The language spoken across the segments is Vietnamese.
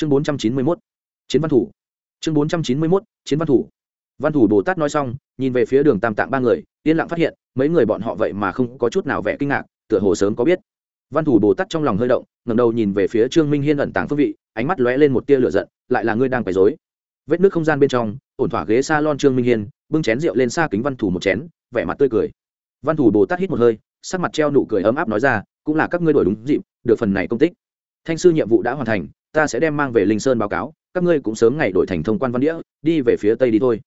chương bốn trăm chín mươi mốt, chiến văn thủ. Chương bốn trăm chín mươi mốt, chiến văn thủ. Văn thủ bồ tát nói xong, nhìn về phía đường tam tạng ba người, yên lặng phát hiện, mấy người bọn họ vậy mà không có chút nào vẻ kinh ngạc, tựa hồ sớm có biết. Văn thủ bồ tát trong lòng hơi động ngầm đầu nhìn về phía trương minh hiên ẩn tàng phương vị, ánh mắt lóe lên một tia lửa giận, lại là ngươi đang phải dối vết nước không gian bên trong, ổn thỏa ghế s a lon trương minh hiên, bưng chén rượu lên xa kính văn thủ một chén, vẻ mặt tươi cười. Văn thủ bồ tát hít một hơi, sắc mặt treo nụ cười ấm áp nói ra, cũng là các ngươi đổi đúng dịp, được phần này công tích. Thanh sư nhiệm vụ đã hoàn thành ta sẽ đem mang về linh sơn báo cáo, các ngươi cũng sớm ngày đổi thành thông quan văn đĩa, đi về phía tây đi thôi.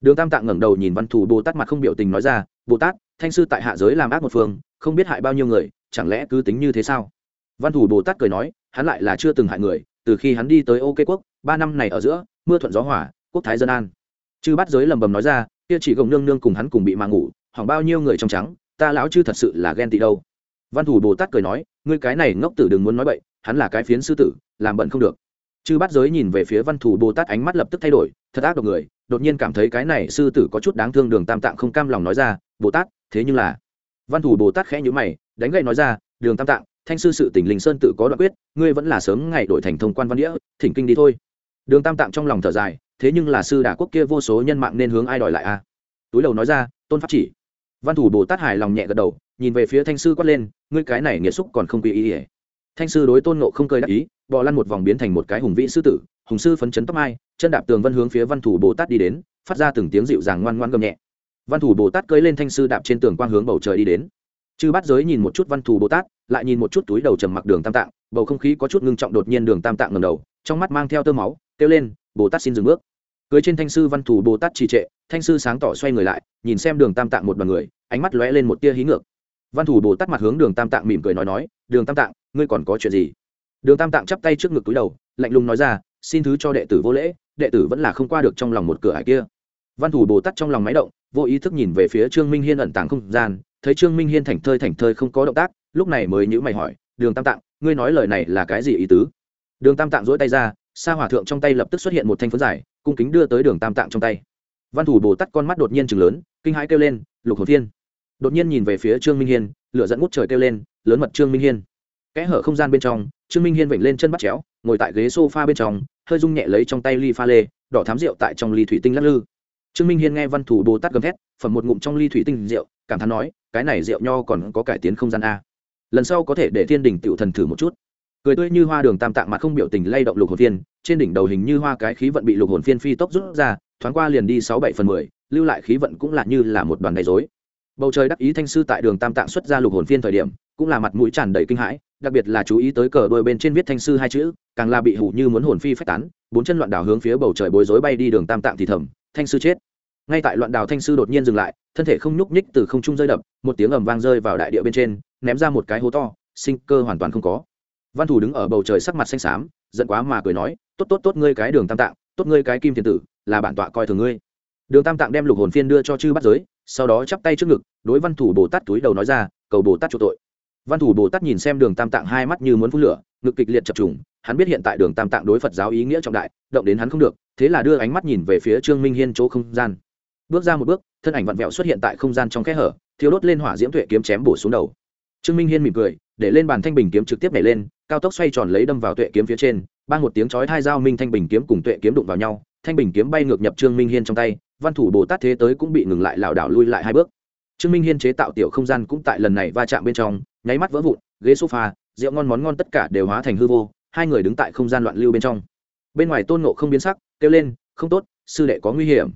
Đường tam tạng ngẩng đầu nhìn văn thủ bồ tát mặt không biểu tình nói ra, bồ tát, thanh sư tại hạ giới làm ác một phương, không biết hại bao nhiêu người, chẳng lẽ cứ tính như thế sao? Văn thủ bồ tát cười nói, hắn lại là chưa từng hại người, từ khi hắn đi tới ok quốc, ba năm này ở giữa, mưa thuận gió hỏa quốc thái dân an. Chư bắt giới lầm bầm nói ra, kia chỉ gồng nương nương cùng hắn cùng bị mà ngủ, hỏng bao nhiêu người trong trắng, ta lão chư thật sự là ghen tị đâu. Văn thủ bồ tát cười nói, ngươi cái này ngốc tử đừng muốn nói bậy hắn là cái phiến sư tử, làm bận không được. Chư bắt giới nhìn về phía văn thủ bồ tát ánh mắt lập tức thay đổi, thật ác độc người, đột nhiên cảm thấy cái này sư tử có chút đáng thương đường tam tạng không cam lòng nói ra, bồ tát, thế nhưng là văn thủ bồ tát khẽ nhữ mày, đánh gậy nói ra, đường tam tạng, thanh sư sự tỉnh linh sơn tự có đoạn quyết, ngươi vẫn là sớm ngày đổi thành thông quan văn đĩa thỉnh kinh đi thôi. Đường tam tạng trong lòng thở dài, thế nhưng là sư đà quốc kia vô số nhân mạng nên hướng ai đòi lại a túi đầu nói ra, tôn pháp chỉ. Văn thủ bồ tát hài lòng nhẹ gật đầu, nhìn về phía thanh sư quát lên, ngươi cái này nghĩa xúc còn không quy ý ỉa thanh sư đối tôn nộ không cười đắc ý, bò lăn một vòng biến thành một cái hùng vĩ sư tử, hùng sư phấn chấn tóc mai, chân đạp tường vân hướng phía văn thủ bồ tát đi đến, phát ra từng tiếng dịu dàng ngoan ngoan gầm nhẹ. Văn thủ bồ tát cưỡi lên thanh sư đạp trên tường quang hướng bầu trời đi đến. Chư bát giới nhìn một chút văn thủ bồ tát, lại nhìn một chút túi đầu trầm mặc đường tam tạng, bầu không khí có chút ngưng trọng đột nhiên đường tam tạng ngầm đầu, trong mắt mang theo tơ máu, kêu lên, bồ tát xin dừng bước. Cưới trên thanh sư văn thủ bồ tát trì trệ, thanh sư sáng tỏ xoay người lại, nhìn xem đường tam tạng một đoàn người, ánh mắt lóe lên một tia hí ngược văn thủ bồ tát mặt hướng đường tam tạng mỉm cười nói nói, đường tam tạng, ngươi còn có chuyện gì? Đường tam tạng chắp tay trước ngực túi đầu, lạnh lùng nói ra, xin thứ cho đệ tử vô lễ, đệ tử vẫn là không qua được trong lòng một cửa hải kia. Văn thủ bồ tát trong lòng máy động, vô ý thức nhìn về phía trương minh hiên ẩn tàng không gian, thấy trương minh hiên thảnh thơi thảnh thơi không có động tác, lúc này mới nhữ mày hỏi, đường tam tạng, ngươi nói lời này là cái gì ý tứ? Đường tam tạng dỗi tay ra, sa hòa thượng trong tay lập tức xuất hiện một thanh phấn dài cung kính đưa tới đường tam tạng trong tay. Văn thủ bồ tát con mắt đột nhiên chừng lớn, kinh hãi kêu lên, lục hồn thiên đột nhiên nhìn về phía trương minh hiên, lửa dẫn ngút trời kêu lên, lớn mật trương minh hiên. Kẽ hở không gian bên trong, trương minh hiên vểnh lên chân bắt chéo, ngồi tại ghế s o f a bên trong, hơi rung nhẹ lấy trong tay ly pha lê, đỏ thám rượu tại trong ly thủy tinh lắc lư. Trương minh hiên nghe văn thủ bồ tát gầm thét, phẩm một ngụm trong ly thủy tinh rượu, cảm thán nói, cái này rượu nho còn có cải tiến không gian a? Lần sau có thể để thiên đình tựu thần thử một chút. Cười tươi như hoa đường tam tạng mặt không biểu tình lay động lục hồn phiên, trên đỉnh đầu hình như hoa cái khí vận bị lục hồn phiên phi tốc rút ra, thoáng qua liền đi sáu bảy phần mười, lưu lại khí vận cũng là như là một đoàn đầy dối bầu trời đắc ý thanh sư tại đường tam tạng xuất ra lục hồn phiên thời điểm, cũng là mặt mũi tràn đầy kinh hãi, đặc biệt là chú ý tới cờ đôi bên trên viết thanh sư hai chữ, càng là bị hủ như muốn hồn phi phách tán, bốn chân loạn đảo hướng phía bầu trời bối rối bay đi đường tam tạng thì thầm, thanh sư chết. Ngay tại loạn đảo thanh sư đột nhiên dừng lại, thân thể không nhúc nhích từ không trung rơi đập, một tiếng ầm vang rơi vào đại địa bên trên, ném ra một cái hố to, sinh cơ hoàn toàn không có. Văn thủ đứng ở bầu trời sắc mặt xanh xám, giận quá mà cười nói, tốt tốt tốt ngươi cái đường tam tạng, tốt ngươi cái kim thiên tử, là bản tọa coi thường ngươi. Đường tam tạng đem lục hồn phiên đưa cho chư bắt giới sau đó chắp tay trước ngực, đối văn thủ bồ tát túi đầu nói ra, cầu bồ tát chỗ tội. Văn thủ bồ tát nhìn xem đường tam tạng hai mắt như muốn phun lửa, ngực kịch liệt chập trùng, hắn biết hiện tại đường tam tạng đối phật giáo ý nghĩa trọng đại, động đến hắn không được, thế là đưa ánh mắt nhìn về phía trương minh hiên chỗ không gian. Bước ra một bước, thân ảnh vặn vẹo xuất hiện tại không gian trong kẽ hở thiếu đốt lên hỏa diễm tuệ kiếm chém bổ xuống đầu. Trương minh hiên mỉm cười, để lên bàn thanh bình kiếm trực tiếp nhảy lên, cao tốc xoay tròn lấy đâm vào tuệ kiếm phía trên ban một tiếng chói hai dao minh thanh bình kiếm cùng tuệ kiếm đụng vào nhau, thanh bình kiếm bay ngược nhập trương minh hiên trong tay văn thủ bồ tát thế tới cũng bị ngừng lại lảo đảo lui lại hai bước. Trương minh hiên chế tạo tiểu không gian cũng tại lần này va chạm bên trong, nháy mắt vỡ vụn, ghế sofa, rượu ngon món ngon tất cả đều hóa thành hư vô, hai người đứng tại không gian loạn lưu bên trong. Bên ngoài tôn nộ không biến sắc, kêu lên, không tốt, sư đệ có nguy hiểm.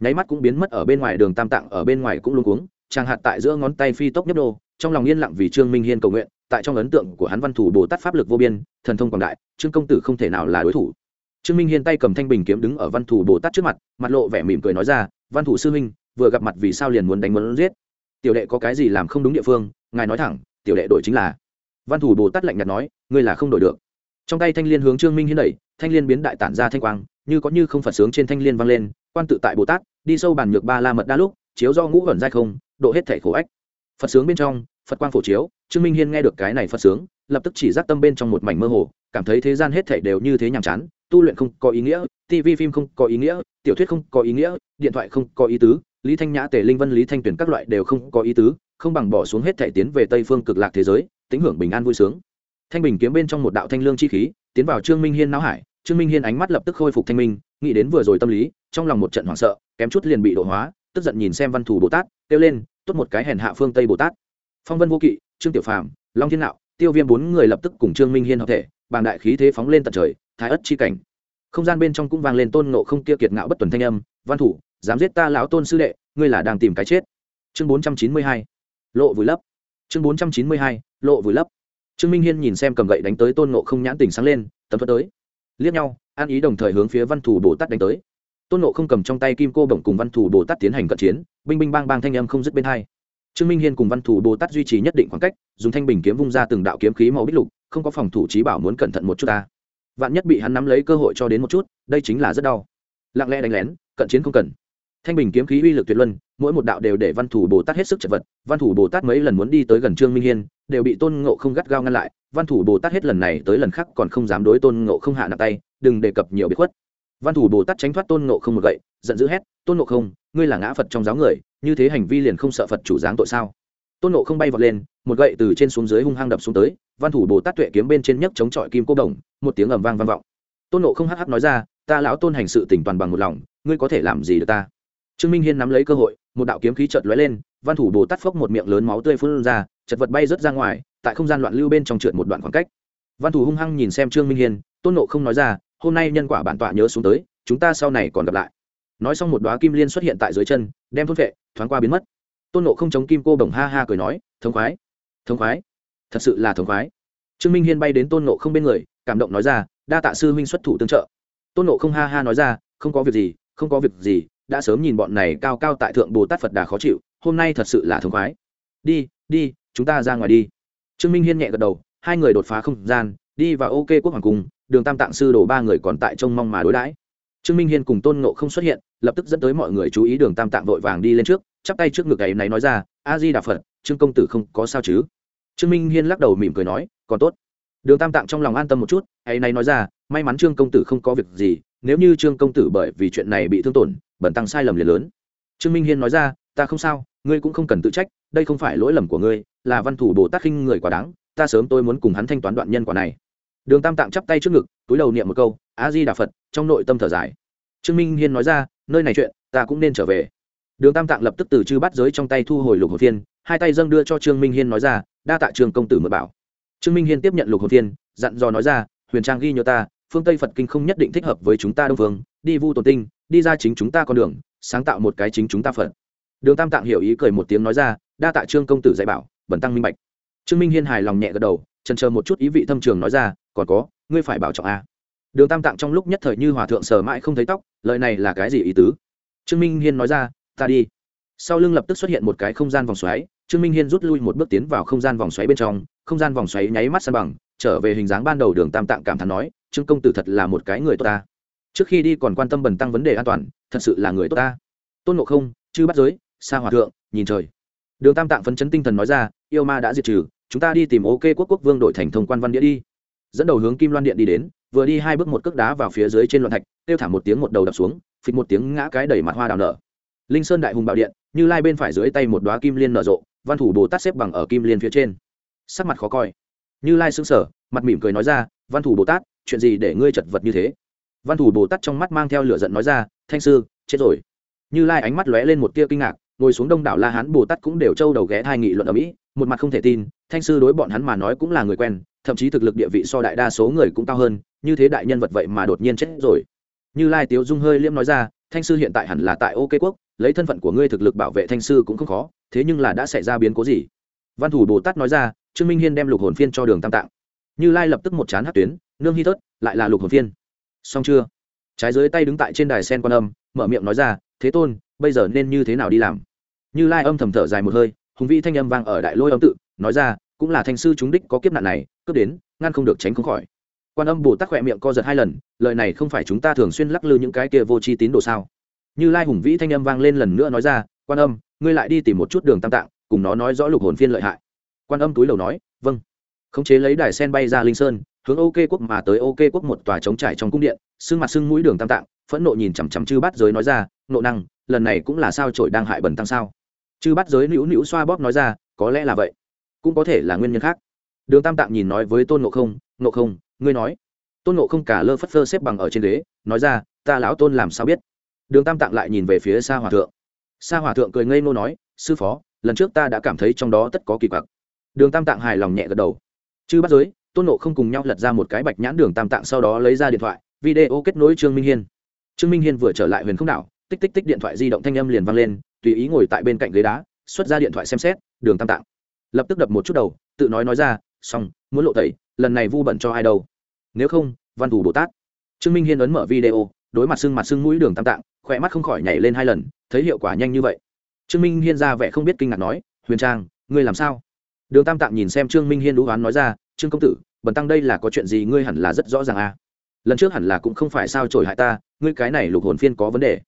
Nháy mắt cũng biến mất ở bên ngoài đường tam tạng, ở bên ngoài cũng luôn cuống, chàng hạt tại giữa ngón tay phi tốc nhấp đô, trong lòng yên lặng vì trương minh hiên cầu nguyện, tại trong ấn tượng của hắn văn thủ bồ tát pháp lực vô biên, thần thông quảng đại, trương công tử không thể nào là đối thủ trương minh hiên tay cầm thanh bình kiếm đứng ở văn thủ bồ tát trước mặt mặt lộ vẻ mỉm cười nói ra, văn thủ sư huynh, vừa gặp mặt vì sao liền muốn đánh muốn giết? Tiểu đệ có cái gì làm không đúng địa phương, ngài nói thẳng, tiểu đệ đổi chính là. Văn thủ bồ tát lạnh nhạt nói, ngươi là không đổi được. Trong tay thanh liên hướng trương minh hiên đẩy, thanh liên biến đại tản ra thanh quang, như có như không phật sướng trên thanh liên vang lên, quan tự tại bồ tát, đi sâu bàn nhược ba la mật đa lúc, chiếu do ngũ vẩn dai không, độ hết thể khổ ách. Phật sướng bên trong, phật quang phổ chiếu, trương minh hiên nghe được cái này phật sướng, lập tức chỉ giác tâm bên trong một mảnh mơ hồ, cảm thấy thế gian hết thể đều như thế nhàm chán tu luyện không có ý nghĩa tv phim không có ý nghĩa, tiểu thuyết không có ý nghĩa, điện thoại không có ý tứ, lý thanh nhã, tề linh vân, lý thanh tuyển các loại đều không có ý tứ, không bằng bỏ xuống hết thể tiến về tây phương cực lạc thế giới, tính hưởng bình an vui sướng. Thanh bình kiếm bên trong một đạo thanh lương chi khí, tiến vào trương minh hiên não hải, trương minh hiên ánh mắt lập tức khôi phục thanh minh, nghĩ đến vừa rồi tâm lý, trong lòng một trận hoảng sợ, kém chút liền bị độ hóa, tức giận nhìn xem văn thủ bồ tát, kêu lên, tốt một cái hèn hạ phương tây bồ tát. Phong vân vô kỵ, trương tiểu phàm, long thiên nạo, tiêu viêm bốn người lập tức cùng trương minh hiên hợp thể bàn đại khí thế phóng lên tận trời thái ất chi cảnh. Không gian bên trong cũng vang lên tôn nộ không kia kiệt ngạo bất tuần thanh âm, văn thủ, dám giết ta lão tôn sư đệ, ngươi là đang tìm cái chết. Chương bốn trăm chín mươi hai, lộ vùi lấp. Chương bốn trăm chín mươi hai, lộ vùi lấp. Trương minh hiên nhìn xem cầm gậy đánh tới tôn nộ không nhãn tình sáng lên tấm thuật tới. Liếc nhau, an ý đồng thời hướng phía văn thủ bồ tát đánh tới. Tôn nộ không cầm trong tay kim cô bổng cùng văn thủ bồ tát tiến hành cận chiến, binh binh bang bang thanh âm không dứt bên hai. Trương minh hiên cùng văn thủ bồ tát duy trì nhất định khoảng cách, dùng thanh bình kiếm vung ra từng đạo kiếm khí màu bích lục, không có phòng thủ trí bảo muốn cẩn thận một chút ta vạn nhất bị hắn nắm lấy cơ hội cho đến một chút, đây chính là rất đau. Lặng lẽ đánh lén, cận chiến không cần. Thanh bình kiếm khí uy lực tuyệt luân, mỗi một đạo đều để văn thủ bồ tát hết sức chật vật. Văn thủ bồ tát mấy lần muốn đi tới gần trương minh hiên, đều bị tôn ngộ không gắt gao ngăn lại. Văn thủ bồ tát hết lần này tới lần khác còn không dám đối tôn ngộ không hạ nặng tay, đừng đề cập nhiều bí khuất. Văn thủ bồ tát tránh thoát tôn ngộ không một gậy, giận dữ hét, tôn ngộ không, ngươi là ngã phật trong giáo người, như thế hành vi liền không sợ phật chủ giáng tội sao? Tôn nộ không bay vọt lên, một gậy từ trên xuống dưới hung hăng đập xuống tới, văn thủ bồ tát tuệ kiếm bên trên nhấc chống chọi kim cô đồng, một tiếng ầm vang vang vọng. Tôn nộ không hắc hắc nói ra, ta lão tôn hành sự tỉnh toàn bằng một lòng, ngươi có thể làm gì được ta? Trương minh hiên nắm lấy cơ hội, một đạo kiếm khí chợt lóe lên, văn thủ bồ tát phốc một miệng lớn máu tươi phun ra, chật vật bay rớt ra ngoài, tại không gian loạn lưu bên trong trượt một đoạn khoảng cách. Văn thủ hung hăng nhìn xem trương minh hiên, tôn nộ không nói ra, hôm nay nhân quả bản tọa nhớ xuống tới, chúng ta sau này còn gặp lại. Nói xong một đoá kim liên xuất hiện tại dưới chân, đem thốt vệ, thoáng qua biến mất tôn nộ không chống kim cô bồng ha ha cười nói, thống khoái thống khoái, thật sự là thống khoái. Trương minh hiên bay đến tôn nộ không bên người, cảm động nói ra, đa tạ sư huynh xuất thủ tương trợ. Tôn nộ không ha ha nói ra, không có việc gì, không có việc gì, đã sớm nhìn bọn này cao cao tại thượng bồ tát phật đà khó chịu, hôm nay thật sự là thống khoái. Đi đi, chúng ta ra ngoài đi. Trương minh hiên nhẹ gật đầu, hai người đột phá không gian, đi vào ok quốc hoàng cung, đường tam tạng sư đổ ba người còn tại trông mong mà đối đãi. Trương minh hiên cùng tôn Nộ không xuất hiện, lập tức dẫn tới mọi người chú ý đường tam tạng vội vàng đi lên trước chắp tay trước ngực ấy này nói ra, a di đà phật, trương công tử không có sao chứ? Trương minh hiên lắc đầu mỉm cười nói, còn tốt. Đường tam tạng trong lòng an tâm một chút, ấy này nói ra, may mắn trương công tử không có việc gì, nếu như trương công tử bởi vì chuyện này bị thương tổn, bẩn tăng sai lầm liền lớn. Trương minh hiên nói ra, ta không sao, ngươi cũng không cần tự trách, đây không phải lỗi lầm của ngươi, là văn thủ bồ tát khinh người quá đáng, ta sớm tôi muốn cùng hắn thanh toán đoạn nhân quả này. Đường tam tạng chắp tay trước ngực, túi đầu niệm một câu, a di đà phật, trong nội tâm thở dài. Trương minh hiên nói ra, nơi này chuyện, ta cũng nên trở về đường tam tạng lập tức từ chư bắt giới trong tay thu hồi lục hồn phiên, hai tay dâng đưa cho trương minh hiên nói ra, đa tạ trường công tử mượn bảo. Trương minh hiên tiếp nhận lục hồn phiên, dặn dò nói ra, huyền trang ghi nhớ ta, phương tây phật kinh không nhất định thích hợp với chúng ta đông phương đi vu tồn tinh, đi ra chính chúng ta con đường, sáng tạo một cái chính chúng ta phật. Đường tam tạng hiểu ý cười một tiếng nói ra, đa tạ trương công tử dạy bảo bẩn tăng minh bạch. Trương minh hiên hài lòng nhẹ gật đầu trần chờ một chút ý vị thâm trường nói ra, còn có, ngươi phải bảo trọng a. Đường tam tạng trong lúc nhất thời như hòa thượng sờ mãi không thấy tóc, lời này là cái gì ý tứ? Trương minh hiên nói ra ta đi. Sau lưng lập tức xuất hiện một cái không gian vòng xoáy, trương minh hiên rút lui một bước tiến vào không gian vòng xoáy bên trong, không gian vòng xoáy nháy mắt san bằng, trở về hình dáng ban đầu đường tam tạng cảm thán nói, trương công tử thật là một cái người tốt ta. Trước khi đi còn quan tâm bần tăng vấn đề an toàn, thật sự là người tốt ta. Tôn ngộ không, chư bắt giới xa hòa thượng, nhìn trời. Đường tam tạng phấn chấn tinh thần nói ra, yêu ma đã diệt trừ, chúng ta đi tìm ok quốc quốc vương đội thành thông quan văn đĩa đi. Dẫn đầu hướng kim loan điện đi đến, vừa đi hai bước một cước đá vào phía dưới trên loạn thạch, kêu thả một tiếng một đầu đập xuống, phịch một tiếng ngã cái đầy mặt hoa đào nở linh sơn đại hùng bạo điện, như lai bên phải dưới tay một đoá kim liên nở rộ, văn thủ bồ tát xếp bằng ở kim liên phía trên. Sắc mặt khó coi. Như lai xứng sở mặt mỉm cười nói ra, văn thủ bồ tát, chuyện gì để ngươi chật vật như thế? Văn thủ bồ tát trong mắt mang theo lửa giận nói ra, thanh sư, chết rồi. Như lai ánh mắt lóe lên một tia kinh ngạc, ngồi xuống đông đảo la hán bồ tát cũng đều trâu đầu ghé thai nghị luận ở mỹ, một mặt không thể tin, thanh sư đối bọn hắn mà nói cũng là người quen, thậm chí thực lực địa vị so đại đa số người cũng cao hơn, như thế đại nhân vật vậy mà đột nhiên chết rồi. Như lai tiếu dung hơi liêm nói ra, thanh sư hiện tại hẳn là tại ok quốc lấy thân phận của ngươi thực lực bảo vệ thanh sư cũng không khó, thế nhưng là đã xảy ra biến cố gì? Văn thủ bồ tát nói ra, trương minh hiên đem lục hồn phiên cho đường tam tạng. Như lai lập tức một chán hát tuyến, nương hy thớt, lại là lục hồn phiên. Xong chưa? Trái dưới tay đứng tại trên đài sen quan âm, mở miệng nói ra, thế tôn, bây giờ nên như thế nào đi làm? Như lai âm thầm thở dài một hơi, hùng vĩ thanh âm vang ở đại lôi âm tự, nói ra, cũng là thanh sư chúng đích có kiếp nạn này, cướp đến, ngăn không được tránh không khỏi. Quan âm bồ tát khỏe miệng co giật hai lần, lời này không phải chúng ta thường xuyên lắc lư những cái kia vô tri tín đồ sao? Như lai hùng vĩ thanh âm vang lên lần nữa nói ra, quan âm, ngươi lại đi tìm một chút đường tam tạng, cùng nó nói rõ lục hồn phiên lợi hại. Quan âm túi lầu nói vâng. Khống chế lấy đài sen bay ra linh sơn, hướng ok quốc mà tới ok quốc một tòa trống trải trong cung điện xương mặt xương mũi đường tam tạng, phẫn nộ nhìn chằm chằm chư bát giới nói ra, nộ năng, lần này cũng là sao trội đang hại bẩn tăng sao? Chư bát giới nữu nữu xoa bóp nói ra, có lẽ là vậy, cũng có thể là nguyên nhân khác. Đường tam tạng nhìn nói với tôn nộ không nộ không, ngươi nói. Tôn nộ không cả lơ phất phơ xếp bằng ở trên ghế, nói ra, ta lão tôn làm sao biết? Đường tam tạng lại nhìn về phía xa hòa thượng. Xa hòa thượng cười ngây ngô nói, sư phó, lần trước ta đã cảm thấy trong đó tất có kỳ quặc. Đường tam tạng hài lòng nhẹ gật đầu. Chư bắt giới, tôn nộ không cùng nhau lật ra một cái bạch nhãn đường tam tạng sau đó lấy ra điện thoại, video kết nối trương minh hiên. Trương minh hiên vừa trở lại huyền không đảo, tích tích tích điện thoại di động thanh âm liền vang lên, tùy ý ngồi tại bên cạnh ghế đá, xuất ra điện thoại xem xét, đường tam tạng. Lập tức đập một chút đầu, tự nói nói ra, xong, muốn lộ tẩy, lần này vu bận cho ai đâu. Nếu không, văn thủ bồ tát. Trương minh hiên ấn mở video, đối mặt xương mặt xương mũi đường tam tạng khỏe mắt không khỏi nhảy lên hai lần, thấy hiệu quả nhanh như vậy. Trương minh hiên ra vẻ không biết kinh ngạc nói, huyền trang, ngươi làm sao? Đường tam tạng nhìn xem trương minh hiên đũ oán nói ra, trương công tử, bần tăng đây là có chuyện gì ngươi hẳn là rất rõ ràng à? Lần trước hẳn là cũng không phải sao trổi hại ta, ngươi cái này lục hồn phiên có vấn đề.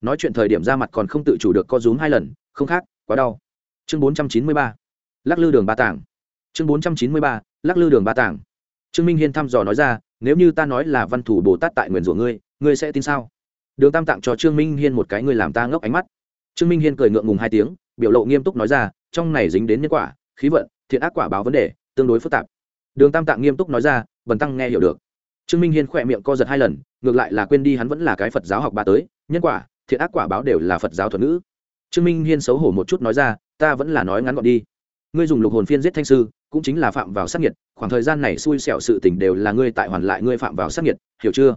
Nói chuyện thời điểm ra mặt còn không tự chủ được co rúm hai lần, không khác, quá đau. Chương bốn trăm chín mươi ba, lắc lư đường ba tảng chương bốn trăm chín mươi ba, lắc lư đường ba tảng trương minh hiên thăm dò nói ra, nếu như ta nói là văn thủ bồ tát tại nguyền rủa ngươi ngươi sẽ tin sao? Đường tam tặng cho trương minh hiên một cái ngươi làm ta ngốc ánh mắt. Trương minh hiên cười ngượng ngùng hai tiếng, biểu lộ nghiêm túc nói ra, trong này dính đến nhân quả, khí vận, thiện ác quả báo vấn đề, tương đối phức tạp. Đường tam tạng nghiêm túc nói ra vần tăng nghe hiểu được. Trương minh hiên khỏe miệng co giật hai lần, ngược lại là quên đi hắn vẫn là cái phật giáo học ba tới, nhân quả, thiện ác quả báo đều là phật giáo thuật ngữ. Trương minh hiên xấu hổ một chút nói ra, ta vẫn là nói ngắn gọn đi. Ngươi dùng lục hồn phiên giết thanh sư, cũng chính là phạm vào sát nhiệt khoảng thời gian này xui xẻo sự tình đều là ngươi tại hoàn lại ngươi phạm vào sát nhiệt hiểu chưa?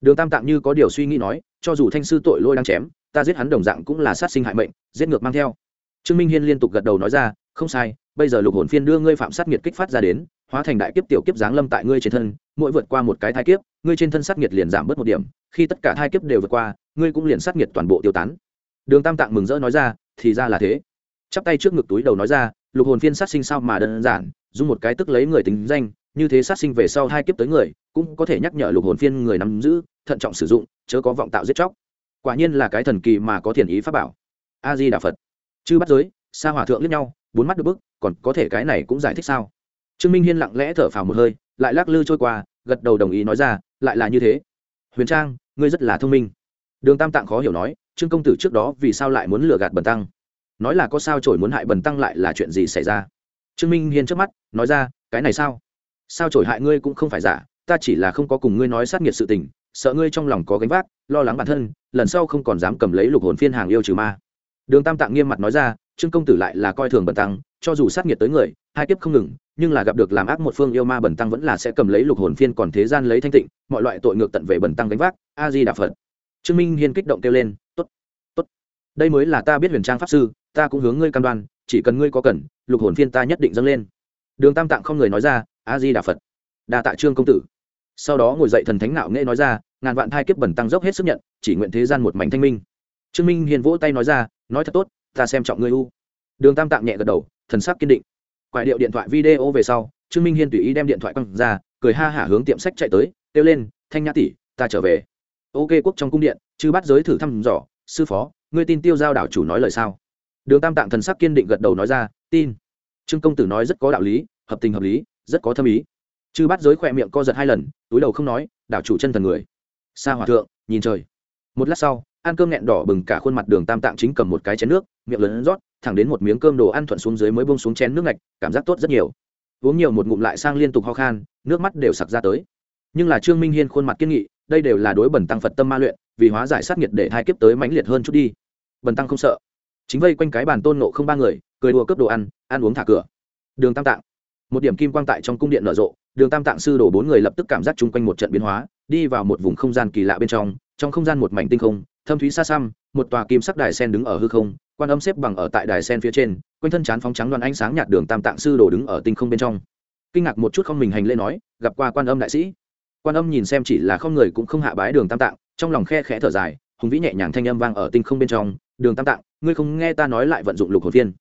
Đường tam tạng như có điều suy nghĩ nói cho dù thanh sư tội lôi đang chém, ta giết hắn đồng dạng cũng là sát sinh hại mệnh, giết ngược mang theo. Trương minh hiên liên tục gật đầu nói ra, không sai, bây giờ lục hồn phiên đưa ngươi phạm sát nghiệt kích phát ra đến, hóa thành đại kiếp tiểu kiếp giáng lâm tại ngươi trên thân, mỗi vượt qua một cái thai kiếp, ngươi trên thân sát nghiệt liền giảm bớt một điểm, khi tất cả thai kiếp đều vượt qua, ngươi cũng liền sát nghiệt toàn bộ tiêu tán. Đường tam tạng mừng rỡ nói ra, thì ra là thế. Chắp tay trước ngực túi đầu nói ra, lục hồn phiên sát sinh sao mà đơn giản, dùng một cái tức lấy người tính danh như thế sát sinh về sau hai kiếp tới người, cũng có thể nhắc nhở lục hồn phiên người nắm giữ, thận trọng sử dụng, chớ có vọng tạo giết chóc. Quả nhiên là cái thần kỳ mà có thiền ý pháp bảo. A di đà phật. Chư bắt giới, sa hòa thượng lẫn nhau, bốn mắt được bức, còn có thể cái này cũng giải thích sao? Trương minh hiên lặng lẽ thở phào một hơi, lại lắc lư trôi qua, gật đầu đồng ý nói ra, lại là như thế. Huyền trang, ngươi rất là thông minh. Đường tam tạng khó hiểu nói, trương công tử trước đó vì sao lại muốn lừa gạt bần tăng? Nói là có sao trổi muốn hại bần tăng lại là chuyện gì xảy ra? Trương minh hiên trước mắt, nói ra, cái này sao? Sao trổi hại ngươi cũng không phải giả, ta chỉ là không có cùng ngươi nói sát nghiệt sự tình, sợ ngươi trong lòng có gánh vác, lo lắng bản thân, lần sau không còn dám cầm lấy lục hồn phiên hàng yêu trừ ma. Đường tam tạng nghiêm mặt nói ra, trương công tử lại là coi thường bần tăng, cho dù sát nghiệt tới người, hai kiếp không ngừng, nhưng là gặp được làm ác một phương yêu ma bần tăng vẫn là sẽ cầm lấy lục hồn phiên còn thế gian lấy thanh tịnh, mọi loại tội ngược tận về bần tăng gánh vác. A di đà phật. Trương minh hiên kích động kêu lên t ố t t ố t đây mới là ta biết huyền trang pháp sư, ta cũng hướng ngươi cam đoan, chỉ cần ngươi có cần, lục hồn phiên ta nhất định dâng lên. Đường tam tạng không người nói ra a di đà phật. Đa tạ trương công tử. Sau đó ngồi dậy thần thánh nạo nghệ nói ra, ngàn vạn thai kiếp bẩn tăng dốc hết sức nhận, chỉ nguyện thế gian một mảnh thanh minh. Trương minh hiền vỗ tay nói ra, nói thật tốt, ta xem trọng ngươi u. Đường tam tạng nhẹ gật đầu, thần sắc kiên định. Quại điệu điện thoại video về sau, trương minh hiên tùy ý đem điện thoại quăng ra, cười ha hả hướng tiệm sách chạy tới, kêu lên, thanh nhã tỷ, ta trở về. Ok, quốc trong cung điện, chư bắt giới thử thăm dò, sư phó, ngươi tin tiêu giao đảo chủ nói lời sao? Đường tam tạng thần sắc kiên định gật đầu nói ra, tin. Trương công tử nói rất có đạo lý, hợp tình hợp lý rất có thâm ý. Chư bắt giới khỏe miệng co giật hai lần, túi đầu không nói, đảo chủ chân thần người. Sa hòa thượng, nhìn trời. Một lát sau, ăn cơm nghẹn đỏ bừng cả khuôn mặt đường tam tạng chính cầm một cái chén nước, miệng lớn rót, thẳng đến một miếng cơm đồ ăn thuận xuống dưới mới bông xuống chén nước ngạch, cảm giác tốt rất nhiều. Uống nhiều một ngụm lại sang liên tục ho khan, nước mắt đều sặc ra tới. Nhưng là trương minh hiên khuôn mặt kiên nghị, đây đều là đối bẩn tăng phật tâm ma luyện, vì hóa giải sát nhiệt để hai kiếp tới mãnh liệt hơn chút đi. Bẩn tăng không sợ. Chính vây quanh cái bàn tôn nộ không ba người, cười đùa cướp đồ ăn ăn uống thả cửa. Đường tam tạng một điểm kim quang tại trong cung điện nở rộ, đường tam tạng sư đổ bốn người lập tức cảm giác chung quanh một trận biến hóa, đi vào một vùng không gian kỳ lạ bên trong trong không gian một mảnh tinh không, thâm thúy xa xăm, một tòa kim sắc đài sen đứng ở hư không, quan âm xếp bằng ở tại đài sen phía trên, quanh thân chán phóng trắng đoàn ánh sáng nhạt đường tam tạng sư đổ đứng ở tinh không bên trong. Kinh ngạc một chút không mình hành lễ nói, gặp qua quan âm đại sĩ. Quan âm nhìn xem chỉ là không người cũng không hạ bái đường tam tạng, trong lòng khe khẽ thở dài, hùng vĩ nhẹ nhàng thanh âm vang ở tinh không bên trong, đường tam tạng, ngươi không nghe ta nói lại vận dụng lục hồn phiên.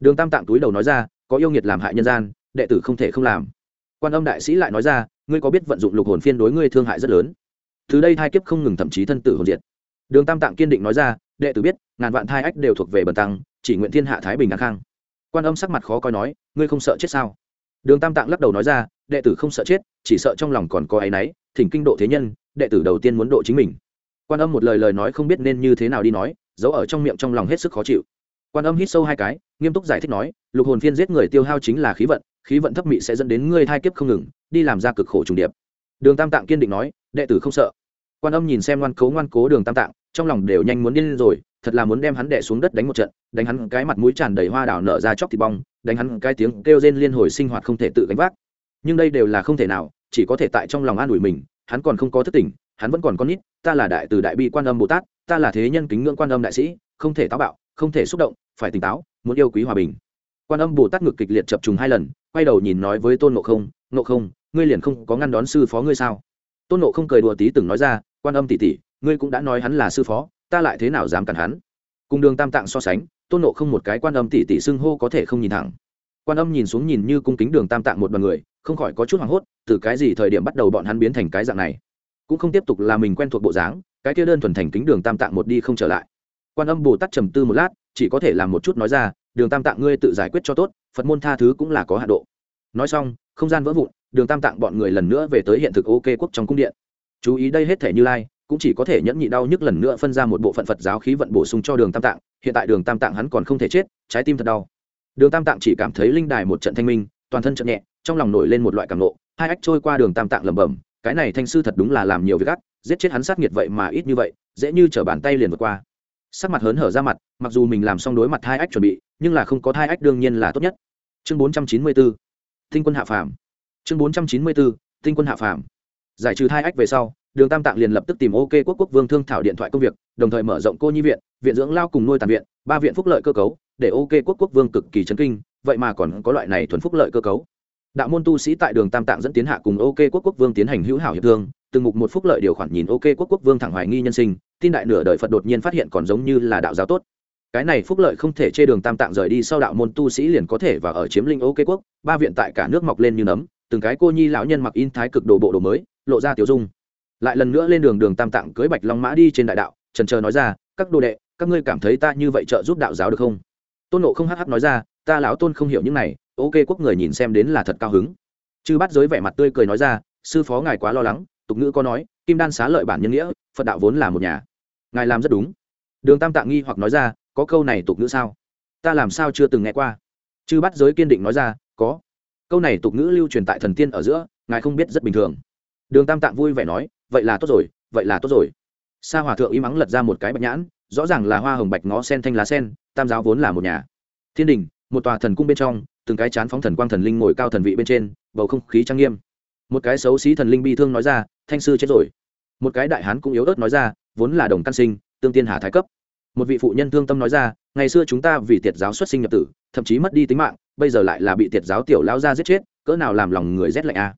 Đường tam tạng túi đầu nói ra, có yêu nghiệt làm hại nhân gian đệ tử không thể không làm. Quan âm đại sĩ lại nói ra, ngươi có biết vận dụng lục hồn phiên đối ngươi thương hại rất lớn? Từ đây thai kiếp không ngừng thậm chí thân tử hồn diệt. Đường tam tạng kiên định nói ra, đệ tử biết, ngàn vạn thai ách đều thuộc về bần tăng, chỉ nguyện thiên hạ thái bình an khang. Quan âm sắc mặt khó coi nói, ngươi không sợ chết sao? Đường tam tạng lắc đầu nói ra, đệ tử không sợ chết, chỉ sợ trong lòng còn có áy náy, thỉnh kinh độ thế nhân, đệ tử đầu tiên muốn độ chính mình. Quan âm một lời lời nói không biết nên như thế nào đi nói, giấu ở trong miệng trong lòng hết sức khó chịu. Quan âm hít sâu hai cái, nghiêm túc giải thích nói, lục hồn phiên giết người tiêu hao chính là khí vận khí vận thấp mị sẽ dẫn đến ngươi thai kiếp không ngừng, đi làm ra cực khổ trùng điệp. Đường tam tạng kiên định nói, đệ tử không sợ. Quan âm nhìn xem ngoan cố ngoan cố đường tam tạng, trong lòng đều nhanh muốn điên rồi, thật là muốn đem hắn đẻ xuống đất đánh một trận, đánh hắn cái mặt mũi tràn đầy hoa đảo nở ra chóc thịt bong, đánh hắn cái tiếng kêu rên liên hồi sinh hoạt không thể tự gánh vác. Nhưng đây đều là không thể nào, chỉ có thể tại trong lòng an ủi mình, hắn còn không có thức tỉnh, hắn vẫn còn con nít, ta là đại từ đại bi quan âm bồ tát, ta là thế nhân kính ngưỡng quan âm đại sĩ, không thể táo bạo, không thể xúc động, phải tỉnh táo, muốn yêu quý hòa bình. Quan âm bồ tát ngực kịch liệt chập trùng hai lần quay đầu nhìn nói với tôn nộ không nộ không, ngươi liền không có ngăn đón sư phó ngươi sao? Tôn nộ không cười đùa tí từng nói ra, quan âm tỷ tỷ, ngươi cũng đã nói hắn là sư phó, ta lại thế nào dám cản hắn? Cùng đường tam tạng so sánh, tôn nộ không một cái quan âm tỷ tỷ xưng hô có thể không nhìn thẳng. Quan âm nhìn xuống nhìn như cung kính đường tam tạng một đoàn người, không khỏi có chút hoảng hốt, từ cái gì thời điểm bắt đầu bọn hắn biến thành cái dạng này? Cũng không tiếp tục là mình quen thuộc bộ dáng, cái kia đơn thuần thành kính đường tam tạng một đi không trở lại. Quan âm bồ tát trầm tư một lát, chỉ có thể làm một chút nói ra đường tam tạng ngươi tự giải quyết cho tốt, phật môn tha thứ cũng là có hạ độ. Nói xong, không gian vỡ vụn, đường tam tạng bọn người lần nữa về tới hiện thực ok quốc trong cung điện. Chú ý đây hết thể như lai, cũng chỉ có thể nhẫn nhị đau nhức lần nữa phân ra một bộ phận phật giáo khí vận bổ sung cho đường tam tạng, hiện tại đường tam tạng hắn còn không thể chết, trái tim thật đau. Đường tam tạng chỉ cảm thấy linh đài một trận thanh minh, toàn thân chậm nhẹ, trong lòng nổi lên một loại cảm nộ, hai ách trôi qua đường tam tạng lẩm bẩm, cái này thanh sư thật đúng là làm nhiều việc ác, giết chết hắn sát nghiệt vậy mà ít như vậy, dễ như t bàn tay liền vượt qua. Sắc mặt hớn hở ra mặt, mặc dù mình làm xong đối mặt hai ách chuẩn bị nhưng là không có thai ách đương nhiên là tốt nhất. Chương bốn trăm chín mươi bốn, tinh quân hạ phàm. Chương bốn trăm chín mươi bốn, tinh quân hạ phàm. Giải trừ thai ách về sau, đường tam tạng liền lập tức tìm ok quốc quốc vương thương thảo điện thoại công việc, đồng thời mở rộng cô nhi viện viện dưỡng lao cùng nuôi tàn viện, ba viện phúc lợi cơ cấu, để ok quốc quốc vương cực kỳ chấn kinh, vậy mà còn có loại này thuần phúc lợi cơ cấu. Đạo môn tu sĩ tại đường tam tạng dẫn tiến hạ cùng ok quốc quốc vương tiến hành hữu hảo hiệp thương, từng mục một phúc lợi điều khoản nhìn ok quốc quốc vương thẳng hoài nghi nhân sinh, tin đại nửa đời phật đột nhiên phát hiện còn giống như là đạo giáo tốt cái này phúc lợi không thể chê đường tam tạng rời đi sau đạo môn tu sĩ liền có thể và ở chiếm linh ok quốc, ba viện tại cả nước mọc lên như nấm, từng cái cô nhi lão nhân mặc in thái cực đồ bộ đồ mới, lộ ra tiểu dung. Lại lần nữa lên đường đường tam tạng cưới bạch long mã đi trên đại đạo, trần trờ nói ra, các đồ đệ, các ngươi cảm thấy ta như vậy trợ giúp đạo giáo được không? Tôn nộ không hh nói ra, ta lão tôn không hiểu những này, ok quốc người nhìn xem đến là thật cao hứng. Chư bắt giới vẻ mặt tươi cười nói ra, sư phó ngài quá lo lắng, tục ngữ có nói, kim đan xá lợi bản nhân nghĩa, phật đạo vốn là một nhà. Ngài làm rất đúng. Đường tam tạng nghi hoặc nói ra có câu này tục ngữ sao? Ta làm sao chưa từng nghe qua. Chư bắt giới kiên định nói ra, có. Câu này tục ngữ lưu truyền tại thần tiên ở giữa, ngài không biết rất bình thường. Đường tam tạng vui vẻ nói, vậy là tốt rồi, vậy là tốt rồi. Sa hòa thượng y mắng lật ra một cái bạch nhãn, rõ ràng là hoa hồng bạch ngó sen thanh lá sen, tam giáo vốn là một nhà. Thiên đình, một tòa thần cung bên trong, từng cái chán phóng thần quang thần linh ngồi cao thần vị bên trên, bầu không khí trang nghiêm. Một cái xấu xí thần linh bi thương nói ra, thanh sư chết rồi. Một cái đại hán cũng yếu ớt nói ra, vốn là đồng căn sinh, tương tiên hà thái cấp một vị phụ nhân thương tâm nói ra, ngày xưa chúng ta vì tiệt giáo xuất sinh nhập tử, thậm chí mất đi tính mạng, bây giờ lại là bị tiệt giáo tiểu lao ra giết chết, cỡ nào làm lòng người rét lạnh a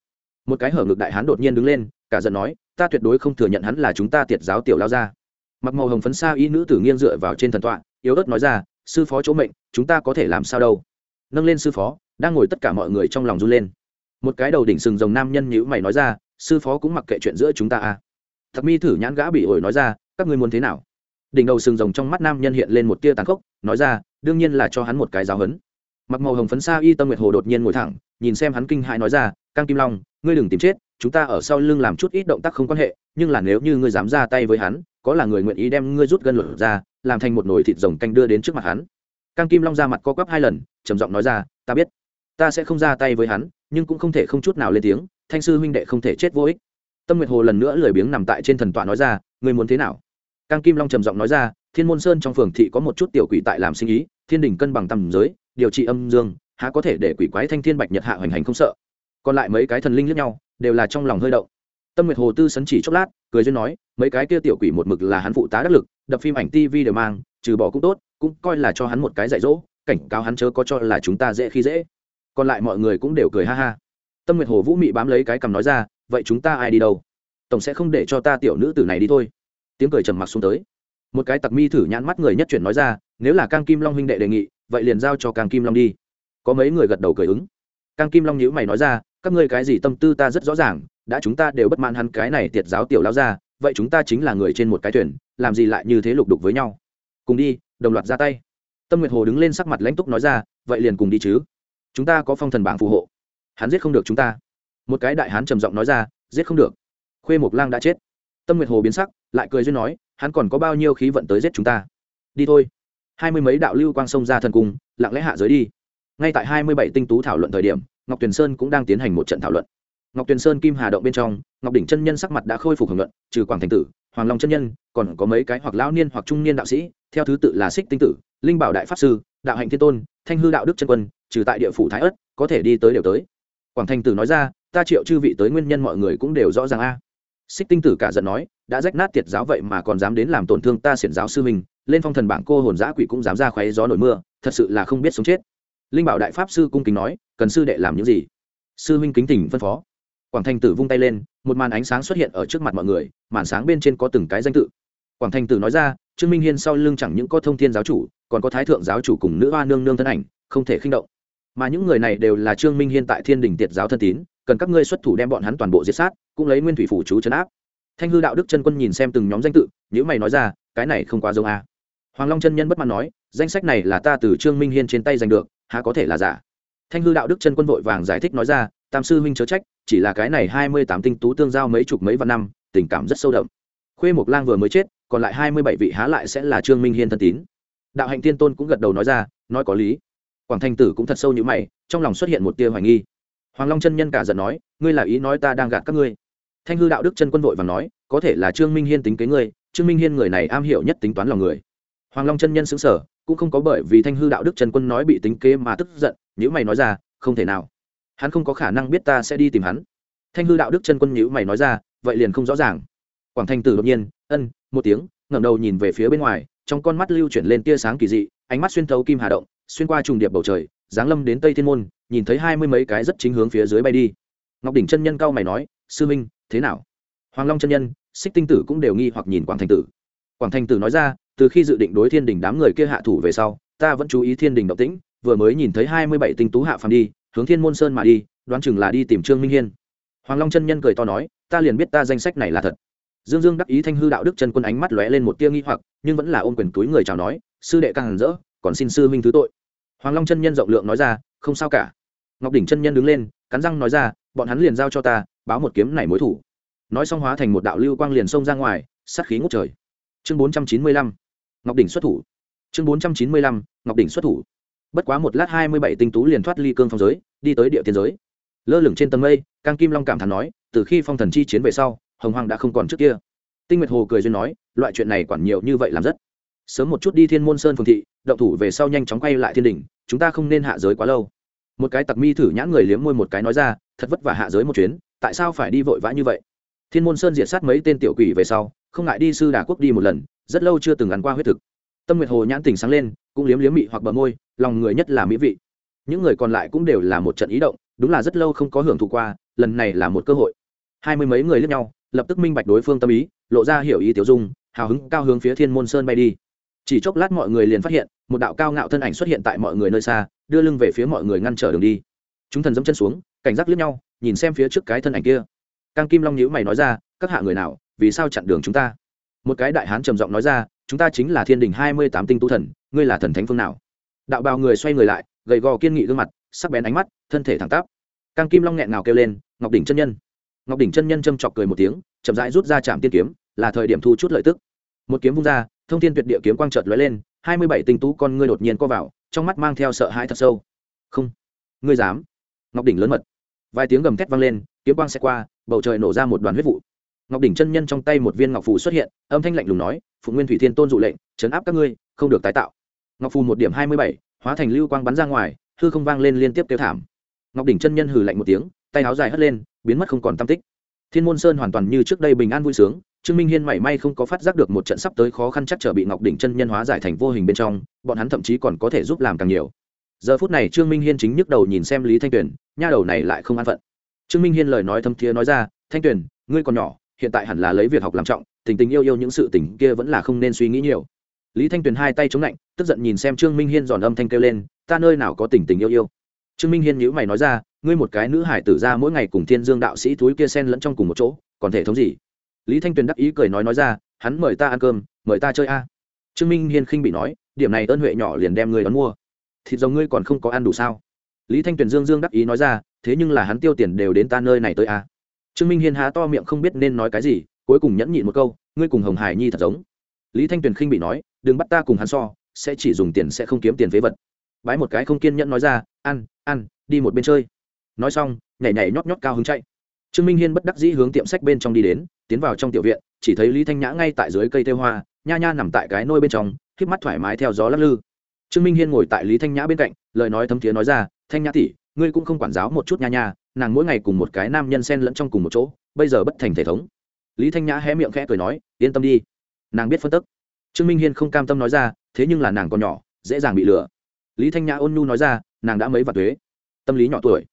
một cái hở ngực đại hán đột nhiên đứng lên, cả giận nói, ta tuyệt đối không thừa nhận hắn là chúng ta tiệt giáo tiểu lao ra mặc màu hồng phấn xa y nữ tử nghiêng dựa vào trên thần tọa, yếu ớt nói ra, sư phó chỗ mệnh, chúng ta có thể làm sao đâu? Nâng lên sư phó, đang ngồi tất cả mọi người trong lòng run lên. Một cái đầu đỉnh sừng rồng nam nhân nhữ mày nói ra, sư phó cũng mặc kệ chuyện giữa chúng ta à? Thật mi thử nhãn gã bị ổi nói ra, các ngươi muốn thế nào? Đỉnh đầu sừng rồng trong mắt nam nhân hiện lên một tia tàn khốc, nói ra, đương nhiên là cho hắn một cái giáo hấn mặc màu hồng phấn xa y tâm nguyệt hồ đột nhiên ngồi thẳng, nhìn xem hắn kinh hãi nói ra căng kim long, ngươi đừng tìm chết, chúng ta ở sau lưng làm chút ít động tác không quan hệ, nhưng là nếu như ngươi dám ra tay với hắn, có là người nguyện ý đem ngươi rút gân lửa ra, làm thành một nồi thịt rồng canh đưa đến trước mặt hắn. Căng kim long ra mặt co quắp hai lần, trầm giọng nói ra, ta biết, ta sẽ không ra tay với hắn, nhưng cũng không thể không chút nào lên tiếng, thanh sư huynh đệ không thể chết vô ích. Tâm nguyệt hồ lần nữa lười biếng nằm tại trên thần tọa nói ra, ngươi muốn thế nào? Cang kim long trầm giọng nói ra, thiên môn sơn trong phường thị có một chút tiểu quỷ tại làm sinh ý, thiên đình cân bằng tầm giới, điều trị âm dương, há có thể để quỷ quái thanh thiên bạch nhật hạ hoành hành không sợ. Còn lại mấy cái thần linh lẫn nhau, đều là trong lòng hơi động. Tâm nguyệt hồ tư sấn chỉ chốc lát, cười duyên nói, mấy cái kia tiểu quỷ một mực là hắn phụ tá đắc lực, đập phim ảnh tv đều mang, trừ bỏ cũng tốt, cũng coi là cho hắn một cái dạy dỗ, cảnh cáo hắn chớ có cho là chúng ta dễ khi dễ. Còn lại mọi người cũng đều cười ha ha. Tâm nguyệt hồ vũ mị bám lấy cái cầm nói ra, vậy chúng ta ai đi đâu? Tổng sẽ không để cho ta tiểu nữ tử này đi thôi tiếng cười trầm mặc xuống tới. Một cái tặc mi thử nhãn mắt người nhất chuyển nói ra, nếu là cang kim long huynh đệ đề nghị, vậy liền giao cho cang kim long đi. Có mấy người gật đầu cười ứng. Cang kim long nhữ mày nói ra, các ngươi cái gì tâm tư ta rất rõ ràng, đã chúng ta đều bất mãn hắn cái này tiệt giáo tiểu lao ra vậy chúng ta chính là người trên một cái thuyền, làm gì lại như thế lục đục với nhau? Cùng đi, đồng loạt ra tay. Tâm nguyệt hồ đứng lên sắc mặt lãnh túc nói ra, vậy liền cùng đi chứ. Chúng ta có phong thần bảng phù hộ. Hắn giết không được chúng ta. Một cái đại hán trầm giọng nói ra, giết không được. Khuê mộc lang đã chết. Tâm nguyệt hồ biến sắc lại cười duyên nói, hắn còn có bao nhiêu khí vận tới giết chúng ta? Đi thôi. Hai mươi mấy đạo lưu quang sông ra thần cung, lặng lẽ hạ giới đi. Ngay tại hai mươi bảy tinh tú thảo luận thời điểm, ngọc tuyền sơn cũng đang tiến hành một trận thảo luận. Ngọc tuyền sơn kim hà động bên trong, ngọc đỉnh chân nhân sắc mặt đã khôi phục hưởng luận trừ quảng thành tử, hoàng long chân nhân, còn có mấy cái hoặc lão niên hoặc trung niên đạo sĩ, theo thứ tự là xích tinh tử, linh bảo đại pháp sư, đạo hạnh thiên tôn, thanh hư đạo đức chân quân, trừ tại địa phủ thái ất, có thể đi tới đều tới. Quảng thành tử nói ra, ta triệu chư vị tới nguyên nhân mọi người cũng đều rõ ràng a xích tinh tử cả giận nói, đã rách nát tiệt giáo vậy mà còn dám đến làm tổn thương ta xiển giáo sư mình lên phong thần bảng cô hồn giã quỷ cũng dám ra khoáy gió nổi mưa, thật sự là không biết sống chết. Linh bảo đại pháp sư cung kính nói, cần sư đệ làm những gì? Sư huynh kính tỉnh phân phó. Quảng thành tử vung tay lên, một màn ánh sáng xuất hiện ở trước mặt mọi người, màn sáng bên trên có từng cái danh tự. Quảng thành tử nói ra, trương minh hiên sau lưng chẳng những có thông thiên giáo chủ, còn có thái thượng giáo chủ cùng nữ hoa nương nương thân ảnh, không thể khinh động. Mà những người này đều là trương minh hiên tại thiên đình tiệt giáo thân tín cần các ngươi xuất thủ đem bọn hắn toàn bộ diệt sát, cũng lấy nguyên thủy phủ chú chấn áp. Thanh hư đạo đức chân quân nhìn xem từng nhóm danh tự những mày nói ra, cái này không quá giống a. Hoàng long chân nhân bất mãn nói, danh sách này là ta từ trương minh hiên trên tay giành được, há có thể là giả? Thanh hư đạo đức chân quân vội vàng giải thích nói ra, tam sư huynh chớ trách, chỉ là cái này hai mươi tám tinh tú tương giao mấy chục mấy vạn năm, tình cảm rất sâu đậm. Khuê mộc lang vừa mới chết, còn lại hai mươi bảy vị há lại sẽ là trương minh hiên thân tín. Đạo hạnh tiên tôn cũng gật đầu nói ra, nói có lý. Quảng thanh tử cũng thật sâu như mày, trong lòng xuất hiện một tia hoài nghi hoàng long chân nhân cả giận nói, ngươi là ý nói ta đang gạt các ngươi. Thanh hư đạo đức chân quân vội và nói, có thể là trương minh hiên tính kế ngươi, trương minh hiên người này am hiểu nhất tính toán lòng người. Hoàng long chân nhân xứng sở cũng không có bởi vì thanh hư đạo đức chân quân nói bị tính kế mà tức giận Nếu mày nói ra, không thể nào. Hắn không có khả năng biết ta sẽ đi tìm hắn. Thanh hư đạo đức chân quân nhữ mày nói ra, vậy liền không rõ ràng. Quảng thanh tử đột nhiên, ân, một tiếng, ngẩng đầu nhìn về phía bên ngoài, trong con mắt lưu chuyển lên tia sáng kỳ dị, ánh mắt xuyên thấu kim hà động, xuyên qua trùng điệp bầu trời, giáng lâm đến tây thiên môn nhìn thấy hai mươi mấy cái rất chính hướng phía dưới bay đi. Ngọc đỉnh chân nhân cao mày nói, sư minh, thế nào? Hoàng long chân nhân, xích tinh tử cũng đều nghi hoặc nhìn quảng thành tử. Quảng thành tử nói ra, từ khi dự định đối thiên đình đám người kia hạ thủ về sau, ta vẫn chú ý thiên đình động tĩnh, vừa mới nhìn thấy hai mươi bảy tinh tú hạ phàm đi, hướng thiên môn sơn mà đi, đoán chừng là đi tìm trương minh hiên. Hoàng long chân nhân cười to nói, ta liền biết ta danh sách này là thật. Dương dương đắc ý thanh hư đạo đức chân quân ánh mắt lóe lên một tia nghi hoặc, nhưng vẫn là ôm quyền túi người chào nói, sư đệ càng hẳn rỡ, còn xin sư minh thứ tội. Hoàng long chân nhân rộng lượng nói ra, không sao cả ngọc đỉnh chân nhân đứng lên, cắn răng nói ra, bọn hắn liền giao cho ta, báo một kiếm này mối thủ. Nói xong hóa thành một đạo lưu quang liền xông ra ngoài, sát khí ngút trời. Chương bốn trăm chín mươi lăm, ngọc đỉnh xuất thủ. Chương bốn trăm chín mươi lăm, ngọc đỉnh xuất thủ. Bất quá một lát hai mươi bảy tinh tú liền thoát ly cương phong giới, đi tới địa tiên giới. Lơ lửng trên tầng mây, cang kim long cảm thán nói, từ khi phong thần chi chiến về sau, hồng hoàng đã không còn trước kia. Tinh nguyệt hồ cười duyên nói, loại chuyện này quản nhiều như vậy làm rất. Sớm một chút đi thiên môn sơn phương thị, động thủ về sau nhanh chóng quay lại thiên đình chúng ta không nên hạ giới quá lâu một cái tặc mi thử nhãn người liếm môi một cái nói ra, thật vất vả hạ giới một chuyến, tại sao phải đi vội vã như vậy? Thiên môn sơn diệt sát mấy tên tiểu quỷ về sau, không ngại đi sư đà quốc đi một lần, rất lâu chưa từng ăn qua huyết thực. Tâm nguyệt hồ nhãn tỉnh sáng lên, cũng liếm liếm mị hoặc bờ môi, lòng người nhất là mỹ vị. Những người còn lại cũng đều là một trận ý động, đúng là rất lâu không có hưởng thụ qua, lần này là một cơ hội. Hai mươi mấy người lướt nhau, lập tức minh bạch đối phương tâm ý, lộ ra hiểu ý tiểu dung, hào hứng cao hướng phía thiên môn sơn bay đi. Chỉ chốc lát mọi người liền phát hiện, một đạo cao ngạo thân ảnh xuất hiện tại mọi người nơi xa đưa lưng về phía mọi người ngăn trở đường đi. Chúng thần dẫm chân xuống, cảnh giác liếc nhau, nhìn xem phía trước cái thân ảnh kia. Cang kim long nhữ mày nói ra, các hạ người nào, vì sao chặn đường chúng ta? Một cái đại hán trầm giọng nói ra, chúng ta chính là thiên đình hai mươi tám tinh tu thần, ngươi là thần thánh phương nào? Đạo bào người xoay người lại, gầy gò kiên nghị gương mặt, sắc bén ánh mắt, thân thể thẳng tắp. Cang kim long nghẹn ngào kêu lên, ngọc đỉnh chân nhân. Ngọc đỉnh chân nhân châm chọc cười một tiếng, chậm rãi rút ra trạm tiên kiếm, là thời điểm thu chút lợi tức. Một kiếm vung ra, thông thiên tuyệt địa kiếm quang trợt lóe lên, hai mươi bảy tinh tú con ngươi đột nhiên co vào trong mắt mang theo sợ hãi thật sâu. Không, ngươi dám. Ngọc đỉnh lớn mật. Vài tiếng gầm thét vang lên, kiếm quang sẽ qua, bầu trời nổ ra một đoàn huyết vụ. Ngọc đỉnh chân nhân trong tay một viên ngọc phù xuất hiện, âm thanh lạnh lùng nói phụ nguyên thủy thiên tôn dụ lệnh chấn áp các ngươi, không được tái tạo. Ngọc phù một điểm hai mươi bảy, hóa thành lưu quang bắn ra ngoài, hư không vang lên liên tiếp kêu thảm. Ngọc đỉnh chân nhân hừ lạnh một tiếng, tay áo dài hất lên, biến mất không còn tam tích. Thiên môn sơn hoàn toàn như trước đây bình an vui sướng trương minh hiên mảy may không có phát giác được một trận sắp tới khó khăn chắc trở bị ngọc đỉnh chân nhân hóa giải thành vô hình bên trong, bọn hắn thậm chí còn có thể giúp làm càng nhiều. Giờ phút này trương minh hiên chính nhức đầu nhìn xem lý thanh tuyền, nha đầu này lại không an phận. Trương minh hiên lời nói thâm thiế nói ra, thanh tuyền, ngươi còn nhỏ, hiện tại hẳn là lấy việc học làm trọng, tình tình yêu yêu những sự tình kia vẫn là không nên suy nghĩ nhiều. Lý thanh tuyền hai tay chống lạnh, tức giận nhìn xem trương minh hiên giòn âm thanh kêu lên, ta nơi nào có tình tình yêu yêu? Trương minh hiên nhữ mày nói ra, ngươi một cái nữ hải tử ra mỗi ngày cùng thiên dương đạo sĩ túi kia sen lẫn trong cùng một chỗ, còn thể thống gì? Lý thanh tuyền đắc ý cười nói nói ra, hắn mời ta ăn cơm, mời ta chơi a. Trương minh hiên khinh bị nói, điểm này ơn huệ nhỏ liền đem người đón mua. Thịt dòng ngươi còn không có ăn đủ sao? Lý thanh tuyền dương dương đắc ý nói ra, thế nhưng là hắn tiêu tiền đều đến ta nơi này tới a. Trương minh hiên há to miệng không biết nên nói cái gì, cuối cùng nhẫn nhịn một câu, ngươi cùng hồng hải nhi thật giống. Lý thanh tuyền khinh bị nói, đừng bắt ta cùng hắn so, sẽ chỉ dùng tiền sẽ không kiếm tiền phế vật. Bái một cái không kiên nhẫn nói ra, ăn ăn, đi một bên chơi. Nói xong, nhảy nhảy nhót nhót cao hứng chạy trương minh hiên bất đắc dĩ hướng tiệm sách bên trong đi đến, tiến vào trong tiểu viện, chỉ thấy lý thanh nhã ngay tại dưới cây tê hoa, nha nha nằm tại cái nôi bên trong k mắt thoải mái theo gió lắc lư. Trương minh hiên ngồi tại lý thanh nhã bên cạnh, lời nói thấm thiế nói ra, thanh nhã tỷ, ngươi cũng không quản giáo một chút nha nha, nàng mỗi ngày cùng một cái nam nhân xen lẫn trong cùng một chỗ, bây giờ bất thành thể thống. Lý thanh nhã hé miệng khẽ cười nói, yên tâm đi, nàng biết phân tức. Trương minh hiên không cam tâm nói ra, thế nhưng là nàng còn nhỏ, dễ dàng bị lừa. Lý thanh nhã ôn nhu nói ra, nàng đã mấy vạt thuế, tâm lý nhỏ tuổi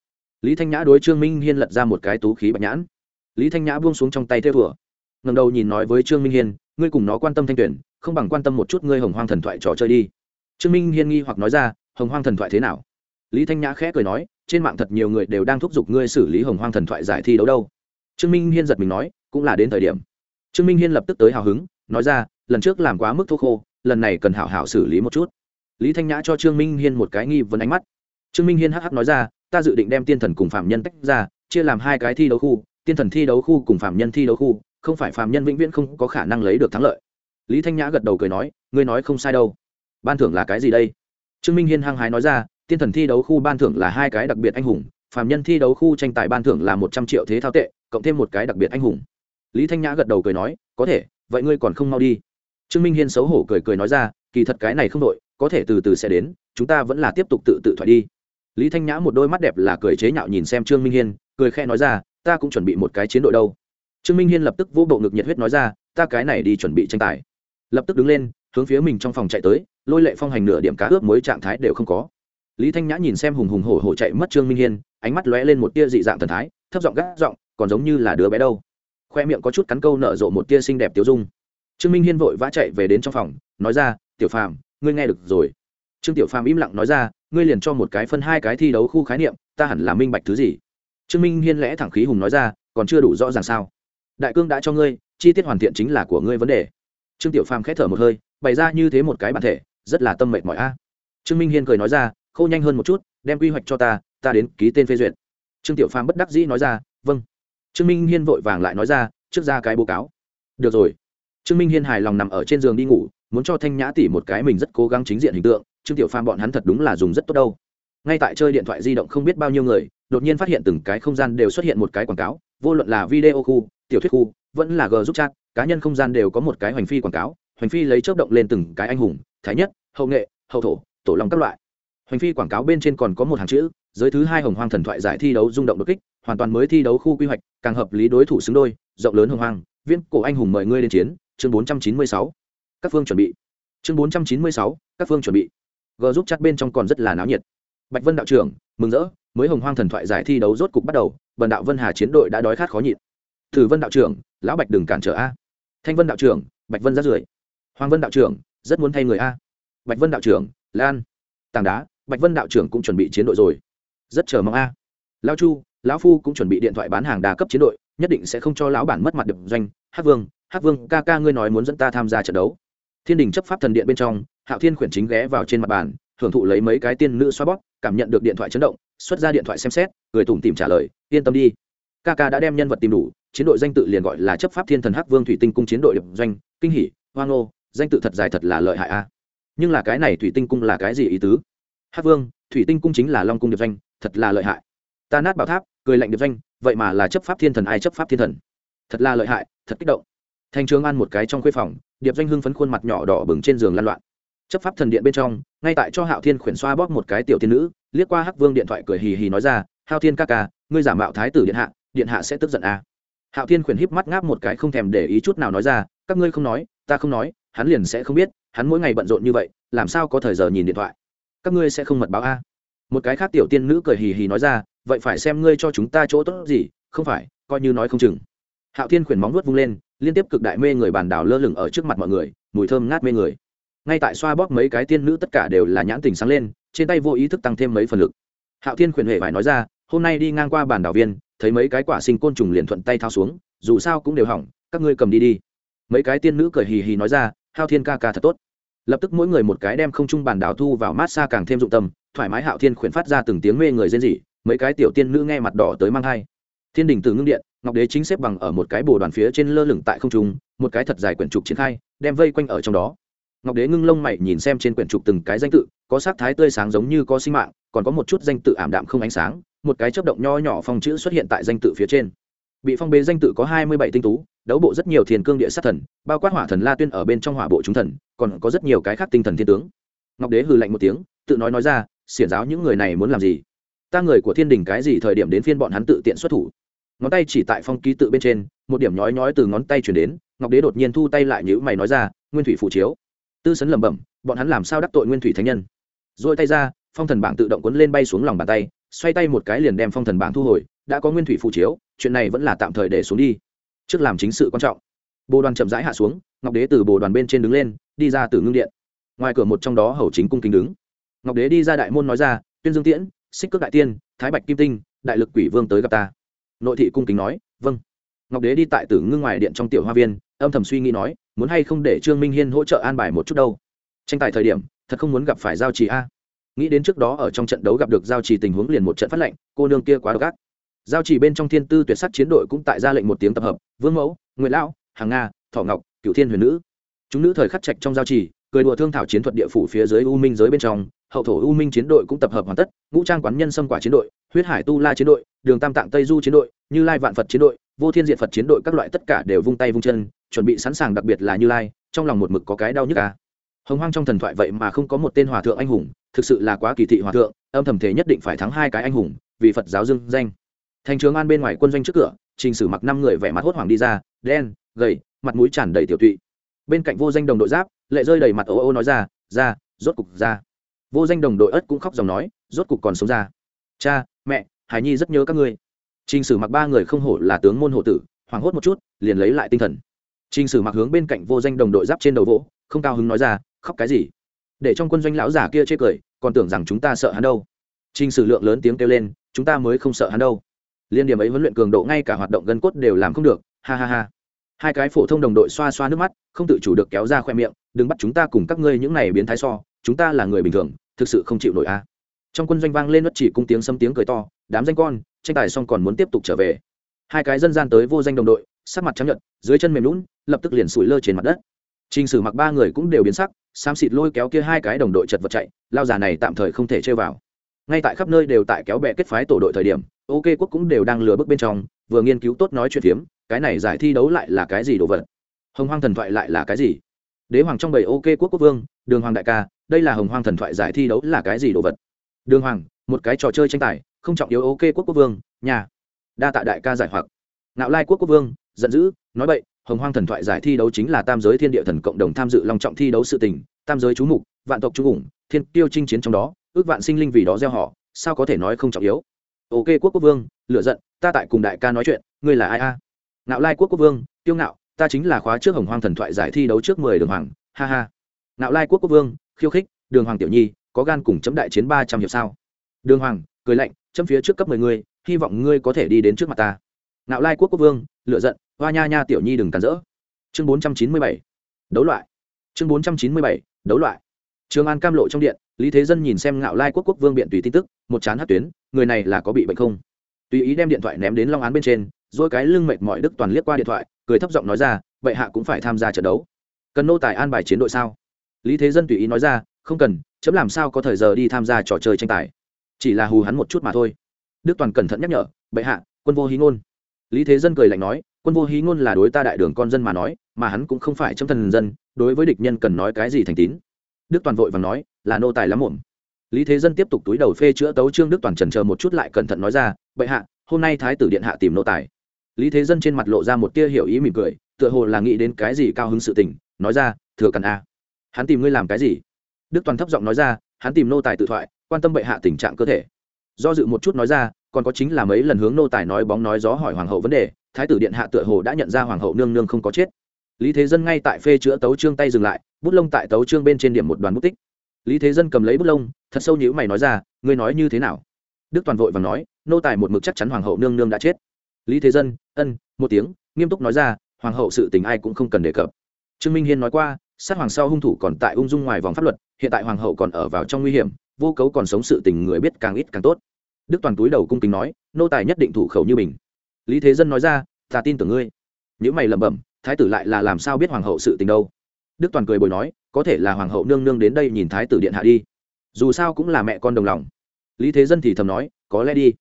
lý thanh nhã đối trương minh hiên lật ra một cái tú khí bạch nhãn. Lý thanh nhã buông xuống trong tay theo thùa ngầm đầu nhìn nói với trương minh hiên, ngươi cùng nó quan tâm thanh tuyển, không bằng quan tâm một chút ngươi hồng hoang thần thoại trò chơi đi. Trương minh hiên nghi hoặc nói ra, hồng hoang thần thoại thế nào? Lý thanh nhã khẽ cười nói, trên mạng thật nhiều người đều đang thúc giục ngươi xử lý hồng hoang thần thoại giải thi đấu đâu. Trương minh hiên giật mình nói, cũng là đến thời điểm. Trương minh hiên lập tức tới hào hứng, nói ra, lần trước làm quá mức thuốc khô, lần này cần hảo hảo xử lý một chút. Lý thanh nhã cho trương minh hiên một cái nghi vấn ánh mắt. Trương minh hiên hh nói ra ta dự định đem tiên thần cùng phạm nhân tách ra, chia làm hai cái thi đấu khu, tiên thần thi đấu khu cùng phạm nhân thi đấu khu, không phải phạm nhân vĩnh viễn không có khả năng lấy được thắng lợi. Lý thanh nhã gật đầu cười nói, ngươi nói không sai đâu. Ban thưởng là cái gì đây? Trương minh hiên hăng hái nói ra, tiên thần thi đấu khu ban thưởng là hai cái đặc biệt anh hùng phạm nhân thi đấu khu tranh tài ban thưởng là một trăm triệu thế thao tệ, cộng thêm một cái đặc biệt anh hùng. Lý thanh nhã gật đầu cười nói, có thể, vậy ngươi còn không mau đi. Trương minh hiên xấu hổ cười cười nói ra, kỳ thật cái này không đội, có thể từ từ sẽ đến, chúng ta vẫn là tiếp tục tự tự thoại đi lý thanh nhã một đôi mắt đẹp là cười chế nhạo nhìn xem trương minh hiên, cười khe nói ra, ta cũng chuẩn bị một cái chiến đội đâu. Trương minh hiên lập tức vỗ bộ ngực nhiệt huyết nói ra, ta cái này đi chuẩn bị tranh tài. Lập tức đứng lên, hướng phía mình trong phòng chạy tới, lôi lệ phong hành nửa điểm cá ướp mới trạng thái đều không có. Lý thanh nhã nhìn xem hùng hùng hổ hổ chạy mất trương minh hiên, ánh mắt lóe lên một tia dị dạng thần thái, thấp giọng gác giọng, còn giống như là đứa bé đâu. Khoe miệng có chút cắn câu nở rộ một tia xinh đẹp tiêu dung. Trương minh hiên vội vã chạy về đến trong phòng, nói ra, tiểu phàm, ngươi nghe được rồi. Trương tiểu phàm im lặng nói ra ngươi liền cho một cái phân hai cái thi đấu khu khái niệm, ta hẳn là minh bạch thứ gì? Trương minh hiên lẽ thẳng khí hùng nói ra, còn chưa đủ rõ ràng sao? Đại cương đã cho ngươi, chi tiết hoàn thiện chính là của ngươi vấn đề. Trương tiểu phàm k h ẽ thở một hơi, bày ra như thế một cái bản thể, rất là tâm mệt mỏi a. Trương minh hiên cười nói ra, khô nhanh hơn một chút, đem quy hoạch cho ta ta đến ký tên phê duyệt. Trương tiểu phàm bất đắc dĩ nói ra vâng. Trương minh hiên vội vàng lại nói ra, trước ra cái báo cáo. Được rồi. Trương minh hiên hài lòng nằm ở trên giường đi ngủ, muốn cho thanh nhã tỷ một cái mình rất cố gắng chính diện hình tượng trương tiểu phàm bọn hắn thật đúng là dùng rất tốt đâu. Ngay tại chơi điện thoại di động không biết bao nhiêu người, đột nhiên phát hiện từng cái không gian đều xuất hiện một cái quảng cáo, vô luận là video khu, tiểu thuyết khu, vẫn là g giúp chat, cá nhân không gian đều có một cái hoành phi quảng cáo, hoành phi lấy chớp động lên từng cái anh hùng, thái nhất, hậu nghệ, hậu thổ, tổ long các loại. Hoành phi quảng cáo bên trên còn có một hàng chữ, giới thứ hai hồng hoang thần thoại giải thi đấu rung động đột kích, hoàn toàn mới thi đấu khu quy hoạch, càng hợp lý đối thủ xứng đôi, rộng lớn hồng hoang viên cổ anh hùng mời ngươi lên chiến, chương bốn trăm chín mươi sáu. Các phương chuẩn bị. Chương bốn trăm chín mươi sáu, các phương chuẩn bị g giúp chắc bên trong còn rất là náo nhiệt. Bạch vân đạo trưởng, mừng rỡ, mới hồng hoang thần thoại giải thi đấu rốt cục bắt đầu bần đạo vân hà chiến đội đã đói khát khó nhịn. Thử vân đạo trưởng, lão bạch đừng cản trở a. Thanh vân đạo trưởng, bạch vân ra rưởi hoàng vân đạo trưởng, rất muốn thay người a. Bạch vân đạo trưởng, lan. Tảng đá, bạch vân đạo trưởng cũng chuẩn bị chiến đội rồi. Rất chờ mong a. Lão chu, lão phu cũng chuẩn bị điện thoại bán hàng đa cấp chiến đội, nhất định sẽ không cho lão bản mất mặt được doanh. Hát vương hát vương, ca ca ngươi nói muốn dẫn ta tham gia trận đấu. Thiên đình chấp pháp thần điện bên trong hạo thiên khuyển chính ghé vào trên mặt bàn, hưởng thụ lấy mấy cái tiên nữ xoa bóp, cảm nhận được điện thoại chấn động, xuất ra điện thoại xem xét, cười tủm tìm trả lời, yên tâm đi. Ca ca đã đem nhân vật tìm đủ, chiến đội danh tự liền gọi là chấp pháp thiên thần hắc vương thủy tinh cung chiến đội điệp doanh, kinh hỷ hoang ngô, danh tự thật dài thật là lợi hại a. À. Nhưng là cái này thủy tinh cung là cái gì ý tứ? Hắc vương, thủy tinh cung chính là long cung điệp doanh, thật là lợi hại. Ta nát bảo tháp, cười lạnh điệp doanh, vậy mà là chấp pháp thiên thần ai chấp pháp thiên thần? Thật là lợi hại, thật kích động. Thành trường ăn một cái trong khuê phòng, điệp doanh hưng phấn khuôn mặt nhỏ đỏ bừng trên giường lan loạn chấp pháp thần điện bên trong, ngay tại cho hạo thiên khuyển xoa bóp một cái tiểu tiên nữ, liếc qua hắc vương điện thoại cười hì hì nói ra, hạo thiên ca ca, ngươi giả mạo thái tử điện hạ điện hạ sẽ tức giận à. hạo thiên khuyển híp mắt ngáp một cái không thèm để ý chút nào nói ra, các ngươi không nói, ta không nói, hắn liền sẽ không biết, hắn mỗi ngày bận rộn như vậy, làm sao có thời giờ nhìn điện thoại các ngươi sẽ không mật báo a à. một cái khác tiểu tiên nữ cười hì hì nói ra, vậy phải xem ngươi cho chúng ta chỗ tốt gì, không phải, coi như nói không chừng hạo thiên khuyển móng nuốt vung lên, liên tiếp cực đại mê người bàn đảo lơ lửng ở trước mặt mọi người, mùi thơm ngát mê người ngay tại xoa bóp mấy cái tiên nữ tất cả đều là nhãn tình sáng lên, trên tay vô ý thức tăng thêm mấy phần lực. Hạo thiên khuyển huệ phải nói ra, hôm nay đi ngang qua bản đảo viên, thấy mấy cái quả sinh côn trùng liền thuận tay thao xuống, dù sao cũng đều hỏng, các ngươi cầm đi đi. Mấy cái tiên nữ cười hì hì nói ra, hạo thiên ca ca thật tốt. Lập tức mỗi người một cái đem không trung bản đảo thu vào mát xa càng thêm dụng tâm, thoải mái hạo thiên khuyển phát ra từng tiếng mê người rên rỉ, mấy cái tiểu tiên nữ nghe mặt đỏ tới mang thai. Thiên đình từ ngưng điện, ngọc đế chính xếp bằng ở một cái bồ đoàn phía trên lơ lửng tại không trung, một cái thật dài quyển trục triển khai, đem vây quanh ở trong đó ngọc đế ngưng lông mày nhìn xem trên quyển trục từng cái danh tự, có sắc thái tươi sáng giống như có sinh mạng, còn có một chút danh tự ảm đạm không ánh sáng, một cái chớp động nho nhỏ phong chữ xuất hiện tại danh tự phía trên. Bị phong bế danh tự có hai mươi bảy tinh tú, đấu bộ rất nhiều thiền cương địa sát thần, bao quát hỏa thần la tuyên ở bên trong hỏa bộ chúng thần, còn có rất nhiều cái khác tinh thần thiên tướng. Ngọc đế hừ lạnh một tiếng, tự nói nói ra, xiển giáo những người này muốn làm gì? Ta người của thiên đình cái gì thời điểm đến phiên bọn hắn tự tiện xuất thủ? Ngón tay chỉ tại phong ký tự bên trên, một điểm nhói nhói từ ngón tay chuyển đến, ngọc đế đột nhiên thu tay lại nhữ mày nói ra, nguyên thủy phụ chiếu tư sấn lẩm bẩm, bọn hắn làm sao đắc tội nguyên thủy thánh nhân? Rồi tay ra, phong thần bảng tự động quấn lên bay xuống lòng bàn tay, xoay tay một cái liền đem phong thần bảng thu hồi, đã có nguyên thủy phụ chiếu, chuyện này vẫn là tạm thời để xuống đi. Trước làm chính sự quan trọng. Bồ đoàn chậm rãi hạ xuống, ngọc đế từ bồ đoàn bên trên đứng lên, đi ra từ ngưng điện. Ngoài cửa một trong đó hầu chính cung kính đứng. Ngọc đế đi ra đại môn nói ra, tuyên dương tiễn, xích cước đại tiên, thái bạch kim tinh, đại lực quỷ vương tới gặp ta. Nội thị cung kính nói vâng. Ngọc đế đi tại tử ngưng ngoài điện trong tiểu hoa viên âm thầm suy nghĩ nói, muốn hay không để trương minh hiên hỗ trợ an bài một chút đâu. Tranh tài thời điểm, thật không muốn gặp phải giao trì a. Nghĩ đến trước đó ở trong trận đấu gặp được giao trì tình huống liền một trận phát lệnh, cô nương kia quá độc ác. Giao trì bên trong thiên tư tuyệt sắc chiến đội cũng tại ra lệnh một tiếng tập hợp, vương mẫu nguyễn lão, hàng nga, thọ ngọc cựu thiên huyền nữ. Chúng nữ thời khắc trạch trong giao trì, cười đùa thương thảo chiến thuật địa phủ phía dưới u minh giới bên trong, hậu thổ u minh chiến đội cũng tập hợp hoàn tất, ngũ trang quán nhân xâm quả chiến đội, huyết hải tu la chiến đội, đường tam tạng tây du chiến đội, như lai vạn phật chiến đội, vô thiên diện phật chiến đội, các loại tất cả đều vung tay vung chân chuẩn bị sẵn sàng đặc biệt là như lai, trong lòng một mực có cái đau nhức ca hồng hoang trong thần thoại vậy mà không có một tên hòa thượng anh hùng, thực sự là quá kỳ thị hòa thượng, âm thầm thể nhất định phải thắng hai cái anh hùng, vì phật giáo dưng danh. Thành trường an bên ngoài quân doanh trước cửa, trình sử mặc năm người vẻ mặt hốt hoảng đi ra, đen, gầy, mặt mũi tràn đầy tiểu tụy. Bên cạnh vô danh đồng đội giáp, lệ rơi đầy mặt ô ô nói ra ra, rốt cục ra. Vô danh đồng đội ất cũng khóc dòng nói, rốt cục còn sống ra. Cha, mẹ, hải nhi rất nhớ các ngươi. Trình sử mặc ba người không hổ là tướng môn hộ tử, hoảng hốt một chút, liền lấy lại tinh thần trình sử mặc hướng bên cạnh vô danh đồng đội giáp trên đầu vỗ, không cao hứng nói ra, khóc cái gì? Để trong quân doanh lão giả kia chê cười, còn tưởng rằng chúng ta sợ hắn đâu. Trình sử lượng lớn tiếng kêu lên, chúng ta mới không sợ hắn đâu. Liên điểm ấy huấn luyện cường độ ngay cả hoạt động gân cốt đều làm không được, ha ha ha. Hai cái phổ thông đồng đội xoa xoa nước mắt, không tự chủ được kéo ra khoe miệng, đừng bắt chúng ta cùng các ngươi những này biến thái so, chúng ta là người bình thường, thực sự không chịu nổi a. Trong quân doanh vang lên bất chỉ cung tiếng xâm tiếng cười to, đám danh con, tranh tài xong còn muốn tiếp tục trở về. Hai cái dân gian tới vô danh đồng đội sắc mặt trắng nhợt, dưới chân mềm lún lập tức liền sủi lơ trên mặt đất Trình Sử mặc ba người cũng đều biến sắc, xám xịt lôi kéo kia hai cái đồng đội chật vật chạy, lao già này tạm thời không thể chơi vào. Ngay tại khắp nơi đều tại kéo bè kết phái tổ đội thời điểm, OK quốc cũng đều đang lừa bước bên trong, vừa nghiên cứu tốt nói chuyện phiếm, cái này giải thi đấu lại là cái gì đồ vật? Hồng Hoang thần thoại lại là cái gì? Đế hoàng trong bầy OK quốc quốc vương, Đường Hoàng đại ca, đây là Hồng Hoang thần thoại giải thi đấu là cái gì đồ vật? Đường Hoàng, một cái trò chơi tranh tài, không trọng yếu OK quốc quốc vương, nhà. Đa tạ đại ca giải hoặc. Nạo Lai quốc quốc vương, giận dữ, nói bậy, hồng hoang thần thoại giải thi đấu chính là tam giới thiên địa thần cộng đồng tham dự long trọng thi đấu sự tình tam giới chú mục vạn tộc chú ủng thiên tiêu chinh chiến trong đó ước vạn sinh linh vì đó gieo họ sao có thể nói không trọng yếu? Ok quốc quốc vương lựa giận ta tại cùng đại ca nói chuyện ngươi là ai a? À? nạo lai quốc quốc vương tiêu ngạo ta chính là khóa trước hồng hoang thần thoại giải thi đấu trước mười đường hoàng ha ha. Nạo lai quốc quốc vương khiêu khích đường hoàng tiểu nhi có gan cùng chấm đại chiến ba trăm hiệp sao? Đường hoàng cười lạnh chấm phía trước cấp mười người hy vọng ngươi có thể đi đến trước mặt ta. Nạo lai quốc quốc vương lựa giận hoa nha nha tiểu nhi đừng cản rỡ. Chương bốn trăm chín mươi bảy, đấu loại. Chương bốn trăm chín mươi bảy, đấu loại. Trường an cam lộ trong điện, lý thế dân nhìn xem ngạo lai quốc quốc vương biện tùy tin tức, một chán hát tuyến, người này là có bị bệnh không? Tùy ý đem điện thoại ném đến long án bên trên rồi cái lưng mệt mỏi đức toàn liếc qua điện thoại, cười thấp giọng nói ra, vậy hạ cũng phải tham gia trận đấu. Cần nô tài an bài chiến đội sao? Lý thế dân tùy ý nói ra, không cần, chấm làm sao có thời giờ đi tham gia trò chơi tranh tài. Chỉ là hù hắn một chút mà thôi. Đức toàn cẩn thận nhắc nhở, bệ hạ, quân vô hí ngôn. Lý thế dân cười lạnh nói quân vô hí ngôn là đối ta đại đường con dân mà nói, mà hắn cũng không phải trong thần dân, đối với địch nhân cần nói cái gì thành tín. Đức toàn vội và nói, là nô tài lắm muộn. Lý thế dân tiếp tục túi đầu phê chữa tấu trương đức toàn trần chờ một chút lại cẩn thận nói ra, bệ hạ, hôm nay thái tử điện hạ tìm nô tài. Lý thế dân trên mặt lộ ra một tia hiểu ý mỉm cười, tựa hồ là nghĩ đến cái gì cao hứng sự tình, nói ra, thừa cần a, hắn tìm ngươi làm cái gì? Đức toàn thấp giọng nói ra, hắn tìm nô tài tự thoại, quan tâm bệ hạ tình trạng cơ thể. Do dự một chút nói ra, còn có chính là mấy lần hướng nô tài nói bóng nói gió hỏi hoàng hậu vấn đề thái tử điện hạ tựa hồ đã nhận ra hoàng hậu nương nương không có chết. Lý thế dân ngay tại phê chữa tấu trương tay dừng lại, bút lông tại tấu trương bên trên điểm một đoàn bút tích. Lý thế dân cầm lấy bút lông, thật sâu nhữ mày nói ra, ngươi nói như thế nào? Đức toàn vội và nói, nô tài một mực chắc chắn hoàng hậu nương nương đã chết. Lý thế dân, ân, một tiếng, nghiêm túc nói ra, hoàng hậu sự tình ai cũng không cần đề cập. Trương minh hiên nói qua, sát hoàng sau hung thủ còn tại ung dung ngoài vòng pháp luật, hiện tại hoàng hậu còn ở vào trong nguy hiểm, vô cấu còn sống sự tình người biết càng ít càng tốt. Đức toàn túi đầu cung kính nói, nô tài nhất định thủ khẩu như mình lý thế dân nói ra, ta tin tưởng ngươi. Nếu mày lẩm bẩm, thái tử lại là làm sao biết hoàng hậu sự tình đâu? Đức toàn cười bồi nói, có thể là hoàng hậu nương nương đến đây nhìn thái tử điện hạ đi. Dù sao cũng là mẹ con đồng lòng. Lý thế dân thì thầm nói, có lẽ đi.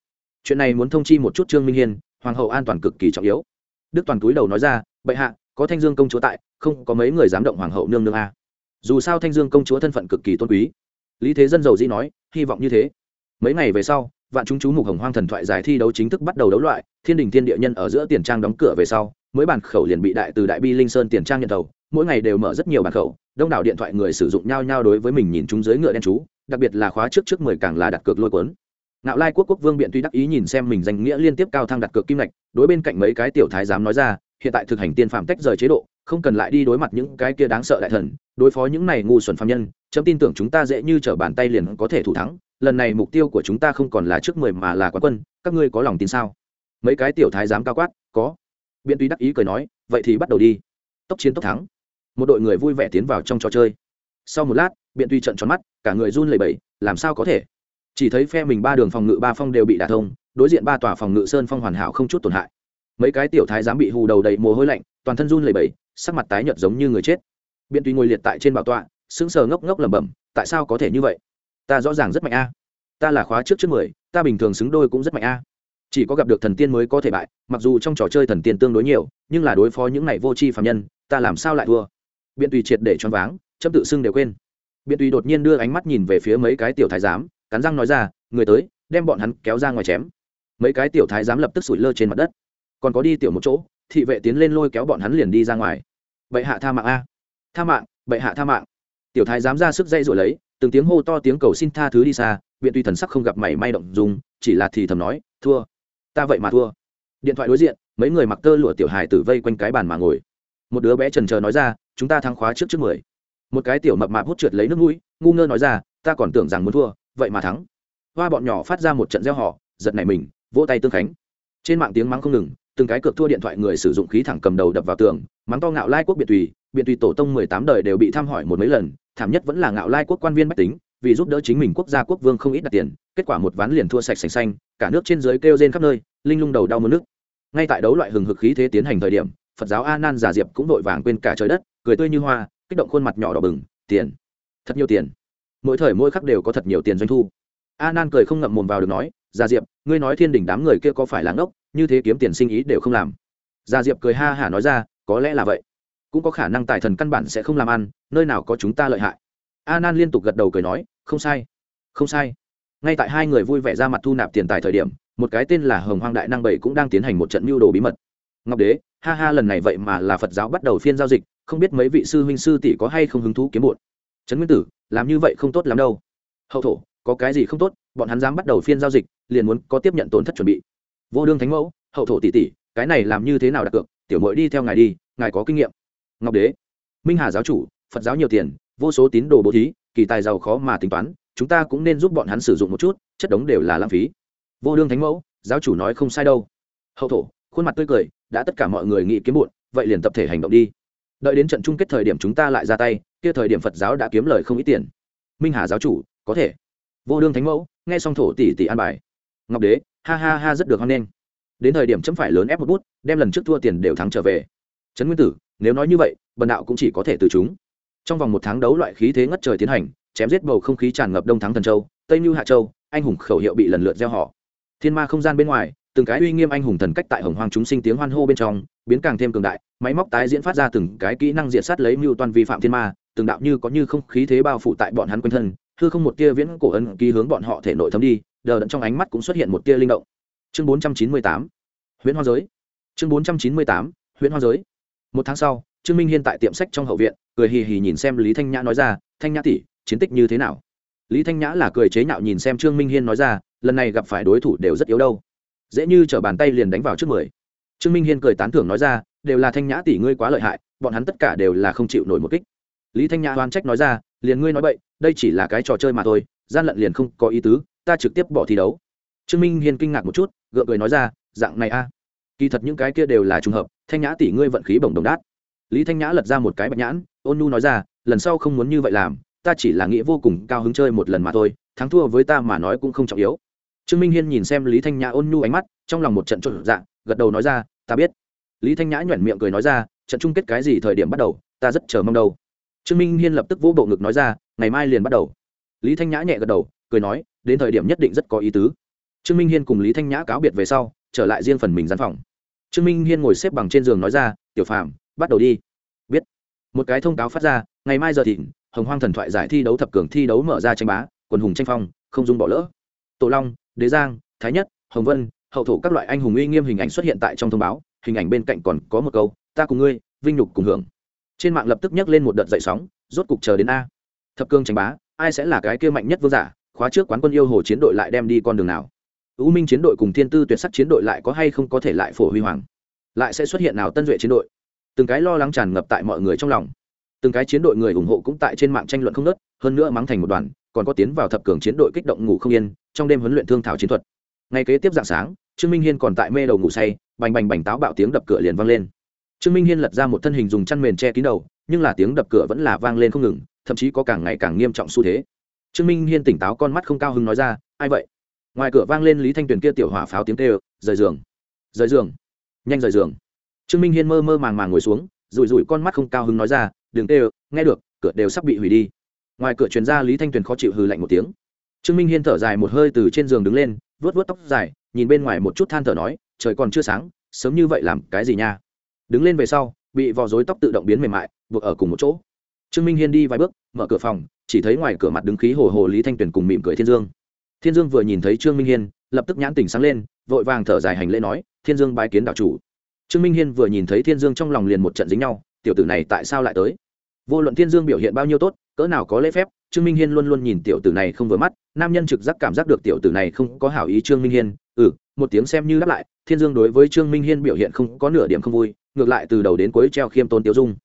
Chuyện này muốn thông chi một chút trương minh hiên, hoàng hậu an toàn cực kỳ trọng yếu. Đức toàn túi đầu nói ra, bệ hạ, có thanh dương công chúa tại, không có mấy người dám động hoàng hậu nương nương a. Dù sao thanh dương công chúa thân phận cực kỳ tôn quý. Lý thế dân giàu dĩ nói, hy vọng như thế. Mấy ngày về sau vạn chúng chú mục hồng hoang thần thoại giải thi đấu chính thức bắt đầu đấu loại, thiên đình thiên địa nhân ở giữa tiền trang đóng cửa về sau mỗi bàn khẩu liền bị đại từ đại bi linh sơn tiền trang nhận đầu mỗi ngày đều mở rất nhiều bàn khẩu, đông đảo điện thoại người sử dụng nhau nhau đối với mình nhìn chúng dưới ngựa đen chú, đặc biệt là khóa trước trước mười càng là đặt cược lôi cuốn. Nạo lai quốc quốc vương biện tuy đắc ý nhìn xem mình danh nghĩa liên tiếp cao thăng đặt cược kim lạch đối bên cạnh mấy cái tiểu thái dám nói ra, hiện tại thực hành tiên phạm tách rời chế độ, không cần lại đi đối mặt những cái kia đáng sợ đại thần, đối phó những này ngu xuẩn phạm nhân, chấm tin tưởng chúng ta dễ như trở bàn tay liền có thể thủ thắng lần này mục tiêu của chúng ta không còn là trước mười mà là quán quân, các ngươi có lòng tin sao? Mấy cái tiểu thái dám cao quát, có. Biện tuy đắc ý cười nói, vậy thì bắt đầu đi. Tốc chiến tốc thắng. Một đội người vui vẻ tiến vào trong trò chơi. Sau một lát, biện tuy trận tròn mắt, cả người run lẩy bẩy, làm sao có thể? Chỉ thấy phe mình ba đường phòng ngự ba phong đều bị đả thông, đối diện ba tòa phòng ngự sơn phong hoàn hảo không chút tổn hại. Mấy cái tiểu thái dám bị hù đầu đầy mồ hôi lạnh, toàn thân run lẩy bẩy, sắc mặt tái nhợt giống như người chết. Biện tuy ngồi liệt tại trên bảo tọa, sững sờ ngốc ngốc lẩm bẩm, tại sao có thể như vậy? Ta rõ ràng rất mạnh a. Ta là khóa trước trước mười, ta bình thường xứng đôi cũng rất mạnh a. Chỉ có gặp được thần tiên mới có thể bại, mặc dù trong trò chơi thần tiên tương đối nhiều, nhưng là đối phó những này vô tri phạm nhân, ta làm sao lại thua? Biện tùy triệt để choáng váng, chấm tự xưng đều quên. Biện tùy đột nhiên đưa ánh mắt nhìn về phía mấy cái tiểu thái giám, cắn răng nói ra, người tới, đem bọn hắn kéo ra ngoài chém. Mấy cái tiểu thái giám lập tức sủi lơ trên mặt đất. Còn có đi tiểu một chỗ, thị vệ tiến lên lôi kéo bọn hắn liền đi ra ngoài. Bệ hạ tha mạng a. Tha mạng, bệ hạ tha mạng. Tiểu thái giám ra sức dây rồi lấy từng tiếng hô to tiếng cầu xin tha thứ đi xa biện tùy thần sắc không gặp mảy may động dùng chỉ là thì thầm nói, thua, ta vậy mà thua. Điện thoại đối diện, mấy người mặc tơ lụa tiểu hài tử vây quanh cái bàn mà ngồi. Một đứa bé trần trờ nói ra, chúng ta thắng khóa trước trước mười. Một cái tiểu mập mạp hút trượt lấy nước mũi, ngu ngơ nói ra, ta còn tưởng rằng muốn thua, vậy mà thắng. Hoa bọn nhỏ phát ra một trận gieo họ giật nảy mình, vỗ tay tương khánh. Trên mạng tiếng mắng không ngừng, từng cái cược thua điện thoại người sử dụng khí thẳng cầm đầu đập vào tường, mắng to ngạo lai quốc biệt tùy biệt tùy tổ tông mười tám đời đều bị thăm hỏi một mấy lần thảm nhất vẫn là ngạo lai quốc quan viên bách tính, vì giúp đỡ chính mình quốc gia quốc vương không ít đặt tiền, kết quả một ván liền thua sạch sành xanh, cả nước trên dưới kêu rên khắp nơi, linh lung đầu đau mất nước. Ngay tại đấu loại hừng hực khí thế tiến hành thời điểm, phật giáo a nan giả diệp cũng vội vàng quên cả trời đất, cười tươi như hoa, kích động khuôn mặt nhỏ đỏ bừng, tiền, thật nhiều tiền. Mỗi thời mỗi khắc đều có thật nhiều tiền doanh thu. A nan cười không ngậm mồm vào được nói giả diệp, ngươi nói thiên đình đám người kia có phải là ngốc, như thế kiếm tiền sinh ý đều không làm. Giả diệp cười ha hả nói ra, có lẽ là vậy cũng có khả năng tài thần căn bản sẽ không làm ăn, nơi nào có chúng ta lợi hại. A nan liên tục gật đầu cười nói, không sai không sai. Ngay tại hai người vui vẻ ra mặt thu nạp tiền tài thời điểm, một cái tên là hồng hoang đại năng bảy cũng đang tiến hành một trận mưu đồ bí mật. Ngọc đế, ha ha, lần này vậy mà là phật giáo bắt đầu phiên giao dịch, không biết mấy vị sư huynh sư tỷ có hay không hứng thú kiếm bột trấn nguyên tử, làm như vậy không tốt lắm đâu. Hậu thổ, có cái gì không tốt, bọn hắn dám bắt đầu phiên giao dịch, liền muốn có tiếp nhận tổn thất chuẩn bị. Vô đương thánh mẫu, hậu thổ tỷ tỷ, cái này làm như thế nào đặt cược tiểu mội đi theo ngài đi, ngài có kinh nghiệm ngọc đế. Minh hà giáo chủ, phật giáo nhiều tiền, vô số tín đồ bố thí, kỳ tài giàu khó mà tính toán, chúng ta cũng nên giúp bọn hắn sử dụng một chút, chất đống đều là lãng phí. Vô đương thánh mẫu, giáo chủ nói không sai đâu. Hậu thổ, khuôn mặt tươi cười, đã tất cả mọi người nghĩ kiếm bụn vậy liền tập thể hành động đi. Đợi đến trận chung kết thời điểm chúng ta lại ra tay, kia thời điểm phật giáo đã kiếm lời không ít tiền. Minh hà giáo chủ, có thể. Vô đương thánh mẫu, nghe xong thổ tỷ tỷ an bài. Ngọc đế, ha ha ha rất được hoan nghênh. Đến thời điểm chấm phải lớn ép một bút, đem lần trước thua tiền đều thắng trở về. Trấn nguyên tử nếu nói như vậy, bần đạo cũng chỉ có thể từ chúng. Trong vòng một tháng đấu loại khí thế ngất trời tiến hành, chém giết bầu không khí tràn ngập đông thắng thần châu, tây như hạ châu, anh hùng khẩu hiệu bị lần lượt gieo họ. Thiên ma không gian bên ngoài, từng cái uy nghiêm anh hùng thần cách tại hồng hoàng chúng sinh tiếng hoan hô bên trong, biến càng thêm cường đại, máy móc tái diễn phát ra từng cái kỹ năng diện sát lấy mưu toàn vi phạm thiên ma, từng đạo như có như không khí thế bao phủ tại bọn hắn quanh thân, hư không một tia viễn cổ ấn ký hướng bọn họ thể nội thấm đi, đờ đẫn trong ánh mắt cũng xuất hiện một tia linh động. Chương bốn trăm chín mươi tám, huyễn hoa giới. Chương bốn trăm chín mươi tám, huyễn hoa giới một tháng sau, trương minh hiên tại tiệm sách trong hậu viện, cười hì hì nhìn xem lý thanh nhã nói ra, thanh nhã tỷ, chiến tích như thế nào? Lý thanh nhã là cười chế nhạo nhìn xem trương minh hiên nói ra, lần này gặp phải đối thủ đều rất yếu đâu. Dễ như t bàn tay liền đánh vào trước mười. Trương minh hiên cười tán thưởng nói ra, đều là thanh nhã tỷ ngươi quá lợi hại, bọn hắn tất cả đều là không chịu nổi một kích. Lý thanh nhã oan trách nói ra, liền ngươi nói vậy đây chỉ là cái trò chơi mà thôi, gian lận liền không có ý tứ, ta trực tiếp bỏ thi đấu. Trương minh hiên kinh ngạc một chút, gượng cười nói ra, dạng này a kỳ thật những cái kia đều là trùng hợp, thanh nhã tỷ ngươi vận khí bổng đồng đát. Lý thanh nhã lật ra một cái bạch nhãn, ôn nu nói ra, lần sau không muốn như vậy làm, ta chỉ là nghĩa vô cùng cao hứng chơi một lần mà thôi, thắng thua với ta mà nói cũng không trọng yếu. Trương minh hiên nhìn xem lý thanh nhã ôn nhu ánh mắt, trong lòng một trận trộn dạng gật đầu nói ra, ta biết. Lý thanh nhã nhoẻn miệng cười nói ra, trận chung kết cái gì thời điểm bắt đầu, ta rất chờ mong đâu. Trương minh hiên lập tức vỗ bộ ngực nói ra, ngày mai liền bắt đầu. Lý thanh nhã nhẹ gật đầu, cười nói, đến thời điểm nhất định rất có ý tứ. Trương minh hiên cùng lý thanh nhã cáo biệt về sau trở lại riêng phần mình gian phòng. Trương minh hiên ngồi xếp bằng trên giường nói ra, tiểu phàm, bắt đầu đi. Biết. Một cái thông cáo phát ra, ngày mai giờ thìn hồng hoang thần thoại giải thi đấu thập cường thi đấu mở ra tranh bá, quần hùng tranh phong, không dung bỏ lỡ. Tổ long, đế giang, thái nhất, hồng vân, hậu thổ các loại anh hùng uy nghiêm hình ảnh xuất hiện tại trong thông báo, hình ảnh bên cạnh còn có một câu, ta cùng ngươi, vinh nhục cùng hưởng. Trên mạng lập tức nhắc lên một đợt dậy sóng, rốt cục chờ đến a. Thập cương tranh bá, ai sẽ là cái kia mạnh nhất vương giả, khóa trước quán quân yêu hồ chiến đội lại đem đi con đường nào? U minh chiến đội cùng thiên tư tuyệt sắc chiến đội lại có hay không có thể lại phổ huy hoàng? Lại sẽ xuất hiện nào tân duệ chiến đội? Từng cái lo lắng tràn ngập tại mọi người trong lòng. Từng cái chiến đội người ủng hộ cũng tại trên mạng tranh luận không ngớt, hơn nữa mắng thành một đoàn còn có tiến vào thập cường chiến đội kích động ngủ không yên trong đêm huấn luyện thương thảo chiến thuật. Ngay kế tiếp dạng sáng trương minh hiên còn tại mê đầu ngủ say bành bành bành táo bạo tiếng đập cửa liền vang lên. Trương minh hiên lật ra một thân hình dùng chăn mền che kín đầu nhưng là tiếng đập cửa vẫn là vang lên không ngừng thậm chí có càng ngày càng nghiêm trọng xu thế. Trương minh hiên tỉnh táo con mắt không cao hứng nói ra ai vậy? Ngoài cửa vang lên lý thanh tuyền kia tiểu hỏa pháo tiếng kêu, rời giường rời giường, nhanh rời giường. Trương minh hiên mơ mơ màng màng ngồi xuống, rủi rủi con mắt không cao hứng nói ra, đừng kêu, nghe được, cửa đều sắp bị hủy đi. Ngoài cửa truyền ra lý thanh tuyền khó chịu hừ lạnh một tiếng. Trương minh hiên thở dài một hơi từ trên giường đứng lên vớt vớt tóc dài, nhìn bên ngoài một chút than thở nói, trời còn chưa sáng, sớm như vậy làm cái gì nha? Đứng lên về sau, bị vò dối tóc tự động biến mềm mại, buộc ở cùng một chỗ. Trương minh hiên đi vài bước, mở cửa phòng, chỉ thấy ngoài cửa mặt đứng khí hồ hồ lý thanh tuyền cùng mỉm cười thiên dương thiên dương vừa nhìn thấy trương minh hiên, lập tức nhãn tỉnh sáng lên, vội vàng thở dài hành lễ nói, thiên dương bái kiến đạo chủ. Trương minh hiên vừa nhìn thấy thiên dương trong lòng liền một trận dính nhau, tiểu tử này tại sao lại tới? Vô luận thiên dương biểu hiện bao nhiêu tốt, cỡ nào có lễ phép, trương minh hiên luôn luôn nhìn tiểu tử này không vừa mắt, nam nhân trực giác cảm giác được tiểu tử này không có hảo ý trương minh hiên ừ một tiếng xem như đáp lại, thiên dương đối với trương minh hiên biểu hiện không có nửa điểm không vui, ngược lại từ đầu đến cuối treo khiêm tôn tiêu dung.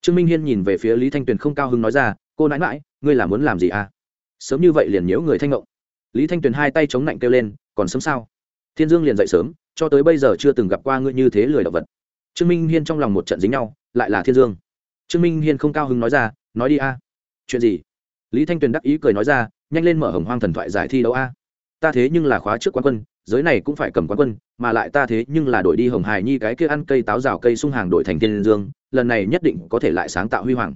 Trương minh hiên nhìn về phía lý thanh tuyền không cao hứng nói ra, cô nãi mãi ngươi là muốn làm gì à? Sớm như vậy liền nhiễu người thanh ngộng lý thanh tuyền hai tay chống lạnh kêu lên, còn sớm sao? Thiên dương liền dậy sớm, cho tới bây giờ chưa từng gặp qua ngươi như thế lười động vật. Trương minh hiên trong lòng một trận dính nhau, lại là thiên dương. Trương minh hiên không cao hứng nói ra, nói đi a. Chuyện gì? Lý thanh tuyền đắc ý cười nói ra, nhanh lên mở hồng hoang thần thoại giải thi đấu a. Ta thế nhưng là khóa trước quán quân, giới này cũng phải cầm quán quân, mà lại ta thế nhưng là đổi đi hồng hài nhi cái kia ăn cây táo rào cây sung hàng đổi thành thiên dương, lần này nhất định có thể lại sáng tạo huy hoàng.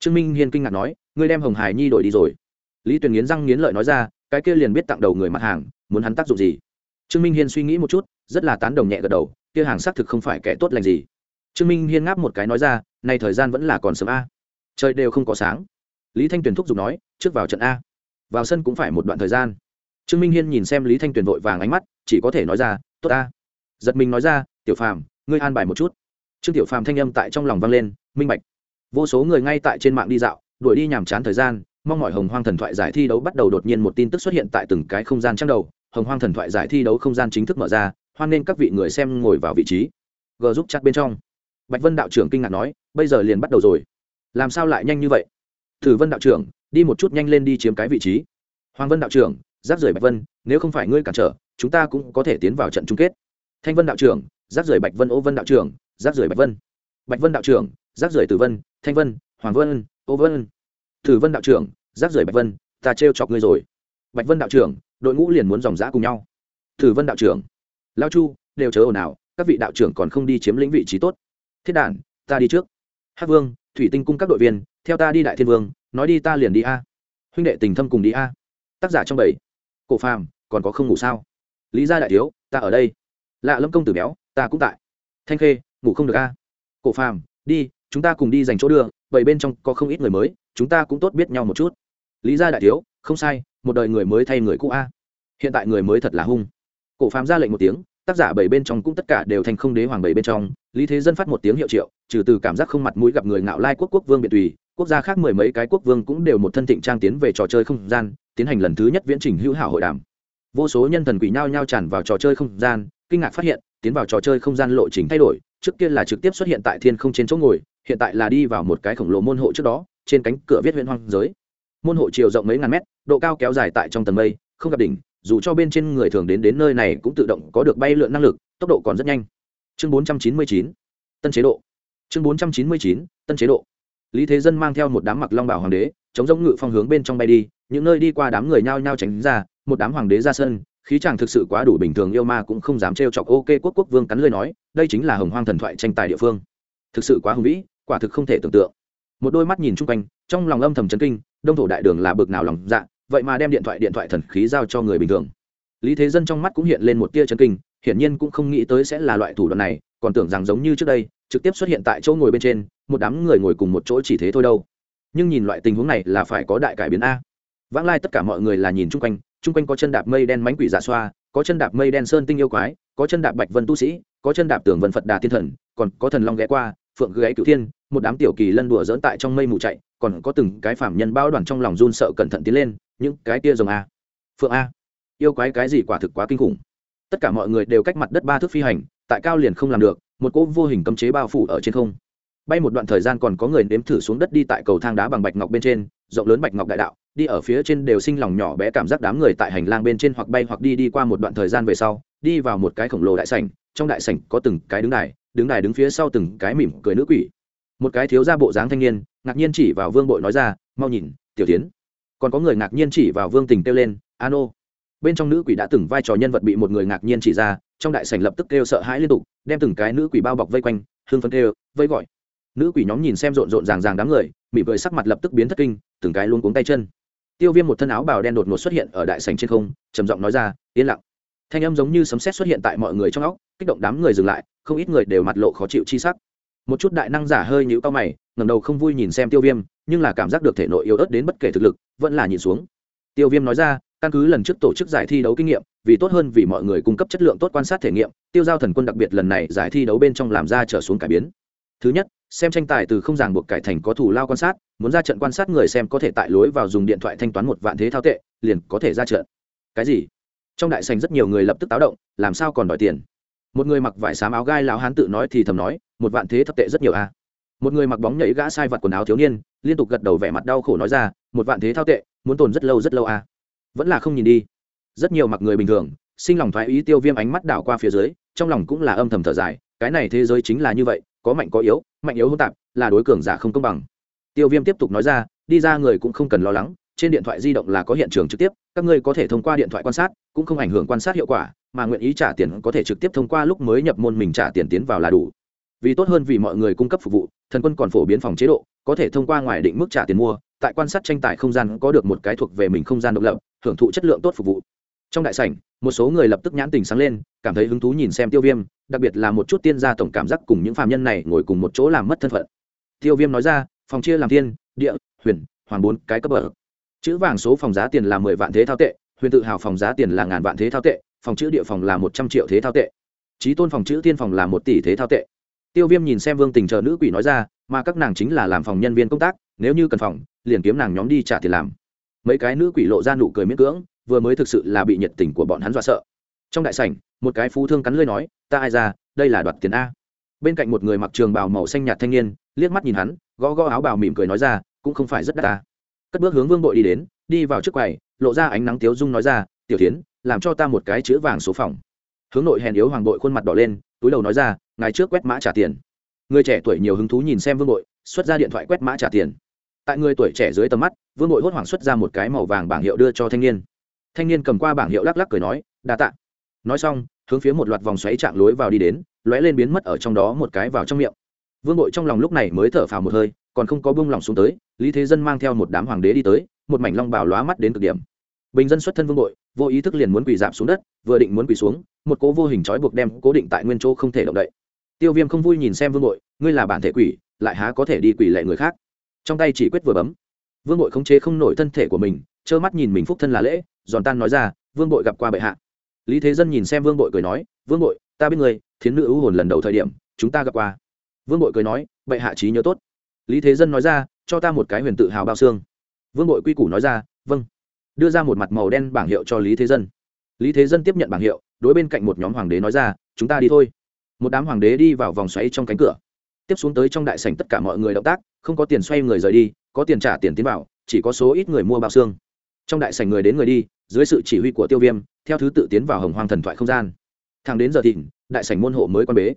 Trương minh hiên kinh ngạc nói, ngươi đem hồng hài nhi đổi đi rồi? Lý tuyền nghiến răng nghiến lợi nói ra, cái kia liền biết tặng đầu người mặt hàng, muốn hắn tác dụng gì? Trương minh hiên suy nghĩ một chút, rất là tán đồng nhẹ gật đầu, kia hàng xác thực không phải kẻ tốt lành gì. Trương minh hiên ngáp một cái nói ra nay thời gian vẫn là còn sớm a. Trời đều không có sáng. Lý thanh tuyền thúc giục nói, trước vào trận a. Vào sân cũng phải một đoạn thời gian. Trương minh hiên nhìn xem lý thanh tuyền vội vàng ánh mắt, chỉ có thể nói ra, tốt a. Giật mình nói ra, tiểu phàm, ngươi an bài một chút. Trương tiểu phàm thanh âm tại trong lòng vang lên, minh bạch. Vô số người ngay tại trên mạng đi dạo, đuổi đi nhàm chán thời gian mong mọi hồng hoang thần thoại giải thi đấu bắt đầu đột nhiên một tin tức xuất hiện tại từng cái không gian trang đầu. Hồng hoang thần thoại giải thi đấu không gian chính thức mở ra, hoan nên các vị người xem ngồi vào vị trí. G giúp chặt bên trong. Bạch vân đạo trưởng kinh ngạc nói, bây giờ liền bắt đầu rồi. Làm sao lại nhanh như vậy? Thử vân đạo trưởng, đi một chút nhanh lên đi chiếm cái vị trí. Hoàng vân đạo trưởng, giáp rời bạch vân, nếu không phải ngươi cản trở, chúng ta cũng có thể tiến vào trận chung kết. Thanh vân đạo trưởng, giáp rời bạch vân, ô vân đạo trưởng, giáp rời bạch vân. Bạch vân đạo trưởng, giáp rời tử vân, thanh vân, hoàng vân, ô vân. Thử vân đạo trưởng giáp rời bạch vân, ta trêu chọc ngươi rồi. Bạch vân đạo trưởng, đội ngũ liền muốn dòng giã cùng nhau. Thử vân đạo trưởng, lao chu, đều chớ ồn ào, các vị đạo trưởng còn không đi chiếm lĩnh vị trí tốt. Thiết đản, ta đi trước. Hát vương, thủy tinh cung các đội viên, theo ta đi đại thiên vương, nói đi ta liền đi a. Huynh đệ tình thâm cùng đi a. Tác giả trong bảy. Cổ phàm, còn có không ngủ sao? Lý gia đại thiếu, ta ở đây. Lạ lâm công tử béo, ta cũng tại. Thanh khê, ngủ không được a. Cổ phàm, đi chúng ta cùng đi dành chỗ đưa, vậy bên trong có không ít người mới, chúng ta cũng tốt biết nhau một chút. Lý gia đại thiếu, không sai, một đời người mới thay người cũ a. Hiện tại người mới thật là hung. Cổ phàm ra lệnh một tiếng, tác giả bảy bên trong cũng tất cả đều thành không đế hoàng bảy bên trong, lý thế dân phát một tiếng hiệu triệu, trừ từ cảm giác không mặt mũi gặp người ngạo lai quốc quốc vương biệt tùy, quốc gia khác mười mấy cái quốc vương cũng đều một thân thịnh trang tiến về trò chơi không gian, tiến hành lần thứ nhất viễn trình hữu hảo hội đàm. Vô số nhân thần quỷ nhao nhao tràn vào trò chơi không gian, kinh ngạc phát hiện, tiến vào trò chơi không gian lộ trình thay đổi, trước kia là trực tiếp xuất hiện tại thiên không trên chỗ ngồi hiện tại là đi vào một cái khổng lồ môn hộ trước đó trên cánh cửa viết huyện hoang giới. Môn hộ chiều rộng mấy ngàn mét độ cao kéo dài tại trong tầng mây không gặp đỉnh dù cho bên trên người thường đến đến nơi này cũng tự động có được bay lượn năng lực tốc độ còn rất nhanh. Chương 499, tân chế độ. Chương 499, tân chế độ. Lý thế dân mang theo một đám mặc long bảo hoàng đế chống giống ngự phong hướng bên trong bay đi những nơi đi qua đám người nhao nhao tránh ra một đám hoàng đế ra sân khí chàng thực sự quá đủ bình thường yêu ma cũng không dám trêu chọc ok quốc quốc vương cắn lời nói đây chính là hồng hoang thần thoại tranh tài địa phương. Thực sự quá hùng vĩ quả thực không thể tưởng tượng. Một đôi mắt nhìn chung quanh, trong lòng âm thầm chấn kinh, đông thổ đại đường là bực nào lòng dạ vậy mà đem điện thoại điện thoại thần khí giao cho người bình thường. Lý thế dân trong mắt cũng hiện lên một tia chấn kinh, hiển nhiên cũng không nghĩ tới sẽ là loại thủ đoạn này, còn tưởng rằng giống như trước đây, trực tiếp xuất hiện tại chỗ ngồi bên trên, một đám người ngồi cùng một chỗ chỉ thế thôi đâu. Nhưng nhìn loại tình huống này là phải có đại cải biến a. Vãng lai tất cả mọi người là nhìn chung quanh chung quanh có chân đạp mây đen mánh quỷ giả xoa, có chân đạp mây đen sơn tinh yêu quái, có chân đạp bạch vân tu sĩ, có chân đạp tưởng vân phật đà thiên thần, còn có thần long ghé qua phượng gáy cửu thiên, một đám tiểu kỳ lân đùa dỡn tại trong mây mù chạy, còn có từng cái phạm nhân bao đoàn trong lòng run sợ cẩn thận tiến lên, những cái kia rồng a. Phượng a. Yêu quái cái gì quả thực quá kinh khủng. Tất cả mọi người đều cách mặt đất ba thước phi hành, tại cao liền không làm được, một cỗ vô hình cấm chế bao phủ ở trên không. Bay một đoạn thời gian còn có người nếm thử xuống đất đi tại cầu thang đá bằng bạch ngọc bên trên, rộng lớn bạch ngọc đại đạo, đi ở phía trên đều sinh lòng nhỏ bé cảm giác đám người tại hành lang bên trên hoặc bay hoặc đi đi qua một đoạn thời gian về sau, đi vào một cái khổng lồ đại sảnh, trong đại sảnh có từng cái đứng đài đứng đài đứng phía sau từng cái mỉm cười nữ quỷ. Một cái thiếu ra bộ dáng thanh niên, ngạc nhiên chỉ vào vương bội nói ra, mau nhìn, tiểu tiến. Còn có người ngạc nhiên chỉ vào vương tình kêu lên an ô bên trong nữ quỷ đã từng vai trò nhân vật bị một người ngạc nhiên chỉ ra, trong đại sảnh lập tức kêu sợ hãi liên tục, đem từng cái nữ quỷ bao bọc vây quanh hương phấn kêu, vây gọi. Nữ quỷ nhóm nhìn xem rộn rộn ràng ràng đám người, mỉm cười sắc mặt lập tức biến thất kinh, từng cái luôn cuống tay chân. Tiêu viêm một thân áo bào đen đột ngột xuất hiện ở đại sảnh trên không, trầm giọng nói ra, yên lặng thanh âm giống như sấm sét xuất hiện tại mọi người trong óc, kích động đám người dừng lại, không ít người đều mặt lộ khó chịu chi sắc. Một chút đại năng giả hơi nhũ cao mày, ngẩng đầu không vui nhìn xem tiêu viêm, nhưng là cảm giác được thể nội yếu ớt đến bất kể thực lực, vẫn là nhìn xuống. Tiêu viêm nói ra, căn cứ lần trước tổ chức giải thi đấu kinh nghiệm, vì tốt hơn vì mọi người cung cấp chất lượng tốt quan sát thể nghiệm, tiêu giao thần quân đặc biệt lần này giải thi đấu bên trong làm ra trở xuống cải biến. Thứ nhất, xem tranh tài từ không ràng buộc cải thành có thủ lao quan sát, muốn ra trận quan sát người xem có thể tại lối vào dùng điện thoại thanh toán một vạn thế thao tệ, liền có thể ra trận. Cái gì? Trong đại sành rất nhiều người lập tức táo động, làm sao còn đòi tiền một người mặc vải xám áo gai lão hán tự nói thì thầm nói, một vạn thế thập tệ rất nhiều a à. một người mặc bóng nhảy gã sai vặt quần áo thiếu niên, liên tục gật đầu vẻ mặt đau khổ nói ra, một vạn thế thao tệ, muốn tồn rất lâu rất lâu a à. vẫn là không nhìn đi rất nhiều mặc người bình thường, sinh lòng thoái ý tiêu viêm ánh mắt đảo qua phía dưới, trong lòng cũng là âm thầm thở dài, cái này thế giới chính là như vậy, có mạnh có yếu, mạnh yếu hỗn tạp, là đối cường giả không công bằng tiêu viêm tiếp tục nói ra, đi ra người cũng không cần lo lắng trên điện thoại di động là có hiện trường trực tiếp các ngươi có thể thông qua điện thoại quan sát cũng không ảnh hưởng quan sát hiệu quả mà nguyện ý trả tiền có thể trực tiếp thông qua lúc mới nhập môn mình trả tiền tiến vào là đủ. Vì tốt hơn vì mọi người cung cấp phục vụ thần quân còn phổ biến phòng chế độ có thể thông qua ngoài định mức trả tiền mua tại quan sát tranh tài không gian có được một cái thuộc về mình không gian độc lập hưởng thụ chất lượng tốt phục vụ. Trong đại sảnh một số người lập tức nhãn tình sáng lên cảm thấy hứng thú nhìn xem tiêu viêm đặc biệt là một chút tiên gia tổng cảm giác cùng những phạm nhân này ngồi cùng một chỗ làm mất thân phận. Tiêu viêm nói ra phòng chia làm thiên, địa huyền hoàng bốn cái cấp bậc chữ vàng số phòng giá tiền là mười vạn thế thao tệ, huyền tự hào phòng giá tiền là ngàn vạn thế thao tệ, phòng chữ địa phòng là một trăm triệu thế thao tệ. Trí tôn phòng chữ tiên phòng là một tỷ thế thao tệ. Tiêu viêm nhìn xem vương tình chờ nữ quỷ nói ra, mà các nàng chính là làm phòng nhân viên công tác, nếu như cần phòng, liền kiếm nàng nhóm đi trả tiền làm. Mấy cái nữ quỷ lộ ra nụ cười miễn cưỡng, vừa mới thực sự là bị nhiệt tình của bọn hắn dọa sợ. Trong đại sảnh, một cái phú thương cắn lưỡi nói, ta ai ra, đây là đoạt tiền a. Bên cạnh một người mặc trường bào màu xanh nhạt thanh niên, liếc mắt nhìn hắn, gõ gõ áo bào mỉm cười nói ra, cũng không phải rất đắt ta cất bước hướng vương bội đi đến, đi vào trước quầy, lộ ra ánh nắng tiếu dung nói ra, tiểu tiến làm cho ta một cái chữ vàng số phòng. Hướng nội hèn yếu hoàng bội khuôn mặt đỏ lên, túi đầu nói ra ngày trước quét mã trả tiền. Người trẻ tuổi nhiều hứng thú nhìn xem vương bội, xuất ra điện thoại quét mã trả tiền. Tại người tuổi trẻ dưới tầm mắt, vương bội hốt hoảng xuất ra một cái màu vàng bảng hiệu đưa cho thanh niên. Thanh niên cầm qua bảng hiệu lắc lắc cười nói, đa tạ. Nói xong, hướng phía một loạt vòng xoáy trạng lối vào đi đến, lóe lên biến mất ở trong đó một cái vào trong miệng. Vương bội trong lòng lúc này mới thở phào một hơi, còn không có bông lòng xuống tới lý thế dân mang theo một đám hoàng đế đi tới, một mảnh long bào lóa mắt đến cực điểm. Bình dân xuất thân vương bội, vô ý thức liền muốn quỳ dạp xuống đất, vừa định muốn quỳ xuống, một cố vô hình trói buộc đem cố định tại nguyên chỗ không thể động đậy. Tiêu viêm không vui nhìn xem vương bội, ngươi là bản thể quỷ, lại há có thể đi quỳ lệ người khác? Trong tay chỉ quyết vừa bấm. Vương bội khống chế không nổi thân thể của mình, trơ mắt nhìn mình phúc thân là lễ, giòn tan nói ra, vương bội gặp qua bệ hạ. Lý thế dân nhìn xem vương bội cười nói, vương bội, ta biết người thiến nữ ưu hồn lần đầu thời điểm, chúng ta gặp qua. Vương bội cười nói, bệ hạ trí nhớ tốt lý thế dân nói ra, cho ta một cái huyền tự hào bao xương. Vương bội quy củ nói ra vâng. Đưa ra một mặt màu đen bảng hiệu cho lý thế dân. Lý thế dân tiếp nhận bảng hiệu, đối bên cạnh một nhóm hoàng đế nói ra, chúng ta đi thôi. Một đám hoàng đế đi vào vòng xoáy trong cánh cửa. Tiếp xuống tới trong đại sảnh tất cả mọi người động tác, không có tiền xoay người rời đi, có tiền trả tiền tiến vào, chỉ có số ít người mua bao xương. Trong đại sảnh người đến người đi, dưới sự chỉ huy của tiêu viêm, theo thứ tự tiến vào hồng hoang thần thoại không gian. Thẳng đến giờ thịnh, đại sảnh môn hộ mới quan bế.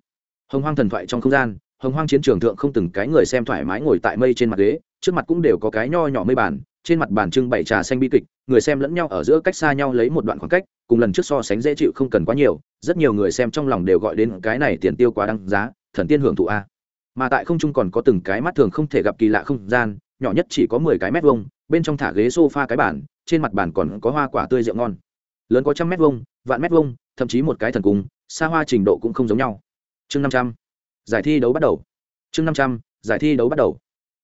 Hồng hoang thần thoại trong không gian hồng hoang chiến trường thượng không từng cái người xem thoải mái ngồi tại mây trên mặt ghế, trước mặt cũng đều có cái nho nhỏ mây bàn, trên mặt bàn trưng bày trà xanh bi kịch, người xem lẫn nhau ở giữa cách xa nhau lấy một đoạn khoảng cách, cùng lần trước so sánh dễ chịu không cần quá nhiều, rất nhiều người xem trong lòng đều gọi đến cái này tiền tiêu quá đăng giá, thần tiên hưởng thụ a. Mà tại không trung còn có từng cái mắt thường không thể gặp kỳ lạ không gian, nhỏ nhất chỉ có mười cái mét vuông, bên trong thả ghế sofa cái bàn, trên mặt bàn còn có hoa quả tươi rượu ngon. Lớn có trăm mét vuông, vạn mét vuông, thậm chí một cái thần cung, xa hoa trình độ cũng không giống nhau. Chương năm trăm giải thi đấu bắt đầu. Chương năm trăm, giải thi đấu bắt đầu.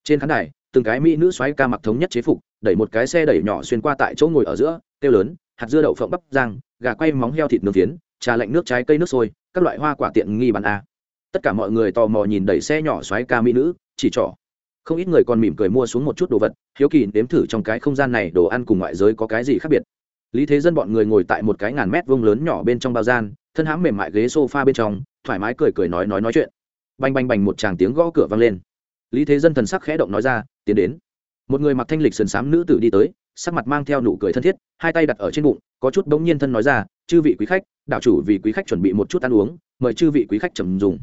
Trên khán đài, từng cái mỹ nữ xoáy ca mặc thống nhất chế phục, đẩy một cái xe đẩy nhỏ xuyên qua tại chỗ ngồi ở giữa, kêu lớn, hạt dưa đậu phộng bắp rang, gà quay móng heo thịt nướng phiến, trà lạnh nước trái cây nước sôi, các loại hoa quả tiện nghi bàn a. Tất cả mọi người tò mò nhìn đẩy xe nhỏ xoáy ca mỹ nữ, chỉ trỏ. Không ít người còn mỉm cười mua xuống một chút đồ vật, hiếu kỳ nếm thử trong cái không gian này đồ ăn cùng ngoại giới có cái gì khác biệt. Lý thế dân bọn người ngồi tại một cái ngàn mét vuông lớn nhỏ bên trong bao gian, thân hãm mềm mại ghế sofa bên trong, thoải mái cười cười nói nói nói chuyện bành bành bành một tràng tiếng gõ cửa vang lên. Lý thế dân thần sắc khẽ động nói ra, tiến đến. Một người mặc thanh lịch sườn xám nữ tử đi tới, sắc mặt mang theo nụ cười thân thiết, hai tay đặt ở trên bụng, có chút bỗng nhiên thân nói ra, chư vị quý khách, đạo chủ vì quý khách chuẩn bị một chút ăn uống, mời chư vị quý khách trầm dùng.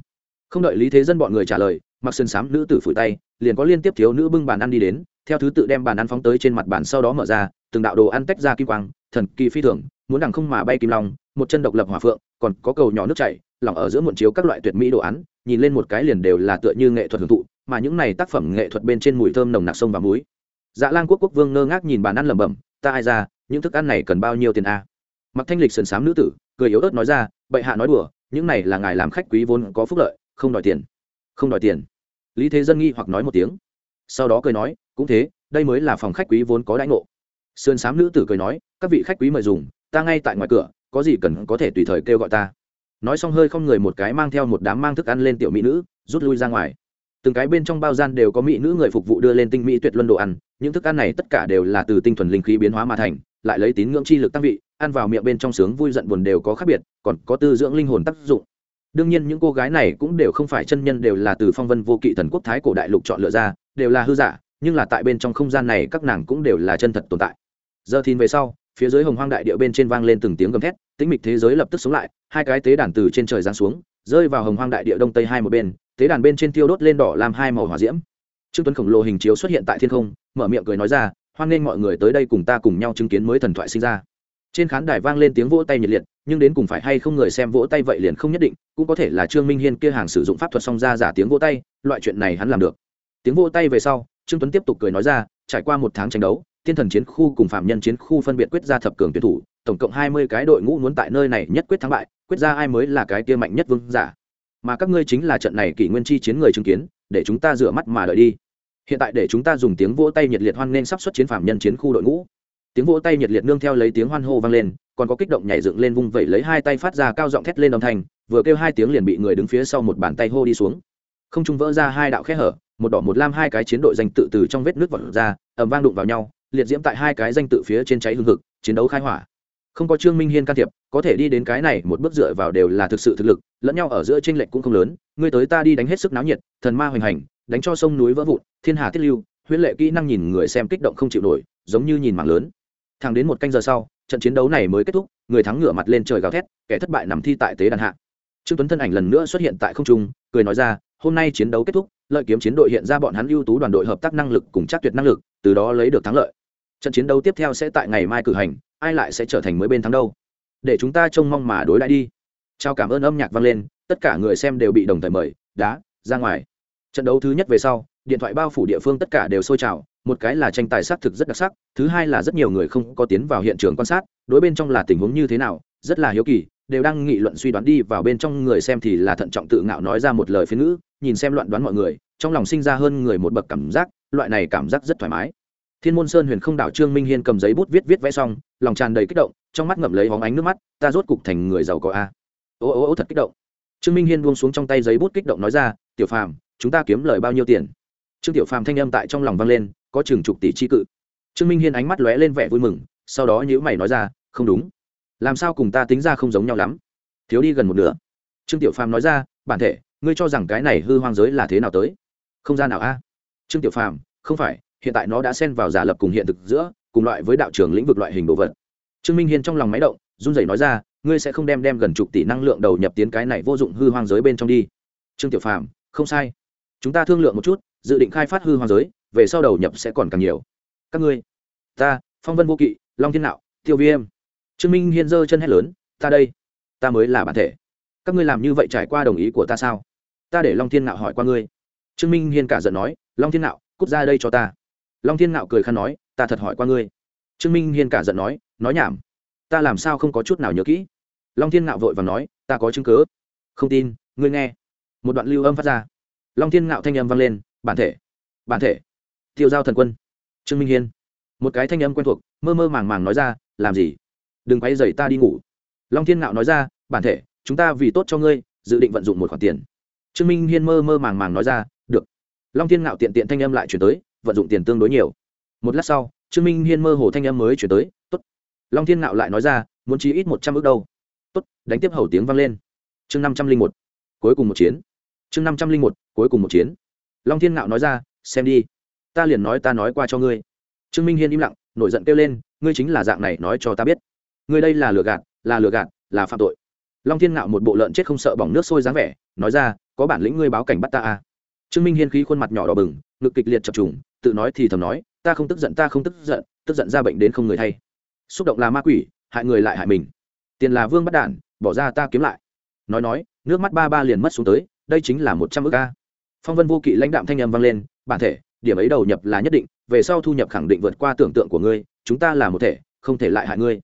Không đợi lý thế dân bọn người trả lời, mặc sườn xám nữ tử phủi tay, liền có liên tiếp thiếu nữ bưng bàn ăn đi đến, theo thứ tự đem bàn ăn phóng tới trên mặt bàn sau đó mở ra, từng đạo đồ ăn tách ra kim quang, thần kỳ phi thường, muốn đằng không mà bay kim long, một chân độc lập hỏa phượng, còn có cầu nhỏ nước chảy, lỏng ở giữa muộn chiếu các loại tuyệt mỹ đồ ăn nhìn lên một cái liền đều là tựa như nghệ thuật hưởng thụ, mà những này tác phẩm nghệ thuật bên trên mùi thơm nồng nặc sông và muối. Dạ lan quốc quốc vương ngơ ngác nhìn bàn ăn lẩm bẩm, ta ai ra, những thức ăn này cần bao nhiêu tiền a? Mặc thanh lịch sần sám nữ tử, cười yếu ớt nói ra, bệ hạ nói đùa, những này là ngài làm khách quý vốn có phúc lợi, không đòi tiền. Không đòi tiền? Lý thế dân nghi hoặc nói một tiếng. Sau đó cười nói, cũng thế, đây mới là phòng khách quý vốn có đãi ngộ. Sơn sám nữ tử cười nói, các vị khách quý mời dùng, ta ngay tại ngoài cửa, có gì cần có thể tùy thời kêu gọi ta nói xong hơi không người một cái mang theo một đám mang thức ăn lên tiểu mỹ nữ, rút lui ra ngoài. Từng cái bên trong bao gian đều có mỹ nữ người phục vụ đưa lên tinh mỹ tuyệt luân đồ ăn, những thức ăn này tất cả đều là từ tinh thuần linh khí biến hóa mà thành, lại lấy tín ngưỡng chi lực tăng vị, ăn vào miệng bên trong sướng vui giận buồn đều có khác biệt, còn có tư dưỡng linh hồn tác dụng. Đương nhiên những cô gái này cũng đều không phải chân nhân đều là từ phong vân vô kỵ thần quốc thái cổ đại lục chọn lựa ra, đều là hư giả, nhưng là tại bên trong không gian này các nàng cũng đều là chân thật tồn tại. Giờ thìn về sau, phía dưới hồng hoang đại địa bên trên vang lên từng tiếng gầm thét tĩnh mịch thế giới lập tức sống lại, hai cái tế đàn từ trên trời giáng xuống, rơi vào hồng hoang đại địa đông tây hai một bên, tế đàn bên trên tiêu đốt lên đỏ làm hai màu hỏa diễm. Trương tuấn khổng lồ hình chiếu xuất hiện tại thiên không, mở miệng cười nói ra, hoan nghênh mọi người tới đây cùng ta cùng nhau chứng kiến mới thần thoại sinh ra. Trên khán đài vang lên tiếng vỗ tay nhiệt liệt, nhưng đến cùng phải hay không người xem vỗ tay vậy liền không nhất định, cũng có thể là trương minh hiên kia hàng sử dụng pháp thuật song ra giả tiếng vỗ tay, loại chuyện này hắn làm được. Tiếng vỗ tay về sau, trương tuấn tiếp tục cười nói ra, trải qua một tháng tranh đấu, thiên thần chiến khu cùng phạm nhân chiến khu phân biệt quyết ra thập cường tuyển thủ tổng cộng hai mươi cái đội ngũ muốn tại nơi này nhất quyết thắng bại, quyết ra ai mới là cái kia mạnh nhất vương giả. Mà các ngươi chính là trận này kỷ nguyên chi chiến người chứng kiến, để chúng ta rửa mắt mà đợi đi. Hiện tại để chúng ta dùng tiếng vỗ tay nhiệt liệt hoan nghênh sắp xuất chiến phạm nhân chiến khu đội ngũ. Tiếng vỗ tay nhiệt liệt nương theo lấy tiếng hoan hô vang lên, còn có kích động nhảy dựng lên vung vẩy lấy hai tay phát ra cao giọng thét lên âm thanh, vừa kêu hai tiếng liền bị người đứng phía sau một bàn tay hô đi xuống. Không trung vỡ ra hai đạo khe hở, một đỏ một lam hai cái chiến đội danh tự từ trong vết nước vọt ra, ầm vang đụng vào nhau, liệt diễm tại hai cái danh tự phía trên cháy hương thực chiến đấu khai hỏa không có trương minh hiên can thiệp, có thể đi đến cái này một bước dựa vào đều là thực sự thực lực, lẫn nhau ở giữa tranh lệch cũng không lớn. Ngươi tới ta đi đánh hết sức náo nhiệt, thần ma hoành hành, đánh cho sông núi vỡ vụn, thiên hà tiết lưu, huyễn lệ kỹ năng nhìn người xem kích động không chịu nổi, giống như nhìn mạng lớn. Thẳng đến một canh giờ sau, trận chiến đấu này mới kết thúc, người thắng ngửa mặt lên trời gào thét, kẻ thất bại nằm thi tại tế đàn hạ. Trương tuấn thân ảnh lần nữa xuất hiện tại không trung, cười nói ra, hôm nay chiến đấu kết thúc, lợi kiếm chiến đội hiện ra bọn hắn ưu tú đoàn đội hợp tác năng lực cùng chắc tuyệt năng lực, từ đó lấy được thắng lợi. Trận chiến đấu tiếp theo sẽ tại ngày mai cử hành ai lại sẽ trở thành mới bên thắng đâu? Để chúng ta trông mong mà đối lại đi. Chào cảm ơn âm nhạc vang lên, tất cả người xem đều bị đồng thời mời, đá, ra ngoài. Trận đấu thứ nhất về sau, điện thoại bao phủ địa phương tất cả đều sôi trào, một cái là tranh tài xác thực rất đặc sắc, thứ hai là rất nhiều người không có tiến vào hiện trường quan sát, đối bên trong là tình huống như thế nào, rất là hiếu kỳ, đều đang nghị luận suy đoán đi vào bên trong người xem thì là thận trọng tự ngạo nói ra một lời phiên ngữ, nhìn xem loạn đoán mọi người, trong lòng sinh ra hơn người một bậc cảm giác, loại này cảm giác rất thoải mái thiên môn sơn huyền không đảo trương minh hiên cầm giấy bút viết viết vẽ xong, lòng tràn đầy kích động, trong mắt ngậm lấy hóng ánh nước mắt, ta rốt cục thành người giàu có a. Ô ô ô, thật kích động. Trương minh hiên buông xuống trong tay giấy bút kích động nói ra, tiểu phàm, chúng ta kiếm lời bao nhiêu tiền? Trương tiểu phàm thanh âm tại trong lòng vang lên, có chừng chục tỷ chi cự. Trương minh hiên ánh mắt lóe lên vẻ vui mừng, sau đó nhữ mày nói ra, không đúng. Làm sao cùng ta tính ra không giống nhau lắm? Thiếu đi gần một nửa. Trương tiểu phàm nói ra, bản thể, ngươi cho rằng cái này hư hoang giới là thế nào tới? Không gian nào a? Trương tiểu phàm, không phải hiện tại nó đã xen vào giả lập cùng hiện thực giữa, cùng loại với đạo trường lĩnh vực loại hình đồ vật. Trương minh hiên trong lòng máy động, run rẩy nói ra, ngươi sẽ không đem đem gần chục tỷ năng lượng đầu nhập tiến cái này vô dụng hư hoang giới bên trong đi. Trương tiểu phàm, không sai. Chúng ta thương lượng một chút, dự định khai phát hư hoang giới, về sau đầu nhập sẽ còn càng nhiều. Các ngươi? Ta, phong vân vô kỵ, long thiên nạo, tiêu viêm trương minh hiên giơ chân hét lớn, ta đây, ta mới là bản thể. Các ngươi làm như vậy trải qua đồng ý của ta sao? Ta để long thiên nạo hỏi qua ngươi. Trương minh hiên cả giận nói, long thiên nạo, cút ra đây cho ta long thiên nạo cười khăn nói, ta thật hỏi qua ngươi. Trương minh hiên cả giận nói nói nhảm. Ta làm sao không có chút nào nhớ kỹ? Long thiên ngạo vội và nói, ta có chứng cớ không tin, ngươi nghe. Một đoạn lưu âm phát ra. Long thiên ngạo thanh âm vang lên, bản thể bản thể, tiêu giao thần quân. Trương minh hiên. Một cái thanh âm quen thuộc, mơ mơ màng màng nói ra, làm gì? Đừng quay dậy ta đi ngủ. Long thiên ngạo nói ra, bản thể, chúng ta vì tốt cho ngươi, dự định vận dụng một khoản tiền. Trương minh hiên mơ mơ màng màng nói ra, được. Long thiên ngạo tiện tiện thanh âm lại chuyển tới vận dụng tiền tương đối nhiều. Một lát sau, trương minh hiên mơ hồ thanh âm mới chuyển tới, tốt. Long thiên ngạo lại nói ra, muốn chi ít một trăm ước đâu. Tốt. Đánh tiếp hầu tiếng vang lên. Chương năm trăm linh một, cuối cùng một chiến. Chương năm trăm linh một, cuối cùng một chiến. Long thiên ngạo nói ra, xem đi. Ta liền nói ta nói qua cho ngươi. Trương minh hiên im lặng, nổi giận kêu lên, ngươi chính là dạng này nói cho ta biết. Ngươi đây là lừa gạt, là lừa gạt, là phạm tội. Long thiên ngạo một bộ lợn chết không sợ bỏng nước sôi dáng vẻ, nói ra, có bản lĩnh ngươi báo cảnh bắt ta à. trương minh hiên khí khuôn mặt nhỏ đỏ bừng, ngực kịch liệt chập trùng tự nói thì thầm nói, ta không tức giận, ta không tức giận tức giận ra bệnh đến không người thay. Xúc động là ma quỷ, hại người lại hại mình. Tiền là vương bắt đản, bỏ ra ta kiếm lại. Nói nói, nước mắt ba ba liền mất xuống tới, đây chính là một trăm ước ca. Phong vân vô kỵ lãnh đạm thanh âm vang lên, bản thể, điểm ấy đầu nhập là nhất định, về sau thu nhập khẳng định vượt qua tưởng tượng của ngươi, chúng ta là một thể, không thể lại hại ngươi.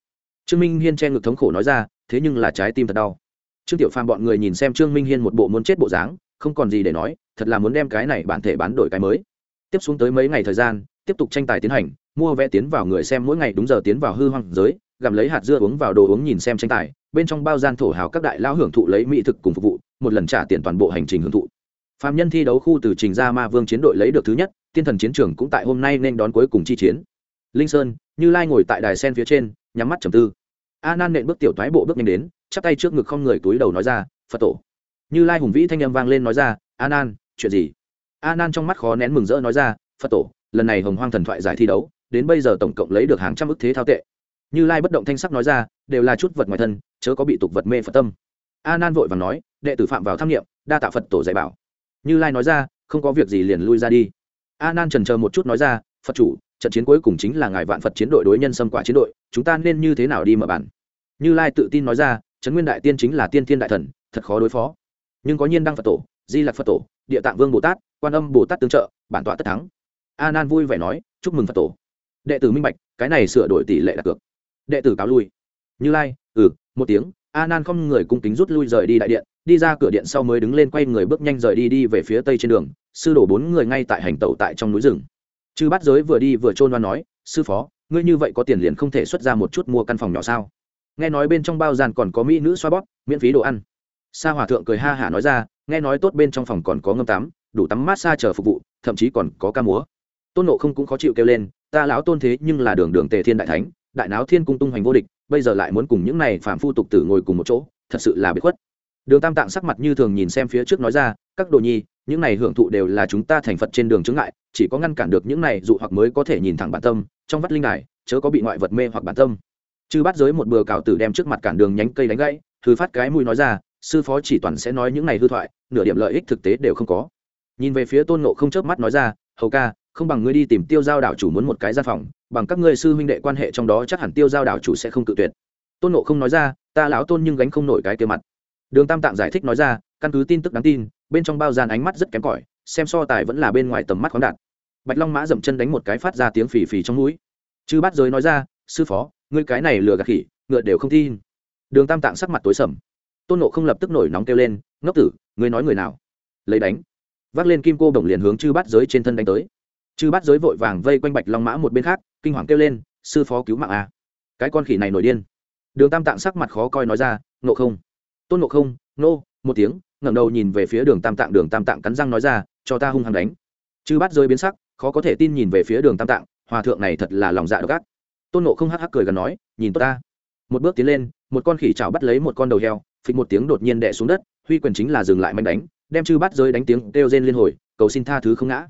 Trương minh hiên che ngực thống khổ nói ra, thế nhưng là trái tim thật đau. Trương tiểu phàm bọn người nhìn xem trương minh hiên một bộ muốn chết bộ dáng, không còn gì để nói, thật là muốn đem cái này bản thể bán đổi cái mới tiếp xuống tới mấy ngày thời gian, tiếp tục tranh tài tiến hành, mua vé tiến vào người xem mỗi ngày đúng giờ tiến vào hư hoang giới, gặm lấy hạt dưa uống vào đồ uống nhìn xem tranh tài, bên trong bao gian thổ hào các đại lao hưởng thụ lấy mỹ thực cùng phục vụ, một lần trả tiền toàn bộ hành trình hưởng thụ. Phạm nhân thi đấu khu từ trình ra ma vương chiến đội lấy được thứ nhất, tiên thần chiến trường cũng tại hôm nay nên đón cuối cùng chi chiến. Linh sơn, như lai ngồi tại đài sen phía trên, nhắm mắt trầm tư. A nan nện bước tiểu thoái bộ bước nhanh đến, chắp tay trước ngực không người túi đầu nói ra, phật tổ. Như lai hùng vĩ thanh âm vang lên nói ra, a nan, chuyện gì? A nan trong mắt khó nén mừng rỡ nói ra, phật tổ, lần này hồng hoang thần thoại giải thi đấu, đến bây giờ tổng cộng lấy được hàng trăm ức thế thao tệ. Như lai bất động thanh sắc nói ra, đều là chút vật ngoài thân, chớ có bị tục vật mê phật tâm. A nan vội và nói, đệ tử phạm vào tham nghiệm đa tạ phật tổ dạy bảo. Như lai nói ra, không có việc gì liền lui ra đi. A nan trần chờ một chút nói ra, phật chủ, trận chiến cuối cùng chính là ngài vạn phật chiến đội đối nhân xâm quả chiến đội, chúng ta nên như thế nào đi mở bản như lai tự tin nói ra, trấn nguyên đại tiên chính là tiên thiên đại thần, thật khó đối phó. Nhưng có nhiên đăng phật tổ di lạc phật tổ, địa tạng vương bồ tát, quan âm bồ tát tương trợ, bản tọa tất thắng. A nan vui vẻ nói, chúc mừng phật tổ. Đệ tử minh bạch, cái này sửa đổi tỷ lệ đặt cược. Đệ tử cáo lui. Như lai ừ một tiếng, a nan không người cung kính rút lui rời đi đại điện, đi ra cửa điện sau mới đứng lên quay người bước nhanh rời đi đi về phía tây trên đường. Sư đổ bốn người ngay tại hành tẩu tại trong núi rừng. Chư bát giới vừa đi vừa trôn đoan nói, sư phó, ngươi như vậy có tiền liền không thể xuất ra một chút mua căn phòng nhỏ sao? Nghe nói bên trong bao gian còn có mỹ nữ xoa bóp, miễn phí đồ ăn. Sa hòa thượng cười ha hả nói ra nghe nói tốt bên trong phòng còn có ngâm tắm, đủ tắm mát xa chờ phục vụ, thậm chí còn có ca múa. Tôn nộ không cũng khó chịu kêu lên, ta lão tôn thế nhưng là đường đường tề thiên đại thánh, đại náo thiên cung tung hoành vô địch, bây giờ lại muốn cùng những này phạm phu tục tử ngồi cùng một chỗ, thật sự là bị khuất. Đường tam tạng sắc mặt như thường nhìn xem phía trước nói ra, các đồ nhi, những này hưởng thụ đều là chúng ta thành phật trên đường chứng ngại, chỉ có ngăn cản được những này dụ hoặc mới có thể nhìn thẳng bản tâm, trong vắt linh này chớ có bị ngoại vật mê hoặc bản tâm. Chư bắt giới một bừa cào tử đem trước mặt cản đường nhánh cây đánh gãy, thứ phát cái mùi nói ra sư phó chỉ toàn sẽ nói những này hư thoại, nửa điểm lợi ích thực tế đều không có. Nhìn về phía tôn nộ không chớp mắt nói ra, hầu ca, không bằng ngươi đi tìm tiêu giao đảo chủ muốn một cái gian phòng, bằng các ngươi sư huynh đệ quan hệ trong đó chắc hẳn tiêu giao đảo chủ sẽ không cự tuyệt. Tôn nộ không nói ra, ta lão tôn nhưng gánh không nổi cái kia mặt. Đường tam tạng giải thích nói ra, căn cứ tin tức đáng tin, bên trong bao gian ánh mắt rất kém cỏi, xem so tài vẫn là bên ngoài tầm mắt khoáng đạt. Bạch long mã dậm chân đánh một cái phát ra tiếng phì phì trong núi chư bát giới nói ra, sư phó, ngươi cái này lừa gạt khỉ, ngựa đều không tin. Đường tam tạng sắc mặt tối sầm tôn nộ không lập tức nổi nóng kêu lên, ngốc tử, ngươi nói người nào? Lấy đánh. Vác lên kim cô đồng liền hướng chư bát giới trên thân đánh tới. Chư bát giới vội vàng vây quanh bạch long mã một bên khác, kinh hoàng kêu lên, sư phó cứu mạng a. Cái con khỉ này nổi điên. Đường tam tạng sắc mặt khó coi nói ra, nộ không. Tôn nộ không, nô, một tiếng, ngẩng đầu nhìn về phía đường tam tạng, đường tam tạng cắn răng nói ra, cho ta hung hăng đánh. Chư bát giới biến sắc, khó có thể tin nhìn về phía đường tam tạng, hòa thượng này thật là lòng dạ độc ác. Tôn nộ không hắc hắc cười gần nói, nhìn tốt ta. Một bước tiến lên, một con khỉ chảo bắt lấy một con đầu heo phịch một tiếng đột nhiên đè xuống đất, huy quyền chính là dừng lại mạnh đánh, đem chư bát giới đánh tiếng kêu rên liên hồi, cầu xin tha thứ không ngã.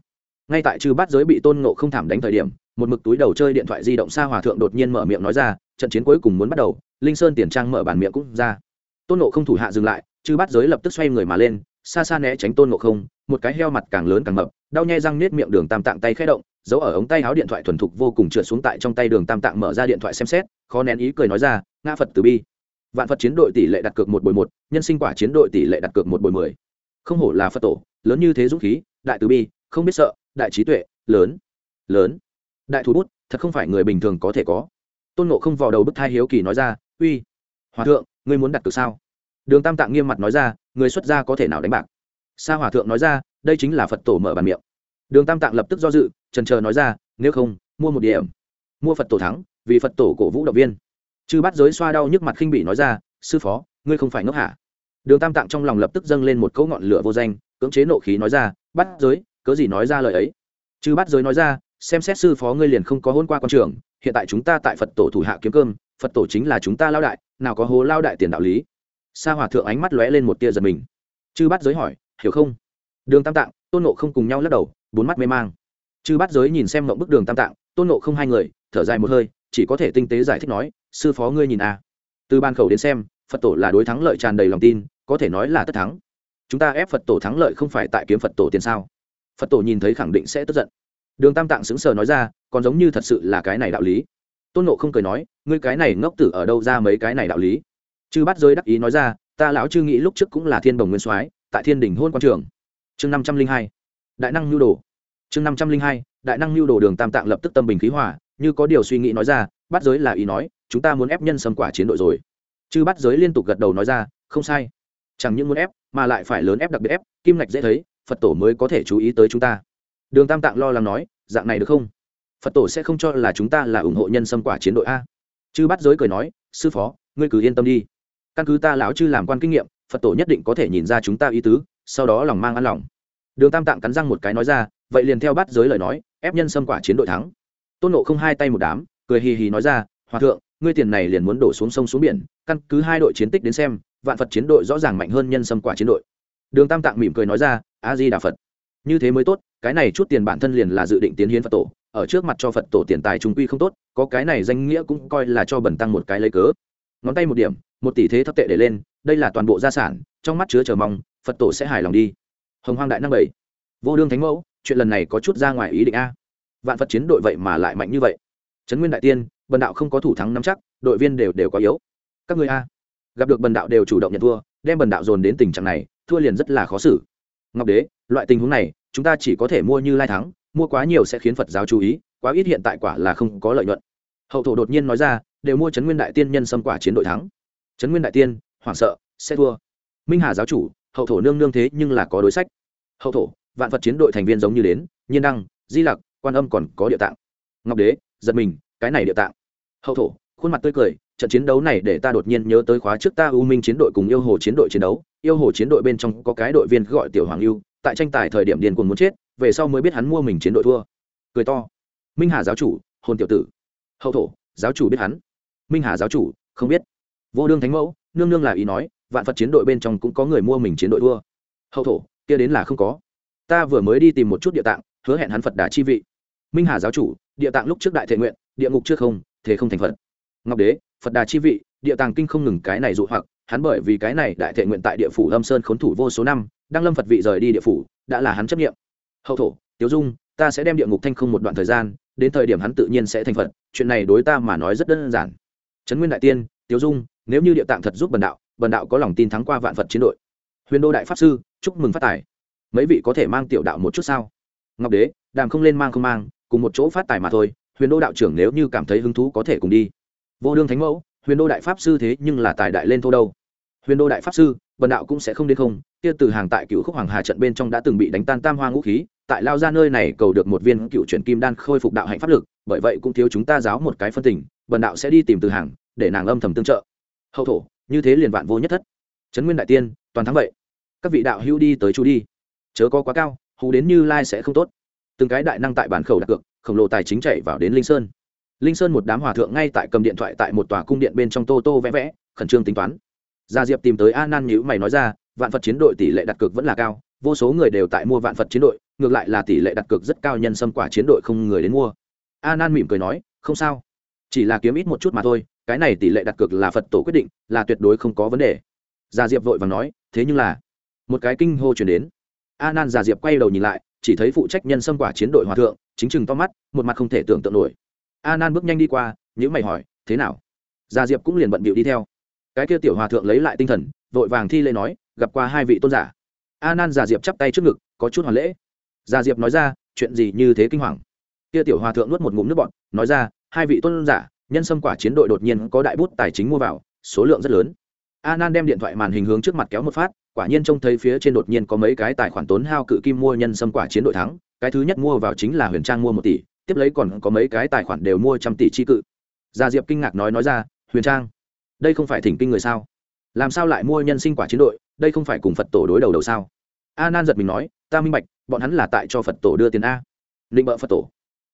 Ngay tại chư bát giới bị tôn ngộ không thảm đánh thời điểm, một mực túi đầu chơi điện thoại di động xa hòa thượng đột nhiên mở miệng nói ra, trận chiến cuối cùng muốn bắt đầu, linh sơn tiền trang mở bản miệng cũng ra. Tôn ngộ không thủ hạ dừng lại, chư bát giới lập tức xoay người mà lên, xa xa né tránh tôn ngộ không, một cái heo mặt càng lớn càng mập, đau nhai răng nết miệng đường tam tạng tay khẽ động, giấu ở ống tay áo điện thoại thuần thục vô cùng trượt xuống tại trong tay đường tam tạng mở ra điện thoại xem xét, khó nén ý cười nói ra, ngã phật từ bi vạn phật chiến đội tỷ lệ đặt cược một bồi một, nhân sinh quả chiến đội tỷ lệ đặt cược một bồi mười. Không hổ là phật tổ, lớn như thế dũng khí, đại từ bi, không biết sợ, đại trí tuệ, lớn lớn. Đại thủ bút, thật không phải người bình thường có thể có. Tôn nộ không vào đầu bức thai hiếu kỳ nói ra, uy, hòa thượng, ngươi muốn đặt cược sao? Đường tam tạng nghiêm mặt nói ra, người xuất gia có thể nào đánh bạc? Sa hòa thượng nói ra, đây chính là phật tổ mở bàn miệng. Đường tam tạng lập tức do dự, trần chờ nói ra, nếu không, mua một điểm. Mua phật tổ thắng, vì phật tổ cổ vũ động viên chư bắt giới xoa đau nhức mặt khinh bị nói ra, sư phó, ngươi không phải ngốc hả? Đường tam tạng trong lòng lập tức dâng lên một cỗ ngọn lửa vô danh, cưỡng chế nộ khí nói ra bắt giới, cớ gì nói ra lời ấy? Chư bắt giới nói ra, xem xét sư phó ngươi liền không có hôn qua con trường, hiện tại chúng ta tại phật tổ thủ hạ kiếm cơm, phật tổ chính là chúng ta lao đại, nào có hố lao đại tiền đạo lý? Sa hòa thượng ánh mắt lóe lên một tia giật mình. Chư bắt giới hỏi, hiểu không? Đường tam tạng, tôn nộ không cùng nhau lắc đầu, bốn mắt mê mang. Chư bắt giới nhìn xem mộng bức đường tam tạng, tôn nộ không hai người, thở dài một hơi chỉ có thể tinh tế giải thích nói, sư phó ngươi nhìn à. từ ban khẩu đến xem, phật tổ là đối thắng lợi tràn đầy lòng tin, có thể nói là tất thắng. Chúng ta ép phật tổ thắng lợi không phải tại kiếm phật tổ tiền sao? Phật tổ nhìn thấy khẳng định sẽ tức giận. Đường tam tạng sững sờ nói ra, còn giống như thật sự là cái này đạo lý. Tôn nộ không cười nói, ngươi cái này ngốc tử ở đâu ra mấy cái này đạo lý? Chư bắt giới đắc ý nói ra, ta lão chư nghĩ lúc trước cũng là thiên đồng nguyên soái, tại thiên đình hôn quan trường. Chương năm trăm linh hai, đại năng nhu đồ. Chương năm trăm linh hai, đại năng nhu đồ đường tam tạng lập tức tâm bình khí hòa như có điều suy nghĩ nói ra, bắt giới là ý nói, chúng ta muốn ép nhân xâm quả chiến đội rồi. Chứ bắt giới liên tục gật đầu nói ra, không sai. Chẳng những muốn ép, mà lại phải lớn ép đặc biệt ép, kim ngạch dễ thấy, phật tổ mới có thể chú ý tới chúng ta. Đường tam tạng lo lắng nói, dạng này được không? Phật tổ sẽ không cho là chúng ta là ủng hộ nhân xâm quả chiến đội a. Chứ bắt giới cười nói, sư phó, ngươi cứ yên tâm đi. Căn cứ ta lão chư làm quan kinh nghiệm, phật tổ nhất định có thể nhìn ra chúng ta ý tứ, sau đó lòng mang ăn lòng. Đường tam tạng cắn răng một cái nói ra, vậy liền theo bắt giới lời nói, ép nhân xâm quả chiến đội thắng tôn nộ không hai tay một đám, cười hì hì nói ra, hòa thượng, ngươi tiền này liền muốn đổ xuống sông xuống biển, căn cứ hai đội chiến tích đến xem, vạn phật chiến đội rõ ràng mạnh hơn nhân xâm quả chiến đội. Đường tam tạng mỉm cười nói ra, a di đà phật, như thế mới tốt, cái này chút tiền bản thân liền là dự định tiến hiến phật tổ, ở trước mặt cho phật tổ tiền tài trung quy không tốt, có cái này danh nghĩa cũng coi là cho bẩn tăng một cái lấy cớ. Ngón tay một điểm, một tỷ thế thấp tệ để lên, đây là toàn bộ gia sản, trong mắt chứa chờ mong, phật tổ sẽ hài lòng đi. Hồng hoang đại năng bảy, vô đương thánh mẫu, chuyện lần này có chút ra ngoài ý định a vạn phật chiến đội vậy mà lại mạnh như vậy trấn nguyên đại tiên bần đạo không có thủ thắng nắm chắc đội viên đều đều có yếu các người a gặp được bần đạo đều chủ động nhận thua đem bần đạo dồn đến tình trạng này thua liền rất là khó xử ngọc đế loại tình huống này chúng ta chỉ có thể mua như lai thắng mua quá nhiều sẽ khiến phật giáo chú ý quá ít hiện tại quả là không có lợi nhuận hậu thổ đột nhiên nói ra đều mua trấn nguyên đại tiên nhân xâm quả chiến đội thắng trấn nguyên đại tiên hoảng sợ sẽ thua minh hà giáo chủ hậu thổ nương nương thế nhưng là có đối sách hậu thổ vạn phật chiến đội thành viên giống như đến nhiên đăng di lặc quan âm còn có địa tạng. Ngọc đế, giật mình, cái này địa tạng. Hậu thổ, khuôn mặt tươi cười, trận chiến đấu này để ta đột nhiên nhớ tới khóa trước ta u minh chiến đội cùng yêu hồ chiến đội chiến đấu. Yêu hồ chiến đội bên trong có cái đội viên gọi tiểu hoàng lưu tại tranh tài thời điểm điền cuồng muốn chết, về sau mới biết hắn mua mình chiến đội thua. Cười to. Minh hà giáo chủ, hồn tiểu tử. Hậu thổ, giáo chủ biết hắn. Minh hà giáo chủ, không biết. Vô đương thánh mẫu, nương nương là ý nói, vạn phật chiến đội bên trong cũng có người mua mình chiến đội thua. Hậu thổ, kia đến là không có. Ta vừa mới đi tìm một chút địa tạng, hứa hẹn hắn phật đà chi vị minh hà giáo chủ, địa tạng lúc trước đại thệ nguyện, địa ngục chưa không, thế không thành phật. Ngọc đế, phật đà chi vị, địa tàng kinh không ngừng cái này dụ hoặc, hắn bởi vì cái này đại thệ nguyện tại địa phủ lâm sơn khốn thủ vô số năm đang lâm phật vị rời đi địa phủ, đã là hắn chấp nghiệm hậu thổ, tiếu dung, ta sẽ đem địa ngục thanh không một đoạn thời gian, đến thời điểm hắn tự nhiên sẽ thành phật, chuyện này đối ta mà nói rất đơn giản. Trấn nguyên đại tiên, tiếu dung, nếu như địa tạng thật giúp bần đạo bần đạo có lòng tin thắng qua vạn phật chiến đội. Huyền đô đại pháp sư, chúc mừng phát tài. Mấy vị có thể mang tiểu đạo một chút sao? Ngọc đế, đàm không lên mang không mang cùng một chỗ phát tài mà thôi, huyền đô đạo trưởng nếu như cảm thấy hứng thú có thể cùng đi. Vô đương thánh mẫu, huyền đô đại pháp sư thế nhưng là tài đại lên thô đâu. Huyền đô đại pháp sư, bần đạo cũng sẽ không đến không, kia từ hàng tại cựu khúc hoàng hà trận bên trong đã từng bị đánh tan tam hoa ngũ khí, tại lao ra nơi này cầu được một viên cựu chuyển kim đan khôi phục đạo hạnh pháp lực, bởi vậy cũng thiếu chúng ta giáo một cái phân tình, bần đạo sẽ đi tìm từ hàng, để nàng âm thầm tương trợ. Hậu thổ, như thế liền vạn vô nhất thất. Trấn nguyên đại tiên, toàn thắng vậy. Các vị đạo hữu đi tới chú đi. Chớ có quá cao, hù đến như lai sẽ không tốt từng cái đại năng tại bản khẩu đặt cược, khổng lồ tài chính chạy vào đến linh sơn. Linh sơn một đám hòa thượng ngay tại cầm điện thoại tại một tòa cung điện bên trong tô tô vẽ vẽ, khẩn trương tính toán. Gia diệp tìm tới a nan nhữ mày nói ra, vạn phật chiến đội tỷ lệ đặt cược vẫn là cao, vô số người đều tại mua vạn phật chiến đội, ngược lại là tỷ lệ đặt cược rất cao nhân xâm quả chiến đội không người đến mua. A nan mỉm cười nói, không sao. Chỉ là kiếm ít một chút mà thôi, cái này tỷ lệ đặt cược là phật tổ quyết định, là tuyệt đối không có vấn đề. Gia diệp vội và nói, thế nhưng là, một cái kinh hô chuyển đến. A nan gia diệp quay đầu nhìn lại chỉ thấy phụ trách nhân xâm quả chiến đội hòa thượng, chính chừng to mắt, một mặt không thể tưởng tượng nổi. A nan bước nhanh đi qua nhữ mày hỏi, thế nào? Gia diệp cũng liền bận bịu đi theo. Cái kia tiểu hòa thượng lấy lại tinh thần, vội vàng thi lễ nói, gặp qua hai vị tôn giả. A nan gia diệp chắp tay trước ngực, có chút hoàn lễ. Gia diệp nói ra, chuyện gì như thế kinh hoàng? Kia tiểu hòa thượng nuốt một ngụm nước bọn nói ra, hai vị tôn giả, nhân sâm quả chiến đội đột nhiên có đại bút tài chính mua vào, số lượng rất lớn. A nan đem điện thoại màn hình hướng trước mặt kéo một phát quả nhiên trông thấy phía trên đột nhiên có mấy cái tài khoản tốn hao cự kim mua nhân xâm quả chiến đội thắng, cái thứ nhất mua vào chính là huyền trang mua một tỷ, tiếp lấy còn có mấy cái tài khoản đều mua trăm tỷ chi cự. Gia diệp kinh ngạc nói nói ra, huyền trang, đây không phải thỉnh kinh người sao? Làm sao lại mua nhân sinh quả chiến đội? Đây không phải cùng phật tổ đối đầu đầu sao? A nan giật mình nói, ta minh bạch, bọn hắn là tại cho phật tổ đưa tiền a. Định bợ phật tổ.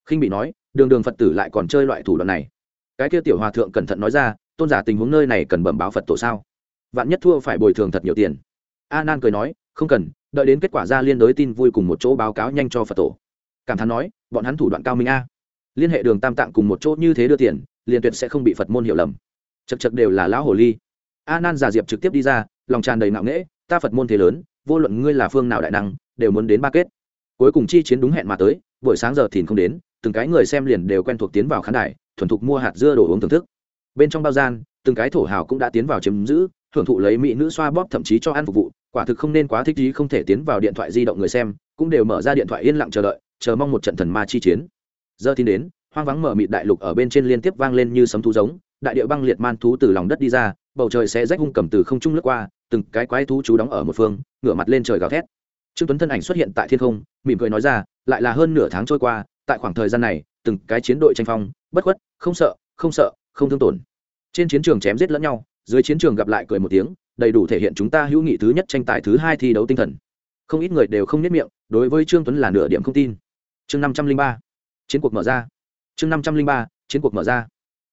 Khinh bị nói, đường đường phật tử lại còn chơi loại thủ đoạn này. Cái kia tiểu hòa thượng cẩn thận nói ra, tôn giả tình huống nơi này cần bẩm báo phật tổ sao? Vạn nhất thua phải bồi thường thật nhiều tiền a nan cười nói, không cần, đợi đến kết quả ra liên đối tin vui cùng một chỗ báo cáo nhanh cho phật tổ. Cảm thán nói, bọn hắn thủ đoạn cao minh a. Liên hệ đường tam tạng cùng một chỗ như thế đưa tiền, liền tuyệt sẽ không bị phật môn hiểu lầm. Chật chật đều là lão hồ ly. A nan giả diệp trực tiếp đi ra, lòng tràn đầy ngạo nghễ, ta phật môn thế lớn, vô luận ngươi là phương nào đại năng, đều muốn đến ba kết. Cuối cùng chi chiến đúng hẹn mà tới, buổi sáng giờ thìn không đến, từng cái người xem liền đều quen thuộc tiến vào khán đài, thuần thục mua hạt dưa đồ uống thưởng thức. Bên trong bao gian, từng cái thổ hào cũng đã tiến vào chiếm giữ thưởng thụ lấy mỹ nữ xoa bóp thậm chí cho ăn phục vụ quả thực không nên quá thích ý không thể tiến vào điện thoại di động người xem, cũng đều mở ra điện thoại yên lặng chờ đợi, chờ mong một trận thần ma chi chiến. Giờ thì đến, hoang vắng mở mịt đại lục ở bên trên liên tiếp vang lên như sấm thú giống, đại địa băng liệt man thú từ lòng đất đi ra, bầu trời sẽ rách hung cầm từ không trung lướt qua, từng cái quái thú chú đóng ở một phương, ngửa mặt lên trời gào thét. Trương tuấn thân ảnh xuất hiện tại thiên không, mỉm cười nói ra, lại là hơn nửa tháng trôi qua, tại khoảng thời gian này, từng cái chiến đội tranh phong, bất khuất, không sợ không sợ, không thương tổn. Trên chiến trường chém giết lẫn nhau, dưới chiến trường gặp lại cười một tiếng đầy đủ thể hiện chúng ta hữu nghị thứ nhất tranh tài thứ hai thi đấu tinh thần. Không ít người đều không nhất miệng, đối với trương tuấn là nửa điểm không tin. Chương năm trăm linh ba, chiến cuộc mở ra. Chương năm trăm linh ba, chiến cuộc mở ra.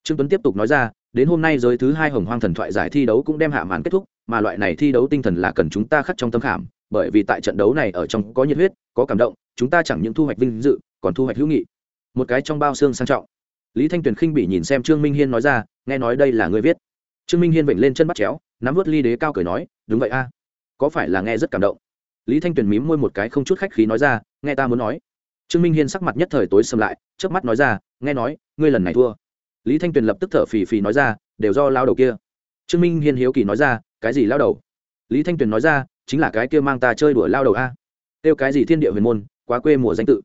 Trương tuấn tiếp tục nói ra, đến hôm nay giới thứ hai hồng hoang thần thoại giải thi đấu cũng đem hạ màn kết thúc, mà loại này thi đấu tinh thần là cần chúng ta khắc trong tâm khảm, bởi vì tại trận đấu này ở trong có nhiệt huyết, có cảm động, chúng ta chẳng những thu hoạch vinh dự, còn thu hoạch hữu nghị. Một cái trong bao xương sang trọng. Lý thanh tuyền khinh bị nhìn xem trương minh hiên nói ra, nghe nói đây là người viết trương minh hiên vểnh lên chân bắt chéo nắm vớt ly đế cao cười nói đúng vậy a có phải là nghe rất cảm động lý thanh tuyền mím môi một cái không chút khách khí nói ra nghe ta muốn nói trương minh hiên sắc mặt nhất thời tối xâm lại trước mắt nói ra nghe nói ngươi lần này thua lý thanh tuyền lập tức thở phì phì nói ra đều do lao đầu kia trương minh hiên hiếu kỳ nói ra cái gì lao đầu lý thanh tuyền nói ra chính là cái kia mang ta chơi đuổi lao đầu a kêu cái gì thiên địa huyền môn quá quê mùa danh tự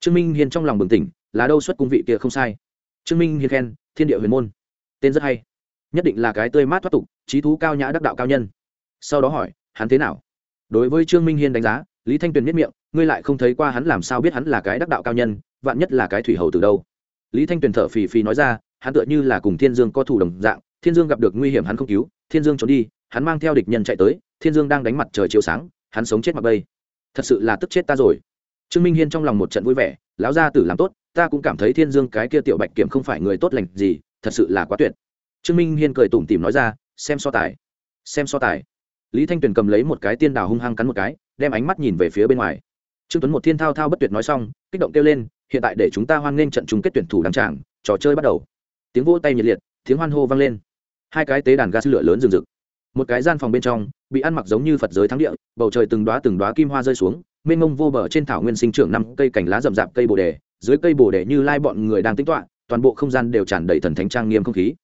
trương minh hiên trong lòng bừng tỉnh là đâu xuất cung vị kia không sai trương minh hiên khen thiên địa huyền môn tên rất hay nhất định là cái tươi mát thoát tục, trí thú cao nhã đắc đạo cao nhân. Sau đó hỏi, hắn thế nào? Đối với trương minh hiên đánh giá, lý thanh tuyền nhất miệng, ngươi lại không thấy qua hắn làm sao biết hắn là cái đắc đạo cao nhân, vạn nhất là cái thủy hầu từ đâu? Lý thanh tuyền thở phì phì nói ra, hắn tựa như là cùng thiên dương có thủ đồng dạng, thiên dương gặp được nguy hiểm hắn không cứu, thiên dương trốn đi, hắn mang theo địch nhân chạy tới, thiên dương đang đánh mặt trời chiếu sáng, hắn sống chết mặc bây thật sự là tức chết ta rồi. Trương minh hiên trong lòng một trận vui vẻ, lão gia tử làm tốt, ta cũng cảm thấy thiên dương cái kia tiểu bạch kiểm không phải người tốt lành gì, thật sự là quá tuyệt trương minh hiên cười tủm tỉm nói ra, xem so tài, xem so tài. Lý thanh tuyền cầm lấy một cái tiên đào hung hăng cắn một cái, đem ánh mắt nhìn về phía bên ngoài. Trương tuấn một thiên thao thao bất tuyệt nói xong, kích động kêu lên, hiện tại để chúng ta hoan nghênh trận chung kết tuyển thủ đăng tràng, trò chơi bắt đầu. Tiếng vỗ tay nhiệt liệt, tiếng hoan hô vang lên. Hai cái tế đàn gas lửa lớn rừng rực. Một cái gian phòng bên trong, bị ăn mặc giống như phật giới thắng địa, bầu trời từng đoá từng đoá kim hoa rơi xuống, mênh mông vô bờ trên thảo nguyên sinh trưởng năm cây cành lá rậm rạp cây bồ đề, dưới cây bồ đề như lai bọn người đang tính toạ toàn bộ không gian đều tràn đầy thần thánh trang nghiêm không khí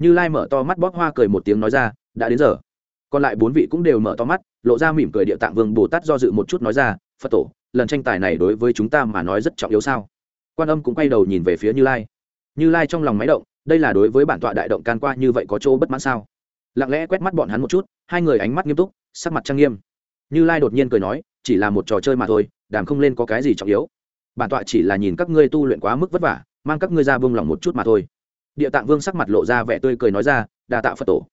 như lai mở to mắt bóp hoa cười một tiếng nói ra, đã đến giờ. Còn lại bốn vị cũng đều mở to mắt, lộ ra mỉm cười địa tạng vương bồ tát do dự một chút nói ra, phật tổ, lần tranh tài này đối với chúng ta mà nói rất trọng yếu sao? Quan âm cũng quay đầu nhìn về phía như lai. Như lai trong lòng máy động, đây là đối với bản tọa đại động can qua như vậy có chỗ bất mãn sao? Lặng lẽ quét mắt bọn hắn một chút, hai người ánh mắt nghiêm túc, sắc mặt trang nghiêm. Như lai đột nhiên cười nói, chỉ là một trò chơi mà thôi, đàm không lên có cái gì trọng yếu. Bản tọa chỉ là nhìn các ngươi tu luyện quá mức vất vả, mang các ngươi ra bông lòng một chút mà thôi địa tạng vương sắc mặt lộ ra vẻ tươi cười nói ra, đa tạ phật tổ.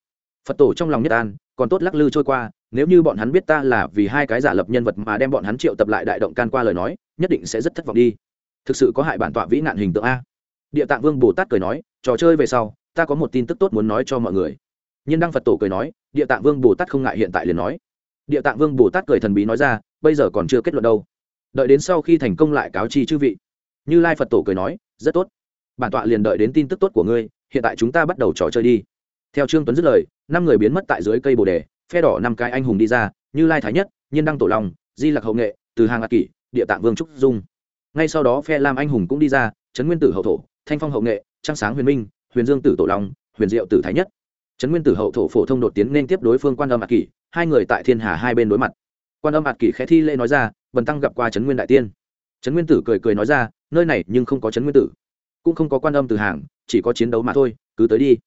Phật tổ trong lòng nhất an, còn tốt lắc lư trôi qua, nếu như bọn hắn biết ta là vì hai cái giả lập nhân vật mà đem bọn hắn triệu tập lại đại động can qua lời nói, nhất định sẽ rất thất vọng đi. Thực sự có hại bản tọa vĩ nạn hình tượng a. Địa tạng vương bồ tát cười nói, trò chơi về sau, ta có một tin tức tốt muốn nói cho mọi người. Nhân đăng phật tổ cười nói, địa tạng vương bồ tát không ngại hiện tại liền nói. Địa tạng vương bồ tát cười thần bí nói ra, bây giờ còn chưa kết luận đâu. Đợi đến sau khi thành công lại cáo chi chư vị. Như lai phật tổ cười nói, rất tốt bản tọa liền đợi đến tin tức tốt của ngươi, hiện tại chúng ta bắt đầu trò chơi đi. Theo trương tuấn dứt lời, năm người biến mất tại dưới cây bồ đề, phe đỏ năm cái anh hùng đi ra, như lai thái nhất, nhiên đăng tổ long, di lặc hậu nghệ, từ hàng ngạc kỷ, địa tạng vương trúc dung. Ngay sau đó phe lam anh hùng cũng đi ra, trấn nguyên tử hậu thổ, thanh phong hậu nghệ trang sáng huyền minh, huyền dương tử tổ long, huyền diệu tử thái nhất. Trấn nguyên tử hậu thổ phổ thông đột tiến nên tiếp đối phương quan âm ạc kỷ, hai người tại thiên hà hai bên đối mặt. Quan âm ạc kỷ khẽ thi lễ nói ra, bần tăng gặp qua trấn nguyên đại tiên. Trấn nguyên tử cười cười nói ra, nơi này nhưng không có trấn nguyên tử cũng không có quan âm từ hàng, chỉ có chiến đấu mà thôi, cứ tới đi.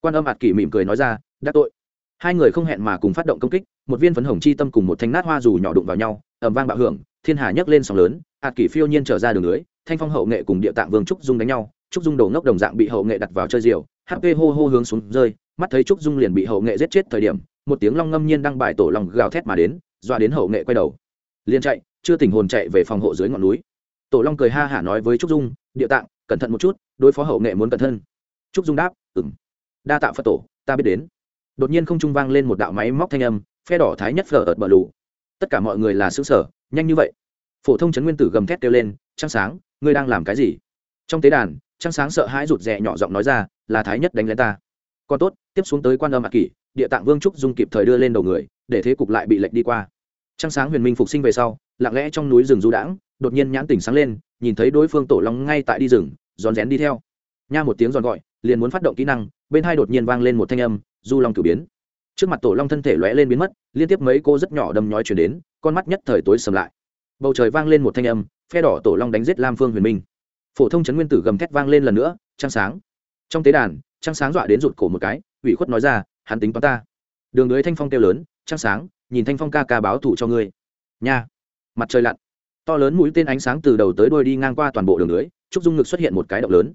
Quan âm ạt kỷ mỉm cười nói ra đắc tội. Hai người không hẹn mà cùng phát động công kích, một viên phấn hồng chi tâm cùng một thanh nát hoa dù nhỏ đụng vào nhau ẩm vang bạo hưởng, thiên hà nhấc lên sóng lớn hạt kỷ phiêu nhiên trở ra đường lưới, thanh phong hậu nghệ cùng địa tạng vương trúc dung đánh nhau, trúc dung đầu ngốc đồng dạng bị hậu nghệ đặt vào chơi diều hp hô hô hướng xuống rơi, mắt thấy trúc dung liền bị hậu nghệ giết chết thời điểm, một tiếng long ngâm nhiên đăng bài tổ lòng gào thét mà đến dọa đến hậu nghệ quay đầu. Liền chạy, chưa tỉnh hồn chạy về phòng hộ dưới ngọn núi. Tổ long cười ha hả nói với trúc dung, địa tạng cẩn thận một chút, đối phó hậu nghệ muốn cẩn thân trúc dung đáp ừng đa tạ phật tổ, ta biết đến. Đột nhiên không trung vang lên một đạo máy móc thanh âm, phe đỏ thái nhất phở ợt bờ lù. Tất cả mọi người là xứ sở nhanh như vậy. Phổ thông trấn nguyên tử gầm thét kêu lên, trăng sáng, ngươi đang làm cái gì? Trong tế đàn, trăng sáng sợ hãi rụt rè nhỏ giọng nói ra, là thái nhất đánh lén ta. Còn tốt, tiếp xuống tới quan âm ạc kỷ, địa tạng vương trúc dung kịp thời đưa lên đầu người, để thế cục lại bị lệch đi qua. Trăng sáng huyền minh phục sinh về sau, lặng lẽ trong núi rừng du đãng đột nhiên nhãn tỉnh sáng lên, nhìn thấy đối phương tổ long ngay tại đi rừng, rón rén đi theo. Nha một tiếng giòn gọi, liền muốn phát động kỹ năng, bên hai đột nhiên vang lên một thanh âm, du long cử biến. Trước mặt tổ long thân thể lóe lên biến mất, liên tiếp mấy cô rất nhỏ đâm nhói chuyển đến, con mắt nhất thời tối sầm lại. Bầu trời vang lên một thanh âm, phe đỏ tổ long đánh giết lam phương huyền minh. Phổ thông trấn nguyên tử gầm thét vang lên lần nữa, trăng sáng. Trong tế đàn, trăng sáng dọa đến rụt cổ một cái, ủy khuất nói ra, hắn tính toán ta. Đường lưới thanh phong kêu lớn, trăng sáng, nhìn thanh phong ca ca báo thủ cho ngươi. Nha. Mặt trời lặn to lớn mũi tên ánh sáng từ đầu tới đuôi đi ngang qua toàn bộ đường lưới, trúc dung ngực xuất hiện một cái động lớn.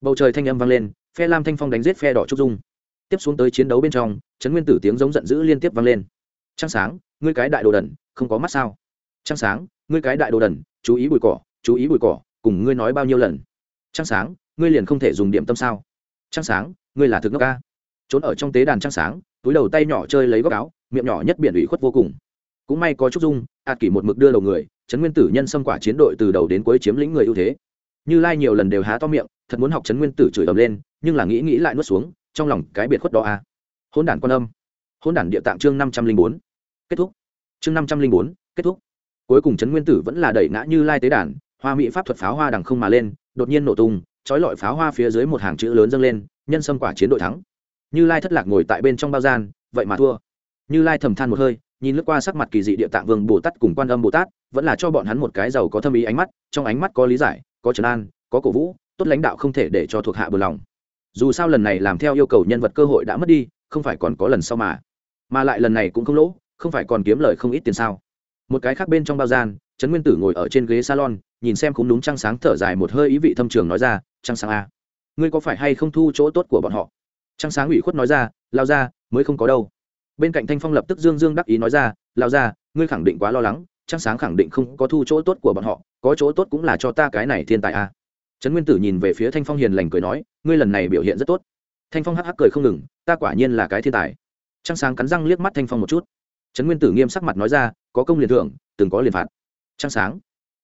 Bầu trời thanh âm vang lên, phe lam thanh phong đánh giết phe đỏ trúc dung. Tiếp xuống tới chiến đấu bên trong, trấn nguyên tử tiếng giống giận dữ liên tiếp vang lên. Trăng sáng, ngươi cái đại đồ đần, không có mắt sao? Trăng sáng, ngươi cái đại đồ đần, chú ý bụi cỏ, chú ý bụi cỏ, cùng ngươi nói bao nhiêu lần? Trăng sáng, ngươi liền không thể dùng điểm tâm sao? Trăng sáng, ngươi là thực ngốc ca. Trốn ở trong tế đàn trăng sáng, túi đầu tay nhỏ chơi lấy góc áo, miệng nhỏ nhất biển ủy khuất vô cùng cũng may có chút dung, ạt kỷ một mực đưa đầu người, trấn nguyên tử nhân xâm quả chiến đội từ đầu đến cuối chiếm lĩnh người ưu thế. Như lai nhiều lần đều há to miệng, thật muốn học trấn nguyên tử chửi ầm lên, nhưng là nghĩ nghĩ lại nuốt xuống, trong lòng cái biệt khuất đó a. À. hôn đản quan âm. Hôn đản địa tạng chương năm trăm linh bốn. Kết thúc. Chương năm trăm linh bốn, kết thúc. Cuối cùng trấn nguyên tử vẫn là đẩy ngã như lai tế đản hoa mỹ pháp thuật pháo hoa đằng không mà lên, đột nhiên nổ tung, trói lọi pháo hoa phía dưới một hàng chữ lớn dâng lên, nhân sâm quả chiến đội thắng. Như lai thất lạc ngồi tại bên trong bao gian, vậy mà thua. Như lai thầm than một hơi nhìn lướt qua sắc mặt kỳ dị địa tạng vương bồ tát cùng quan âm bồ tát, vẫn là cho bọn hắn một cái giàu có thâm ý ánh mắt, trong ánh mắt có lý giải, có trấn an, có cổ vũ, tốt lãnh đạo không thể để cho thuộc hạ bừa lòng. Dù sao lần này làm theo yêu cầu nhân vật cơ hội đã mất đi, không phải còn có lần sau mà. Mà lại lần này cũng không lỗ, không phải còn kiếm lời không ít tiền sao. Một cái khác bên trong bao gian, trấn nguyên tử ngồi ở trên ghế salon, nhìn xem cũng đúng trăng sáng thở dài một hơi ý vị thâm trường nói ra, trăng sáng a, ngươi có phải hay không thu chỗ tốt của bọn họ? Trăng sáng ủy khuất nói ra, lao ra, mới không có đâu bên cạnh thanh phong lập tức dương dương đắc ý nói ra lao ra ngươi khẳng định quá lo lắng, trăng sáng khẳng định không có thu chỗ tốt của bọn họ, có chỗ tốt cũng là cho ta cái này thiên tài a. Trấn nguyên tử nhìn về phía thanh phong hiền lành cười nói, ngươi lần này biểu hiện rất tốt. Thanh phong hắc hắc cười không ngừng, ta quả nhiên là cái thiên tài. Trăng sáng cắn răng liếc mắt thanh phong một chút. Trấn nguyên tử nghiêm sắc mặt nói ra, có công liền thưởng, từng có liền phạt. Trăng sáng.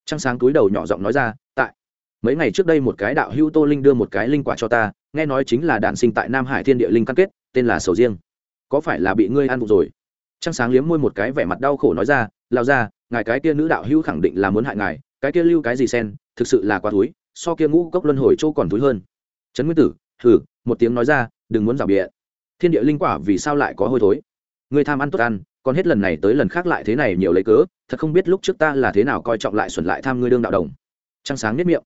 Trăng sáng túi đầu nhỏ giọng nói ra, tại, mấy ngày trước đây một cái đạo hữu tô linh đưa một cái linh quả cho ta, nghe nói chính là đạn sinh tại nam hải thiên địa linh căn kết, tên là sầu riêng có phải là bị ngươi ăn vụ rồi? Trăng sáng liếm môi một cái vẻ mặt đau khổ nói ra lao ra ngài cái kia nữ đạo hữu khẳng định là muốn hại ngài, cái kia lưu cái gì sen thực sự là quá túi so kia ngũ cốc luân hồi châu còn túi hơn. Trấn nguyên tử thử một tiếng nói ra, đừng muốn rào bịa thiên địa linh quả vì sao lại có hôi thối? Ngươi tham ăn tốt ăn, còn hết lần này tới lần khác lại thế này nhiều lấy cớ, thật không biết lúc trước ta là thế nào coi trọng lại xuẩn lại tham ngươi đương đạo đồng. Trăng sáng nếp miệng.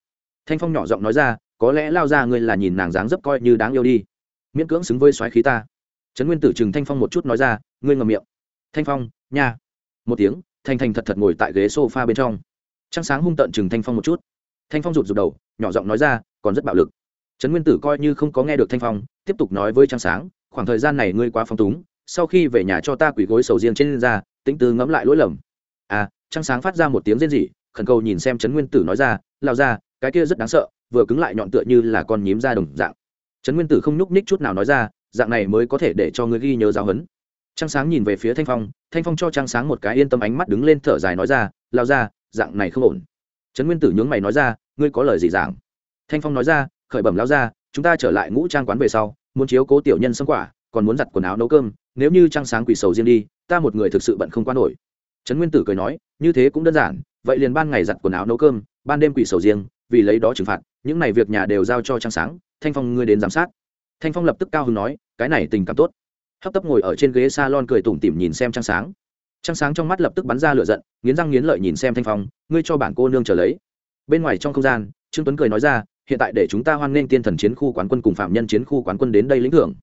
Thanh phong nhỏ giọng nói ra, có lẽ lao ra ngươi là nhìn nàng dáng dấp coi như đáng yêu đi. Miễn cưỡng xứng với xoáy khí ta trấn nguyên tử chừng thanh phong một chút nói ra, ngươi ngầm miệng. Thanh phong, nha. Một tiếng, thanh thanh thật thật ngồi tại ghế s o f a bên trong. Trăng sáng hung tợn chừng thanh phong một chút. Thanh phong rụt rụt đầu, nhỏ giọng nói ra, còn rất bạo lực. Trấn nguyên tử coi như không có nghe được thanh phong, tiếp tục nói với trăng sáng, khoảng thời gian này ngươi quá phong túng, sau khi về nhà cho ta quỷ gối sầu riêng trên ra tính tư ngẫm lại lỗi lầm. À trăng sáng phát ra một tiếng rên rỉ, khẩn cầu nhìn xem trấn nguyên tử nói ra lao ra cái kia rất đáng sợ, vừa cứng lại nhọn tựa như là con nhím ra đồng dạng. Trấn nguyên tử không nhúc ních chút nào nói ra dạng này mới có thể để cho ngươi ghi nhớ giáo huấn. Trăng sáng nhìn về phía thanh phong thanh phong cho trăng sáng một cái yên tâm ánh mắt đứng lên thở dài nói ra lao ra dạng này không ổn. Trấn nguyên tử nhướng mày nói ra, ngươi có lời gì giảng thanh phong nói ra, khởi bẩm lao ra chúng ta trở lại ngũ trang quán về sau, muốn chiếu cố tiểu nhân xâm quả, còn muốn giặt quần áo nấu cơm, nếu như trăng sáng quỷ sầu riêng đi, ta một người thực sự bận không qua nổi. Trấn nguyên tử cười nói, như thế cũng đơn giản, vậy liền ban ngày giặt quần áo nấu cơm, ban đêm quỷ sầu riêng, vì lấy đó trừng phạt, những này việc nhà đều giao cho trăng sáng, thanh phong ngươi đến giám sát thanh phong lập tức cao hứng nói cái này tình cảm tốt. Hấp tấp ngồi ở trên ghế salon cười tủm tỉm nhìn xem trăng sáng. Trăng sáng trong mắt lập tức bắn ra lửa giận nghiến răng nghiến lợi nhìn xem thanh phong ngươi cho bản cô nương trở lấy. Bên ngoài trong không gian trương tuấn cười nói ra hiện tại để chúng ta hoan nghênh tiên thần chiến khu quán quân cùng phạm nhân chiến khu quán quân đến đây lĩnh thưởng.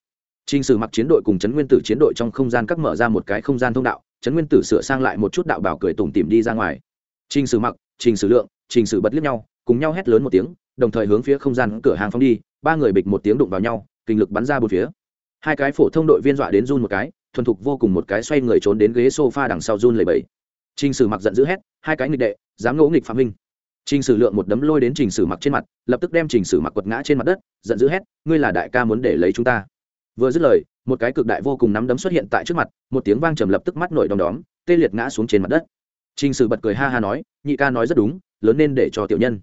Trình Sử Mặc chiến đội cùng Trấn Nguyên Tử chiến đội trong không gian các mở ra một cái không gian thông đạo, Trấn Nguyên Tử sửa sang lại một chút đạo bảo cười tủm tỉm đi ra ngoài. Trình Sử Mặc, Trình Sử Lượng, Trình Sử bật liếc nhau, cùng nhau hét lớn một tiếng, đồng thời hướng phía không gian cửa hàng phóng đi, ba người bịch một tiếng đụng vào nhau, kinh lực bắn ra bốn phía. Hai cái phổ thông đội viên dọa đến run một cái, thuần thục vô cùng một cái xoay người trốn đến ghế sofa đằng sau run lẩy bẩy. Trình Sử Mặc giận dữ hét, hai cái nghịch đệ, dám ngỗ nghịch phạm minh. Trình Sử Lượng một đấm lôi đến Trình Sử Mặc trên mặt, lập tức đem Trình Sử Mặc quật ngã trên mặt đất, giận dữ hét, ngươi là đại ca muốn để lấy chúng ta. Vừa dứt lời, một cái cực đại vô cùng nắm đấm xuất hiện tại trước mặt, một tiếng vang trầm lập tức mắt nổi đom đóm, tê liệt ngã xuống trên mặt đất. Trình Sử bật cười ha ha nói, nhị ca nói rất đúng, lớn nên để cho tiểu nhân.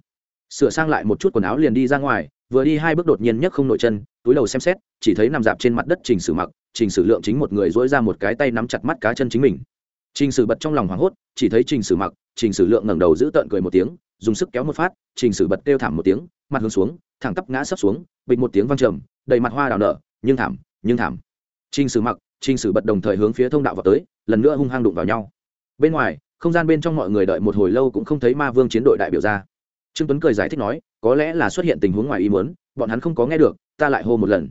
Sửa sang lại một chút quần áo liền đi ra ngoài, vừa đi hai bước đột nhiên nhấc không nổi chân, túi đầu xem xét, chỉ thấy nằm dạp trên mặt đất Trình Sử Mặc, Trình Sử Lượng chính một người duỗi ra một cái tay nắm chặt mắt cá chân chính mình. Trình Sử bật trong lòng hoảng hốt, chỉ thấy Trình Sử Mặc, Trình Sử Lượng ngẩng đầu giữ tợn cười một tiếng, dùng sức kéo một phát trình sử bật kêu thảm một tiếng mặt hướng xuống thẳng tắp ngã sấp xuống bịch một tiếng văng trầm đầy mặt hoa đào nở nhưng thảm nhưng thảm. Trình sử mặc trình sử bật đồng thời hướng phía thông đạo vào tới lần nữa hung hăng đụng vào nhau. Bên ngoài không gian bên trong mọi người đợi một hồi lâu cũng không thấy ma vương chiến đội đại biểu ra trương tuấn cười giải thích nói, có lẽ là xuất hiện tình huống ngoài ý muốn, bọn hắn không có nghe được, ta lại hô một lần.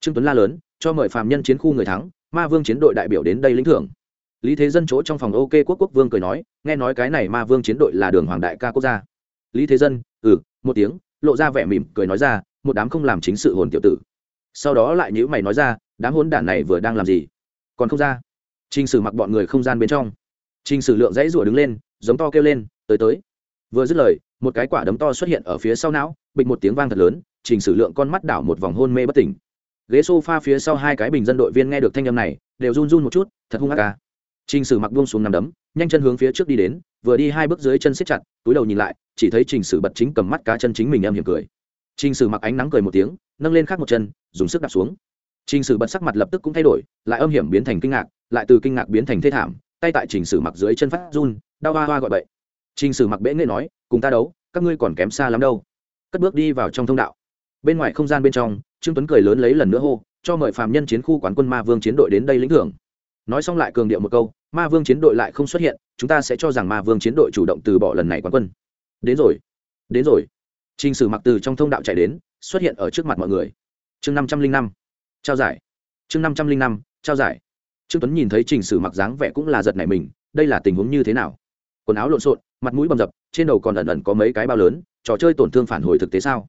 Trương tuấn la lớn, cho mời phạm nhân chiến khu người thắng, ma vương chiến đội đại biểu đến đây lĩnh thưởng. Lý thế dân chỗ trong phòng ok quốc quốc vương cười nói, nghe nói cái này ma vương chiến đội là đường hoàng đại ca quốc gia. Lý thế dân ừ một tiếng, lộ ra vẻ mỉm cười nói ra, một đám không làm chính sự hồn tiểu tử. Sau đó lại nhữ mày nói ra, đám hôn đản này vừa đang làm gì? Còn không ra. T r ì n h sử mặc bọn người không gian bên trong. T r ì n h sử lượng dãy rủa đứng lên, giống to kêu lên, tới tới vừa dứt lời, một cái quả đấm to xuất hiện ở phía sau não, bịch một tiếng vang thật lớn, trình sử lượng con mắt đảo một vòng hôn mê bất tỉnh. Ghế s o f a phía sau hai cái bình dân đội viên nghe được thanh âm này, đều run run một chút, thật hung hạ ca t sử mặc buông xuống nằm đấm, nhanh chân hướng phía trước đi đến, vừa đi hai bước dưới chân xếp chặt, túi đầu nhìn lại, chỉ thấy trình sử bật chính cầm mắt cá chân chính mình em hiểm cười. Trình sử mặc ánh nắng cười một tiếng, nâng lên khác một chân, dùng sức đạp xuống. Trình sử bật sắc mặt lập tức cũng thay đổi, lại âm hiểm biến thành kinh ngạc, lại từ kinh ngạc biến thành thê thảm, tay tại trình sử mặc dưới chân phát run, đau hoa hoa gọi bậy trình sử mặc bẽ nghe nói, cùng ta đấu, các ngươi còn kém xa lắm đâu. Cất bước đi vào trong thông đạo. Bên ngoài không gian bên trong, trương tuấn cười lớn lấy lần nữa hô, cho mời phàm nhân chiến khu quán quân ma vương chiến đội đến đây lĩnh thưởng. Nói xong lại cường điệu một câu, ma vương chiến đội lại không xuất hiện, chúng ta sẽ cho rằng ma vương chiến đội chủ động từ bỏ lần này quán quân. Đến rồi đến rồi. Trình sử mặc từ trong thông đạo chạy đến, xuất hiện ở trước mặt mọi người. Chương năm trăm linh năm, trao giải. Chương năm trăm linh năm, trao giải. Trương tuấn nhìn thấy trình sử mặc dáng vẻ cũng là giật nảy mình, đây là tình huống như thế nào? Quần áo lộn xộn, mặt mũi bầm dập, trên đầu còn ẩn ẩn có mấy cái bao lớn, trò chơi tổn thương phản hồi thực tế sao?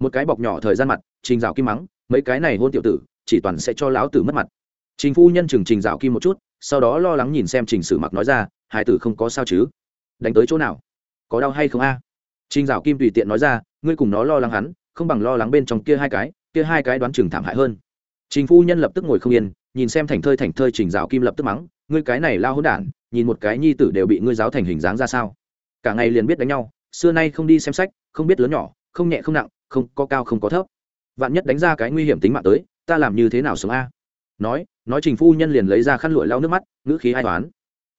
Một cái bọc nhỏ thời gian mặt, trình rào kim mắng, mấy cái này hôn tiểu tử, chỉ toàn sẽ cho lão tử mất mặt. Trình phu nhân chừng trình rào kim một chút, sau đó lo lắng nhìn xem trình sử mặc nói ra hải tử không có sao chứ? Đánh tới chỗ nào? Có đau hay không a? Trình dạo kim tùy tiện nói ra, ngươi cùng nó lo lắng hắn, không bằng lo lắng bên trong kia hai cái, kia hai cái đoán chừng thảm hại hơn. Trình phu nhân lập tức ngồi không yên, nhìn xem thành thơi thành thơi, trình dạo kim lập tức mắng, ngươi cái này lao hỗn đản nhìn một cái nhi tử đều bị ngươi giáo thành hình dáng ra sao? Cả ngày liền biết đánh nhau, xưa nay không đi xem sách, không biết lớn nhỏ, không nhẹ không nặng, không có cao không có thấp. Vạn nhất đánh ra cái nguy hiểm tính mạng tới, ta làm như thế nào sống a? Nói nói trình phu nhân liền lấy ra khăn lụi lau nước mắt, ngữ khí ai toán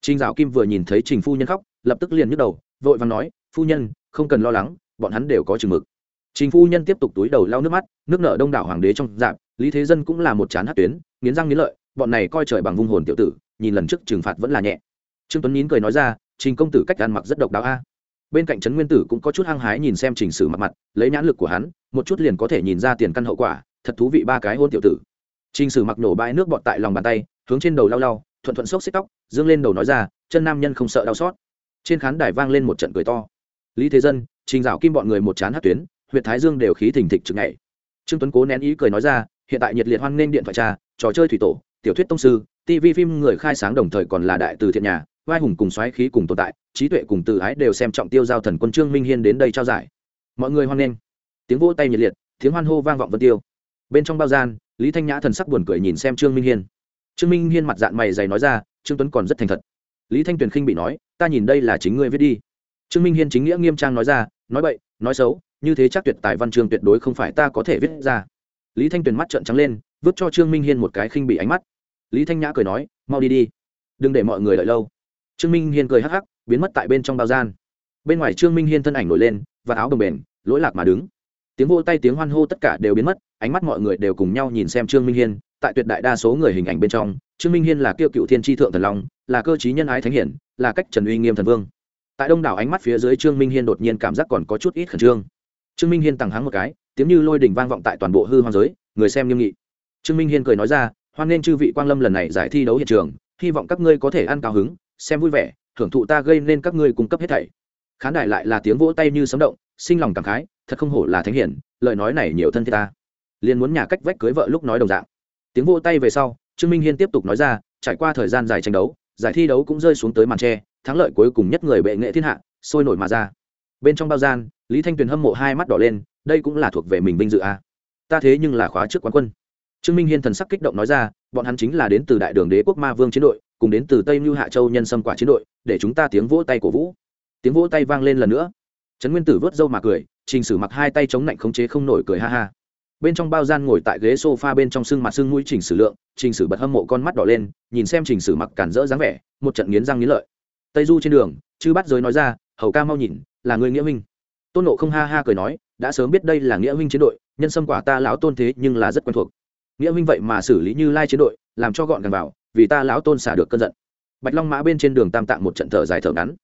trình dạo kim vừa nhìn thấy trình phu nhân khóc, lập tức liền nhức đầu, vội vàng nói, phu nhân, không cần lo lắng, bọn hắn đều có chừng mực. Trình phu nhân tiếp tục túi đầu lau nước mắt, nước nợ đông đảo hoàng đế trong dạp, lý thế dân cũng là một chán hát tuyến, nghiến răng nghiến lợi, bọn này coi trời bằng vung hồn tiểu tử, nhìn lần trước trừng phạt vẫn là nhẹ trương tuấn nín cười nói ra trình công tử cách ăn mặc rất độc đáo a bên cạnh trấn nguyên tử cũng có chút hăng hái nhìn xem trình sử mặt mặt lấy nhãn lực của hắn một chút liền có thể nhìn ra tiền căn hậu quả thật thú vị ba cái hôn tiểu tử Trình Sử mặc nổ bãi nước bọt tại lòng bàn tay, hướng trên đầu lau lau, thuận thuận xốc xích tóc, dương lên đầu nói ra, chân nam nhân không sợ đau xót. Trên khán đài vang lên một trận cười to. Lý Thế Dân, Trình Dạo Kim bọn người một chán hát tuyến, huyện thái dương đều khí thình thịch trực ngày Trương Tuấn Cố nén ý cười nói ra, hiện tại nhiệt liệt hoan nghênh điện thoại trà, trò chơi thủy tổ, tiểu thuyết tông sư, TV phim người khai sáng đồng thời còn là đại từ thiện nhà, vai hùng cùng xoáy khí cùng tồn tại, trí tuệ cùng tự ái đều xem trọng tiêu giao thần quân Trương Minh Hiên đến đây trao giải. Mọi người hoan nghênh. Tiếng vỗ tay nhiệt liệt, tiếng hoan hô vang vọng vân tiêu. Bên trong bao gian, lý thanh nhã thần sắc buồn cười nhìn xem trương minh hiên trương minh hiên mặt dạng mày dày nói ra trương tuấn còn rất thành thật lý thanh tuyền khinh bị nói ta nhìn đây là chính ngươi viết đi trương minh hiên chính nghĩa nghiêm trang nói ra nói bậy nói xấu như thế chắc tuyệt tài văn chương tuyệt đối không phải ta có thể viết ra lý thanh tuyền mắt trợn trắng lên vứt cho trương minh hiên một cái khinh bị ánh mắt lý thanh nhã cười nói mau đi đi đừng để mọi người đợi lâu trương minh hiên cười hắc hắc biến mất tại bên trong bao gian. Bên ngoài trương minh hiên thân ảnh nổi lên và áo bồng bềnh, lỗi lạc mà đứng. Tiếng vô tay tiếng hoan hô tất cả đều biến mất ánh mắt mọi người đều cùng nhau nhìn xem trương minh hiên tại tuyệt đại đa số người hình ảnh bên trong trương minh hiên là kiêu cựu thiên tri thượng thần long là cơ chí nhân ái thánh hiển là cách trần uy nghiêm thần vương. Tại đông đảo ánh mắt phía dưới trương minh hiên đột nhiên cảm giác còn có chút ít khẩn trương. Trương minh hiên tằng hắng một cái tiếng như lôi đình vang vọng tại toàn bộ hư hoang giới người xem nghiêm nghị. Trương minh hiên cười nói ra hoan nghênh chư vị quang lâm lần này giải thi đấu hiện trường hy vọng các ngươi có thể ăn cao hứng xem vui vẻ, thưởng thụ ta gây nên các ngươi cung cấp hết thảy. Khán đài lại là tiếng vỗ tay như sấm động, sinh lòng cảm khái, thật không hổ là thánh hiển, lời nói này nhiều thân thiết ta. Liền muốn nhà cách vách cưới vợ lúc nói đồng dạng. Tiếng vỗ tay về sau, trương minh hiên tiếp tục nói ra, trải qua thời gian dài tranh đấu, giải thi đấu cũng rơi xuống tới màn tre, thắng lợi cuối cùng nhất người bệ nghệ thiên hạ, sôi nổi mà ra. Bên trong bao gian, lý thanh tuyền hâm mộ hai mắt đỏ lên, đây cũng là thuộc về mình vinh dự a. À. ta thế nhưng là khóa trước quán quân. Trương minh hiên thần sắc kích động nói ra, bọn hắn chính là đến từ đại đường đế quốc ma vương chiến đội cùng đến từ tây mưu hạ châu nhân sâm quả chiến đội, để chúng ta tiếng vỗ tay cổ vũ. Tiếng vỗ tay vang lên lần nữa. Trấn nguyên tử vớt râu mà cười, trình sử mặc hai tay chống lạnh khống chế không nổi cười ha ha. Bên trong bao gian ngồi tại ghế sofa bên trong sưng mặt sưng mũi trình sử lượng, trình sử bật hâm mộ con mắt đỏ lên, nhìn xem trình sử mặc cản rỡ dáng vẻ, một trận nghiến răng nghiến lợi. Tây du trên đường, chư bắt giới nói ra, hầu ca mau nhìn, là người nghĩa minh. Tôn nộ không ha ha cười nói, đã sớm biết đây là nghĩa minh chiến đội, nhân sâm quả ta lão tôn thế nhưng là rất quen thuộc. Nghĩa minh vậy mà xử lý như lai chiến đội, làm cho gọn gàng vào vì ta lão tôn xả được cơn giận. Bạch long mã bên trên đường tam tạng một trận thở dài thở ngắn.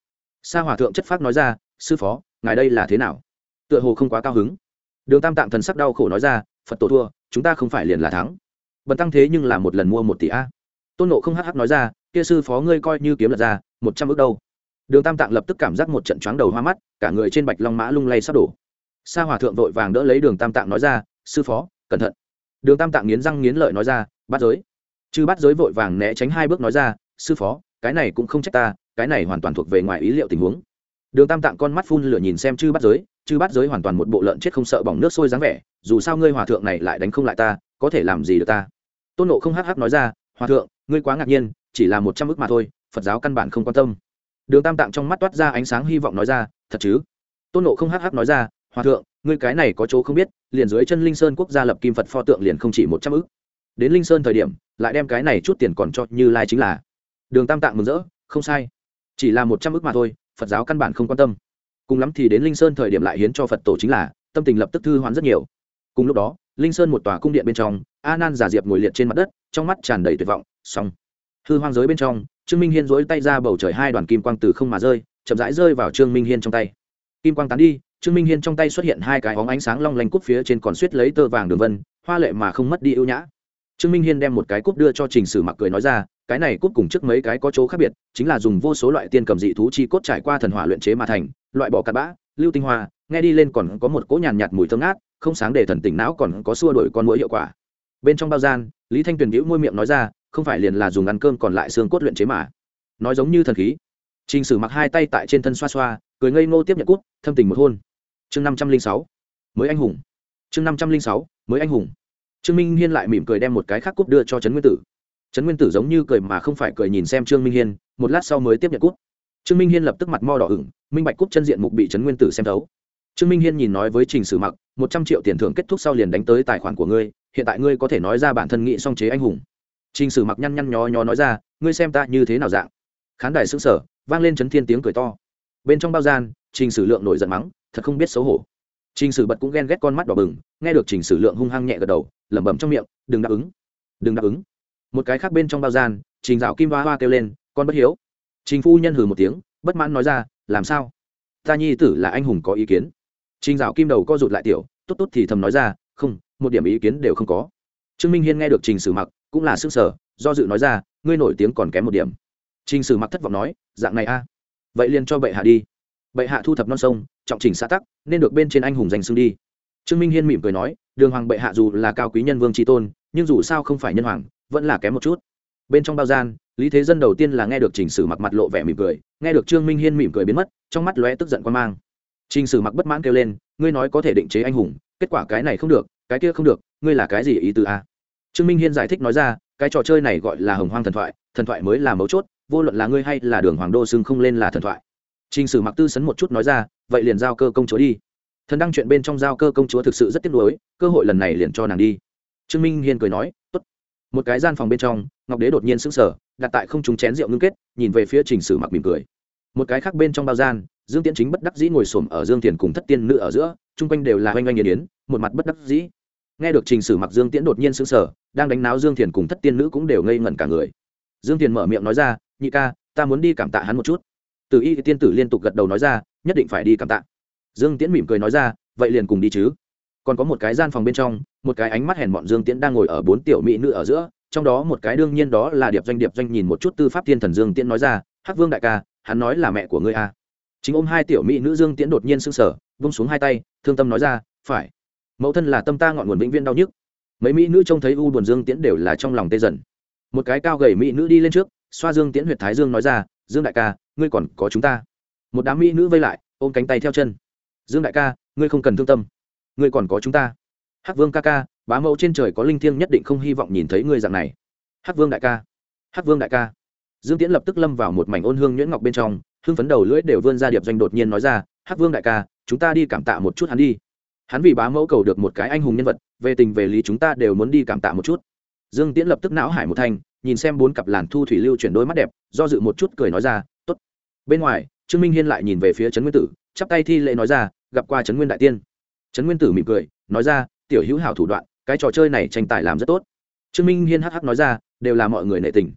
Sa hòa thượng chất phác nói ra, sư phó, ngài đây là thế nào? Tựa hồ không quá cao hứng. Đường tam tạng thần sắc đau khổ nói ra, phật tổ thua, chúng ta không phải liền là thắng. Bần tăng thế nhưng là một lần mua một tỷ a. Tôn nộ không hắc hắc nói ra, kia sư phó ngươi coi như kiếm lật ra, một trăm ước đâu? Đường tam tạng lập tức cảm giác một trận choáng đầu hoa mắt, cả người trên bạch long mã lung lay sắp đổ. Sa hòa thượng vội vàng đỡ lấy đường tam tạng nói ra, sư phó, cẩn thận. Đường tam tạng nghiến răng nghiến lợi nói ra, bắt giới chư bắt giới vội vàng né tránh hai bước nói ra, sư phó, cái này cũng không trách ta, cái này hoàn toàn thuộc về ngoài ý liệu tình huống. Đường tam tạng con mắt phun lửa nhìn xem chư bắt giới, chư bắt giới hoàn toàn một bộ lợn chết không sợ bỏng nước sôi dáng vẻ, dù sao ngươi hòa thượng này lại đánh không lại ta, có thể làm gì được ta? Tôn nộ không hắc hắc nói ra, hòa thượng, ngươi quá ngạc nhiên, chỉ là một trăm ước mà thôi, phật giáo căn bản không quan tâm. Đường tam tạng trong mắt toát ra ánh sáng hy vọng nói ra, thật chứ? Tôn nộ không hắc hắc nói ra, hòa thượng, ngươi cái này có chỗ không biết, liền dưới chân linh sơn quốc gia lập kim phật pho tượng liền không chỉ một trăm ước đến linh sơn thời điểm, lại đem cái này chút tiền còn cho như lai chính là. Đường tam tạng mừng rỡ, không sai. Chỉ là một trăm ước mà thôi, phật giáo căn bản không quan tâm. Cùng lắm thì đến linh sơn thời điểm lại hiến cho phật tổ chính là, tâm tình lập tức thư hoán rất nhiều. Cùng lúc đó, linh sơn một tòa cung điện bên trong, a nan giả diệp ngồi liệt trên mặt đất, trong mắt tràn đầy tuyệt vọng, xong. Hư hoang giới bên trong, trương minh hiên dối tay ra bầu trời hai đoàn kim quang từ không mà rơi, chậm rãi rơi vào trương minh hiên trong tay. Kim quang tán đi, trương minh hiên trong tay xuất hiện hai cái óng ánh sáng long lanh cúp phía trên còn suýt lấy tơ vàng đường vân, hoa lệ mà không mất đi ưu nhã trương minh hiên đem một cái cúp đưa cho trình sử mặc cười nói ra, cái này cúp cùng trước mấy cái có chỗ khác biệt, chính là dùng vô số loại tiên cầm dị thú chi cốt trải qua thần hỏa luyện chế mà thành, loại bỏ cặn bã, lưu tinh hoa, nghe đi lên còn có một cỗ nhàn nhạt mùi thơm ngát, không sáng để thần tỉnh não còn có xua đổi con mũi hiệu quả. Bên trong bao gian, lý thanh tuyền hữu môi miệng nói ra, không phải liền là dùng ăn cơm còn lại xương cốt luyện chế mà. Nói giống như thần khí. Trình sử mặc hai tay tại trên thân xoa xoa, cười ngây ngô tiếp nhận cút thâm tình một hôn. Chương năm trăm linh sáu, mới anh hùng. Chương năm trăm linh sáu, mới anh hùng trương minh hiên lại mỉm cười đem một cái khác cúp đưa cho trấn nguyên tử. Trấn nguyên tử giống như cười mà không phải cười nhìn xem trương minh hiên, một lát sau mới tiếp nhận cúp. Trương minh hiên lập tức mặt mo đỏ ửng, minh bạch cúp chân diện mục bị trấn nguyên tử xem thấu. Trương minh hiên nhìn nói với trình sử mặc, một trăm triệu tiền thưởng kết thúc sau liền đánh tới tài khoản của ngươi, hiện tại ngươi có thể nói ra bản thân nghị song chế anh hùng. Trình sử mặc nhăn nhăn nhó nhó nói ra, ngươi xem ta như thế nào dạng? Khán đài xứng sở vang lên chấn thiên tiếng cười to. Bên trong bao gian, trình sử lượng nổi giận mắng, thật không biết xấu hổ trình sử bật cũng ghen ghét con mắt đỏ bừng, nghe được trình sử lượng hung hăng nhẹ gật đầu, lẩm bẩm trong miệng, đừng đáp ứng, đừng đáp ứng. Một cái khác bên trong bao gian, trình dạo kim hoa hoa kêu lên, con bất hiếu. Trình phu nhân hừ một tiếng, bất mãn nói ra, làm sao? Ta nhi tử là anh hùng có ý kiến. Trình dạo kim đầu co rụt lại tiểu, tốt tốt thì thầm nói ra, không, một điểm ý kiến đều không có. Trương minh hiên nghe được trình sử mặc, cũng là sửng sở do dự nói ra, ngươi nổi tiếng còn kém một điểm. Trình sử mặc thất vọng nói, dạng này a, vậy liền cho bệ hạ đi. Bệ hạ thu thập non sông trọng trình xã tắc, nên được bên trên anh hùng danh xưng đi. Trương minh hiên mỉm cười nói, đường hoàng bệ hạ dù là cao quý nhân vương tri tôn, nhưng dù sao không phải nhân hoàng, vẫn là kém một chút. Bên trong bao gian, lý thế dân đầu tiên là nghe được trình sử mặc mặt lộ vẻ mỉm cười, nghe được trương minh hiên mỉm cười biến mất, trong mắt lóe tức giận quan mang. Trình sử mặc bất mãn kêu lên, ngươi nói có thể định chế anh hùng, kết quả cái này không được, cái kia không được, ngươi là cái gì ý tứ a? Trương minh hiên giải thích nói ra, cái trò chơi này gọi là hồng hoang thần thoại thần thoại mới là mấu chốt, vô luận là ngươi hay là đường hoàng đô xưng không lên là thần thoại trình sử mặc tư sấn một chút nói ra, vậy liền giao cơ công chúa đi. Thần đăng chuyện bên trong giao cơ công chúa thực sự rất tiếc nuối, cơ hội lần này liền cho nàng đi. Trương minh hiên cười nói, tốt. Một cái gian phòng bên trong, ngọc đế đột nhiên sững sờ, đặt tại không trùng chén rượu ngưng kết, nhìn về phía trình sử mặc mỉm cười. Một cái khác bên trong bao gian, dương tiễn chính bất đắc dĩ ngồi xổm ở dương Tiễn cùng thất tiên nữ ở giữa, chung quanh đều là oanh oanh nghiến yến một mặt bất đắc dĩ. Nghe được trình sử mặc dương tiễn đột nhiên sững sờ, đang đánh náo dương thiền cùng thất tiên nữ cũng đều ngây ngẩn cả người. Dương thiền mở miệng nói ra, nhị ca, ta muốn đi cảm tạ hắn một chút từ y tiên tử liên tục gật đầu nói ra, nhất định phải đi cảm tạ. Dương tiễn mỉm cười nói ra, vậy liền cùng đi chứ. Còn có một cái gian phòng bên trong, một cái ánh mắt hèn bọn dương tiễn đang ngồi ở bốn tiểu mỹ nữ ở giữa, trong đó một cái đương nhiên đó là điệp doanh điệp doanh nhìn một chút tư pháp thiên thần dương tiễn nói ra, hắc vương đại ca, hắn nói là mẹ của ngươi a chính ôm hai tiểu mỹ nữ dương tiễn đột nhiên sưng sở vung xuống hai tay, thương tâm nói ra, phải. Mẫu thân là tâm ta ngọn nguồn vĩnh viện đau nhức. Mấy mỹ nữ trông thấy u buồn dương tiễn đều là trong lòng tê dần. Một cái cao gầy mỹ nữ đi lên trước, xoa dương tiễn huyệt thái dương nói ra, dương đại ca ngươi còn có chúng ta. Một đám mỹ nữ vây lại, ôm cánh tay theo chân. Dương đại ca, ngươi không cần thương tâm. Ngươi còn có chúng ta. Hắc vương ca ca, bá mẫu trên trời có linh thiêng nhất định không hy vọng nhìn thấy ngươi dạng này. Hắc vương đại ca. Hắc vương đại ca. Dương tiễn lập tức lâm vào một mảnh ôn hương nhuyễn ngọc bên trong hương phấn đầu lưỡi đều vươn ra điệp doanh đột nhiên nói ra, hắc vương đại ca, chúng ta đi cảm tạ một chút hắn đi. Hắn vì bá mẫu cầu được một cái anh hùng nhân vật, về tình về lý chúng ta đều muốn đi cảm tạ một chút. Dương tiễn lập tức não hải một thanh nhìn xem bốn cặp làn thu thủy lưu chuyển đôi mắt đẹp, do dự một chút cười nói ra bên ngoài, trương minh hiên lại nhìn về phía trấn nguyên tử, chắp tay thi lễ nói ra, gặp qua trấn nguyên đại tiên. Trấn nguyên tử mỉm cười, nói ra, tiểu hữu hảo thủ đoạn, cái trò chơi này tranh tài làm rất tốt. Trương minh hiên hh nói ra, đều là mọi người nệ tình.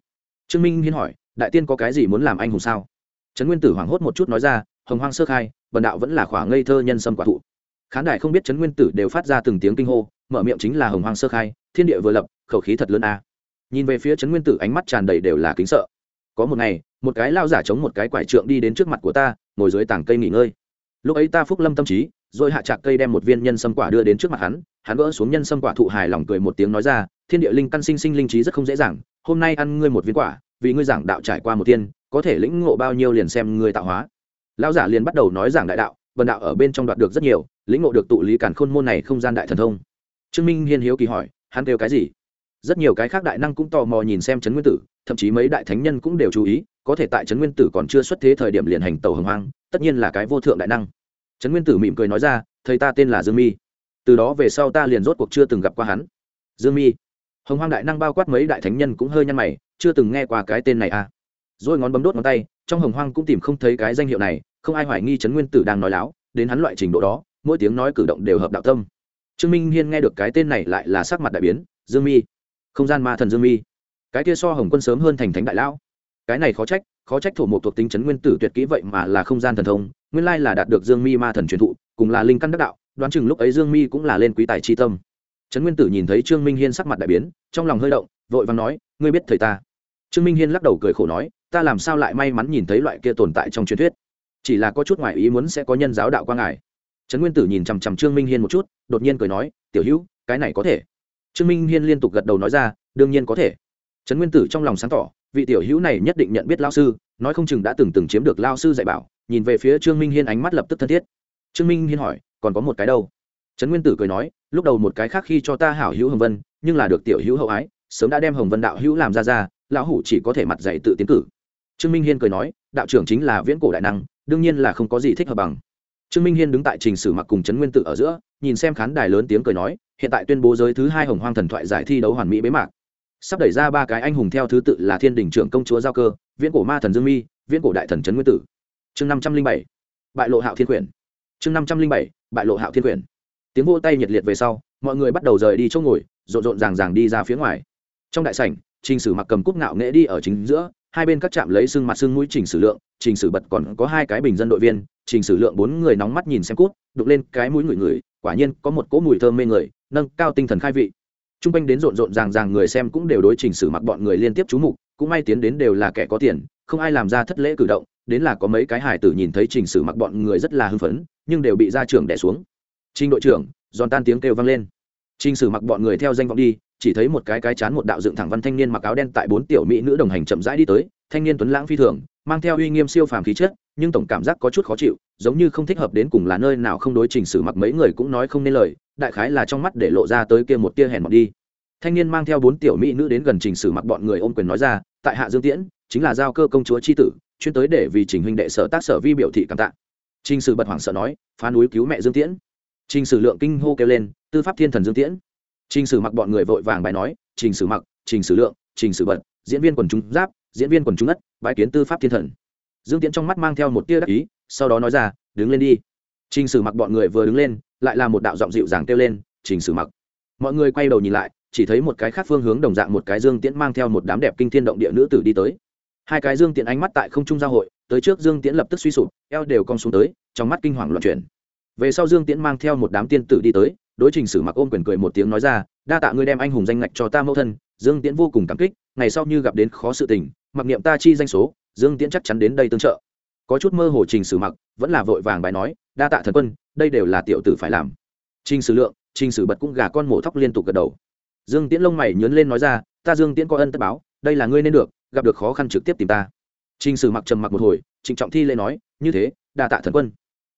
Trương minh hiên hỏi, đại tiên có cái gì muốn làm anh hùng sao? Trấn nguyên tử hoảng hốt một chút nói ra, hồng hoang sơ khai vần đạo vẫn là khỏa ngây thơ nhân sâm quả thụ. Khán đài không biết trấn nguyên tử đều phát ra từng tiếng kinh hô, mở miệng chính là hồng hoang sơ khai, thiên địa vừa lập, khẩu khí thật lớn a. Nhìn về phía trấn nguyên tử ánh mắt tràn đầy đều là kính sợ có một ngày, một cái lao giả chống một cái quải trượng đi đến trước mặt của ta, ngồi dưới tảng cây nghỉ ngơi. Lúc ấy ta phúc lâm tâm trí, rồi hạ trạc cây đem một viên nhân sâm quả đưa đến trước mặt hắn hắn gỡ xuống nhân sâm quả thụ hài lòng cười một tiếng nói ra, thiên địa linh căn sinh sinh linh trí rất không dễ dàng, hôm nay ăn ngươi một viên quả, vì ngươi giảng đạo trải qua một tiên, có thể lĩnh ngộ bao nhiêu liền xem ngươi tạo hóa. Lão giả liền bắt đầu nói giảng đại đạo, vần đạo ở bên trong đoạt được rất nhiều, lĩnh ngộ được tụ lý cản khôn môn này không gian đại thần thông. Trương minh hiên hiếu kỳ hỏi, hắn kêu cái gì? Rất nhiều cái khác đại năng cũng tò mò nhìn xem trấn nguyên tử, thậm chí mấy đại thánh nhân cũng đều chú ý, có thể tại trấn nguyên tử còn chưa xuất thế thời điểm liền hành tàu hồng hoang, tất nhiên là cái vô thượng đại năng. Trấn nguyên tử mỉm cười nói ra, thầy ta tên là dương mi. Từ đó về sau ta liền rốt cuộc chưa từng gặp qua hắn. Dương mi? Hồng hoang đại năng bao quát mấy đại thánh nhân cũng hơi nhăn mày, chưa từng nghe qua cái tên này à? Rồi ngón bấm đốt ngón tay, trong hồng hoang cũng tìm không thấy cái danh hiệu này, không ai hoài nghi trấn nguyên tử đang nói láo, đến hắn loại trình độ đó, mỗi tiếng nói cử động đều hợp đạo tâm. Trương minh hiên nghe được cái tên này lại là sắc mặt đại biến, dương mi không gian ma thần dương mi. Cái kia so hồng quân sớm hơn thành thánh đại lão. Cái này khó trách khó trách thổ một thuộc tính chấn nguyên tử tuyệt kỹ vậy mà là không gian thần thông, nguyên lai là đạt được dương mi ma thần truyền thụ, cùng là linh căn đắc đạo, đoán chừng lúc ấy dương mi cũng là lên quý tài tri tâm. Trấn nguyên tử nhìn thấy trương minh hiên sắc mặt đại biến, trong lòng hơi động, vội vàng nói, ngươi biết thời ta? Trương minh hiên lắc đầu cười khổ nói, ta làm sao lại may mắn nhìn thấy loại kia tồn tại trong truyền thuyết? Chỉ là có chút ngoại ý muốn sẽ có nhân giáo đạo quang ải trấn nguyên tử nhìn chằm chằm trương minh hiên một chút, đột nhiên cười nói, tiểu hữu, cái này có thể trương minh hiên liên tục gật đầu nói ra, đương nhiên có thể. Trấn nguyên tử trong lòng sáng tỏ, vị tiểu hữu này nhất định nhận biết lao sư, nói không chừng đã từng từng chiếm được lao sư dạy bảo, nhìn về phía trương minh hiên ánh mắt lập tức thân thiết. Trương minh hiên hỏi, còn có một cái đâu? Trấn nguyên tử cười nói, lúc đầu một cái khác khi cho ta hảo hữu hồng vân, nhưng là được tiểu hữu hậu ái, sớm đã đem hồng vân đạo hữu làm ra ra, lão hủ chỉ có thể mặt dạy tự tiến cử. Trương minh hiên cười nói, đạo trưởng chính là viễn cổ đại năng, đương nhiên là không có gì thích hợp bằng. Trương minh hiên đứng tại trình sử mặc cùng trấn nguyên tử ở giữa, nhìn xem khán đài lớn tiếng cười nói hiện tại tuyên bố giới thứ hai hồng hoang thần thoại giải thi đấu hoàn mỹ bế mạc. Sắp đẩy ra ba cái anh hùng theo thứ tự là thiên đình trưởng công chúa giao cơ, viễn cổ ma thần dương mi, viễn cổ đại thần trấn nguyên tử. Chương năm trăm linh bảy, bại lộ hạo thiên quyển chương năm trăm linh bảy, bại lộ hạo thiên quyển tiếng vô tay nhiệt liệt về sau, mọi người bắt đầu rời đi chỗ ngồi, rộn rộn ràng ràng đi ra phía ngoài. Trong đại sảnh, trình sử mặc cầm cúc ngạo nghễ đi ở chính giữa, hai bên các trạm lấy xương mặt xương mũi trình sử lượng, trình sử bật còn có hai cái bình dân đội viên, trình sử lượng bốn người nóng mắt nhìn xem cút đục lên cái mũi người người quả nhiên có một cỗ mùi thơm mê người nâng cao tinh thần khai vị. T r u n g quanh đến rộn rộn ràng ràng người xem cũng đều đối trình xử mặc bọn người liên tiếp trú mục, cũng may tiến đến đều là kẻ có tiền, không ai làm ra thất lễ cử động, đến là có mấy cái hải tử nhìn thấy trình sử mặc bọn người rất là hưng phấn, nhưng đều bị ra trưởng đẻ xuống. Trình đội trưởng, giòn tan tiếng kêu vang lên. Trình sử mặc bọn người theo danh vọng đi, chỉ thấy một cái cái chán một đạo dựng thẳng văn thanh niên mặc áo đen tại bốn tiểu mỹ nữ đồng hành chậm rãi đi tới, thanh niên tuấn lãng phi thường, mang theo uy nghiêm siêu phàm khí chất, nhưng tổng cảm giác có chút khó chịu, giống như không thích hợp đến cùng là nơi nào không đối trình xử mặc mấy người cũng nói không nên lời đại khái là trong mắt để lộ ra tới kia một tia hèn mọn đi. Thanh niên mang theo bốn tiểu mỹ nữ đến gần trình sử mặc bọn người ôm quyền nói ra, tại hạ dương tiễn, chính là giao cơ công chúa c h i tử, chuyên tới để vì trình huynh đệ sở tác sở vi biểu thị cảm tạ. Trình sử bật hoảng sợ nói, phá núi cứu mẹ dương tiễn. Trình sử lượng kinh hô kêu lên, tư pháp thiên thần dương tiễn. Trình sử mặc bọn người vội vàng bài nói, trình sử mặc, trình sử lượng, trình sử bật, diễn viên quần chúng giáp, diễn viên quần chúng ất bãi kiến tư pháp thiên thần. Dương tiễn trong mắt mang theo một tia đắc ý, sau đó nói ra, đứng lên đi. Trình sử mặc bọn người vừa đứng lên lại là một đạo giọng dịu dàng kêu lên, trình sử mặc. Mọi người quay đầu nhìn lại, chỉ thấy một cái khác phương hướng đồng dạng một cái dương tiễn mang theo một đám đẹp kinh thiên động địa nữ tử đi tới. Hai cái dương tiễn ánh mắt tại không trung giao hội, tới trước dương tiễn lập tức suy sụp, eo đều cong xuống tới, trong mắt kinh hoàng loạn chuyển. Về sau dương tiễn mang theo một đám tiên tử đi tới, đối trình sử mặc ôm quyền cười một tiếng nói ra, đa tạ ngươi đem anh hùng danh ngạch cho ta mẫu thân, dương tiễn vô cùng cảm kích, ngày sau như gặp đến khó sự tình, mặc niệm ta chi danh số, dương tiễn chắc chắn đến đây tương trợ. Có chút mơ hồ trình sử mặc vẫn là vội vàng bài nói, đa tạ thần quân đây đều là tiểu tử phải làm. Trình sử lượng, trình sử bật cũng gà con mổ thóc liên tục gật đầu. Dương tiễn lông mày nhớn lên nói ra, ta dương tiễn có ân tất báo, đây là ngươi nên được, gặp được khó khăn trực tiếp tìm ta. Trình sử mặc trầm mặc một hồi, trịnh trọng thi lễ nói, như thế, đa tạ thần quân.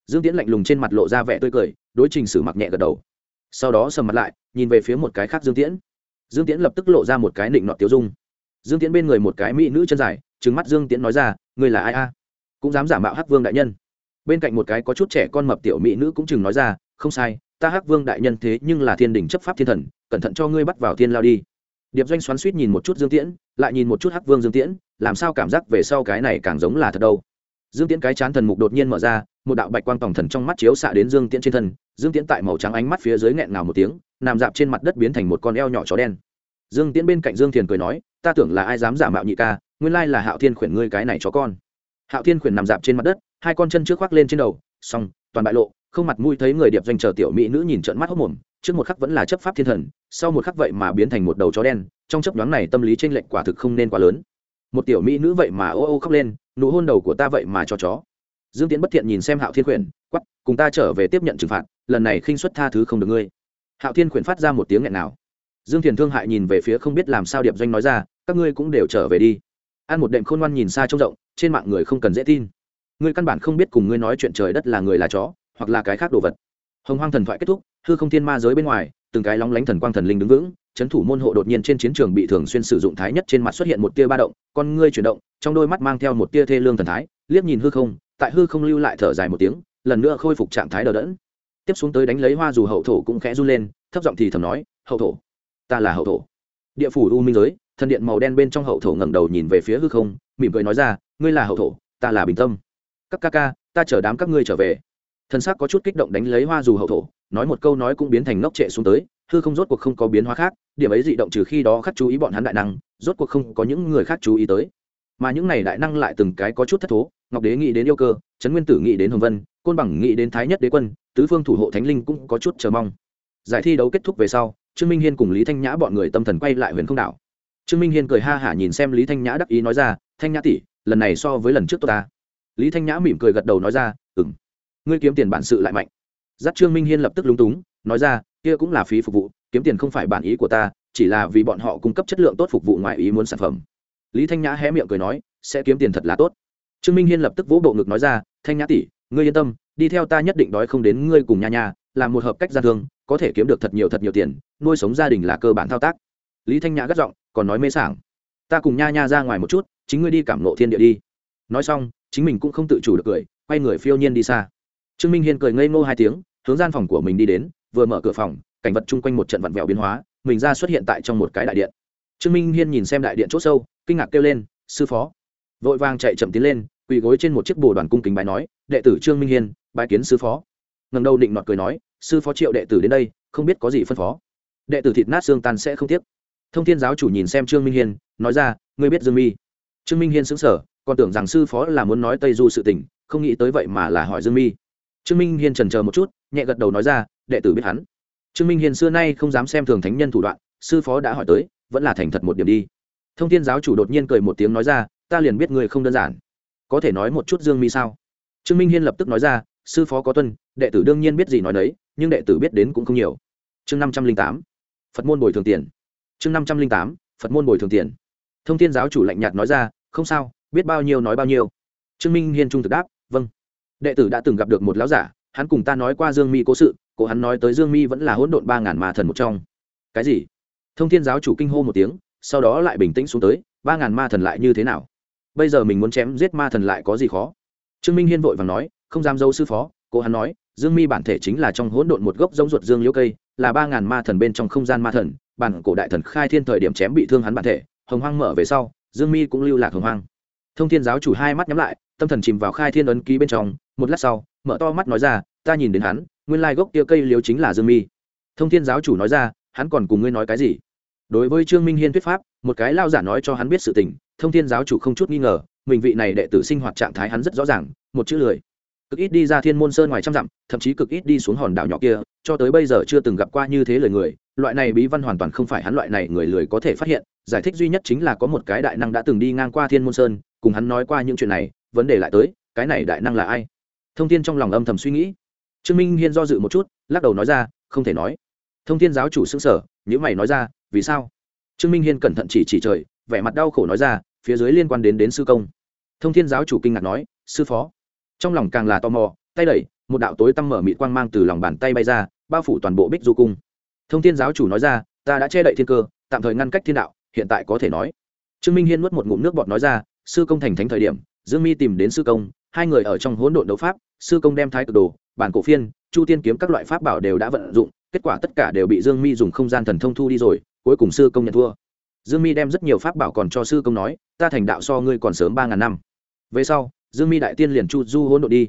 Dương tiễn lạnh lùng trên mặt lộ ra vẻ tươi cười, đối trình sử mặc nhẹ gật đầu. Sau đó sầm mặt lại, nhìn về phía một cái khác dương tiễn. Dương tiễn lập tức lộ ra một cái nịnh nọt tiêu dung. Dương tiễn bên người một cái mỹ nữ chân dài, trừng mắt dương tiễn nói ra, ngươi là ai a? Cũng dám giả mạo hắc vương đại nhân bên cạnh một cái có chút trẻ con mập tiểu mỹ nữ cũng chừng nói ra, không sai, ta hắc vương đại nhân thế nhưng là thiên đình chấp pháp thiên thần, cẩn thận cho ngươi bắt vào thiên lao đi. Điệp doanh xoắn suýt nhìn một chút dương tiễn, lại nhìn một chút hắc vương dương tiễn, làm sao cảm giác về sau cái này càng giống là thật đâu. Dương tiễn cái chán thần mục đột nhiên mở ra, một đạo bạch quang tòng thần trong mắt chiếu xạ đến dương tiễn trên thân, dương tiễn tại màu trắng ánh mắt phía dưới nghẹn ngào một tiếng, nằm dạp trên mặt đất biến thành một con eo nhỏ chó đen. Dương tiễn bên cạnh dương thiền cười nói, ta tưởng là ai dám giả mạo nhị ca, nguyên lai là hạo thiên khuyển ngươi cái này chó con. Hạo thiên khuyển nằm dạp trên mặt đất hai con chân trước khoác lên trên đầu, xong, toàn bại lộ, không mặt mũi thấy người điệp doanh chờ tiểu mỹ nữ nhìn trợn mắt hốc mồm, trước một khắc vẫn là chấp pháp thiên thần, sau một khắc vậy mà biến thành một đầu chó đen, trong chấp nhoáng này tâm lý trên lệch quả thực không nên quá lớn. Một tiểu mỹ nữ vậy mà ô ô khóc lên, nụ hôn đầu của ta vậy mà cho chó. Dương tiến bất thiện nhìn xem hạo thiên khuyển quắp cùng ta trở về tiếp nhận trừng phạt, lần này khinh xuất tha thứ không được ngươi. Hạo thiên khuyển phát ra một tiếng nghẹn nào. Dương thiền thương hại nhìn về phía không biết làm sao điệp doanh nói ra, các ngươi cũng đều trở về đi. Ăn một đệm khôn ngoan nhìn xa trông rộng, trên mạng người không cần dễ tin ngươi căn bản không biết cùng ngươi nói chuyện trời đất là người là chó, hoặc là cái khác đồ vật. Hồng hoang thần thoại kết thúc, hư không thiên ma giới bên ngoài, từng cái lóng lánh thần quang thần linh đứng vững, chấn thủ môn hộ đột nhiên trên chiến trường bị thường xuyên sử dụng thái nhất trên mặt xuất hiện một tia ba động, con ngươi chuyển động, trong đôi mắt mang theo một tia thê lương thần thái, liếc nhìn hư không, tại hư không lưu lại thở dài một tiếng, lần nữa khôi phục trạng thái đờ đẫn. Tiếp xuống tới đánh lấy hoa dù hậu thổ cũng khẽ run lên, thấp giọng thì thầm nói, hậu thổ, ta là hậu thổ. Địa phủ u minh giới, thần điện màu đen bên trong hậu thổ ngẩng đầu nhìn về phía hư không, mỉm cười nói ra, ngươi là hậu thổ, ta là bình tâm các ca ca, ta chờ đám các ngươi trở về. Thân xác có chút kích động đánh lấy hoa dù hậu thổ, nói một câu nói cũng biến thành ngốc trệ xuống tới, hư không rốt cuộc không có biến hóa khác, điểm ấy dị động trừ khi đó khắc chú ý bọn hắn đại năng, rốt cuộc không có những người khác chú ý tới. Mà những này đại năng lại từng cái có chút thất thố, ngọc đế nghĩ đến yêu cơ, trấn nguyên tử nghĩ đến hồng vân, côn bằng nghĩ đến thái nhất đế quân, tứ phương thủ hộ thánh linh cũng có chút chờ mong. Giải thi đấu kết thúc về sau, trương minh hiên cùng lý thanh nhã bọn người tâm thần quay lại huyền không đảo. Trương minh hiên cười ha hả nhìn xem lý thanh nhã đắc ý nói ra, thanh nhã tỷ, lần này so với lần trước tôi ta lý thanh nhã mỉm cười gật đầu nói ra ừng ngươi kiếm tiền bản sự lại mạnh. Giáp trương minh hiên lập tức lúng túng, nói ra, kia cũng là phí phục vụ, kiếm tiền không phải bản ý của ta, chỉ là vì bọn họ cung cấp chất lượng tốt phục vụ ngoài ý muốn sản phẩm. Lý thanh nhã hé miệng cười nói, sẽ kiếm tiền thật là tốt. Trương minh hiên lập tức vỗ bộ ngực nói ra, thanh nhã tỷ, ngươi yên tâm, đi theo ta nhất định đói không đến ngươi cùng nha nha làm một hợp cách gian thương, có thể kiếm được thật nhiều thật nhiều tiền, nuôi sống gia đình là cơ bản thao tác. Lý thanh nhã gắt giọng, còn nói mê sảng. Ta cùng nha nha ra ngoài một chút, chính ngươi đi cảm nộ thiên địa đi. Nói xong chính mình cũng không tự chủ được cười, quay người phiêu nhiên đi xa. Trương minh hiên cười ngây ngô hai tiếng, hướng gian phòng của mình đi đến, vừa mở cửa phòng, cảnh vật chung quanh một trận vặn vẹo biến hóa, mình ra xuất hiện tại trong một cái đại điện. Trương minh hiên nhìn xem đại điện c h ỗ sâu, kinh ngạc kêu lên, sư phó. Vội vàng chạy chậm tiến lên, quỳ gối trên một chiếc bồ đoàn cung kính bài nói, đệ tử trương minh hiên bài kiến sư phó. Ngầm đầu định nọt cười nói, sư phó triệu đệ tử đến đây, không biết có gì phân phó. Đệ tử thịt nát xương tan sẽ không tiếc. Thông thiên giáo chủ nhìn xem trương minh hiên, nói ra, ngươi biết dương mi? Trương minh hiên xứng sở còn tưởng rằng sư phó là muốn nói tây du sự tình, không nghĩ tới vậy mà là hỏi dương mi. Trương minh hiên trần chờ một chút, nhẹ gật đầu nói ra, đệ tử biết hắn. Trương minh hiên xưa nay không dám xem thường thánh nhân thủ đoạn, sư phó đã hỏi tới, vẫn là thành thật một điểm đi. Thông thiên giáo chủ đột nhiên cười một tiếng nói ra, ta liền biết người không đơn giản. Có thể nói một chút dương mi sao? Trương minh hiên lập tức nói ra, sư phó có tuân, đệ tử đương nhiên biết gì nói đấy nhưng đệ tử biết đến cũng không nhiều. Chương năm trăm linh tám, phật môn bồi thường tiền. Chương năm trăm linh tám, phật môn bồi thường tiền. Thông thiên giáo chủ lạnh nhạt nói ra, không sao biết bao nhiêu nói bao nhiêu. Trương minh hiên trung thực đáp vâng. Đệ tử đã từng gặp được một lão giả, hắn cùng ta nói qua dương mi cố sự, cổ hắn nói tới dương mi vẫn là hỗn độn ba ngàn ma thần một trong. Cái gì? Thông thiên giáo chủ kinh hô một tiếng, sau đó lại bình tĩnh xuống tới, ba ngàn ma thần lại như thế nào? Bây giờ mình muốn chém giết ma thần lại có gì khó? Trương minh hiên vội và nói, không dám dâu sư phó. Cô hắn nói, dương mi bản thể chính là trong hỗn độn một gốc giống ruột dương liễu cây, là ba ngàn ma thần bên trong không gian ma thần, bản cổ đại thần khai thiên thời điểm chém bị thương hắn bản thể, hồng hoang mở về sau, dương mi cũng lưu lạc hồng hoang thông thiên giáo chủ hai mắt nhắm lại, tâm thần chìm vào khai thiên ấn ký bên trong. Một lát sau, mở to mắt nói ra, ta nhìn đến hắn, nguyên lai gốc tia cây liếu chính là dương mi. Thông thiên giáo chủ nói ra, hắn còn cùng ngươi nói cái gì? Đối với trương minh hiên thuyết pháp, một cái lao giả nói cho hắn biết sự tình, thông thiên giáo chủ không chút nghi ngờ, mình vị này đệ tử sinh hoạt trạng thái hắn rất rõ ràng, một chữ lười. Cực ít đi ra thiên môn sơn ngoài trăm dặm, thậm chí cực ít đi xuống hòn đảo nhỏ kia, cho tới bây giờ chưa từng gặp qua như thế lời người. Loại này bí văn hoàn toàn không phải hắn loại này người lười có thể phát hiện. Giải thích duy nhất chính là có một cái đại năng đã từng đi ngang qua thiên môn sơn cùng hắn nói qua những chuyện này, vấn đề lại tới, cái này đại năng là ai? Thông tin trong lòng âm thầm suy nghĩ. Trương minh hiên do dự một chút, lắc đầu nói ra, không thể nói. Thông tin giáo chủ xưng sở những mày nói ra, vì sao? Trương minh hiên cẩn thận chỉ chỉ trời, vẻ mặt đau khổ nói ra, phía dưới liên quan đến đến sư công. Thông thiên giáo chủ kinh ngạc nói, sư phó. Trong lòng càng là tò mò, tay đẩy, một đạo tối tăm mở mịt quang mang từ lòng bàn tay bay ra, bao phủ toàn bộ bích du cung. Thông thiên giáo chủ nói ra, ta đã che đậy thiên cơ, tạm thời ngăn cách thiên đạo, hiện tại có thể nói. Trương minh hiên nuốt một ngụm nước bọt nói ra sư công thành thánh thời điểm, dương mi tìm đến sư công, hai người ở trong hỗn độn đấu pháp, sư công đem thái cực đồ, bản cổ phiên, chu tiên kiếm các loại pháp bảo đều đã vận dụng, kết quả tất cả đều bị dương mi dùng không gian thần thông thu đi rồi, cuối cùng sư công nhận thua. Dương mi đem rất nhiều pháp bảo còn cho sư công nói, ta thành đạo so ngươi còn sớm ba ngàn năm. Về sau, dương mi đại tiên liền chu du hỗn độn đi.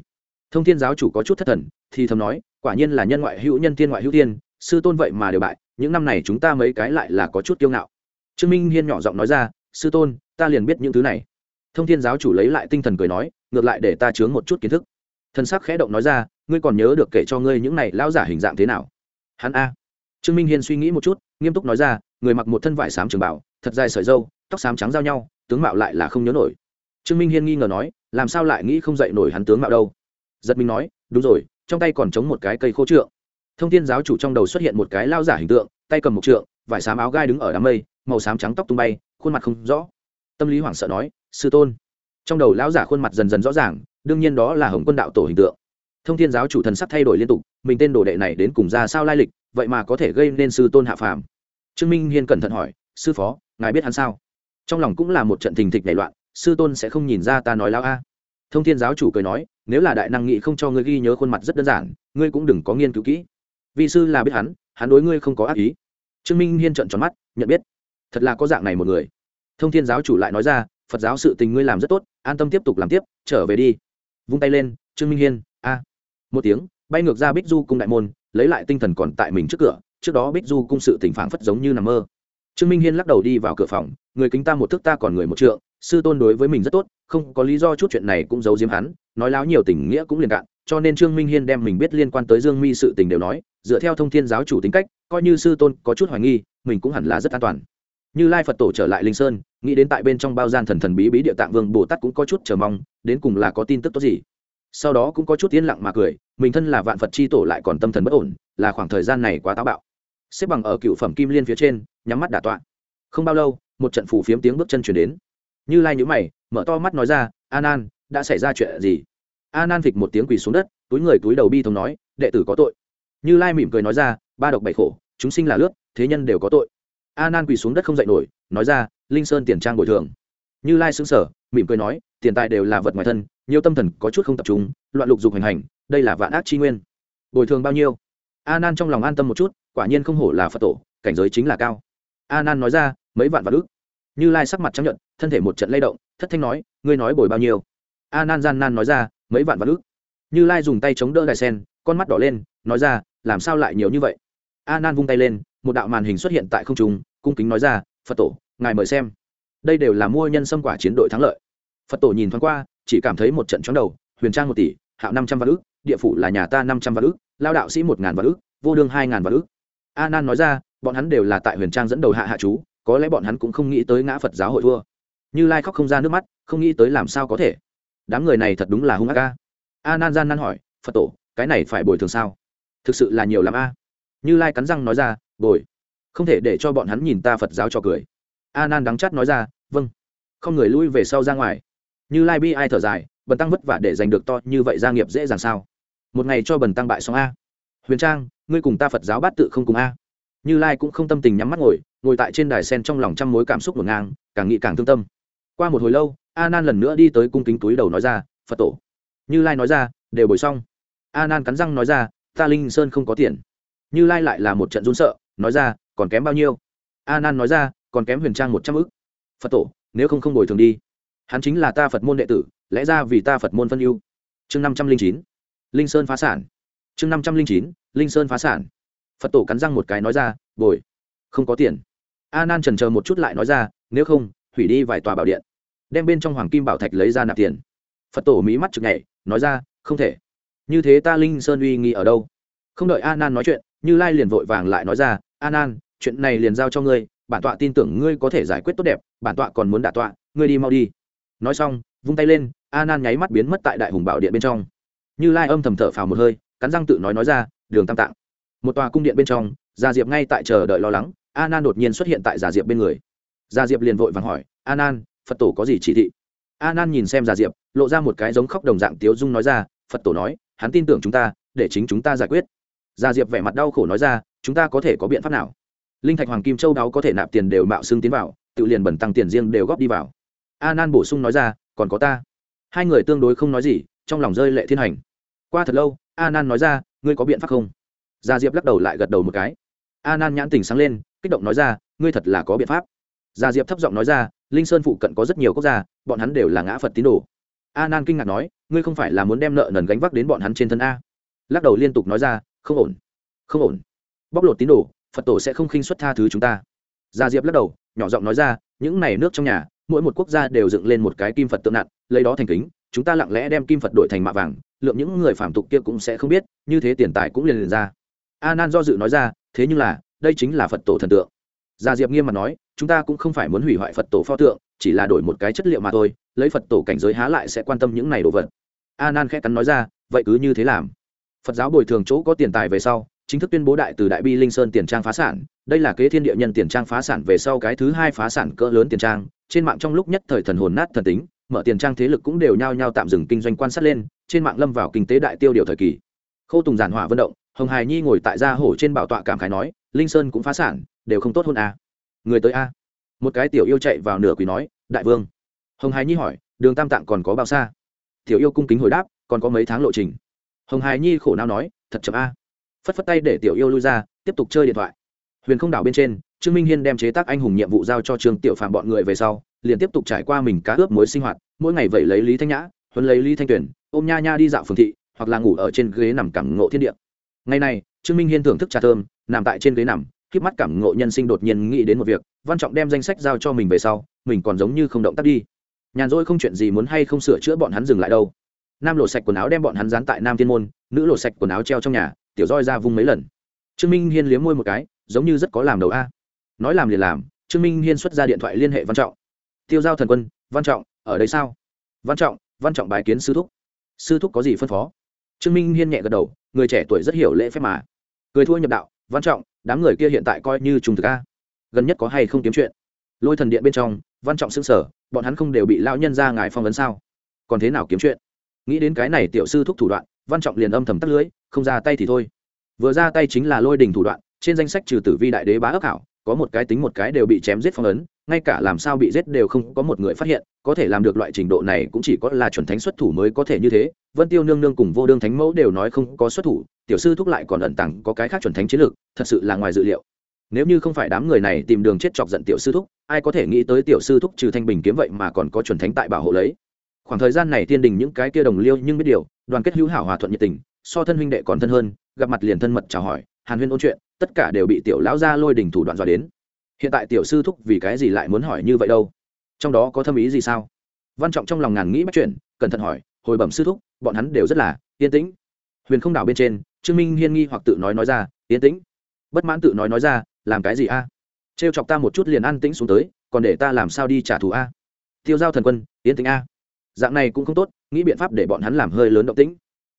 Thông thiên giáo chủ có chút thất thần, thì thầm nói, quả nhiên là nhân ngoại hữu nhân tiên ngoại hữu tiên sư tôn vậy mà đều bại, những năm này chúng ta mấy cái lại là có chút kiêu ngạo. Trương minh hiên nhỏ giọng nói ra, sư tôn, ta liền biết những thứ này thông thiên giáo chủ lấy lại tinh thần cười nói, ngược lại để ta chướng một chút kiến thức. Thân sắc khẽ động nói ra, ngươi còn nhớ được kể cho ngươi những này lão giả hình dạng thế nào? Hắn a. Trương minh hiên suy nghĩ một chút, nghiêm túc nói ra, người mặc một thân vải xám trường bảo, thật dài sợi dâu tóc xám trắng giao nhau, tướng mạo lại là không nhớ nổi. Trương minh hiên nghi ngờ nói, làm sao lại nghĩ không dậy nổi hắn tướng mạo đâu? Giật mình nói, đúng rồi, trong tay còn chống một cái cây khô trượng. Thông tin giáo chủ trong đầu xuất hiện một cái lao giả hình tượng, tay cầm một trượng, vải xám áo gai đứng ở đám mây, màu xám trắng tóc tung bay, khuôn mặt không rõ. Tâm lý hoảng sợ nói sư tôn. Trong đầu lão giả khuôn mặt dần dần rõ ràng, đương nhiên đó là hồng quân đạo tổ hình tượng. Thông thiên giáo chủ thần sắc thay đổi liên tục, mình tên đồ đệ này đến cùng ra sao lai lịch, vậy mà có thể gây nên sư tôn hạ phàm. Trương minh hiên cẩn thận hỏi, sư phó, ngài biết hắn sao? Trong lòng cũng là một trận thình thịch nảy loạn, sư tôn sẽ không nhìn ra ta nói lão a. Thông thiên giáo chủ cười nói, nếu là đại năng nghị không cho ngươi ghi nhớ khuôn mặt rất đơn giản, ngươi cũng đừng có nghiên cứu kỹ. Vì sư là biết hắn hắn đối ngươi không có ác ý. Trương minh hiên trợn tròn mắt, nhận biết, thật là có dạng này một người. Thông thiên giáo chủ lại nói ra phật giáo sự tình ngươi làm rất tốt, an tâm tiếp tục làm tiếp, trở về đi. Vung tay lên, trương minh hiên, a. Một tiếng, bay ngược ra bích du cung đại môn, lấy lại tinh thần còn tại mình trước cửa, trước đó bích du cung sự tỉnh phảng phất giống như nằm mơ. Trương minh hiên lắc đầu đi vào cửa phòng, người kính ta một thức ta còn người một trượng, sư tôn đối với mình rất tốt, không có lý do chút chuyện này cũng giấu diếm hắn, nói láo nhiều tình nghĩa cũng liền cạn, cho nên trương minh hiên đem mình biết liên quan tới dương mi sự tình đều nói, dựa theo thông thiên giáo chủ tính cách, coi như sư tôn có chút hoài nghi, mình cũng hẳn là rất an toàn như lai phật tổ trở lại linh sơn, nghĩ đến tại bên trong bao gian thần thần bí bí địa tạng vương bồ tát cũng có chút chờ mong, đến cùng là có tin tức tốt gì. Sau đó cũng có chút yên lặng mà cười, mình thân là vạn phật c h i tổ lại còn tâm thần bất ổn, là khoảng thời gian này quá táo bạo. Xếp bằng ở cựu phẩm kim liên phía trên, nhắm mắt đả tọa. Không bao lâu, một trận phủ phiếm tiếng bước chân chuyển đến. Như lai nhữ mày, mở to mắt nói ra an an đã xảy ra chuyện gì? An an phịch một tiếng quỳ xuống đất, túi người túi đầu bi thống nói, đệ tử có tội. Như lai mỉm cười nói ra, ba độc bảy khổ, chúng sinh là lướt, thế nhân đều có tội a nan quỳ xuống đất không dậy nổi, nói ra, linh sơn tiền trang bồi thường. Như lai xứng sở mỉm cười nói, tiền tài đều là vật ngoài thân, nhiều tâm thần có chút không tập trung, loạn lục dục hành hành, đây là vạn ác chi nguyên. Bồi thường bao nhiêu? A nan trong lòng an tâm một chút, quả nhiên không hổ là phật tổ, cảnh giới chính là cao. A nan nói ra, mấy vạn vạn ước như lai sắc mặt chấp nhận thân thể một trận lay động, thất thanh nói, ngươi nói bồi bao nhiêu? A nan gian nan nói ra, mấy vạn vạn ước như lai dùng tay chống đỡ đài sen, con mắt đỏ lên, nói ra, làm sao lại nhiều như vậy? A nan vung tay lên một đạo màn hình xuất hiện tại không trung, cung kính nói ra, phật tổ, ngài mời xem. Đây đều là mua nhân xâm quả chiến đội thắng lợi. Phật tổ nhìn thoáng qua, chỉ cảm thấy một trận chóng đầu, huyền trang một tỷ, hạo năm trăm vạn ước địa phủ là nhà ta năm trăm vạn ước lao đạo sĩ một ngàn vạn ước vô đương hai ngàn vạn ước a nan nói ra, bọn hắn đều là tại huyền trang dẫn đầu hạ hạ chú, có lẽ bọn hắn cũng không nghĩ tới ngã phật giáo hội thua. Như lai khóc không ra nước mắt, không nghĩ tới làm sao có thể. Đám người này thật đúng là hung ác ca a nan gian nan hỏi, phật tổ, cái này phải bồi thường sao? Thực sự là nhiều l ắ m a. Như lai cắn răng nói ra bồi. Không thể để cho bọn hắn nhìn ta phật giáo cho cười. A nan đắng chắt nói ra vâng. Không người lui về sau ra ngoài. Như lai bi ai thở dài, bần tăng vất vả để giành được to như vậy gia nghiệp dễ dàng sao? Một ngày cho bần tăng bại xong a. Huyền trang, ngươi cùng ta phật giáo bát tự không cùng a? Như lai cũng không tâm tình nhắm mắt ngồi ngồi tại trên đài sen trong lòng trăm mối cảm xúc ngổn ngang, càng nghĩ càng thương tâm. Qua một hồi lâu a nan lần nữa đi tới cung kính túi đầu nói ra, phật tổ. Như lai nói ra, đều bồi xong. A nan cắn răng nói ra, ta linh sơn không có tiền. Như lai lại là một trận run sợ nói ra, còn kém bao nhiêu? A nan nói ra, còn kém huyền trang một trăm ức. Phật tổ, nếu không không bồi thường đi. Hắn chính là ta phật môn đệ tử, lẽ ra vì ta phật môn phân ưu. Chương năm trăm linh chín. Linh sơn phá sản. Chương năm trăm linh chín, linh sơn phá sản. Phật tổ cắn răng một cái nói ra, bồi, không có tiền. A nan trần chờ một chút lại nói ra, nếu không, hủy đi vài tòa bảo điện, đem bên trong hoàng kim bảo thạch lấy ra nạp tiền. Phật tổ mỹ mắt chực nhảy, nói ra, không thể. Như thế ta linh sơn uy nghi ở đâu? Không đợi a nan nói chuyện, như lai liền vội vàng lại nói ra an an, chuyện này liền giao cho ngươi, bản tọa tin tưởng ngươi có thể giải quyết tốt đẹp, bản tọa còn muốn đả tọa, ngươi đi mau đi. Nói xong, vung tay lên a nan nháy mắt biến mất tại đại hùng bảo điện bên trong. Như lai âm thầm thở phào một hơi, cắn răng tự nói nói ra, đường tam tạng. Một tòa cung điện bên trong, gia diệp ngay tại chờ đợi lo lắng a nan đột nhiên xuất hiện tại gia diệp bên người. Gia diệp liền vội vàng hỏi a nan phật tổ có gì chỉ thị? A nan nhìn xem gia diệp, lộ ra một cái giống khóc đồng dạng tiếu dung nói ra, phật tổ nói, hắn tin tưởng chúng ta, để chính chúng ta giải quyết. Gia diệp vẻ mặt đau khổ nói ra chúng ta có thể có biện pháp nào? Linh thạch hoàng kim châu đáo có thể nạp tiền đều mạo xương tiến vào, tự liền bẩn tăng tiền riêng đều góp đi vào. A nan bổ sung nói ra, còn có ta. Hai người tương đối không nói gì, trong lòng rơi lệ thiên hành. Qua thật lâu a nan nói ra, ngươi có biện pháp không? Gia diệp lắc đầu lại gật đầu một cái. A nan nhãn tình sáng lên, kích động nói ra, ngươi thật là có biện pháp. Gia diệp thấp giọng nói ra, linh sơn phụ cận có rất nhiều quốc gia, bọn hắn đều là ngã phật tín đồ. A nan kinh ngạc nói, ngươi không phải là muốn đem nợ nần gánh vác đến bọn hắn trên thân a? Lắc đầu liên tục nói ra, không ổn. Không ổn bóc lột tín đồ, phật tổ sẽ không khinh xuất tha thứ chúng ta. Gia diệp lắc đầu, nhỏ giọng nói ra, những này nước trong nhà, mỗi một quốc gia đều dựng lên một cái kim phật tượng nặng, lấy đó thành kính, chúng ta lặng lẽ đem kim phật đổi thành mạ vàng, lượng những người phạm tục kia cũng sẽ không biết, như thế tiền tài cũng liền liền ra. A nan do dự nói ra, thế nhưng là, đây chính là phật tổ thần tượng. Gia diệp nghiêm mặt nói, chúng ta cũng không phải muốn hủy hoại phật tổ pho tượng, chỉ là đổi một cái chất liệu mà thôi, lấy phật tổ cảnh giới há lại sẽ quan tâm những này đồ vật. A nan khẽ cắn nói ra, vậy cứ như thế làm. Phật giáo bồi thường chỗ có tiền tài về sau chính thức tuyên bố đại từ đại bi linh sơn tiền trang phá sản. Đây là kế thiên địa nhân tiền trang phá sản về sau cái thứ hai phá sản cỡ lớn tiền trang. Trên mạng trong lúc nhất thời thần hồn nát thần tính, mở tiền trang thế lực cũng đều nhao nhao tạm dừng kinh doanh quan sát lên, trên mạng lâm vào kinh tế đại tiêu điều thời kỳ. Khâu tùng giản hỏa vận động, hồng hài nhi ngồi tại gia hổ trên bảo tọa cảm khái nói, linh sơn cũng phá sản, đều không tốt hơn a. Người tới a? Một cái tiểu yêu chạy vào nửa quỳ nói, đại vương. Hồng hài nhi hỏi, đường tam tạng còn có bao xa? Tiểu yêu cung kính hồi đáp, còn có mấy tháng lộ trình. Hồng hài nhi khổ não nói, thật chậm a phất phất tay để tiểu yêu lui ra, tiếp tục chơi điện thoại. Huyền không đảo bên trên, trương minh hiên đem chế tác anh hùng nhiệm vụ giao cho trương tiểu phạm bọn người về sau, liền tiếp tục trải qua mình cá ướp mối sinh hoạt, mỗi ngày vậy lấy lý thanh nhã, huấn lấy lý thanh Tuyền ôm nha nha đi dạo phường thị, hoặc là ngủ ở trên ghế nằm cảm ngộ thiên địa. Ngày này, trương minh hiên thưởng thức trà thơm, nằm tại trên ghế nằm khiếp mắt cảm ngộ nhân sinh đột nhiên nghĩ đến một việc, văn trọng đem danh sách giao cho mình về sau, mình còn giống như không động tác đi. Nhàn rỗi không chuyện gì muốn hay không sửa chữa bọn hắn dừng lại đâu. Nam lộ sạch quần áo đem bọn hắn dán tại nam thiên môn, nữ lộ sạch quần áo treo trong nhà tiểu roi ra vung mấy lần. Trương minh hiên liếm môi một cái, giống như rất có làm đầu a. Nói làm liền làm, trương minh hiên xuất ra điện thoại liên hệ văn trọng. Tiêu giao thần quân, văn trọng, ở đây sao? Văn trọng văn trọng bài kiến sư thúc. Sư thúc có gì phân phó? Trương minh hiên nhẹ gật đầu, người trẻ tuổi rất hiểu lễ phép mà. Người thua nhập đạo, văn trọng, đám người kia hiện tại coi như trùng thực a. Gần nhất có hay không kiếm chuyện? Lôi thần điện bên trong, văn trọng xưng sở bọn hắn không đều bị lão nhân ra ngài phong vấn sao? Còn thế nào kiếm chuyện? Nghĩ đến cái này tiểu sư thúc thủ đoạn văn trọng liền âm thầm tắt lưới, không ra tay thì thôi. Vừa ra tay chính là lôi đình thủ đoạn, trên danh sách trừ tử vi đại đế bá ước hảo, có một cái tính một cái đều bị chém giết phong ấn, ngay cả làm sao bị giết đều không có một người phát hiện, có thể làm được loại trình độ này cũng chỉ có là chuẩn thánh xuất thủ mới có thể như thế. Vân tiêu nương nương cùng vô đương thánh mẫu đều nói không có xuất thủ, tiểu sư thúc lại còn ẩn tàng, có cái khác chuẩn thánh chiến lược, thật sự là ngoài dự liệu. Nếu như không phải đám người này tìm đường chết chọc giận tiểu sư thúc, ai có thể nghĩ tới tiểu sư thúc trừ thanh bình kiếm vậy mà còn có chuẩn thánh tại bảo hộ lấy. Khoảng thời gian này tiên đình những cái kia đồng liêu nhưng biết điều đoàn kết hữu hảo hòa thuận nhiệt tình, so thân huynh đệ còn thân hơn, gặp mặt liền thân mật chào hỏi, hàn huyên ôn chuyện, tất cả đều bị tiểu lão gia lôi đình thủ đoạn dọa đến. Hiện tại tiểu sư thúc vì cái gì lại muốn hỏi như vậy đâu? Trong đó có thâm ý gì sao? Văn trọng trong lòng ngàn nghĩ bắt chuyện, cẩn thận hỏi, hồi bẩm sư thúc, bọn hắn đều rất là yên tĩnh. Huyền không đảo bên trên, trương minh hiên nghi hoặc tự nói nói ra, yên tĩnh. Bất mãn tự nói nói ra, làm cái gì a? À? trêu chọc ta một chút liền an tĩnh xuống tới, còn để ta làm sao đi trả thù a? Tiêu giao thần quân, yên tĩnh a dạng này cũng không tốt, nghĩ biện pháp để bọn hắn làm hơi lớn động tĩnh.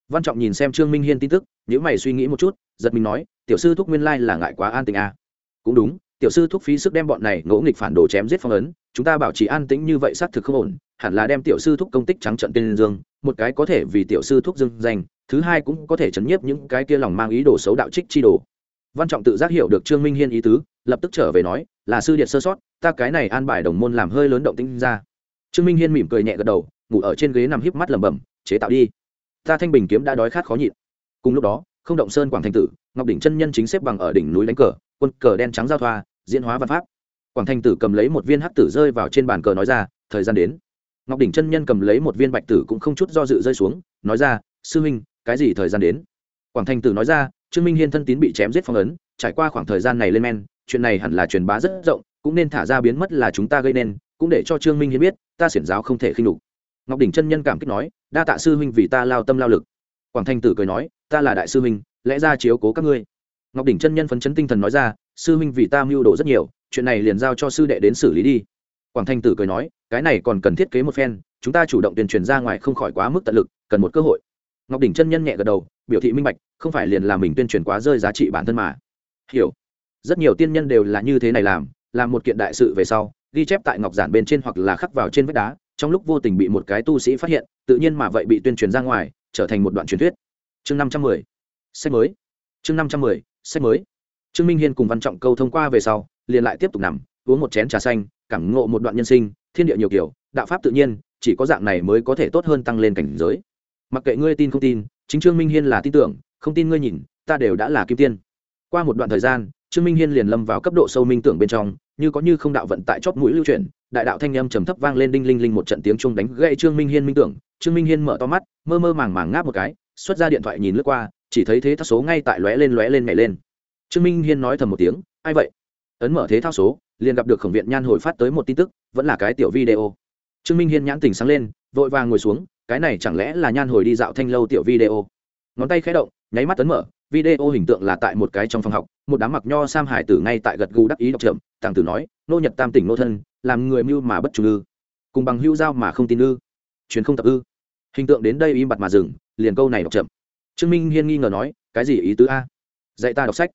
Văn trọng nhìn xem trương minh hiên tin tức nếu mày suy nghĩ một chút, giật mình nói, tiểu sư thúc nguyên lai là ngại quá an tĩnh a cũng đúng, tiểu sư thúc phí sức đem bọn này ngỗ nghịch phản đồ chém giết phong ấn, chúng ta bảo trì an tĩnh như vậy xác thực không ổn, hẳn là đem tiểu sư thúc công tích trắng trận tên dương, một cái có thể vì tiểu sư thúc dưng danh, thứ hai cũng có thể chấn nhiếp những cái kia lòng mang ý đồ xấu đạo trích chi đồ. Văn trọng tự giác hiểu được trương minh hiên ý tứ, lập tức trở về nói, là sư điện sơ sót, ta cái này an bài đồng môn làm hơi lớn động tĩnh ra. Trương minh hiên mỉm cười nhẹ gật đầu ngủ ở trên ghế nằm híp mắt lẩm bẩm, chế tạo đi. Ta thanh bình kiếm đã đói khát khó nhịn. Cùng lúc đó, không động sơn quảng thành tử, ngọc đỉnh chân nhân chính xếp bằng ở đỉnh núi đánh cờ, quân cờ đen trắng giao thoa, diễn hóa văn pháp. Quảng thành tử cầm lấy một viên hắc tử rơi vào trên bàn cờ nói ra, thời gian đến. Ngọc đỉnh chân nhân cầm lấy một viên bạch tử cũng không chút do dự rơi xuống, nói ra, sư huynh cái gì thời gian đến? Quảng thành tử nói ra, trương minh hiên thân tín bị chém giết phong ấn, trải qua khoảng thời gian này lên men, chuyện này hẳn là truyền bá rất rộng, cũng nên thả ra biến mất là chúng ta gây nên, cũng để cho trương minh hiên biết, ta xiển giáo không thể khinh đục ngọc đỉnh chân nhân cảm kích nói, đa tạ sư huynh vì ta lao tâm lao lực. Quảng thanh tử cười nói, ta là đại sư huynh, lẽ ra chiếu cố các ngươi. Ngọc đỉnh chân nhân phấn chấn tinh thần nói ra, sư huynh vì ta mưu đồ rất nhiều, chuyện này liền giao cho sư đệ đến xử lý đi. Quảng thanh tử cười nói, cái này còn cần thiết kế một phen, chúng ta chủ động tuyên truyền ra ngoài không khỏi quá mức tận lực, cần một cơ hội. Ngọc đỉnh chân nhân nhẹ gật đầu, biểu thị minh bạch, không phải liền là mình tuyên truyền quá rơi giá trị bản thân mà. Hiểu. Rất nhiều tiên nhân đều là như thế này làm làm một kiện đại sự về sau, ghi chép tại ngọc giản bên trên hoặc là khắc vào trên vách đá trong lúc vô tình bị một cái tu sĩ phát hiện, tự nhiên mà vậy bị tuyên truyền ra ngoài, trở thành một đoạn truyền thuyết. Chương năm trăm mười, sách mới. Chương năm trăm mười, sách mới. Trương minh hiên cùng văn trọng câu thông qua về sau, liền lại tiếp tục nằm, uống một chén trà xanh, cảm ngộ một đoạn nhân sinh, thiên địa nhiều kiểu, đạo pháp tự nhiên, chỉ có dạng này mới có thể tốt hơn tăng lên cảnh giới. Mặc kệ ngươi tin không tin, chính trương minh hiên là tin tưởng, không tin ngươi nhìn, ta đều đã là kim tiên. Qua một đoạn thời gian, trương minh hiên liền lâm vào cấp độ sâu minh tưởng bên trong như có như không đạo vận tại chóp mũi lưu chuyển, đại đạo thanh âm trầm thấp vang lên đinh linh linh một trận tiếng chuông đánh gậy trương minh hiên minh tưởng. Trương minh hiên mở to mắt, mơ mơ màng màng ngáp một cái, xuất ra điện thoại nhìn lướt qua, chỉ thấy thế thao số ngay tại lóe lên lóe lên nhảy lên. Trương minh hiên nói thầm một tiếng, ai vậy? Ấn mở thế thao số, liền gặp được khổng viện nhan hồi phát tới một tin tức, vẫn là cái tiểu video. Trương minh hiên nhãn tỉnh sáng lên, vội vàng ngồi xuống, cái này chẳng lẽ là nhan hồi đi dạo thanh lâu tiểu video? Ngón tay khẽ động, nháy mắt tấn mở video hình tượng là tại một cái trong phòng học, một đám mặc nho sam hải tử ngay tại gật gù đắc ý đọc trộm tàng tử nói, nô nhật tam tỉnh nô thân, làm người mưu mà bất chủ ư cùng bằng hữu giao mà không tin ư truyền không tập ư hình tượng đến đây im bặt mà dừng, liền câu này đọc chậm trương minh hiên nghi ngờ nói, cái gì ý tứ a? Dạy ta đọc sách.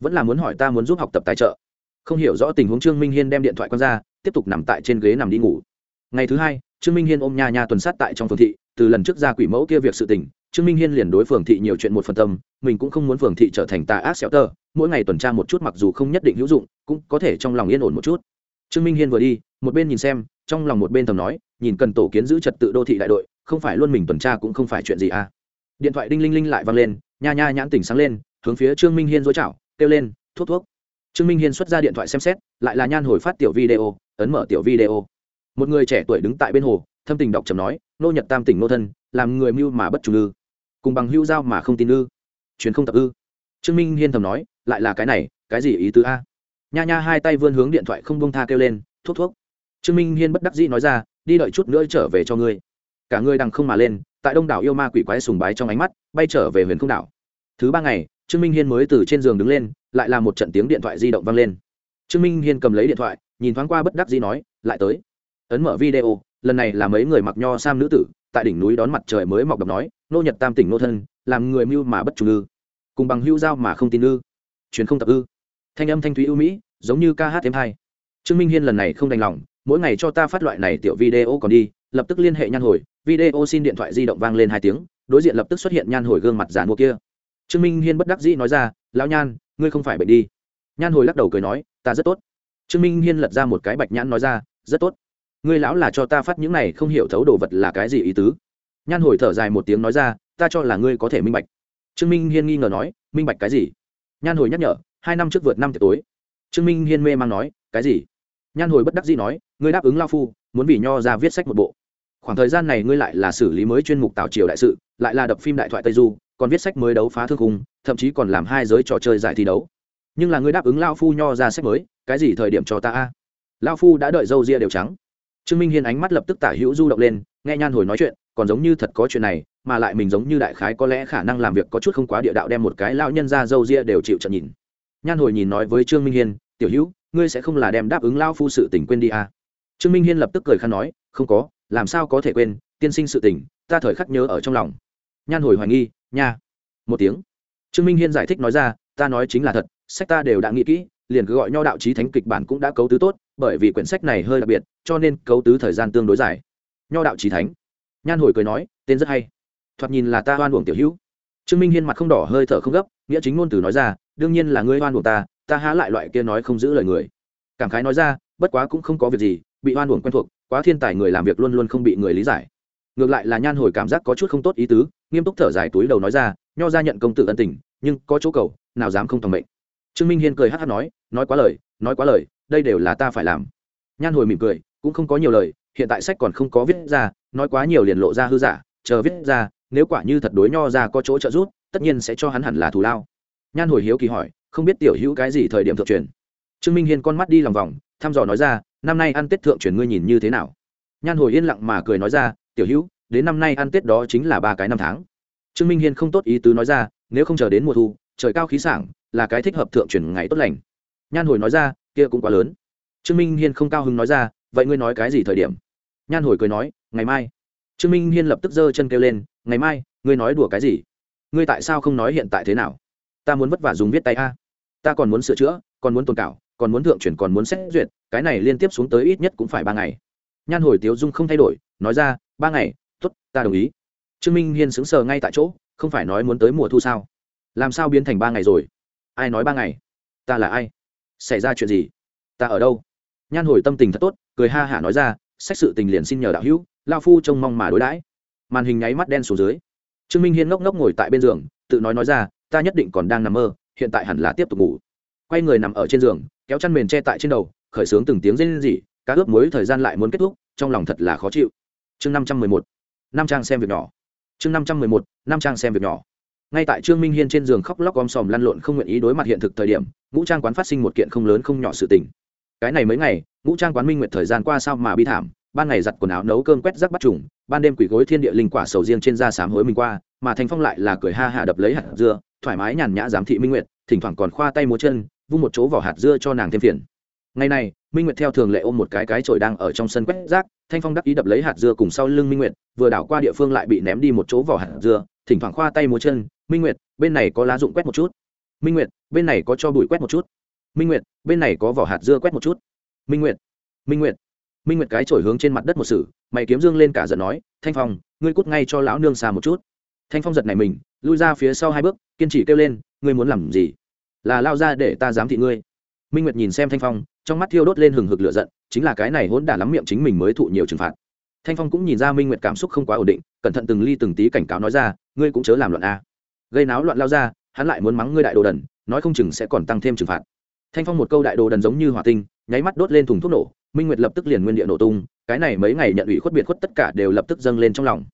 Vẫn là muốn hỏi ta muốn giúp học tập tài trợ. Không hiểu rõ tình huống trương minh hiên đem điện thoại con ra, tiếp tục nằm tại trên ghế nằm đi ngủ. Ngày thứ hai, trương minh hiên ôm nhà nhà tuần sát tại trong phường thị, từ lần trước ra quỷ mẫu kia việc sự tình trương minh hiên liền đối phường thị nhiều chuyện một phần tâm, mình cũng không muốn phường thị trở thành tà ác xẻo tơ, mỗi ngày tuần tra một chút mặc dù không nhất định hữu dụng, cũng có thể trong lòng yên ổn một chút. Trương minh hiên vừa đi, một bên nhìn xem, trong lòng một bên thầm nói, nhìn cần tổ kiến giữ trật tự đô thị đại đội, không phải luôn mình tuần tra cũng không phải chuyện gì à. Điện thoại đinh linh linh lại vang lên, nha nha nhãn tỉnh sáng lên, hướng phía trương minh hiên dối chảo kêu lên, thuốc thuốc. Trương minh hiên xuất ra điện thoại xem xét, lại là nhan hồi phát tiểu video, ấn mở tiểu video. Một người trẻ tuổi đứng tại bên hồ, thâm tình đọc chậm nói, nô nhật tam tỉnh nô thân, làm người mưu mà bất trung lư cùng bằng hữu giao mà không tin ư? Truyền không tập ư? Trương minh hiên thầm nói, lại là cái này, cái gì ý tứ a? Nha nha hai tay vươn hướng điện thoại không bông tha kêu lên, thuốc thuốc. Trương minh hiên bất đắc dĩ nói ra, đi đợi chút nữa trở về cho ngươi. Cả ngươi đằng không mà lên, tại đông đảo yêu ma quỷ quái sùng bái trong ánh mắt, bay trở về huyền không đảo. Thứ ba ngày, trương minh hiên mới từ trên giường đứng lên, lại là một trận tiếng điện thoại di động vang lên. Trương minh hiên cầm lấy điện thoại, nhìn thoáng qua bất đắc dĩ nói, lại tới. Ấn mở video, lần này là mấy người mặc nho sam nữ tử tại đỉnh núi đón mặt trời mới mọc đọc nói, nô nhật tam tỉnh nô thân, làm người mưu mà bất trung ư cùng bằng hưu giao mà không tin ư truyền không tập ư. Thanh âm thanh thúy ưu mỹ, giống như ca hát thêm hai. Trương minh hiên lần này không đành lòng, mỗi ngày cho ta phát loại này tiểu video còn đi, lập tức liên hệ nhan hồi, video xin điện thoại di động vang lên hai tiếng, đối diện lập tức xuất hiện nhan hồi gương mặt giàn mua kia. Trương minh hiên bất đắc dĩ nói ra, lão nhan, ngươi không phải bệnh đi. Nhan hồi lắc đầu cười nói, ta rất tốt. Trương minh hiên lật ra một cái bạch nhãn nói ra, rất tốt ngươi lão là cho ta phát những này không hiểu thấu đồ vật là cái gì ý tứ? Nhan hồi thở dài một tiếng nói ra, ta cho là ngươi có thể minh bạch. Trương minh hiên nghi ngờ nói, minh bạch cái gì? Nhan hồi nhắc nhở, hai năm trước vượt năm tiệc tối. Trương minh hiên mê man nói, cái gì? Nhan hồi bất đắc dĩ nói, ngươi đáp ứng lao phu, muốn vì nho ra viết sách một bộ. Khoảng thời gian này ngươi lại là xử lý mới chuyên mục tạo triều đại sự, lại là đập phim đại thoại tây du, còn viết sách mới đấu phá thương khung, thậm chí còn làm hai giới trò chơi giải thi đấu. Nhưng là ngươi đáp ứng lao phu nho ra sách mới, cái gì thời điểm cho ta a? Lao phu đã đợi dâu ria đều trắng trương minh hiên ánh mắt lập tức tả hữu du động lên, nghe nhan hồi nói chuyện, còn giống như thật có chuyện này, mà lại mình giống như đại khái có lẽ khả năng làm việc có chút không quá địa đạo đem một cái lao nhân ra dâu ria đều chịu trận nhìn. Nhan hồi nhìn nói với trương minh hiên, tiểu hữu, ngươi sẽ không là đem đáp ứng lao phu sự tình quên đi à. trương minh hiên lập tức cười khăn nói, không có, làm sao có thể quên, tiên sinh sự tình, ta thời khắc nhớ ở trong lòng. Nhan hồi hoài nghi, nha. Một tiếng. Trương minh hiên giải thích nói ra, ta nói chính là thật, sách ta đều đã nghĩ kỹ, liền cứ gọi nho đạo trí thánh kịch bản cũng đã cấu tứ tốt bởi vì quyển sách này hơi đặc biệt, cho nên cấu tứ thời gian tương đối dài. Nho đạo trí thánh. Nhan hồi cười nói, tên rất hay. Thoạt nhìn là ta oan uổng tiểu hữu. Trương minh hiên mặt không đỏ, hơi thở không gấp, nghĩa chính ngôn từ nói ra, đương nhiên là ngươi oan uổng ta ta há lại loại kia nói không giữ lời người. Cảm khái nói ra, bất quá cũng không có việc gì, bị oan uổng quen thuộc, quá thiên tài người làm việc luôn luôn không bị người lý giải. Ngược lại là nhan hồi cảm giác có chút không tốt ý tứ, nghiêm túc thở dài túi đầu nói ra, nho ra nhận công tử ân tình, nhưng có chỗ cầu, nào dám không tòng mệnh. Trương minh hiên cười hát hát nói nói quá lời, nói quá lời đây đều là ta phải làm. Nhan hồi mỉm cười, cũng không có nhiều lời, hiện tại sách còn không có viết ra, nói quá nhiều liền lộ ra hư giả, chờ viết ra, nếu quả như thật đối nho ra có chỗ trợ giúp, tất nhiên sẽ cho hắn hẳn là thù lao. Nhan hồi hiếu kỳ hỏi, không biết tiểu hữu cái gì thời điểm thượng truyền? Trương minh hiên con mắt đi lòng vòng, thăm dò nói ra, năm nay ăn tết thượng truyền ngươi nhìn như thế nào? Nhan hồi yên lặng mà cười nói ra, tiểu hữu, đến năm nay ăn tết đó chính là ba cái năm tháng. Trương minh hiên không tốt ý tứ nói ra, nếu không chờ đến mùa thu, trời cao khí sảng, là cái thích hợp thượng truyền ngày tốt lành. Nhan hồi nói ra kia cũng quá lớn. Trương minh hiên không cao hứng nói ra, vậy ngươi nói cái gì thời điểm? Nhan hồi cười nói, ngày mai. Trương minh hiên lập tức giơ chân kêu lên, ngày mai, ngươi nói đùa cái gì? Ngươi tại sao không nói hiện tại thế nào? Ta muốn vất vả dùng viết tay a. Ta còn muốn sửa chữa, còn muốn tồn cảo, còn muốn thượng chuyển, còn muốn xét duyệt, cái này liên tiếp xuống tới ít nhất cũng phải ba ngày. Nhan hồi tiếu dung không thay đổi, nói ra, ba ngày t ố t ta đồng ý. Trương minh hiên sững sờ ngay tại chỗ, không phải nói muốn tới mùa thu sao? Làm sao biến thành ba ngày rồi? Ai nói ba ngày? Ta là ai? Xảy ra chuyện gì? Ta ở đâu? Nhan hồi tâm tình thật tốt, cười ha hả nói ra sách sự tình liền xin nhờ đạo hữu lao phu trông mong mà đối đãi. Màn hình nháy mắt đen xuống dưới. Trương minh hiên ngốc ngốc ngồi tại bên giường, tự nói nói ra, ta nhất định còn đang nằm mơ, hiện tại hẳn là tiếp tục ngủ. Quay người nằm ở trên giường, kéo chăn mền che tại trên đầu, khởi xướng từng tiếng rên rỉ, cá ướp muối thời gian lại muốn kết thúc, trong lòng thật là khó chịu. Chương năm trăm mười một, năm trang xem việc nhỏ. Chương năm trăm mười một, năm trang xem việc nhỏ ngay tại trương minh hiên trên giường khóc lóc om sòm lăn lộn không nguyện ý đối mặt hiện thực thời điểm, ngũ trang quán phát sinh một kiện không lớn không nhỏ sự tình. Cái này mấy ngày, ngũ trang quán minh nguyệt thời gian qua sao mà bi thảm, ban ngày giặt quần áo nấu cơm quét rác bắt trùng, ban đêm quỷ gối thiên địa linh quả sầu riêng trên da sám hối mình qua, mà thành phong lại là cười ha hạ đập lấy hạt dưa, thoải mái nhàn nhã giám thị minh nguyệt, thỉnh thoảng còn khoa tay múa chân, vung một chỗ vỏ hạt dưa cho nàng thêm phiền. Ngày này, minh nguyệt theo thường lệ ôm một cái cái chổi đang ở trong sân quét rác thanh phong đắc ý đập lấy hạt dưa cùng sau lưng minh nguyệt, vừa đảo qua địa phương lại bị ném đi một chỗ vỏ hạt dưa, thỉnh thoảng khoa tay múa chân minh nguyệt, bên này có lá dụng quét một chút. Minh nguyệt, bên này có cho bụi quét một chút. Minh nguyệt, bên này có vỏ hạt dưa quét một chút. Minh nguyệt minh nguyệt. Minh nguyệt cái chổi hướng trên mặt đất một sử mày kiếm dương lên cả giận nói, thanh phong, ngươi cút ngay cho lão nương xa một chút. Thanh phong giật này mình, lui ra phía sau hai bước, kiên trì kêu lên, ngươi muốn làm gì? Là lao ra để ta dám thị ngươi. Minh nguyệt nhìn xem thanh phong, trong mắt thiêu đốt lên hừng hực lửa giận, chính là cái này hỗn đả lắm miệng chính mình mới thụ nhiều trừng phạt. Thanh phong cũng nhìn ra minh nguyệt cảm xúc không quá ổn định, cẩn thận từng ly từng tí cảnh cáo nói ra, ngươi cũng chớ làm loạn a gây náo loạn lao ra, hắn lại muốn mắng ngươi đại đồ đần, nói không chừng sẽ còn tăng thêm trừng phạt. Thanh phong một câu đại đồ đần giống như hỏa tinh, nháy mắt đốt lên thùng thuốc nổ, minh nguyệt lập tức liền nguyên địa nổ tung, cái này mấy ngày nhận ủy khuất biệt khuất tất cả đều lập tức dâng lên trong lòng.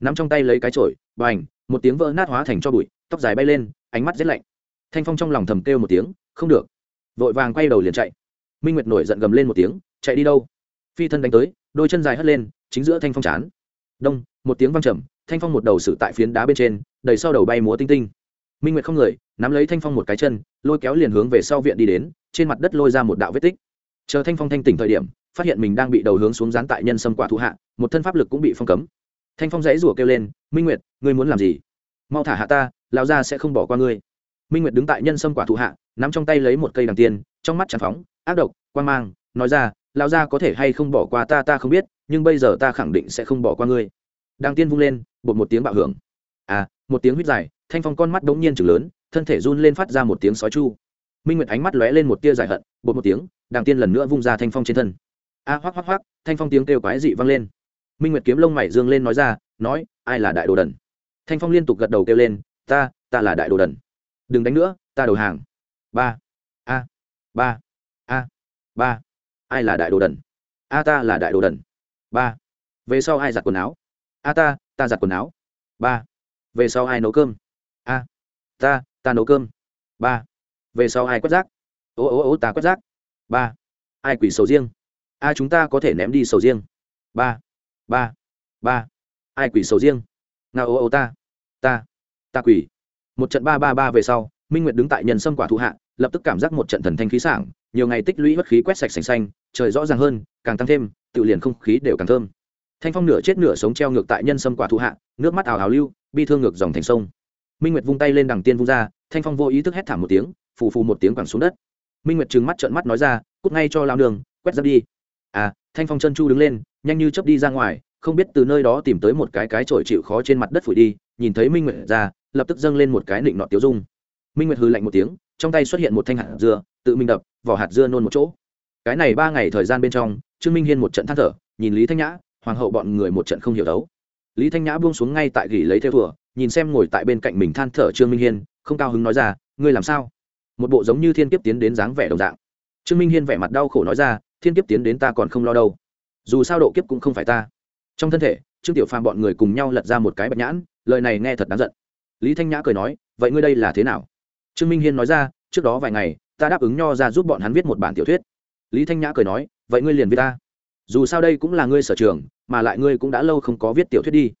Nắm trong tay lấy cái chổi b à n h một tiếng vỡ nát hóa thành cho bụi, tóc dài bay lên, ánh mắt rét lạnh. Thanh phong trong lòng thầm kêu một tiếng, không được. Vội vàng quay đầu liền chạy. Minh nguyệt nổi giận gầm lên một tiếng, chạy đi đâu? Phi thân đánh tới, đôi chân dài hất lên, chính giữa thanh phong chán. Đông, một tiếng văng trầm, thanh phong một đầu xử tại phiến đá bên trên đầy sau đầu bay múa tinh tinh. Minh nguyệt không người, nắm lấy thanh phong một cái chân, lôi kéo liền hướng về sau viện đi đến, trên mặt đất lôi ra một đạo vết tích. Chờ thanh phong thanh tỉnh thời điểm, phát hiện mình đang bị đầu hướng xuống dán tại nhân sâm quả thụ hạ, một thân pháp lực cũng bị phong cấm. Thanh phong dãy rủa kêu lên, minh nguyệt, ngươi muốn làm gì? Mau thả hạ ta lao ra sẽ không bỏ qua ngươi. Minh nguyệt đứng tại nhân sâm quả thụ hạ, nắm trong tay lấy một cây đằng tiên, trong mắt tràn phóng, ác độc, quan mang, nói ra lao ra có thể hay không bỏ qua ta ta không biết, nhưng bây giờ ta khẳng định sẽ không bỏ qua ngươi. Đằng tiên vung lên, bột một tiếng bạo hưởng. À một tiếng huýt dài thanh phong con mắt đ ố n g nhiên chừng lớn thân thể run lên phát ra một tiếng sói chu. Minh nguyệt ánh mắt lóe lên một tia dài hận bột một tiếng đàng tiên lần nữa vung ra thanh phong trên thân. A à, hoác hoác hoác thanh phong tiếng kêu quái dị vang lên. Minh nguyệt kiếm lông mày dương lên nói ra nói ai là đại đồ đần? Thanh phong liên tục gật đầu kêu lên ta ta là đại đồ đần. Đừng đánh nữa ta đầu hàng. Ba a ba a ba ai là đại đồ đần? A ta là đại đồ đần. Ba về sau ai giặt quần áo? A ta ta giặt quần áo. Ba về sau ai nấu cơm? A, ta ta nấu cơm. Ba, về sau ai quét rác? Ô ô ô, ta quét rác. Ba, ai quỷ sầu riêng? A, chúng ta có thể ném đi sầu riêng. Ba ba ba, ai quỷ sầu riêng? Nga, ô ô, ta ta ta quỷ. Một trận ba ba ba về sau, minh nguyệt đứng tại nhân sâm quả thụ hạ, lập tức cảm giác một trận thần thanh khí sảng, nhiều ngày tích lũy bất khí quét sạch sành xanh, trời rõ ràng hơn, càng tăng thêm, tự liền không khí đều càng thơm. Thanh phong nửa chết nửa sống treo ngược tại nhân sâm quả thụ hạ, nước mắt ào ào lưu bi thương ngược dòng thành sông. Minh nguyệt vung tay lên đằng tiên vung ra, thanh phong vô ý thức hét thảm một tiếng, phù phù một tiếng quẳng xuống đất. Minh nguyệt trừng mắt trợn mắt nói ra, cút ngay cho lao đường, quét ra đi. À thanh phong chân chu đứng lên, nhanh như chấp đi ra ngoài, không biết từ nơi đó tìm tới một cái cái trội chịu khó trên mặt đất phủi đi, nhìn thấy minh nguyệt ra, lập tức dâng lên một cái nịnh nọt tiêu dung. Minh nguyệt hư lạnh một tiếng, trong tay xuất hiện một thanh hạt dưa, tự mình đập, vỏ hạt dưa nôn một chỗ. Cái này ba ngày thời gian bên trong, trương minh hiên một trận than thở, nhìn lý thanh nhã, hoàng hậu bọn người một trận không hiểu đấu lý thanh nhã buông xuống ngay tại gỉ lấy theo thùa nhìn xem ngồi tại bên cạnh mình than thở trương minh hiên, không cao hứng nói ra, ngươi làm sao? Một bộ giống như thiên kiếp tiến đến dáng vẻ đồng dạng. Trương minh hiên vẻ mặt đau khổ nói ra, thiên kiếp tiến đến ta còn không lo đâu. Dù sao độ kiếp cũng không phải ta. Trong thân thể, trương tiểu phàm bọn người cùng nhau lật ra một cái bạch nhãn, lời này nghe thật đáng giận. Lý thanh nhã cười nói, vậy ngươi đây là thế nào? Trương minh hiên nói ra, trước đó vài ngày, ta đáp ứng nho ra giúp bọn hắn viết một bản tiểu thuyết. Lý thanh nhã cười nói, vậy ngươi liền viết ta. Dù sao đây cũng là ngươi sở trường mà lại ngươi cũng đã lâu không có viết tiểu thuyết đi.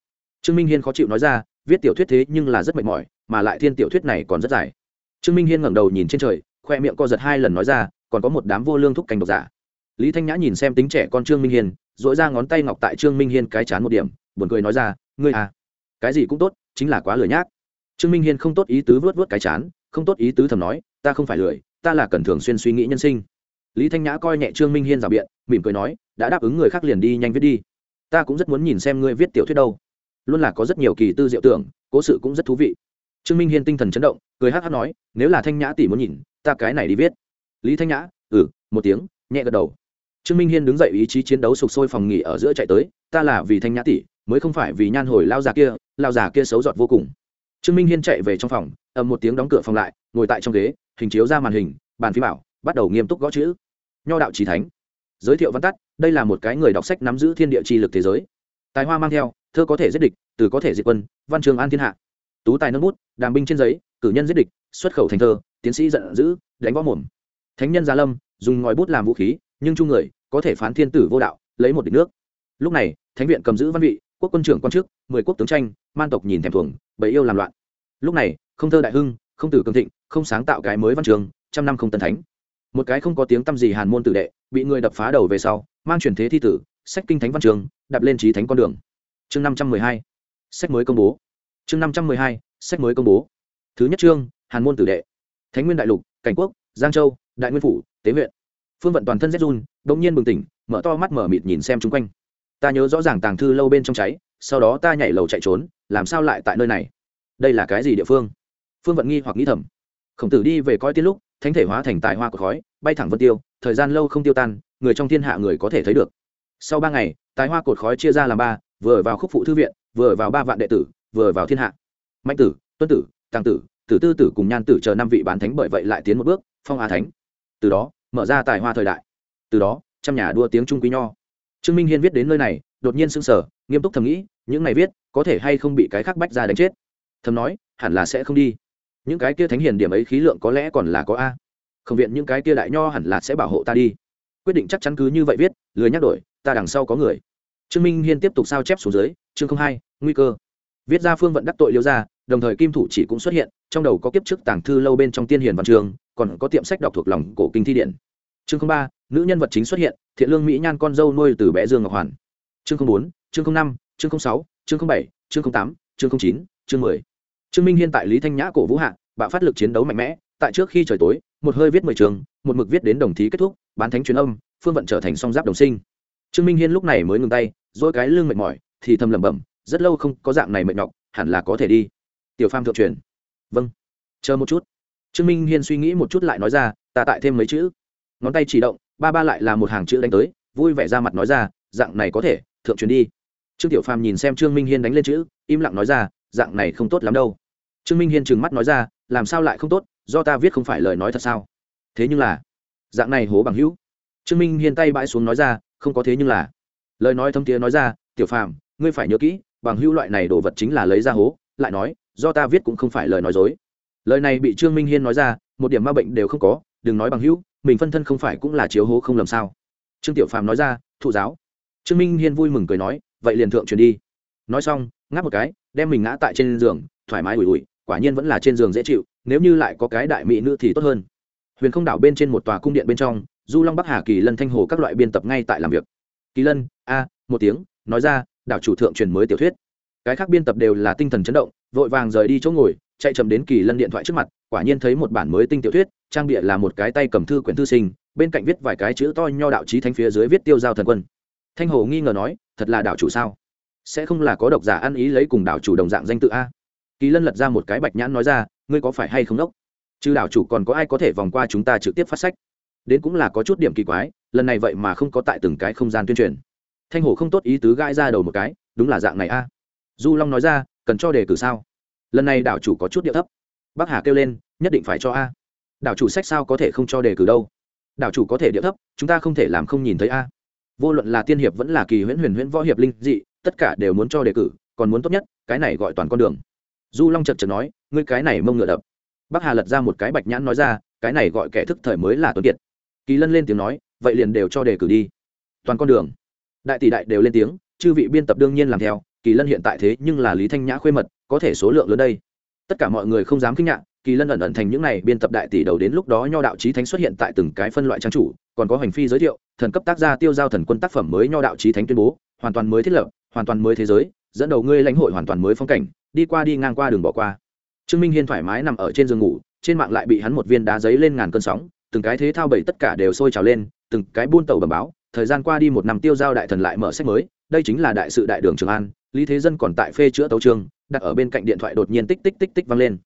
Trương minh hiên khó chịu nói ra, viết tiểu thuyết thế nhưng là rất mệt mỏi, mà lại thiên tiểu thuyết này còn rất dài. Trương minh hiên ngẩng đầu nhìn trên trời, khoe miệng co giật hai lần nói ra, còn có một đám vô lương thúc canh độc giả. Lý thanh nhã nhìn xem tính trẻ con trương minh hiên dội ra ngón tay ngọc tại trương minh hiên cái chán một điểm, buồn cười nói ra, ngươi à cái gì cũng tốt, chính là quá lười nhác. Trương minh hiên không tốt ý tứ vớt vớt cái chán, không tốt ý tứ thầm nói, ta không phải lười, ta là cần thường xuyên suy nghĩ nhân sinh. Lý thanh nhã coi nhẹ trương minh hiên rào biện, mỉm cười nói, đã đáp ứng người khác liền đi nhanh viết đi ta cũng rất muốn nhìn xem ngươi viết tiểu thuyết đâu. Luôn là có rất nhiều kỳ tư diệu tưởng, cố sự cũng rất thú vị. Trương minh hiên tinh thần chấn động, cười hát hát nói, nếu là thanh nhã tỷ muốn nhìn, ta cái này đi viết. Lý thanh nhã ừ một tiếng, nhẹ gật đầu. Trương minh hiên đứng dậy ý chí chiến đấu sục sôi phòng nghỉ ở giữa chạy tới, ta là vì thanh nhã tỷ, mới không phải vì nhan hồi lao già kia, lao già kia xấu giọt vô cùng. Trương minh hiên chạy về trong phòng, ầm một tiếng đóng cửa phòng lại, ngồi tại trong ghế, hình chiếu ra màn hình, bàn phí bảo, bắt đầu nghiêm túc gõ chữ. Nho đạo trí thánh giới thiệu văn tắt, đây là một cái người đọc sách nắm giữ thiên địa chi lực thế giới. Tài hoa mang theo, thơ có thể giết địch, từ có thể diệt quân, văn trường an thiên hạ. Tú tài nâng bút, đàm binh trên giấy, cử nhân giết địch, xuất khẩu thành thơ, tiến sĩ giận dữ, đánh võ mồm. Thánh nhân gia lâm, dùng ngòi bút làm vũ khí, nhưng chung người, có thể phán thiên tử vô đạo, lấy một địch nước. Lúc này, thánh viện cầm giữ văn vị, quốc quân trưởng quan chức, mười quốc tướng tranh, man tộc nhìn thèm thuồng, bấy yêu làm loạn. Lúc này, không thơ đại hưng, không tử cường thịnh, không sáng tạo cái mới văn trường, trăm năm không tân thánh. Một cái không có tiếng tăm gì hàn môn tử đệ bị người đập phá đầu về sau, mang truyền thế thi tử, sách kinh thánh văn trường, đạp lên trí thánh con đường. Chương năm trăm mười hai, sách mới công bố. Chương năm trăm mười hai, sách mới công bố. Thứ nhất chương, hàn môn tử đệ. Thánh nguyên đại lục, cảnh quốc, giang châu, đại nguyên phủ, tế huyện. Phương vận toàn thân zhun run đ ỗ n g nhiên bừng tỉnh, mở to mắt mở mịt nhìn xem chung quanh. Ta nhớ rõ ràng tàng thư lâu bên trong cháy, sau đó ta nhảy lầu chạy trốn, làm sao lại tại nơi này? Đây là cái gì địa phương? Phương vận nghi hoặc nghĩ thầm. Khổng tử đi về coi tiên lúc thánh thể hóa thành tài hoa của khói, bay thẳng vân tiêu, thời gian lâu không tiêu tan, người trong thiên hạ người có thể thấy được. Sau ba ngày, tài hoa cột khói chia ra làm ba, vừa vào khúc phụ thư viện, vừa vào ba vạn đệ tử, vừa vào thiên hạ. Mạnh tử, tuân tử tăng tử tử tư tử cùng nhan tử chờ năm vị bán thánh bởi vậy lại tiến một bước, phong á thánh. Từ đó, mở ra tài hoa thời đại. Từ đó, trăm nhà đua tiếng trung quý nho. Trương minh hiên viết đến nơi này, đột nhiên sững sờ, nghiêm túc thầm nghĩ, những này viết, có thể hay không bị cái khác bách ra đánh chết? Thầm nói, hẳn là sẽ không đi những cái kia thánh hiền điểm ấy khí lượng có lẽ còn là có a. Không viện những cái kia đại nho hẳn là sẽ bảo hộ ta đi. Quyết định chắc chắn cứ như vậy viết, lười nhắc đổi, ta đằng sau có người. Trương minh hiên tiếp tục sao chép xuống dưới, chương không hai, nguy cơ. Viết ra phương vận đắc tội liêu ra đồng thời kim thủ chỉ cũng xuất hiện, trong đầu có kiếp trước tàng thư lâu bên trong tiên hiền văn trường, còn có tiệm sách đọc thuộc lòng cổ kinh thi điện. Chương không ba, nữ nhân vật chính xuất hiện, thiện lương mỹ nhan con dâu nuôi từ bé dương ngọc hoàn. Chương không bốn, chương không năm, chương không sáu, chương không bảy, chương không tám, chương không chín, chương mười trương minh hiên tại lý thanh nhã cổ vũ hạ, bạo phát lực chiến đấu mạnh mẽ, tại trước khi trời tối, một hơi viết mười trường, một mực viết đến đồng thí kết thúc, bán thánh truyền âm, phương vận trở thành song giáp đồng sinh. Trương minh hiên lúc này mới ngừng tay, dỗi cái lưng mệt mỏi, thì thầm lẩm bẩm, rất lâu không có dạng này mệt nhọc, hẳn là có thể đi. Tiểu pham thượng truyền. Vâng. Chờ một chút. Trương minh hiên suy nghĩ một chút lại nói ra, ta tại thêm mấy chữ. Ngón tay chỉ động, ba ba lại là một hàng chữ đánh tới, vui vẻ ra mặt nói ra, dạng này có thể, thượng truyền đi. Trương tiểu phàm nhìn xem trương minh hiên đánh lên chữ, im lặng nói ra dạng này không tốt lắm đâu. Trương minh hiên trừng mắt nói ra, làm sao lại không tốt, do ta viết không phải lời nói thật sao? Thế nhưng là, dạng này hố bằng hữu. Trương minh hiên tay bãi xuống nói ra, không có thế nhưng là. Lời nói thâm tía nói ra, tiểu phàm, ngươi phải nhớ kỹ, bằng hữu loại này đồ vật chính là lấy ra hố, lại nói, do ta viết cũng không phải lời nói dối. Lời này bị trương minh hiên nói ra, một điểm ma bệnh đều không có, đừng nói bằng hữu, mình phân thân không phải cũng là chiếu hố không lầm sao? Trương tiểu phàm nói ra, thụ giáo. Trương minh hiên vui mừng cười nói, vậy liền thượng truyền đi. Nói xong ngáp một cái, đem mình ngã tại trên giường, thoải mái ủi ủi, quả nhiên vẫn là trên giường dễ chịu, nếu như lại có cái đại mỹ nữ thì tốt hơn. Huyền không đảo bên trên một tòa cung điện bên trong, du long bắc hà kỳ lân thanh hồ các loại biên tập ngay tại làm việc. Kỳ lân, a, một tiếng, nói ra, đảo chủ thượng truyền mới tiểu thuyết. Cái khác biên tập đều là tinh thần chấn động, vội vàng rời đi chỗ ngồi, chạy chậm đến kỳ lân điện thoại trước mặt, quả nhiên thấy một bản mới tinh tiểu thuyết, trang bịa là một cái tay cầm thư quyển thư sinh, bên cạnh viết vài cái chữ to nho đạo trí thánh phía dưới viết tiêu giao thần quân. Thanh hồ nghi ngờ nói, thật là đảo chủ sao? Sẽ không là có độc giả ăn ý lấy cùng đảo chủ đồng dạng danh tự a. Kỳ lân lật ra một cái bạch nhãn nói ra, ngươi có phải hay không đốc? Chứ đảo chủ còn có ai có thể vòng qua chúng ta trực tiếp phát sách? Đến cũng là có chút điểm kỳ quái, lần này vậy mà không có tại từng cái không gian tuyên truyền. Thanh Hổ không tốt ý tứ gãi ra đầu một cái, đúng là dạng này a. Du long nói ra, cần cho đề cử sao? Lần này đảo chủ có chút điệu thấp. Bắc hà kêu lên, nhất định phải cho a. Đảo chủ sách sao có thể không cho đề cử đâu? Đảo chủ có thể điệu thấp, chúng ta không thể làm không nhìn thấy a. Vô luận là tiên hiệp vẫn là kỳ huyễn huyền huyễn võ hiệp linh dị tất cả đều muốn cho đề cử, còn muốn tốt nhất, cái này gọi toàn con đường. Du long chật chật nói, ngươi cái này mông ngựa đập. Bắc hà lật ra một cái bạch nhãn nói ra, cái này gọi kẻ thức thời mới là tuấn kiệt. Kỳ lân lên tiếng nói, vậy liền đều cho đề cử đi. Toàn con đường. Đại tỷ đại đều lên tiếng, chư vị biên tập đương nhiên làm theo, kỳ lân hiện tại thế nhưng là lý thanh nhã khuê mật, có thể số lượng lớn đây. Tất cả mọi người không dám kinh ngạc, kỳ lân ẩn ẩn thành những này biên tập đại tỷ đầu đến lúc đó nho đạo trí thánh xuất hiện tại từng cái phân loại trang chủ, còn có hành phi giới thiệu, thần cấp tác gia tiêu giao thần quân tác phẩm mới nho đạo trí thánh tuyên bố, hoàn toàn mới thiết lập hoàn toàn mới thế giới, dẫn đầu ngươi lãnh hội hoàn toàn mới phong cảnh, đi qua đi ngang qua đường bỏ qua. Trương minh hiên thoải mái nằm ở trên giường ngủ, trên mạng lại bị hắn một viên đá giấy lên ngàn cơn sóng, từng cái thế thao bảy tất cả đều sôi trào lên, từng cái buôn tàu bầm báo, thời gian qua đi một năm tiêu giao đại thần lại mở sách mới, đây chính là đại sự đại đường trường an, lý thế dân còn tại phê chữa tấu trường đặt ở bên cạnh điện thoại đột nhiên tích tích tích tích vang lên.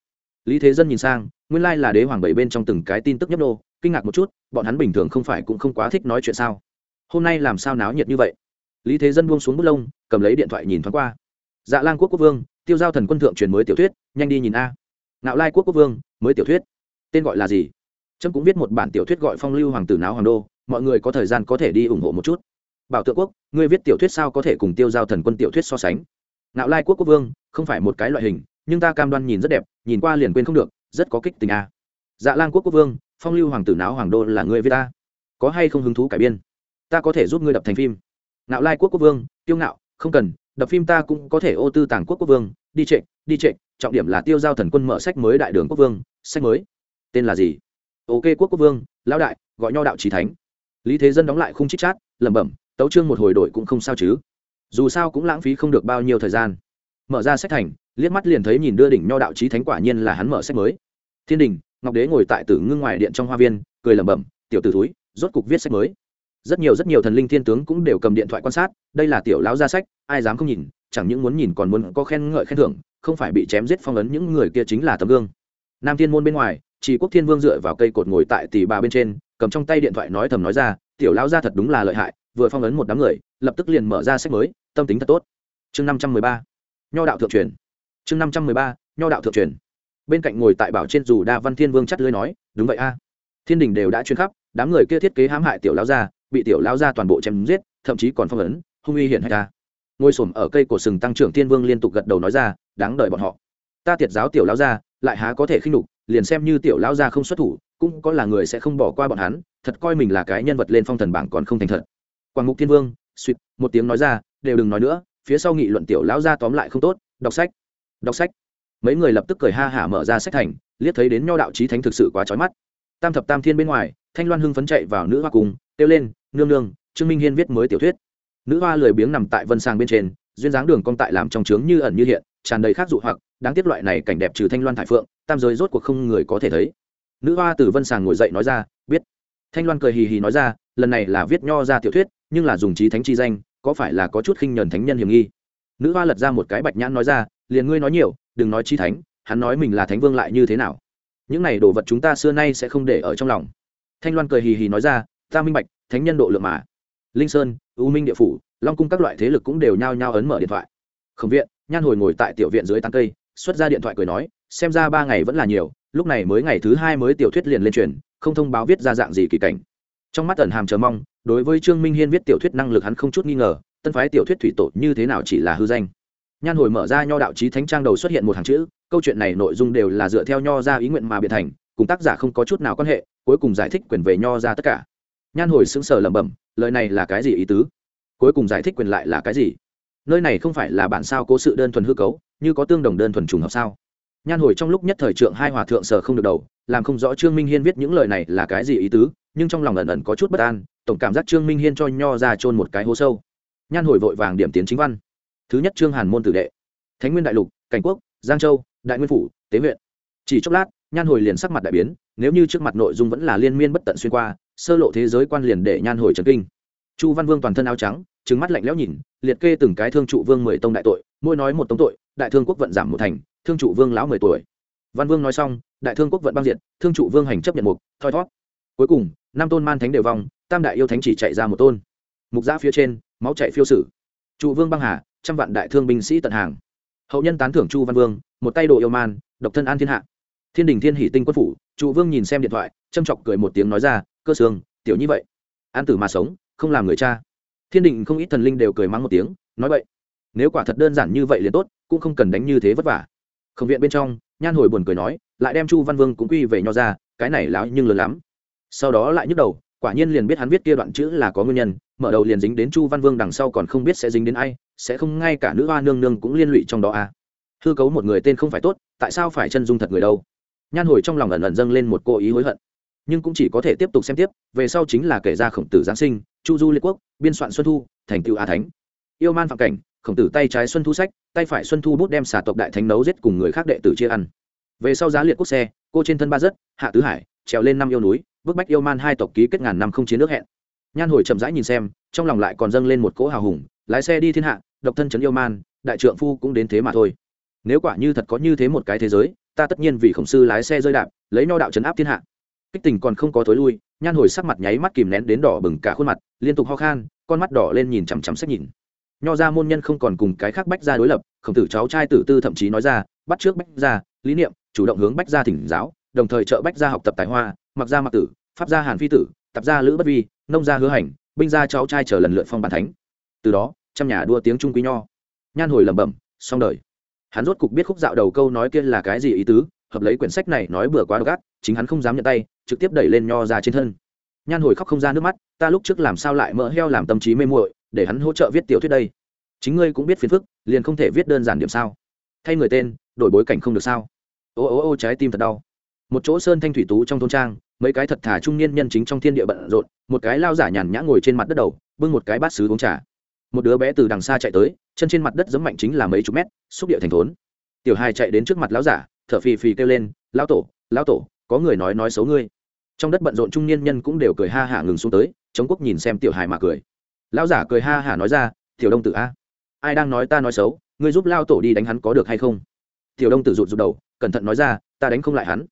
Lý thế dân nhìn sang, nguyên lai là đế hoàng bảy bên trong từng cái tin tức nhấp nô, kinh ngạc một chút, bọn hắn bình thường không phải cũng không quá thích nói chuyện sao? Hôm nay làm sao náo nhiệt như vậy? Lý thế dân buông xuống bút lông cầm lấy điện thoại nhìn thoáng qua. Dạ lang quốc quốc vương, tiêu giao thần quân thượng truyền mới tiểu thuyết, nhanh đi nhìn a. Nạo lai quốc quốc vương, mới tiểu thuyết. Tên gọi là gì? Trâm cũng viết một bản tiểu thuyết gọi phong lưu hoàng tử náo hoàng đô, mọi người có thời gian có thể đi ủng hộ một chút. Bảo tượng quốc, ngươi viết tiểu thuyết sao có thể cùng tiêu giao thần quân tiểu thuyết so sánh? Nạo lai quốc quốc vương, không phải một cái loại hình, nhưng ta cam đoan nhìn rất đẹp, nhìn qua liền quên không được, rất có kích tình a. Dạ lang quốc quốc vương, phong lưu hoàng tử náo hoàng đô là ngươi viết ta có hay không hứng thú cải biên? Ta có thể giúp ngươi đập thành phim. Nạo lai quốc quốc vương tiêu ngạo không cần, đập phim ta cũng có thể ô tư tàng quốc quốc vương, đi trệ đi trệ, trọng điểm là tiêu giao thần quân mở sách mới đại đường quốc vương, sách mới. Tên là gì? Ok, quốc quốc vương, lão đại, gọi nho đạo trí thánh. Lý thế dân đóng lại khung chích chát, lẩm bẩm, tấu trương một hồi đổi cũng không sao chứ. Dù sao cũng lãng phí không được bao nhiêu thời gian. Mở ra sách thành, liếc mắt liền thấy nhìn đưa đỉnh nho đạo trí thánh quả nhiên là hắn mở sách mới. Thiên đình, ngọc đế ngồi tại tử ngưng ngoài điện trong hoa viên, cười lẩm bẩm, tiểu t ử túi rốt cục viết sách mới rất nhiều rất nhiều thần linh thiên tướng cũng đều cầm điện thoại quan sát, đây là tiểu lão ra sách, ai dám không nhìn, chẳng những muốn nhìn còn muốn có khen ngợi khen thưởng, không phải bị chém giết phong ấn những người kia chính là tấm gương. Nam thiên môn bên ngoài chỉ quốc thiên vương dựa vào cây cột ngồi tại tỷ bà bên trên, cầm trong tay điện thoại nói thầm nói ra, tiểu lão ra thật đúng là lợi hại, vừa phong ấn một đám người, lập tức liền mở ra sách mới, tâm tính thật tốt. Chương năm trăm mười ba, nho đạo thượng truyền. Chương năm trăm mười ba, nho đạo thượng truyền. Bên cạnh ngồi tại bảo trên dù đa văn thiên vương chắt lưới nói, đúng vậy a. Thiên đình đều đã chuyên khắp, đám người kia thiết kế hãm hại tiểu lão gia bị tiểu lão gia toàn bộ chém giết, thậm chí còn phong ấn, hung uy hiển hay ta ngồi xổm ở cây cổ sừng tăng trưởng thiên vương liên tục gật đầu nói ra, đáng đợi bọn họ. Ta tiệt giáo tiểu lão gia, lại há có thể khinh đục liền xem như tiểu lão gia không xuất thủ, cũng có là người sẽ không bỏ qua bọn hắn, thật coi mình là cái nhân vật lên phong thần bảng còn không thành thật. Quảng mục thiên vương, suýt, một tiếng nói ra, đều đừng nói nữa, phía sau nghị luận tiểu lão gia tóm lại không tốt, đọc sách đọc sách. Mấy người lập tức cười ha hả mở ra sách thành, liếc thấy đến nho đạo trí thánh thực sự quá trói mắt. Tam thập tam thiên bên ngoài, thanh loan hưng phấn chạy vào nữ hoa cùng kêu lên nương nương, trương minh hiên viết mới tiểu thuyết. Nữ hoa lười biếng nằm tại vân sàng bên trên, duyên dáng đường cong tại làm trong trướng như ẩn như hiện, tràn đầy khác dụ hoặc, đáng tiếc loại này cảnh đẹp trừ thanh loan thải phượng, tam giới rốt cuộc không người có thể thấy. Nữ hoa từ vân sàng ngồi dậy nói ra, biết. Thanh loan cười hì hì nói ra, lần này là viết nho ra tiểu thuyết, nhưng là dùng trí thánh chi danh, có phải là có chút khinh nhờn thánh nhân hiểm nghi? Nữ hoa lật ra một cái bạch nhãn nói ra, liền ngươi nói nhiều, đừng nói trí thánh, hắn nói mình là thánh vương lại như thế nào? Những này đồ vật chúng ta xưa nay sẽ không để ở trong lòng. Thanh loan cười hì hì nói ra, ta minh bạch thánh nhân độ lượng mà. Linh sơn ưu minh địa phủ, long cung các loại thế lực cũng đều nhao nhao ấn mở điện thoại. Khổng viện, nhan hồi ngồi tại tiểu viện dưới tán cây, xuất ra điện thoại cười nói, xem ra ba ngày vẫn là nhiều, lúc này mới ngày thứ hai mới tiểu thuyết liền lên truyền, không thông báo viết ra dạng gì kỳ cảnh. Trong mắt ẩn hàm chờ mong, đối với trương minh hiên viết tiểu thuyết năng lực hắn không chút nghi ngờ, tân phái tiểu thuyết thủy tổ như thế nào chỉ là hư danh. Nhan hồi mở ra nho đạo trí thánh trang đầu xuất hiện một hàng chữ, câu chuyện này nội dung đều là dựa theo nho ra ý nguyện mà biện thành, cùng tác giả không có chút nào quan hệ, cuối cùng giải thích quyền về nho ra tất cả nhan hồi sững sờ lẩm bẩm, lời này là cái gì ý tứ? Cuối cùng giải thích quyền lại là cái gì? Nơi này không phải là bản sao cố sự đơn thuần hư cấu, như có tương đồng đơn thuần trùng hợp sao? Nhan hồi trong lúc nhất thời trượng hai hòa thượng sở không được đầu, làm không rõ trương minh hiên viết những lời này là cái gì ý tứ, nhưng trong lòng ẩn ẩn có chút bất an, tổng cảm giác trương minh hiên cho nho ra chôn một cái hố sâu. Nhan hồi vội vàng điểm tiến chính văn. Thứ nhất trương hàn môn tử đệ. Thánh nguyên đại lục, cảnh quốc, giang châu, đại nguyên phủ, tế huyện. Chỉ chốc lát nhan hồi liền sắc mặt đại biến, nếu như trước mặt nội dung vẫn là liên miên bất tận xuyên qua, sơ lộ thế giới quan liền để nhan hồi trần kinh. Chu văn vương toàn thân áo trắng trứng mắt lạnh lẽo nhìn, liệt kê từng cái thương trụ vương mười tông đại tội, mỗi nói một tông tội, đại thương quốc vận giảm một thành, thương trụ vương lão mười tuổi. Văn vương nói xong, đại thương quốc vận băng diệt, thương trụ vương hành chấp nhận mục, thoi thót cuối cùng, năm tôn man thánh đều vong, tam đại yêu thánh chỉ chạy ra một tôn. Mục giã phía trên, máu chạy phiêu sử. Trụ vương băng hà, trăm vạn đại thương binh sĩ tận hàng. Hậu nhân tán thưởng chu văn vương, một tay đồ yêu man, độc thân an thiên hạ thiên đình thiên hỷ tinh quân phủ, trụ vương nhìn xem điện thoại, châm chọc cười một tiếng nói ra, cơ sương, tiểu như vậy, an tử mà sống, không làm người cha. Thiên đình không ít thần linh đều cười mắng một tiếng, nói vậy, nếu quả thật đơn giản như vậy liền tốt, cũng không cần đánh như thế vất vả. Khổng viện bên trong, nhan hồi buồn cười nói, lại đem chu văn vương cũng quy về nho ra, cái này láo nhưng lớn lắm. Sau đó lại nhức đầu, quả nhiên liền biết hắn viết kia đoạn chữ là có nguyên nhân, mở đầu liền dính đến chu văn vương đằng sau còn không biết sẽ dính đến ai, sẽ không ngay cả nữ hoa nương nương cũng liên lụy trong đó à. Hư cấu một người tên không phải tốt, tại sao phải chân dung thật người đâu? Nhan hồi trong lòng ẩn ẩn dâng lên một cô ý hối hận. Nhưng cũng chỉ có thể tiếp tục xem tiếp, về sau chính là kể ra khổng tử giáng sinh, chu du liệt quốc, biên soạn xuân thu, thành tựu a thánh. Yêu man phạm cảnh, khổng tử tay trái xuân thu sách, tay phải xuân thu bút đem xà tộc đại thánh nấu giết cùng người khác đệ tử chia ăn. Về sau giá liệt quốc xe, cô trên thân ba dứt hạ tứ hải, trèo lên năm yêu núi, bức bách yêu man hai tộc ký kết ngàn năm không chiến nước hẹn. Nhan hồi chậm rãi nhìn xem, trong lòng lại còn dâng lên một cỗ hào hùng, lái xe đi thiên hạ, độc thân trấn yêu man, đại trượng phu cũng đến thế mà thôi. Nếu quả như thật có như thế một cái thế giới ta tất nhiên vì khổng sư lái xe rơi đạp, lấy no đạo chấn áp thiên hạ. Kích tình còn không có thối lui, nhan hồi sắc mặt nháy mắt kìm nén đến đỏ bừng cả khuôn mặt, liên tục ho khan, con mắt đỏ lên nhìn chằm chằm xét nhìn. Nho ra môn nhân không còn cùng cái khác bách ra đối lập, khổng tử cháu trai tử tư thậm chí nói ra, bắt trước bách ra lý niệm, chủ động hướng bách ra thỉnh giáo, đồng thời trợ bách ra học tập tài hoa, mặc ra mặc tử, pháp gia hàn phi tử tập gia lữ bất vi, nông gia hứa hành, binh gia cháu trai chờ lần lượt phong bản thánh. Từ đó, trăm nhà đua tiếng trung quý nho. Nhan hồi lẩm bẩm, xong đời hắn rốt cục biết khúc dạo đầu câu nói kia là cái gì ý tứ, hợp lấy quyển sách này nói bừa quá độc ác, chính hắn không dám nhận tay, trực tiếp đẩy lên nho ra trên thân. Nhan hồi khóc không ra nước mắt, ta lúc trước làm sao lại mỡ heo làm tâm trí mê muội, để hắn hỗ trợ viết tiểu thuyết đây. Chính ngươi cũng biết phiền phức, liền không thể viết đơn giản điểm sao? Thay người tên, đổi bối cảnh không được sao? Ô ô ô, trái tim thật đau. Một chỗ sơn thanh thủy tú trong thôn trang, mấy cái thật thà trung niên nhân chính trong thiên địa bận rộn, một cái lao giả nhàn nhã ngồi trên mặt đất đầu, bưng một cái bát xứ uống trà một đứa bé từ đằng xa chạy tới, chân trên mặt đất giấm mạnh chính là mấy chục mét, xúc địa thành thốn. Tiểu hai chạy đến trước mặt lão giả, thở phì phì kêu lên, lão tổ lão tổ, có người nói nói xấu ngươi. Trong đất bận rộn trung niên nhân cũng đều cười ha hả ngừng xuống tới, chống quốc nhìn xem tiểu hài mà cười. Lão giả cười ha hả nói ra, tiểu đông tử a, ai đang nói ta nói xấu, ngươi giúp lao tổ đi đánh hắn có được hay không? Tiểu đông tử rụt rụt đầu, cẩn thận nói ra, ta đánh không lại hắn.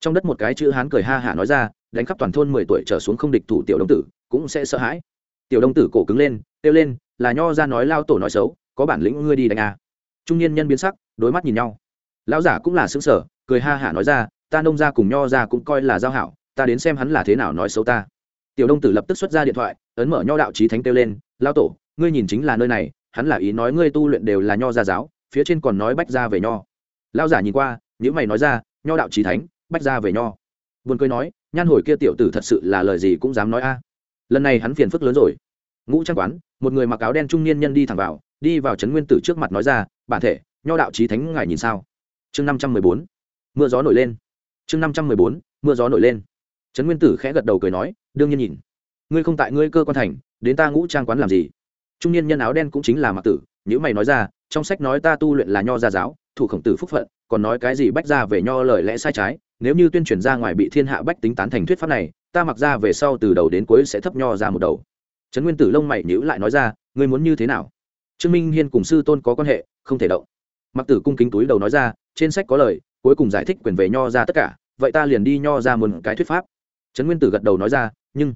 Trong đất một cái chữ hán cười ha hả nói ra, đánh khắp toàn thôn mười tuổi trở xuống không địch thủ tiểu đông tử, cũng sẽ sợ hãi. Tiểu đông tử cổ cứng lên kêu lên, là nho ra nói lao tổ nói xấu, có bản lĩnh ngươi đi đánh à. trung niên nhân biến sắc, đối mắt nhìn nhau. Lão giả cũng là xứng sở cười ha hả nói ra, ta nông ra cùng nho ra cũng coi là giao hảo, ta đến xem hắn là thế nào nói xấu ta. Tiểu đông tử lập tức xuất ra điện thoại, ấn mở nho đạo trí thánh kêu lên lao tổ, ngươi nhìn chính là nơi này, hắn là ý nói ngươi tu luyện đều là nho gia giáo, phía trên còn nói bách ra về nho. Lao giả nhìn qua những mày nói ra, nho đạo trí thánh, bách ra về nho. Buồn cười nói, nhan hồi kia tiểu tử thật sự là lời gì cũng dám nói a. Lần này hắn phiền phức lớn rồi. Ngũ trang quán một người mặc áo đen trung niên nhân đi thẳng vào, đi vào trấn nguyên tử trước mặt nói ra, bản thể, nho đạo trí thánh ngài nhìn sao? Chương năm trăm mười bốn, mưa gió nổi lên. Chương năm trăm mười bốn, mưa gió nổi lên. Trấn nguyên tử khẽ gật đầu cười nói, đương nhiên nhìn. Ngươi không tại ngươi cơ quan thành, đến ta ngũ trang quán làm gì? Trung niên nhân áo đen cũng chính là mặc tử, nhữ mày nói ra, trong sách nói ta tu luyện là nho gia giáo, thủ khổng tử phúc phận, còn nói cái gì bách ra về nho lời lẽ sai trái, nếu như tuyên truyền ra ngoài bị thiên hạ bách tính tán thành thuyết pháp này, ta mặc ra về sau từ đầu đến cuối sẽ thấp nho ra một đầu trấn nguyên tử lông mày nhữ lại nói ra, ngươi muốn như thế nào? Trương minh hiên cùng sư tôn có quan hệ, không thể động. Mặc tử cung kính túi đầu nói ra, trên sách có lời, cuối cùng giải thích quyền về nho ra tất cả, vậy ta liền đi nho ra một cái thuyết pháp. Trấn nguyên tử gật đầu nói ra, nhưng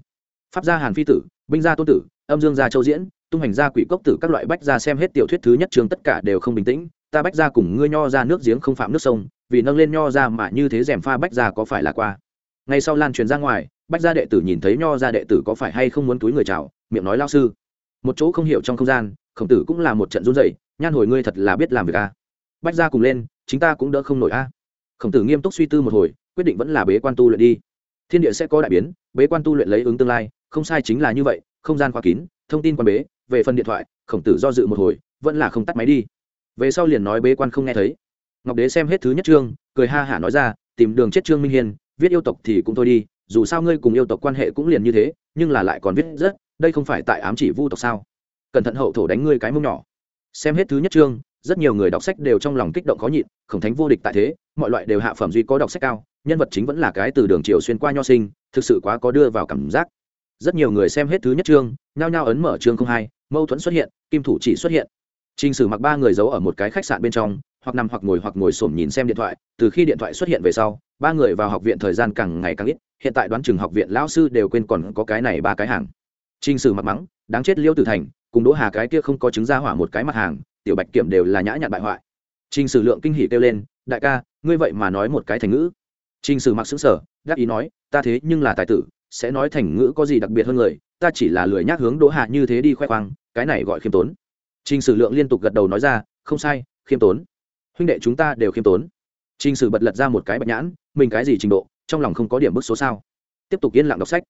pháp gia hàn phi tử, binh gia tôn tử, âm dương gia châu diễn, tung hành gia quỷ cốc tử các loại bách gia xem hết tiểu thuyết thứ nhất trường tất cả đều không bình tĩnh, ta bách gia cùng ngươi nho ra nước giếng không phạm nước sông, vì nâng lên nho ra mà như thế rèm pha bách gia có phải là qua? Ngay sau lan truyền ra ngoài, bách gia đệ tử nhìn thấy nho gia đệ tử có phải hay không muốn túi người chào miệng nói lao sư. Một chỗ không hiểu trong không gian, khổng tử cũng là một trận run dậy nhan hồi ngươi thật là biết làm việc a bách gia cùng lên, chính ta cũng đỡ không nổi a khổng tử nghiêm túc suy tư một hồi, quyết định vẫn là bế quan tu luyện đi. Thiên địa sẽ có đại biến, bế quan tu luyện lấy ứng tương lai, không sai chính là như vậy, không gian khóa kín, thông tin quan bế, về phần điện thoại, khổng tử do dự một hồi, vẫn là không tắt máy đi. Về sau liền nói bế quan không nghe thấy. Ngọc đế xem hết thứ nhất trương cười ha hả nói ra, tìm đường chết trương minh hiền viết yêu tộc thì cũng thôi đi, dù sao ngươi cùng yêu tộc quan hệ cũng liền như thế, nhưng là lại còn viết rất đây không phải tại ám chỉ vu tộc sao? Cẩn thận hậu thổ đánh ngươi cái mông nhỏ. Xem hết thứ nhất chương, rất nhiều người đọc sách đều trong lòng kích động khó nhịn, khổng thánh vô địch tại thế, mọi loại đều hạ phẩm duy có đọc sách cao, nhân vật chính vẫn là cái từ đường triều xuyên qua nho sinh, thực sự quá có đưa vào cảm giác. Rất nhiều người xem hết thứ nhất chương, nhao nhao ấn mở chương không hai, mâu thuẫn xuất hiện, kim thủ chỉ xuất hiện. T r ì n h sử mặc ba người giấu ở một cái khách sạn bên trong, hoặc nằm hoặc ngồi hoặc ngồi xổm nhìn xem điện thoại, từ khi điện thoại xuất hiện về sau, ba người vào học viện thời gian càng ngày càng ít, hiện tại đoán chừng học viện lão sư đều quên còn có cái này ba cái hàng. Trình sử mặc mắng đáng chết liêu tử thành cùng đỗ hà cái kia không có chứng ra hỏa một cái mặt hàng tiểu bạch kiểm đều là nhã nhặn bại hoại. Trình sử lượng kinh hỉ kêu lên đại ca ngươi vậy mà nói một cái thành ngữ. Trình sử mặc sững sờ, đáp ý nói ta thế nhưng là tài tử sẽ nói thành ngữ có gì đặc biệt hơn người ta chỉ là lười nhác hướng đỗ hà như thế đi khoe khoang cái này gọi khiêm tốn. Trình sử lượng liên tục gật đầu nói ra không sai khiêm tốn. Huynh đệ chúng ta đều khiêm tốn. Trình sử bật lật ra một cái bạch nhãn mình cái gì trình độ trong lòng không có điểm bức số sao? Tiếp tục yên lặng đọc sách.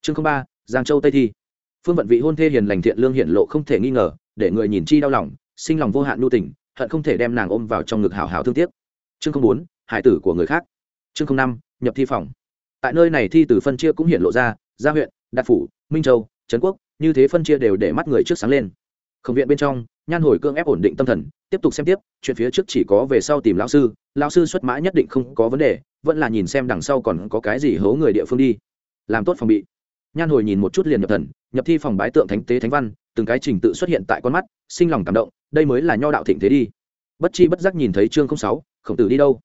Chương ba giang châu tây thi phương vận vị hôn thê hiền lành thiện lương hiện lộ không thể nghi ngờ, để người nhìn chi đau lòng, sinh lòng vô hạn nhu tình, hận không thể đem nàng ôm vào trong ngực hào hào thương tiếc. Chương không bốn, hải tử của người khác. Chương không năm, nhập thi phòng. Tại nơi này thi từ phân chia cũng hiện lộ ra, gia huyện, đạt phủ, minh châu, trấn quốc, như thế phân chia đều để mắt người trước sáng lên. Khổng viện bên trong, nhan hồi cương ép ổn định tâm thần, tiếp tục xem tiếp, chuyện phía trước chỉ có về sau tìm lão sư lão sư xuất mã nhất định không có vấn đề, vẫn là nhìn xem đằng sau còn có cái gì hố người địa phương đi. Làm tốt phòng bị nhan hồi nhìn một chút liền nhập thần, nhập thi phòng bái tượng thánh tế thánh văn, từng cái trình tự xuất hiện tại con mắt, sinh lòng cảm động, đây mới là nho đạo thịnh thế đi. Bất chi bất giác nhìn thấy chương sáu, khổng tử đi đâu?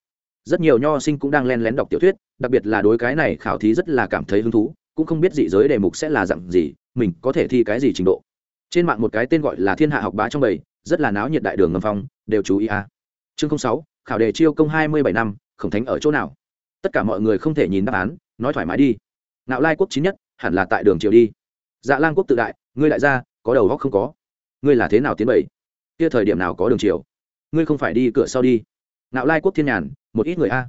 Rất nhiều nho sinh cũng đang len lén đọc tiểu thuyết, đặc biệt là đối cái này khảo thí rất là cảm thấy hứng thú, cũng không biết dị giới đề mục sẽ là dặn gì, mình có thể thi cái gì trình độ. Trên mạng một cái tên gọi là thiên hạ học bá trong bầy, rất là náo nhiệt đại đường ngầm phong, đều chú ý a. À. chương sáu, khảo đề chiêu công hai mươi bảy năm, khổng thánh ở chỗ nào? Tất cả mọi người không thể nhìn đáp án, nói thoải mái đi. Nạo lai quốc chín nhất hẳn là tại đường triều đi. Dạ lan quốc tự đại, ngươi đại gia, có đầu góc không có. Ngươi là thế nào tiến bảy kia thời điểm nào có đường triều? Ngươi không phải đi cửa sau đi. Nạo lai quốc thiên nhàn, một ít người a.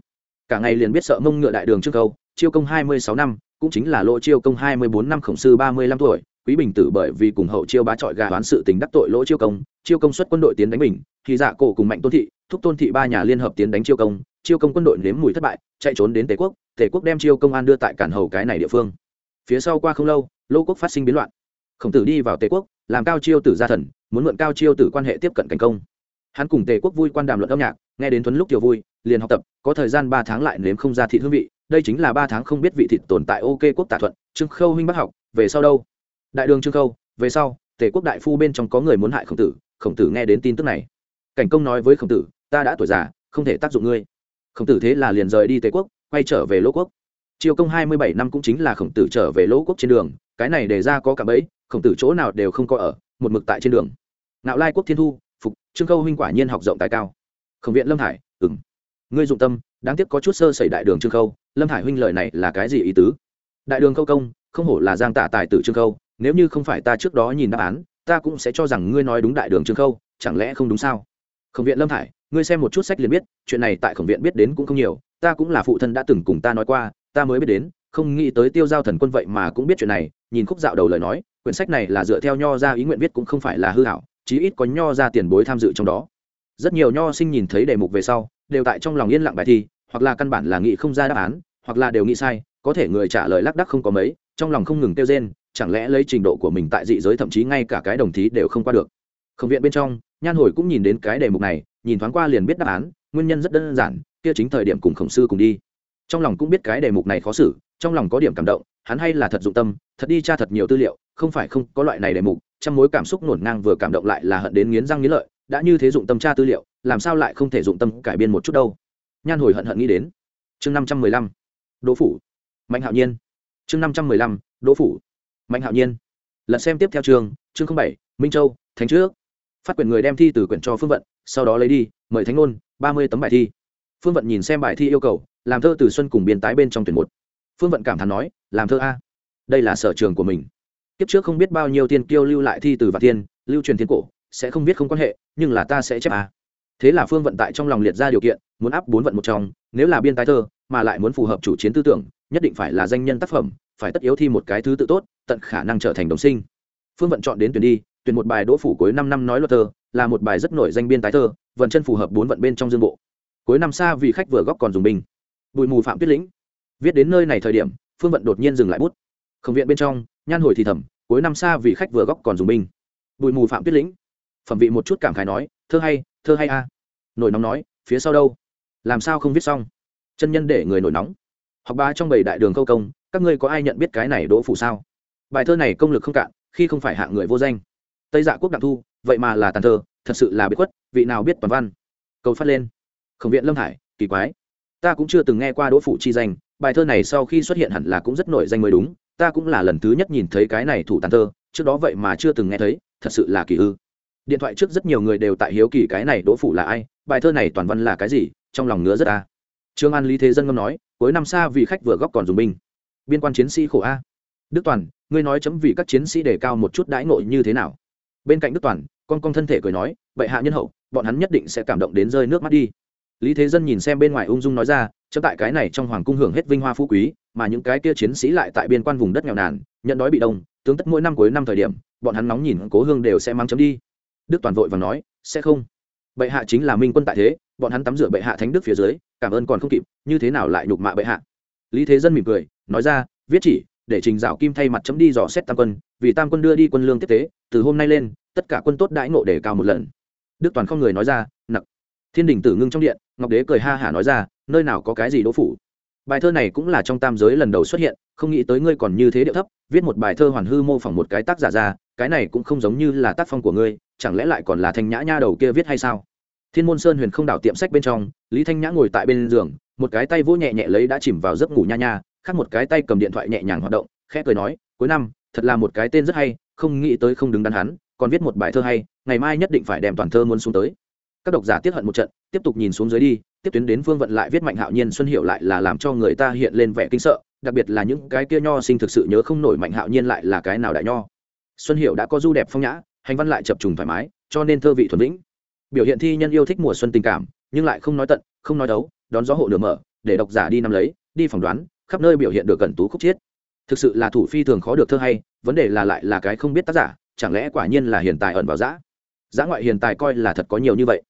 Cả ngày liền biết sợ mông ngựa đại đường trước câu, chiêu công hai mươi sáu năm, cũng chính là lỗ chiêu công hai mươi bốn năm khổng sư ba mươi lăm tuổi. Quý bình tử bởi vì cùng hậu chiêu bá trọi gà đoán sự tình đắc tội lỗ chiêu công chiêu công xuất quân đội tiến đánh bình, thì dạ cổ cùng mạnh tôn thị, thúc tôn thị ba nhà liên hợp tiến đánh chiêu công. Chiêu công quân đội nếm mùi thất bại, chạy trốn đến tề quốc. Tề quốc đem chiêu công an đưa tại cản hầu cái này địa phương phía sau qua không lâu, lô quốc phát sinh biến loạn. Khổng tử đi vào tề quốc, làm cao chiêu tử gia thần, muốn mượn cao chiêu tử quan hệ tiếp cận thành công. Hắn cùng tề quốc vui quan đàm luận âm nhạc, nghe đến thuấn lúc tiểu vui, liền học tập, có thời gian ba tháng lại nếm không ra thị hương vị, đây chính là ba tháng không biết vị thịt tồn tại ok quốc tả thuận, trương khâu huynh bắc học, về sau đâu? Đại đường trương khâu, về sau, tề quốc đại phu bên trong có người muốn hại khổng tử khổng tử nghe đến tin tức này. Cảnh công nói với khổng tử, ta đã tuổi già, không thể tác dụng ngươi. Khổng tử thế là liền rời đi tề quốc, quay trở về lỗ quốc. Triều công hai mươi bảy năm cũng chính là khổng tử trở về lỗ quốc trên đường cái này đề ra có cả bẫy khổng tử chỗ nào đều không có ở một mực tại trên đường. Nạo lai quốc thiên thu phục trương khâu huynh quả nhiên học rộng tài cao. Khổng viện lâm hải ừng ngươi dụng tâm đáng tiếc có chút sơ xảy đại đường trương khâu lâm hải huynh lời này là cái gì ý tứ? Đại đường khâu công không hổ là giang tả tài tử trương khâu nếu như không phải ta trước đó nhìn đáp án ta cũng sẽ cho rằng ngươi nói đúng đại đường trương khâu chẳng lẽ không đúng sao? Khổng viện lâm Hải, ngươi xem một chút sách liền biết chuyện này tại khổng viện biết đến cũng không nhiều ta cũng là phụ thân đã từng cùng ta nói qua ta mới biết đến, không nghĩ tới tiêu giao thần quân vậy mà cũng biết chuyện này, nhìn khúc dạo đầu lời nói, quyển sách này là dựa theo nho ra ý nguyện viết cũng không phải là hư hảo, chí ít có nho ra tiền bối tham dự trong đó. Rất nhiều nho sinh nhìn thấy đề mục về sau, đều tại trong lòng yên lặng bài thi, hoặc là căn bản là nghĩ không ra đáp án, hoặc là đều nghĩ sai, có thể người trả lời lác đắc không có mấy, trong lòng không ngừng tiêu rên, chẳng lẽ lấy trình độ của mình tại dị giới thậm chí ngay cả cái đồng thí đều không qua được. Không viện bên trong, nhan hồi cũng nhìn đến cái đề mục này, nhìn thoáng qua liền biết đáp án, nguyên nhân rất đơn giản, kia chính thời điểm cùng khổng sư cùng đi trong lòng cũng biết cái đề mục này khó xử, trong lòng có điểm cảm động, hắn hay là thật dụng tâm, thật đi tra thật nhiều tư liệu, không phải không có loại này đề mục trong mối cảm xúc nổn ngang vừa cảm động lại là hận đến nghiến răng nghiến lợi, đã như thế dụng tâm tra tư liệu, làm sao lại không thể dụng tâm cải biên một chút đâu. Nhan hồi hận hận nghĩ đến. Chương năm trăm mười lăm. Đỗ phủ. Mạnh hạo nhiên. Chương năm trăm mười lăm. Đỗ phủ. Mạnh hạo nhiên. Lần xem tiếp theo chương chương bảy, minh châu, thánh trước. Phát quyển người đem thi từ quyển cho phương vận, sau đó lấy đi, mời thánh ngôn ba mươi tấm bài thi. Phương vận nhìn xem bài thi yêu cầu làm thơ từ xuân cùng biên tái bên trong tuyển một. Phương vận cảm thán nói, làm thơ a, đây là sở trường của mình. Kiếp trước không biết bao nhiêu tiên kiêu lưu lại thi từ và tiên, lưu truyền thiên cổ, sẽ không biết không quan hệ, nhưng là ta sẽ chép a. Thế là phương vận tại trong lòng liệt ra điều kiện, muốn áp bốn vận một trong, nếu là biên tái thơ, mà lại muốn phù hợp chủ chiến tư tưởng, nhất định phải là danh nhân tác phẩm, phải tất yếu thi một cái thứ tự tốt, tận khả năng trở thành đồng sinh. Phương vận chọn đến tuyển đi, tuyển một bài đỗ phủ cuối năm năm nói luật thơ, là một bài rất nổi danh biên tái thơ vận chân phù hợp bốn vận bên trong dương bộ. Cuối năm xa vì khách vừa góp còn dùng binh bụi mù phạm tuyết lĩnh. Viết đến nơi này thời điểm, phương vận đột nhiên dừng lại bút. Không viện bên trong, nhan hồi thì thầm, cuối năm xa vì khách vừa góp còn dùng binh. Bụi mù phạm tuyết lĩnh. Phẩm vị một chút cảm khái nói, thơ hay thơ hay a. Nổi nóng nói, phía sau đâu? Làm sao không viết xong? Chân nhân để người nổi nóng. Học ba trong bảy đại đường câu công, các ngươi có ai nhận biết cái này đỗ phủ sao? Bài thơ này công lực không cạn, khi không phải hạng người vô danh. Tây dạ quốc đặng thu, vậy mà là tàn thơ, thật sự là biết khuất, vị nào biết toàn văn? Cầu phát lên. Khổng viện lâm hải, kỳ quái ta cũng chưa từng nghe qua đỗ phủ chi danh, bài thơ này sau khi xuất hiện hẳn là cũng rất nổi danh mới đúng, ta cũng là lần thứ nhất nhìn thấy cái này thủ tàn thơ, trước đó vậy mà chưa từng nghe thấy, thật sự là kỳ ư. Điện thoại trước rất nhiều người đều tại hiếu kỳ cái này đỗ phủ là ai, bài thơ này toàn văn là cái gì, trong lòng ngứa rất a. Trương an lý thế dân ngâm nói, cuối năm xa vì khách vừa góp còn dùng binh. Biên quan chiến sĩ khổ a. Đức toàn, ngươi nói chấm vì các chiến sĩ đề cao một chút đãi ngộ như thế nào? Bên cạnh đức toàn, con con thân thể cười nói, vậy hạ nhân hậu, bọn hắn nhất định sẽ cảm động đến rơi nước mắt đi lý thế dân nhìn xem bên ngoài ung dung nói ra chấm tại cái này trong hoàng cung hưởng hết vinh hoa phú quý, mà những cái kia chiến sĩ lại tại biên quan vùng đất nghèo nàn, nhận đói bị đông, tướng tất mỗi năm cuối năm thời điểm, bọn hắn nóng nhìn cố hương đều sẽ mang chấm đi. Đức toàn vội và nói, sẽ không. Bệ hạ chính là minh quân tại thế, bọn hắn tắm rửa bệ hạ thánh đức phía dưới, cảm ơn còn không kịp, như thế nào lại nhục mạ bệ hạ? Lý thế dân mỉm cười, nói ra, viết chỉ, để trình dạo kim thay mặt chấm đi dò xét tam quân, vì tam quân đưa đi quân lương tiếp tế, từ hôm nay lên, tất cả quân tốt đãi ngộ để cao một lần. Đức toàn không người nói ra, nặc. Thiên đình tử ngưng trong điện ngọc đế cười ha hả nói ra, nơi nào có cái gì đỗ phủ? Bài thơ này cũng là trong tam giới lần đầu xuất hiện, không nghĩ tới ngươi còn như thế điệu thấp, viết một bài thơ hoàn hư mô phỏng một cái tác giả ra, cái này cũng không giống như là tác phong của ngươi, chẳng lẽ lại còn là thanh nhã nha đầu kia viết hay sao? Thiên môn sơn huyền không đảo tiệm sách bên trong, lý thanh nhã ngồi tại bên giường, một cái tay vỗ nhẹ nhẹ lấy đã chìm vào giấc ngủ nha nha, khác một cái tay cầm điện thoại nhẹ nhàng hoạt động, khẽ cười nói, cuối năm, thật là một cái tên rất hay, không nghĩ tới không đứng đắn hắn, còn viết một bài thơ hay, ngày mai nhất định phải đem toàn thơ muốn xuống tới các độc giả tiết hận một trận, tiếp tục nhìn xuống dưới đi, tiếp tuyến đến phương vận lại viết mạnh hạo nhiên xuân hiệu lại là làm cho người ta hiện lên vẻ kinh sợ, đặc biệt là những cái kia nho sinh thực sự nhớ không nổi mạnh hạo nhiên lại là cái nào đại nho. Xuân hiệu đã có du đẹp phong nhã, hành văn lại chập trùng thoải mái, cho nên thơ vị thuần vĩnh. Biểu hiện thi nhân yêu thích mùa xuân tình cảm, nhưng lại không nói tận, không nói đấu, đón gió hộ nửa mở, để độc giả đi nắm lấy, đi phỏng đoán, khắp nơi biểu hiện được cẩn tú khúc chiết. Thực sự là thủ phi thường khó được thơ hay, vấn đề là lại là cái không biết tác giả, chẳng lẽ quả nhiên là hiện tài ẩn vào giã giã ngoại hiện tài coi là thật có nhiều như vậy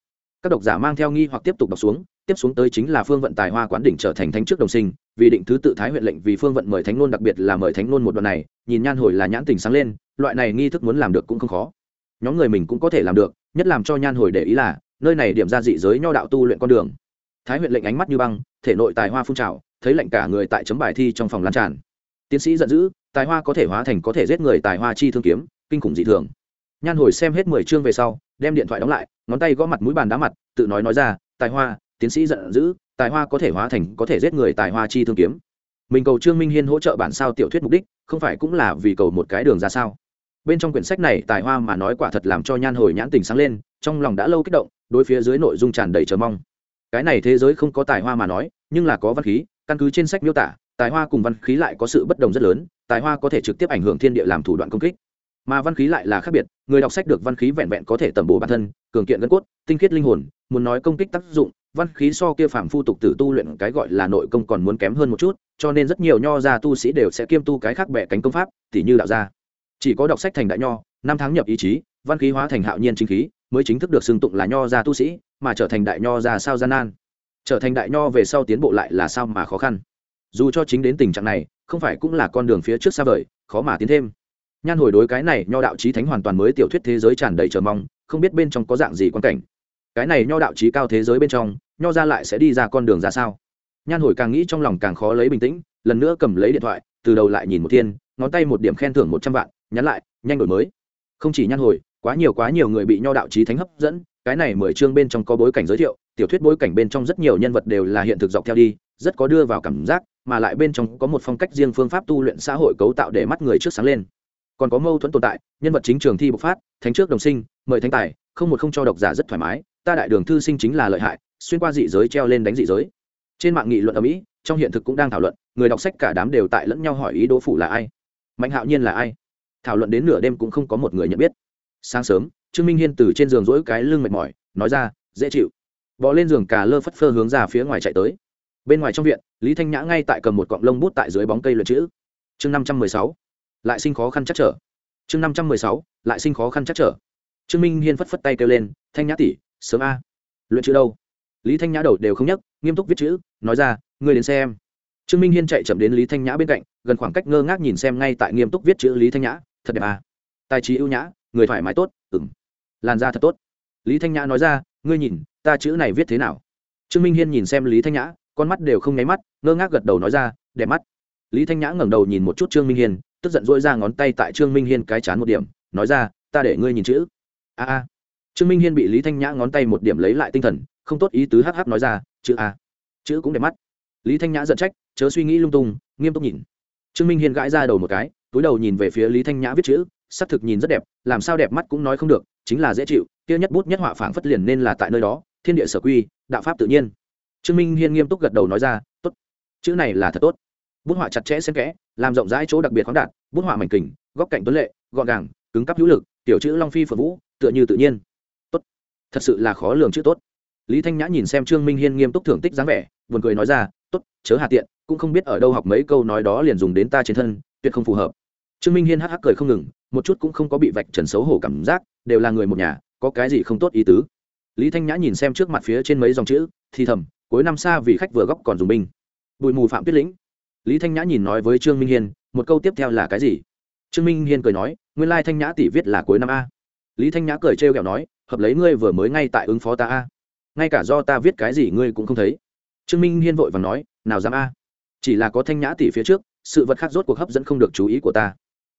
các độc giả mang theo nghi hoặc tiếp tục đọc xuống, tiếp xuống tới chính là phương vận tài hoa quán đỉnh trở thành thánh trước đồng sinh, vì định thứ tự thái huyện lệnh vì phương vận mời thánh nôn đặc biệt là mời thánh nôn một đoạn này, nhìn nhan hồi là nhãn tình sáng lên, loại này nghi thức muốn làm được cũng không khó. Nhóm người mình cũng có thể làm được, nhất làm cho nhan hồi để ý là, nơi này điểm ra dị giới nho đạo tu luyện con đường. Thái huyện lệnh ánh mắt như băng, thể nội tài hoa phun trào, thấy lệnh cả người tại chấm bài thi trong phòng lan tràn. Tiến sĩ giận dữ, tài hoa có thể hóa thành có thể giết người tài hoa chi thương kiếm, kinh khủng dị thường. Nhan hồi xem hết mười chương về sau, đem điện thoại đóng lại ngón tay gõ mặt mũi bàn đá mặt, tự nói nói ra, tài hoa, tiến sĩ giận dữ, tài hoa có thể hóa thành, có thể giết người tài hoa chi thương kiếm. Mình cầu trương minh hiên hỗ trợ bản sao tiểu thuyết mục đích, không phải cũng là vì cầu một cái đường ra sao? Bên trong quyển sách này, tài hoa mà nói quả thật làm cho nhan hồi nhãn tình sáng lên, trong lòng đã lâu kích động, đối phía dưới nội dung tràn đầy chờ mong. Cái này thế giới không có tài hoa mà nói, nhưng là có văn khí, căn cứ trên sách miêu tả, tài hoa cùng văn khí lại có sự bất đồng rất lớn, tài hoa có thể trực tiếp ảnh hưởng thiên địa làm thủ đoạn công kích mà văn khí lại là khác biệt, người đọc sách được văn khí vẹn vẹn có thể tẩm bổ bản thân, cường kiện gân cốt, tinh khiết linh hồn, muốn nói công kích tác dụng, văn khí so kia phạm phu tục tử tu luyện cái gọi là nội công còn muốn kém hơn một chút, cho nên rất nhiều nho gia tu sĩ đều sẽ kiêm tu cái khác bẻ cánh công pháp, tỉ như đạo gia. Chỉ có đọc sách thành đại nho, năm tháng nhập ý chí, văn khí hóa thành hạo nhiên chính khí, mới chính thức được xưng tụng là nho gia tu sĩ, mà trở thành đại nho ra sao gian nan. Trở thành đại nho về sau tiến bộ lại là sao mà khó khăn. Dù cho chính đến tình trạng này, không phải cũng là con đường phía trước xa vời, khó mà tiến thêm nhan hồi đối cái này nho đạo trí thánh hoàn toàn mới tiểu thuyết thế giới tràn đầy chờ mong, không biết bên trong có dạng gì quan cảnh. Cái này nho đạo trí cao thế giới bên trong, nho ra lại sẽ đi ra con đường ra sao? Nhan hồi càng nghĩ trong lòng càng khó lấy bình tĩnh, lần nữa cầm lấy điện thoại, từ đầu lại nhìn một thiên, ngón tay một điểm khen thưởng một trăm vạn, nhắn lại, nhanh đổi mới. Không chỉ nhan hồi, quá nhiều quá nhiều người bị nho đạo trí thánh hấp dẫn, cái này mười chương bên trong có bối cảnh giới thiệu, tiểu thuyết bối cảnh bên trong rất nhiều nhân vật đều là hiện thực dọc theo đi, rất có đưa vào cảm giác, mà lại bên trong có một phong cách riêng phương pháp tu luyện xã hội cấu tạo để mắt người trước sáng lên còn có mâu thuẫn tồn tại, nhân vật chính trường thi bộc phát, thánh trước đồng sinh, mời thánh tài, không một không cho độc giả rất thoải mái, ta đại đường thư sinh chính là lợi hại, xuyên qua dị giới treo lên đánh dị giới. Trên mạng nghị luận ở mỹ, trong hiện thực cũng đang thảo luận, người đọc sách cả đám đều tại lẫn nhau hỏi ý đỗ phủ là ai, mạnh hạo nhiên là ai. Thảo luận đến nửa đêm cũng không có một người nhận biết. Sáng sớm, trương minh hiên từ trên giường rỗi cái lưng mệt mỏi, nói ra, dễ chịu. Bỏ lên giường cà lơ phất phơ hướng ra phía ngoài chạy tới. Bên ngoài trong viện, lý thanh nhã ngay tại cầm một cọng lông bút tại dưới bóng cây lượt chữ. Chương năm trăm mười sáu lại sinh khó khăn chắc trở. Chương năm trăm mười sáu, lại sinh khó khăn chắc trở. Trương minh hiên phất phất tay kêu lên, thanh nhã tỷ, sớm a. Luyện chữ đâu? Lý thanh nhã đầu đều không nhấc, nghiêm túc viết chữ, nói ra, ngươi đến xem. Trương minh hiên chạy chậm đến lý thanh nhã bên cạnh, gần khoảng cách ngơ ngác nhìn xem ngay tại nghiêm túc viết chữ lý thanh nhã, thật đẹp à? Tài trí ưu nhã, người thoải mái tốt ừng làn da thật tốt. Lý thanh nhã nói ra, ngươi nhìn, ta chữ này viết thế nào? Trương minh hiên nhìn xem lý thanh nhã, con mắt đều không nháy mắt, ngơ ngác gật đầu nói ra, đẹp mắt. Lý thanh nhã ngẩng đầu nhìn một chút trương minh hiên tức giận dỗi ra ngón tay tại trương minh hiên cái chán một điểm, nói ra, ta để ngươi nhìn chữ. A a. Trương minh hiên bị lý thanh nhã ngón tay một điểm lấy lại tinh thần, không tốt ý tứ hh nói ra, chữ a. Chữ cũng đẹp mắt. Lý thanh nhã giận trách, chớ suy nghĩ lung tung, nghiêm túc nhìn. Trương minh hiên gãi ra đầu một cái, túi đầu nhìn về phía lý thanh nhã viết chữ xác thực nhìn rất đẹp, làm sao đẹp mắt cũng nói không được, chính là dễ chịu tiêu nhất bút nhất họa phảng phất liền nên là tại nơi đó, thiên địa sở quy, đạo pháp tự nhiên. Trương minh hiên nghiêm túc gật đầu nói ra, tốt, chữ này là thật tốt bút họa chặt chẽ xen kẽ, làm rộng rãi chỗ đặc biệt khoáng đạt, bút họa mảnh kình, góc cạnh tuấn lệ, gọn gàng, cứng cắp hữu lực, tiểu chữ long phi phượng vũ, tựa như tự nhiên. Tốt. Thật sự là khó lường chữ tốt. Lý thanh nhã nhìn xem trương minh hiên nghiêm túc thưởng tích dáng vẻ, buồn cười nói ra, tốt, chớ hà tiện, cũng không biết ở đâu học mấy câu nói đó liền dùng đến ta trên thân, tuyệt không phù hợp. Trương minh hiên hắc hắc cười không ngừng, một chút cũng không có bị vạch trần xấu hổ cảm giác, đều là người một nhà, có cái gì không tốt ý tứ. Lý thanh nhã nhìn xem trước mặt phía trên mấy dòng chữ, thì thầm, cuối năm xa vì khách vừa góc còn dùng binh. Bụi mù phạm tuyết lĩnh lý thanh nhã nhìn nói với trương minh hiên, một câu tiếp theo là cái gì? Trương minh hiên cười nói, nguyên lai thanh nhã tỷ viết là cuối năm a. Lý thanh nhã cười trêu ghẹo nói, hợp lấy ngươi vừa mới ngay tại ứng phó ta a. Ngay cả do ta viết cái gì ngươi cũng không thấy. Trương minh hiên vội và nói, nào dám a. Chỉ là có thanh nhã tỷ phía trước, sự vật khác rốt cuộc hấp dẫn không được chú ý của ta.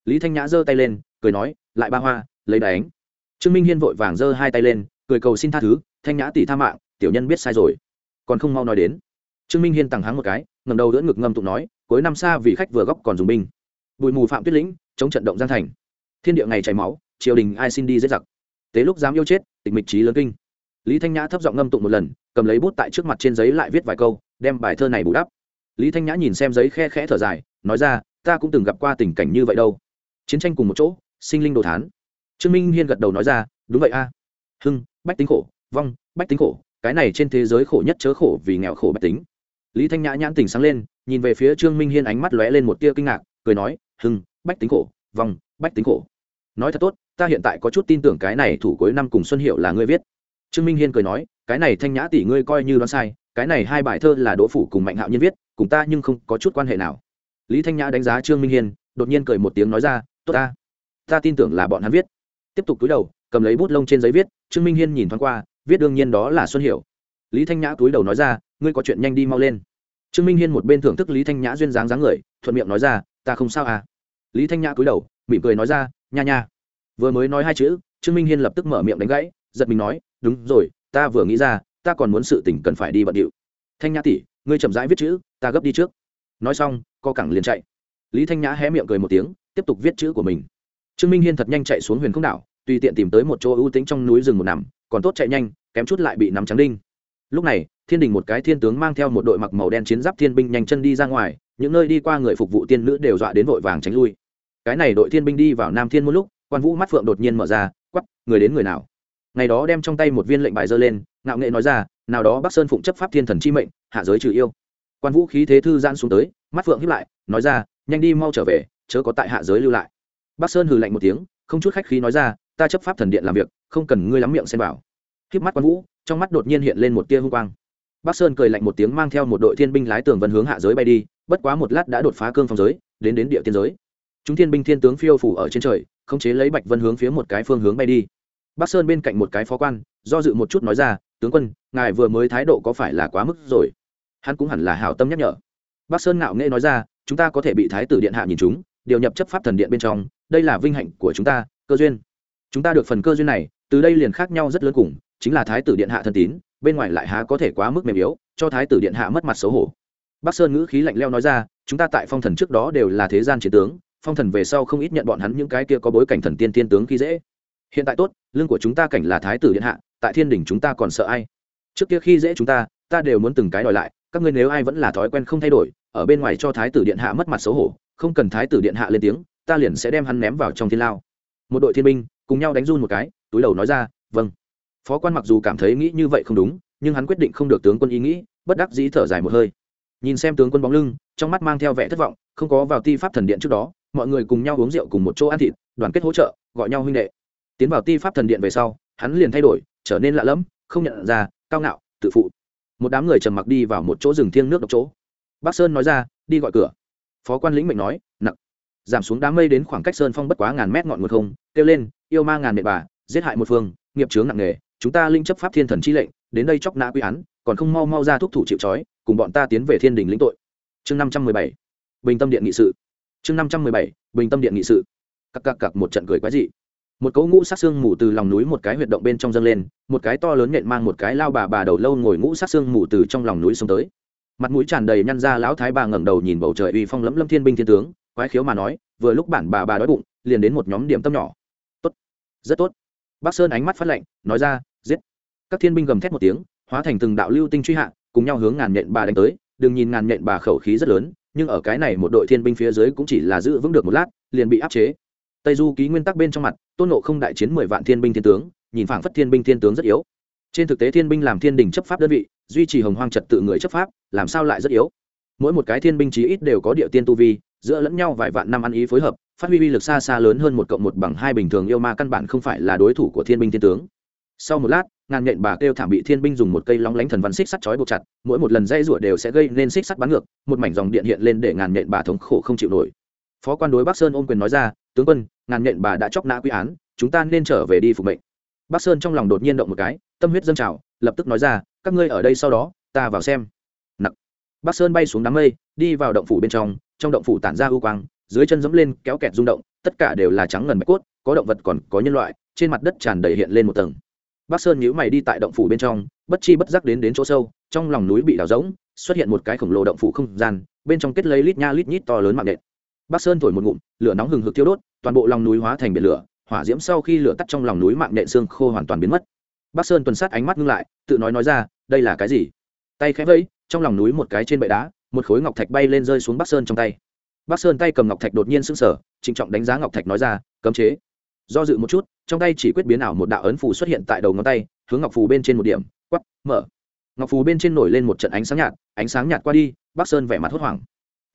Lý thanh nhã giơ tay lên, cười nói, lại ba hoa, lấy đánh trương minh hiên vội vàng giơ hai tay lên, cười cầu xin tha thứ, thanh nhã tỷ tha mạng, tiểu nhân biết sai rồi. Còn không mau nói đến, trương minh hiên tằng hắng một cái ngầm đầu đỡ ngực ngâm tụng nói cuối năm xa vì khách vừa góc còn dùng binh. Bụi mù phạm tuyết lĩnh, chống trận động giang thành. Thiên địa ngày chảy máu, triều đình ai xin đi dễ giặc. Tế lúc dám yêu chết, tịch mịch trí lớn kinh. Lý thanh nhã thấp giọng ngâm tụng một lần, cầm lấy bút tại trước mặt trên giấy lại viết vài câu, đem bài thơ này bù đắp. Lý thanh nhã nhìn xem giấy khe khẽ thở dài, nói ra, ta cũng từng gặp qua tình cảnh như vậy đâu. Chiến tranh cùng một chỗ, sinh linh đồ thán. Trương minh hiên gật đầu nói ra, đúng vậy a. Hưng, bách tính khổ, vong, bách tính khổ, cái này trên thế giới khổ nhất chớ khổ vì nghèo khổ bách tính. Lý thanh nhã nhãn tình sáng lên nhìn về phía trương minh hiên ánh mắt lóe lên một tia kinh ngạc, cười nói, hưng, bách tính khổ vòng bách tính khổ. Nói thật tốt, ta hiện tại có chút tin tưởng cái này thủ cuối năm cùng xuân hiệu là ngươi viết. Trương minh hiên cười nói, cái này thanh nhã tỷ ngươi coi như đoán sai, cái này hai bài thơ là đỗ phủ cùng mạnh hạo nhân viết, cùng ta nhưng không có chút quan hệ nào. Lý thanh nhã đánh giá trương minh hiên, đột nhiên cười một tiếng nói ra, tốt ta ta tin tưởng là bọn hắn viết. Tiếp tục túi đầu, cầm lấy bút lông trên giấy viết, trương minh hiên nhìn thoáng qua, viết đương nhiên đó là xuân hiệu. Lý thanh nhã túi đầu nói ra, ngươi có chuyện nhanh đi mau lên trương minh hiên một bên thưởng thức lý thanh nhã duyên dáng dáng người, thuận miệng nói ra, ta không sao à. Lý thanh nhã cúi đầu, mỉm cười nói ra, nha nha. Vừa mới nói hai chữ, trương minh hiên lập tức mở miệng đánh gãy, giật mình nói, đúng rồi, ta vừa nghĩ ra, ta còn muốn sự tỉnh cần phải đi bận điệu. Thanh nhã tỷ, ngươi chậm rãi viết chữ, ta gấp đi trước. Nói xong, co cẳng liền chạy. Lý thanh nhã hé miệng cười một tiếng, tiếp tục viết chữ của mình. Trương minh hiên thật nhanh chạy xuống huyền không đảo, tùy tiện tìm tới một chỗ ưu tính trong núi rừng một nằm, còn tốt chạy nhanh, kém chút lại bị nắm trắng đinh lúc này, thiên đình một cái thiên tướng mang theo một đội mặc màu đen chiến giáp thiên binh nhanh chân đi ra ngoài, những nơi đi qua người phục vụ tiên nữ đều dọa đến vội vàng tránh lui. Cái này đội thiên binh đi vào nam thiên một lúc, quan vũ mắt phượng đột nhiên mở ra quắp người đến người nào? Ngày đó đem trong tay một viên lệnh bài dơ lên, ngạo nghệ nói ra, nào đó bắc sơn phụng chấp pháp thiên thần chi mệnh, hạ giới trừ yêu. Quan vũ khí thế thư gian xuống tới, mắt phượng hiếp lại, nói ra, nhanh đi mau trở về, chớ có tại hạ giới lưu lại. Bắc sơn hừ lạnh một tiếng, không chút khách khí nói ra, ta chấp pháp thần điện làm việc, không cần ngươi lắm miệng xem bảo khiếp mắt quan vũ trong mắt đột nhiên hiện lên một tia hung quang. Bắc sơn cười lạnh một tiếng mang theo một đội thiên binh lái tường vân hướng hạ giới bay đi, bất quá một lát đã đột phá cương phong giới, đến đến địa tiên giới. Chúng thiên binh thiên tướng phiêu phủ ở trên trời, khống chế lấy bạch vân hướng phía một cái phương hướng bay đi. Bắc sơn bên cạnh một cái phó quan, do dự một chút nói ra, tướng quân, ngài vừa mới thái độ có phải là quá mức rồi? Hắn cũng hẳn là hảo tâm nhắc nhở. Bắc sơn ngạo nghễ nói ra, chúng ta có thể bị thái tử điện hạ nhìn chúng, điều nhập chấp pháp thần điện bên trong, đây là vinh hạnh của chúng ta, cơ duyên. Chúng ta được phần cơ duyên này, từ đây liền khác nhau rất lớn cùng chính là thái tử điện hạ thân tín, bên ngoài lại há có thể quá mức mềm yếu, cho thái tử điện hạ mất mặt xấu hổ. Bắc sơn ngữ khí lạnh leo nói ra, chúng ta tại phong thần trước đó đều là thế gian chiến tướng, phong thần về sau không ít nhận bọn hắn những cái kia có bối cảnh thần tiên tiên tướng khi dễ. Hiện tại tốt lương của chúng ta cảnh là thái tử điện hạ, tại thiên đình chúng ta còn sợ ai? Trước kia khi dễ chúng ta ta đều muốn từng cái đòi lại, các ngươi nếu ai vẫn là thói quen không thay đổi, ở bên ngoài cho thái tử điện hạ mất mặt xấu hổ, không cần thái tử điện hạ lên tiếng, ta liền sẽ đem hắn ném vào trong thiên lao. Một đội thiên binh, cùng nhau đánh run một cái, túi đầu nói ra vâng phó quan mặc dù cảm thấy nghĩ như vậy không đúng, nhưng hắn quyết định không được tướng quân ý nghĩ, bất đắc dĩ thở dài một hơi. Nhìn xem tướng quân bóng lưng, trong mắt mang theo vẻ thất vọng, không có vào ti pháp thần điện trước đó, mọi người cùng nhau uống rượu cùng một chỗ ăn thịt, đoàn kết hỗ trợ, gọi nhau huynh đệ. Tiến vào ti pháp thần điện về sau, hắn liền thay đổi, trở nên lạ lẫm, không nhận ra, cao ngạo, tự phụ. Một đám người trầm mặc đi vào một chỗ rừng thiêng nước độc chỗ. Bác sơn nói ra, đi gọi cửa. Phó quan lĩnh mệnh nói, nặng. Giảm xuống đám mây đến khoảng cách sơn phong bất quá ngàn mét ngọn nguồn không, kêu lên, yêu ma ngàn nệ bà, giết hại một phương, nghiệp chướng nặng nề chúng ta linh chấp pháp thiên thần chi lệnh, đến đây chóc nã quy án, còn không mau mau ra thúc thủ chịu trói, cùng bọn ta tiến về thiên đình lĩnh tội. Chương năm trăm mười bảy. Bình tâm điện nghị sự. Chương năm trăm mười bảy, bình tâm điện nghị sự. Cặc cặc cặc, một trận cười quái dị. Một cấu ngũ sát xương mù từ lòng núi một cái huyệt động bên trong dâng lên, một cái to lớn nhện mang một cái lao bà bà đầu lâu ngồi ngũ sát xương mù từ trong lòng núi xuống tới. Mặt mũi tràn đầy nhăn ra lão thái bà ngẩng đầu nhìn bầu trời uy phong lẫm lâm thiên binh thiên tướng, quái khiếu mà nói, vừa lúc bản bà bà đói bụng, liền đến một nhóm điểm tâm nhỏ. Tốt. Rất tốt bác sơn ánh mắt phát lạnh, nói ra, giết. Các thiên binh gầm thét một tiếng, hóa thành từng đạo lưu tinh truy hạ, cùng nhau hướng ngàn nhện bà đánh tới. Đừng nhìn ngàn nhện bà khẩu khí rất lớn, nhưng ở cái này một đội thiên binh phía dưới cũng chỉ là giữ vững được một lát, liền bị áp chế. Tây du ký nguyên tắc bên trong mặt, tôn ngộ không đại chiến mười vạn thiên binh thiên tướng, nhìn phảng phất thiên binh thiên tướng rất yếu. Trên thực tế thiên binh làm thiên đình chấp pháp đơn vị, duy trì hồng hoang trật tự người chấp pháp, làm sao lại rất yếu? Mỗi một cái thiên binh chí ít đều có địa tiên tu vi, giữa lẫn nhau vài vạn năm ăn ý phối hợp phát huy uy lực xa xa lớn hơn một cộng một bằng hai bình thường yêu ma căn bản không phải là đối thủ của thiên binh thiên tướng. Sau một lát, ngàn nhện bà kêu thảm bị thiên binh dùng một cây lóng lánh thần văn xích sắt chói buộc chặt, mỗi một lần dây rủa đều sẽ gây nên xích sắt bắn ngược, một mảnh dòng điện hiện lên để ngàn nhện bà thống khổ không chịu nổi. Phó quan đối bắc sơn ôm quyền nói ra, tướng quân, ngàn nhện bà đã chóc nã quy án, chúng ta nên trở về đi phục mệnh. Bắc sơn trong lòng đột nhiên động một cái, tâm huyết dâng trào, lập tức nói ra, các ngươi ở đây sau đó, ta vào xem. Nặng bắc sơn bay xuống đám mây, đi vào động phủ bên trong trong động phủ tản ra ưu quang dưới chân dẫm lên kéo kẹt rung động, tất cả đều là trắng ngần bạch cốt, có động vật còn có nhân loại, trên mặt đất tràn đầy hiện lên một tầng. Bắc sơn nhíu mày đi tại động phủ bên trong, bất chi bất giác đến đến chỗ sâu, trong lòng núi bị đào rỗng, xuất hiện một cái khổng lồ động phủ không gian, bên trong kết lấy lít nha lít nhít to lớn mạng nện. Bắc sơn thổi một ngụm, lửa nóng hừng hực thiêu đốt, toàn bộ lòng núi hóa thành biển lửa, hỏa diễm sau khi lửa tắt trong lòng núi mạng nện xương khô hoàn toàn biến mất. Bắc sơn tuần sát ánh mắt ngưng lại, tự nói nói ra, đây là cái gì? Tay khẽ vẫy, trong lòng núi một cái trên bệ đá, một khối ngọc thạch bay lên rơi xuống bắc sơn trong tay bắc sơn tay cầm ngọc thạch đột nhiên sững sờ, trịnh trọng đánh giá ngọc thạch nói ra, cấm chế. Do dự một chút, trong tay chỉ quyết biến ảo một đạo ấn phù xuất hiện tại đầu ngón tay, hướng ngọc phù bên trên một điểm quắp mở. Ngọc phù bên trên nổi lên một trận ánh sáng nhạt, ánh sáng nhạt qua đi bắc sơn vẻ mặt hốt hoảng.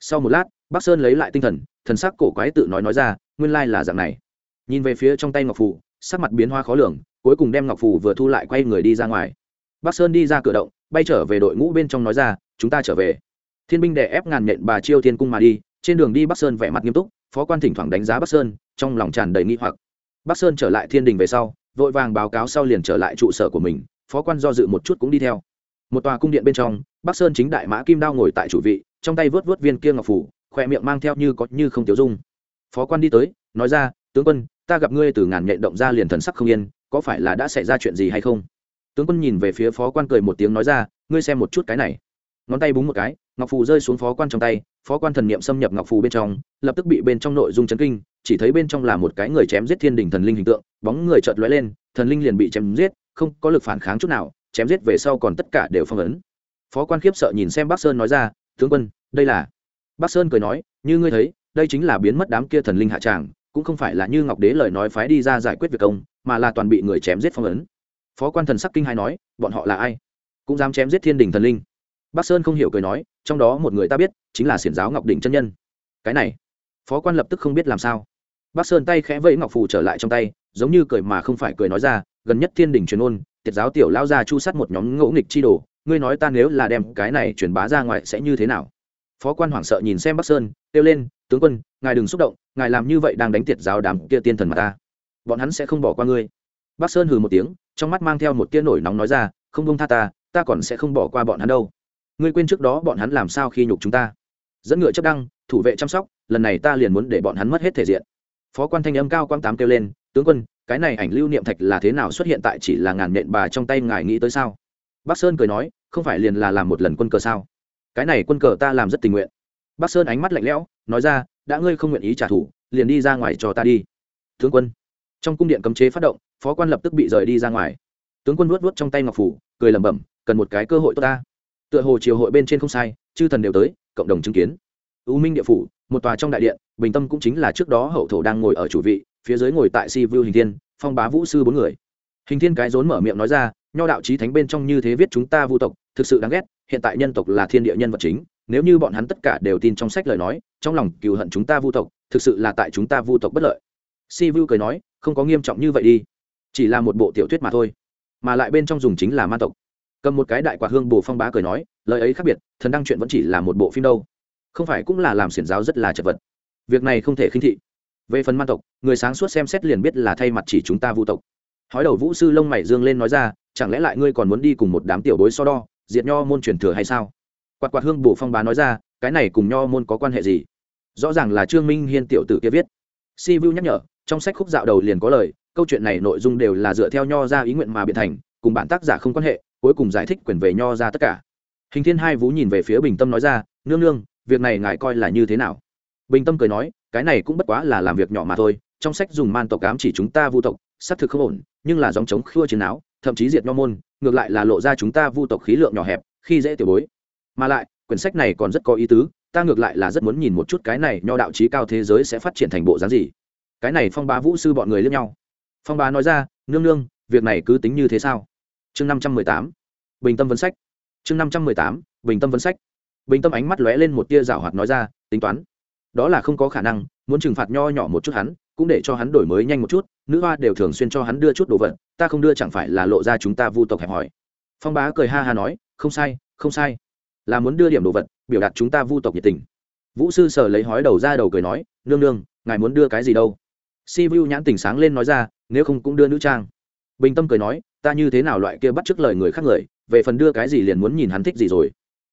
Sau một lát bắc sơn lấy lại tinh thần thần sắc cổ quái tự nói nói ra, nguyên lai là dạng này. Nhìn về phía trong tay ngọc phù, sắc mặt biến hoa khó lường, cuối cùng đem ngọc phù vừa thu lại quay người đi ra ngoài. Bắc sơn đi ra cửa động, bay trở về đội ngũ bên trong nói ra, chúng ta trở về. Thiên binh đè ép ngàn nhện bà chiêu thiên cung mà đi trên đường đi bắc sơn vẻ mặt nghiêm túc, phó quan thỉnh thoảng đánh giá bắc sơn, trong lòng tràn đầy nghi hoặc. Bắc sơn trở lại thiên đình về sau, vội vàng báo cáo sau liền trở lại trụ sở của mình, phó quan do dự một chút cũng đi theo. Một tòa cung điện bên trong, bắc sơn chính đại mã kim đao ngồi tại chủ vị, trong tay vớt vớt viên kia ngọc phủ, khoe miệng mang theo như có như không tiểu dung. Phó quan đi tới, nói ra, tướng quân, ta gặp ngươi từ ngàn nhện động ra liền thần sắc không yên, có phải là đã xảy ra chuyện gì hay không? Tướng quân nhìn về phía phó quan cười một tiếng nói ra, ngươi xem một chút cái này. Ngón tay búng một cái ngọc phù rơi xuống phó quan trong tay, phó quan thần niệm xâm nhập ngọc phù bên trong, lập tức bị bên trong nội dung chấn kinh, chỉ thấy bên trong là một cái người chém giết thiên đình thần linh hình tượng, bóng người chợt lóe lên, thần linh liền bị chém giết, không có lực phản kháng chút nào, chém giết về sau còn tất cả đều phong ấn. Phó quan khiếp sợ nhìn xem bắc sơn nói ra, tướng quân, đây là bắc sơn cười nói, như ngươi thấy, đây chính là biến mất đám kia thần linh hạ tràng, cũng không phải là như ngọc đế lời nói phái đi ra giải quyết việc công, mà là toàn bị người chém giết phong ấn. Phó quan thần sắc kinh hai nói, bọn họ là ai? Cũng dám chém giết thiên đình thần linh? Bắc sơn không hiểu cười nói, trong đó một người ta biết, chính là xiển giáo ngọc đỉnh chân nhân. Cái này, phó quan lập tức không biết làm sao. Bắc sơn tay khẽ vẫy ngọc phù trở lại trong tay, giống như cười mà không phải cười nói ra, gần nhất thiên đình truyền ôn, tiệt giáo tiểu lao ra chu sát một nhóm ngẫu nghịch chi đồ, ngươi nói ta nếu là đem cái này truyền bá ra ngoài sẽ như thế nào? Phó quan hoảng sợ nhìn xem bắc sơn, kêu lên, tướng quân, ngài đừng xúc động, ngài làm như vậy đang đánh tiệt giáo đám kia tiên thần mà ta. Bọn hắn sẽ không bỏ qua ngươi. Bắc sơn hừ một tiếng, trong mắt mang theo một tia nổi nóng nói ra, không bông tha ta ta còn sẽ không bỏ qua bọn hắn đâu ngươi quên trước đó bọn hắn làm sao khi nhục chúng ta? Dẫn ngựa chấp đăng, thủ vệ chăm sóc, lần này ta liền muốn để bọn hắn mất hết thể diện. Phó quan thanh âm cao quang tám kêu lên, tướng quân, cái này ảnh lưu niệm thạch là thế nào xuất hiện tại chỉ là ngàn nện bà trong tay ngài nghĩ tới sao? Bắc sơn cười nói, không phải liền là làm một lần quân cờ sao? Cái này quân cờ ta làm rất tình nguyện. Bắc sơn ánh mắt lạnh lẽo, nói ra, đã ngươi không nguyện ý trả thù, liền đi ra ngoài cho ta đi. Tướng quân. Trong cung điện cấm chế phát động, phó quan lập tức bị rời đi ra ngoài. Tướng quân vuốt vuốt trong tay ngọc phủ, cười lẩm bẩm, cần một cái cơ hội tốt ta tựa hồ triều hội bên trên không sai, chư thần đều tới, cộng đồng chứng kiến. U minh địa phủ, một tòa trong đại điện, bình tâm cũng chính là trước đó hậu thổ đang ngồi ở chủ vị, phía dưới ngồi tại si vu hình thiên, phong bá vũ sư bốn người. Hình thiên cái rốn mở miệng nói ra, nho đạo trí thánh bên trong như thế viết chúng ta vu tộc, thực sự đáng ghét, hiện tại nhân tộc là thiên địa nhân vật chính, nếu như bọn hắn tất cả đều tin trong sách lời nói, trong lòng cừu hận chúng ta vu tộc, thực sự là tại chúng ta vu tộc bất lợi. Si vu cười nói, không có nghiêm trọng như vậy đi, chỉ là một bộ tiểu thuyết mà thôi, mà lại bên trong dùng chính là ma tộc cầm một cái đại quạt hương bồ phong bá cười nói, lời ấy khác biệt, thần đăng chuyện vẫn chỉ là một bộ phim đâu. Không phải cũng là làm xiển giáo rất là chật vật. Việc này không thể khinh thị. Về phần man tộc, người sáng suốt xem xét liền biết là thay mặt chỉ chúng ta vu tộc. Hói đầu vũ sư lông mày dương lên nói ra, chẳng lẽ lại ngươi còn muốn đi cùng một đám tiểu bối so đo, diệt nho môn truyền thừa hay sao? Quạt quạt hương bổ phong bá nói ra, cái này cùng nho môn có quan hệ gì? Rõ ràng là trương minh hiên tiểu tử kia viết. Si vu nhắc nhở, trong sách khúc dạo đầu liền có lời, câu chuyện này nội dung đều là dựa theo nho ra ý nguyện mà biện thành, cùng bản tác giả không quan hệ cuối cùng giải thích quyền về nho ra tất cả. Hình thiên hai vú nhìn về phía bình tâm nói ra, nương nương, việc này ngài coi là như thế nào? Bình tâm cười nói, cái này cũng bất quá là làm việc nhỏ mà thôi, trong sách dùng man tộc cám chỉ chúng ta vu tộc, xác thực không ổn, nhưng là dòng chống khua chiến áo, thậm chí diệt nho môn, ngược lại là lộ ra chúng ta vu tộc khí lượng nhỏ hẹp, khi dễ tiểu bối. Mà lại, quyển sách này còn rất có ý tứ, ta ngược lại là rất muốn nhìn một chút cái này nho đạo trí cao thế giới sẽ phát triển thành bộ dáng gì. Cái này phong bá vũ sư bọn người lẫn nhau. Phong bá nói ra, nương nương, việc này cứ tính như thế sao? Chương năm trăm mười tám, bình tâm vấn sách. Chương năm trăm mười tám, bình tâm vấn sách. Bình tâm ánh mắt lóe lên một tia rào hoạt nói ra, tính toán. Đó là không có khả năng, muốn trừng phạt nho nhỏ một chút hắn, cũng để cho hắn đổi mới nhanh một chút, nữ hoa đều thường xuyên cho hắn đưa chút đồ vật, ta không đưa chẳng phải là lộ ra chúng ta vu tộc hẹp hòi. Phong bá cười ha ha nói, không sai không sai. Là muốn đưa điểm đồ vật, biểu đạt chúng ta vu tộc nhiệt tình. Vũ sư sở lấy hói đầu ra đầu cười nói, nương nương, ngài muốn đưa cái gì đâu? Si vu nhãn tỉnh sáng lên nói ra, nếu không cũng đưa nữ trang bình tâm cười nói, ta như thế nào loại kia bắt t r ư ớ c lời người khác người, về phần đưa cái gì liền muốn nhìn hắn thích gì rồi.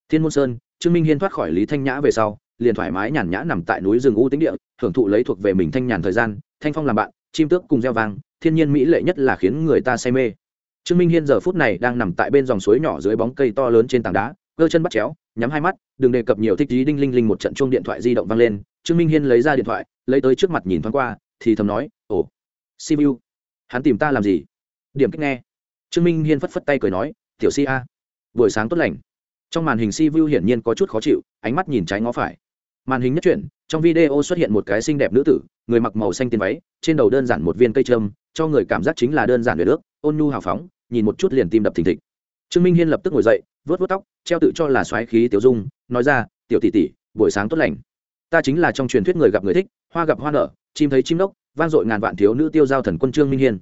Thiên môn sơn, trương minh hiên thoát khỏi lý thanh nhã về sau, liền thoải mái nhàn nhã nằm tại núi rừng u tính địa, hưởng thụ lấy thuộc về mình thanh nhàn thời gian, thanh phong làm bạn, chim tước cùng gieo vang, thiên nhiên mỹ lệ nhất là khiến người ta say mê. Trương minh hiên giờ phút này đang nằm tại bên dòng suối nhỏ dưới bóng cây to lớn trên tảng đá, cơ chân bắt chéo, nhắm hai mắt, đừng đề cập nhiều thích trí đinh linh linh một trận chuông điện thoại di động vang lên. Trương minh hiên lấy ra điện thoại, lấy tới trước mặt nhìn thoáng qua, thì thầm nói, ồ simu hắn tìm ta làm gì? Điểm kích nghe. Trương minh hiên phất phất tay cười nói tiểu si a buổi sáng tốt lành. Trong màn hình si vu hiển nhiên có chút khó chịu ánh mắt nhìn trái ngó phải. Màn hình nhất chuyển, trong video xuất hiện một cái xinh đẹp nữ tử người mặc màu xanh tiền váy trên đầu đơn giản một viên cây trâm cho người cảm giác chính là đơn giản về nước ôn nhu hào phóng nhìn một chút liền tim đập thình thịch. Trương minh hiên lập tức ngồi dậy vớt vớt tóc treo tự cho là xoáy khí tiểu dung nói ra tiểu tỷ tỷ buổi sáng tốt lành. Ta chính là trong truyền thuyết người gặp người thích hoa gặp hoa nở chim thấy chim nốc vang dội ngàn vạn thiếu nữ tiêu giao thần quân trương minh hiên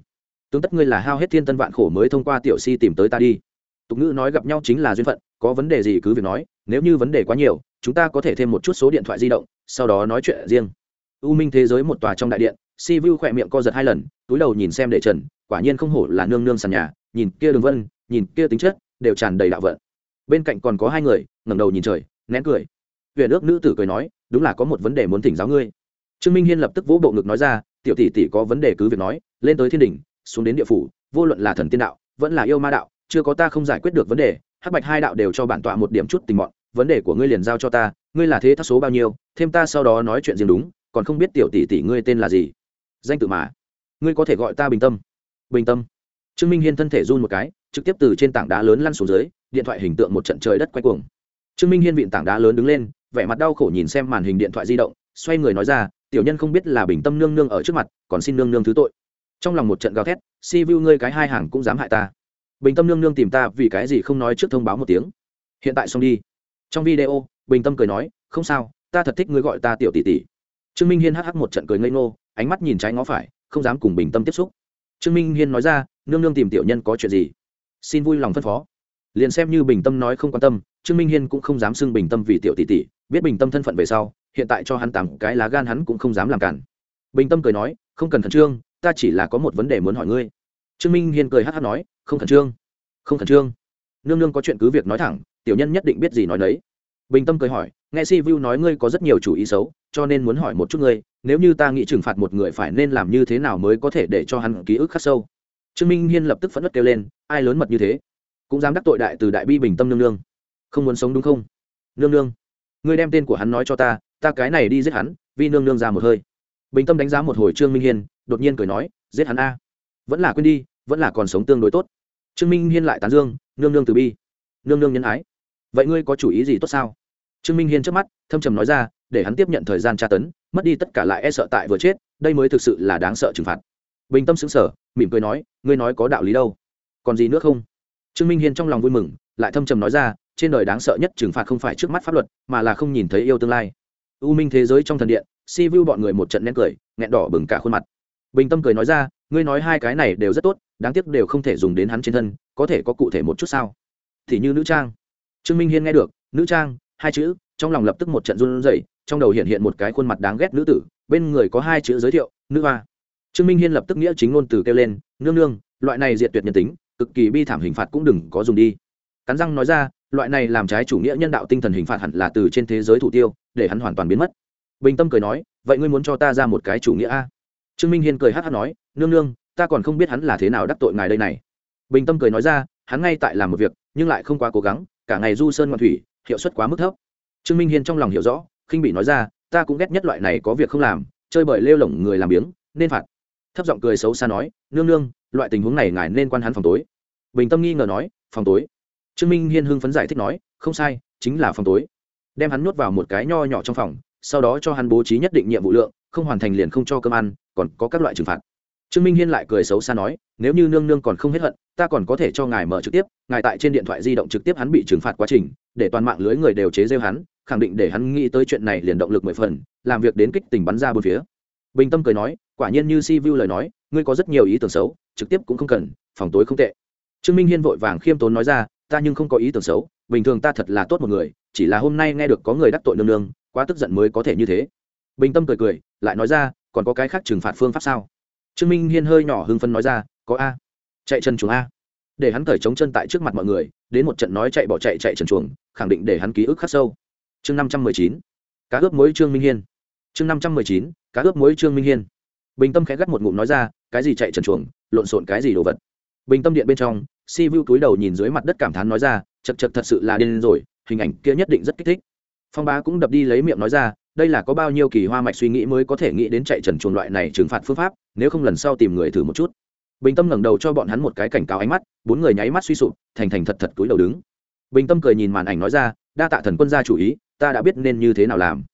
tướng tất ngươi là hao hết thiên tân vạn khổ mới thông qua tiểu si tìm tới ta đi. Tục ngữ nói gặp nhau chính là duyên phận, có vấn đề gì cứ việc nói, nếu như vấn đề quá nhiều, chúng ta có thể thêm một chút số điện thoại di động, sau đó nói chuyện riêng. U minh thế giới một tòa trong đại điện, si vu khỏe miệng co giật hai lần, túi đầu nhìn xem để trần, quả nhiên không hổ là nương nương sàn nhà, nhìn kia đường vân, nhìn kia tính chất, đều tràn đầy đạo vận. Bên cạnh còn có hai người, ngẩng đầu nhìn trời, nén cười. Huyền ước nữ tử cười nói, đúng là có một vấn đề muốn thỉnh giáo ngươi. Trương minh hiên lập tức vỗ bộ ngực nói ra, tiểu tỷ tỷ có vấn đề cứ việc nói, lên tới thiên đình xuống đến địa phủ, vô luận là thần tiên đạo, vẫn là yêu ma đạo, chưa có ta không giải quyết được vấn đề, hắc bạch hai đạo đều cho bản tọa một điểm chút tình mọn, vấn đề của ngươi liền giao cho ta, ngươi là thế thác số bao nhiêu, thêm ta sau đó nói chuyện riêng đúng, còn không biết tiểu tỷ tỷ ngươi tên là gì. Danh tự mà. Ngươi có thể gọi ta bình tâm. Bình tâm. Trương minh hiên thân thể run một cái, trực tiếp từ trên tảng đá lớn lăn xuống dưới, điện thoại hình tượng một trận trời đất quay cuồng. Trương minh hiên vịn tảng đá lớn đứng lên, vẻ mặt đau khổ nhìn xem màn hình điện thoại di động, xoay người nói ra, tiểu nhân không biết là bình tâm nương nương ở trước mặt, còn xin nương nương thứ tội trong lòng một trận gào thét, si vu ngươi cái hai hàng cũng dám hại ta. Bình tâm nương nương tìm ta vì cái gì không nói trước thông báo một tiếng. Hiện tại xong đi. Trong video, bình tâm cười nói, không sao, ta thật thích ngươi gọi ta tiểu tỷ tỷ. Trương minh hiên hh một trận cười ngây ngô, ánh mắt nhìn trái ngó phải, không dám cùng bình tâm tiếp xúc. Trương minh hiên nói ra, nương nương tìm tiểu nhân có chuyện gì? Xin vui lòng phân phó. Liền xem như bình tâm nói không quan tâm, trương minh hiên cũng không dám xưng bình tâm vì tiểu tỷ tỷ, biết bình tâm thân phận về sau, hiện tại cho hắn tặng cái lá gan hắn cũng không dám làm cản. Bình tâm cười nói, không cần khẩn trương ta chỉ là có một vấn đề muốn hỏi ngươi. Trương minh hiên cười hát hát nói, không khẩn trương, không khẩn trương. Nương nương có chuyện cứ việc nói thẳng, tiểu nhân nhất định biết gì nói đấy bình tâm cười hỏi, nghe si vu nói ngươi có rất nhiều chủ ý xấu, cho nên muốn hỏi một chút ngươi, nếu như ta nghĩ trừng phạt một người phải nên làm như thế nào mới có thể để cho hắn ký ức khắc sâu? Trương minh hiên lập tức phẫn nộ kêu lên, ai lớn mật như thế? Cũng dám đắc tội đại từ đại bi bình tâm nương nương. Không muốn sống đúng không? Nương nương, ngươi đem tên của hắn nói cho ta ta cái này đi giết hắn, vì nương nương ra một hơi. Bình tâm đánh giá một hồi trương minh hiên đột nhiên cười nói, giết hắn a. Vẫn là quên đi, vẫn là còn sống tương đối tốt. Trương minh hiên lại tán dương, nương nương từ bi, nương nương nhân ái. Vậy ngươi có chủ ý gì tốt sao? Trương minh hiên trước mắt, thâm trầm nói ra, để hắn tiếp nhận thời gian tra tấn, mất đi tất cả lại e sợ tại vừa chết, đây mới thực sự là đáng sợ trừng phạt. Bình tâm xứng sở mỉm cười nói, ngươi nói có đạo lý đâu. Còn gì nữa không? Trương minh hiên trong lòng vui mừng, lại thâm trầm nói ra, trên đời đáng sợ nhất trừng phạt không phải trước mắt pháp luật, mà là không nhìn thấy yêu tương lai. U minh thế giới trong thần điện, si vu bọn người một trận nén cười, nghẹn đỏ bừng cả khuôn mặt bình tâm cười nói ra, ngươi nói hai cái này đều rất tốt, đáng tiếc đều không thể dùng đến hắn trên thân, có thể có cụ thể một chút sao? Thì như nữ trang. Trương minh hiên nghe được, nữ trang, hai chữ. Trong lòng lập tức một trận run rẩy, trong đầu hiện hiện một cái khuôn mặt đáng ghét nữ tử, bên người có hai chữ giới thiệu, nữ hoa. Trương minh hiên lập tức nghĩa chính ngôn từ kêu lên, nương nương, loại này diệt tuyệt nhân tính, cực kỳ bi thảm hình phạt cũng đừng có dùng đi. Cắn răng nói ra, loại này làm trái chủ nghĩa nhân đạo tinh thần hình phạt hẳn là từ trên thế giới thủ tiêu, để hắn hoàn toàn biến mất. Bình tâm cười nói, vậy ngươi muốn cho ta ra một cái chủ nghĩa a? Trương minh hiên cười hát hát nói, nương nương, ta còn không biết hắn là thế nào đắc tội ngài đây này. Bình tâm cười nói ra, hắn ngay tại làm một việc, nhưng lại không quá cố gắng, cả ngày du sơn ngoạn thủy, hiệu suất quá mức thấp. Trương minh hiên trong lòng hiểu rõ, khinh bị nói ra, ta cũng ghét nhất loại này có việc không làm, chơi bời lêu lỏng người làm biếng, nên phạt. Thấp giọng cười xấu xa nói, nương nương, loại tình huống này ngài nên quan hắn phòng tối. Bình tâm nghi ngờ nói, phòng tối? Trương minh hiên hưng phấn giải thích nói, không sai, chính là phòng tối. Đem hắn nuốt vào một cái nho nhỏ trong phòng, sau đó cho hắn bố trí nhất định nhiệm vụ lượng không hoàn thành liền không cho cơm ăn, còn có các loại trừng phạt. Trương minh hiên lại cười xấu xa nói, nếu như nương nương còn không hết hận, ta còn có thể cho ngài mở trực tiếp, ngài tại trên điện thoại di động trực tiếp hắn bị trừng phạt quá trình, để toàn mạng lưới người đều chế rêu hắn, khẳng định để hắn nghĩ tới chuyện này liền động lực mười phần, làm việc đến kích tình bắn ra bốn phía. Bình tâm cười nói, quả nhiên như si vu lời nói, ngươi có rất nhiều ý tưởng xấu, trực tiếp cũng không cần, phòng tối không tệ. Trương minh hiên vội vàng khiêm tốn nói ra, ta nhưng không có ý tưởng xấu, bình thường ta thật là tốt một người, chỉ là hôm nay nghe được có người đắc tội nương nương, quá tức giận mới có thể như thế bình tâm cười cười, lại nói ra, còn có cái khác trừng phạt phương pháp sao? Trương minh hiên hơi nhỏ hưng phân nói ra, có a. Chạy chân chuồng a. Để hắn cởi trống chân tại trước mặt mọi người, đến một trận nói chạy bỏ chạy chạy trần chuồng, khẳng định để hắn ký ức khắc sâu. Chương năm trăm mười chín. Cá ướp muối trương minh hiên. Chương năm trăm mười chín. Cá ướp muối trương minh hiên. Bình tâm khẽ gắt một ngụm nói ra, cái gì chạy trần chuồng, lộn xộn cái gì đồ vật? Bình tâm điện bên trong, si vu túi đầu nhìn dưới mặt đất cảm thán nói ra, chật chật thật sự là điên rồi, hình ảnh kia nhất định rất kích thích. Phong bá cũng đập đi lấy miệng nói ra đây là có bao nhiêu kỳ hoa mạch suy nghĩ mới có thể nghĩ đến chạy trần chuồng loại này trừng phạt phương pháp, nếu không lần sau tìm người thử một chút. Bình tâm ngẩng đầu cho bọn hắn một cái cảnh cáo ánh mắt, bốn người nháy mắt suy sụp, thành thành thật thật túi đầu đứng. Bình tâm cười nhìn màn ảnh nói ra, đa tạ thần quân gia chủ ý, ta đã biết nên như thế nào làm.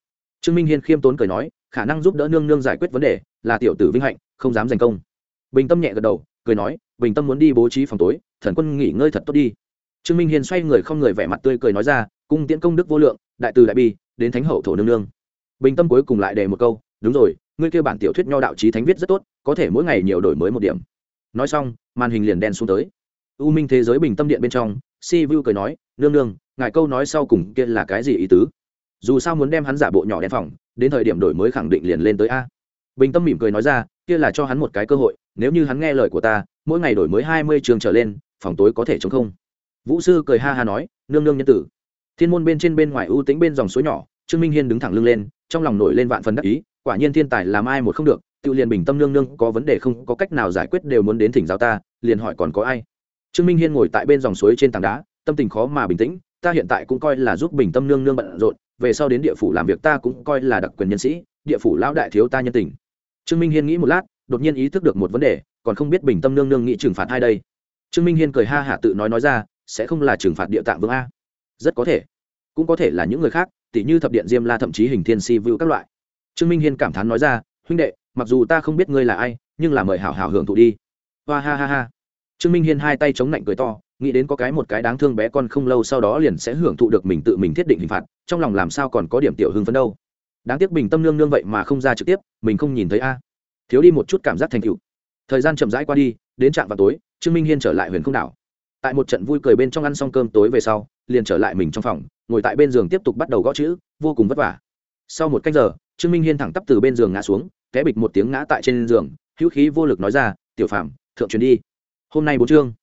Trương minh hiên khiêm tốn cười nói, khả năng giúp đỡ nương nương giải quyết vấn đề, là tiểu tử vinh hạnh, không dám giành công. Bình tâm nhẹ gật đầu, cười nói, bình tâm muốn đi bố trí phòng tối, thần quân nghỉ ngơi thật tốt đi. Trương minh hiên xoay người không người vẻ mặt tươi cười nói ra, cung tiễn công đức vô lượng, đại từ đại bi, đến thánh hậu thổ nương nương bình tâm cuối cùng lại đề một câu, đúng rồi, ngươi kêu bản tiểu thuyết nho đạo trí thánh viết rất tốt, có thể mỗi ngày nhiều đổi mới một điểm. Nói xong, màn hình liền đen xuống tới. U minh thế giới bình tâm điện bên trong, si vu cười nói, nương nương, ngài câu nói sau cùng kia là cái gì ý tứ? Dù sao muốn đem hắn giả bộ nhỏ đen phòng, đến thời điểm đổi mới khẳng định liền lên tới a. Bình tâm mỉm cười nói ra, kia là cho hắn một cái cơ hội, nếu như hắn nghe lời của ta, mỗi ngày đổi mới hai mươi trường trở lên, phòng tối có thể chống không. Vũ sư cười ha ha nói, nương nương nhân tử. Thiên môn bên trên bên ngoài ưu tĩnh bên dòng suối nhỏ, trương minh hiên đứng thẳng lưng lên trong lòng nổi lên vạn phần đắc ý, quả nhiên thiên tài làm ai một không được tự liền bình tâm nương nương có vấn đề không, có cách nào giải quyết đều muốn đến thỉnh giáo ta, liền hỏi còn có ai. Trương minh hiên ngồi tại bên dòng suối trên tảng đá, tâm tình khó mà bình tĩnh, ta hiện tại cũng coi là giúp bình tâm nương nương bận rộn, về sau đến địa phủ làm việc ta cũng coi là đặc quyền nhân sĩ, địa phủ lão đại thiếu ta nhân tình. Trương minh hiên nghĩ một lát, đột nhiên ý thức được một vấn đề, còn không biết bình tâm nương nương nghĩ trừng phạt ai đây. Trương minh hiên cười ha hả tự nói nói ra, sẽ không là trừng phạt địa tạng vương a. Rất có thể. Cũng có thể là những người khác tỉ như thập điện diêm la thậm chí hình thiên si vưu các loại. Trương minh hiên cảm thán nói ra, huynh đệ, mặc dù ta không biết ngươi là ai, nhưng là mời hảo hảo hưởng thụ đi. Hoa ha ha ha. Trương minh hiên hai tay chống lạnh cười to, nghĩ đến có cái một cái đáng thương bé con không lâu sau đó liền sẽ hưởng thụ được mình tự mình thiết định hình phạt, trong lòng làm sao còn có điểm tiểu hưng phấn đâu. Đáng tiếc bình tâm nương nương vậy mà không ra trực tiếp, mình không nhìn thấy a. Thiếu đi một chút cảm giác thành cựu thời gian chậm rãi qua đi, đến trạm vào tối, trương minh hiên trở lại huyền không đảo. Tại một trận vui cười bên trong ăn xong cơm tối về sau, liền trở lại mình trong phòng ngồi tại bên giường tiếp tục bắt đầu gõ chữ, vô cùng vất vả. Sau một cách giờ, trương minh hiên thẳng tắp từ bên giường ngã xuống, té bịch một tiếng ngã tại trên giường, hữu khí vô lực nói ra, tiểu phàm, thượng truyền đi. Hôm nay bốn chương.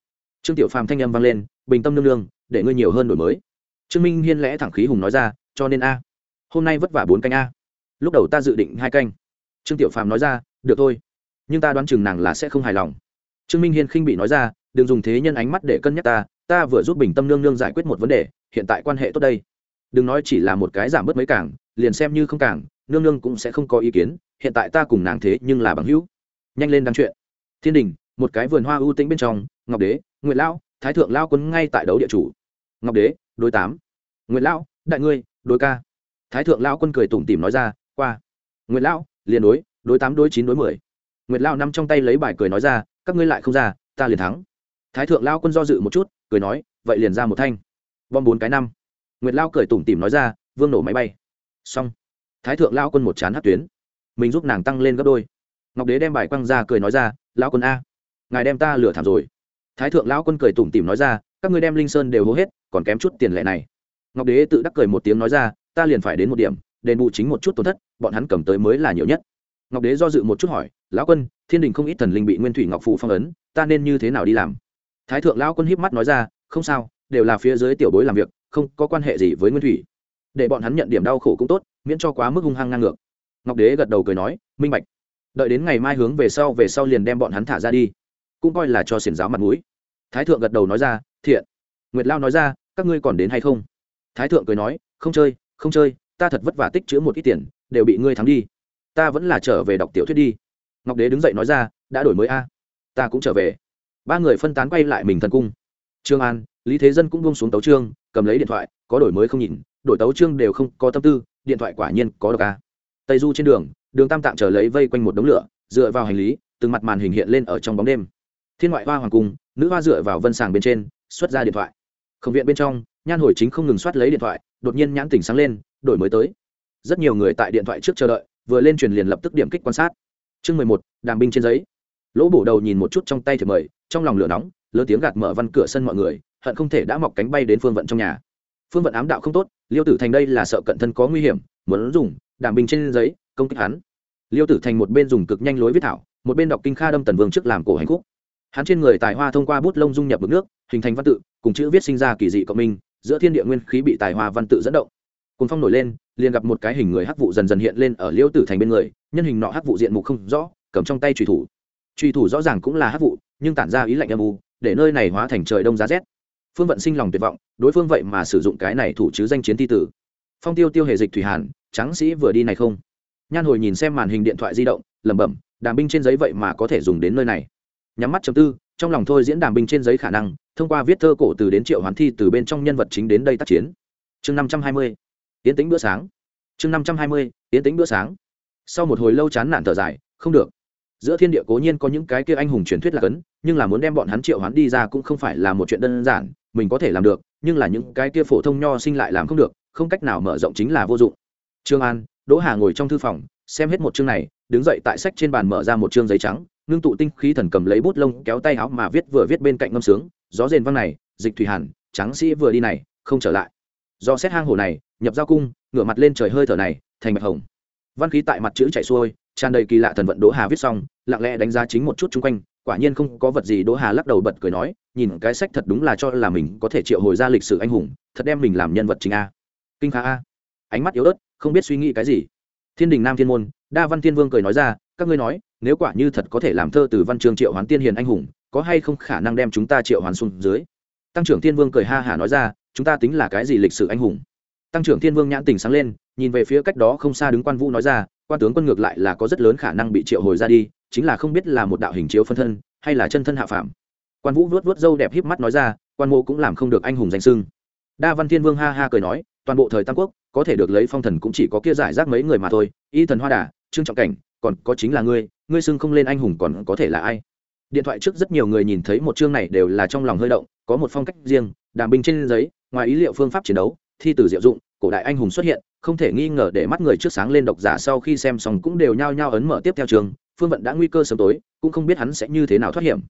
Trương tiểu phàm thanh âm vang lên, bình tâm nương nương, để ngươi nhiều hơn đổi mới. Trương minh hiên lẽ thẳng khí hùng nói ra, cho nên a, hôm nay vất vả bốn canh a. Lúc đầu ta dự định hai canh. Trương tiểu phàm nói ra, được thôi, nhưng ta đoán chừng nàng là sẽ không hài lòng. Trương minh hiên khinh bị nói ra, đừng dùng thế nhân ánh mắt để cân nhắc ta ta vừa giúp bình tâm nương nương giải quyết một vấn đề hiện tại quan hệ tốt đây. Đừng nói chỉ là một cái giảm bớt mấy càng, liền xem như không càng, nương nương cũng sẽ không có ý kiến, hiện tại ta cùng nàng thế nhưng là bằng hữu. Nhanh lên đăng chuyện. Thiên đình, một cái vườn hoa ưu tĩnh bên trong, ngọc đế, nguyệt lão, thái thượng lao quân ngay tại đấu địa chủ. Ngọc đế, đối tám. Nguyệt lão, đại ngươi, đối ca. Thái thượng lao quân cười tủm tỉm nói ra, qua. Nguyệt lão, liền đối đối tám, đối chín, đối mười. Nguyệt lão nằm trong tay lấy bài cười nói ra, các ngươi lại không ra, ta liền thắng. Thái thượng lao quân do dự một chút, cười nói, vậy liền ra một thanh bom bốn cái năm. Nguyệt lao cười tủm tỉm nói ra, vương nổ máy bay. Xong. Thái thượng lao quân một chán hát tuyến. Mình giúp nàng tăng lên gấp đôi. Ngọc đế đem bài quăng ra cười nói ra, lao quân a, ngài đem ta lửa thảm rồi. Thái thượng lao quân cười tủm tỉm nói ra, các ngươi đem linh sơn đều hố hết, còn kém chút tiền lệ này. Ngọc đế tự đắc cười một tiếng nói ra, ta liền phải đến một điểm, đền bù chính một chút tổn thất, bọn hắn cầm tới mới là nhiều nhất. Ngọc đế do dự một chút hỏi, lão quân, thiên đình không ít thần linh bị nguyên thủy ngọc phụ phong ấn, ta nên như thế nào đi làm? Thái thượng lão quân híp mắt nói ra, không sao đều là phía dưới tiểu bối làm việc, không có quan hệ gì với nguyên thủy. Để bọn hắn nhận điểm đau khổ cũng tốt, miễn cho quá mức hung hăng ngang ngược. Ngọc đế gật đầu cười nói, minh bạch, đợi đến ngày mai hướng về sau về sau liền đem bọn hắn thả ra đi, cũng coi là cho xiển giáo mặt mũi. Thái thượng gật đầu nói ra, thiện. Nguyệt lao nói ra, các ngươi còn đến hay không? Thái thượng cười nói, không chơi không chơi, ta thật vất vả tích chữ một ít tiền, đều bị ngươi thắng đi. Ta vẫn là trở về đọc tiểu thuyết đi. Ngọc đế đứng dậy nói ra, đã đổi mới a, ta cũng trở về. Ba người phân tán quay lại mình thần cung trương an, lý thế dân cũng buông xuống tấu trương, cầm lấy điện thoại, có đổi mới không nhìn, đổi tấu trương đều không có tâm tư, điện thoại quả nhiên có độc a. Tây du trên đường đường tam tạng chờ lấy vây quanh một đống lửa, dựa vào hành lý, từng mặt màn hình hiện lên ở trong bóng đêm. Thiên ngoại hoa hoàng cung, nữ hoa dựa vào vân sàng bên trên, xuất ra điện thoại. Không viện bên trong, nhan hồi chính không ngừng soát lấy điện thoại, đột nhiên nhãn tỉnh sáng lên, đổi mới tới. Rất nhiều người tại điện thoại trước chờ đợi, vừa lên truyền liền lập tức điểm kích quan sát. Chương mười một, đàm binh trên giấy. Lỗ bổ đầu nhìn một chút trong tay thì mời, trong lòng lửa nóng lớn tiếng gạt mở văn cửa sân mọi người, hận không thể đã mọc cánh bay đến phương vận trong nhà. Phương vận ám đạo không tốt, liêu tử thành đây là sợ cận thân có nguy hiểm, muốn dùng đảm bình trên giấy, công kích hắn. Liêu tử thành một bên dùng cực nhanh lối viết thảo, một bên đọc kinh kha đâm tần vương trước làm cổ hành khúc. Hắn trên người tài hoa thông qua bút lông dung nhập mực nước, hình thành văn tự, cùng chữ viết sinh ra kỳ dị cộng minh, giữa thiên địa nguyên khí bị tài hoa văn tự dẫn động. Cồn phong nổi lên, liền gặp một cái hình người hắc vụ dần dần hiện lên ở liêu tử thành bên người, nhân hình nọ hắc vụ diện mục không rõ, cầm trong tay trùy thủ. Trùy thủ rõ ràng cũng là hắc vụ, nhưng tản ra ý lạnh âm u để nơi này hóa thành trời đông giá rét. Phương vận sinh lòng tuyệt vọng, đối phương vậy mà sử dụng cái này thủ chứ danh chiến thi tử. Phong tiêu tiêu hề dịch thủy hàn, tráng sĩ vừa đi này không? Nhan hồi nhìn xem màn hình điện thoại di động, lẩm bẩm, đàm binh trên giấy vậy mà có thể dùng đến nơi này. Nhắm mắt chấm tư, trong lòng thôi diễn đàm binh trên giấy khả năng, thông qua viết thơ cổ từ đến triệu hoán thi từ bên trong nhân vật chính đến đây tác chiến. Chương năm trăm hai mươi tiến tính bữa sáng. Chương năm trăm hai mươi tiến tính bữa sáng. Sau một hồi lâu chán nản thở dài, không được giữa thiên địa cố nhiên có những cái kia anh hùng truyền thuyết là cấn, nhưng là muốn đem bọn hắn triệu hoán đi ra cũng không phải là một chuyện đơn giản, mình có thể làm được, nhưng là những cái kia phổ thông nho sinh lại làm không được, không cách nào mở rộng chính là vô dụng. Trương an, đỗ hà ngồi trong thư phòng, xem hết một chương này, đứng dậy tại sách trên bàn mở ra một chương giấy trắng, ngưng tụ tinh khí thần cầm lấy bút lông, kéo tay áo mà viết vừa viết bên cạnh ngâm sướng, gió rền văng này, dịch thủy hàn trắng sĩ vừa đi này, không trở lại. Do xét hang hồ này, nhập giao cung, ngửa mặt lên trời hơi thở này, thành bạch hồng văn khí tại mặt chữ chạy xuôi, tràn đầy kỳ lạ thần vận đỗ hà viết xong, lặng lẽ đánh giá chính một chút chung quanh, quả nhiên không có vật gì đỗ hà lắc đầu bật cười nói, nhìn cái sách thật đúng là cho là mình có thể triệu hồi ra lịch sử anh hùng, thật đem mình làm nhân vật chính a. Kinh khá a. Ánh mắt yếu ớt, không biết suy nghĩ cái gì. Thiên đình nam thiên môn, đa văn thiên vương cười nói ra, các ngươi nói, nếu quả như thật có thể làm thơ từ văn chương triệu hoán tiên hiền anh hùng, có hay không khả năng đem chúng ta triệu hoán xuống dưới? Tăng trưởng thiên vương cười ha hả nói ra, chúng ta tính là cái gì lịch sử anh hùng? Tăng trưởng thiên vương nhãn tình sáng lên, nhìn về phía cách đó không xa đứng quan vũ nói ra, quan tướng quân ngược lại là có rất lớn khả năng bị triệu hồi ra đi, chính là không biết là một đạo hình chiếu phân thân, hay là chân thân hạ phạm quan vũ vuốt vuốt râu đẹp híp mắt nói ra, quan mộ cũng làm không được anh hùng danh sưng đa văn thiên vương ha ha cười nói, toàn bộ thời tam quốc, có thể được lấy phong thần cũng chỉ có kia giải rác mấy người mà thôi, y thần hoa đà, trương trọng cảnh, còn có chính là ngươi ngươi xưng không lên anh hùng còn có thể là ai? Điện thoại trước rất nhiều người nhìn thấy một chương này đều là trong lòng hơi động, có một phong cách riêng, đàm binh trên giấy, ngoài ý liệu phương pháp chiến đấu thi từ diệu dụng, cổ đại anh hùng xuất hiện, không thể nghi ngờ để mắt người trước sáng lên độc giả sau khi xem xong cũng đều nhao nhao ấn mở tiếp theo trường, phương vận đã nguy cơ sớm tối, cũng không biết hắn sẽ như thế nào thoát hiểm.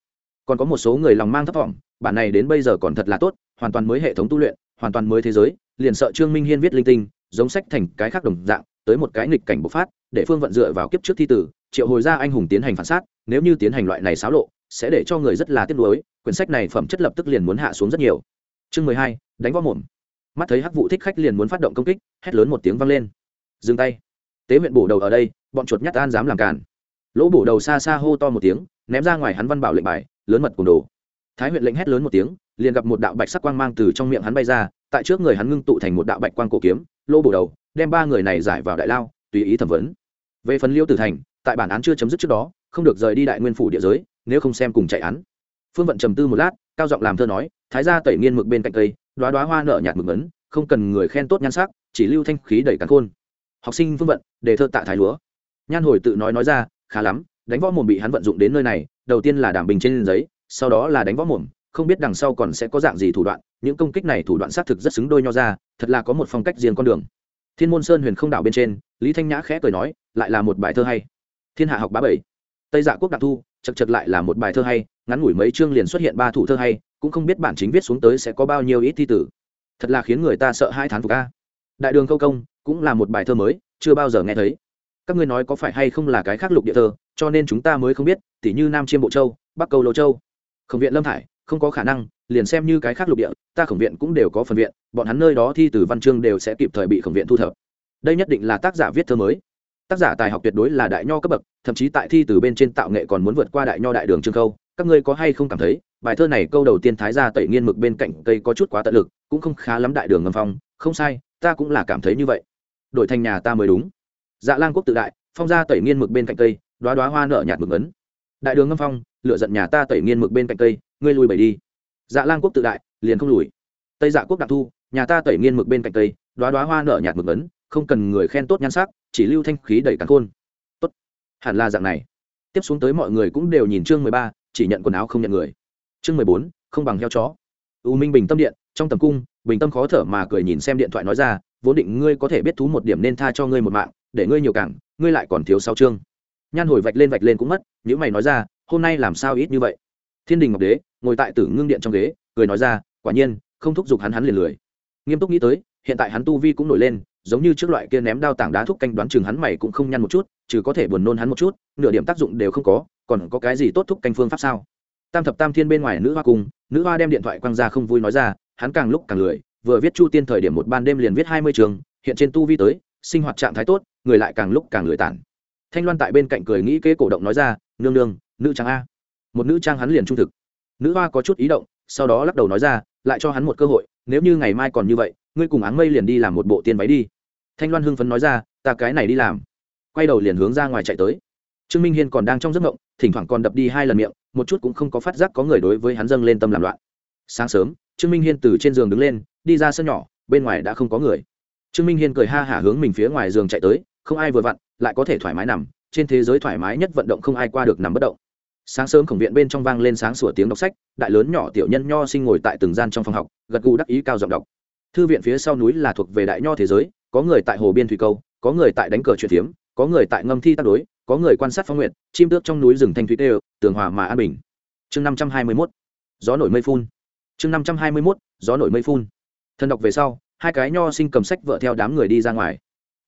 Còn có một số người lòng mang thấp thỏm bản này đến bây giờ còn thật là tốt, hoàn toàn mới hệ thống tu luyện, hoàn toàn mới thế giới, liền sợ trương minh hiên viết linh tinh, giống sách thành cái khác đồng dạng, tới một cái nghịch cảnh bộc phát, để phương vận dựa vào kiếp trước thi tử triệu hồi ra anh hùng tiến hành phản xác nếu như tiến hành loại này xáo lộ, sẽ để cho người rất là tiếc nuối, quyển sách này phẩm chất lập tức liền muốn hạ xuống rất nhiều. Chương mười hai, đánh võ mồm mắt thấy hắc vụ thích khách liền muốn phát động công kích, hét lớn một tiếng vang lên. Dừng tay. Tế huyện bổ đầu ở đây, bọn chuột nhát an dám làm cản lỗ bổ đầu xa xa hô to một tiếng, ném ra ngoài hắn văn bảo lệnh bài, lớn mật cùng đồ. Thái huyện lệnh hét lớn một tiếng, liền gặp một đạo bạch sắc quang mang từ trong miệng hắn bay ra, tại trước người hắn ngưng tụ thành một đạo bạch quang cổ kiếm, lỗ bổ đầu, đem ba người này giải vào đại lao, tùy ý thẩm vấn. Về phần liêu tử thành, tại bản án chưa chấm dứt trước đó, không được rời đi đại nguyên phủ địa giới, nếu không xem cùng chạy án. Phương vận trầm tư một lát, cao giọng làm thơ nói, thái gia tẩy nghiên mực bên cạnh cây đoá đoá hoa nở nhạt mực ấn, không cần người khen tốt nhan sắc, chỉ lưu thanh khí đầy cắn khôn. Học sinh vương vận, đề thơ tạ thái lúa. Nhan hồi tự nói nói ra, khá lắm, đánh võ mồm bị hắn vận dụng đến nơi này, đầu tiên là đảm bình trên giấy, sau đó là đánh võ mồm, không biết đằng sau còn sẽ có dạng gì thủ đoạn, những công kích này thủ đoạn xác thực rất xứng đôi nho ra, thật là có một phong cách riêng con đường. Thiên môn sơn huyền không đảo bên trên, lý thanh nhã khẽ cười nói, lại là một bài thơ hay. Thiên hạ học bá bảy. Tây dạ quốc đặc thu, chật chật lại là một bài thơ hay, ngắn ngủi mấy chương liền xuất hiện ba thủ thơ hay cũng không biết bản chính viết xuống tới sẽ có bao nhiêu ít thi tử. Thật là khiến người ta sợ hai thán phục ca đại đường câu công cũng là một bài thơ mới, chưa bao giờ nghe thấy. Các ngươi nói có phải hay không là cái khác lục địa thơ, cho nên chúng ta mới không biết, tỉ như nam chiêm bộ châu, bắc câu lô châu. Khổng viện lâm thải, không có khả năng, liền xem như cái khác lục địa, ta khổng viện cũng đều có phần viện, bọn hắn nơi đó thi từ văn chương đều sẽ kịp thời bị khổng viện thu thập. Đây nhất định là tác giả viết thơ mới. Tác giả tài học tuyệt đối là đại nho cấp bậc, thậm chí tại thi từ bên trên tạo nghệ còn muốn vượt qua đại nho đại đường trương câu các ngươi có hay không cảm thấy, bài thơ này câu đầu tiên thái ra tẩy nghiên mực bên cạnh cây có chút quá tận lực, cũng không khá lắm đại đường ngâm phong, không sai, ta cũng là cảm thấy như vậy. Đổi thành nhà ta mới đúng. Dạ lang quốc tự đại, phong ra tẩy nghiên mực bên cạnh cây, đoá đoá hoa nở nhạt mực ấn. Đại đường ngâm phong lựa giận nhà ta tẩy nghiên mực bên cạnh cây, ngươi lùi bẩy đi. Dạ lang quốc tự đại, liền không lùi. Tây dạ quốc đặc thu, nhà ta tẩy nghiên mực bên cạnh cây, đoá đoá hoa nở nhạt mực ấn, không cần người khen tốt nhan sắc, chỉ lưu thanh khí đầy cắn khôn. Tốt. Hẳn là dạng này. Tiếp xuống tới mọi người cũng đều nhìn chương mười ba chỉ nhận quần áo không nhận người. Chương mười bốn, không bằng heo chó. U minh bình tâm điện, trong tầm cung, bình tâm khó thở mà cười nhìn xem điện thoại nói ra, vốn định ngươi có thể biết thú một điểm nên tha cho ngươi một mạng, để ngươi nhiều cảng, ngươi lại còn thiếu sáu chương. Nhan hồi vạch lên vạch lên cũng mất nếu mày nói ra, hôm nay làm sao ít như vậy? Thiên đình ngọc đế ngồi tại tử ngưng điện trong ghế, cười nói ra, quả nhiên, không thúc giục hắn hắn liền lười. Nghiêm túc nghĩ tới, hiện tại hắn tu vi cũng nổi lên giống như trước loại kia ném đao tảng đá thúc canh đoán chừng hắn mày cũng không nhăn một chút, trừ có thể buồn nôn hắn một chút, nửa điểm tác dụng đều không có, còn có cái gì tốt thúc canh phương pháp sao? Tam thập tam thiên bên ngoài nữ hoa cung nữ hoa đem điện thoại quăng ra không vui nói ra, hắn càng lúc càng lười, vừa viết chu tiên thời điểm một ban đêm liền viết hai mươi trường, hiện trên tu vi tới, sinh hoạt trạng thái tốt, người lại càng lúc càng lười tản. Thanh loan tại bên cạnh cười nghĩ kế cổ động nói ra, nương nương, nữ trang a. Một nữ trang hắn liền trung thực. Nữ hoa có chút ý động sau đó lắc đầu nói ra, lại cho hắn một cơ hội, nếu như ngày mai còn như vậy, ngươi cùng áng mây liền đi làm một bộ tiên váy đi. Thanh loan hưng phấn nói ra, ta cái này đi làm. Quay đầu liền hướng ra ngoài chạy tới. Trương minh hiên còn đang trong giấc mộng, thỉnh thoảng còn đập đi hai lần miệng, một chút cũng không có phát giác có người đối với hắn dâng lên tâm làm loạn. Sáng sớm, trương minh hiên từ trên giường đứng lên, đi ra sân nhỏ, bên ngoài đã không có người. Trương minh hiên cười ha hả hướng mình phía ngoài giường chạy tới, không ai vừa vặn, lại có thể thoải mái nằm, trên thế giới thoải mái nhất vận động không ai qua được nằm bất động sáng sớm khổng viện bên trong vang lên sáng sủa tiếng đọc sách đại lớn nhỏ tiểu nhân nho sinh ngồi tại từng gian trong phòng học gật gù đắc ý cao giọng đọc. Thư viện phía sau núi là thuộc về đại nho thế giới có người tại hồ biên thủy câu có người tại đánh cờ truyền thiếm, có người tại ngâm thi tác đối có người quan sát phong nguyện chim tước trong núi rừng thanh thủy tê tường hòa mà an bình. Chương năm trăm hai mươi mốt gió nổi mây phun. Chương năm trăm hai mươi mốt gió nổi mây phun. Thân đọc về sau hai cái nho sinh cầm sách vợ theo đám người đi ra ngoài.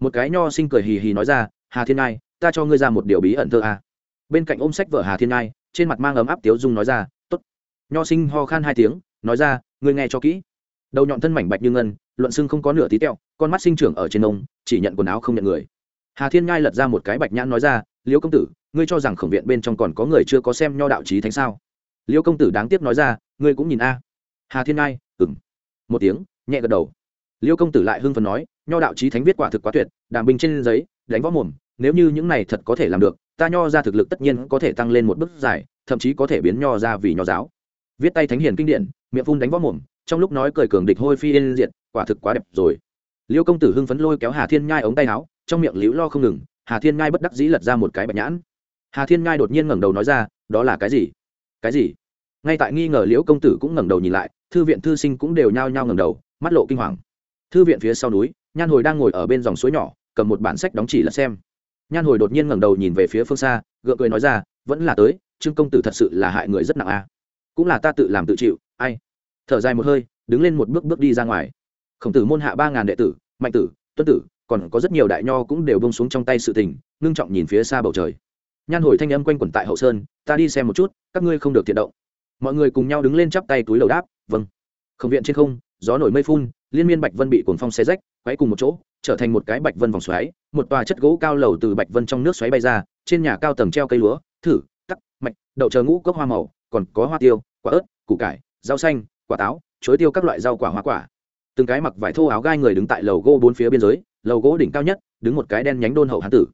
Một cái nho sinh cười hì hì nói ra hà thiên ai ta cho ngươi ra một điều bí ẩn thơ a bên cạnh ôm sách vợ hà thiên ngai, trên mặt mang ấm áp tiếu dung nói ra t ố t nho sinh ho khan hai tiếng, nói ra, ngươi nghe cho kỹ. Đầu nhọn thân mảnh bạch như ngân, luận xưng không có nửa tí teo, con mắt sinh trưởng ở trên ông, chỉ nhận quần áo không nhận người. Hà thiên ngai lật ra một cái bạch nhãn nói ra liễu công tử, ngươi cho rằng khổng viện bên trong còn có người chưa có xem nho đạo trí thánh sao? Liễu công tử đáng tiếc nói ra, ngươi cũng nhìn a. Hà thiên ngai ừng một tiếng, nhẹ gật đầu. Liễu công tử lại hưng phần nói, nho đạo trí thánh viết quả thực quá tuyệt, đàm binh trên giấy, đánh võ mồm, nếu như những này thật có thể làm được ta nho ra thực lực tất nhiên có thể tăng lên một bước dài, thậm chí có thể biến nho ra vì nho giáo. Viết tay thánh hiền kinh điển, miệng phun đánh võ mồm, trong lúc nói cười cường địch hôi phi yên diện quả thực quá đẹp rồi. Liêu công tử hưng phấn lôi kéo hà thiên nhai ống tay áo, trong miệng liễu lo không ngừng, hà thiên nhai bất đắc dĩ lật ra một cái bạch nhãn. Hà thiên nhai đột nhiên ngẩng đầu nói ra, đó là cái gì? Cái gì? Ngay tại nghi ngờ liễu công tử cũng ngẩng đầu nhìn lại, thư viện thư sinh cũng đều nhao nhao ngẩng đầu, mắt lộ kinh hoàng. Thư viện phía sau núi, nhan hồi đang ngồi ở bên dòng suối nhỏ, cầm một bản sách đóng chỉ lật xem nhan hồi đột nhiên ngẩng đầu nhìn về phía phương xa, gượng cười nói ra, vẫn là tới, trương công tử thật sự là hại người rất nặng a à. cũng là ta tự làm tự chịu, ai? Thở dài một hơi, đứng lên một bước bước đi ra ngoài. Khổng tử môn hạ ba ngàn đệ tử, mạnh tử, tuân tử, còn có rất nhiều đại nho cũng đều bông xuống trong tay sự tình, ngưng trọng nhìn phía xa bầu trời. Nhan hồi thanh âm quanh quẩn tại hậu sơn, ta đi xem một chút, các ngươi không được thiện động. Mọi người cùng nhau đứng lên chắp tay túi lầu đáp vâng. Khổng viện trên không, gió nổi mây phun, liên miên bạch vân bị cuồng phong xe rách, quấy cùng một chỗ, trở thành một cái bạch vân vòng xoáy một tòa chất gỗ cao lầu từ bạch vân trong nước xoáy bay ra, trên nhà cao tầng treo cây lúa, thử, tắc, mạch, đậu chờ ngũ cốc hoa màu, còn có hoa tiêu, quả ớt, củ cải, rau xanh, quả táo chối tiêu các loại rau quả hoa quả. Từng cái mặc vải thô áo gai người đứng tại lầu gỗ bốn phía biên giới, lầu gỗ đỉnh cao nhất, đứng một cái đen nhánh đôn hậu hán tử.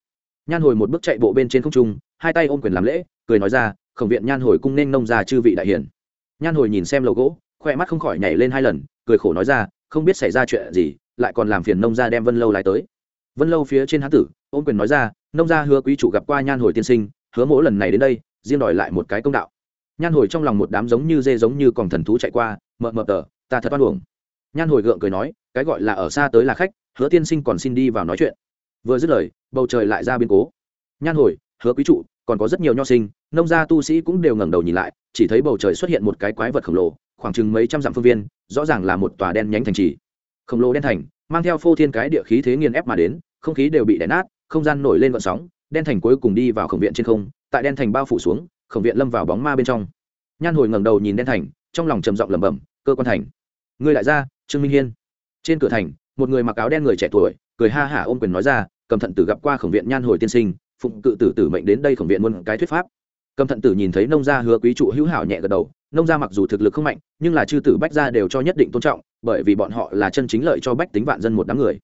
Nhan hồi một bước chạy bộ bên trên không trung, hai tay ôm quyền làm lễ, cười nói ra, khổng viện nhan hồi cung nên nông ra chư vị đại hiển nhan hồi nhìn xem lầu gỗ khoe mắt không khỏi nhảy lên hai lần, cười khổ nói ra, không biết xảy ra chuyện gì, lại còn làm phiền nông gia đem vân lâu lại tới vân lâu phía trên hán tử, ôm quyền nói ra, nông gia hứa quý chủ gặp qua nhan hồi tiên sinh, hứa mỗi lần này đến đây, riêng đòi lại một cái công đạo. Nhan hồi trong lòng một đám giống như dê giống như còn thần thú chạy qua mờ mờ tờ, ta thật oan uổng. Nhan hồi gượng cười nói, cái gọi là ở xa tới là khách, hứa tiên sinh còn xin đi vào nói chuyện. Vừa dứt lời, bầu trời lại ra biến cố. Nhan hồi, hứa quý trụ còn có rất nhiều nho sinh, nông gia tu sĩ cũng đều ngẩng đầu nhìn lại, chỉ thấy bầu trời xuất hiện một cái quái vật khổng lồ, khoảng chừng mấy trăm dặm phương viên, rõ ràng là một tòa đen nhánh thành trì. Khổng lồ đen thành, mang theo phô thiên cái địa khí thế nghiền ép mà đến không khí đều bị đè nát, không gian nổi lên vận sóng, đen thành cuối cùng đi vào khổng viện trên không, tại đen thành bao phủ xuống, khổng viện lâm vào bóng ma bên trong. Nhan hồi ngẩng đầu nhìn đen thành, trong lòng trầm giọng lẩm bẩm, cơ quan thành người lại ra, trương minh hiên. Trên cửa thành, một người mặc áo đen người trẻ tuổi, cười ha hả ôm quyền nói ra, cầm thận tử gặp qua khổng viện nhan hồi tiên sinh, phụng cự tử tử mệnh đến đây khổng viện muôn cái thuyết pháp. Cầm thận tử nhìn thấy nông gia hứa quý trụ hữu hảo nhẹ gật đầu, nông gia mặc dù thực lực không mạnh, nhưng là chư tử bách gia đều cho nhất định tôn trọng, bởi vì bọn họ là chân chính lợi cho bách tính vạn dân một đám người.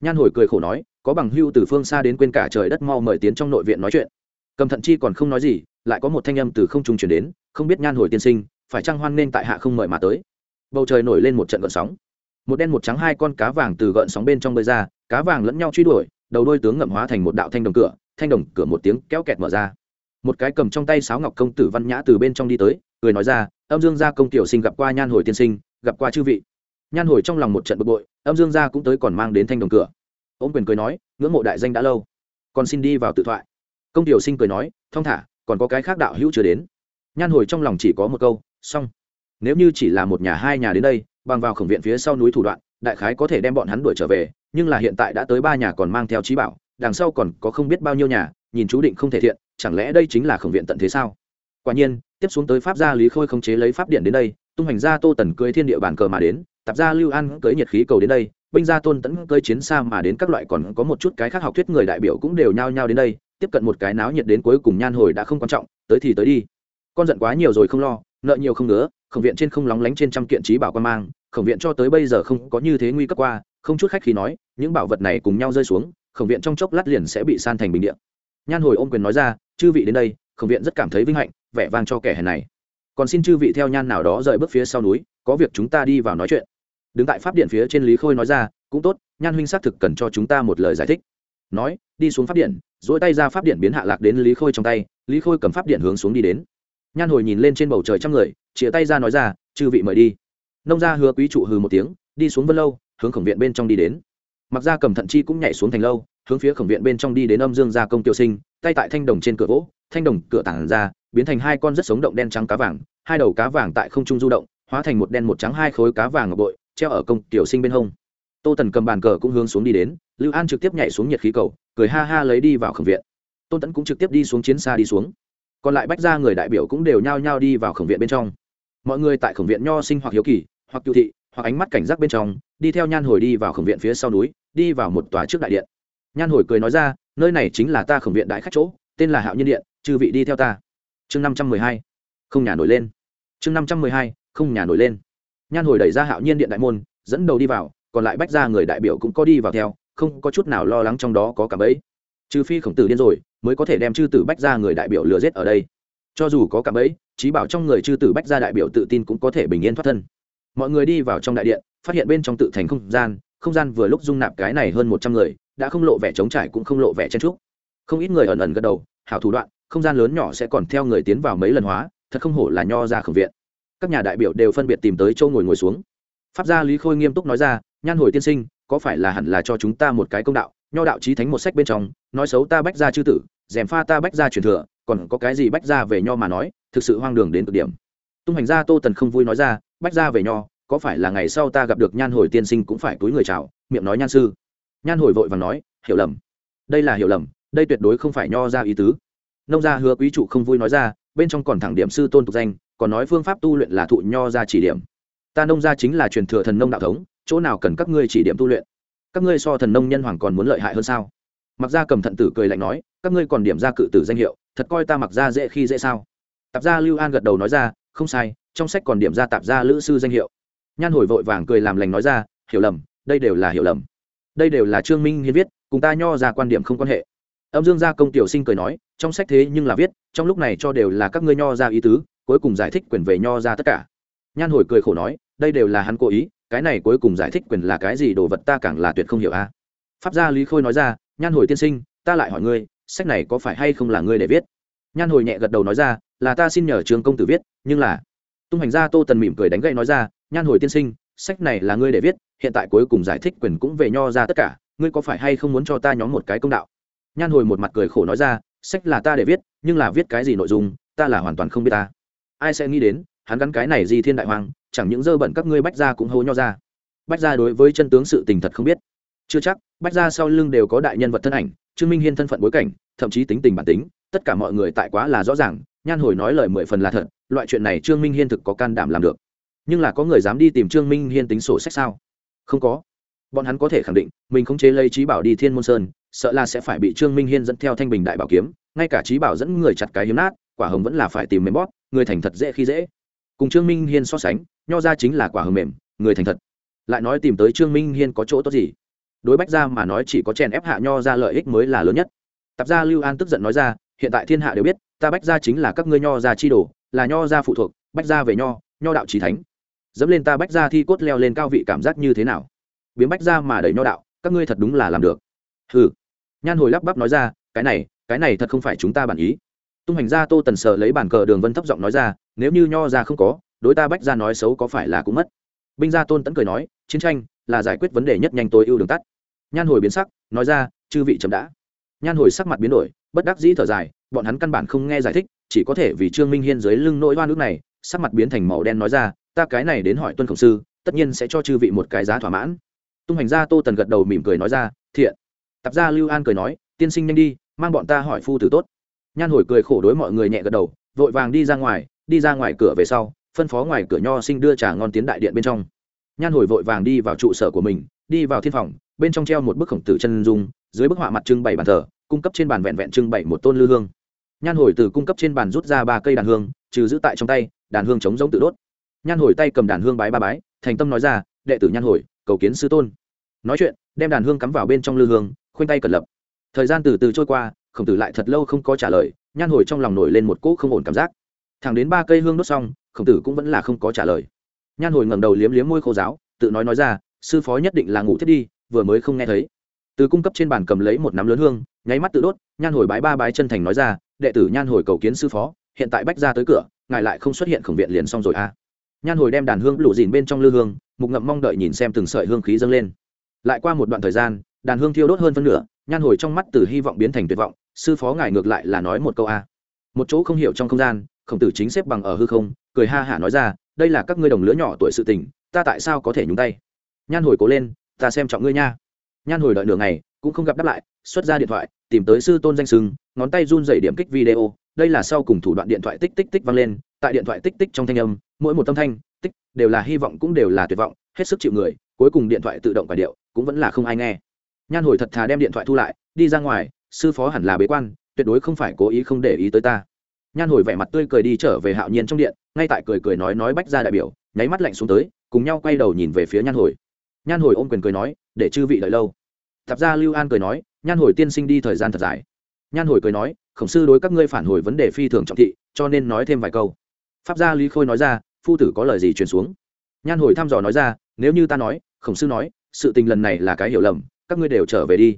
Nhan hồi cười khổ nói có bằng hưu từ phương xa đến quên cả trời đất mau mời tiến trong nội viện nói chuyện. Cầm thận chi còn không nói gì, lại có một thanh âm từ không trung chuyển đến, không biết nhan hồi tiên sinh, phải chăng hoan nên tại hạ không mời mà tới. Bầu trời nổi lên một trận gợn sóng. Một đen một trắng hai con cá vàng từ gợn sóng bên trong bơi ra, cá vàng lẫn nhau truy đuổi, đầu đôi tướng ngậm hóa thành một đạo thanh đồng cửa, thanh đồng cửa một tiếng kéo kẹt mở ra. Một cái cầm trong tay sáo ngọc công tử văn nhã từ bên trong đi tới, cười nói ra, âm dương gia công tiểu sinh gặp qua nhan hồi tiên sinh, gặp qua chư vị. Nhan hồi trong lòng một trận bực bội, âm dương gia cũng tới còn mang đến thanh đồng cửa ôm quyền cười nói, ngưỡng mộ đại danh đã lâu, còn xin đi vào tự thoại. Công tiểu sinh cười nói, thong thả, còn có cái khác đạo hữu chưa đến. Nhan hồi trong lòng chỉ có một câu, xong. Nếu như chỉ là một nhà hai nhà đến đây, bằng vào khổng viện phía sau núi thủ đoạn, đại khái có thể đem bọn hắn đuổi trở về, nhưng là hiện tại đã tới ba nhà còn mang theo trí bảo, đằng sau còn có không biết bao nhiêu nhà, nhìn chú định không thể thiện, chẳng lẽ đây chính là khổng viện tận thế sao? Quả nhiên, tiếp xuống tới pháp gia lý khôi không chế lấy pháp điện đến đây, tung hành gia tô tần cưới thiên địa bàn cờ mà đến, tạp gia lưu an cưới nhiệt khí cầu đến đây binh gia tôn tẫn cơi chiến xa mà đến các loại còn có một chút cái khác học thuyết người đại biểu cũng đều nhao nhao đến đây, tiếp cận một cái náo nhiệt đến cuối cùng nhan hồi đã không quan trọng, tới thì tới đi. Con giận quá nhiều rồi không lo, nợ nhiều không nữa khổng viện trên không lóng lánh trên trăm kiện trí bảo quan mang, khổng viện cho tới bây giờ không có như thế nguy cấp qua, không chút khách khi nói, những bảo vật này cùng nhau rơi xuống, khổng viện trong chốc lát liền sẽ bị san thành bình điện nhan hồi ôm quyền nói ra, chư vị đến đây, khổng viện rất cảm thấy vinh hạnh, vẻ vang cho kẻ hèn này. Còn xin chư vị theo nhan nào đó rời bước phía sau núi, có việc chúng ta đi vào nói chuyện đứng tại pháp điện phía trên lý khôi nói ra, cũng tốt, nhan huynh xác thực cần cho chúng ta một lời giải thích. Nói, đi xuống pháp điện dỗi tay ra pháp điện biến hạ lạc đến lý khôi trong tay, lý khôi cầm pháp điện hướng xuống đi đến. Nhan hồi nhìn lên trên bầu trời trăm người chĩa tay ra nói ra, chư vị mời đi. Nông gia hứa quý trụ hừ một tiếng, đi xuống vân lâu, hướng khổng viện bên trong đi đến. Mặc ra cầm thận chi cũng nhảy xuống thành lâu, hướng phía khổng viện bên trong đi đến âm dương gia công tiêu sinh, tay tại thanh đồng trên cửa gỗ, thanh đồng cửa tảng ra, biến thành hai con rất sống động đen trắng cá vàng, hai đầu cá vàng tại không trung du động, hóa thành một đen một trắng hai khối cá vàng ngọc bội treo ở công tiểu sinh bên hông. Tô tần cầm bàn cờ cũng hướng xuống đi đến, lưu an trực tiếp nhảy xuống nhiệt khí cầu, cười ha ha lấy đi vào khẩn viện. Tôn tẫn cũng trực tiếp đi xuống chiến xa đi xuống. Còn lại bách ra người đại biểu cũng đều nhao nhao đi vào khẩn viện bên trong. Mọi người tại khẩn viện nho sinh hoặc hiếu kỳ, hoặc cựu thị, hoặc ánh mắt cảnh giác bên trong, đi theo nhan hồi đi vào khẩn viện phía sau núi, đi vào một tòa trước đại điện. Nhan hồi cười nói ra, nơi này chính là ta khẩn viện đại khách chỗ, tên là hạo nhiên điện, chư vị đi theo ta. Chương năm trăm mười hai, không nhà nổi lên. Chương năm trăm mười hai, không nhà nổi lên nhan hồi đẩy ra hạo nhiên điện đại môn, dẫn đầu đi vào, còn lại bách ra người đại biểu cũng có đi vào theo, không có chút nào lo lắng trong đó có cả bẫy. Trừ phi khổng tử điên rồi, mới có thể đem chư tử bách ra người đại biểu lừa giết ở đây. Cho dù có cả bẫy trí bảo trong người chư tử bách ra đại biểu tự tin cũng có thể bình yên thoát thân. Mọi người đi vào trong đại điện, phát hiện bên trong tự thành không gian không gian vừa lúc dung nạp cái này hơn một trăm người, đã không lộ vẻ trống trải cũng không lộ vẻ chen trúc không ít người ẩn ẩn gật đầu, hảo thủ đoạn, không gian lớn nhỏ sẽ còn theo người tiến vào mấy lần hóa, thật không hổ là nho ra khổng viện các nhà đại biểu đều phân biệt tìm tới châu ngồi ngồi xuống. Pháp gia lý khôi nghiêm túc nói ra, nhan hồi tiên sinh, có phải là hẳn là cho chúng ta một cái công đạo, nho đạo trí thánh một sách bên trong, nói xấu ta bách ra chư tử dèm pha ta bách ra truyền thừa, còn có cái gì bách ra về nho mà nói, thực sự hoang đường đến cực điểm. Tung hành gia tô tần không vui nói ra, bách ra về nho, có phải là ngày sau ta gặp được nhan hồi tiên sinh cũng phải túi người chào, miệng nói nhan sư? Nhan hồi vội và nói, hiểu lầm. Đây là hiểu lầm, đây tuyệt đối không phải nho ra ý tứ. Nông gia hứa quý trụ không vui nói ra, bên trong còn thẳng điểm sư tôn tục danh còn nói phương pháp tu luyện là thụ nho ra chỉ điểm. Ta nông gia chính là truyền thừa thần nông đạo thống, chỗ nào cần các ngươi chỉ điểm tu luyện? Các ngươi so thần nông nhân hoàng còn muốn lợi hại hơn sao? Mặc ra cầm thận tử cười lạnh nói, các ngươi còn điểm ra cự tử danh hiệu, thật coi ta mặc ra dễ khi dễ sao? Tạp gia lưu an gật đầu nói ra, không sai, trong sách còn điểm ra tạp gia lữ sư danh hiệu. Nhan hồi vội vàng cười làm lành nói ra, hiểu lầm, đây đều là hiểu lầm. Đây đều là trương minh hiên viết, cùng ta nho ra quan điểm không quan hệ. Âm dương gia công tiểu sinh cười nói, trong sách thế nhưng là viết, trong lúc này cho đều là các ngươi nho ra ý tứ cuối cùng giải thích quyền về nho ra tất cả. Nhan hồi cười khổ nói, đây đều là hắn cố ý, cái này cuối cùng giải thích quyền là cái gì đồ vật ta càng là tuyệt không hiểu a. Pháp gia lý khôi nói ra, nhan hồi tiên sinh, ta lại hỏi ngươi, sách này có phải hay không là ngươi để viết? Nhan hồi nhẹ gật đầu nói ra, là ta xin nhờ trường công tử viết, nhưng là tung hành gia tô tần mỉm cười đánh gậy nói ra, nhan hồi tiên sinh, sách này là ngươi để viết, hiện tại cuối cùng giải thích quyền cũng về nho ra tất cả, ngươi có phải hay không muốn cho ta nhóm một cái công đạo? Nhan hồi một mặt cười khổ nói ra, sách là ta để viết, nhưng là viết cái gì nội dung, ta là hoàn toàn không biết ta ai sẽ nghĩ đến, hắn gắn cái này gì thiên đại hoàng, chẳng những dơ bẩn các ngươi bách gia cũng hô nho ra. Bách gia đối với chân tướng sự tình thật không biết. Chưa chắc, bách gia sau lưng đều có đại nhân vật thân ảnh, trương minh hiên thân phận bối cảnh, thậm chí tính tình bản tính, tất cả mọi người tại quá là rõ ràng, nhan hồi nói lời mười phần là thật, loại chuyện này trương minh hiên thực có can đảm làm được. Nhưng là có người dám đi tìm trương minh hiên tính sổ sách sao? Không có. Bọn hắn có thể khẳng định, mình không chế lấy trí bảo đi thiên môn sơn, sợ là sẽ phải bị trương minh hiên dẫn theo thanh bình đại bảo kiếm, ngay cả trí bảo dẫn người chặt cái hiếm nát quả hồng vẫn là phải tìm mềm bót người thành thật dễ khi dễ. Cùng trương minh hiên so sánh, nho ra chính là quả hồng mềm, người thành thật. Lại nói tìm tới trương minh hiên có chỗ tốt gì? Đối bách ra mà nói chỉ có chèn ép hạ nho ra lợi ích mới là lớn nhất. Tạp gia lưu an tức giận nói ra, hiện tại thiên hạ đều biết, ta bách ra chính là các ngươi nho ra chi đồ, là nho ra phụ thuộc, bách ra về nho nho đạo trí thánh. Dẫm lên ta bách ra thi cốt leo lên cao vị cảm giác như thế nào? Biến bách ra mà đẩy nho đạo, các ngươi thật đúng là làm được. Hừ. Nhan hồi lắp bắp nói ra, cái này cái này thật không phải chúng ta bản ý tung hành ra tô tần sợ lấy bản cờ đường vân thấp giọng nói ra, nếu như nho ra không có, đối ta bách ra nói xấu có phải là cũng mất? Binh gia tôn tẫn cười nói, chiến tranh là giải quyết vấn đề nhất nhanh tối ưu đường tắt. Nhan hồi biến sắc, nói ra, chư vị chậm đã. Nhan hồi sắc mặt biến đổi, bất đắc dĩ thở dài, bọn hắn căn bản không nghe giải thích, chỉ có thể vì trương minh hiên dưới lưng nỗi hoa nước này. Sắc mặt biến thành màu đen nói ra, ta cái này đến hỏi tuân khổng sư, tất nhiên sẽ cho chư vị một cái giá thỏa mãn. Tung hành gia tô tần gật đầu mỉm cười nói ra, thiện. Tạp gia lưu an cười nói, tiên sinh nhanh đi, mang bọn ta hỏi phu tử tốt nhan hồi cười khổ đối mọi người nhẹ gật đầu, vội vàng đi ra ngoài, đi ra ngoài cửa về sau, phân phó ngoài cửa nho sinh đưa trà ngon tiến đại điện bên trong. Nhan hồi vội vàng đi vào trụ sở của mình, đi vào thiên phòng, bên trong treo một bức khổng tử chân dung, dưới bức họa mặt trưng bày bàn thờ, cung cấp trên bàn vẹn vẹn trưng bày một tôn lư hương. Nhan hồi từ cung cấp trên bàn rút ra ba cây đàn hương, trừ giữ tại trong tay, đàn hương chống giống tự đốt. Nhan hồi tay cầm đàn hương bái ba bái, thành tâm nói ra, đệ tử nhan hồi, cầu kiến sư tôn. Nói chuyện, đem đàn hương cắm vào bên trong lư hương, khoanh tay cẩn lập. Thời gian từ từ trôi qua khổng tử lại thật lâu không có trả lời, nhan hồi trong lòng nổi lên một cỗ không ổn cảm giác. Thẳng đến ba cây hương đốt xong, khổng tử cũng vẫn là không có trả lời. Nhan hồi ngẩng đầu liếm liếm môi khô giáo, tự nói nói ra, sư phó nhất định là ngủ thiết đi, vừa mới không nghe thấy. Từ cung cấp trên bàn cầm lấy một nắm lớn hương, nháy mắt tự đốt, nhan hồi bái ba bái chân thành nói ra, đệ tử nhan hồi cầu kiến sư phó, hiện tại bách ra tới cửa, ngài lại không xuất hiện khổng viện liền xong rồi à. nhan hồi đem đàn hương lụ dìn bên trong lư hương, mục ngậm mong đợi nhìn xem từng sợi hương khí dâng lên. Lại qua một đoạn thời gian, đàn hương thiêu đốt hơn phân nửa nhan hồi trong mắt từ hy vọng biến thành tuyệt vọng, sư phó ngài ngược lại là nói một câu a. Một chỗ không hiểu trong không gian, khổng tử chính xếp bằng ở hư không, cười ha hả nói ra, đây là các ngươi đồng lứa nhỏ tuổi sự tình, ta tại sao có thể nhúng tay? Nhan hồi cố lên, ta xem trọng ngươi nha. Nhan hồi đợi nửa ngày, cũng không gặp đáp lại, xuất ra điện thoại, tìm tới sư tôn danh sưng, ngón tay run dày điểm kích video, đây là sau cùng thủ đoạn điện thoại tích tích tích vang lên, tại điện thoại tích tích trong thanh âm, mỗi một âm thanh, tích, đều là hy vọng cũng đều là tuyệt vọng, hết sức chịu người, cuối cùng điện thoại tự động quả điệu, cũng vẫn là không ai nghe nhan hồi thật thà đem điện thoại thu lại, đi ra ngoài, sư phó hẳn là bế quan, tuyệt đối không phải cố ý không để ý tới ta. Nhan hồi vẻ mặt tươi cười đi trở về hạo nhiên trong điện, ngay tại cười cười nói nói bách ra đại biểu, nháy mắt lạnh xuống tới, cùng nhau quay đầu nhìn về phía nhan hồi. Nhan hồi ôm quyền cười nói, để chư vị đợi lâu. Tạp gia lưu an cười nói, nhan hồi tiên sinh đi thời gian thật dài. Nhan hồi cười nói, khổng sư đối các ngươi phản hồi vấn đề phi thường trọng thị, cho nên nói thêm vài câu. Pháp gia lý khôi nói ra, phu tử có lời gì truyền xuống. Nhan hồi thăm dò nói ra, nếu như ta nói, khổng sư nói, sự tình lần này là cái hiểu lầm các ngươi đều trở về đi.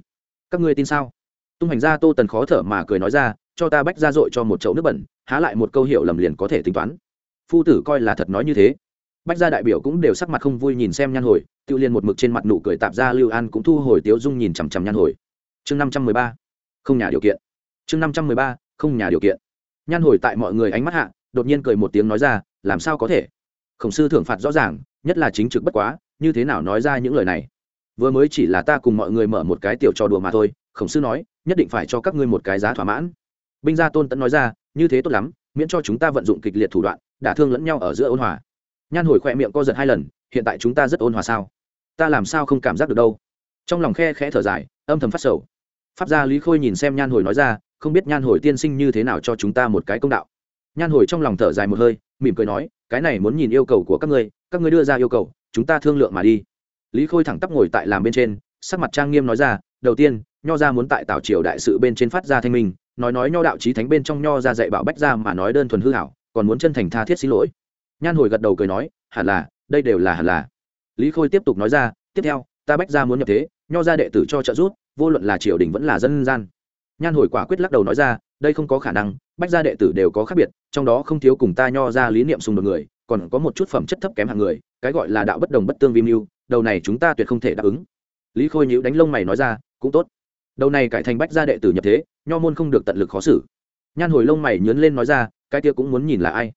Các ngươi tin sao? Tung hành gia tô tần khó thở mà cười nói ra, cho ta bách ra dội cho một chậu nước bẩn, há lại một câu hiệu lầm liền có thể tính toán. Phu tử coi là thật nói như thế. Bách gia đại biểu cũng đều sắc mặt không vui nhìn xem nhan hồi tự liên một mực trên mặt nụ cười tạp ra lưu an cũng thu hồi tiếu dung nhìn chằm chằm nhan hồi. Chương năm trăm mười ba. Không nhà điều kiện. Chương năm trăm mười ba. Không nhà điều kiện. Nhan hồi tại mọi người ánh mắt hạ, đột nhiên cười một tiếng nói ra, làm sao có thể? Khổng sư thưởng phạt rõ ràng, nhất là chính trực bất quá, như thế nào nói ra những lời này? Vừa mới chỉ là ta cùng mọi người mở một cái tiểu trò đùa mà thôi, khổng sư nói, nhất định phải cho các ngươi một cái giá thỏa mãn. Binh gia tôn tẫn nói ra, như thế tốt lắm, miễn cho chúng ta vận dụng kịch liệt thủ đoạn, đả thương lẫn nhau ở giữa ôn hòa. Nhan hồi khoe miệng co giật hai lần, hiện tại chúng ta rất ôn hòa sao? Ta làm sao không cảm giác được đâu? Trong lòng khe khẽ thở dài, âm thầm phát sầu. Pháp gia lý khôi nhìn xem nhan hồi nói ra, không biết nhan hồi tiên sinh như thế nào cho chúng ta một cái công đạo. Nhan hồi trong lòng thở dài một hơi, mỉm cười nói, cái này muốn nhìn yêu cầu của các ngươi các ngươi đưa ra yêu cầu, chúng ta thương lượng mà đi lý khôi thẳng tắp ngồi tại làm bên trên, sắc mặt trang nghiêm nói ra, đầu tiên, nho ra muốn tại tảo triều đại sự bên trên phát ra thanh minh, nói nói nho đạo trí thánh bên trong nho ra dạy bảo bách ra mà nói đơn thuần hư hảo, còn muốn chân thành tha thiết xin lỗi. Nhan hồi gật đầu cười nói, hẳn là, đây đều là hẳn là. Lý khôi tiếp tục nói ra, tiếp theo, ta bách ra muốn nhập thế, nho ra đệ tử cho trợ giúp, vô luận là triều đình vẫn là dân gian. Nhan hồi quả quyết lắc đầu nói ra, đây không có khả năng, bách gia đệ tử đều có khác biệt, trong đó không thiếu cùng ta nho ra lý niệm xung đột người, còn có một chút phẩm chất thấp kém hạng người, cái gọi là đạo bất đồng bất tương vi mưu đầu này chúng ta tuyệt không thể đáp ứng. Lý khôi nhữ đánh lông mày nói ra, cũng tốt. Đầu này cải thành bách gia đệ tử nhập thế, nho môn không được tận lực khó xử. Nhan hồi lông mày nhớn lên nói ra, cái kia cũng muốn nhìn là ai.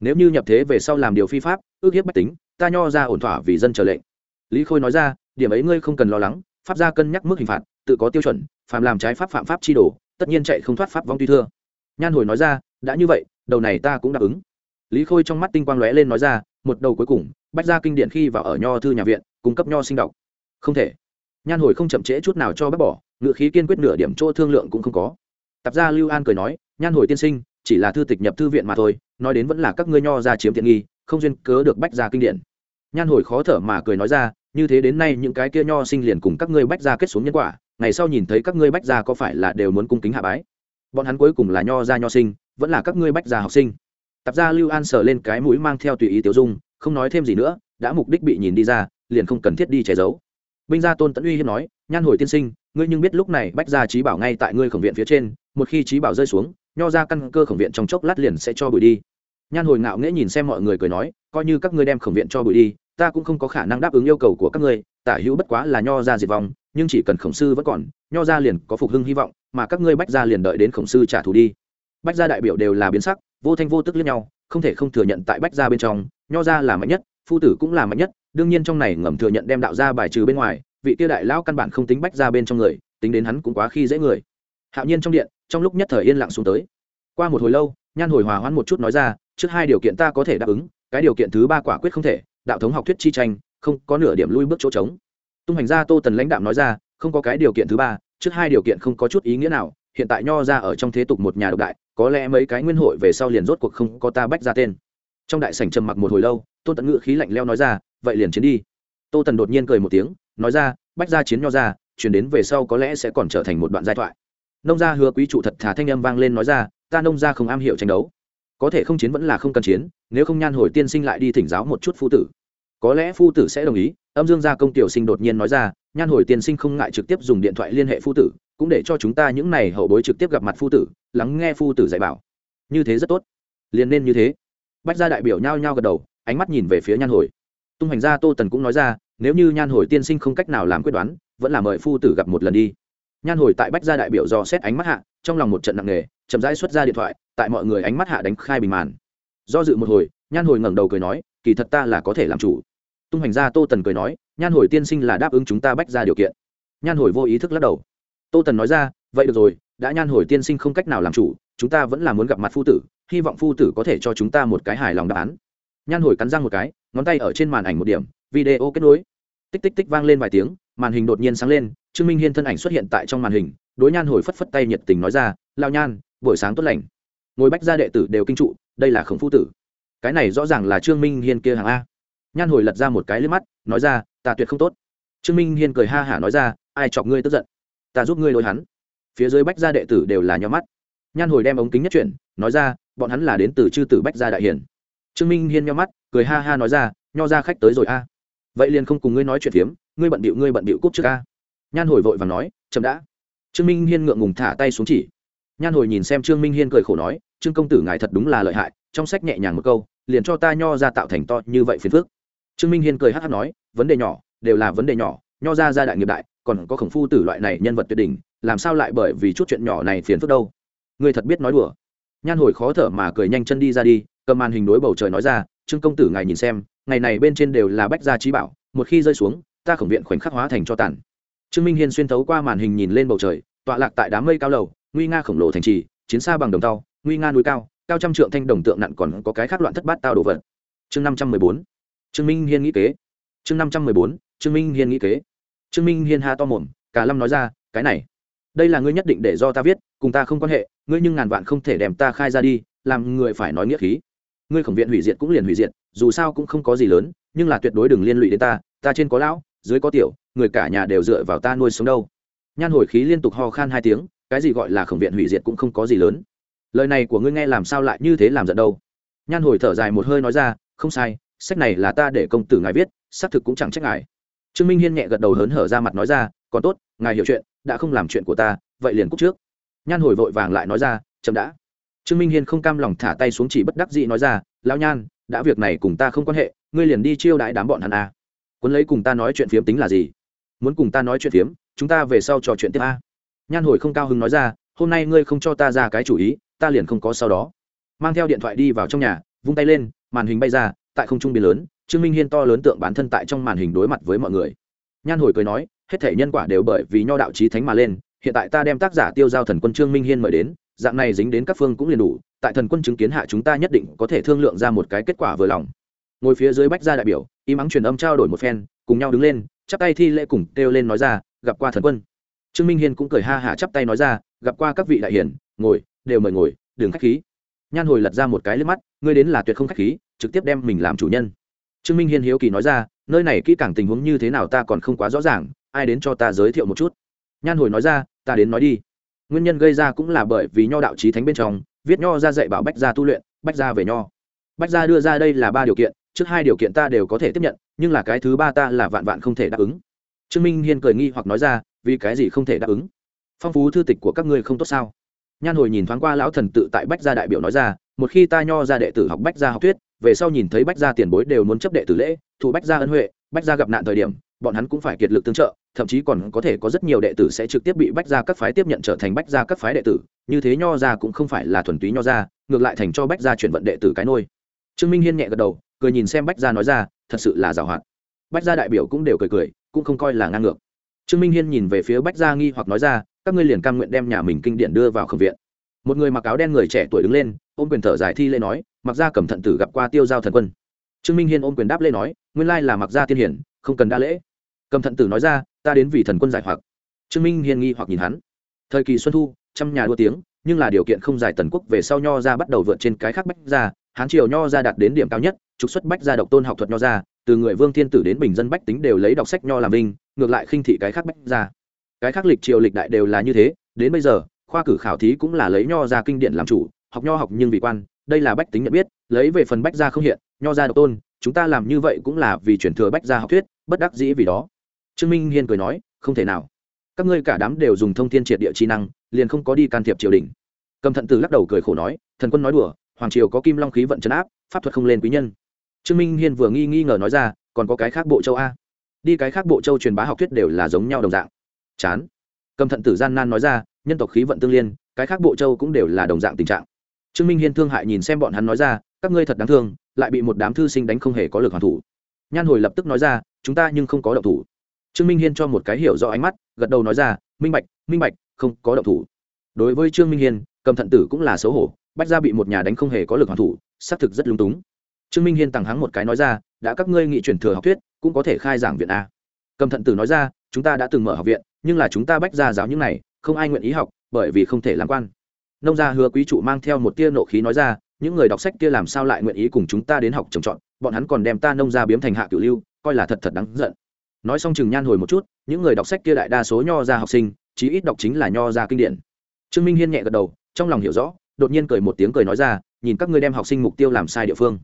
Nếu như nhập thế về sau làm điều phi pháp, ước hiếp bách tính, ta nho ra ổn thỏa vì dân chờ lệnh. Lý khôi nói ra, điểm ấy ngươi không cần lo lắng, pháp gia cân nhắc mức hình phạt, tự có tiêu chuẩn phạm làm trái pháp phạm pháp chi đổ tất nhiên chạy không thoát pháp vong tuy thưa. Nhan hồi nói ra, đã như vậy, đầu này ta cũng đáp ứng. Lý khôi trong mắt tinh quang lóe lên nói ra, một đầu cuối cùng, bách gia kinh điện khi vào ở nho thư nhà viện cung cấp nho sinh đọc không thể. Nhan hồi không chậm trễ chút nào cho bác bỏ, ngự khí kiên quyết nửa điểm chỗ thương lượng cũng không có. Tạp gia lưu an cười nói, nhan hồi tiên sinh, chỉ là thư tịch nhập thư viện mà thôi, nói đến vẫn là các ngươi nho ra chiếm tiện nghi, không duyên cớ được bách ra kinh điển. Nhan hồi khó thở mà cười nói ra, như thế đến nay những cái kia nho sinh liền cùng các ngươi bách ra kết xuống nhân quả, ngày sau nhìn thấy các ngươi bách ra có phải là đều muốn cung kính hạ bái? Bọn hắn cuối cùng là nho ra nho sinh, vẫn là các ngươi bách ra học sinh. Tạp gia lưu an sờ lên cái mũi mang theo tùy ý tiểu dung, không nói thêm gì nữa, đã mục đích bị nhìn đi ra liền không cần thiết đi che giấu. Binh gia tôn tẫn uy hiếp nói, nhan hồi tiên sinh, ngươi nhưng biết lúc này bách gia trí bảo ngay tại ngươi khổng viện phía trên, một khi trí bảo rơi xuống, nho ra căn cơ khổng viện trong chốc lát liền sẽ cho bụi đi. Nhan hồi ngạo nghễ nhìn xem mọi người cười nói, coi như các ngươi đem khổng viện cho bụi đi, ta cũng không có khả năng đáp ứng yêu cầu của các ngươi, tả hữu bất quá là nho ra diệt vong, nhưng chỉ cần khổng sư vẫn còn, nho ra liền có phục hưng hy vọng, mà các ngươi bách gia liền đợi đến khổng sư trả thù đi. Bách gia đại biểu đều là biến sắc, vô thanh vô tức lẫn nhau, không thể không thừa nhận tại bách gia bên trong, nho gia là mạnh nhất, phu tử cũng là mạnh nhất đương nhiên trong này ngầm thừa nhận đem đạo ra bài trừ bên ngoài, vị tiêu đại lão căn bản không tính bách ra bên trong người, tính đến hắn cũng quá khi dễ người. Hạo nhiên trong điện, trong lúc nhất thời yên lặng xuống tới. Qua một hồi lâu, nhan hồi hòa hoãn một chút nói ra, trước hai điều kiện ta có thể đáp ứng, cái điều kiện thứ ba quả quyết không thể, đạo thống học thuyết chi tranh, không có nửa điểm lui bước chỗ trống. Tung hành gia tô tần lãnh đạo nói ra, không có cái điều kiện thứ ba, trước hai điều kiện không có chút ý nghĩa nào, hiện tại nho ra ở trong thế tục một nhà độc đại, có lẽ mấy cái nguyên hội về sau liền rốt cuộc không có ta bách ra tên. Trong đại sảnh trầm mặc một hồi lâu tôn tận ngự khí lạnh leo nói ra vậy liền chiến đi. Tô tần đột nhiên cười một tiếng, nói ra, bách ra chiến nho ra chuyển đến về sau có lẽ sẽ còn trở thành một đoạn giai thoại. Nông gia hứa quý trụ thật thà thanh âm vang lên nói ra, ta nông gia không am hiểu tranh đấu. Có thể không chiến vẫn là không cần chiến, nếu không nhan hồi tiên sinh lại đi thỉnh giáo một chút phu tử. Có lẽ phu tử sẽ đồng ý, âm dương gia công tiểu sinh đột nhiên nói ra, nhan hồi tiên sinh không ngại trực tiếp dùng điện thoại liên hệ phu tử, cũng để cho chúng ta những này hậu bối trực tiếp gặp mặt phu tử, lắng nghe phu tử dạy bảo. Như thế rất tốt. Liền nên như thế. Bách gia đại biểu nhao nhao gật đầu, ánh mắt nhìn về phía nhan hồi tung hành gia tô tần cũng nói ra, nếu như nhan hồi tiên sinh không cách nào làm quyết đoán, vẫn là mời phu tử gặp một lần đi. Nhan hồi tại bách gia đại biểu dò xét ánh mắt hạ, trong lòng một trận nặng nề, chậm rãi xuất ra điện thoại, tại mọi người ánh mắt hạ đánh khai bình màn. Do dự một hồi, nhan hồi ngẩng đầu cười nói, kỳ thật ta là có thể làm chủ. Tung hành gia tô tần cười nói, nhan hồi tiên sinh là đáp ứng chúng ta bách ra điều kiện. Nhan hồi vô ý thức lắc đầu. Tô tần nói ra, vậy được rồi, đã nhan hồi tiên sinh không cách nào làm chủ, chúng ta vẫn là muốn gặp mặt phu tử, hy vọng phu tử có thể cho chúng ta một cái hài lòng đáp án. Nhan hồi cắn răng một cái ngón tay ở trên màn ảnh một điểm, video kết nối. Tích tích tích vang lên vài tiếng, màn hình đột nhiên sáng lên, trương minh hiên thân ảnh xuất hiện tại trong màn hình, đối nhan hồi phất phất tay nhiệt tình nói ra lao nhan, buổi sáng tốt lành. Ngồi bách gia đệ tử đều kinh trụ, đây là khổng phu tử. Cái này rõ ràng là trương minh hiên kia hàng a. Nhan hồi lật ra một cái lên mắt, nói ra, ta tuyệt không tốt. Trương minh hiên cười ha hả nói ra, ai chọc ngươi tức giận? Ta giúp ngươi lôi hắn. Phía dưới bách gia đệ tử đều là nhóm mắt. Nhan hồi đem ống kính nhất chuyển, nói ra, bọn hắn là đến từ chư tử bách gia đại Hiền trương minh hiên nhau mắt, cười ha ha nói ra, nho ra khách tới rồi a. Vậy liền không cùng ngươi nói chuyện phiếm, ngươi bận bịu, ngươi bận bịu cúp trước a. Nhan hồi vội và nói, chậm đã. Trương minh hiên ngượng ngùng thả tay xuống chỉ. Nhan hồi nhìn xem trương minh hiên cười khổ nói, trương công tử ngài thật đúng là lợi hại, trong sách nhẹ nhàng một câu, liền cho ta nho ra tạo thành to như vậy phiền phước trương minh hiên cười hát hát nói, vấn đề nhỏ, đều là vấn đề nhỏ, nho ra gia đại nghiệp đại, còn có khổng phu tử loại này nhân vật tuyệt đỉnh, làm sao lại bởi vì chút chuyện nhỏ này phiền phức đâu? Người thật biết nói đùa. Nhan hồi khó thở mà cười nhanh chân đi ra đi cầm màn hình đối bầu trời nói ra, trương công tử ngài nhìn xem, ngày này bên trên đều là bách gia trí bảo, một khi rơi xuống, ta khổng viện khoảnh khắc hóa thành cho tàn. Trương minh hiên xuyên thấu qua màn hình nhìn lên bầu trời, tọa lạc tại đám mây cao lầu, nguy nga khổng lồ thành trì, chiến xa bằng đồng tàu nguy nga núi cao cao trăm trượng thanh đồng tượng nặn còn có cái khác loạn thất bát tao đồ vật. Chương năm trăm mười bốn. Trương minh hiên nghĩ kế. Chương năm trăm mười bốn. Trương minh hiên nghĩ kế. Trương minh hiên ha to mồm, cả lâm nói ra, cái này, đây là ngươi nhất định để do ta viết, cùng ta không quan hệ, ngươi nhưng ngàn vạn không thể đem ta khai ra đi, làm người phải nói nghĩa khí ngươi khổng viện hủy diệt cũng liền hủy diệt, dù sao cũng không có gì lớn, nhưng là tuyệt đối đừng liên lụy đến ta ta trên có lão, dưới có tiểu, người cả nhà đều dựa vào ta nuôi sống đâu. Nhan hồi khí liên tục ho khan hai tiếng, cái gì gọi là khổng viện hủy diệt cũng không có gì lớn. Lời này của ngươi nghe làm sao lại như thế làm giận đâu? Nhan hồi thở dài một hơi nói ra, không sai, sách này là ta để công tử ngài viết, xác thực cũng chẳng trách ngài. Trương minh hiên nhẹ gật đầu hớn hở ra mặt nói ra, còn tốt, ngài hiểu chuyện, đã không làm chuyện của ta, vậy liền cúc trước. Nhan hồi vội vàng lại nói ra, chậm đã trương minh hiên không cam lòng thả tay xuống chỉ bất đắc dĩ nói ra, lão nhan, đã việc này cùng ta không quan hệ, ngươi liền đi chiêu đãi đám bọn hắn a. À. quân lấy cùng ta nói chuyện phiếm tính là gì? Muốn cùng ta nói chuyện phiếm, chúng ta về sau trò chuyện tiếp a. Nhan hồi không cao hứng nói ra, hôm nay ngươi không cho ta ra cái chủ ý, ta liền không có sau đó. Mang theo điện thoại đi vào trong nhà, vung tay lên, màn hình bay ra, tại không trung biên lớn, trương minh hiên to lớn tượng bản thân tại trong màn hình đối mặt với mọi người. Nhan hồi cười nói, hết thể nhân quả đều bởi vì nho đạo trí thánh mà lên, hiện tại ta đem tác giả tiêu giao thần quân trương minh hiên mời đến dạng này dính đến các phương cũng liền đủ, tại thần quân chứng kiến hạ chúng ta nhất định có thể thương lượng ra một cái kết quả vừa lòng. Ngồi phía dưới bách gia đại biểu, im ắng truyền âm trao đổi một phen, cùng nhau đứng lên, chắp tay thi lễ cùng kêu lên nói ra, gặp qua thần quân. Trương minh hiên cũng cười ha hả chắp tay nói ra, gặp qua các vị đại hiển, ngồi, đều mời ngồi, đừng khách khí. Nhan hồi lật ra một cái lên mắt, ngươi đến là tuyệt không khách khí, trực tiếp đem mình làm chủ nhân. Trương minh hiên hiếu kỳ nói ra, nơi này kỹ càng tình huống như thế nào ta còn không quá rõ ràng, ai đến cho ta giới thiệu một chút. Nhan hồi nói ra, ta đến nói đi nguyên nhân gây ra cũng là bởi vì nho đạo trí thánh bên trong, viết nho ra dạy bảo bách gia tu luyện, bách gia về nho. Bách gia đưa ra đây là ba điều kiện, trước hai điều kiện ta đều có thể tiếp nhận, nhưng là cái thứ ba ta là vạn vạn không thể đáp ứng. Trương minh hiên cười nghi hoặc nói ra, vì cái gì không thể đáp ứng? Phong phú thư tịch của các ngươi không tốt sao? Nhan hồi nhìn thoáng qua lão thần tự tại bách gia đại biểu nói ra, một khi ta nho ra đệ tử học bách gia học thuyết, về sau nhìn thấy bách gia tiền bối đều muốn chấp đệ tử lễ, thụ bách gia ân huệ, bách gia gặp nạn thời điểm, bọn hắn cũng phải kiệt lực tương trợ thậm chí còn có thể có rất nhiều đệ tử sẽ trực tiếp bị bách gia các phái tiếp nhận trở thành bách gia các phái đệ tử, như thế nho gia cũng không phải là thuần túy nho gia, ngược lại thành cho bách gia chuyển vận đệ tử cái nôi. Trương minh hiên nhẹ gật đầu, cười nhìn xem bách gia nói ra, thật sự là giàu hoạt bách gia đại biểu cũng đều cười cười, cũng không coi là ngang ngược. Trương minh hiên nhìn về phía bách gia nghi hoặc nói ra, các ngươi liền cam nguyện đem nhà mình kinh điển đưa vào khẩu viện. Một người mặc áo đen người trẻ tuổi đứng lên, ôm quyền thở giải thi lễ nói, mặc gia cẩm thận tử gặp qua tiêu giao thần quân. Trương minh hiên ôm quyền đáp lễ nói, nguyên lai là mặc gia tiên hiển, không cần đa lễ. Cầm thận tử nói ra ta đến vì thần quân giải hoặc. Trương minh hiên nghi hoặc nhìn hắn. Thời kỳ xuân thu, trăm nhà đua tiếng, nhưng là điều kiện không giải tần quốc về sau nho ra bắt đầu vượt trên cái khác bách ra hán triều nho ra đạt đến điểm cao nhất, trục xuất bách ra độc tôn học thuật nho ra, từ người vương thiên tử đến bình dân bách tính đều lấy đọc sách nho làm vinh, ngược lại khinh thị cái khác bách ra cái khác lịch triều lịch đại đều là như thế, đến bây giờ, khoa cử khảo thí cũng là lấy nho ra kinh điển làm chủ, học nho học nhưng vì quan, đây là bách tính nhận biết, lấy về phần bách gia không hiện, nho ra độc tôn, chúng ta làm như vậy cũng là vì chuyển thừa bách gia học thuyết, bất đắc dĩ vì đó trương minh hiên cười nói, không thể nào. Các ngươi cả đám đều dùng thông tin triệt địa trí năng, liền không có đi can thiệp triều đình. Cầm thận tử lắc đầu cười khổ nói, thần quân nói đùa, hoàng triều có kim long khí vận chấn áp, pháp thuật không lên quý nhân. Trương minh hiên vừa nghi nghi ngờ nói ra, còn có cái khác bộ châu a? Đi cái khác bộ châu truyền bá học thuyết đều là giống nhau đồng dạng. Chán. Cầm thận tử gian nan nói ra, nhân tộc khí vận tương liên, cái khác bộ châu cũng đều là đồng dạng tình trạng. Trương minh hiên thương hại nhìn xem bọn hắn nói ra, các ngươi thật đáng thương, lại bị một đám thư sinh đánh không hề có lực hoàn thủ. Nhan hồi lập tức nói ra, chúng ta nhưng không có động thủ trương minh hiên cho một cái hiểu rõ ánh mắt, gật đầu nói ra, minh bạch minh bạch, không có động thủ. Đối với trương minh hiên, cầm thận tử cũng là xấu hổ, bách gia bị một nhà đánh không hề có lực hoàn thủ, xác thực rất lung túng. Trương minh hiên tặng hắng một cái nói ra, đã các ngươi nghị truyền thừa học thuyết, cũng có thể khai giảng viện a. Cầm thận tử nói ra, chúng ta đã từng mở học viện, nhưng là chúng ta bách gia giáo những này, không ai nguyện ý học, bởi vì không thể làm quan. Nông gia hứa quý trụ mang theo một tia nộ khí nói ra, những người đọc sách kia làm sao lại nguyện ý cùng chúng ta đến học trồng trọt? Bọn hắn còn đem ta nông gia biếm thành hạ cửu lưu, coi là thật thật đáng giận nói xong chừng nhan hồi một chút, những người đọc sách kia đại đa số nho ra học sinh, chí ít đọc chính là nho ra kinh điển. Trương minh hiên nhẹ gật đầu, trong lòng hiểu rõ, đột nhiên cười một tiếng cười nói ra, nhìn các ngươi đem học sinh mục tiêu làm sai địa phương.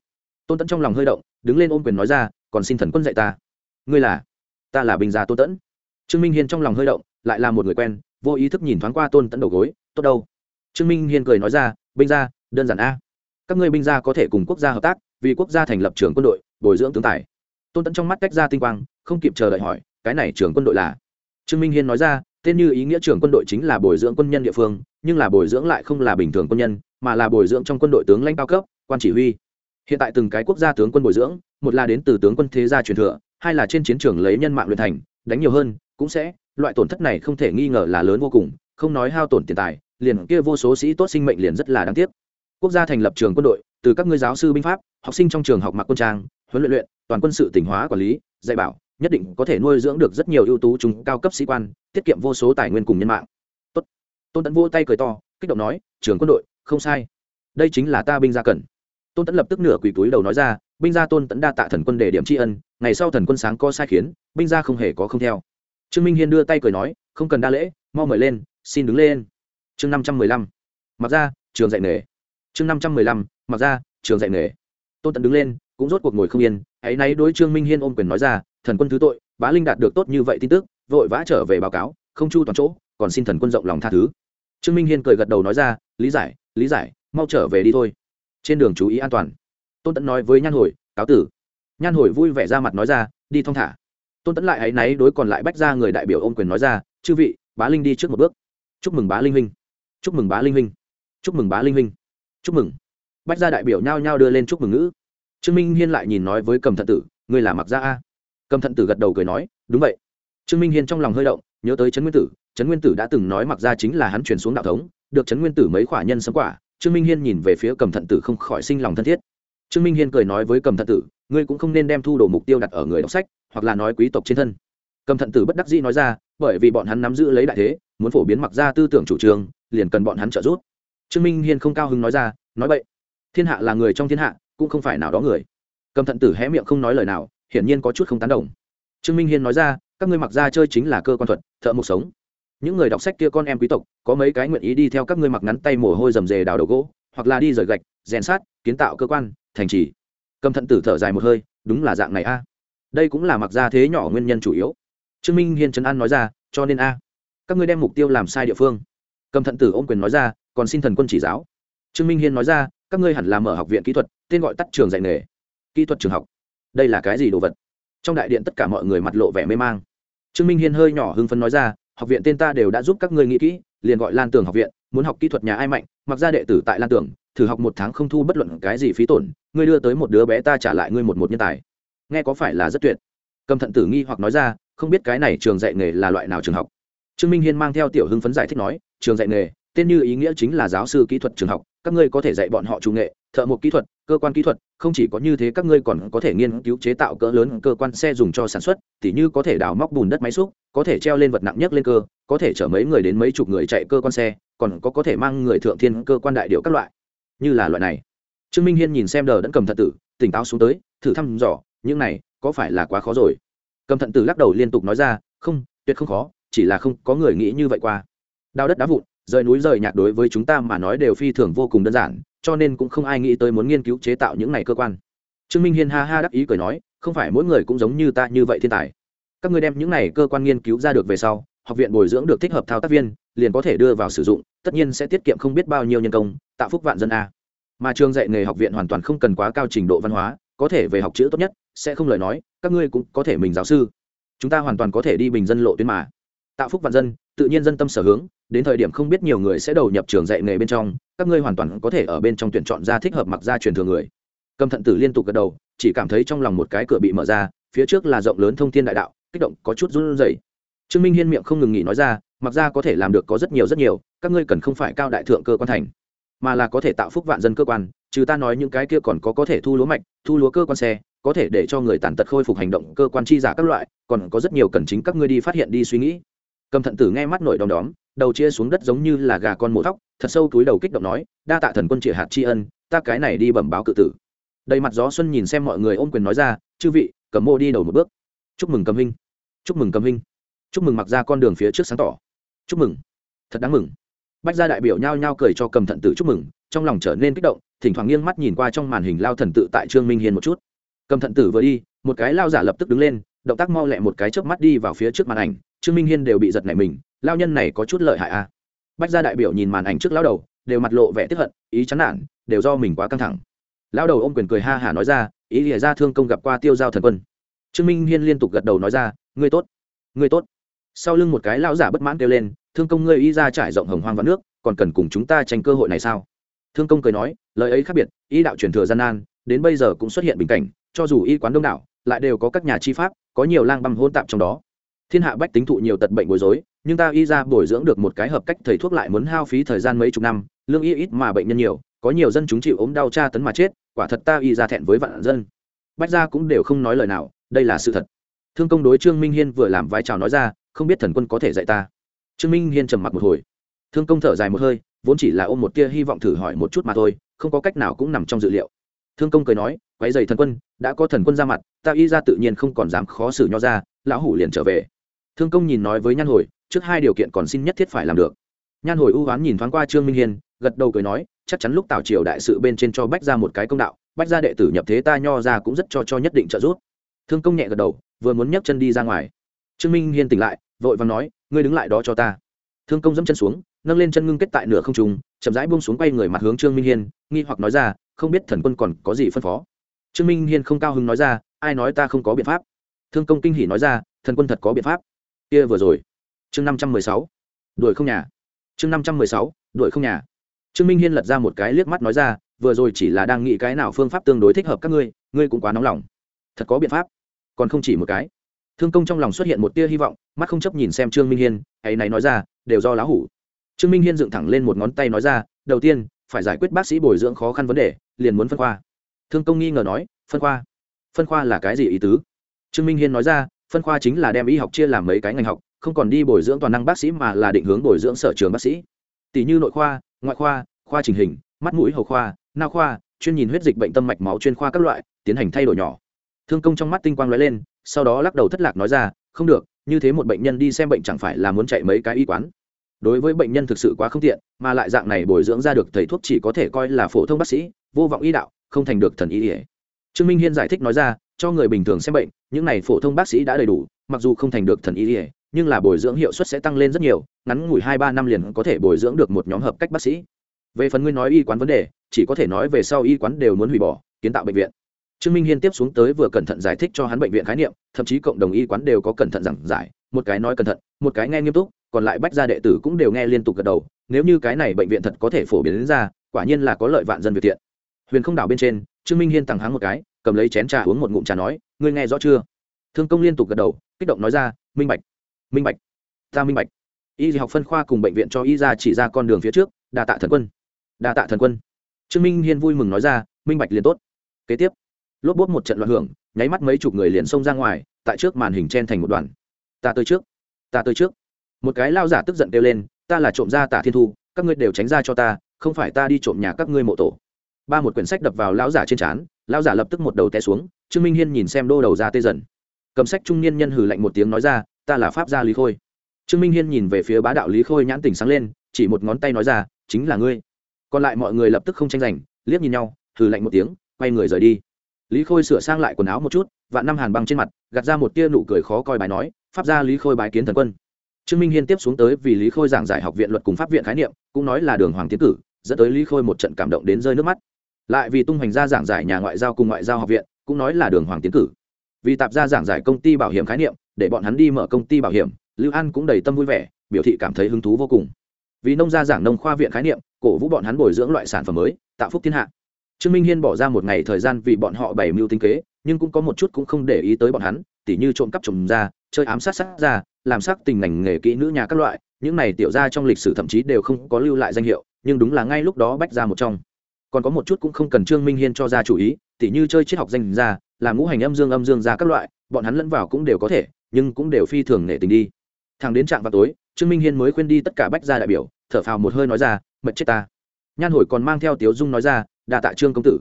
Tôn tẫn trong lòng hơi động, đứng lên ôm quyền nói ra, còn xin thần quân dạy ta. Ngươi là? Ta là bình gia tôn tẫn trương minh hiên trong lòng hơi động, lại là một người quen, vô ý thức nhìn thoáng qua tôn tẫn đầu gối, tốt đâu? Trương minh hiên cười nói ra binh gia, đơn giản a. Các ngươi binh gia có thể cùng quốc gia hợp tác, vì quốc gia thành lập trường quân đội, bồi dưỡng tướng tài tôn tẫn trong mắt cách ra tinh quang, không kịp chờ đợi hỏi, cái này trưởng quân đội là? Trương minh hiên nói ra, tên như ý nghĩa trưởng quân đội chính là bồi dưỡng quân nhân địa phương, nhưng là bồi dưỡng lại không là bình thường quân nhân, mà là bồi dưỡng trong quân đội tướng lãnh cao cấp, quan chỉ huy. Hiện tại từng cái quốc gia tướng quân bồi dưỡng, một là đến từ tướng quân thế gia truyền thừa, hai là trên chiến trường lấy nhân mạng luyện thành, đánh nhiều hơn, cũng sẽ, loại tổn thất này không thể nghi ngờ là lớn vô cùng, không nói hao tổn tiền tài, liền kia vô số sĩ tốt sinh mệnh liền rất là đáng tiếc. Quốc gia thành lập trường quân đội, từ các ngươi giáo sư binh pháp, học sinh trong trường học mặc quân trang huấn luyện luyện, toàn quân sự tỉnh hóa quản lý, dạy bảo, nhất định có thể nuôi dưỡng được rất nhiều ưu tú chúng cao cấp sĩ quan, tiết kiệm vô số tài nguyên cùng nhân mạng. Tốt. tôn tẫn vỗ tay cười to, kích động nói, trường quân đội, không sai. Đây chính là ta binh gia cần. Tôn tẫn lập tức nửa quỳ túi đầu nói ra, binh gia tôn tẫn đa tạ thần quân để điểm tri ân, ngày sau thần quân sáng có sai khiến, binh gia không hề có không theo. Trương minh hiên đưa tay cười nói, không cần đa lễ, mau mời lên, xin đứng lên. Chương năm trăm mười lăm. Mặc ra, trường dạy nghề. Chương năm trăm mười lăm, mặc ra, trường dạy nghề. Tôn tẫn đứng lên cũng rốt cuộc ngồi không yên hãy náy đối trương minh hiên ôm quyền nói ra, thần quân thứ tội, bá linh đạt được tốt như vậy tin tức, vội vã trở về báo cáo, không chu toàn chỗ, còn xin thần quân rộng lòng tha thứ. Trương minh hiên cười gật đầu nói ra, lý giải lý giải, mau trở về đi thôi. Trên đường chú ý an toàn. Tôn tẫn nói với nhan hồi, cáo tử. Nhan hồi vui vẻ ra mặt nói ra, đi thong thả. Tôn tẫn lại hãy náy đối còn lại bách ra người đại biểu ôm quyền nói ra, chư vị, bá linh đi trước một bước. Chúc mừng bá linh huynh. Chúc mừng bá linh huynh. Chúc mừng bá linh huynh. Chúc mừng. Bách gia đại biểu nhao nhao đưa lên chúc mừng ngữ trương minh hiên lại nhìn nói với cầm thận tử, ngươi là mặc gia a? Cầm thận tử gật đầu cười nói, đúng vậy. Trương minh hiên trong lòng hơi động, nhớ tới trấn nguyên tử, trấn nguyên tử đã từng nói mặc gia chính là hắn truyền xuống đạo thống, được trấn nguyên tử mấy khỏa nhân sấm quả, trương minh hiên nhìn về phía cầm thận tử không khỏi sinh lòng thân thiết. Trương minh hiên cười nói với cầm thận tử, ngươi cũng không nên đem thu đồ mục tiêu đặt ở người đọc sách, hoặc là nói quý tộc trên thân. Cầm thận tử bất đắc dĩ nói ra, bởi vì bọn hắn nắm giữ lấy đại thế, muốn phổ biến mặc gia tư tưởng chủ trương, liền cần bọn hắn trợ giúp. Trương minh hiên không cao hứng nói ra, nói vậy thiên hạ là người trong thiên hạ cũng không phải nào đó người. Cầm thận tử hé miệng không nói lời nào, hiển nhiên có chút không tán đồng. Trương minh hiên nói ra, các ngươi mặc ra chơi chính là cơ quan thuật, thợ mộc sống. Những người đọc sách kia con em quý tộc, có mấy cái nguyện ý đi theo các ngươi mặc ngắn tay mồ hôi rầm rề đào đầu gỗ, hoặc là đi rời gạch, rèn sát kiến tạo cơ quan, thành trì. Cầm thận tử thở dài một hơi, đúng là dạng này a. Đây cũng là mặc ra thế nhỏ nguyên nhân chủ yếu. Trương minh hiên trấn an nói ra, cho nên a, các ngươi đem mục tiêu làm sai địa phương. Cầm thận tử ôm quyền nói ra, còn xin thần quân chỉ giáo. Trương minh hiên nói ra các ngươi hẳn là mở học viện kỹ thuật, tên gọi tắt trường dạy nghề. Kỹ thuật trường học. Đây là cái gì đồ vật? Trong đại điện tất cả mọi người mặt lộ vẻ mê mang. Trương minh hiên hơi nhỏ hưng phấn nói ra, học viện tên ta đều đã giúp các ngươi nghĩ kỹ, liền gọi lan tường học viện, muốn học kỹ thuật nhà ai mạnh, mặc ra đệ tử tại lan tường, thử học một tháng không thu bất luận cái gì phí tổn, ngươi đưa tới một đứa bé ta trả lại ngươi một một nhân tài. Nghe có phải là rất tuyệt. Cầm thận tử nghi hoặc nói ra, không biết cái này trường dạy nghề là loại nào trường học. Trương minh hiên mang theo tiểu hưng phấn giải thích nói, trường dạy nghề, tên như ý nghĩa chính là giáo sư kỹ thuật trường học các ngươi có thể dạy bọn họ chủ nghệ, thợ một kỹ thuật, cơ quan kỹ thuật, không chỉ có như thế các ngươi còn có thể nghiên cứu chế tạo cỡ lớn cơ quan xe dùng cho sản xuất, tỉ như có thể đào móc bùn đất máy xúc, có thể treo lên vật nặng nhất lên cơ, có thể chở mấy người đến mấy chục người chạy cơ quan xe, còn có có thể mang người thượng thiên cơ quan đại điệu các loại. Như là loại này. Trương minh hiên nhìn xem đờ đẫn cầm thận tử, tỉnh táo xuống tới, thử thăm dò, những này, có phải là quá khó rồi? Cầm thận tử lắc đầu liên tục nói ra, không, tuyệt không khó, chỉ là không có người nghĩ như vậy qua. Đào đất đá vụn rời núi rời nhạc đối với chúng ta mà nói đều phi thường vô cùng đơn giản, cho nên cũng không ai nghĩ tới muốn nghiên cứu chế tạo những này cơ quan. Trương minh hiên ha ha đắc ý cười nói, không phải mỗi người cũng giống như ta như vậy thiên tài. Các ngươi đem những này cơ quan nghiên cứu ra được về sau, học viện bồi dưỡng được thích hợp thao tác viên, liền có thể đưa vào sử dụng, tất nhiên sẽ tiết kiệm không biết bao nhiêu nhân công, tạo phúc vạn dân a. Mà trường dạy nghề học viện hoàn toàn không cần quá cao trình độ văn hóa, có thể về học chữ tốt nhất, sẽ không lời nói, các ngươi cũng có thể mình giáo sư. Chúng ta hoàn toàn có thể đi bình dân lộ tuyến mà. Tạo phúc vạn dân tự nhiên dân tâm sở hướng, đến thời điểm không biết nhiều người sẽ đầu nhập trường dạy nghề bên trong, các ngươi hoàn toàn có thể ở bên trong tuyển chọn ra thích hợp mặc ra truyền thường người. Cầm thận tử liên tục gật đầu, chỉ cảm thấy trong lòng một cái cửa bị mở ra, phía trước là rộng lớn thông thiên đại đạo, kích động có chút run rẩy. Trương minh hiên miệng không ngừng nghỉ nói ra, mặc ra có thể làm được có rất nhiều rất nhiều, các ngươi cần không phải cao đại thượng cơ quan thành, mà là có thể tạo phúc vạn dân cơ quan Chứ ta nói những cái kia còn có có thể thu lúa mạch, thu lúa cơ quan xe, có thể để cho người tàn tật khôi phục hành động cơ quan chi giả các loại, còn có rất nhiều cần chính các ngươi đi phát hiện đi suy nghĩ cầm thận tử nghe mắt nổi đom đóm, đầu chia xuống đất giống như là gà con mổ thóc, thật sâu túi đầu kích động nói, đa tạ thần quân triệt hạt tri ân, ta cái này đi bẩm báo cự tử. Đầy mặt gió xuân nhìn xem mọi người ôm quyền nói ra, chư vị, cầm mô đi đầu một bước. Chúc mừng cầm hinh chúc mừng cầm hinh chúc mừng mặc ra con đường phía trước sáng tỏ. Chúc mừng. Thật đáng mừng. Bách gia đại biểu nhao nhao cười cho cầm thận tử chúc mừng, trong lòng trở nên kích động, thỉnh thoảng nghiêng mắt nhìn qua trong màn hình lao thần tự tại trương minh hiền một chút. Cầm thận tử vừa đi, một cái lao giả lập tức đứng lên, động tác mau lẹ một cái chớp mắt đi vào phía trước màn ảnh trương minh hiên đều bị giật nảy mình, lao nhân này có chút lợi hại à? Bách gia đại biểu nhìn màn ảnh trước lao đầu, đều mặt lộ vẻ tiếp hận, ý chán nản, đều do mình quá căng thẳng. Lao đầu ôm quyền cười ha hả nói ra, ý lìa ra thương công gặp qua tiêu giao thần quân. Trương minh hiên liên tục gật đầu nói ra, ngươi tốt ngươi tốt. Sau lưng một cái lão giả bất mãn kêu lên, thương công ngươi y ra trải rộng hồng hoang vạn nước, còn cần cùng chúng ta tranh cơ hội này sao? Thương công cười nói, lời ấy khác biệt y đạo truyền thừa gian nan, đến bây giờ cũng xuất hiện bình cảnh, cho dù y quán đông đảo, lại đều có các nhà chi pháp, có nhiều lang băm hôn tạp trong đó thiên hạ bách tính thụ nhiều tật bệnh bối rối, nhưng ta y ra bồi dưỡng được một cái hợp cách thầy thuốc lại muốn hao phí thời gian mấy chục năm, lương y ít mà bệnh nhân nhiều, có nhiều dân chúng chịu ốm đau tra tấn mà chết, quả thật ta y ra thẹn với vạn dân. Bách gia cũng đều không nói lời nào, đây là sự thật. Thương công đối trương minh hiên vừa làm vai trào nói ra, không biết thần quân có thể dạy ta. Trương minh hiên trầm mặc một hồi. Thương công thở dài một hơi, vốn chỉ là ôm một tia hy vọng thử hỏi một chút mà thôi, không có cách nào cũng nằm trong dự liệu. Thương công cười nói quái dày thần quân, đã có thần quân ra mặt, ta y ra tự nhiên không còn dám khó xử nho ra, lão hủ liền trở về thương công nhìn nói với nhan hồi, trước hai điều kiện còn xin nhất thiết phải làm được. Nhan hồi ưu oán nhìn thoáng qua trương minh hiên, gật đầu cười nói, chắc chắn lúc tào triều đại sự bên trên cho bách ra một cái công đạo, bách ra đệ tử nhập thế ta nho ra cũng rất cho cho nhất định trợ giúp. Thương công nhẹ gật đầu, vừa muốn nhấc chân đi ra ngoài. Trương minh hiên tỉnh lại, vội và nói, ngươi đứng lại đó cho ta. Thương công dẫm chân xuống, nâng lên chân ngưng kết tại nửa không trùng chậm rãi buông xuống quay người mặt hướng trương minh hiên, nghi hoặc nói ra, không biết thần quân còn có gì phân phó? Trương minh hiên không cao hứng nói ra, ai nói ta không có biện pháp? Thương công kinh hỉ nói ra, thần quân thật có biện pháp kia vừa rồi. Chương năm trăm mười sáu. Đuổi không nhà. Chương năm trăm mười sáu. Đuổi không nhà. Trương minh hiên lật ra một cái liếc mắt nói ra, vừa rồi chỉ là đang nghĩ cái nào phương pháp tương đối thích hợp các ngươi ngươi cũng quá nóng lòng. Thật có biện pháp. Còn không chỉ một cái. Thương công trong lòng xuất hiện một tia hy vọng, mắt không chấp nhìn xem trương minh hiên, ấy này nói ra, đều do lá hủ. Trương minh hiên dựng thẳng lên một ngón tay nói ra, đầu tiên, phải giải quyết bác sĩ bồi dưỡng khó khăn vấn đề, liền muốn phân khoa. Thương công nghi ngờ nói, phân khoa? Phân khoa là cái gì ý tứ? Trương minh hiên nói ra phân khoa chính là đem y học chia làm mấy cái ngành học, không còn đi bồi dưỡng toàn năng bác sĩ mà là định hướng bồi dưỡng sở trường bác sĩ. Tỷ như nội khoa, ngoại khoa khoa trình hình, mắt mũi hầu khoa, nao khoa, chuyên nhìn huyết dịch bệnh tâm mạch máu chuyên khoa các loại, tiến hành thay đổi nhỏ. Thương công trong mắt tinh quang lóe lên, sau đó lắc đầu thất lạc nói ra, không được, như thế một bệnh nhân đi xem bệnh chẳng phải là muốn chạy mấy cái y quán. Đối với bệnh nhân thực sự quá không tiện, mà lại dạng này bồi dưỡng ra được thầy thuốc chỉ có thể coi là phổ thông bác sĩ, vô vọng y đạo, không thành được thần y ỉa trương minh hiên giải thích nói ra cho người bình thường xem bệnh, những này phổ thông bác sĩ đã đầy đủ, mặc dù không thành được thần y ỉa nhưng là bồi dưỡng hiệu suất sẽ tăng lên rất nhiều, ngắn ngủi hai ba năm liền có thể bồi dưỡng được một nhóm hợp cách bác sĩ. Về phần ngươi nói y quán vấn đề, chỉ có thể nói về sau y quán đều muốn hủy bỏ, kiến tạo bệnh viện. Trương minh hiên tiếp xuống tới vừa cẩn thận giải thích cho hắn bệnh viện khái niệm, thậm chí cộng đồng y quán đều có cẩn thận giảng giải, một cái nói cẩn thận, một cái nghe nghiêm túc, còn lại bách gia đệ tử cũng đều nghe liên tục gật đầu, nếu như cái này bệnh viện thật có thể phổ biến đến ra, quả nhiên là có lợi vạn dân việt thiện. Huyền không đảo bên trên trương minh hiên tặng háng một cái, cầm lấy chén trà uống một ngụm trà nói, ngươi nghe rõ chưa? Thương công liên tục gật đầu, kích động nói ra, minh bạch minh bạch, ta minh bạch. Y học phân khoa cùng bệnh viện cho y ra chỉ ra con đường phía trước, đa tạ thần quân, đa tạ thần quân. Trương minh hiên vui mừng nói ra, minh bạch liền tốt. Kế tiếp, lốp bốt một trận loạn hưởng, nháy mắt mấy chục người liền xông ra ngoài, tại trước màn hình chen thành một đoàn. Ta tới trước, ta tới trước. Một cái lao giả tức giận kêu lên, ta là trộm gia tả thiên thu, các ngươi đều tránh ra cho ta, không phải ta đi trộm nhà các ngươi mộ tổ ba một quyển sách đập vào lão giả trên trán, lão giả lập tức một đầu té xuống, trương minh hiên nhìn xem đô đầu ra tê dần. Cầm sách trung niên nhân hử lạnh một tiếng nói ra, ta là pháp gia lý khôi. Trương minh hiên nhìn về phía bá đạo lý khôi nhãn tỉnh sáng lên, chỉ một ngón tay nói ra, chính là ngươi. Còn lại mọi người lập tức không tranh giành, liếc nhìn nhau, hừ lạnh một tiếng, quay người rời đi. Lý khôi sửa sang lại quần áo một chút, vạn năm hàn băng trên mặt, gạt ra một tia nụ cười khó coi bài nói, pháp gia lý khôi bái kiến thần quân. Trương minh hiên tiếp xuống tới vì lý khôi giảng giải học viện luật cùng pháp viện khái niệm, cũng nói là đường hoàng tiến cử, dẫn tới lý khôi một trận cảm động đến rơi nước mắt lại vì tung hoành gia giảng giải nhà ngoại giao cùng ngoại giao học viện, cũng nói là đường hoàng tiến cử. Vì tạp gia giảng giải công ty bảo hiểm khái niệm, để bọn hắn đi mở công ty bảo hiểm, lưu an cũng đầy tâm vui vẻ, biểu thị cảm thấy hứng thú vô cùng. Vì nông gia giảng nông khoa viện khái niệm, cổ vũ bọn hắn bồi dưỡng loại sản phẩm mới, tạo phúc thiên hạ. Trương minh hiên bỏ ra một ngày thời gian vì bọn họ bày mưu tinh kế, nhưng cũng có một chút cũng không để ý tới bọn hắn, tỉ như trộm cắp trộm ra, chơi ám sát sát ra, làm sắc tình ngành nghề kỹ nữ nhà các loại, những này tiểu ra trong lịch sử thậm chí đều không có lưu lại danh hiệu, nhưng đúng là ngay lúc đó bách ra một trong còn có một chút cũng không cần trương minh hiên cho ra chủ ý, tỉ như chơi triết học danh ra làm ngũ hành âm dương âm dương ra các loại, bọn hắn lẫn vào cũng đều có thể, nhưng cũng đều phi thường nể tình đi. Thằng đến trạm vào tối, trương minh hiên mới khuyên đi tất cả bách gia đại biểu, thở phào một hơi nói ra mật chết ta. Nhan hồi còn mang theo tiếu dung nói ra đà tạ trương công tử.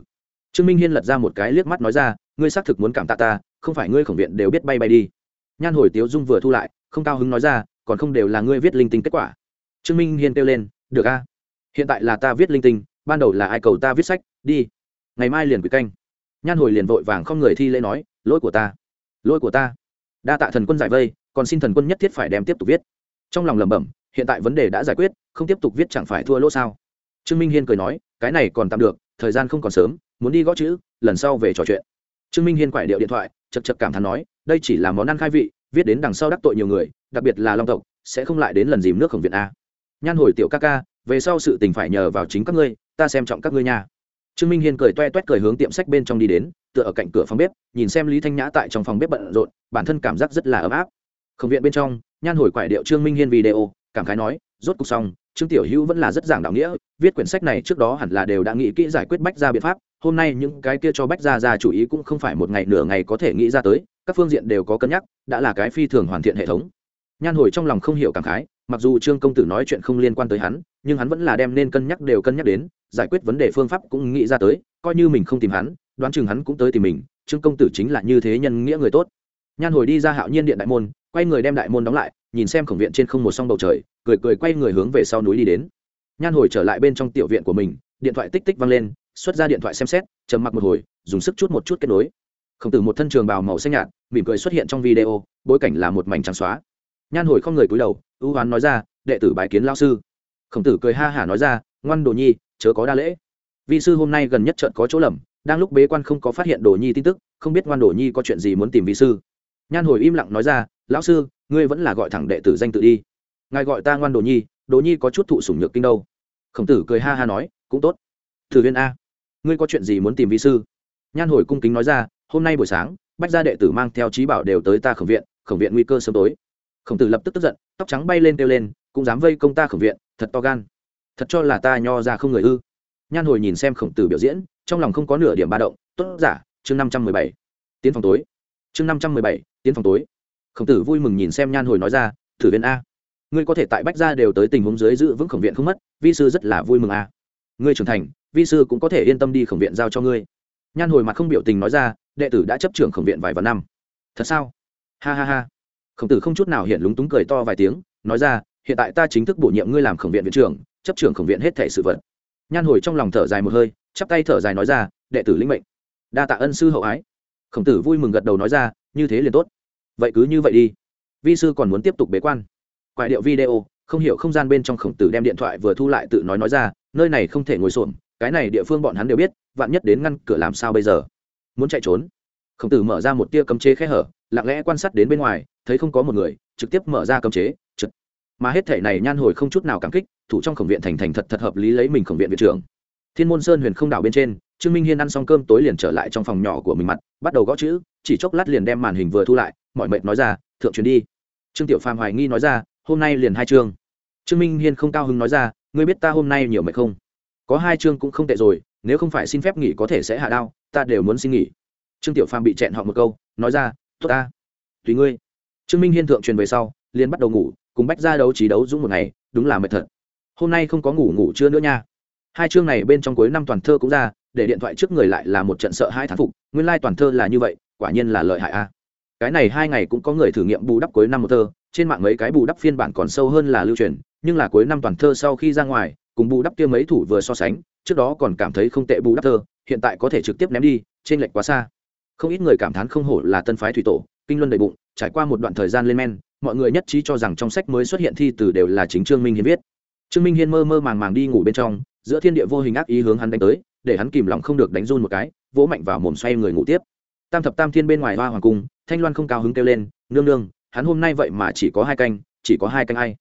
Trương minh hiên lật ra một cái liếc mắt nói ra, ngươi xác thực muốn cảm tạ ta, không phải ngươi khổng viện đều biết bay bay đi. Nhan hồi tiếu dung vừa thu lại, không cao hứng nói ra, còn không đều là ngươi viết linh tinh kết quả. Trương minh hiên kêu lên, được a, hiện tại là ta viết linh tinh ban đầu là ai cầu ta viết sách, đi. Ngày mai liền quỷ canh. Nhan hồi liền vội vàng không người thi lễ nói, lỗi của ta, lỗi của ta. Đa tạ thần quân giải vây, còn xin thần quân nhất thiết phải đem tiếp tục viết. Trong lòng lẩm bẩm, hiện tại vấn đề đã giải quyết, không tiếp tục viết chẳng phải thua lỗ sao? Trương minh hiên cười nói, cái này còn tạm được, thời gian không còn sớm, muốn đi gõ chữ, lần sau về trò chuyện. Trương minh hiên quải điệu điện thoại chật chật cảm thán nói, đây chỉ là món ăn khai vị, viết đến đằng sau đắc tội nhiều người, đặc biệt là long tộc, sẽ không lại đến lần dìm nước khổng viện a. Nhan hồi tiểu ca ca, về sau sự tình phải nhờ vào chính các ngươi ta xem trọng các ngươi nha. Trương minh hiên cười toe toét cười hướng tiệm sách bên trong đi đến, tựa ở cạnh cửa phòng bếp, nhìn xem lý thanh nhã tại trong phòng bếp bận rộn, bản thân cảm giác rất là ấm áp. Không viện bên trong, nhan hồi quải điệu trương minh hiên video, cảm khái nói, rốt cuộc xong, trương tiểu hữu vẫn là rất giảng đạo nghĩa, viết quyển sách này trước đó hẳn là đều đã nghĩ kỹ giải quyết bách ra biện pháp, hôm nay những cái kia cho bách ra ra chủ ý cũng không phải một ngày nửa ngày có thể nghĩ ra tới, các phương diện đều có cân nhắc, đã là cái phi thường hoàn thiện hệ thống. Nhan hồi trong lòng không hiểu cảm khái, mặc dù trương công tử nói chuyện không liên quan tới hắn, nhưng hắn vẫn là đem nên cân nhắc đều cân nhắc đến giải quyết vấn đề phương pháp cũng nghĩ ra tới, coi như mình không tìm hắn, đoán chừng hắn cũng tới tìm mình, trương công tử chính là như thế nhân nghĩa người tốt. Nhan hồi đi ra hạo nhiên điện đại môn, quay người đem đại môn đóng lại, nhìn xem khổng viện trên không một song bầu trời, cười cười quay người hướng về sau núi đi đến. Nhan hồi trở lại bên trong tiểu viện của mình, điện thoại tích tích văng lên, xuất ra điện thoại xem xét, trầm mặc một hồi, dùng sức chút một chút kết nối. Khổng tử một thân trường bào màu xanh nhạt, mỉm cười xuất hiện trong video, bối cảnh là một mảnh trắng xóa. Nhan hồi không người cúi đầu, ưu hoán nói ra, đệ tử bái kiến lao sư. Khổng tử cười ha hả nói ra, ngoan đồ nhi chớ có đa lễ. Vị sư hôm nay gần nhất trận có chỗ lầm, đang lúc bế quan không có phát hiện đồ nhi tin tức, không biết ngoan đồ nhi có chuyện gì muốn tìm vị sư. Nhan hồi im lặng nói ra, lão sư, ngươi vẫn là gọi thẳng đệ tử danh tự đi. Ngài gọi ta ngoan đồ nhi đồ nhi có chút thụ sủng nhược kinh đâu. Khổng tử cười ha ha nói, cũng tốt. Thử viên a, ngươi có chuyện gì muốn tìm vị sư? Nhan hồi cung kính nói ra, hôm nay buổi sáng, bách gia đệ tử mang theo trí bảo đều tới ta khổng viện khổng viện nguy cơ sớm tối. Khổng tử lập tức tức giận, tóc trắng bay lên kêu lên, cũng dám vây công ta khổng viện, thật to gan thật cho là ta nho ra không người ư. Nhan hồi nhìn xem khổng tử biểu diễn, trong lòng không có nửa điểm ba động, tốt giả, chương năm trăm mười bảy, tiến phòng tối. Chương năm trăm mười bảy, tiến phòng tối. Khổng tử vui mừng nhìn xem nhan hồi nói ra, thử viên a, ngươi có thể tại bách gia đều tới tình huống dưới giữ vững khổng viện không mất, vi sư rất là vui mừng a. Ngươi trưởng thành, vi sư cũng có thể yên tâm đi khổng viện giao cho ngươi. Nhan hồi mặt không biểu tình nói ra, đệ tử đã chấp trưởng khổng viện vài vạn năm. Thật sao? Ha ha ha. Khổng tử không chút nào hiện lúng túng cười to vài tiếng, nói ra, hiện tại ta chính thức bổ nhiệm ngươi làm khổng viện viện trưởng chấp trưởng khổng viện hết thể sự vật. Nhan hồi trong lòng thở dài một hơi, chắp tay thở dài nói ra, đệ tử linh mệnh, đa tạ ân sư hậu ái. Khổng tử vui mừng gật đầu nói ra, như thế liền tốt. Vậy cứ như vậy đi. Vi sư còn muốn tiếp tục bế quan. Quại điệu video, không hiểu không gian bên trong khổng tử đem điện thoại vừa thu lại tự nói nói ra, nơi này không thể ngồi xổm, cái này địa phương bọn hắn đều biết, vạn nhất đến ngăn cửa làm sao bây giờ? Muốn chạy trốn? Khổng tử mở ra một tia cấm chế khe hở, lặng lẽ quan sát đến bên ngoài, thấy không có một người, trực tiếp mở ra cấm chế mà hết thể này nhan hồi không chút nào cảm kích, thủ trong khổng viện thành thành thật thật hợp lý lấy mình khổng viện viện trưởng. Thiên môn sơn huyền không đảo bên trên, trương minh hiên ăn xong cơm tối liền trở lại trong phòng nhỏ của mình mặt, bắt đầu gõ chữ, chỉ chốc lát liền đem màn hình vừa thu lại, mọi mệnh nói ra, thượng truyền đi. Trương tiểu phàm hoài nghi nói ra, hôm nay liền hai chương. Trương minh hiên không cao hứng nói ra, ngươi biết ta hôm nay nhiều mệt không? Có hai chương cũng không tệ rồi, nếu không phải xin phép nghỉ có thể sẽ hạ đao ta đều muốn xin nghỉ. Trương tiểu phàm bị chẹn họ một câu, nói ra, tốt ta, tùy ngươi. Trương minh hiên thượng truyền về sau, liền bắt đầu ngủ cùng bách ra đấu trí đấu dũng một ngày, đúng là mệt thật. Hôm nay không có ngủ ngủ chưa nữa nha. Hai chương này bên trong cuối năm toàn thơ cũng ra, để điện thoại trước người lại là một trận sợ hai thán phục, nguyên lai toàn thơ là như vậy, quả nhiên là lợi hại a. Cái này hai ngày cũng có người thử nghiệm bù đắp cuối năm một thơ, trên mạng mấy cái bù đắp phiên bản còn sâu hơn là lưu truyền, nhưng là cuối năm toàn thơ sau khi ra ngoài, cùng bù đắp kia mấy thủ vừa so sánh, trước đó còn cảm thấy không tệ bù đắp thơ, hiện tại có thể trực tiếp ném đi trên lệch quá xa. Không ít người cảm thán không hổ là tân phái thủy tổ kinh luân đầy bụng, trải qua một đoạn thời gian lên men, mọi người nhất trí cho rằng trong sách mới xuất hiện thi từ đều là chính trương minh hiên viết. Trương minh hiên mơ mơ màng màng đi ngủ bên trong, giữa thiên địa vô hình ác ý hướng hắn đánh tới, để hắn kìm lòng không được đánh run một cái, vỗ mạnh vào mồm xoay người ngủ tiếp. Tam thập tam thiên bên ngoài hoa hoàng cung, thanh loan không cao hứng kêu lên, nương nương, hắn hôm nay vậy mà chỉ có hai canh, chỉ có hai canh ai?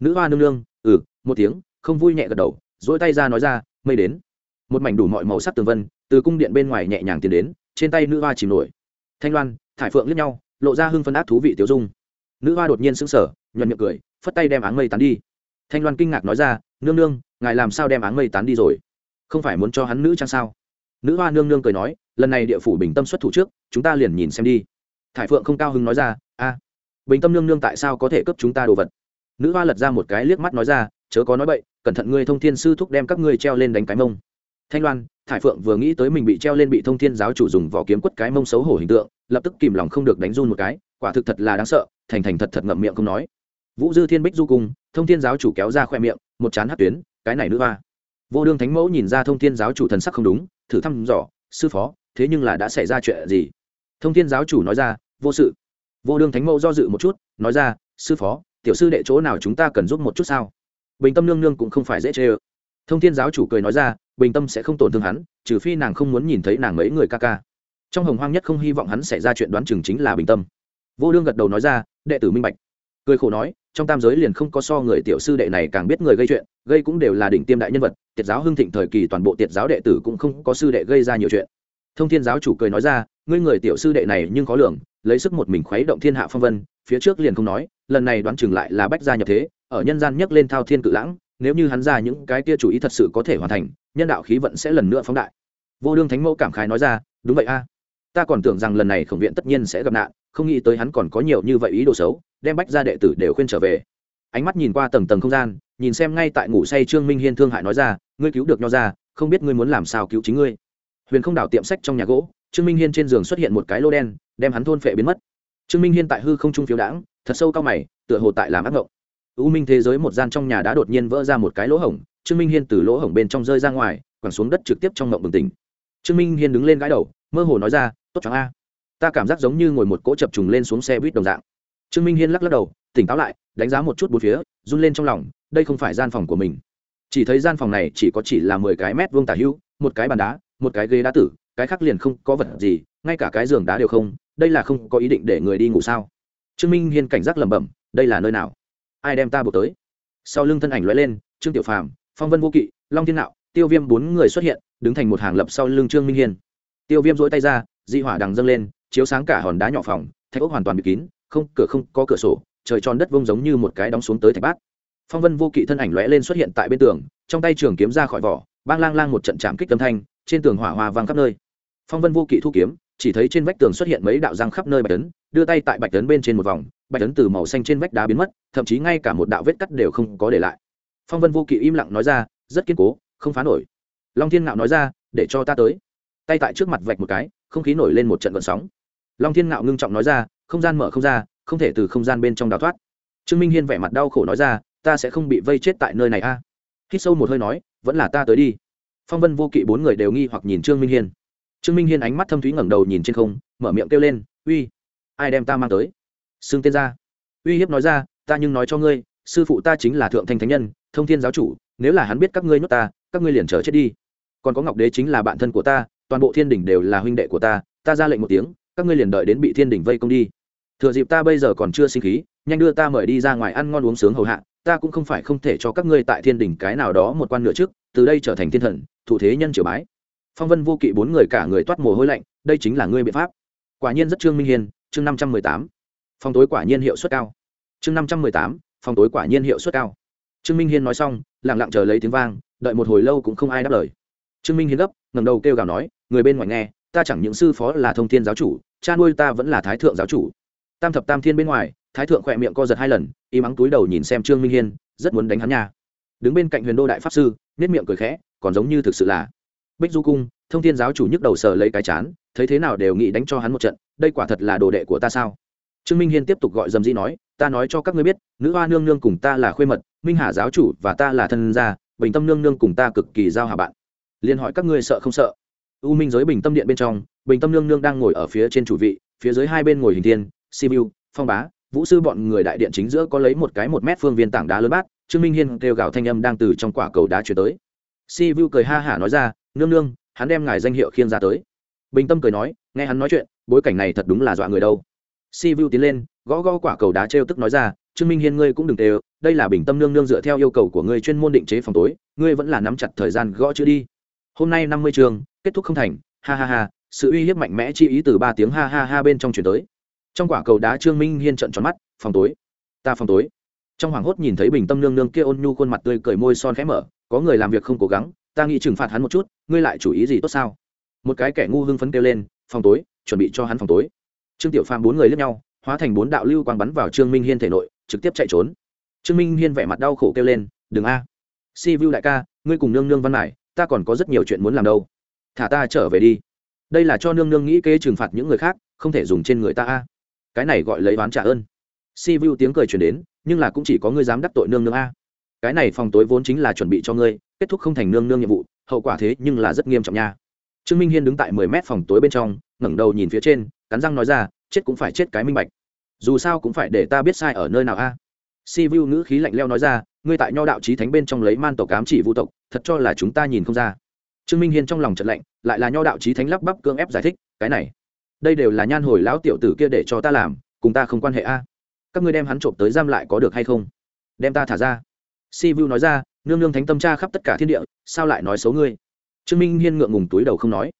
Nữ hoa nương nương ừ một tiếng, không vui nhẹ gật đầu dỗi tay ra nói ra, mây đến. Một mảnh đủ mọi màu sắc tường vân, từ cung điện bên ngoài nhẹ nhàng tiến đến, trên tay nữ hoa chìm nổi. Thanh loan, thải phượng lướt nhau lộ ra hưng phân ác thú vị tiểu dung. Nữ hoa đột nhiên sững sờ, nhuận miệng cười, phất tay đem áng mây tán đi. Thanh loan kinh ngạc nói ra, nương nương, ngài làm sao đem áng mây tán đi rồi? Không phải muốn cho hắn nữ trang sao? Nữ hoa nương nương cười nói, lần này địa phủ bình tâm xuất thủ trước, chúng ta liền nhìn xem đi. Thải phượng không cao hứng nói ra, a, bình tâm nương nương tại sao có thể cấp chúng ta đồ vật? Nữ hoa lật ra một cái liếc mắt nói ra, chớ có nói bậy, cẩn thận ngươi thông thiên sư thúc đem các ngươi treo lên đánh cái mông. Thanh loan, thải phượng vừa nghĩ tới mình bị treo lên bị thông thiên giáo chủ dùng vỏ kiếm quất cái mông xấu hổ hình tượng lập tức kìm lòng không được đánh run một cái, quả thực thật là đáng sợ, thành thành thật thật ngậm miệng không nói. Vũ dư thiên bích du cung thông thiên giáo chủ kéo ra khoe miệng, một chán hát tuyến, cái này nữ hoa. Vô đương thánh mẫu nhìn ra thông thiên giáo chủ thần sắc không đúng, thử thăm dò, sư phó, thế nhưng là đã xảy ra chuyện gì? Thông thiên giáo chủ nói ra, vô sự. Vô đương thánh mẫu do dự một chút, nói ra, sư phó, tiểu sư đệ chỗ nào chúng ta cần giúp một chút sao? Bình tâm nương nương cũng không phải dễ chê ơ. Thông thiên giáo chủ cười nói ra, bình tâm sẽ không tổn thương hắn, trừ phi nàng không muốn nhìn thấy nàng mấy người ca ca trong hồng hoang nhất không hy vọng hắn xảy ra chuyện đoán chừng chính là bình tâm. Vô đương gật đầu nói ra, đệ tử minh bạch. Cười khổ nói, trong tam giới liền không có so người tiểu sư đệ này càng biết người gây chuyện, gây cũng đều là đỉnh tiêm đại nhân vật, tiệt giáo hưng thịnh thời kỳ toàn bộ tiệt giáo đệ tử cũng không có sư đệ gây ra nhiều chuyện. Thông thiên giáo chủ cười nói ra, ngươi người tiểu sư đệ này nhưng khó lường, lấy sức một mình khuấy động thiên hạ phong vân, phía trước liền không nói, lần này đoán chừng lại là bách gia nhập thế, ở nhân gian nhấc lên thao thiên cự lãng, nếu như hắn ra những cái kia chủ ý thật sự có thể hoàn thành, nhân đạo khí vận sẽ lần nữa phóng đại. Vô đương thánh mẫu cảm khái nói ra, đúng vậy a ta còn tưởng rằng lần này khổng viện tất nhiên sẽ gặp nạn, không nghĩ tới hắn còn có nhiều như vậy ý đồ xấu, đem bách gia đệ tử đều khuyên trở về. Ánh mắt nhìn qua tầng tầng không gian, nhìn xem ngay tại ngủ say trương minh hiên thương hại nói ra, ngươi cứu được nho ra không biết ngươi muốn làm sao cứu chính ngươi. Huyền không đảo tiệm sách trong nhà gỗ, trương minh hiên trên giường xuất hiện một cái lô đen, đem hắn thôn phệ biến mất. Trương minh hiên tại hư không trung phiếu đãng, thật sâu cao mày, tựa hồ tại làm ác ngộng. U minh thế giới một gian trong nhà đã đột nhiên vỡ ra một cái lỗ hổng, trương minh hiên từ lỗ hổng bên trong rơi ra ngoài, quẳng xuống đất trực tiếp trong ngộng bừng tỉnh. Trương minh hiên đứng lên gãi đầu, mơ hồ nói ra tốt chóng a. Ta cảm giác giống như ngồi một cỗ chập trùng lên xuống xe buýt đồng dạng. Trương minh hiên lắc lắc đầu, tỉnh táo lại, đánh giá một chút bốn phía, run lên trong lòng, đây không phải gian phòng của mình. Chỉ thấy gian phòng này chỉ có chỉ là mười cái mét vuông tả hưu, một cái bàn đá, một cái ghế đá tử, cái khác liền không có vật gì, ngay cả cái giường đá đều không, đây là không có ý định để người đi ngủ sao? Trương minh hiên cảnh giác lẩm bẩm, đây là nơi nào? Ai đem ta buộc tới? Sau lưng thân ảnh lóe lên, trương tiểu phàm, phong vân vô kỵ, long thiên nạo, tiêu viêm bốn người xuất hiện, đứng thành một hàng lập sau lưng trương minh hiên. Tiêu viêm dỗi tay ra dị hỏa đằng dâng lên, chiếu sáng cả hòn đá nhỏ phòng, thạch ốc hoàn toàn bị kín, không, cửa không có cửa sổ, trời tròn đất vông giống như một cái đóng xuống tới thạch bát. Phong vân vô kỵ thân ảnh lóe lên xuất hiện tại bên tường, trong tay trường kiếm ra khỏi vỏ, bang lang lang một trận chạm kích âm thanh, trên tường hỏa hoa vang khắp nơi. Phong vân vô kỵ thu kiếm, chỉ thấy trên vách tường xuất hiện mấy đạo răng khắp nơi bạch tấn đưa tay tại bạch tấn bên trên một vòng, bạch tấn từ màu xanh trên vách đá biến mất, thậm chí ngay cả một đạo vết cắt đều không có để lại. Phong vân vô kỵ im lặng nói ra, rất kiên cố, không phá nổi. Long thiên ngạo nói ra, để cho ta tới. Tay tại trước mặt vạch một cái không khí nổi lên một trận vận sóng. Long thiên ngạo ngưng trọng nói ra, không gian mở không ra, không thể từ không gian bên trong đào thoát. Trương minh hiên vẻ mặt đau khổ nói ra, ta sẽ không bị vây chết tại nơi này a. À? hít sâu một hơi nói, vẫn là ta tới đi. Phong vân vô kỵ bốn người đều nghi hoặc nhìn trương minh hiên. Trương minh hiên ánh mắt thâm thúy ngẩng đầu nhìn trên không, mở miệng kêu lên, uy, ai đem ta mang tới? Xưng tên ra uy hiếp nói ra, ta nhưng nói cho ngươi, sư phụ ta chính là thượng thanh thánh nhân, thông thiên giáo chủ, nếu là hắn biết các ngươi nhốt ta, các ngươi liền chờ chết đi. Còn có ngọc đế chính là bạn thân của ta toàn bộ thiên đình đều là huynh đệ của ta ta ra lệnh một tiếng, các ngươi liền đợi đến bị thiên đình vây công đi. Thừa dịp ta bây giờ còn chưa sinh khí, nhanh đưa ta mời đi ra ngoài ăn ngon uống sướng hầu hạ, ta cũng không phải không thể cho các ngươi tại thiên đình cái nào đó một quan nửa trước, từ đây trở thành thiên thần, thủ thế nhân triều bái. Phong vân vô kỵ bốn người cả người toát mồ hôi lạnh, đây chính là ngươi biện pháp. Quả nhiên rất trương minh hiền chương năm trăm mười tám. Phong tối quả nhiên hiệu suất cao. Chương năm trăm mười tám, phong tối quả nhiên hiệu suất cao. Trương minh hiên nói xong lẳng lặng chờ lấy tiếng vang, đợi một hồi lâu cũng không ai đáp lời. Trương minh hiên gấp ngầm đầu kêu gào nói người bên ngoài nghe, ta chẳng những sư phó là thông thiên giáo chủ, cha nuôi ta vẫn là thái thượng giáo chủ. Tam thập tam thiên bên ngoài, thái thượng khỏe miệng co giật hai lần, y mắng túi đầu nhìn xem trương minh hiên, rất muốn đánh hắn nha. Đứng bên cạnh huyền đô đại pháp sư nết miệng cười khẽ, còn giống như thực sự là bích du cung, thông thiên giáo chủ nhức đầu sờ lấy cái chán, thấy thế nào đều nghĩ đánh cho hắn một trận, đây quả thật là đồ đệ của ta sao? Trương minh hiên tiếp tục gọi dầm dĩ nói, ta nói cho các ngươi biết, nữ hoa nương nương cùng ta là khuê mật, minh hà giáo chủ và ta là thân gia, bình tâm nương nương cùng ta cực kỳ giao hà bạn. Liền hỏi các ngươi sợ không sợ? U minh giới bình tâm điện bên trong, bình tâm nương nương đang ngồi ở phía trên chủ vị, phía dưới hai bên ngồi hình thiên sibiu phong bá, vũ sư bọn người đại điện chính giữa có lấy một cái một mét phương viên tảng đá lớn bát, trương minh hiên kêu gào thanh âm đang từ trong quả cầu đá chuyển tới. Sibiu cười ha hả nói ra, nương nương, hắn đem ngài danh hiệu khiêng ra tới. Bình tâm cười nói, nghe hắn nói chuyện, bối cảnh này thật đúng là dọa người đâu. Sibiu tiến lên, gõ gõ quả cầu đá trêu tức nói ra, trương minh hiên ngươi cũng đừng tê đây là bình tâm nương nương dựa theo yêu cầu của ngươi chuyên môn định chế phòng tối, ngươi vẫn là nắm chặt thời gian gõ chữ đi hôm nay năm mươi chương, kết thúc không thành, ha ha ha, sự uy hiếp mạnh mẽ chi ý từ ba tiếng ha ha ha bên trong chuyển tới. Trong quả cầu đá trương minh hiên trận tròn mắt, phòng tối, ta phòng tối. Trong hoảng hốt nhìn thấy bình tâm nương nương kia ôn nhu khuôn mặt tươi cười môi son khẽ mở, có người làm việc không cố gắng, ta nghĩ trừng phạt hắn một chút, ngươi lại chủ ý gì tốt sao? Một cái kẻ ngu hưng phấn kêu lên, phòng tối, chuẩn bị cho hắn phòng tối. Trương tiểu phàm bốn người lướt nhau, hóa thành bốn đạo lưu quang bắn vào trương minh hiên thể nội, trực tiếp chạy trốn. Trương minh hiên vẻ mặt đau khổ kêu lên, đừng a. Si vu đại ca, ngươi cùng nương nương văn mải ta còn có rất nhiều chuyện muốn làm đâu. Thả ta trở về đi. Đây là cho nương nương nghĩ kế trừng phạt những người khác, không thể dùng trên người ta a. Cái này gọi lấy oán trả ơn. Si vu tiếng cười chuyển đến, nhưng là cũng chỉ có ngươi dám đắc tội nương nương a. Cái này phòng tối vốn chính là chuẩn bị cho ngươi, kết thúc không thành nương nương nhiệm vụ, hậu quả thế nhưng là rất nghiêm trọng nha. Trương minh hiên đứng tại mười mét phòng tối bên trong, ngẩng đầu nhìn phía trên, cắn răng nói ra, chết cũng phải chết cái minh bạch. Dù sao cũng phải để ta biết sai ở nơi nào a si vu ngữ khí lạnh leo nói ra, ngươi tại nho đạo trí thánh bên trong lấy man tộc cám chỉ vu tộc, thật cho là chúng ta nhìn không ra. Trương minh hiên trong lòng trận lạnh, lại là nho đạo trí thánh lắp bắp cưỡng ép giải thích, cái này, đây đều là nhan hồi lão tiểu tử kia để cho ta làm, cùng ta không quan hệ a. Các ngươi đem hắn trộm tới giam lại có được hay không? Đem ta thả ra. Si vu nói ra, nương nương thánh tâm tra khắp tất cả thiên địa, sao lại nói xấu ngươi? Trương minh hiên ngượng ngùng túi đầu không nói.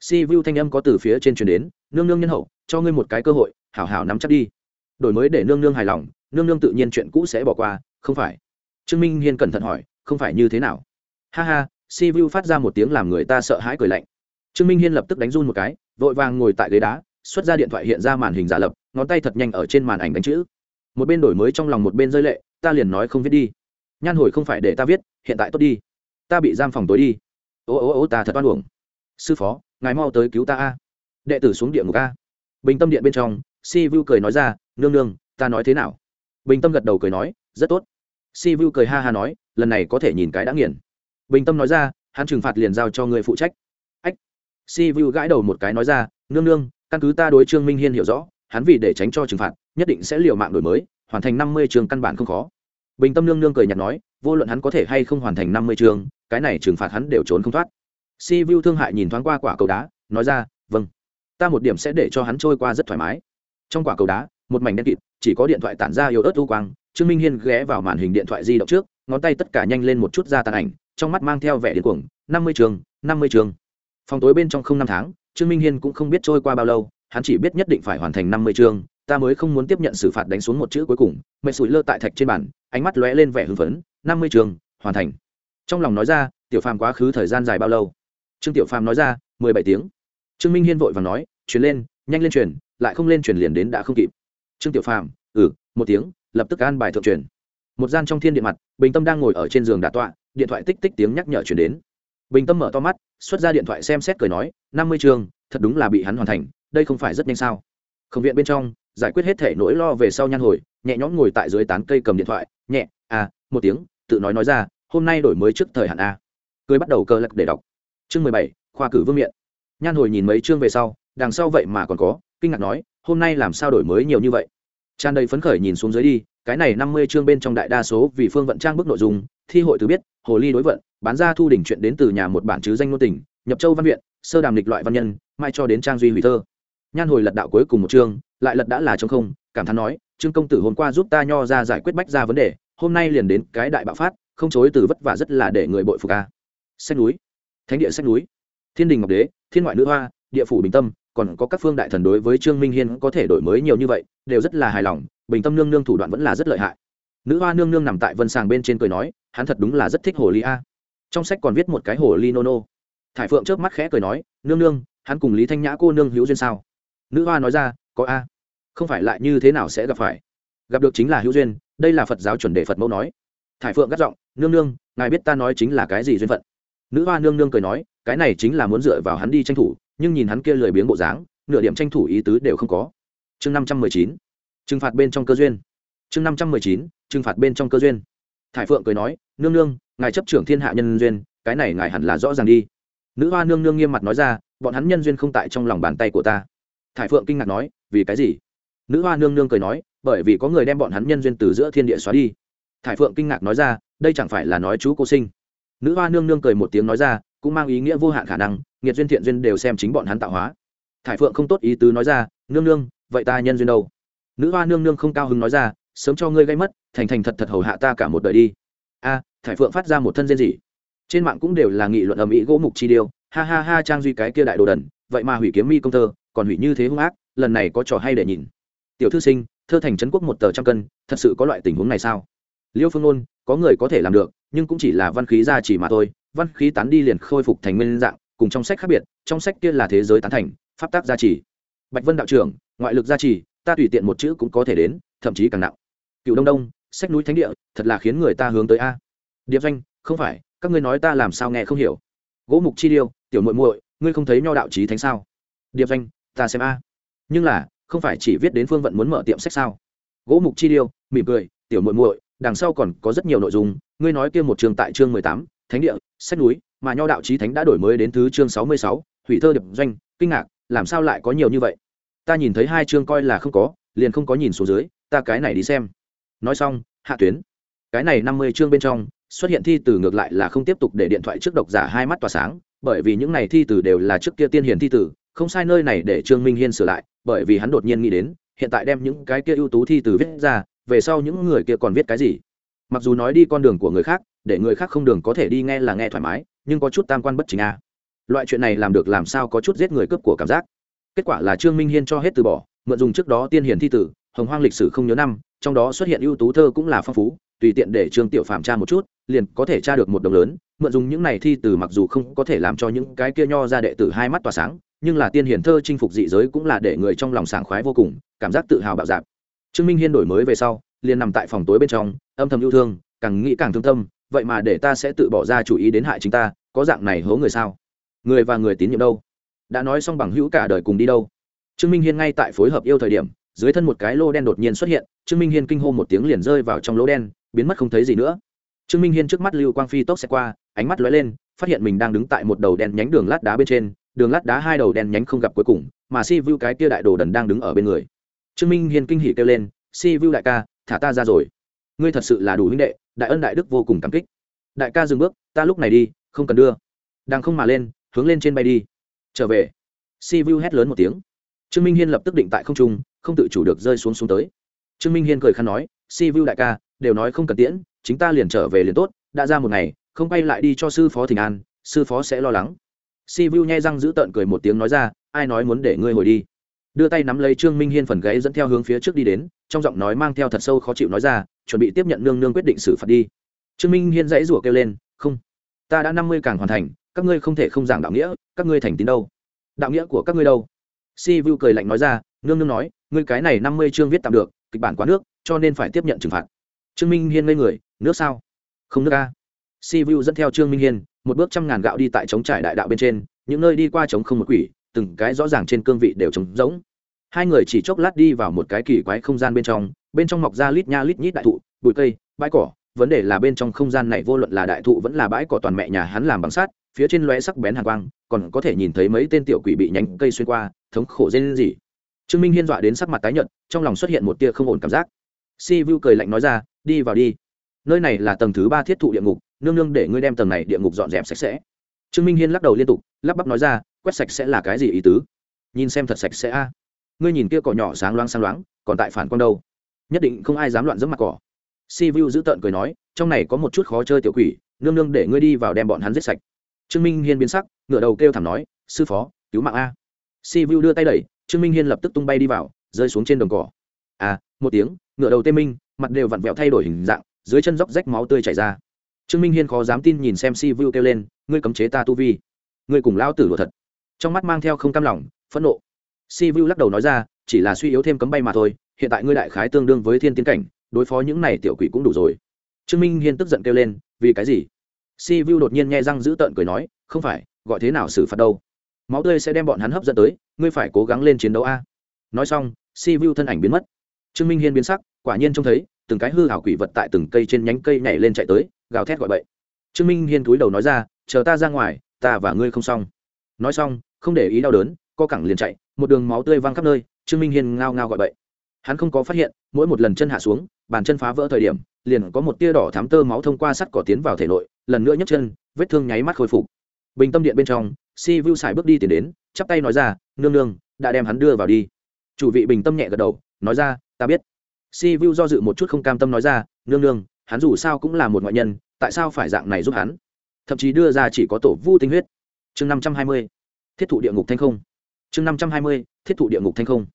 Si vu thanh âm có từ phía trên truyền đến, nương nương nhân hậu, cho ngươi một cái cơ hội, hảo hảo nắm chắc đi. Đổi mới để nương nương hài lòng nương nương tự nhiên chuyện cũ sẽ bỏ qua, không phải? Trương minh hiên cẩn thận hỏi, không phải như thế nào? Ha ha, si vu phát ra một tiếng làm người ta sợ hãi cười lạnh. Trương minh hiên lập tức đánh run một cái, vội vàng ngồi tại ghế đá, xuất ra điện thoại hiện ra màn hình giả lập, ngón tay thật nhanh ở trên màn ảnh đánh chữ. Một bên đổi mới trong lòng một bên rơi lệ, ta liền nói không viết đi. Nhan hồi không phải để ta viết, hiện tại tốt đi. Ta bị giam phòng tối đi. Ô ô ô, ta thật oan uổng. Sư phó, ngài mau tới cứu ta a. Đệ tử xuống địa ngục a. Bình tâm điện bên trong, si vu cười nói ra, nương nương, ta nói thế nào? Bình tâm gật đầu cười nói, rất tốt. Si vu cười ha ha nói, lần này có thể nhìn cái đã nghiền. Bình tâm nói ra, hắn trừng phạt liền giao cho người phụ trách. Ách. Si vu gãi đầu một cái nói ra, nương nương, căn cứ ta đối trương minh hiên hiểu rõ, hắn vì để tránh cho trừng phạt, nhất định sẽ liều mạng đổi mới, hoàn thành năm mươi trường căn bản không khó. Bình tâm nương nương cười nhạt nói, vô luận hắn có thể hay không hoàn thành năm mươi trường, cái này trừng phạt hắn đều trốn không thoát. Si vu thương hại nhìn thoáng qua quả cầu đá, nói ra vâng. Ta một điểm sẽ để cho hắn trôi qua rất thoải mái. Trong quả cầu đá một mảnh đen kịt, chỉ có điện thoại tản ra yếu ớt u quang. Trương minh hiên ghé vào màn hình điện thoại di động trước, ngón tay tất cả nhanh lên một chút ra tàn ảnh, trong mắt mang theo vẻ điên cuồng. Năm mươi trường, năm mươi trường. Phòng tối bên trong không năm tháng, trương minh hiên cũng không biết trôi qua bao lâu, hắn chỉ biết nhất định phải hoàn thành năm mươi chương ta mới không muốn tiếp nhận xử phạt đánh xuống một chữ cuối cùng. Mẹ sủi lơ tại thạch trên bàn, ánh mắt lóe lên vẻ hưng phấn. Năm mươi chương hoàn thành. Trong lòng nói ra, tiểu phàm quá khứ thời gian dài bao lâu? Trương tiểu phàm nói ra, mười bảy tiếng. Trương minh hiên vội và nói, chuyển lên, nhanh lên chuyển lại không lên chuyển liền đến đã không kịp trương tiểu phàm ừ một tiếng, lập tức an bài thượng truyền. Một gian trong thiên điện mặt, bình tâm đang ngồi ở trên giường đà tọa, điện thoại tích tích tiếng nhắc nhở chuyển đến. Bình tâm mở to mắt, xuất ra điện thoại xem xét cười nói, năm mươi chương thật đúng là bị hắn hoàn thành, đây không phải rất nhanh sao? Không viện bên trong, giải quyết hết thể nỗi lo về sau nhan hồi, nhẹ nhõm ngồi tại dưới tán cây cầm điện thoại, nhẹ à một tiếng, tự nói nói ra, hôm nay đổi mới trước thời hạn a. Cười bắt đầu cơ lật để đọc. Chương mười bảy, khoa cử vương miện. Nhan hồi nhìn mấy chương về sau, đằng sau vậy mà còn có, kinh ngạc nói hôm nay làm sao đổi mới nhiều như vậy? Tràn đầy phấn khởi nhìn xuống dưới đi, cái này năm mươi chương bên trong đại đa số vì phương vận trang bức nội dung, thi hội từ biết, hồ ly đối vận, bán ra thu đỉnh chuyện đến từ nhà một bản chứ danh ngôn tình, nhập châu văn viện, sơ đàm lịch loại văn nhân, mai cho đến trang duy hủy thơ. Nhan hồi lật đạo cuối cùng một chương, lại lật đã là trong không, cảm thán nói, trương công tử hôm qua giúp ta nho ra giải quyết bách ra vấn đề, hôm nay liền đến cái đại bạo phát, không chối từ vất vả rất là để người bội phục ca sách núi. Thánh địa sách núi. Thiên đình ngọc đế, thiên ngoại nữ hoa, địa phủ bình tâm còn có các phương đại thần đối với trương minh hiên có thể đổi mới nhiều như vậy, đều rất là hài lòng, bình tâm nương nương thủ đoạn vẫn là rất lợi hại. Nữ hoa nương nương nằm tại vân sàng bên trên cười nói, hắn thật đúng là rất thích hồ ly a. Trong sách còn viết một cái hồ ly nô nô. Thải phượng trước mắt khẽ cười nói, nương nương, hắn cùng lý thanh nhã cô nương hữu duyên sao? Nữ hoa nói ra, có a. Không phải lại như thế nào sẽ gặp phải? Gặp được chính là hữu duyên, đây là phật giáo chuẩn đề phật mẫu nói. Thải phượng gắt giọng, nương nương, ngài biết ta nói chính là cái gì duyên phận? Nữ hoa nương nương cười nói, cái này chính là muốn dựa vào hắn đi tranh thủ nhưng nhìn hắn kia lười biếng bộ dáng, nửa điểm tranh thủ ý tứ đều không có. Chương năm trăm mười chín, trừng phạt bên trong cơ duyên. Chương năm trăm mười chín, trừng phạt bên trong cơ duyên. Thải phượng cười nói, nương nương, ngài chấp trưởng thiên hạ nhân duyên, cái này ngài hẳn là rõ ràng đi. Nữ hoa nương nương nghiêm mặt nói ra, bọn hắn nhân duyên không tại trong lòng bàn tay của ta. Thải phượng kinh ngạc nói, vì cái gì? Nữ hoa nương nương cười nói, bởi vì có người đem bọn hắn nhân duyên từ giữa thiên địa xóa đi. Thải phượng kinh ngạc nói ra, đây chẳng phải là nói chú cô sinh. Nữ hoa nương nương cười một tiếng nói ra, cũng mang ý nghĩa vô hạn khả năng nghiệt duyên thiện duyên đều xem chính bọn hắn tạo hóa. Thải phượng không tốt ý tứ nói ra, nương nương, vậy ta nhân duyên đâu? Nữ hoa nương nương không cao hứng nói ra, sớm cho ngươi gây mất, thành thành thật thật hầu hạ ta cả một đời đi. A, thải phượng phát ra một thân rên gì trên mạng cũng đều là nghị luận ầm ĩ gỗ mục chi điêu, ha ha ha, trang duy cái kia đại đồ đần, vậy mà hủy kiếm mi công thơ, còn hủy như thế hung ác, lần này có trò hay để nhìn. Tiểu thư sinh, thơ thành trấn quốc một tờ trăm cân, thật sự có loại tình huống này sao? Liêu phương ôn có người có thể làm được, nhưng cũng chỉ là văn khí ra chỉ mà thôi, văn khí tán đi liền khôi phục thành nguyên dạng cùng trong sách khác biệt, trong sách kia là thế giới tán thành, pháp tác gia trì. Bạch vân đạo trưởng, ngoại lực gia trì, ta tùy tiện một chữ cũng có thể đến, thậm chí càng nặng. Cựu đông đông, sách núi thánh địa, thật là khiến người ta hướng tới a. Điệp danh không phải, các ngươi nói ta làm sao nghe không hiểu. Gỗ mục chi điêu, tiểu muội muội, ngươi không thấy nho đạo trí thánh sao? Điệp danh ta xem a. Nhưng là, không phải chỉ viết đến phương vận muốn mở tiệm sách sao? Gỗ mục chi điêu, mỉm cười, tiểu muội muội, đằng sau còn có rất nhiều nội dung, ngươi nói kia một trường tại chương mười tám, thánh địa, sách núi mà nho đạo trí thánh đã đổi mới đến thứ chương sáu mươi sáu, hủy thơ điệp doanh, kinh ngạc, làm sao lại có nhiều như vậy? Ta nhìn thấy hai chương coi là không có, liền không có nhìn xuống dưới, ta cái này đi xem. Nói xong, hạ tuyến. Cái này năm mươi chương bên trong, xuất hiện thi từ ngược lại là không tiếp tục để điện thoại trước độc giả hai mắt tỏa sáng, bởi vì những này thi từ đều là trước kia tiên hiền thi từ, không sai nơi này để trương minh hiên sửa lại, bởi vì hắn đột nhiên nghĩ đến, hiện tại đem những cái kia ưu tú thi từ viết ra, về sau những người kia còn viết cái gì? Mặc dù nói đi con đường của người khác, để người khác không đường có thể đi nghe là nghe thoải mái nhưng có chút tam quan bất chính a. Loại chuyện này làm được làm sao có chút giết người cướp của cảm giác. Kết quả là trương minh hiên cho hết từ bỏ, mượn dùng trước đó tiên hiền thi tử, hồng hoang lịch sử không nhớ năm, trong đó xuất hiện ưu tú thơ cũng là phong phú, tùy tiện để trương tiểu phạm tra một chút, liền có thể tra được một đồng lớn, mượn dùng những này thi từ mặc dù không có thể làm cho những cái kia nho ra đệ tử hai mắt tỏa sáng, nhưng là tiên hiển thơ chinh phục dị giới cũng là để người trong lòng sảng khoái vô cùng, cảm giác tự hào bạo dạp. Trương minh hiên đổi mới về sau, liền nằm tại phòng tối bên trong, âm thầm yêu thương, càng nghĩ càng thương tâm vậy mà để ta sẽ tự bỏ ra chủ ý đến hại chính ta, có dạng này hố người sao? Người và người tín nhiệm đâu? Đã nói xong bằng hữu cả đời cùng đi đâu? Trương minh hiên ngay tại phối hợp yêu thời điểm, dưới thân một cái lô đen đột nhiên xuất hiện, trương minh hiên kinh hô một tiếng liền rơi vào trong lỗ đen, biến mất không thấy gì nữa. Trương minh hiên trước mắt lưu quang phi tốc xe qua, ánh mắt lóe lên, phát hiện mình đang đứng tại một đầu đen nhánh đường lát đá bên trên, đường lát đá hai đầu đen nhánh không gặp cuối cùng, mà si vu cái kia đại đồ đần đang đứng ở bên người. Trương minh hiên kinh hỉ kêu lên, si vu đại ca, thả ta ra rồi. Ngươi thật sự là đủ huynh đệ đại ân đại đức vô cùng cảm kích. Đại ca dừng bước, ta lúc này đi, không cần đưa. Đang không mà lên, hướng lên trên bay đi. Trở về. Si vu hét lớn một tiếng. Trương minh hiên lập tức định tại không trung, không tự chủ được rơi xuống xuống tới. Trương minh hiên cười khăn nói si vu đại ca, đều nói không cần tiễn, chính ta liền trở về liền tốt, đã ra một ngày, không bay lại đi cho sư phó thỉnh an, sư phó sẽ lo lắng. Si vu nhai răng giữ tợn cười một tiếng nói ra, ai nói muốn để ngươi hồi đi? Đưa tay nắm lấy trương minh hiên phần gáy dẫn theo hướng phía trước đi đến, trong giọng nói mang theo thật sâu khó chịu nói ra, chuẩn bị tiếp nhận nương nương quyết định xử phạt đi. Trương minh hiên dãy rủa kêu lên, không, ta đã năm mươi càng hoàn thành, các ngươi không thể không giảng đạo nghĩa, các ngươi thành tín đâu? Đạo nghĩa của các ngươi đâu? Si vu cười lạnh nói ra, nương nương nói, ngươi cái này năm mươi chương viết tạm được, kịch bản quá nước, cho nên phải tiếp nhận trừng phạt. Trương minh hiên ngây người, nước sao? Không nước a. Si vu dẫn theo trương minh hiên, một bước trăm ngàn gạo đi tại trống trải đại đạo bên trên, những nơi đi qua trống không một quỷ từng cái rõ ràng trên cương vị đều trống rỗng. Hai người chỉ chốc lát đi vào một cái kỳ quái không gian bên trong bên trong mọc ra lít nha lít nhít đại thụ, bụi cây, bãi cỏ. Vấn đề là bên trong không gian này vô luận là đại thụ vẫn là bãi cỏ toàn mẹ nhà hắn làm bằng sắt. phía trên lóe sắc bén hàng quang, còn có thể nhìn thấy mấy tên tiểu quỷ bị nhánh cây xuyên qua, thống khổ dên gì trương minh hiên dọa đến sắc mặt tái nhợt, trong lòng xuất hiện một tia không ổn cảm giác. Si vu cười lạnh nói ra, đi vào đi. Nơi này là tầng thứ ba thiết thụ địa ngục, nương nương để ngươi đem tầng này địa ngục dọn dẹp sạch sẽ. Trương minh hiên lắc đầu liên tục, lắp bắp nói ra quét sạch sẽ là cái gì ý tứ? Nhìn xem thật sạch sẽ a. Ngươi nhìn kia cỏ nhỏ sáng loáng sáng loáng, còn tại phản quang đâu? Nhất định không ai dám loạn dẫm mặt cỏ. Si vu giữ tợn cười nói, trong này có một chút khó chơi tiểu quỷ, nương nương để ngươi đi vào đem bọn hắn giết sạch. Trương minh hiên biến sắc ngựa đầu kêu thảm nói, sư phó, cứu mạng a. Si vu đưa tay đẩy, trương minh hiên lập tức tung bay đi vào, rơi xuống trên đồng cỏ. À một tiếng ngựa đầu tê minh, mặt đều vặn vẹo thay đổi hình dạng, dưới chân dốc rách máu tươi chảy ra. Trương minh hiên khó dám tin nhìn xem si vu kêu lên, ngươi cấm chế ta tu vi. Ngươi cùng lao tử đùa thật trong mắt mang theo không cam lòng, phẫn nộ. Si vu lắc đầu nói ra, chỉ là suy yếu thêm cấm bay mà thôi, hiện tại ngươi đại khái tương đương với thiên tiến cảnh, đối phó những này tiểu quỷ cũng đủ rồi. Trương minh hiên tức giận kêu lên, vì cái gì? Si vu đột nhiên nghe răng giữ tợn cười nói, không phải, gọi thế nào xử phạt đâu. Máu tươi sẽ đem bọn hắn hấp dẫn tới, ngươi phải cố gắng lên chiến đấu a. Nói xong, si vu thân ảnh biến mất. Trương minh hiên biến sắc, quả nhiên trông thấy, từng cái hư hảo quỷ vật tại từng cây trên nhánh cây nhảy lên chạy tới, gào thét gọi bậy. Trương minh hiên túi đầu nói ra, chờ ta ra ngoài, ta và ngươi không xong. Nói xong không để ý đau đớn, co cẳng liền chạy, một đường máu tươi văng khắp nơi, trương minh hiên ngao ngao gọi bậy. Hắn không có phát hiện, mỗi một lần chân hạ xuống, bàn chân phá vỡ thời điểm, liền có một tia đỏ thám tơ máu thông qua sắt cỏ tiến vào thể nội, lần nữa nhấc chân, vết thương nháy mắt khôi phục. Bình tâm điện bên trong, si vu xài bước đi tiến đến, chắp tay nói ra, nương nương, đã đem hắn đưa vào đi. Chủ vị bình tâm nhẹ gật đầu, nói ra, ta biết. Si vu do dự một chút không cam tâm nói ra, nương nương, hắn dù sao cũng là một ngoại nhân, tại sao phải dạng này giúp hắn? Thậm chí đưa ra chỉ có tổ vu tinh huyết. Chương năm trăm hai mươi thiết thụ địa ngục thanh không. Chương năm trăm hai mươi, thiết thụ địa ngục thanh không.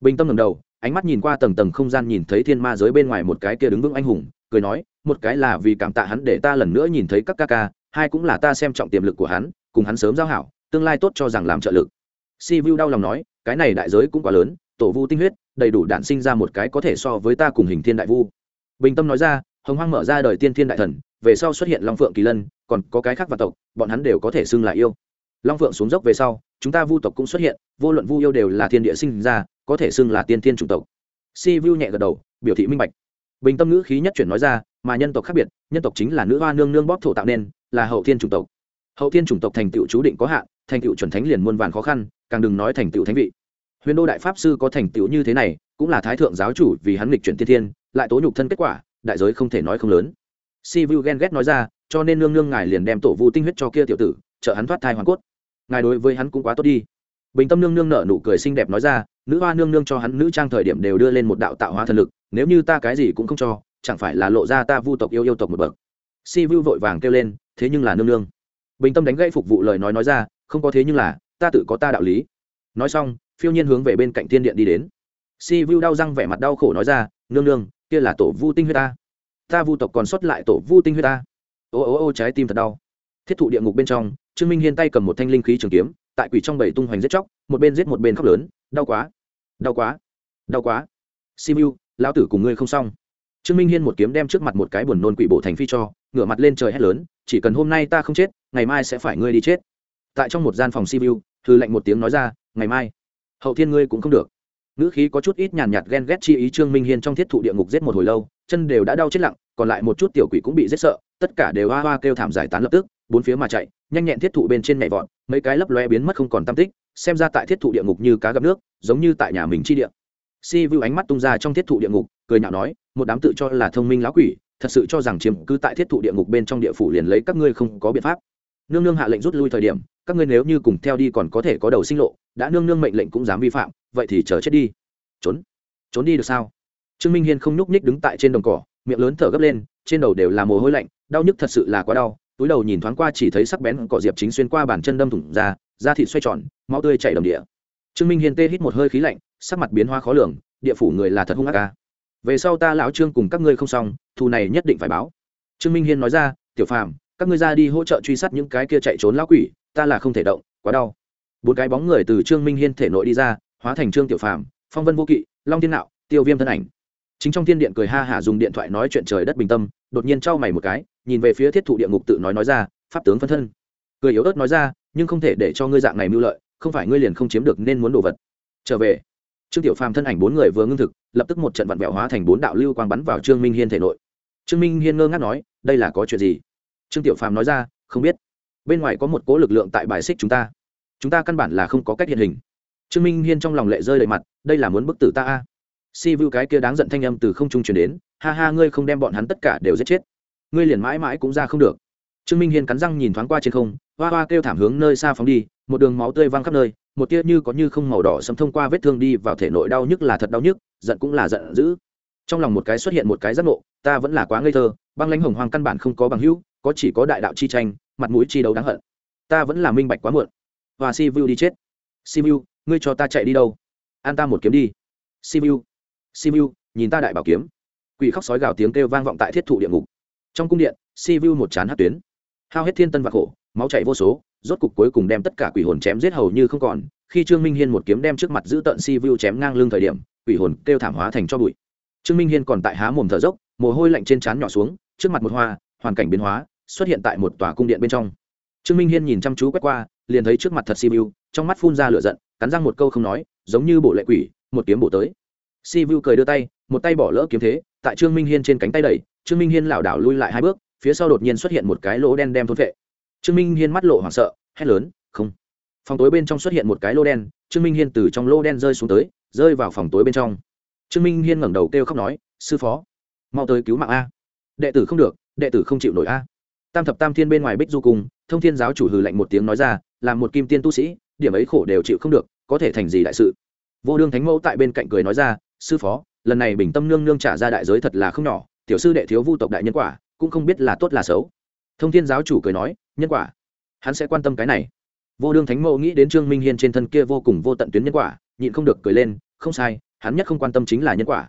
Bình tâm ngầm đầu, ánh mắt nhìn qua tầng tầng không gian nhìn thấy thiên ma giới bên ngoài một cái kia đứng vững anh hùng, cười nói, một cái là vì cảm tạ hắn để ta lần nữa nhìn thấy các ca ca, hai cũng là ta xem trọng tiềm lực của hắn, cùng hắn sớm giao hảo, tương lai tốt cho rằng làm trợ lực. Si vu đau lòng nói, cái này đại giới cũng quá lớn, tổ vu tinh huyết, đầy đủ đạn sinh ra một cái có thể so với ta cùng hình thiên đại vu. Bình tâm nói ra, hồng hoang mở ra đời tiên thiên đại thần, về sau xuất hiện long phượng kỳ lân, còn có cái khác và tộc, bọn hắn đều có thể xưng là yêu long phượng xuống dốc về sau, chúng ta vu tộc cũng xuất hiện, vô luận vu yêu đều là thiên địa sinh ra, có thể xưng là tiên thiên chủng tộc. Si vu nhẹ gật đầu, biểu thị minh bạch. Bình tâm ngữ khí nhất chuyển nói ra, mà nhân tộc khác biệt, nhân tộc chính là nữ hoa nương nương bóp thổ tạo nên, là hậu thiên chủng tộc. Hậu thiên chủng tộc thành tựu chú định có hạn, thành tựu chuẩn thánh liền muôn vàn khó khăn, càng đừng nói thành tựu thánh vị. Huyền đô đại pháp sư có thành tựu như thế này, cũng là thái thượng giáo chủ vì hắn lịch chuyển tiên thiên, lại tố nhục thân kết quả, đại giới không thể nói không lớn. Si vu ghen ghét nói ra, cho nên nương nương ngài liền đem tổ vu tinh huyết cho kia tiểu tử, trợ hắn thoát thai hoàn cốt ngài đối với hắn cũng quá tốt đi. Bình tâm nương nương nở nụ cười xinh đẹp nói ra, nữ hoa nương nương cho hắn nữ trang thời điểm đều đưa lên một đạo tạo hóa thần lực, nếu như ta cái gì cũng không cho, chẳng phải là lộ ra ta vu tộc yêu yêu tộc một bậc. Si vu vội vàng kêu lên, thế nhưng là nương nương. Bình tâm đánh gãy phục vụ lời nói nói ra, không có thế nhưng là, ta tự có ta đạo lý. Nói xong, phiêu nhiên hướng về bên cạnh thiên điện đi đến. Si vu đau răng vẻ mặt đau khổ nói ra, nương nương, kia là tổ vu tinh huyết ta. Ta vu tộc còn sót lại tổ vu tinh huyết ta. Ô ô ô, trái tim thật đau thiết thụ địa ngục bên trong, trương minh hiên tay cầm một thanh linh khí trường kiếm, tại quỷ trong bảy tung hoành giết chóc, một bên giết một bên khóc lớn, đau quá đau quá đau quá. Simu lão tử cùng ngươi không xong. Trương minh hiên một kiếm đem trước mặt một cái buồn nôn quỷ bộ thành phi cho, ngửa mặt lên trời hét lớn, chỉ cần hôm nay ta không chết, ngày mai sẽ phải ngươi đi chết. Tại trong một gian phòng simu thư lệnh một tiếng nói ra, ngày mai, hậu thiên ngươi cũng không được. Ngữ khí có chút ít nhàn nhạt ghen ghét chi ý trương minh hiên trong thiết thụ địa ngục giết một hồi lâu, chân đều đã đau chết lặng, còn lại một chút tiểu quỷ cũng bị giết sợ, tất cả đều hoa hoa kêu thảm giải tán lập tức bốn phía mà chạy, nhanh nhẹn thiết thụ bên trên nhảy vọt, mấy cái lấp loe biến mất không còn tam tích, xem ra tại thiết thụ địa ngục như cá gặp nước, giống như tại nhà mình chi địa. Si vu ánh mắt tung ra trong thiết thụ địa ngục, cười nhạo nói, một đám tự cho là thông minh lão quỷ, thật sự cho rằng chiếm cứ tại thiết thụ địa ngục bên trong địa phủ liền lấy các ngươi không có biện pháp. Nương nương hạ lệnh rút lui thời điểm, các ngươi nếu như cùng theo đi còn có thể có đầu sinh lộ, đã nương nương mệnh lệnh cũng dám vi phạm, vậy thì chờ chết đi. Trốn. Trốn đi được sao? Trương minh hiên không nhúc nhích đứng tại trên đồng cỏ, miệng lớn thở gấp lên, trên đầu đều là mồ hôi lạnh, đau nhức thật sự là quá đau túi đầu nhìn thoáng qua chỉ thấy sắc bén cỏ diệp chính xuyên qua bàn chân đâm thủng ra, da thịt xoay tròn, máu tươi chảy đầm địa. Trương minh hiên tê hít một hơi khí lạnh, sắc mặt biến hoa khó lường, địa phủ người là thật hung ác ca. Về sau ta lão trương cùng các ngươi không xong, thù này nhất định phải báo. Trương minh hiên nói ra, tiểu phàm, các ngươi ra đi hỗ trợ truy sát những cái kia chạy trốn lão quỷ, ta là không thể động, quá đau. Bốn cái bóng người từ trương minh hiên thể nội đi ra, hóa thành trương tiểu phàm, phong vân vô kỵ, long thiên nạo, tiêu viêm thân ảnh. Chính trong thiên điện cười ha hả dùng điện thoại nói chuyện trời đất bình tâm, đột nhiên trao mày một cái nhìn về phía thiết thụ địa ngục tự nói nói ra, pháp tướng phân thân. Cười yếu ớt nói ra, nhưng không thể để cho ngươi dạng này mưu lợi, không phải ngươi liền không chiếm được nên muốn đồ vật. Trở về, trương tiểu phàm thân ảnh bốn người vừa ngưng thực, lập tức một trận vặn vẹo hóa thành bốn đạo lưu quang bắn vào trương minh hiên thể nội. Trương minh hiên ngơ ngác nói, đây là có chuyện gì? Trương tiểu phàm nói ra, không biết. Bên ngoài có một cố lực lượng tại bài xích chúng ta. Chúng ta căn bản là không có cách hiện hình. Trương minh hiên trong lòng lệ rơi đầy mặt, đây là muốn bức tử ta a. Si vu cái kia đáng giận thanh âm từ không trung truyền đến, ha ha, ngươi không đem bọn hắn tất cả đều giết chết ngươi liền mãi mãi cũng ra không được. Trương minh hiên cắn răng nhìn thoáng qua trên không, hoa hoa kêu thảm hướng nơi xa phóng đi, một đường máu tươi văng khắp nơi, một tia như có như không màu đỏ sấm thông qua vết thương đi vào thể nội đau nhức là thật đau nhức, giận cũng là giận dữ. Trong lòng một cái xuất hiện một cái giác ngộ, ta vẫn là quá ngây thơ, băng lãnh hồng hoàng căn bản không có bằng hữu, có chỉ có đại đạo chi tranh, mặt mũi chi đấu đáng hận. Ta vẫn là minh bạch quá muộn. Và si vu đi chết. Si vu ngươi cho ta chạy đi đâu? An ta một kiếm đi. Si vu si vu nhìn ta đại bảo kiếm. Quỷ khóc sói gào tiếng kêu vang vọng tại thiết thụ địa ngục trong cung điện, si vu một chán hát tuyến. Hao hết thiên tân và khổ, máu chảy vô số, rốt cục cuối cùng đem tất cả quỷ hồn chém giết hầu như không còn, khi trương minh hiên một kiếm đem trước mặt giữ tận si vu chém ngang lưng thời điểm, quỷ hồn kêu thảm hóa thành cho bụi. Trương minh hiên còn tại há mồm thở dốc, mồ hôi lạnh trên trán nhỏ xuống, trước mặt một hoa, hoàn cảnh biến hóa, xuất hiện tại một tòa cung điện bên trong. Trương minh hiên nhìn chăm chú quét qua, liền thấy trước mặt thật si vu trong mắt phun ra lửa giận, cắn răng một câu không nói, giống như bộ lệ quỷ, một kiếm bổ tới. Si vu cười đưa tay, một tay bỏ lỡ kiếm thế, tại trương minh hiên trên cánh tay đẩy trương minh hiên lảo đảo lui lại hai bước, phía sau đột nhiên xuất hiện một cái lỗ đen đem thôn vệ trương minh hiên mắt lộ hoảng sợ, hét lớn, không! Phòng tối bên trong xuất hiện một cái lô đen, trương minh hiên từ trong lô đen rơi xuống tới, rơi vào phòng tối bên trong. Trương minh hiên ngẩng đầu kêu khóc nói, sư phó, mau tới cứu mạng a. Đệ tử không được, đệ tử không chịu nổi a. Tam thập tam thiên bên ngoài bích du cùng thông thiên giáo chủ hừ lạnh một tiếng nói ra, làm một kim tiên tu sĩ, điểm ấy khổ đều chịu không được, có thể thành gì đại sự? Vô đương thánh mẫu tại bên cạnh cười nói ra, sư phó, lần này bình tâm nương nương trả ra đại giới thật là không nhỏ tiểu sư đệ thiếu vu tộc đại nhân quả, cũng không biết là tốt là xấu. Thông thiên giáo chủ cười nói, nhân quả, hắn sẽ quan tâm cái này. Vô đương thánh mẫu nghĩ đến trương minh hiên trên thân kia vô cùng vô tận tuyến nhân quả, nhịn không được cười lên, không sai, hắn nhất không quan tâm chính là nhân quả.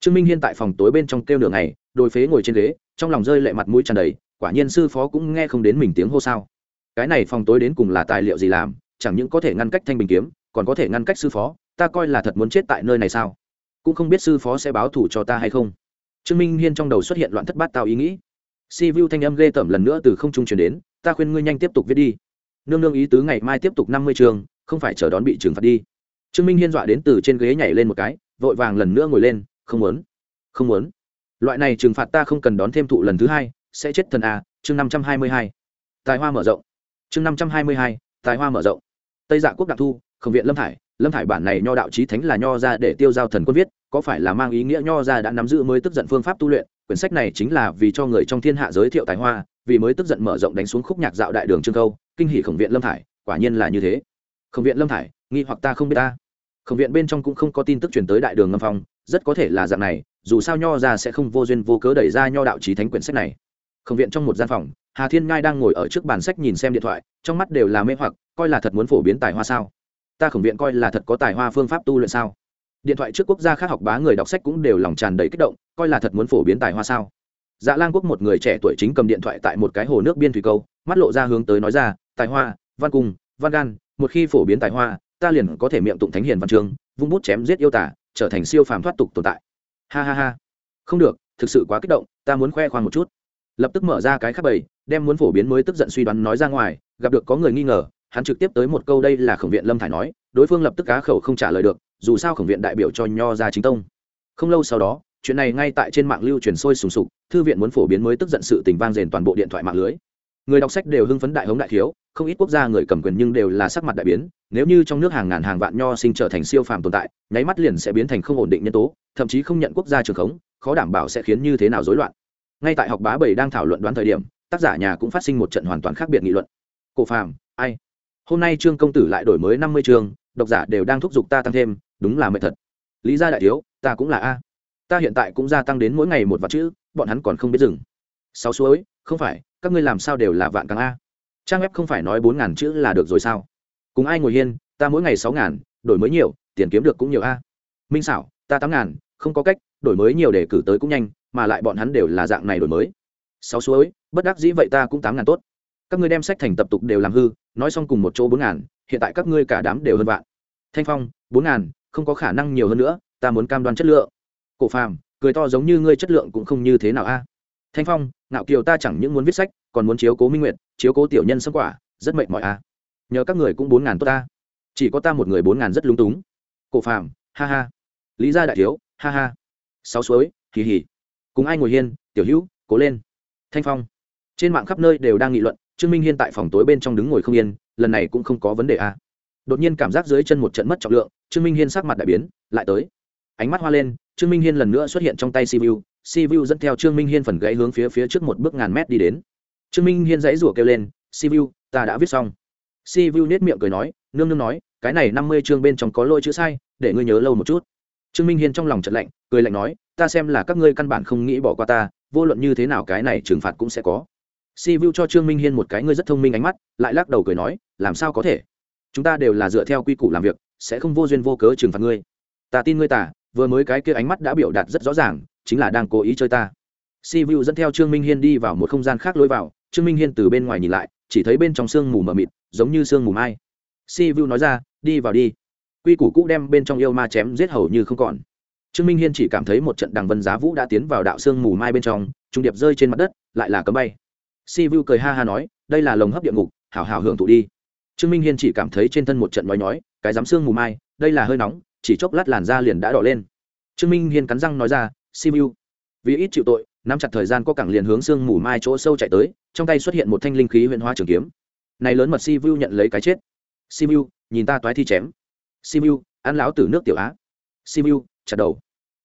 Trương minh hiên tại phòng tối bên trong kêu nửa ngày đôi phế ngồi trên ghế, trong lòng rơi lệ mặt mũi tràn đầy, quả nhiên sư phó cũng nghe không đến mình tiếng hô sao. Cái này phòng tối đến cùng là tài liệu gì làm, chẳng những có thể ngăn cách thanh bình kiếm, còn có thể ngăn cách sư phó, ta coi là thật muốn chết tại nơi này sao? Cũng không biết sư phó sẽ báo thủ cho ta hay không trương minh hiên trong đầu xuất hiện loạn thất bát tạo ý nghĩ. Si vu thanh âm ghê tởm lần nữa từ không trung chuyển đến, ta khuyên ngươi nhanh tiếp tục viết đi. Nương nương ý tứ ngày mai tiếp tục năm mươi trường, không phải chờ đón bị trừng phạt đi. Trương minh hiên dọa đến từ trên ghế nhảy lên một cái, vội vàng lần nữa ngồi lên, không muốn không muốn. Loại này trừng phạt ta không cần đón thêm thụ lần thứ hai, sẽ chết thần à? chương năm trăm hai mươi hai. Tài hoa mở rộng. Chương năm trăm hai mươi hai, tài hoa mở rộng. Tây dạ quốc đặc thu, khổng viện lâm thải lâm thải bản này nho đạo trí thánh là nho ra để tiêu giao thần quân viết, có phải là mang ý nghĩa nho ra đã nắm giữ mới tức giận phương pháp tu luyện? Quyển sách này chính là vì cho người trong thiên hạ giới thiệu tài hoa, vì mới tức giận mở rộng đánh xuống khúc nhạc dạo đại đường trương câu, kinh hỷ khổng viện lâm thải, quả nhiên là như thế. Khổng viện lâm thải, nghi hoặc ta không biết ta. Khổng viện bên trong cũng không có tin tức chuyển tới đại đường ngâm phong, rất có thể là dạng này, dù sao nho ra sẽ không vô duyên vô cớ đẩy ra nho đạo trí thánh quyển sách này. Khổng viện trong một gian phòng, hà thiên ngai đang ngồi ở trước bàn sách nhìn xem điện thoại, trong mắt đều là mê hoặc, coi là thật muốn phổ biến tài hoa sao ta khổng viện coi là thật có tài hoa phương pháp tu luyện sao? Điện thoại trước quốc gia khác học bá người đọc sách cũng đều lòng tràn đầy kích động, coi là thật muốn phổ biến tài hoa sao? Dạ lan quốc một người trẻ tuổi chính cầm điện thoại tại một cái hồ nước biên thủy câu, mắt lộ ra hướng tới nói ra, tài hoa, văn cung, văn gan, một khi phổ biến tài hoa, ta liền có thể miệng tụng thánh hiền văn chương, vung bút chém giết yêu tả, trở thành siêu phàm thoát tục tồn tại. Ha ha ha. Không được, thực sự quá kích động, ta muốn khoe khoang một chút. Lập tức mở ra cái khác bầy, đem muốn phổ biến mới tức giận suy đoán nói ra ngoài, gặp được có người nghi ngờ hắn trực tiếp tới một câu đây là khổng viện lâm thải nói, đối phương lập tức cá khẩu không trả lời được, dù sao khổng viện đại biểu cho nho ra chính tông. Không lâu sau đó, chuyện này ngay tại trên mạng lưu truyền sôi sùng sục, thư viện muốn phổ biến mới tức giận sự tình vang rền toàn bộ điện thoại mạng lưới. Người đọc sách đều hưng phấn đại hống đại thiếu, không ít quốc gia người cầm quyền nhưng đều là sắc mặt đại biến, nếu như trong nước hàng ngàn hàng vạn nho sinh trở thành siêu phàm tồn tại, nháy mắt liền sẽ biến thành không ổn định nhân tố, thậm chí không nhận quốc gia trường khống, khó đảm bảo sẽ khiến như thế nào rối loạn. Ngay tại học bá bảy đang thảo luận đoán thời điểm, tác giả nhà cũng phát sinh một trận hoàn toàn khác biệt nghị luận. Cổ phàm, ai? Hôm nay trương công tử lại đổi mới năm mươi chương độc giả đều đang thúc giục ta tăng thêm, đúng là mệt thật. Lý gia đại thiếu, ta cũng là a. Ta hiện tại cũng gia tăng đến mỗi ngày một vạn chữ, bọn hắn còn không biết dừng. Sáu suối, không phải, các ngươi làm sao đều là vạn càng a. Trang web không phải nói bốn ngàn chữ là được rồi sao? Cùng ai ngồi hiên, ta mỗi ngày sáu ngàn, đổi mới nhiều, tiền kiếm được cũng nhiều a. Minh xảo ta tám ngàn, không có cách, đổi mới nhiều để cử tới cũng nhanh, mà lại bọn hắn đều là dạng này đổi mới. Sáu suối, bất đắc dĩ vậy ta cũng tám ngàn tốt các ngươi đem sách thành tập tục đều làm hư, nói xong cùng một chỗ bốn ngàn, hiện tại các ngươi cả đám đều hơn vạn. Thanh phong, bốn ngàn, không có khả năng nhiều hơn nữa, ta muốn cam đoan chất lượng. Cổ phàm, cười to giống như ngươi chất lượng cũng không như thế nào a. À? Thanh phong, ngạo kiều ta chẳng những muốn viết sách, còn muốn chiếu cố minh nguyệt, chiếu cố tiểu nhân sâm quả, rất mệt mỏi a. À? Nhờ các người cũng bốn ngàn tốt ta. Chỉ có ta một người bốn ngàn rất lúng túng. Cổ phàm, ha ha. Lý gia đại thiếu, ha ha. Sáu suối kỳ hỉ cùng ai ngồi hiên, tiểu hữu, cố lên. Thanh phong trên mạng khắp nơi đều đang nghị luận, trương minh hiên tại phòng tối bên trong đứng ngồi không yên, lần này cũng không có vấn đề a đột nhiên cảm giác dưới chân một trận mất trọng lượng, trương minh hiên sắc mặt đại biến, lại tới. Ánh mắt hoa lên, trương minh hiên lần nữa xuất hiện trong tay si vu si vu dẫn theo trương minh hiên phần gãy hướng phía phía trước một bước ngàn mét đi đến. Trương minh hiên dãy rủa kêu lên si vu ta đã viết xong. Si vu nết miệng cười nói, nương nương nói, cái này năm mươi chương bên trong có lỗi chữ sai, để ngươi nhớ lâu một chút. Trương minh hiên trong lòng trận lạnh, cười lạnh nói, ta xem là các ngươi căn bản không nghĩ bỏ qua ta, vô luận như thế nào cái này trừng phạt cũng sẽ có si vu cho trương minh hiên một cái ngươi rất thông minh ánh mắt, lại lắc đầu cười nói, làm sao có thể? Chúng ta đều là dựa theo quy củ làm việc, sẽ không vô duyên vô cớ trừng phạt ngươi. Ta tin ngươi tả vừa mới cái kia ánh mắt đã biểu đạt rất rõ ràng, chính là đang cố ý chơi ta. Si vu dẫn theo trương minh hiên đi vào một không gian khác lối vào, trương minh hiên từ bên ngoài nhìn lại, chỉ thấy bên trong sương mù mờ mịt, giống như sương mù mai. Si vu nói ra, đi vào đi. Quy củ cũ đem bên trong yêu ma chém giết hầu như không còn. Trương minh hiên chỉ cảm thấy một trận đằng vân giá vũ đã tiến vào đạo sương mù mai bên trong, trung điệp rơi trên mặt đất, lại là cấm bay si vu cười ha ha nói, đây là lồng hấp địa ngục, hảo hảo hưởng thụ đi. Trương minh hiên chỉ cảm thấy trên thân một trận nói nhói, cái dám xương mù mai, đây là hơi nóng, chỉ chốc lát làn da liền đã đỏ lên. Trương minh hiên cắn răng nói ra, si vu, vì ít chịu tội, nắm chặt thời gian có cẳng liền hướng xương mù mai chỗ sâu chạy tới, trong tay xuất hiện một thanh linh khí huyện hoa trường kiếm. Này lớn mật si vu nhận lấy cái chết. Si vu, nhìn ta toái thi chém. Si vu, ăn lão tử nước tiểu á. Si vu, chặt đầu.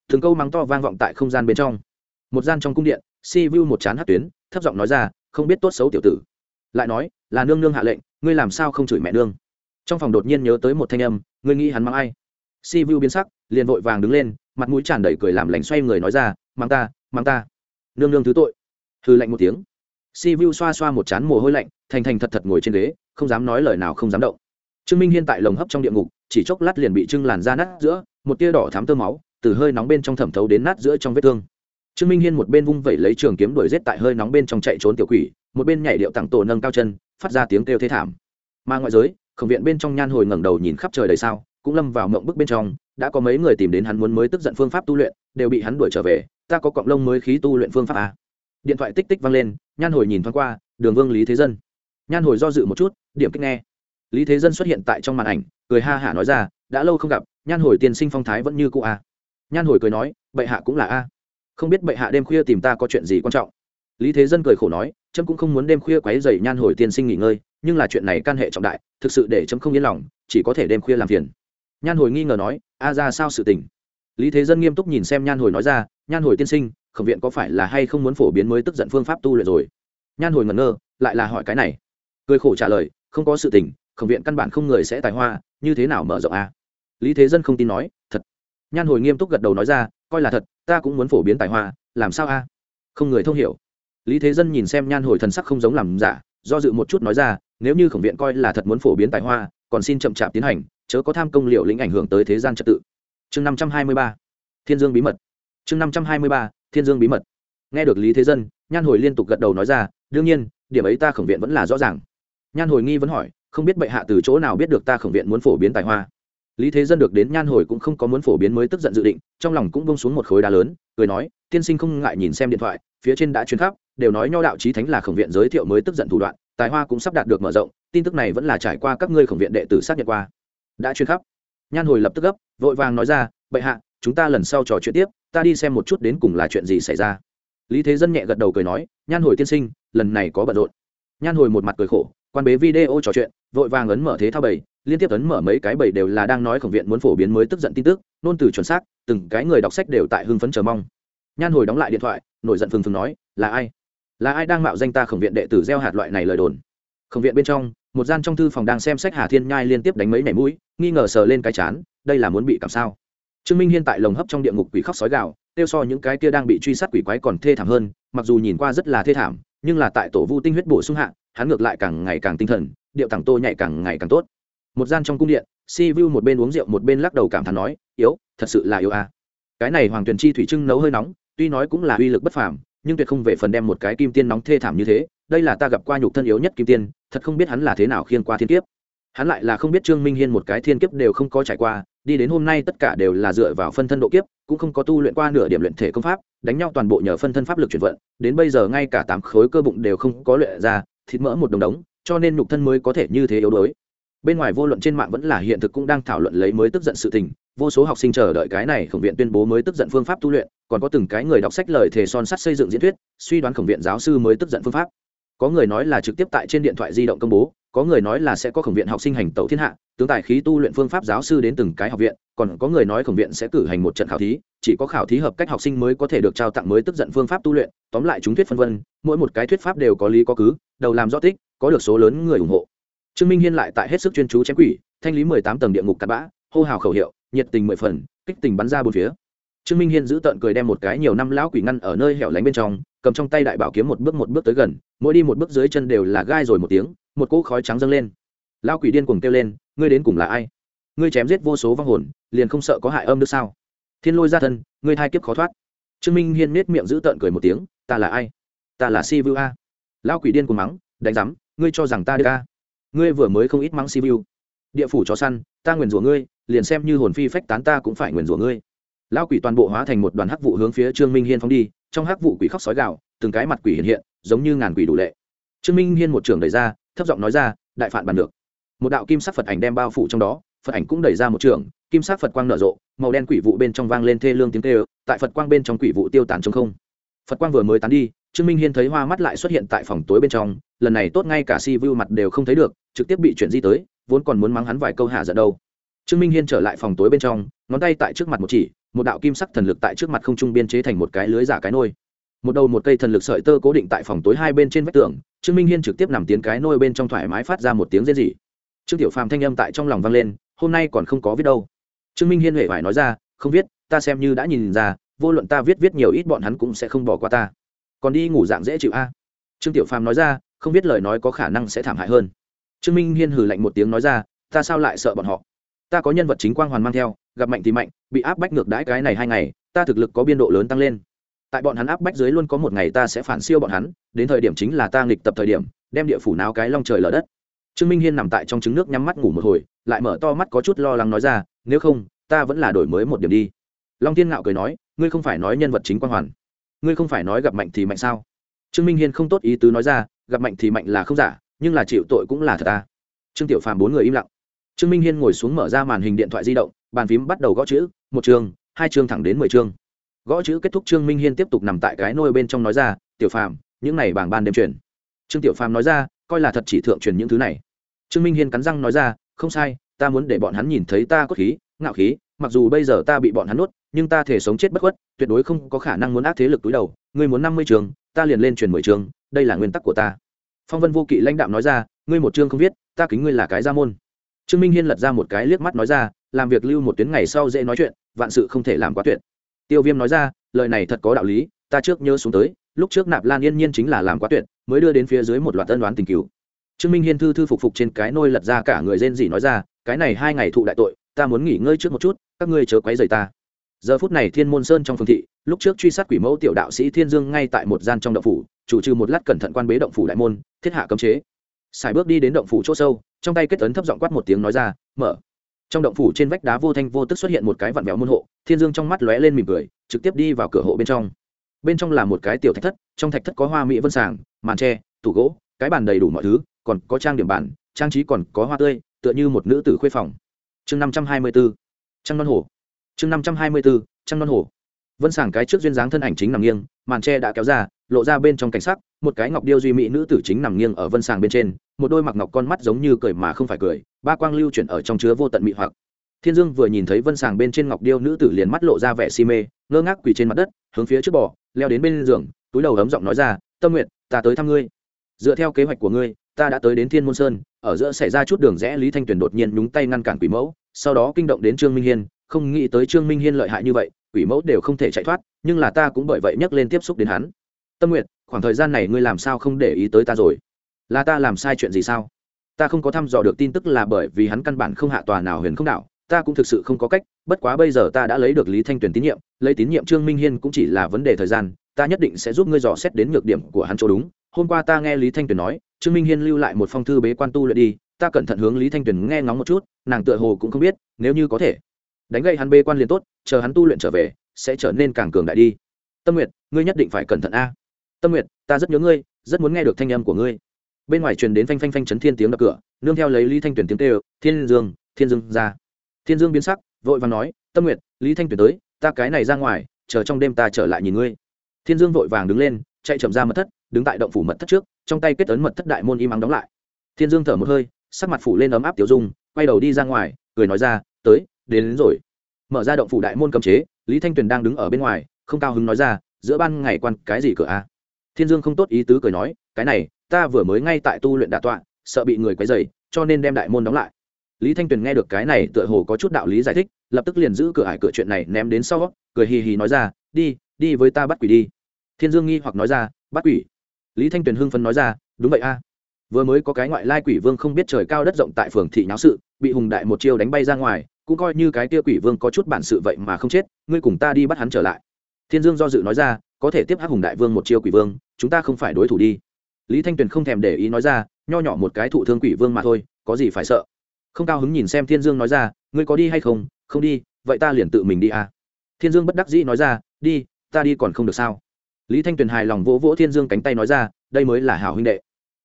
Thường câu mắng to vang vọng tại không gian bên trong. Một gian trong cung điện, si vu một chán hát tuyến, thấp giọng nói ra không biết tốt xấu tiểu tử. Lại nói, là nương nương hạ lệnh, ngươi làm sao không chửi mẹ nương? Trong phòng đột nhiên nhớ tới một thanh âm, ngươi nghĩ hắn mắng ai? Si vu biến sắc, liền vội vàng đứng lên, mặt mũi tràn đầy cười làm lành xoay người nói ra mắng ta mắng ta. Nương nương thứ tội. Hư lạnh một tiếng. Si vu xoa xoa một chán mồ hôi lạnh, thành thành thật thật ngồi trên ghế, không dám nói lời nào không dám động. Trương minh hiên tại lồng hấp trong địa ngục, chỉ chốc lát liền bị trưng làn ra nát giữa, một tia đỏ thám tơ máu, từ hơi nóng bên trong thẩm thấu đến nát giữa trong vết thương trương minh hiên một bên vung vẩy lấy trường kiếm đuổi rết tại hơi nóng bên trong chạy trốn tiểu quỷ, một bên nhảy điệu tặng tổ nâng cao chân, phát ra tiếng kêu thế thảm. Mà ngoại giới, khổng viện bên trong nhan hồi ngẩng đầu nhìn khắp trời đầy sao, cũng lâm vào mộng bức bên trong, đã có mấy người tìm đến hắn muốn mới tức giận phương pháp tu luyện, đều bị hắn đuổi trở về, ta có cọng lông mới khí tu luyện phương pháp à? điện thoại tích tích vang lên, nhan hồi nhìn thoáng qua, đường vương lý thế dân. Nhan hồi do dự một chút, điểm kích nghe. Lý thế dân xuất hiện tại trong màn ảnh, cười ha hả nói ra, đã lâu không gặp, nhan hồi tiên sinh phong thái vẫn như cũ a nhan hồi cười nói, bệ hạ cũng là a không biết bệ hạ đêm khuya tìm ta có chuyện gì quan trọng. Lý thế dân cười khổ nói, trâm cũng không muốn đêm khuya quáy dày nhan hồi tiên sinh nghỉ ngơi, nhưng là chuyện này can hệ trọng đại, thực sự để trâm không yên lòng, chỉ có thể đêm khuya làm phiền. Nhan hồi nghi ngờ nói, a ra sao sự tình? Lý thế dân nghiêm túc nhìn xem nhan hồi nói ra, nhan hồi tiên sinh, khổng viện có phải là hay không muốn phổ biến mới tức giận phương pháp tu luyện rồi? Nhan hồi ngẩn ngơ, lại là hỏi cái này. Cười khổ trả lời, không có sự tình, khổng viện căn bản không người sẽ tài hoa, như thế nào mở rộng a? Lý thế dân không tin nói, thật. Nhan hồi nghiêm túc gật đầu nói ra, coi là thật ta cũng muốn phổ biến tài hoa, làm sao a? Không người thông hiểu. Lý thế dân nhìn xem nhan hồi thần sắc không giống làm giả, do dự một chút nói ra, nếu như khổng viện coi là thật muốn phổ biến tài hoa, còn xin chậm chạp tiến hành, chớ có tham công liệu lĩnh ảnh hưởng tới thế gian trật tự. Chương năm trăm hai mươi ba, thiên dương bí mật. Chương năm trăm hai mươi ba, thiên dương bí mật. Nghe được lý thế dân, nhan hồi liên tục gật đầu nói ra, đương nhiên, điểm ấy ta khổng viện vẫn là rõ ràng. Nhan hồi nghi vẫn hỏi, không biết bệ hạ từ chỗ nào biết được ta khổng viện muốn phổ biến tài hoa? Lý thế dân được đến nhan hồi cũng không có muốn phổ biến mới tức giận dự định, trong lòng cũng bông xuống một khối đá lớn, cười nói, tiên sinh không ngại nhìn xem điện thoại, phía trên đã chuyến khắp, đều nói nho đạo trí thánh là khổng viện giới thiệu mới tức giận thủ đoạn, tài hoa cũng sắp đạt được mở rộng, tin tức này vẫn là trải qua các ngươi khổng viện đệ tử xác nhận qua. Đã chuyên khắp. Nhan hồi lập tức gấp, vội vàng nói ra, bệ hạ, chúng ta lần sau trò chuyện tiếp, ta đi xem một chút đến cùng là chuyện gì xảy ra. Lý thế dân nhẹ gật đầu cười nói, nhan hồi tiên sinh, lần này có bận rộn. Nhan hồi một mặt cười khổ, quan bế video trò chuyện, vội vàng ấn mở thế thao bầy liên tiếp ấn mở mấy cái bầy đều là đang nói khổng viện muốn phổ biến mới tức giận tin tức, nôn từ chuẩn xác, từng cái người đọc sách đều tại hưng phấn chờ mong. Nhan hồi đóng lại điện thoại, nổi giận phừng phừng nói, là ai? Là ai đang mạo danh ta khổng viện đệ tử gieo hạt loại này lời đồn? Khổng viện bên trong, một gian trong thư phòng đang xem sách hà thiên nhai liên tiếp đánh mấy mẻ mũi, nghi ngờ sờ lên cái chán, đây là muốn bị cảm sao? Trương minh hiên tại lồng hấp trong địa ngục quỷ khóc sói gạo tiêu so những cái kia đang bị truy sát quỷ quái còn thê thảm hơn, mặc dù nhìn qua rất là thê thảm, nhưng là tại tổ vu tinh huyết bổ sung hạ, hắn ngược lại càng ngày càng tinh thần, điệu thẳng tô nhạy càng ngày càng tốt một gian trong cung điện, si vu một bên uống rượu một bên lắc đầu cảm thán nói, yếu, thật sự là yếu a cái này hoàng tuyền chi thủy trưng nấu hơi nóng, tuy nói cũng là uy lực bất phàm, nhưng tuyệt không về phần đem một cái kim tiên nóng thê thảm như thế, đây là ta gặp qua nhục thân yếu nhất kim tiên, thật không biết hắn là thế nào khiên qua thiên kiếp. Hắn lại là không biết trương minh hiên một cái thiên kiếp đều không có trải qua, đi đến hôm nay tất cả đều là dựa vào phân thân độ kiếp, cũng không có tu luyện qua nửa điểm luyện thể công pháp, đánh nhau toàn bộ nhờ phân thân pháp lực chuyển vận, đến bây giờ ngay cả tám khối cơ bụng đều không có luyện ra, thịt mỡ một đồng đống, cho nên nhục thân mới có thể như thế yếu đuối bên ngoài vô luận trên mạng vẫn là hiện thực cũng đang thảo luận lấy mới tức giận sự tình, vô số học sinh chờ đợi cái này khổng viện tuyên bố mới tức giận phương pháp tu luyện, còn có từng cái người đọc sách lời thề son sắt xây dựng diễn thuyết, suy đoán khổng viện giáo sư mới tức giận phương pháp. Có người nói là trực tiếp tại trên điện thoại di động công bố, có người nói là sẽ có khổng viện học sinh hành tẩu thiên hạ, tướng tài khí tu luyện phương pháp giáo sư đến từng cái học viện, còn có người nói khổng viện sẽ cử hành một trận khảo thí, chỉ có khảo thí hợp cách học sinh mới có thể được trao tặng mới tức giận phương pháp tu luyện, tóm lại chúng thuyết phân vân, mỗi một cái thuyết pháp đều có lý có cứ, đầu làm rõ tích, có được số lớn người ủng hộ trương minh hiên lại tại hết sức chuyên chú chém quỷ, thanh lý mười tám tầng địa ngục cắt bã, hô hào khẩu hiệu, nhiệt tình mười phần, kích tình bắn ra bốn phía. Trương minh hiên giữ tợn cười đem một cái nhiều năm lão quỷ ngăn ở nơi hẻo lánh bên trong, cầm trong tay đại bảo kiếm một bước một bước tới gần, mỗi đi một bước dưới chân đều là gai rồi một tiếng, một cỗ khói trắng dâng lên. Lão quỷ điên cuồng kêu lên, ngươi đến cùng là ai? Ngươi chém giết vô số vong hồn, liền không sợ có hại âm nữa sao? Thiên lôi ra thân, ngươi thai kiếp khó thoát. Trương minh hiên nết miệng giữ tợn cười một tiếng, ta là ai? Ta là si vu a. Lão quỷ điên cuồng mắng, đánh rắm ngươi cho rằng ta đi a? Ngươi vừa mới không ít mắng si vu. Địa phủ chó săn, ta nguyền rủa ngươi, liền xem như hồn phi phách tán ta cũng phải nguyền rủa ngươi. Lão quỷ toàn bộ hóa thành một đoàn hắc vụ hướng phía trương minh hiên phóng đi, trong hắc vụ quỷ khóc sói gạo từng cái mặt quỷ hiện hiện, giống như ngàn quỷ đủ lệ. Trương minh hiên một trường đẩy ra, thấp giọng nói ra, đại phản bàn được. Một đạo kim sắc phật ảnh đem bao phủ trong đó, phật ảnh cũng đẩy ra một trường kim sắc phật quang nở rộ, màu đen quỷ vụ bên trong vang lên thê lương tiếng tê tại phật quang bên trong quỷ vụ tiêu tán trong không. Phật quang vừa mới tán đi trương minh hiên thấy hoa mắt lại xuất hiện tại phòng tối bên trong, lần này tốt ngay cả si vu mặt đều không thấy được, trực tiếp bị chuyển di tới, vốn còn muốn mắng hắn vài câu hạ giận đâu. Trương minh hiên trở lại phòng tối bên trong, ngón tay tại trước mặt một chỉ, một đạo kim sắc thần lực tại trước mặt không trung biên chế thành một cái lưới giả cái nôi. Một đầu một cây thần lực sợi tơ cố định tại phòng tối hai bên trên vách tường, trương minh hiên trực tiếp nằm tiến cái nôi bên trong thoải mái phát ra một tiếng rên rỉ. Trương tiểu phàm thanh âm tại trong lòng vang lên, hôm nay còn không có viết đâu. Trương minh hiên huệ phải nói ra, không viết, ta xem như đã nhìn ra, vô luận ta viết viết nhiều ít bọn hắn cũng sẽ không bỏ qua ta còn đi ngủ dạng dễ chịu a. Trương tiểu phàm nói ra, không biết lời nói có khả năng sẽ thảm hại hơn. Trương minh hiên hừ lạnh một tiếng nói ra, ta sao lại sợ bọn họ? Ta có nhân vật chính quang hoàn mang theo, gặp mạnh thì mạnh, bị áp bách ngược đãi cái này hai ngày, ta thực lực có biên độ lớn tăng lên. Tại bọn hắn áp bách dưới luôn có một ngày ta sẽ phản siêu bọn hắn, đến thời điểm chính là ta nghịch tập thời điểm, đem địa phủ náo cái long trời lở đất. Trương minh hiên nằm tại trong trứng nước nhắm mắt ngủ một hồi, lại mở to mắt có chút lo lắng nói ra, nếu không, ta vẫn là đổi mới một điểm đi. Long thiên ngạo cười nói, ngươi không phải nói nhân vật chính quang hoàn ngươi không phải nói gặp mạnh thì mạnh sao? Trương minh hiên không tốt ý tứ nói ra, gặp mạnh thì mạnh là không giả, nhưng là chịu tội cũng là thật ta. Trương tiểu phàm bốn người im lặng. Trương minh hiên ngồi xuống mở ra màn hình điện thoại di động, bàn phím bắt đầu gõ chữ, một chương, hai chương thẳng đến mười chương. Gõ chữ kết thúc trương minh hiên tiếp tục nằm tại cái nôi bên trong nói ra, tiểu phàm, những này bảng ban đêm truyền. Trương tiểu phàm nói ra, coi là thật chỉ thượng truyền những thứ này. Trương minh hiên cắn răng nói ra, không sai, ta muốn để bọn hắn nhìn thấy ta có khí, ngạo khí, mặc dù bây giờ ta bị bọn hắn nuốt nhưng ta thể sống chết bất khuất, tuyệt đối không có khả năng muốn ác thế lực túi đầu. Ngươi muốn năm mươi trường, ta liền lên truyền mười trường, đây là nguyên tắc của ta. Phong vân vô kỵ lãnh đạm nói ra, ngươi một chương không viết, ta kính ngươi là cái gia môn. Trương minh hiên lật ra một cái liếc mắt nói ra, làm việc lưu một tuyến ngày sau dễ nói chuyện, vạn sự không thể làm quá tuyệt. Tiêu viêm nói ra, lời này thật có đạo lý, ta trước nhớ xuống tới, lúc trước nạp lan yên nhiên chính là làm quá tuyệt, mới đưa đến phía dưới một loạt tân đoán tình cứu trương minh hiên thư thư phục phục trên cái nôi lật ra cả người rên rỉ nói ra, cái này hai ngày thụ đại tội, ta muốn nghỉ ngơi trước một chút, các ngươi chớ quấy rầy ta giờ phút này thiên môn sơn trong phương thị, lúc trước truy sát quỷ mẫu tiểu đạo sĩ thiên dương ngay tại một gian trong động phủ, chủ trừ một lát cẩn thận quan bế động phủ đại môn, thiết hạ cấm chế. Xài bước đi đến động phủ chỗ sâu, trong tay kết ấn thấp giọng quát một tiếng nói ra, mở. Trong động phủ trên vách đá vô thanh vô tức xuất hiện một cái vặn vẹo môn hộ, thiên dương trong mắt lóe lên mỉm cười, trực tiếp đi vào cửa hộ bên trong. Bên trong là một cái tiểu thạch thất, trong thạch thất có hoa mỹ vân sàng, màn tre, tủ gỗ, cái bàn đầy đủ mọi thứ, còn có trang điểm bản, trang trí còn có hoa tươi, tựa như một nữ tử khuê phòng. Chương năm trăm hai mươi bốn trăng non hồ chương năm trăm hai mươi bốn, trăng non hồ. Vân sàng cái trước duyên dáng thân ảnh chính nằm nghiêng, màn tre đã kéo ra, lộ ra bên trong cảnh sắc, một cái ngọc điêu duy mỹ nữ tử chính nằm nghiêng ở vân sàng bên trên, một đôi mặc ngọc con mắt giống như cười mà không phải cười, ba quang lưu chuyển ở trong chứa vô tận mị hoặc. Thiên dương vừa nhìn thấy vân sàng bên trên ngọc điêu nữ tử liền mắt lộ ra vẻ si mê, ngơ ngác quỳ trên mặt đất, hướng phía trước bò, leo đến bên giường, túi đầu ấm giọng nói ra, tâm nguyện ta tới thăm ngươi. Dựa theo kế hoạch của ngươi, ta đã tới đến thiên môn sơn, ở giữa xảy ra chút đường rẽ lý thanh tuyền đột nhiên nhúng tay ngăn cản quỷ mẫu, sau đó kinh động đến trương minh hiên không nghĩ tới trương minh hiên lợi hại như vậy, quỷ mẫu đều không thể chạy thoát, nhưng là ta cũng bởi vậy nhắc lên tiếp xúc đến hắn. Tâm nguyện khoảng thời gian này ngươi làm sao không để ý tới ta rồi? Là ta làm sai chuyện gì sao? Ta không có thăm dò được tin tức là bởi vì hắn căn bản không hạ tòa nào huyền không đảo ta cũng thực sự không có cách, bất quá bây giờ ta đã lấy được lý thanh tuyền tín nhiệm, lấy tín nhiệm trương minh hiên cũng chỉ là vấn đề thời gian, ta nhất định sẽ giúp ngươi dò xét đến nhược điểm của hắn chỗ đúng. Hôm qua ta nghe lý thanh tuyền nói, trương minh hiên lưu lại một phong thư bế quan tu luyện đi, ta cẩn thận hướng lý thanh tuyền nghe ngóng một chút, nàng tựa hồ cũng không biết, nếu như có thể đánh gây hắn bê quan liền tốt, chờ hắn tu luyện trở về, sẽ trở nên càng cường đại đi. Tâm nguyệt, ngươi nhất định phải cẩn thận a. Tâm nguyệt, ta rất nhớ ngươi, rất muốn nghe được thanh âm của ngươi. Bên ngoài truyền đến phanh phanh phanh chấn thiên tiếng đập cửa, nương theo lấy lý thanh tuyển tiếng tê thiên dương thiên dương ra. Thiên dương biến sắc, vội và nói, tâm nguyệt, lý thanh tuyển tới, ta cái này ra ngoài, chờ trong đêm ta trở lại nhìn ngươi. Thiên dương vội vàng đứng lên, chạy chậm ra mật thất, đứng tại động phủ mật thất trước, trong tay kết ấn mật thất đại môn im ắng đóng lại. Thiên dương thở một hơi, sắc mặt phủ lên ấm áp tiểu dung, quay đầu đi ra ngoài, cười nói ra, tới đến, đến rồi. Mở ra động phủ đại môn cầm chế lý thanh tuyền đang đứng ở bên ngoài không cao hứng nói ra giữa ban ngày quan cái gì cửa a? Thiên dương không tốt ý tứ cười nói cái này ta vừa mới ngay tại tu luyện đà tọa sợ bị người quấy dày cho nên đem đại môn đóng lại. Lý thanh tuyền nghe được cái này tựa hồ có chút đạo lý giải thích lập tức liền giữ cửa ải cửa chuyện này ném đến sau cười hì hì nói ra đi đi với ta bắt quỷ đi. Thiên dương nghi hoặc nói ra bắt quỷ? Lý thanh tuyền hưng phấn nói ra đúng vậy a. Vừa mới có cái ngoại lai quỷ vương không biết trời cao đất rộng tại phường thị nháo sự bị hùng đại một chiêu đánh bay ra ngoài cũng coi như cái kia quỷ vương có chút bản sự vậy mà không chết, ngươi cùng ta đi bắt hắn trở lại. Thiên dương do dự nói ra, có thể tiếp hắc hùng đại vương một chiêu quỷ vương, chúng ta không phải đối thủ đi. Lý thanh tuyền không thèm để ý nói ra, nho nhỏ một cái thụ thương quỷ vương mà thôi, có gì phải sợ? Không cao hứng nhìn xem thiên dương nói ra, ngươi có đi hay không? Không đi, vậy ta liền tự mình đi à? Thiên dương bất đắc dĩ nói ra, đi, ta đi còn không được sao? Lý thanh tuyền hài lòng vỗ vỗ thiên dương cánh tay nói ra, đây mới là hảo huynh đệ.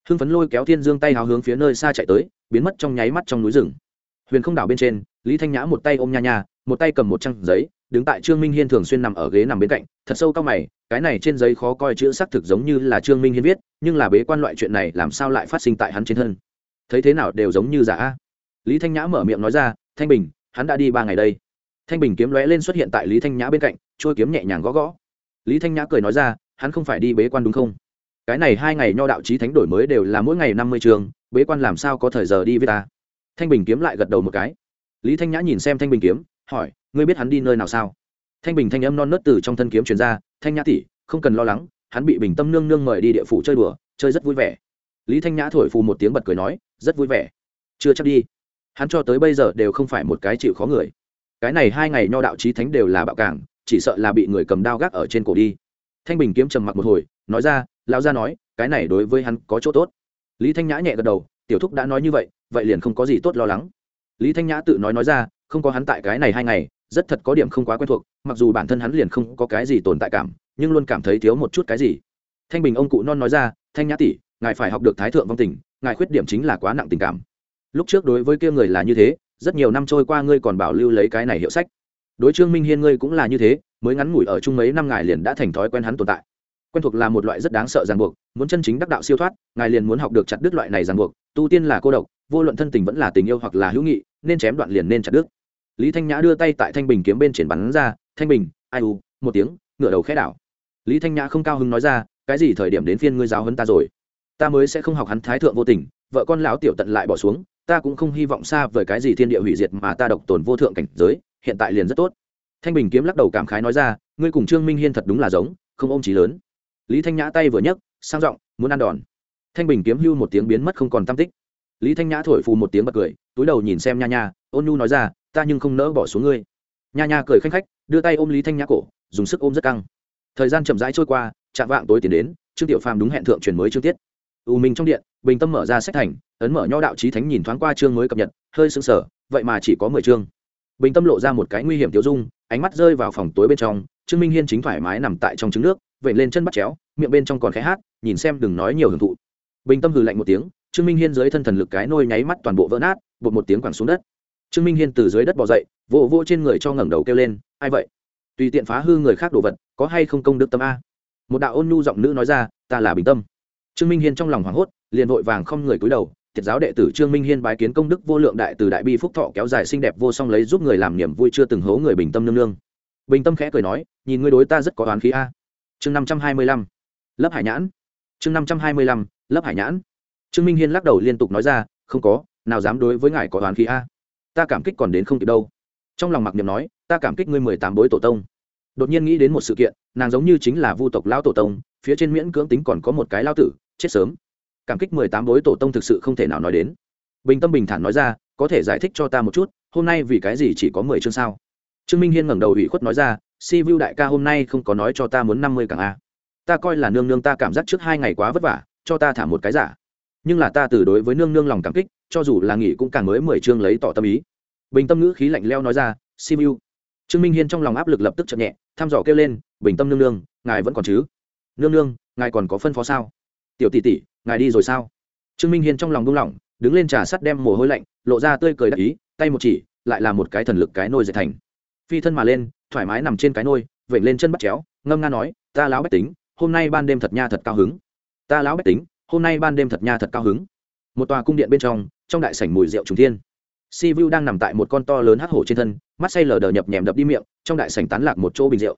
Hưng phấn lôi kéo thiên dương tay hào hướng phía nơi xa chạy tới, biến mất trong nháy mắt trong núi rừng huyền không đảo bên trên, lý thanh nhã một tay ôm nha nha, một tay cầm một trang giấy, đứng tại trương minh hiên thường xuyên nằm ở ghế nằm bên cạnh, thật sâu cao mày, cái này trên giấy khó coi chữ xác thực giống như là trương minh hiên viết, nhưng là bế quan loại chuyện này làm sao lại phát sinh tại hắn trên thân? Thấy thế nào đều giống như giả. Lý thanh nhã mở miệng nói ra, thanh bình, hắn đã đi ba ngày đây. Thanh bình kiếm lóe lên xuất hiện tại lý thanh nhã bên cạnh trôi kiếm nhẹ nhàng gõ gõ. Lý thanh nhã cười nói ra, hắn không phải đi bế quan đúng không? Cái này hai ngày nho đạo trí thánh đổi mới đều là mỗi ngày năm mươi trường, bế quan làm sao có thời giờ đi với ta? Thanh bình kiếm lại gật đầu một cái. Lý thanh nhã nhìn xem thanh bình kiếm, hỏi, ngươi biết hắn đi nơi nào sao? Thanh bình thanh âm non nớt từ trong thân kiếm truyền ra, thanh nhã tỷ, không cần lo lắng, hắn bị bình tâm nương nương mời đi địa phủ chơi đùa, chơi rất vui vẻ. Lý thanh nhã thổi phù một tiếng bật cười nói, rất vui vẻ. Chưa chắc đi. Hắn cho tới bây giờ đều không phải một cái chịu khó người. Cái này hai ngày nho đạo trí thánh đều là bạo cảng, chỉ sợ là bị người cầm đao gác ở trên cổ đi. Thanh bình kiếm trầm mặc một hồi, nói ra, lão gia nói, cái này đối với hắn có chỗ tốt. Lý thanh nhã nhẹ gật đầu, tiểu thúc đã nói như vậy vậy liền không có gì tốt lo lắng. Lý thanh nhã tự nói nói ra, không có hắn tại cái này hai ngày, rất thật có điểm không quá quen thuộc, mặc dù bản thân hắn liền không có cái gì tồn tại cảm, nhưng luôn cảm thấy thiếu một chút cái gì. Thanh bình ông cụ non nói ra, thanh nhã tỷ, ngài phải học được thái thượng vong tình, ngài khuyết điểm chính là quá nặng tình cảm. Lúc trước đối với kia người là như thế, rất nhiều năm trôi qua ngươi còn bảo lưu lấy cái này hiệu sách. Đối trương minh hiên ngươi cũng là như thế, mới ngắn ngủi ở chung mấy năm ngài liền đã thành thói quen hắn tồn tại. Quen thuộc là một loại rất đáng sợ ràng buộc, muốn chân chính đắc đạo siêu thoát, ngài liền muốn học được chặt đứt loại này ràng buộc, tu tiên là cô độc vô luận thân tình vẫn là tình yêu hoặc là hữu nghị, nên chém đoạn liền nên chặt đứt. Lý thanh nhã đưa tay tại thanh bình kiếm bên triển bắn ra, thanh bình, ai u, một tiếng, ngửa đầu khẽ đảo. Lý thanh nhã không cao hứng nói ra, cái gì thời điểm đến phiên ngươi giáo hơn ta rồi? Ta mới sẽ không học hắn thái thượng vô tình, vợ con lão tiểu tận lại bỏ xuống, ta cũng không hy vọng xa với cái gì thiên địa hủy diệt mà ta độc tồn vô thượng cảnh giới, hiện tại liền rất tốt. Thanh bình kiếm lắc đầu cảm khái nói ra, ngươi cùng trương minh hiên thật đúng là giống, không ôm trí lớn. Lý thanh nhã tay vừa nhấc, sang giọng, muốn ăn đòn. Thanh bình kiếm hưu một tiếng biến mất không còn tam tích lý thanh nhã thổi phù một tiếng bật cười, túi đầu nhìn xem nha nha, ôn nhu nói ra, ta nhưng không nỡ bỏ xuống ngươi. Nha nha cười khanh khách, đưa tay ôm lý thanh nhã cổ, dùng sức ôm rất căng. Thời gian chậm rãi trôi qua, chạm vạng tối tiến đến, trương tiểu phàm đúng hẹn thượng truyền mới chương tiết. U minh trong điện, bình tâm mở ra sách thành, ấn mở nho đạo trí thánh nhìn thoáng qua chương mới cập nhật, hơi sưng sở vậy mà chỉ có mười chương. Bình tâm lộ ra một cái nguy hiểm tiêu dung, ánh mắt rơi vào phòng tối bên trong, trương minh hiên chính thoải mái nằm tại trong trứng nước vậy lên chân bắt chéo, miệng bên trong còn khẽ hát, nhìn xem đừng nói nhiều hưởng thụ. Bình tâm hừ lạnh một tiếng trương minh hiên dưới thân thần lực cái nôi nháy mắt toàn bộ vỡ nát bột một tiếng quẳng xuống đất. Trương minh hiên từ dưới đất bỏ dậy, vỗ vỗ trên người cho ngẩng đầu kêu lên, ai vậy? Tùy tiện phá hư người khác đồ vật, có hay không công đức tâm a? Một đạo ôn nhu giọng nữ nói ra, ta là bình tâm. Trương minh hiên trong lòng hoảng hốt, liền vội vàng không người cúi đầu, thiệt giáo đệ tử trương minh hiên bái kiến công đức vô lượng đại từ đại bi phúc thọ kéo dài xinh đẹp vô song lấy giúp người làm niềm vui chưa từng hố người bình tâm nương nương. Bình tâm khẽ cười nói, nhìn ngươi đối ta rất có oán khí a. Chương năm trăm hai mươi lăm, lớp hải nhãn. Chương năm trăm hai mươi lăm, lớp hải nhãn trương minh hiên lắc đầu liên tục nói ra, không có, nào dám đối với ngài có toán khí a. Ta cảm kích còn đến không kịp đâu. Trong lòng mặc niệm nói, ta cảm kích ngươi mười tám bối tổ tông. Đột nhiên nghĩ đến một sự kiện, nàng giống như chính là vu tộc lão tổ tông, phía trên miễn cưỡng tính còn có một cái lao tử, chết sớm. Cảm kích mười tám bối tổ tông thực sự không thể nào nói đến. Bình tâm bình thản nói ra, có thể giải thích cho ta một chút, hôm nay vì cái gì chỉ có mười chương sao? Trương minh hiên ngẩng đầu ủy khuất nói ra, si vu đại ca hôm nay không có nói cho ta muốn năm mươi càng a. Ta coi là nương nương ta cảm giác trước hai ngày quá vất vả, cho ta thả một cái giả nhưng là ta từ đối với nương nương lòng cảm kích, cho dù là nghỉ cũng càng mới mười chương lấy tỏ tâm ý. Bình tâm ngữ khí lạnh leo nói ra si trương minh hiên trong lòng áp lực lập tức chậm nhẹ, thăm dò kêu lên, bình tâm nương nương, ngài vẫn còn chứ? Nương nương, ngài còn có phân phó sao? Tiểu tỷ tỷ, ngài đi rồi sao? Trương minh hiên trong lòng buông lỏng, đứng lên trà sắt đem mồ hôi lạnh, lộ ra tươi cười đắc ý, tay một chỉ, lại là một cái thần lực cái nôi dệt thành. Phi thân mà lên, thoải mái nằm trên cái nôi, vểnh lên chân bắt chéo, ngâm nga nói, ta láo bách tính, hôm nay ban đêm thật nha thật cao hứng. Ta láo bách tính hôm nay ban đêm thật nha thật cao hứng. Một tòa cung điện bên trong trong đại sảnh mùi rượu trùng thiên. Si vu đang nằm tại một con to lớn hắc hổ trên thân, mắt say lờ đờ nhập nhèm đập đi miệng, trong đại sảnh tán lạc một chỗ bình rượu.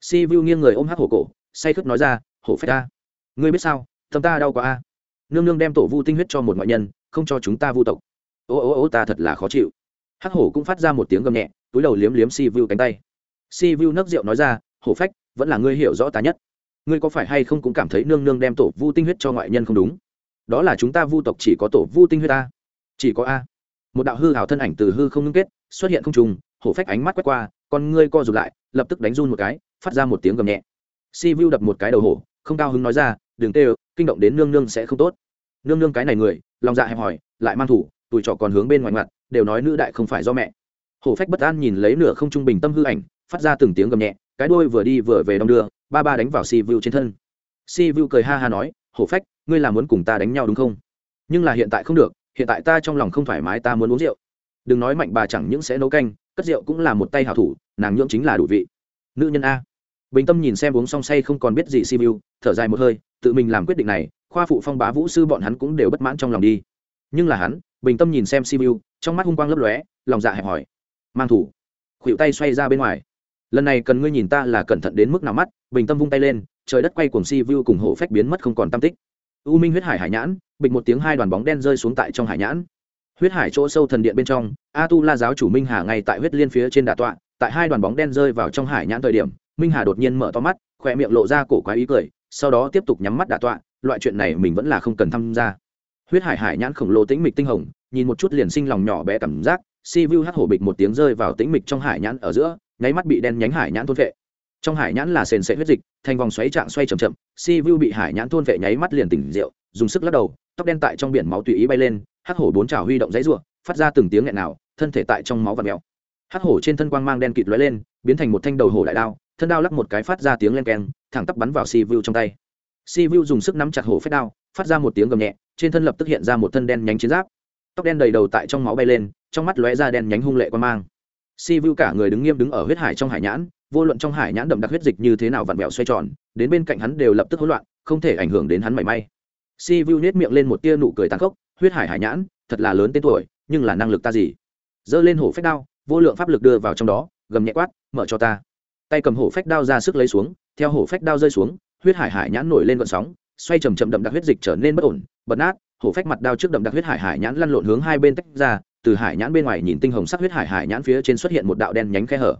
Si vu nghiêng người ôm hắc hổ cổ, say khướt nói ra, hổ phách ta, ngươi biết sao, tâm ta đau quá a. Nương nương đem tổ vu tinh huyết cho một ngoại nhân, không cho chúng ta vu tộc. Ô ô ô, ta thật là khó chịu. Hắc hổ cũng phát ra một tiếng gầm nhẹ, túi đầu liếm liếm si vu cánh tay. Si vu nấc rượu nói ra, hổ phách, vẫn là ngươi hiểu rõ ta nhất ngươi có phải hay không cũng cảm thấy nương nương đem tổ vu tinh huyết cho ngoại nhân không đúng? Đó là chúng ta vu tộc chỉ có tổ vu tinh huyết a chỉ có a. Một đạo hư hào thân ảnh từ hư không ngưng kết, xuất hiện không trùng, hổ phách ánh mắt quét qua, con ngươi co rụt lại, lập tức đánh run một cái, phát ra một tiếng gầm nhẹ. Si vu đập một cái đầu hổ, không cao hứng nói ra, đừng tê kinh động đến nương nương sẽ không tốt. Nương nương cái này người, lòng dạ hẹp hỏi lại mang thủ, tuổi trọ còn hướng bên ngoài mặt đều nói nữ đại không phải do mẹ. Hổ phách bất an nhìn lấy nửa không trung bình tâm hư ảnh, phát ra từng tiếng gầm nhẹ cái đuôi vừa đi vừa về đong đưa, ba ba đánh vào si vu trên thân. Si vu cười ha ha nói, hổ phách, ngươi là muốn cùng ta đánh nhau đúng không? Nhưng là hiện tại không được, hiện tại ta trong lòng không thoải mái, ta muốn uống rượu. Đừng nói mạnh bà chẳng những sẽ nấu canh, cất rượu cũng là một tay hảo thủ, nàng nhưỡng chính là đủ vị. Nữ nhân a. Bình tâm nhìn xem uống xong say không còn biết gì si vu thở dài một hơi, tự mình làm quyết định này, khoa phụ phong bá vũ sư bọn hắn cũng đều bất mãn trong lòng đi. Nhưng là hắn, bình tâm nhìn xem si vu trong mắt hung quang lấp lóe, lòng dạ hẹp hỏi. Mang thủ. Khuỵu tay xoay ra bên ngoài lần này cần ngươi nhìn ta là cẩn thận đến mức nào mắt, bình tâm vung tay lên, trời đất quay cuồng si vu cùng hộ phách biến mất không còn tam tích. U minh huyết hải hải nhãn, bịch một tiếng hai đoàn bóng đen rơi xuống tại trong hải nhãn. Huyết hải chỗ sâu thần điện bên trong, a tu la giáo chủ minh hà ngay tại huyết liên phía trên đà tọa, tại hai đoàn bóng đen rơi vào trong hải nhãn thời điểm, minh hà đột nhiên mở to mắt khỏe miệng lộ ra cổ quái ý cười, sau đó tiếp tục nhắm mắt đà tọa, loại chuyện này mình vẫn là không cần tham gia. Huyết hải hải nhãn khổng lồ tĩnh mịch tinh hồng, nhìn một chút liền sinh lòng nhỏ bé cảm giác, si vu hắt hổ bịch một tiếng rơi vào tĩnh mịch trong hải nhãn ở giữa nháy mắt bị đen nhánh hải nhãn thôn vệ. Trong hải nhãn là sền sệ huyết dịch, thành vòng xoáy trạng xoay chậm chậm, si vu bị hải nhãn thôn vệ nháy mắt liền tỉnh rượu, dùng sức lắc đầu, tóc đen tại trong biển máu tùy ý bay lên, hắc hổ bốn trào huy động dãy ruộng phát ra từng tiếng nghẹn nào, thân thể tại trong máu và mèo. Hắc hổ trên thân quang mang đen kịt lóe lên, biến thành một thanh đầu hổ đại đao, thân đao lắc một cái phát ra tiếng len keng, thẳng tắp bắn vào si vu trong tay. Si vu dùng sức nắm chặt hổ phép đao, phát ra một tiếng gầm nhẹ, trên thân lập tức hiện ra một thân đen nhánh chiến giáp. Tóc đen đầy đầu tại trong máu bay lên, trong mắt lóe ra đen nhánh hung lệ quan mang si vu cả người đứng nghiêm đứng ở huyết hải trong hải nhãn, vô luận trong hải nhãn đậm đặc huyết dịch như thế nào vặn vẹo xoay tròn, đến bên cạnh hắn đều lập tức hỗn loạn, không thể ảnh hưởng đến hắn mảy may. Si vu nhét miệng lên một tia nụ cười tàn khốc, huyết hải hải nhãn, thật là lớn tên tuổi, nhưng là năng lực ta gì? Giơ lên hổ phách đao, vô lượng pháp lực đưa vào trong đó, gầm nhẹ quát, mở cho ta. Tay cầm hổ phách đao ra sức lấy xuống, theo hổ phách đao rơi xuống, huyết hải hải nhãn nổi lên vận sóng, xoay chầm chậm đậm đặc huyết dịch trở nên bất ổn, bật nát, hổ phách mặt đao trước đậm đặc huyết hải hải nhãn lăn lộn hướng hai bên tách ra từ hải nhãn bên ngoài nhìn tinh hồng sắc huyết hải hải nhãn phía trên xuất hiện một đạo đen nhánh khe hở.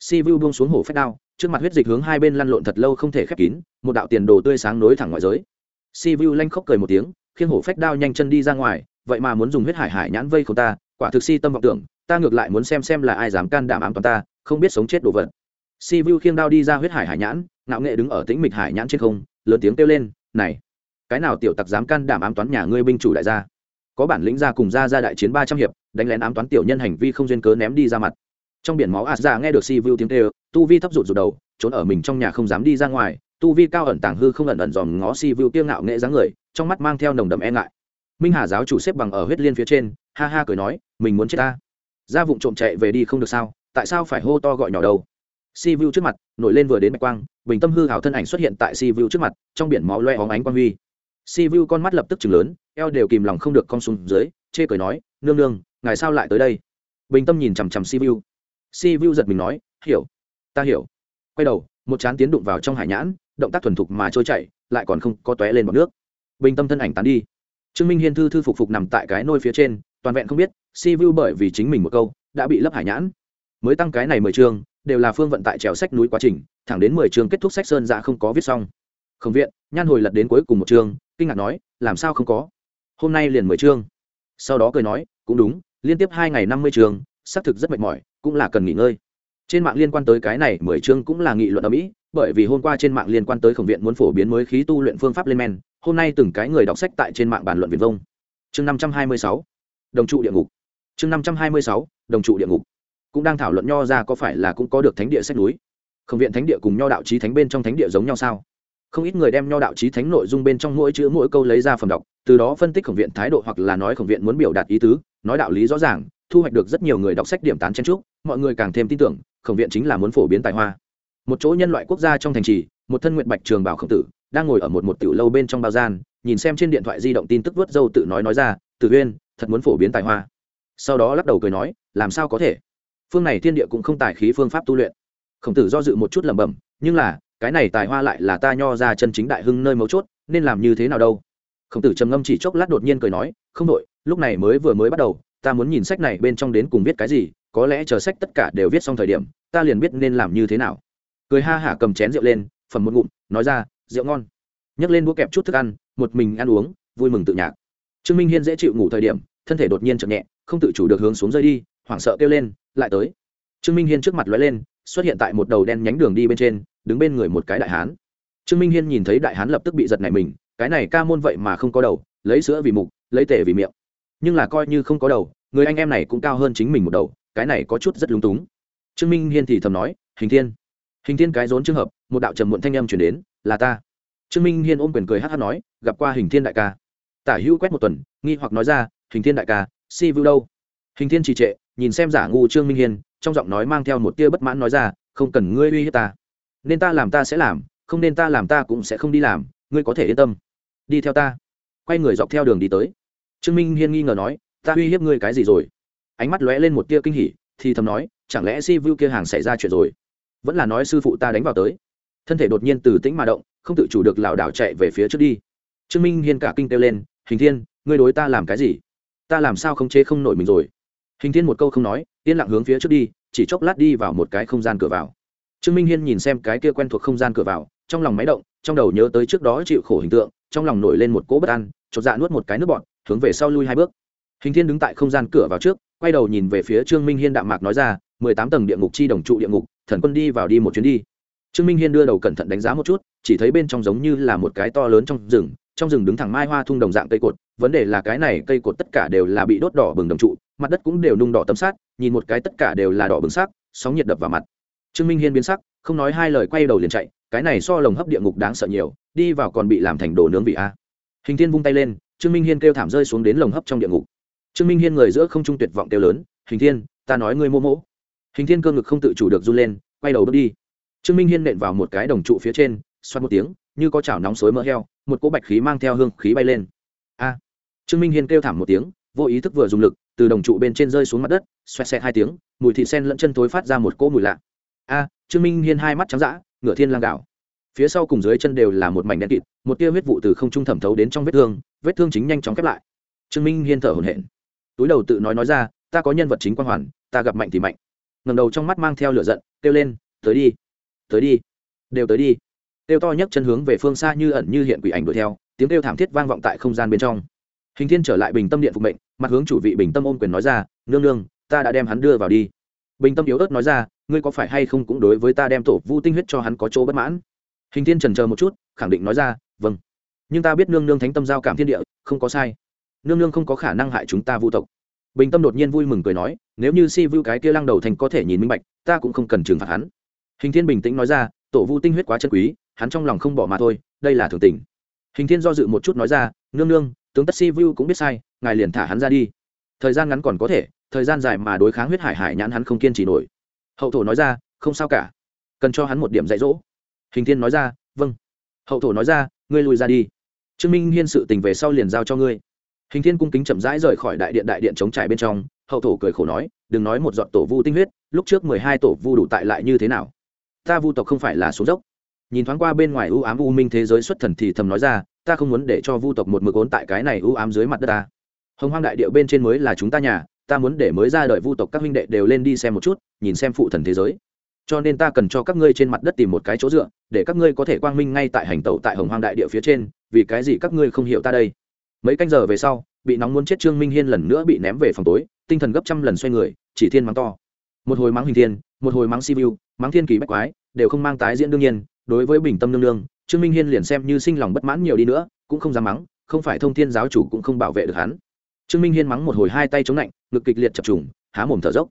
Si vu buông xuống hổ phách đao, trước mặt huyết dịch hướng hai bên lăn lộn thật lâu không thể khép kín, một đạo tiền đồ tươi sáng nối thẳng ngoại giới. Si vu lanh khóc cười một tiếng khiến hổ phách đao nhanh chân đi ra ngoài, vậy mà muốn dùng huyết hải hải nhãn vây không ta, quả thực si tâm vọng tưởng, ta ngược lại muốn xem xem là ai dám can đảm ám toàn ta, không biết sống chết đồ vật. Si vu khiêng đao đi ra huyết hải hải nhãn, ngạo nghệ đứng ở tĩnh mịch hải nhãn trên không, lớn tiếng kêu lên, này, cái nào tiểu tặc dám can đảm ám toán nhà ngươi binh chủ đại gia? Có bản lĩnh ra cùng ra ra đại chiến ba trăm hiệp đánh lén ám toán tiểu nhân hành vi không duyên cớ ném đi ra mặt. Trong biển máu ạt ra nghe được si vu tiếng kêu, tu vi thấp rụt rụt đầu, trốn ở mình trong nhà không dám đi ra ngoài. Tu vi cao ẩn tàng hư không ẩn ẩn dòm ngó si vu kiêng ngạo nghệ dáng người, trong mắt mang theo nồng đậm e ngại. Minh hà giáo chủ xếp bằng ở huyết liên phía trên, ha ha cười nói, mình muốn chết ta. Ra vụng trộm chạy về đi không được sao, tại sao phải hô to gọi nhỏ đâu? Si vu trước mặt, nổi lên vừa đến bạch quang, bình tâm hư hảo thân ảnh xuất hiện tại si vu trước mặt, trong biển máu loe óng ánh quang huy. Si vu con mắt lập tức chừng lớn, eo đều kìm lòng không được con xuống dưới, chê cười nói, nương nương ngài sao lại tới đây? Bình tâm nhìn chằm chằm si vu si vu giật mình nói, hiểu, ta hiểu. Quay đầu, một chán tiến đụng vào trong hải nhãn, động tác thuần thục mà trôi chảy, lại còn không có tóe lên bọc nước. Bình tâm thân ảnh tán đi. Trương minh hiên thư thư phục phục nằm tại cái nôi phía trên, toàn vẹn không biết, si vu bởi vì chính mình một câu, đã bị lấp hải nhãn. Mới tăng cái này mười chương đều là phương vận tại trèo sách núi quá trình, thẳng đến mười chương kết thúc sách sơn dạ không có viết xong. Khổng viện, nhan hồi lật đến cuối cùng một chương kinh ngạc nói, làm sao không có? Hôm nay liền mười chương sau đó cười nói, cũng đúng liên tiếp hai ngày năm mươi chương, xác thực rất mệt mỏi, cũng là cần nghỉ ngơi. Trên mạng liên quan tới cái này mười chương cũng là nghị luận ở mỹ, bởi vì hôm qua trên mạng liên quan tới khổng viện muốn phổ biến mới khí tu luyện phương pháp lên men, hôm nay từng cái người đọc sách tại trên mạng bàn luận viền vông. Chương năm trăm hai mươi sáu, đồng trụ địa ngục. Chương năm trăm hai mươi sáu, đồng trụ địa ngục. Cũng đang thảo luận nho ra có phải là cũng có được thánh địa sách núi. Khổng viện thánh địa cùng nho đạo trí thánh bên trong thánh địa giống nhau sao? Không ít người đem nho đạo trí thánh nội dung bên trong mỗi chữ mỗi câu lấy ra phần đọc, từ đó phân tích khổng viện thái độ hoặc là nói khổng viện muốn biểu đạt ý tứ, nói đạo lý rõ ràng, thu hoạch được rất nhiều người đọc sách điểm tán chen trúc mọi người càng thêm tin tưởng, khổng viện chính là muốn phổ biến tài hoa. Một chỗ nhân loại quốc gia trong thành trì, một thân nguyện bạch trường bảo khổng tử, đang ngồi ở một một tiểu lâu bên trong bao gian, nhìn xem trên điện thoại di động tin tức vớt dâu tự nói nói ra, tử uyên, thật muốn phổ biến tài hoa. Sau đó lắc đầu cười nói, làm sao có thể? Phương này thiên địa cũng không tài khí phương pháp tu luyện. Khổng tử do dự một chút lẩm bẩm, nhưng là cái này tài hoa lại là ta nho ra chân chính đại hưng nơi mấu chốt, nên làm như thế nào đâu? Khổng tử trầm ngâm chỉ chốc lát đột nhiên cười nói, không đội lúc này mới vừa mới bắt đầu, ta muốn nhìn sách này bên trong đến cùng viết cái gì, có lẽ chờ sách tất cả đều viết xong thời điểm, ta liền biết nên làm như thế nào. Cười ha hả cầm chén rượu lên, phẩm một ngụm, nói ra, rượu ngon. Nhấc lên đũa kẹp chút thức ăn, một mình ăn uống, vui mừng tự nhạc. Trương minh hiên dễ chịu ngủ thời điểm, thân thể đột nhiên chậm nhẹ, không tự chủ được hướng xuống rơi đi, hoảng sợ kêu lên, lại tới. Trương minh hiên trước mặt lóe lên, xuất hiện tại một đầu đen nhánh đường đi bên trên đứng bên người một cái đại hán. Trương minh hiên nhìn thấy đại hán lập tức bị giật nảy mình, cái này ca môn vậy mà không có đầu, lấy sữa vì mục, lấy tể vì miệng. Nhưng là coi như không có đầu, người anh em này cũng cao hơn chính mình một đầu, cái này có chút rất lúng túng. Trương minh hiên thì thầm nói, hình thiên hình thiên cái rốn trường hợp, một đạo trầm muộn thanh em chuyển đến, là ta. Trương minh hiên ôm quyền cười hát hát nói, gặp qua hình thiên đại ca. Tả hữu quét một tuần, nghi hoặc nói ra, hình thiên đại ca, si vu đâu? Hình thiên trì trệ, nhìn xem giả ngu trương minh hiên, trong giọng nói mang theo một tia bất mãn nói ra, không cần ngươi uy hiếp ta nên ta làm ta sẽ làm, không nên ta làm ta cũng sẽ không đi làm, ngươi có thể yên tâm. Đi theo ta. Quay người dọc theo đường đi tới. Trương minh hiên nghi ngờ nói, ta uy hiếp ngươi cái gì rồi? Ánh mắt lóe lên một tia kinh hỉ, thì thầm nói, chẳng lẽ si vu kia hàng xảy ra chuyện rồi? Vẫn là nói sư phụ ta đánh vào tới. Thân thể đột nhiên từ tĩnh mà động, không tự chủ được lảo đảo chạy về phía trước đi. Trương minh hiên cả kinh kêu lên, hình thiên, ngươi đối ta làm cái gì? Ta làm sao không chế không nổi mình rồi? Hình thiên một câu không nói, yên lặng hướng phía trước đi, chỉ chốc lát đi vào một cái không gian cửa vào trương minh hiên nhìn xem cái kia quen thuộc không gian cửa vào, trong lòng máy động, trong đầu nhớ tới trước đó chịu khổ hình tượng, trong lòng nổi lên một cỗ bất an, chột dạ nuốt một cái nước bọt, hướng về sau lui hai bước. Hình thiên đứng tại không gian cửa vào trước, quay đầu nhìn về phía trương minh hiên đạm mạc nói ra, mười tám tầng địa ngục chi đồng trụ địa ngục, thần quân đi vào đi một chuyến đi. Trương minh hiên đưa đầu cẩn thận đánh giá một chút, chỉ thấy bên trong giống như là một cái to lớn trong rừng trong rừng đứng thẳng mai hoa thung đồng dạng cây cột, vấn đề là cái này cây cột tất cả đều là bị đốt đỏ bừng đồng trụ, mặt đất cũng đều nung đỏ tấm sát nhìn một cái tất cả đều là đỏ bừng sắc, sóng nhiệt đập vào mặt trương minh hiên biến sắc, không nói hai lời quay đầu liền chạy, cái này so lồng hấp địa ngục đáng sợ nhiều, đi vào còn bị làm thành đồ nướng vị a. Hình thiên vung tay lên, trương minh hiên kêu thảm rơi xuống đến lồng hấp trong địa ngục. Trương minh hiên người giữa không trung tuyệt vọng kêu lớn, hình thiên, ta nói ngươi mô mỗ. Hình thiên cơ ngực không tự chủ được run lên, quay đầu bước đi. Trương minh hiên nện vào một cái đồng trụ phía trên, xoát một tiếng, như có chảo nóng xối mỡ heo, một cỗ bạch khí mang theo hương khí bay lên. A! Trương minh hiên kêu thảm một tiếng, vô ý thức vừa dùng lực, từ đồng trụ bên trên rơi xuống mặt đất, xoẹt xẹt hai tiếng, mùi thịt sen lẫn chân tối phát ra một cỗ mùi lạ a, trương minh hiên hai mắt trắng d ngựa thiên lang đảo phía sau cùng dưới chân đều là một mảnh đen kịt, một tia huyết vụ từ không trung thẩm thấu đến trong vết thương vết thương chính nhanh chóng khép lại. Trương minh hiên thở hổn hển. Túi đầu tự nói nói ra, ta có nhân vật chính quan hoàn, ta gặp mạnh thì mạnh. Ngầm đầu trong mắt mang theo lửa giận, kêu lên, tới đi tới đi, đều tới đi. Kêu to nhấc chân hướng về phương xa như ẩn như hiện quỷ ảnh đuổi theo, tiếng kêu thảm thiết vang vọng tại không gian bên trong. Hình thiên trở lại bình tâm điện phục mệnh, mặt hướng chủ vị bình tâm ôm quyền nói ra, nương nương, ta đã đem hắn đưa vào đi bình tâm yếu ớt nói ra, ngươi có phải hay không cũng đối với ta đem tổ vu tinh huyết cho hắn có chỗ bất mãn? Hình thiên trần chờ một chút, khẳng định nói ra vâng. Nhưng ta biết nương nương thánh tâm giao cảm thiên địa, không có sai. Nương nương không có khả năng hại chúng ta vu tộc. Bình tâm đột nhiên vui mừng cười nói, nếu như si vu cái kia lăng đầu thành có thể nhìn minh bạch, ta cũng không cần trừng phạt hắn. Hình thiên bình tĩnh nói ra, tổ vu tinh huyết quá chân quý, hắn trong lòng không bỏ mà thôi, đây là thường tình. Hình thiên do dự một chút nói ra, nương nương, tướng tất si vu cũng biết sai, ngài liền thả hắn ra đi. Thời gian ngắn còn có thể thời gian dài mà đối kháng huyết hải hải nhãn hắn không kiên trì nổi. Hậu thổ nói ra, không sao cả. Cần cho hắn một điểm dạy dỗ. Hình thiên nói ra vâng. Hậu thổ nói ra, ngươi lùi ra đi. Trương minh hiên sự tình về sau liền giao cho ngươi. Hình thiên cung kính chậm rãi rời khỏi đại điện đại điện chống trải bên trong. Hậu thổ cười khổ nói, đừng nói một giọt tổ vu tinh huyết, lúc trước mười hai tổ vu đủ tại lại như thế nào? Ta vu tộc không phải là số dốc. Nhìn thoáng qua bên ngoài ưu ám u minh thế giới xuất thần thì thầm nói ra, ta không muốn để cho vu tộc một mực ốn tại cái này ưu ám dưới mặt đất ta. Hồng hoang đại điệu bên trên mới là chúng ta nhà ta muốn để mới ra đời vu tộc các huynh đệ đều lên đi xem một chút, nhìn xem phụ thần thế giới. Cho nên ta cần cho các ngươi trên mặt đất tìm một cái chỗ dựa, để các ngươi có thể quang minh ngay tại hành tẩu tại hồng hoang đại địa phía trên, vì cái gì các ngươi không hiểu ta đây? Mấy canh giờ về sau, bị nóng muốn chết trương minh hiên lần nữa bị ném về phòng tối, tinh thần gấp trăm lần xoay người, chỉ thiên mắng to. Một hồi mắng hình thiên, một hồi mắng si vu, mắng thiên kỳ bách quái, đều không mang tái diễn đương nhiên, đối với bình tâm nương nương, trương minh hiên liền xem như sinh lòng bất mãn nhiều đi nữa, cũng không dám mắng, không phải thông thiên giáo chủ cũng không bảo vệ được hắn trương minh hiên mắng một hồi hai tay chống lạnh, ngực kịch liệt chập trùng, há mồm thở dốc.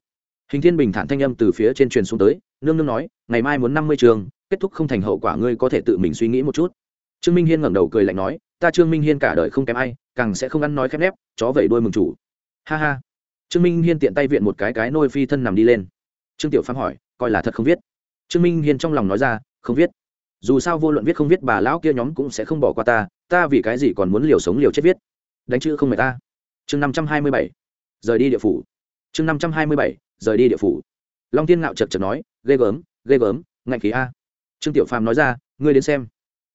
Hình thiên bình thản thanh âm từ phía trên truyền xuống tới, nương nương nói, ngày mai muốn năm mươi trường, kết thúc không thành hậu quả ngươi có thể tự mình suy nghĩ một chút. Trương minh hiên ngẩng đầu cười lạnh nói, ta trương minh hiên cả đời không kém ai, càng sẽ không ăn nói khép nép, chó vẩy đuôi mừng chủ. Ha ha. Trương minh hiên tiện tay viện một cái cái nôi phi thân nằm đi lên. Trương tiểu phàm hỏi, coi là thật không viết? Trương minh hiên trong lòng nói ra, không viết. Dù sao vô luận viết không viết bà lão kia nhóm cũng sẽ không bỏ qua ta ta vì cái gì còn muốn liều sống liều chết viết? Đánh chữ không mệt ta chương năm trăm hai mươi bảy, rời đi địa phủ. chương năm trăm hai mươi bảy, rời đi địa phủ. Long tiên ngạo chật chật nói, ghê gớm ghê gớm, ngạnh khí a. Trương tiểu phàm nói ra, ngươi đến xem.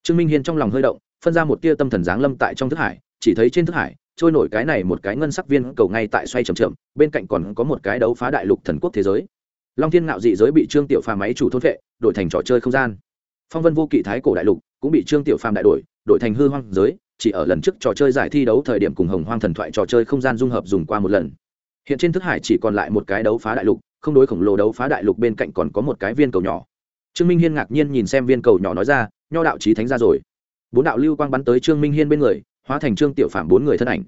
Trương minh hiên trong lòng hơi động, phân ra một tia tâm thần giáng lâm tại trong thức hải, chỉ thấy trên thức hải, trôi nổi cái này một cái ngân sắc viên cầu ngay tại xoay chậm chậm, bên cạnh còn có một cái đấu phá đại lục thần quốc thế giới. Long thiên ngạo dị giới bị trương tiểu phàm máy chủ thôn vệ, đổi thành trò chơi không gian. Phong vân vô kỵ thái cổ đại lục cũng bị trương tiểu phàm đại đổi đổi thành hư hoang giới chỉ ở lần trước trò chơi giải thi đấu thời điểm cùng hồng hoang thần thoại trò chơi không gian dung hợp dùng qua một lần. Hiện trên thức hải chỉ còn lại một cái đấu phá đại lục, không đối khổng lồ đấu phá đại lục bên cạnh còn có một cái viên cầu nhỏ. Trương minh hiên ngạc nhiên nhìn xem viên cầu nhỏ nói ra, nho đạo trí thánh ra rồi. Bốn đạo lưu quang bắn tới trương minh hiên bên người, hóa thành trương tiểu phàm bốn người thân ảnh.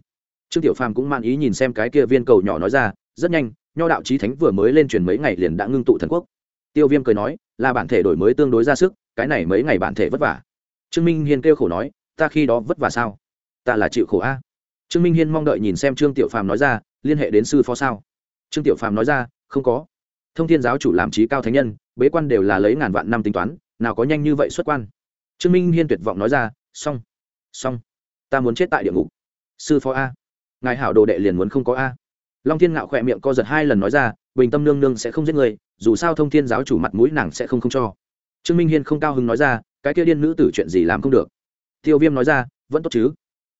Trương tiểu phàm cũng man ý nhìn xem cái kia viên cầu nhỏ nói ra, rất nhanh, nho đạo trí thánh vừa mới lên truyền mấy ngày liền đã ngưng tụ thần quốc. Tiêu viêm cười nói, là bản thể đổi mới tương đối ra sức, cái này mấy ngày bản thể vất vả. Trương minh hiên kêu khổ nói ta khi đó vất vả sao? Ta là chịu khổ a. Trương minh hiên mong đợi nhìn xem trương tiểu phàm nói ra, liên hệ đến sư phó sao? Trương tiểu phàm nói ra, không có. Thông thiên giáo chủ làm trí cao thánh nhân, bế quan đều là lấy ngàn vạn năm tính toán, nào có nhanh như vậy xuất quan. Trương minh hiên tuyệt vọng nói ra, xong xong. Ta muốn chết tại địa ngục. Sư phó a. Ngài hảo đồ đệ liền muốn không có a. Long thiên ngạo khỏe miệng co giật hai lần nói ra, bình tâm nương nương sẽ không giết người, dù sao thông thiên giáo chủ mặt mũi nàng sẽ không không cho. Trương minh hiên không cao hứng nói ra, cái kia điên nữ tử chuyện gì làm không được tiêu viêm nói ra, vẫn tốt chứ.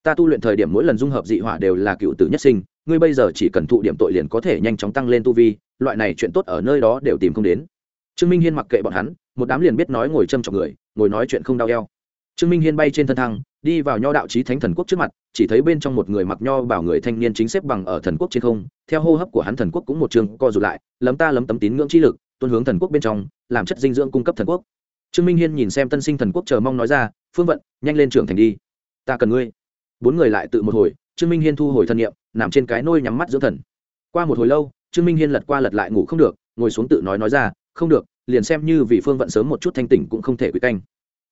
Ta tu luyện thời điểm mỗi lần dung hợp dị hỏa đều là cựu tử nhất sinh, ngươi bây giờ chỉ cần thụ điểm tội liền có thể nhanh chóng tăng lên tu vi, loại này chuyện tốt ở nơi đó đều tìm không đến. Trương minh hiên mặc kệ bọn hắn, một đám liền biết nói ngồi châm chọc người, ngồi nói chuyện không đau eo. Trương minh hiên bay trên thân thăng, đi vào nho đạo trí thánh thần quốc trước mặt, chỉ thấy bên trong một người mặc nho bảo người thanh niên chính xếp bằng ở thần quốc trên không, theo hô hấp của hắn thần quốc cũng một trường co rụt lại, lấm ta lấm tấm tín ngưỡng trí lực, tuân hướng thần quốc bên trong, làm chất dinh dưỡng cung cấp thần quốc. Trương minh hiên nhìn xem tân sinh thần quốc chờ mong nói ra phương vận, nhanh lên trưởng thành đi. Ta cần ngươi. Bốn người lại tự một hồi, trương minh hiên thu hồi thân nhiệm nằm trên cái nôi nhắm mắt dưỡng thần. Qua một hồi lâu, trương minh hiên lật qua lật lại ngủ không được, ngồi xuống tự nói nói ra, không được, liền xem như vì phương vận sớm một chút thanh tỉnh cũng không thể quỵ canh.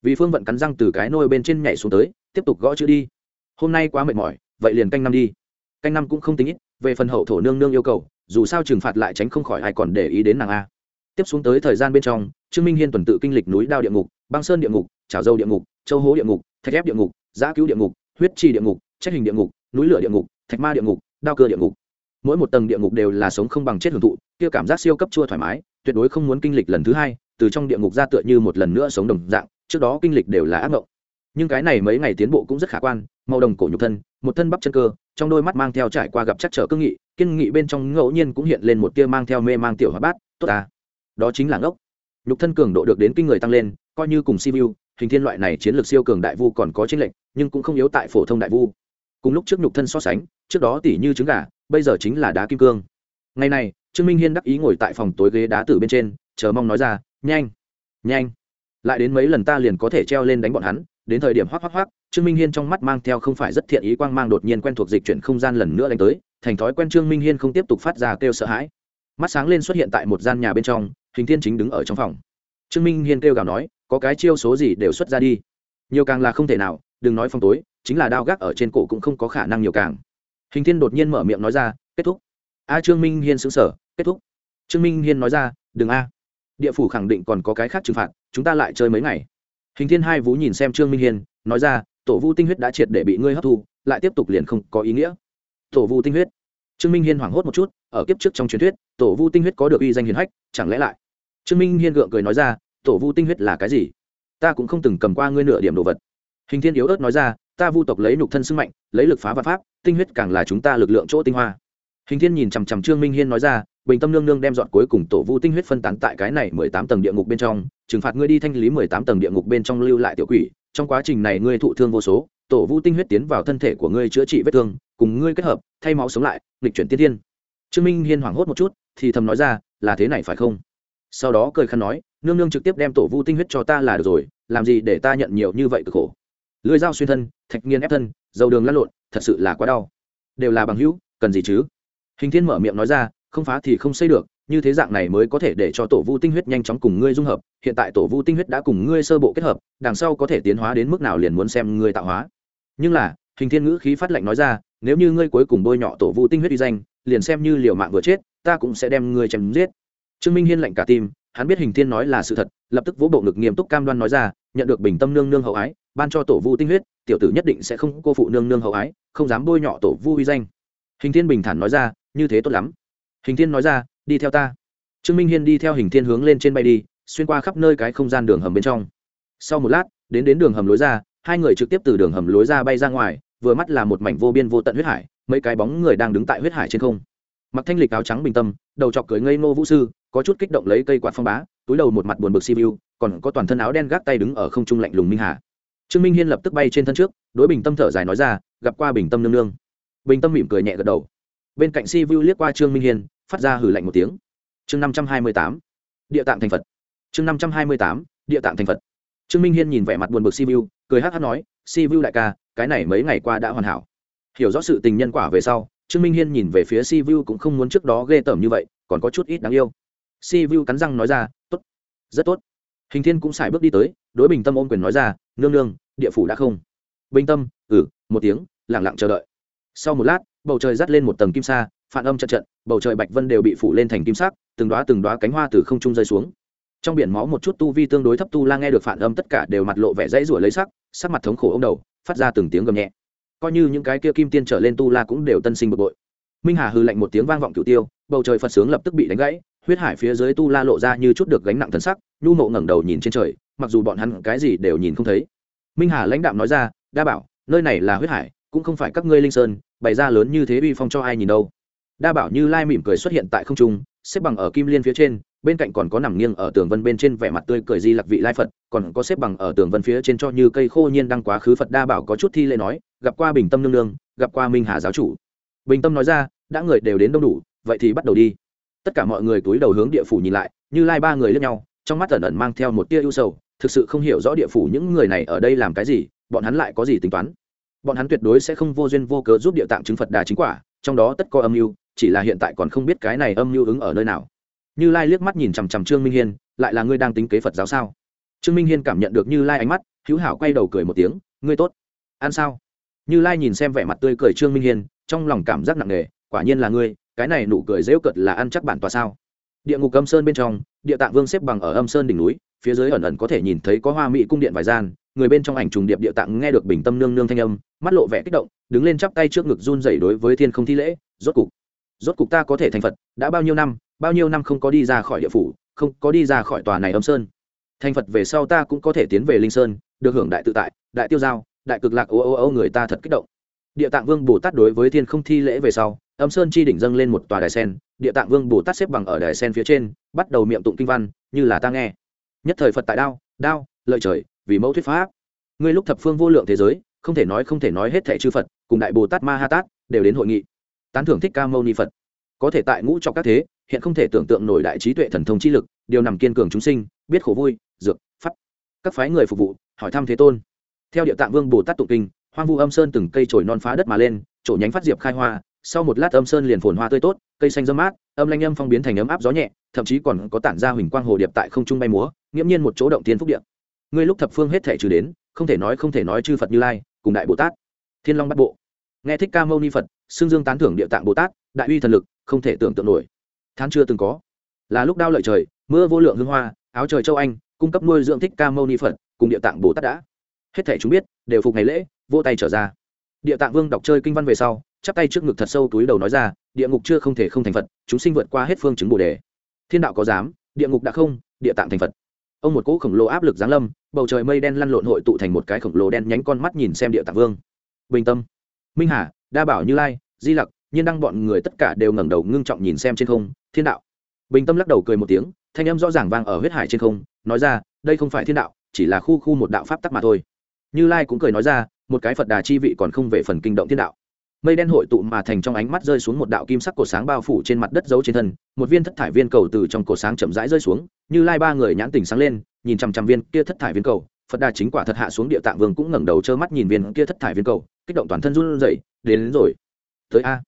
Vì phương vận cắn răng từ cái nôi bên trên nhảy xuống tới, tiếp tục gõ chữ đi. Hôm nay quá mệt mỏi, vậy liền canh năm đi. Canh năm cũng không tính ít, về phần hậu thổ nương nương yêu cầu, dù sao trừng phạt lại tránh không khỏi ai còn để ý đến nàng a. Tiếp xuống tới thời gian bên trong trương minh hiên tuần tự kinh lịch núi đao địa ngục băng sơn địa ngục trào dâu địa ngục châu hố địa ngục thạch ép địa ngục giã cứu địa ngục huyết trì địa ngục trách hình địa ngục núi lửa địa ngục thạch ma địa ngục đao cơ địa ngục mỗi một tầng địa ngục đều là sống không bằng chết hưởng thụ kia cảm giác siêu cấp chua thoải mái tuyệt đối không muốn kinh lịch lần thứ hai từ trong địa ngục ra tựa như một lần nữa sống đồng dạng trước đó kinh lịch đều là ác mộng nhưng cái này mấy ngày tiến bộ cũng rất khả quan màu đồng cổ nhục thân một thân bắp chân cơ trong đôi mắt mang theo trải qua gặp chắc trở cương nghị kiên nghị bên trong ngẫu nhiên cũng hiện lên một tia mang theo mê mang tiểu hóa bát tốt à đó chính là ngốc nhục thân cường độ được đến kinh người tăng lên, coi như cùng siêu hình thiên loại này chiến lược siêu cường đại vu còn có chiến lệnh nhưng cũng không yếu tại phổ thông đại vu. Cùng lúc trước nhục thân so sánh, trước đó tỷ như trứng gà, bây giờ chính là đá kim cương. Ngày này, trương minh hiên đắc ý ngồi tại phòng tối ghế đá tử bên trên, chờ mong nói ra, nhanh nhanh, lại đến mấy lần ta liền có thể treo lên đánh bọn hắn. Đến thời điểm hoác hoác hoác trương minh hiên trong mắt mang theo không phải rất thiện ý quang mang đột nhiên quen thuộc dịch chuyển không gian lần nữa đánh tới, thành thói quen trương minh hiên không tiếp tục phát ra kêu sợ hãi. Mắt sáng lên xuất hiện tại một gian nhà bên trong hình thiên chính đứng ở trong phòng. Trương minh hiên kêu gào nói, có cái chiêu số gì đều xuất ra đi. Nhiều càng là không thể nào, đừng nói phong tối, chính là đao gác ở trên cổ cũng không có khả năng nhiều càng. Hình thiên đột nhiên mở miệng nói ra, kết thúc. A, trương minh hiên xứng sở kết thúc. Trương minh hiên nói ra, đừng a. Địa phủ khẳng định còn có cái khác trừng phạt, chúng ta lại chơi mấy ngày. Hình thiên hai vú nhìn xem trương minh hiên, nói ra, tổ vu tinh huyết đã triệt để bị ngươi hấp thu, lại tiếp tục liền không có ý nghĩa. Tổ vu tinh huyết. Trương minh hiên hoảng hốt một chút, ở kiếp trước trong truyền thuyết, tổ vu tinh huyết có được uy danh hiền hách, chẳng lẽ lại trương minh hiên gượng cười nói ra, tổ vu tinh huyết là cái gì? Ta cũng không từng cầm qua ngươi nửa điểm đồ vật. Hình thiên yếu ớt nói ra, ta vu tộc lấy nục thân sức mạnh, lấy lực phá vật pháp, tinh huyết càng là chúng ta lực lượng chỗ tinh hoa. Hình thiên nhìn chằm chằm trương minh hiên nói ra, bình tâm nương nương đem dọn cuối cùng tổ vu tinh huyết phân tán tại cái này mười tám tầng địa ngục bên trong, trừng phạt ngươi đi thanh lý mười tám tầng địa ngục bên trong lưu lại tiểu quỷ, trong quá trình này ngươi thụ thương vô số, tổ vu tinh huyết tiến vào thân thể của ngươi chữa trị vết thương, cùng ngươi kết hợp, thay máu sống lại, nghịch chuyển tiên thiên. Trương minh hiên hoảng hốt một chút, thì thầm nói ra, là thế này phải không? Sau đó cười khăn nói, nương nương trực tiếp đem tổ vu tinh huyết cho ta là được rồi, làm gì để ta nhận nhiều như vậy cực khổ? Lưỡi dao xuyên thân, thạch nghiên ép thân, dầu đường lăn lộn, thật sự là quá đau. Đều là bằng hữu, cần gì chứ? Hình thiên mở miệng nói ra, không phá thì không xây được, như thế dạng này mới có thể để cho tổ vu tinh huyết nhanh chóng cùng ngươi dung hợp, hiện tại tổ vu tinh huyết đã cùng ngươi sơ bộ kết hợp, đằng sau có thể tiến hóa đến mức nào liền muốn xem ngươi tạo hóa. Nhưng là, hình thiên ngữ khí phát lệnh nói ra, nếu như ngươi cuối cùng bôi nhọ tổ vu tinh huyết uy danh, liền xem như liều mạng vừa chết, ta cũng sẽ đem ngươi chém giết trương minh hiên lệnh cả tim, hắn biết hình thiên nói là sự thật, lập tức vỗ bộ ngực nghiêm túc cam đoan nói ra, nhận được bình tâm nương nương hậu ái, ban cho tổ vu tinh huyết, tiểu tử nhất định sẽ không cô phụ nương nương hậu ái, không dám bôi nhọ tổ vu uy danh. Hình thiên bình thản nói ra, như thế tốt lắm. Hình thiên nói ra, đi theo ta. Trương minh hiên đi theo hình thiên hướng lên trên bay đi, xuyên qua khắp nơi cái không gian đường hầm bên trong. Sau một lát, đến đến đường hầm lối ra, hai người trực tiếp từ đường hầm lối ra bay ra ngoài, vừa mắt là một mảnh vô biên vô tận huyết hải, mấy cái bóng người đang đứng tại huyết hải trên không. Mặc thanh lịch áo trắng bình tâm đầu chọc cười ngây ngô vũ sư, có chút kích động lấy cây quạt phong bá, túi đầu một mặt buồn bực si vu, còn có toàn thân áo đen gác tay đứng ở không trung lạnh lùng minh hà. Trương minh hiên lập tức bay trên thân trước, đối bình tâm thở dài nói ra, gặp qua bình tâm nương nương. Bình tâm mỉm cười nhẹ gật đầu. Bên cạnh si vu liếc qua trương minh hiên, phát ra hử lạnh một tiếng. Chương năm trăm hai mươi tám, địa tạng thành phật. Chương năm trăm hai mươi tám, địa tạng thành phật. Trương minh hiên nhìn vẻ mặt buồn bực si vu, cười hát hát nói, si vu đại ca, cái này mấy ngày qua đã hoàn hảo. Hiểu rõ sự tình nhân quả về sau trương minh hiên nhìn về phía si vu cũng không muốn trước đó ghê tởm như vậy, còn có chút ít đáng yêu. Si vu cắn răng nói ra, tốt, rất tốt. Hình thiên cũng xài bước đi tới, đối bình tâm ôm quyền nói ra, nương nương, địa phủ đã không. Bình tâm ừ một tiếng lẳng lặng chờ đợi. Sau một lát, bầu trời dắt lên một tầng kim sa, phản âm trận trận bầu trời bạch vân đều bị phủ lên thành kim sắc, từng đoá từng đoá cánh hoa từ không trung rơi xuống. Trong biển máu một chút tu vi tương đối thấp tu la nghe được phản âm tất cả đều mặt lộ vẻ dãy rủa lấy sắc sắc mặt thống khổ ông đầu, phát ra từng tiếng gầm nhẹ coi như những cái kia kim tiên trở lên tu la cũng đều tân sinh bực bội. Minh hà hư lạnh một tiếng vang vọng cửu tiêu, bầu trời phật sướng lập tức bị đánh gãy, huyết hải phía dưới tu la lộ ra như chút được gánh nặng thân sắc, nhu mộ ngẩng đầu nhìn trên trời, mặc dù bọn hắn cái gì đều nhìn không thấy. Minh hà lãnh đạm nói ra, đa bảo, nơi này là huyết hải, cũng không phải các ngươi linh sơn, bày ra lớn như thế uy phong cho ai nhìn đâu. Đa bảo như lai mỉm cười xuất hiện tại không trung, xếp bằng ở kim liên phía trên bên cạnh còn có nằm nghiêng ở tường vân bên trên vẻ mặt tươi cười di lặc vị lai phật còn có xếp bằng ở tường vân phía trên cho như cây khô nhiên đăng quá khứ phật đa bảo có chút thi lễ nói gặp qua bình tâm nương nương gặp qua minh hà giáo chủ bình tâm nói ra đã người đều đến đông đủ vậy thì bắt đầu đi tất cả mọi người túi đầu hướng địa phủ nhìn lại như lai ba người lướt nhau trong mắt ẩn ẩn mang theo một tia ưu sầu thực sự không hiểu rõ địa phủ những người này ở đây làm cái gì bọn hắn lại có gì tính toán bọn hắn tuyệt đối sẽ không vô duyên vô cớ giúp địa tạng chứng phật đà chính quả trong đó tất có âm mưu chỉ là hiện tại còn không biết cái này âm mưu ứng ở nơi nào như lai liếc mắt nhìn chằm chằm trương minh hiên, lại là ngươi đang tính kế phật giáo sao? Trương minh hiên cảm nhận được như lai ánh mắt, hữu hảo quay đầu cười một tiếng, ngươi tốt. Ăn sao? Như lai nhìn xem vẻ mặt tươi cười trương minh hiên, trong lòng cảm giác nặng nề, quả nhiên là ngươi, cái này nụ cười dễu cợt là ăn chắc bản tòa sao? Địa ngục âm sơn bên trong, địa tạng vương xếp bằng ở âm sơn đỉnh núi, phía dưới ẩn ẩn có thể nhìn thấy có hoa mỹ cung điện vài gian, người bên trong ảnh trùng điệp địa tạng nghe được bình tâm nương nương thanh âm, mắt lộ vẻ kích động, đứng lên chắp tay trước ngực run rẩy đối với thiên không thi lễ, rốt cục rốt cục ta có thể thành phật, đã bao nhiêu năm, bao nhiêu năm không có đi ra khỏi địa phủ, không có đi ra khỏi tòa này âm sơn. Thành phật về sau ta cũng có thể tiến về linh sơn, được hưởng đại tự tại, đại tiêu giao, đại cực lạc, ô ô ô, người ta thật kích động. Địa tạng vương bồ tát đối với thiên không thi lễ về sau, âm sơn chi đỉnh dâng lên một tòa đài sen, địa tạng vương bồ tát xếp bằng ở đài sen phía trên, bắt đầu miệng tụng kinh văn, như là ta nghe. Nhất thời phật tại đao đao, lợi trời, vì mẫu thuyết pháp. Ngươi lúc thập phương vô lượng thế giới, không thể nói không thể nói hết thẻ chư phật, cùng đại bồ tát ma ha tát, đều đến hội nghị tán thưởng thích ca mâu ni phật. Có thể tại ngũ trọng các thế, hiện không thể tưởng tượng nổi đại trí tuệ thần thông chi lực, điều nằm kiên cường chúng sinh, biết khổ vui, dược, pháp. Các phái người phục vụ, hỏi thăm thế tôn. Theo địa tạng vương bồ tát tụng kinh, hoang vu âm sơn từng cây trồi non phá đất mà lên, chỗ nhánh phát diệp khai hoa, sau một lát âm sơn liền phồn hoa tươi tốt, cây xanh dâm mát, âm lanh âm phong biến thành ấm áp gió nhẹ, thậm chí còn có tản ra huỳnh quang hồ điệp tại không trung bay múa, nghiễm nhiên một chỗ động tiên phúc điệp ngươi lúc thập phương hết thể trừ đến, không thể nói không thể nói chư phật như lai, cùng đại bồ tát. Thiên long bắt bộ. Nghe thích ca mâu ni phật xương dương tán thưởng địa tạng bồ tát, đại uy thần lực, không thể tưởng tượng nổi. Thán chưa từng có. Là lúc đao lợi trời, mưa vô lượng hương hoa, áo trời châu anh, cung cấp nuôi dưỡng thích ca mâu ni phật, cùng địa tạng bồ tát đã. Hết thể chúng biết, đều phục ngày lễ, vô tay trở ra. Địa tạng vương đọc chơi kinh văn về sau, chắp tay trước ngực thật sâu túi đầu nói ra, địa ngục chưa không thể không thành phật, chúng sinh vượt qua hết phương chứng bồ đề. Thiên đạo có dám, địa ngục đã không, địa tạng thành phật. Ông một cỗ khổng lồ áp lực giáng lâm, bầu trời mây đen lăn lộn hội tụ thành một cái khổng lồ đen nhánh con mắt nhìn xem địa tạng vương. Bình tâm. Minh hà, đa bảo như lai di lặc nhiên đăng bọn người tất cả đều ngẩng đầu ngưng trọng nhìn xem trên không thiên đạo. Bình tâm lắc đầu cười một tiếng thanh âm rõ ràng vang ở huyết hải trên không nói ra đây không phải thiên đạo chỉ là khu khu một đạo pháp tắc mà thôi. Như lai cũng cười nói ra một cái phật đà chi vị còn không về phần kinh động thiên đạo. Mây đen hội tụ mà thành trong ánh mắt rơi xuống một đạo kim sắc cổ sáng bao phủ trên mặt đất giấu trên thân một viên thất thải viên cầu từ trong cổ sáng chậm rãi rơi xuống như lai ba người nhãn tình sáng lên nhìn chằm chằm viên kia thất thải viên cầu phật đà chính quả thật hạ xuống địa tạng vương cũng ngẩng đầu trơ mắt nhìn viên kia thất thải viên cầu kích động toàn thân run rẩy đến, đến rồi tới a.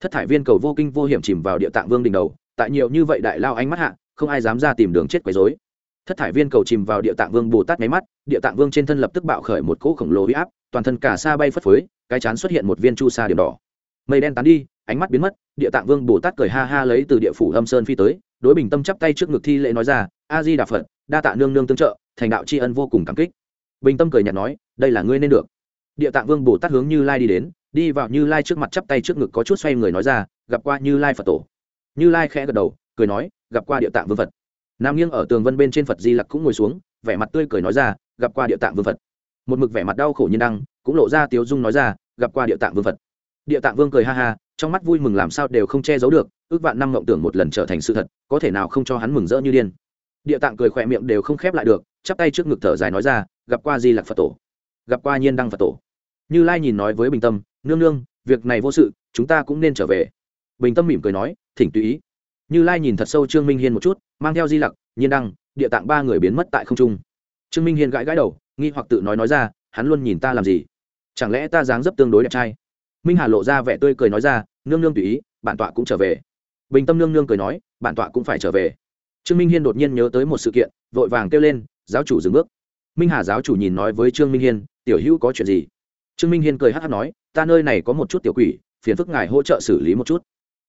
Thất thải viên cầu vô kinh vô hiểm chìm vào địa tạng vương đỉnh đầu, tại nhiều như vậy đại lao ánh mắt hạ, không ai dám ra tìm đường chết quấy rối. Thất thải viên cầu chìm vào địa tạng vương bồ tát nháy mắt, địa tạng vương trên thân lập tức bạo khởi một cỗ khổng lồ huy áp, toàn thân cả xa bay phất phới, cái chán xuất hiện một viên chu sa điểm đỏ. Mây đen tán đi, ánh mắt biến mất, địa tạng vương bồ tát cười ha ha lấy từ địa phủ âm sơn phi tới, đối bình tâm chắp tay trước ngực thi lễ nói ra, a di đà phật, đa tạ nương nương tương trợ, thành đạo tri ân vô cùng cảm kích. Bình tâm cười nhạt nói, đây là ngươi nên được. Địa tạng vương bồ tát hướng như lai đi đến đi vào như lai trước mặt chắp tay trước ngực có chút xoay người nói ra, gặp qua như lai phật tổ. Như lai khẽ gật đầu, cười nói, gặp qua địa tạng vương phật. Nam nghiêng ở tường vân bên trên phật di lặc cũng ngồi xuống, vẻ mặt tươi cười nói ra, gặp qua địa tạng vương phật. Một mực vẻ mặt đau khổ như đăng, cũng lộ ra tiếu dung nói ra, gặp qua địa tạng vương phật. Địa tạng vương cười ha ha, trong mắt vui mừng làm sao đều không che giấu được, ước vạn năm mộng tưởng một lần trở thành sự thật, có thể nào không cho hắn mừng rỡ như điên. Địa tạng cười khỏe miệng đều không khép lại được, chắp tay trước ngực thở dài nói ra, gặp qua di lặc phật tổ. Gặp qua nhiên đăng phật tổ như lai nhìn nói với bình tâm, nương nương, việc này vô sự, chúng ta cũng nên trở về. Bình tâm mỉm cười nói, thỉnh tùy ý. Như lai nhìn thật sâu trương minh hiên một chút, mang theo di lặc, nhiên đăng, địa tạng ba người biến mất tại không trung. Trương minh hiên gãi gãi đầu, nghi hoặc tự nói nói ra, hắn luôn nhìn ta làm gì? Chẳng lẽ ta dáng dấp tương đối đẹp trai? Minh hà lộ ra vẻ tươi cười nói ra, nương nương tùy ý, bản tọa cũng trở về. Bình tâm nương nương cười nói, bản tọa cũng phải trở về. Trương minh hiên đột nhiên nhớ tới một sự kiện, vội vàng kêu lên, giáo chủ dừng bước. Minh hà giáo chủ nhìn nói với trương minh hiên, tiểu hữu có chuyện gì? Trương minh hiên cười hát hát nói, ta nơi này có một chút tiểu quỷ, phiền phức ngài hỗ trợ xử lý một chút.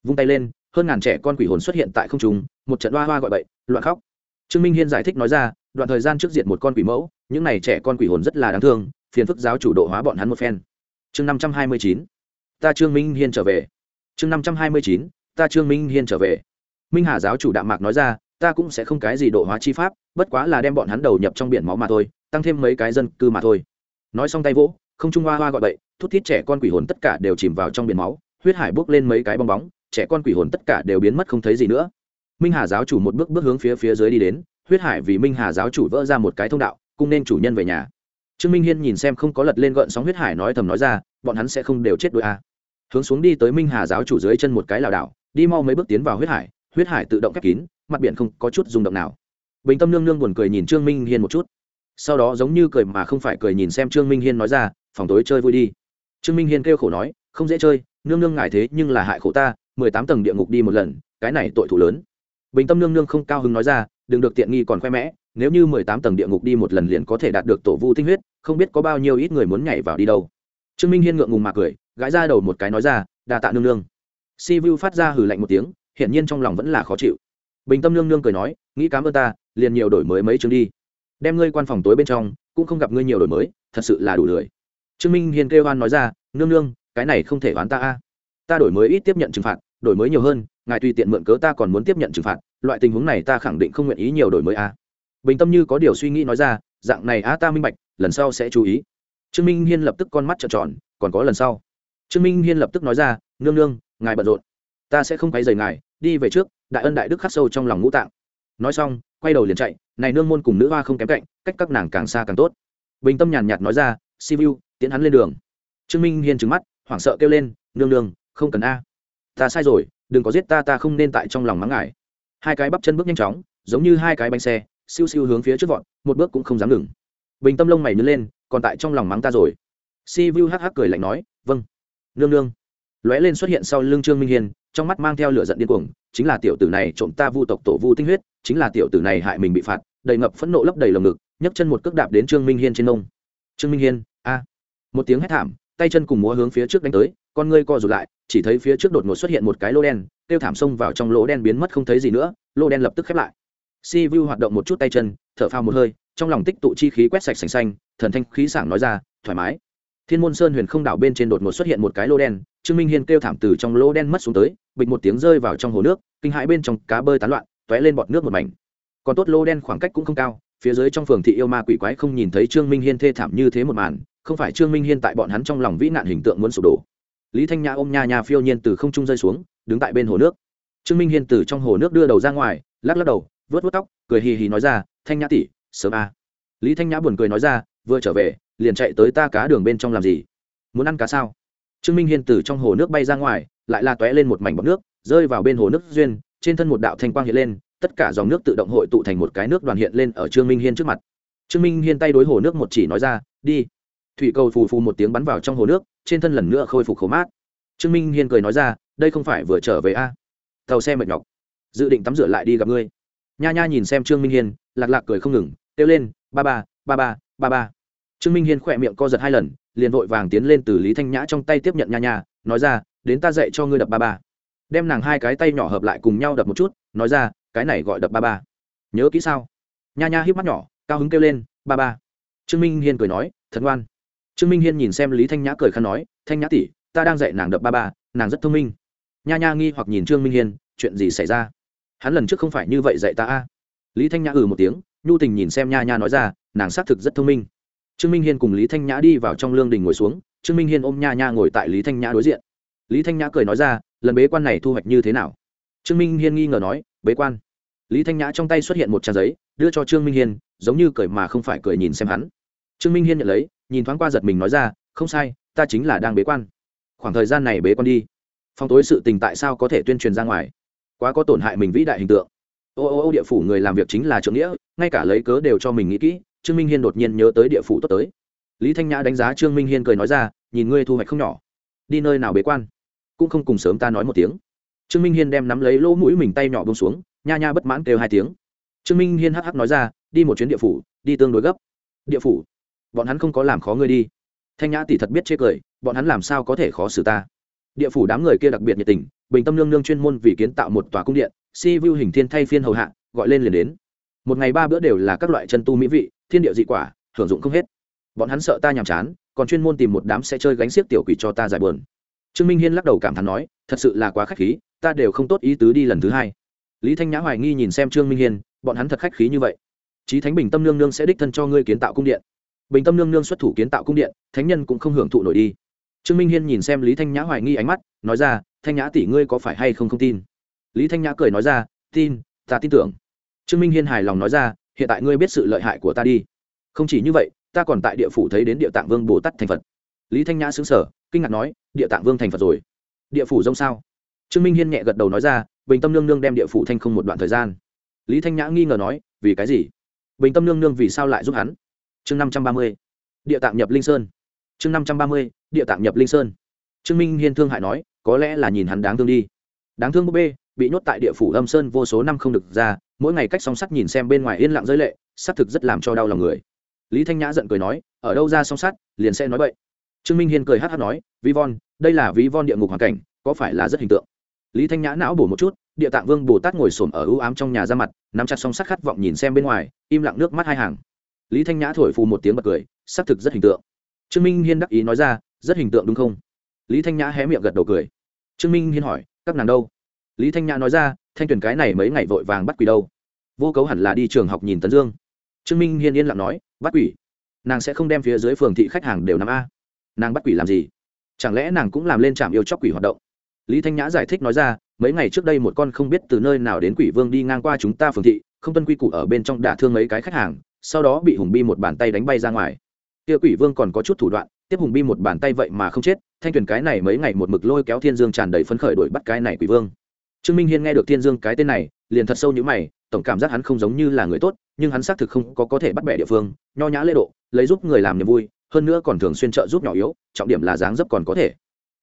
Vung tay lên, hơn ngàn trẻ con quỷ hồn xuất hiện tại không trung, một trận hoa hoa gọi bậy, loạn khóc. Trương minh hiên giải thích nói ra, đoạn thời gian trước diệt một con quỷ mẫu, những này trẻ con quỷ hồn rất là đáng thương, phiền phức giáo chủ độ hóa bọn hắn một phen. Chương năm trăm hai mươi chín, ta trương minh hiên trở về. Chương năm trăm hai mươi chín, ta trương minh hiên trở về. Minh hà giáo chủ đạm mạc nói ra, ta cũng sẽ không cái gì độ hóa chi pháp, bất quá là đem bọn hắn đầu nhập trong biển máu mà thôi, tăng thêm mấy cái dân cư mà thôi. Nói xong tay vỗ không trung hoa hoa gọi bậy, thút thít trẻ con quỷ hồn tất cả đều chìm vào trong biển máu, huyết hải bốc lên mấy cái bong bóng, trẻ con quỷ hồn tất cả đều biến mất không thấy gì nữa. Minh hà giáo chủ một bước bước hướng phía phía dưới đi đến, huyết hải vì minh hà giáo chủ vỡ ra một cái thông đạo, cung nên chủ nhân về nhà. Trương minh hiên nhìn xem không có lật lên gợn sóng huyết hải nói thầm nói ra, bọn hắn sẽ không đều chết đôi a. Hướng xuống đi tới minh hà giáo chủ dưới chân một cái lảo đảo, đi mau mấy bước tiến vào huyết hải huyết hải tự động khép kín, mặt biển không có chút rung động nào. Bình tâm nương nương buồn cười nhìn trương minh hiên một chút. Sau đó giống như cười mà không phải cười nhìn xem trương minh hiên nói ra phòng tối chơi vui đi. Trương minh hiên kêu khổ nói, không dễ chơi, nương nương ngại thế nhưng là hại khổ ta, mười tám tầng địa ngục đi một lần, cái này tội thủ lớn. Bình tâm nương nương không cao hứng nói ra, đừng được tiện nghi còn khoe mẽ, nếu như mười tám tầng địa ngục đi một lần liền có thể đạt được tổ vu tinh huyết, không biết có bao nhiêu ít người muốn nhảy vào đi đâu. Trương minh hiên ngượng ngùng mà cười, gãi ra đầu một cái nói ra, đa tạ nương nương. Si vu phát ra hừ lạnh một tiếng, hiển nhiên trong lòng vẫn là khó chịu. Bình tâm nương nương cười nói, nghĩ cám ơn ta, liền nhiều đổi mới mấy chương đi. Đem ngươi quan phòng tối bên trong, cũng không gặp ngươi nhiều đổi mới, thật sự là đủ lười trương minh hiền kêu oan nói ra, nương nương, cái này không thể oán ta a. Ta đổi mới ít tiếp nhận trừng phạt, đổi mới nhiều hơn, ngài tùy tiện mượn cớ ta còn muốn tiếp nhận trừng phạt, loại tình huống này ta khẳng định không nguyện ý nhiều đổi mới a. Bình tâm như có điều suy nghĩ nói ra, dạng này a, ta minh bạch, lần sau sẽ chú ý. Trương minh hiên lập tức con mắt trợn tròn, còn có lần sau. Trương minh hiên lập tức nói ra, nương nương, ngài bận rộn. Ta sẽ không quay rời ngài, đi về trước, đại ân đại đức khắc sâu trong lòng ngũ tạng. Nói xong, quay đầu liền chạy, này nương môn cùng nữ hoa không kém cạnh, cách các nàng càng xa càng tốt. Bình tâm nhàn nhạt nói ra si vu tiến hắn lên đường. Trương minh hiên trừng mắt, hoảng sợ kêu lên, nương nương, không cần a. Ta sai rồi, đừng có giết ta ta không nên tại trong lòng mắng ngài. Hai cái bắp chân bước nhanh chóng, giống như hai cái bánh xe, siêu siêu hướng phía trước vọt, một bước cũng không dám ngừng. Bình tâm lông mày nhớ lên, còn tại trong lòng mắng ta rồi? Si vu hắc hắc cười lạnh nói vâng. Nương nương. Lóe lên xuất hiện sau lưng trương minh hiên, trong mắt mang theo lửa giận điên cuồng, chính là tiểu tử này trộm ta vu tộc tổ vu tinh huyết, chính là tiểu tử này hại mình bị phạt, đầy ngập phẫn nộ lấp đầy lồng ngực, nhấc chân một cước đạp đến trương minh hiên trên nông trương minh hiên, a một tiếng hét thảm, tay chân cùng múa hướng phía trước đánh tới, con ngươi co rụt lại, chỉ thấy phía trước đột ngột xuất hiện một cái lô đen, kêu thảm xông vào trong lỗ đen biến mất không thấy gì nữa, lô đen lập tức khép lại. Si vu hoạt động một chút tay chân, thở phao một hơi, trong lòng tích tụ chi khí quét sạch sành xanh, thần thanh khí sảng nói ra, thoải mái. Thiên môn sơn huyền không đảo bên trên đột ngột xuất hiện một cái lô đen, trương minh hiên kêu thảm từ trong lô đen mất xuống tới, bịch một tiếng rơi vào trong hồ nước, kinh hãi bên trong cá bơi tán loạn, tóe lên bọt nước một mảnh. Còn tốt lô đen khoảng cách cũng không cao, phía dưới trong phường thị yêu ma quỷ quái không nhìn thấy trương minh hiên thê thảm như thế một màn không phải trương minh hiên tại bọn hắn trong lòng vĩ nạn hình tượng muốn sụp đổ. Lý thanh nhã ôm nha nha phiêu nhiên từ không trung rơi xuống, đứng tại bên hồ nước. Trương minh hiên từ trong hồ nước đưa đầu ra ngoài, lắc lắc đầu, vớt vớt tóc, cười hì hì nói ra, thanh nhã tỷ, sớm a. Lý thanh nhã buồn cười nói ra, vừa trở về, liền chạy tới ta cá đường bên trong làm gì? Muốn ăn cá sao? Trương minh hiên từ trong hồ nước bay ra ngoài, lại la tóe lên một mảnh bọc nước, rơi vào bên hồ nước duyên, trên thân một đạo thanh quang hiện lên, tất cả dòng nước tự động hội tụ thành một cái nước đoàn hiện lên ở trương minh hiên trước mặt. Trương minh hiên tay đối hồ nước một chỉ nói ra, đi thủy cầu phù phù một tiếng bắn vào trong hồ nước, trên thân lần nữa khôi phục khổ mát. Trương minh hiên cười nói ra, đây không phải vừa trở về a? À? tàu xe mệt nhọc. Dự định tắm rửa lại đi gặp ngươi. Nha nha nhìn xem trương minh hiên, lạc lạc cười không ngừng, kêu lên, ba ba ba ba ba ba. Trương minh hiên khỏe miệng co giật hai lần, liền vội vàng tiến lên từ lý thanh nhã trong tay tiếp nhận nha nha, nói ra, đến ta dạy cho ngươi đập ba ba. Đem nàng hai cái tay nhỏ hợp lại cùng nhau đập một chút, nói ra, cái này gọi đập ba ba. Nhớ kỹ sao? Nha nha híp mắt nhỏ, cao hứng kêu lên, ba ba. Trương minh hiên cười nói, thật ngoan trương minh hiên nhìn xem lý thanh nhã cười khăn nói, thanh nhã tỷ, ta đang dạy nàng đập ba ba, nàng rất thông minh. Nha nha nghi hoặc nhìn trương minh hiên, chuyện gì xảy ra? Hắn lần trước không phải như vậy dạy ta a. Lý thanh nhã ừ một tiếng, nhu tình nhìn xem nha nha nói ra, nàng xác thực rất thông minh. Trương minh hiên cùng lý thanh nhã đi vào trong lương đình ngồi xuống, trương minh hiên ôm nha nha ngồi tại lý thanh nhã đối diện. Lý thanh nhã cười nói ra, lần bế quan này thu hoạch như thế nào? Trương minh hiên nghi ngờ nói, bế quan. Lý thanh nhã trong tay xuất hiện một trang giấy, đưa cho trương minh hiên, giống như cười mà không phải cười nhìn xem hắn. Trương minh hiên nhận lấy nhìn thoáng qua giật mình nói ra, không sai, ta chính là đang bế quan. Khoảng thời gian này bế quan đi. Phòng tối sự tình tại sao có thể tuyên truyền ra ngoài? Quá có tổn hại mình vĩ đại hình tượng. Ô ô ô, địa phủ người làm việc chính là trưởng nghĩa, ngay cả lấy cớ đều cho mình nghĩ kỹ, trương minh hiên đột nhiên nhớ tới địa phủ tốt tới. Lý thanh nhã đánh giá trương minh hiên cười nói ra, nhìn ngươi thu hoạch không nhỏ. Đi nơi nào bế quan? Cũng không cùng sớm ta nói một tiếng. Trương minh hiên đem nắm lấy lỗ mũi mình tay nhỏ bông xuống, nha nha bất mãn kêu hai tiếng. Trương minh hiên hắc hắc nói ra, đi một chuyến địa phủ, đi tương đối gấp. Địa phủ bọn hắn không có làm khó ngươi đi. Thanh nhã tỷ thật biết chê cười, bọn hắn làm sao có thể khó xử ta? Địa phủ đám người kia đặc biệt nhiệt tình, bình tâm lương nương chuyên môn vì kiến tạo một tòa cung điện, si vu hình thiên thay phiên hầu hạ, gọi lên liền đến. Một ngày ba bữa đều là các loại chân tu mỹ vị, thiên địa dị quả, hưởng dụng không hết. Bọn hắn sợ ta nhàm chán, còn chuyên môn tìm một đám sẽ chơi gánh xiếc tiểu quỷ cho ta giải bờn trương minh hiên lắc đầu cảm thán nói, thật sự là quá khách khí, ta đều không tốt ý tứ đi lần thứ hai. Lý thanh nhã hoài nghi nhìn xem trương minh hiên, bọn hắn thật khách khí như vậy. Trí thánh bình tâm nương nương sẽ đích thân cho ngươi kiến tạo cung điện bình tâm nương nương xuất thủ kiến tạo cung điện, thánh nhân cũng không hưởng thụ nổi đi. Trương minh hiên nhìn xem lý thanh nhã hoài nghi ánh mắt, nói ra, thanh nhã tỷ ngươi có phải hay không không tin? Lý thanh nhã cười nói ra, tin, ta tin tưởng. Trương minh hiên hài lòng nói ra, hiện tại ngươi biết sự lợi hại của ta đi. Không chỉ như vậy, ta còn tại địa phủ thấy đến địa tạng vương bồ tát thành phật. Lý thanh nhã xứng sở kinh ngạc nói, địa tạng vương thành phật rồi? Địa phủ rông sao? Trương minh hiên nhẹ gật đầu nói ra, bình tâm nương nương đem địa phủ thanh không một đoạn thời gian. Lý thanh nhã nghi ngờ nói, vì cái gì? Bình tâm nương nương vì sao lại giúp hắn? Chương năm trăm ba mươi, địa tạng nhập linh sơn. Chương năm trăm ba mươi, địa tạng nhập linh sơn. Trương minh hiên thương hại nói, có lẽ là nhìn hắn đáng thương đi. Đáng thương búp bê, bị nhốt tại địa phủ âm sơn vô số năm không được ra, mỗi ngày cách song sắt nhìn xem bên ngoài yên lặng giới lệ, xác thực rất làm cho đau lòng người. Lý thanh nhã giận cười nói, ở đâu ra song sắt, liền sẽ nói vậy trương minh hiên cười hát hát nói vi von, đây là ví von địa ngục hoàn cảnh, có phải là rất hình tượng? Lý thanh nhã não bổ một chút, địa tạng vương bồ tát ngồi s ổ m ở ưu ám trong nhà ra mặt, nắm chặt song sắt khát vọng nhìn xem bên ngoài, im lặng nước mắt hai hàng lý thanh nhã thổi phù một tiếng bật cười, xác thực rất hình tượng. Trương minh hiên đắc ý nói ra, rất hình tượng đúng không? Lý thanh nhã hé miệng gật đầu cười. Trương minh hiên hỏi, các nàng đâu? Lý thanh nhã nói ra, thanh tuyển cái này mấy ngày vội vàng bắt quỷ đâu? Vô cấu hẳn là đi trường học nhìn tấn dương. Trương minh hiên yên lặng nói, bắt quỷ? Nàng sẽ không đem phía dưới phường thị khách hàng đều nằm a. Nàng bắt quỷ làm gì? Chẳng lẽ nàng cũng làm lên trạm yêu chóc quỷ hoạt động? Lý thanh nhã giải thích nói ra, mấy ngày trước đây một con không biết từ nơi nào đến quỷ vương đi ngang qua chúng ta phường thị, không tuân quy củ ở bên trong đả thương mấy cái khách hàng sau đó bị hùng bi một bàn tay đánh bay ra ngoài. Kia quỷ vương còn có chút thủ đoạn, tiếp hùng bi một bàn tay vậy mà không chết, thanh tuyển cái này mấy ngày một mực lôi kéo thiên dương tràn đầy phấn khởi đuổi bắt cái này quỷ vương. Trương minh hiên nghe được thiên dương cái tên này, liền thật sâu như mày, tổng cảm giác hắn không giống như là người tốt, nhưng hắn xác thực không có có thể bắt bẻ địa phương, nho nhã lễ độ, lấy giúp người làm niềm vui, hơn nữa còn thường xuyên trợ giúp nhỏ yếu, trọng điểm là dáng dấp còn có thể.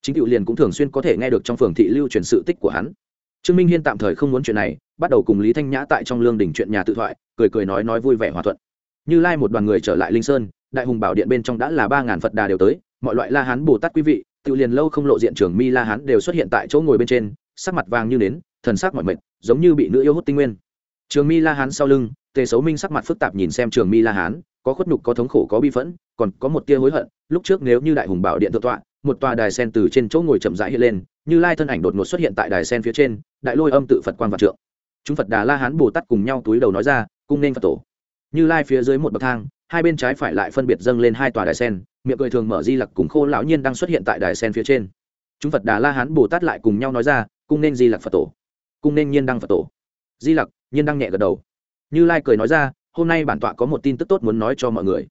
Chính cựu liền cũng thường xuyên có thể nghe được trong phường thị lưu truyền sự tích của hắn. Trương minh hiên tạm thời không muốn chuyện này, bắt đầu cùng lý thanh nhã tại trong lương đình chuyện nhà tự thoại, cười cười nói nói vui vẻ hòa thuận như lai một đoàn người trở lại linh sơn, đại hùng bảo điện bên trong đã là ba ngàn phật đà đều tới, mọi loại la hán bồ tát quý vị, tự liền lâu không lộ diện trường mi la hán đều xuất hiện tại chỗ ngồi bên trên, sắc mặt vàng như nến, thần sắc mọi mệt, giống như bị nữ yêu hút tinh nguyên. Trường mi la hán sau lưng, tề xấu minh sắc mặt phức tạp nhìn xem trường mi la hán, có khuất nhục, có thống khổ, có bi phẫn, còn có một tia hối hận, lúc trước nếu như đại hùng bảo điện thượng tọa, một tòa đài sen từ trên chỗ ngồi chậm rãi hiện lên, như lai thân ảnh đột ngột xuất hiện tại đài sen phía trên, đại lôi âm tự phật quan vạn trượng. Chúng phật đà la hán bồ tát cùng nhau túi đầu nói ra, cung nên phật tổ như lai phía dưới một bậc thang, hai bên trái phải lại phân biệt dâng lên hai tòa đài sen, miệng cười thường mở di lặc cùng khô lão nhiên đang xuất hiện tại đài sen phía trên. Chúng phật đà la hán bồ tát lại cùng nhau nói ra, cung nên di lặc phật tổ. Cung nên nhiên đăng phật tổ. Di lặc, nhiên đăng nhẹ gật đầu. Như lai cười nói ra, hôm nay bản tọa có một tin tức tốt muốn nói cho mọi người.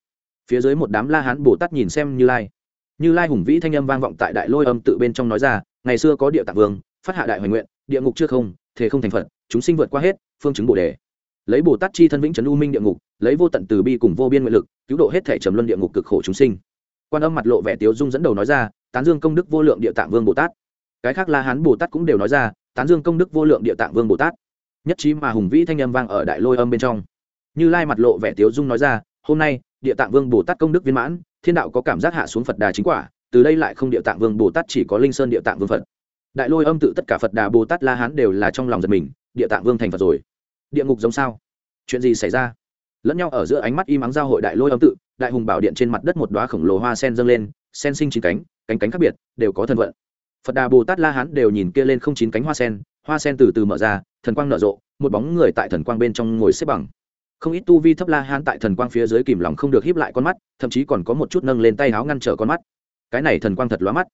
Phía dưới một đám la hán bồ tát nhìn xem như lai. Như lai hùng vĩ thanh âm vang vọng tại đại lôi âm tự bên trong nói ra, ngày xưa có địa tạng vương, phát hạ đại hoành nguyện, địa ngục chưa không, thể không thành phật, chúng sinh vượt qua hết, phương chứng bồ đề lấy bồ tát chi thân vĩnh trấn u minh địa ngục, lấy vô tận từ bi cùng vô biên nguyện lực, cứu độ hết thể trầm luân địa ngục cực khổ chúng sinh. Quan âm mặt lộ vẻ tiếu dung dẫn đầu nói ra, tán dương công đức vô lượng địa tạng vương bồ tát. Cái khác la hán bồ tát cũng đều nói ra, tán dương công đức vô lượng địa tạng vương bồ tát. Nhất trí mà hùng vĩ thanh âm vang ở đại lôi âm bên trong. Như lai mặt lộ vẻ tiếu dung nói ra, hôm nay, địa tạng vương bồ tát công đức viên mãn, thiên đạo có cảm giác hạ xuống phật đà chính quả, từ đây lại không địa tạng vương bồ tát chỉ có linh sơn địa tạng vương phật. Đại lôi âm tự tất cả phật đà bồ tát la hán đều là trong lòng giật mình, địa tạng vương thành phật rồi địa ngục giống sao? Chuyện gì xảy ra? Lẫn nhau ở giữa ánh mắt im ắng giao hội đại lôi âm tự, đại hùng bảo điện trên mặt đất một đoá khổng lồ hoa sen dâng lên, sen sinh chín cánh cánh cánh khác biệt, đều có thần vận. Phật đà bồ tát la hán đều nhìn kia lên không chín cánh hoa sen hoa sen từ từ mở ra, thần quang nở rộ, một bóng người tại thần quang bên trong ngồi xếp bằng. Không ít tu vi thấp la hán tại thần quang phía dưới kìm lòng không được híp lại con mắt, thậm chí còn có một chút nâng lên tay áo ngăn trở con mắt. Cái này thần quang thật lóa mắt.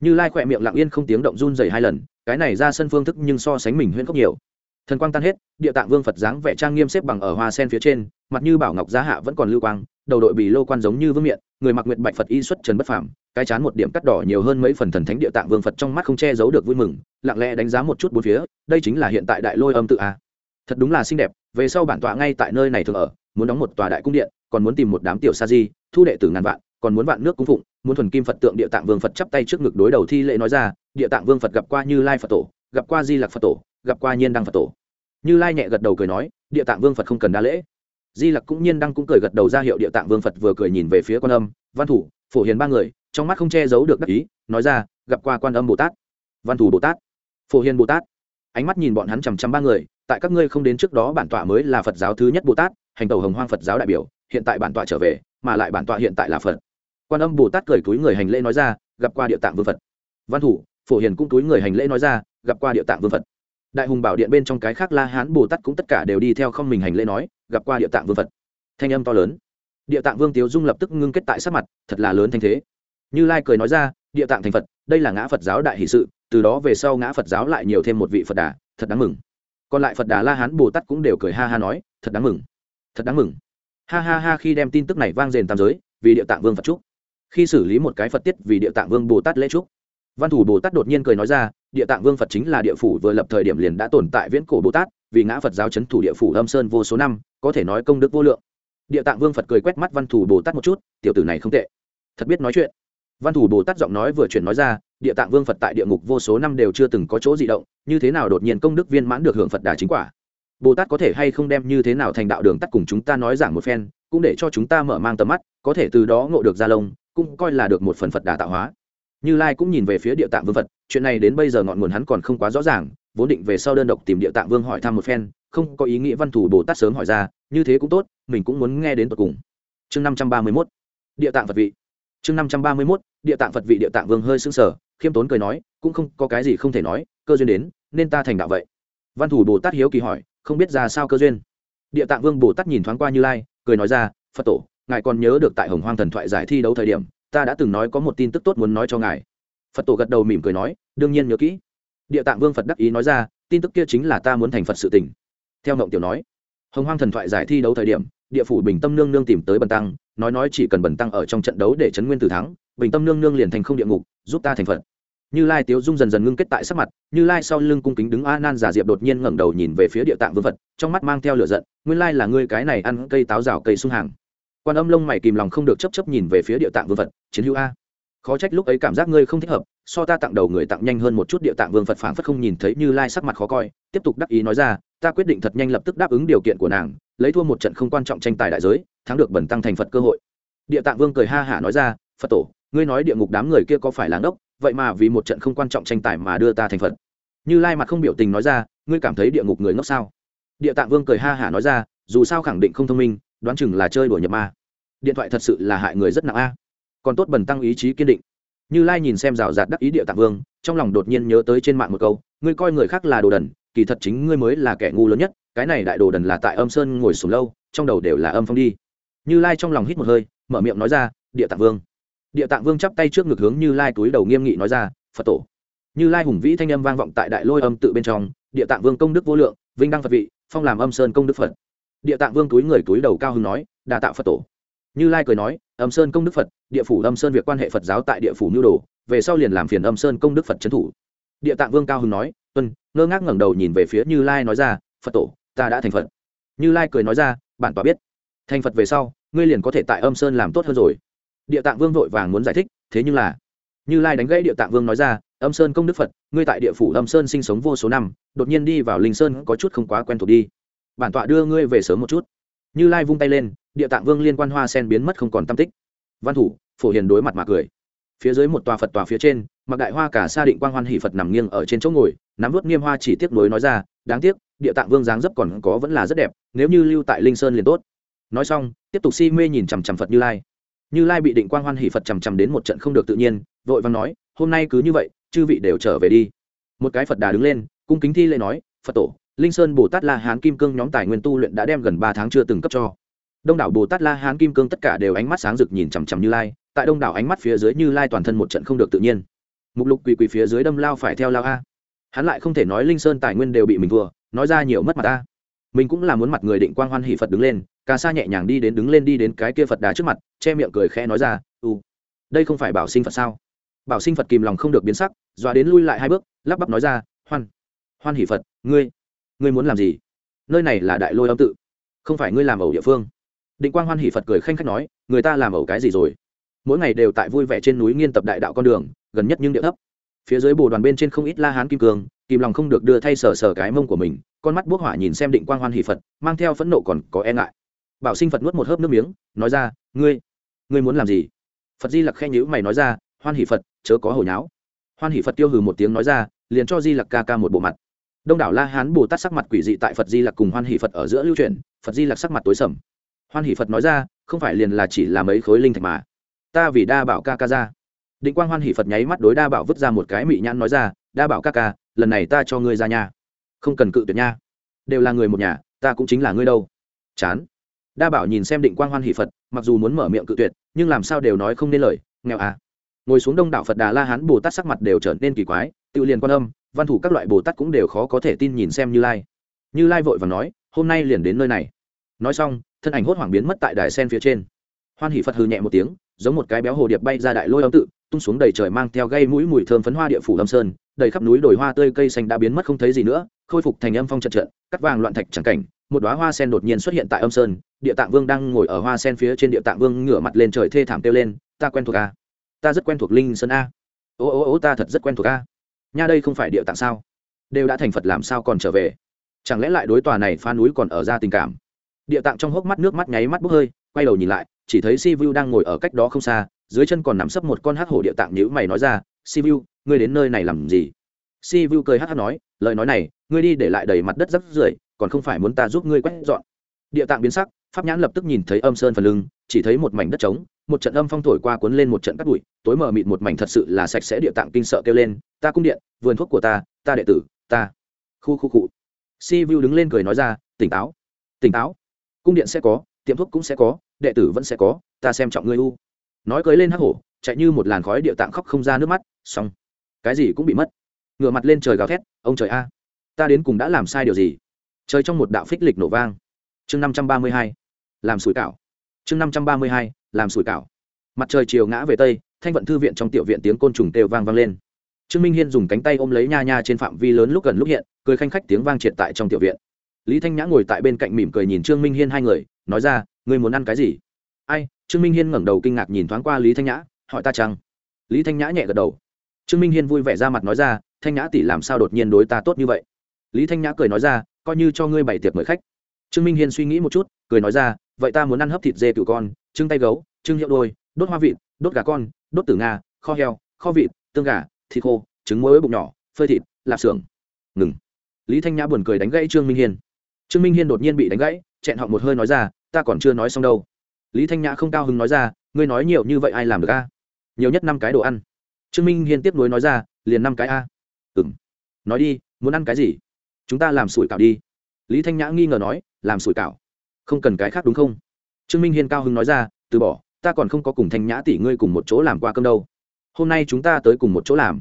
Như lai khỏe miệng lặng yên không tiếng động run dày hai lần, cái này ra sân phương thức nhưng so sánh mình huyễn cốc nhiều thần quang tan hết, địa tạng vương phật dáng vẻ trang nghiêm xếp bằng ở hoa sen phía trên, mặt như bảo ngọc giá hạ vẫn còn lưu quang, đầu đội bị lô quan giống như vương miện, người mặc nguyệt bạch phật y xuất trần bất phàm, cái chán một điểm cắt đỏ nhiều hơn mấy phần thần thánh địa tạng vương phật trong mắt không che giấu được vui mừng, lặng lẽ đánh giá một chút bốn phía, đây chính là hiện tại đại lôi âm tự a. Thật đúng là xinh đẹp, về sau bản tọa ngay tại nơi này thường ở, muốn đóng một tòa đại cung điện, còn muốn tìm một đám tiểu sa di, thu đệ tử ngàn vạn, còn muốn vạn nước cung phụng, muốn thuần kim phật tượng địa tạng vương phật chắp tay trước ngực đối đầu thi lễ nói ra, địa tạng vương phật gặp qua như lai phật tổ, gặp qua di lặc phật tổ gặp qua nhiên đăng phật tổ. Như lai nhẹ gật đầu cười nói, địa tạng vương phật không cần đa lễ. Di lặc cũng nhiên đăng cũng cười gật đầu ra hiệu địa tạng vương phật vừa cười nhìn về phía quan âm, văn thủ, phổ hiền ba người, trong mắt không che giấu được đắc ý, nói ra, gặp qua quan âm bồ tát. Văn thủ bồ tát. Phổ hiền bồ tát. Ánh mắt nhìn bọn hắn chằm chằm ba người, tại các ngươi không đến trước đó bản tọa mới là phật giáo thứ nhất bồ tát, hành tàu hồng hoang phật giáo đại biểu, hiện tại bản tọa trở về, mà lại bản tọa hiện tại là phật. Quan âm bồ tát cười túi người hành lễ nói ra, gặp qua địa tạng vương phật. Văn thủ, phổ hiền cũng túi người hành lễ nói ra, gặp qua địa tạng vương phật đại hùng bảo điện bên trong cái khác la hán bồ tát cũng tất cả đều đi theo không mình hành lễ nói, gặp qua địa tạng vương phật. Thanh âm to lớn. Địa tạng vương tiếu dung lập tức ngưng kết tại sát mặt, thật là lớn thanh thế. Như lai cười nói ra, địa tạng thành phật, đây là ngã phật giáo đại hỷ sự, từ đó về sau ngã phật giáo lại nhiều thêm một vị phật đà, thật đáng mừng. Còn lại phật đà la hán bồ tát cũng đều cười ha ha nói, thật đáng mừng, thật đáng mừng. Ha ha ha khi đem tin tức này vang dền tam giới, vì địa tạng vương phật trúc khi xử lý một cái phật tiết vì địa tạng vương bồ tát lễ trúc văn thủ bồ tát đột nhiên cười nói ra, địa tạng vương phật chính là địa phủ vừa lập thời điểm liền đã tồn tại viễn cổ bồ tát, vì ngã phật giáo c h ấ n thủ địa phủ âm sơn vô số năm, có thể nói công đức vô lượng. Địa tạng vương phật cười quét mắt văn thủ bồ tát một chút, tiểu tử này không tệ. Thật biết nói chuyện. Văn thủ bồ tát giọng nói vừa chuyển nói ra, địa tạng vương phật tại địa ngục vô số năm đều chưa từng có chỗ di động, như thế nào đột nhiên công đức viên mãn được hưởng phật đà chính quả? Bồ tát có thể hay không đem như thế nào thành đạo đường tắt cùng chúng ta nói giảng một phen, cũng để cho chúng ta mở mang tầm mắt, có thể từ đó ngộ được gia lông, cũng coi là được một phần phật đà tạo hóa như lai cũng nhìn về phía địa tạng vương phật, chuyện này đến bây giờ ngọn nguồn hắn còn không quá rõ ràng, vốn định về sau đơn độc tìm địa tạng vương hỏi thăm một phen, không có ý nghĩa văn thủ bồ tát sớm hỏi ra, như thế cũng tốt, mình cũng muốn nghe đến tột cùng. Chương năm trăm ba mươi mốt, địa tạng phật vị. Chương năm trăm ba mươi mốt, địa tạng phật vị, địa tạng vương hơi s ư n g sở khiêm tốn cười nói, cũng không có cái gì không thể nói, cơ duyên đến, nên ta thành đạo vậy. Văn thủ bồ tát hiếu kỳ hỏi, không biết ra sao cơ duyên. Địa tạng vương bồ tát nhìn thoáng qua như lai, cười nói ra, phật tổ, ngài còn nhớ được tại hồng hoang thần thoại giải thi đấu thời điểm ta đã từng nói có một tin tức tốt muốn nói cho ngài. Phật tổ gật đầu mỉm cười nói, đương nhiên nhớ kỹ. Địa tạng vương phật đắc ý nói ra, tin tức kia chính là ta muốn thành phật sự tình. Theo ngộng tiểu nói, hồng hoang thần thoại giải thi đấu thời điểm, địa phủ bình tâm nương nương tìm tới bần tăng, nói nói chỉ cần bần tăng ở trong trận đấu để chấn nguyên tử thắng, bình tâm nương nương liền thành không địa ngục, giúp ta thành phật. Như lai tiếu dung dần dần ngưng kết tại sắc mặt, như lai sau lưng cung kính đứng a nan giả diệp đột nhiên ngẩng đầu nhìn về phía địa tạng vương phật, trong mắt mang theo lửa giận, nguyên lai là ngươi cái này ăn cây táo rào cây sung hàng quan âm lông mày kìm lòng không được chấp chấp nhìn về phía địa tạng vương phật, chiến hữu a, khó trách lúc ấy cảm giác ngươi không thích hợp, so ta tặng đầu người tặng nhanh hơn một chút. Địa tạng vương phật phảng phất không nhìn thấy như lai sắc mặt khó coi, tiếp tục đắc ý nói ra, ta quyết định thật nhanh lập tức đáp ứng điều kiện của nàng, lấy thua một trận không quan trọng tranh tài đại giới, thắng được bẩn tăng thành phật cơ hội. Địa tạng vương cười ha hả nói ra, phật tổ, ngươi nói địa ngục đám người kia có phải là ngốc, vậy mà vì một trận không quan trọng tranh tài mà đưa ta thành phật. Như lai mặt không biểu tình nói ra, ngươi cảm thấy địa ngục người ngốc sao? Địa tạng vương cười ha hả nói ra, dù sao khẳng định không thông minh đoán chừng là chơi đùa nhập ma. Điện thoại thật sự là hại người rất nặng a. Còn tốt bần tăng ý chí kiên định. Như lai nhìn xem rào rạt đắc ý địa tạng vương, trong lòng đột nhiên nhớ tới trên mạng một câu, ngươi coi người khác là đồ đần, kỳ thật chính ngươi mới là kẻ ngu lớn nhất, cái này đại đồ đần là tại âm sơn ngồi sùng lâu, trong đầu đều là âm phong đi. Như lai trong lòng hít một hơi, mở miệng nói ra, địa tạng vương. Địa tạng vương chắp tay trước ngực hướng như lai túi đầu nghiêm nghị nói ra, phật tổ. Như lai hùng vĩ thanh âm vang vọng tại đại lôi âm tự bên trong, địa tạng vương công đức vô lượng, vinh đăng phật vị, phong làm âm sơn công đức phật địa tạng vương túi người túi đầu cao hưng nói, đa tạo phật tổ. Như lai cười nói, âm sơn công đức phật, địa phủ âm sơn việc quan hệ phật giáo tại địa phủ nhu đồ, về sau liền làm phiền âm sơn công đức phật trấn thủ. Địa tạng vương cao hưng nói, tuân. Ngơ ngác ngẩng đầu nhìn về phía như lai nói ra, phật tổ, ta đã thành phật. Như lai cười nói ra, bản tòa biết. Thành phật về sau, ngươi liền có thể tại âm sơn làm tốt hơn rồi. Địa tạng vương vội vàng muốn giải thích, thế nhưng là, như lai đánh gãy địa tạng vương nói ra, âm sơn công đức phật, ngươi tại địa phủ âm sơn sinh sống vô số năm, đột nhiên đi vào linh sơn có chút không quá quen thuộc đi bản tọa đưa ngươi về sớm một chút. Như lai vung tay lên, địa tạng vương liên quan hoa sen biến mất không còn tam tích. Văn thủ, phổ hiền đối mặt mà cười. Phía dưới một tòa phật tòa phía trên, mặc đại hoa cả sa định quang hoan hỷ phật nằm nghiêng ở trên chỗ ngồi, nắm vớt nghiêm hoa chỉ tiếc nối nói ra, đáng tiếc, địa tạng vương dáng dấp còn có vẫn là rất đẹp, nếu như lưu tại linh sơn liền tốt. Nói xong, tiếp tục si mê nhìn chằm chằm phật như lai. Như lai bị định quang hoan hỷ phật chằm chằm đến một trận không được tự nhiên, vội vàng nói, hôm nay cứ như vậy, chư vị đều trở về đi. Một cái phật đà đứng lên, cung kính thi lễ nói, phật tổ linh sơn bồ tát la hán kim cương nhóm tài nguyên tu luyện đã đem gần ba tháng chưa từng cấp cho. Đông đảo bồ tát la hán kim cương tất cả đều ánh mắt sáng rực nhìn chằm chằm như lai, tại đông đảo ánh mắt phía dưới như lai toàn thân một trận không được tự nhiên. Mục lục quỳ quỳ phía dưới đâm lao phải theo lao a. Hắn lại không thể nói linh sơn tài nguyên đều bị mình thua, nói ra nhiều mất mặt ta. Mình cũng là muốn mặt người định quang hoan hỷ phật đứng lên ca sa nhẹ nhàng đi đến đứng lên đi đến cái kia phật đá trước mặt, che miệng cười khẽ nói ra, u, đây không phải bảo sinh phật sao? Bảo sinh phật kìm lòng không được biến sắc, dọa đến lui lại hai bước, lắp bắp nói ra, hoan hoan hỷ phật, ngươi ngươi muốn làm gì? Nơi này là đại lôi âm tự. Không phải ngươi làm ẩu địa phương. Định quang hoan hỷ phật cười khanh khách nói, người ta làm ẩu cái gì rồi? Mỗi ngày đều tại vui vẻ trên núi nghiên tập đại đạo con đường, gần nhất nhưng địa thấp. Phía dưới bồ đoàn bên trên không ít la hán kim cương, kìm lòng không được đưa thay sờ sờ cái mông của mình, con mắt bốc hỏa nhìn xem định quang hoan hỷ phật, mang theo phẫn nộ còn có e ngại. Bảo sinh phật nuốt một hớp nước miếng, nói ra, ngươi ngươi muốn làm gì? Phật di lặc khen nhữ mày nói ra, hoan hỷ phật, chớ có hồi nháo. Hoan hỷ phật tiêu hừ một tiếng nói ra, liền cho di lặc ca ca một bộ mặt đông đảo la hán bồ tát sắc mặt quỷ dị tại phật di lặc cùng hoan hỷ phật ở giữa lưu truyền phật di lặc sắc mặt tối sầm. Hoan hỷ phật nói ra, không phải liền là chỉ là mấy khối linh thạch mà. Ta vì đa bảo ca ca ra. Định quang hoan hỷ phật nháy mắt đối đa bảo vứt ra một cái mị nhãn nói ra, đa bảo ca ca, lần này ta cho ngươi ra nhà không cần cự tuyệt nha. Đều là người một nhà, ta cũng chính là ngươi đâu. Chán. Đa bảo nhìn xem định quang hoan hỷ phật, mặc dù muốn mở miệng cự tuyệt, nhưng làm sao đều nói không nên lời, nghèo à. Ngồi xuống đông đảo phật đà la hán bồ tát sắc mặt đều trở nên kỳ quái, tự liền quan âm văn thủ các loại bồ tát cũng đều khó có thể tin nhìn xem như lai như lai vội và nói hôm nay liền đến nơi này nói xong thân ảnh hốt hoảng biến mất tại đài sen phía trên hoan hỷ phật hừ nhẹ một tiếng giống một cái béo hồ điệp bay ra đại lôi âm tự tung xuống đầy trời mang theo gây mũi mùi thơm phấn hoa địa phủ lâm sơn đầy khắp núi đồi hoa tươi cây xanh đã biến mất không thấy gì nữa khôi phục thành âm phong trận trận cắt vàng loạn thạch chẳng cảnh một đoá hoa sen đột nhiên xuất hiện tại âm sơn địa tạng vương đang ngồi ở hoa sen phía trên địa tạng vương ngửa mặt lên trời thê thảm kêu lên ta quen thuộc a ta rất quen thuộc linh sơn a ô ô ô ta thật rất quen thuộc a nha đây không phải địa tạng sao? Đều đã thành phật làm sao còn trở về? Chẳng lẽ lại đối tòa này pha núi còn ở ra tình cảm? Địa tạng trong hốc mắt nước mắt nháy mắt bốc hơi, quay đầu nhìn lại, chỉ thấy si vu đang ngồi ở cách đó không xa, dưới chân còn nằm sấp một con hát hổ địa tạng nhữ mày nói ra, si vu ngươi đến nơi này làm gì? Si vu cười hát hát nói, lời nói này, ngươi đi để lại đầy mặt đất rắp rưởi, còn không phải muốn ta giúp ngươi quét dọn. Địa tạng biến sắc, pháp nhãn lập tức nhìn thấy âm sơn phần lưng, chỉ thấy một mảnh đất trống, một trận âm phong thổi qua cuốn lên một trận cắt bụi, tối mờ mịt một mảnh thật sự là sạch sẽ, địa tạng kinh sợ kêu lên ta cung điện, vườn thuốc của ta ta đệ tử, ta. Khu khu cụ si vu đứng lên cười nói ra, tỉnh táo. Tỉnh táo. Cung điện sẽ có, tiệm thuốc cũng sẽ có, đệ tử vẫn sẽ có, ta xem trọng ngươi u. Nói cưới lên hắc hổ, chạy như một làn khói địa tạng khóc không ra nước mắt, xong. Cái gì cũng bị mất. Ngửa mặt lên trời gào thét, ông trời a, ta đến cùng đã làm sai điều gì? Trời trong một đạo phích lịch nổ vang. Chương năm trăm ba mươi hai, làm sủi cảo. Chương năm trăm ba mươi hai, làm sủi cảo. Mặt trời chiều ngã về tây, thanh vận thư viện trong tiểu viện tiếng côn trùng têu vang vang lên trương minh hiên dùng cánh tay ôm lấy nha nha trên phạm vi lớn lúc gần lúc hiện, cười khanh khách tiếng vang triệt tại trong tiểu viện. Lý thanh nhã ngồi tại bên cạnh mỉm cười nhìn trương minh hiên hai người, nói ra người muốn ăn cái gì? Ai? Trương minh hiên ngẩng đầu kinh ngạc nhìn thoáng qua lý thanh nhã, hỏi ta chăng? Lý thanh nhã nhẹ gật đầu. Trương minh hiên vui vẻ ra mặt nói ra, thanh nhã tỷ làm sao đột nhiên đối ta tốt như vậy? Lý thanh nhã cười nói ra, coi như cho ngươi bày tiệc mời khách. Trương minh hiên suy nghĩ một chút, cười nói ra, vậy ta muốn ăn hấp thịt dê cựu con trưng tay gấu trưng hiệu đôi, đốt hoa vịt, đốt gà con, đốt tử nga, kho heo, kho vịt, tương gà thịt khô, trứng muối, bụng nhỏ, phơi thịt, lạp xưởng. Ngừng. Lý thanh nhã buồn cười đánh gãy trương minh hiên. Trương minh hiên đột nhiên bị đánh gãy, chẹn họng một hơi nói ra, ta còn chưa nói xong đâu. Lý thanh nhã không cao hứng nói ra, ngươi nói nhiều như vậy ai làm được a? Nhiều nhất năm cái đồ ăn. Trương minh hiên tiếp nối nói ra, liền năm cái a. Ừ m nói đi, muốn ăn cái gì? Chúng ta làm sủi cảo đi. Lý thanh nhã nghi ngờ nói, làm sủi cảo? Không cần cái khác đúng không? Trương minh hiên cao hứng nói ra, từ bỏ, ta còn không có cùng thanh nhã tỷ ngươi cùng một chỗ làm qua cơm đâu hôm nay chúng ta tới cùng một chỗ làm.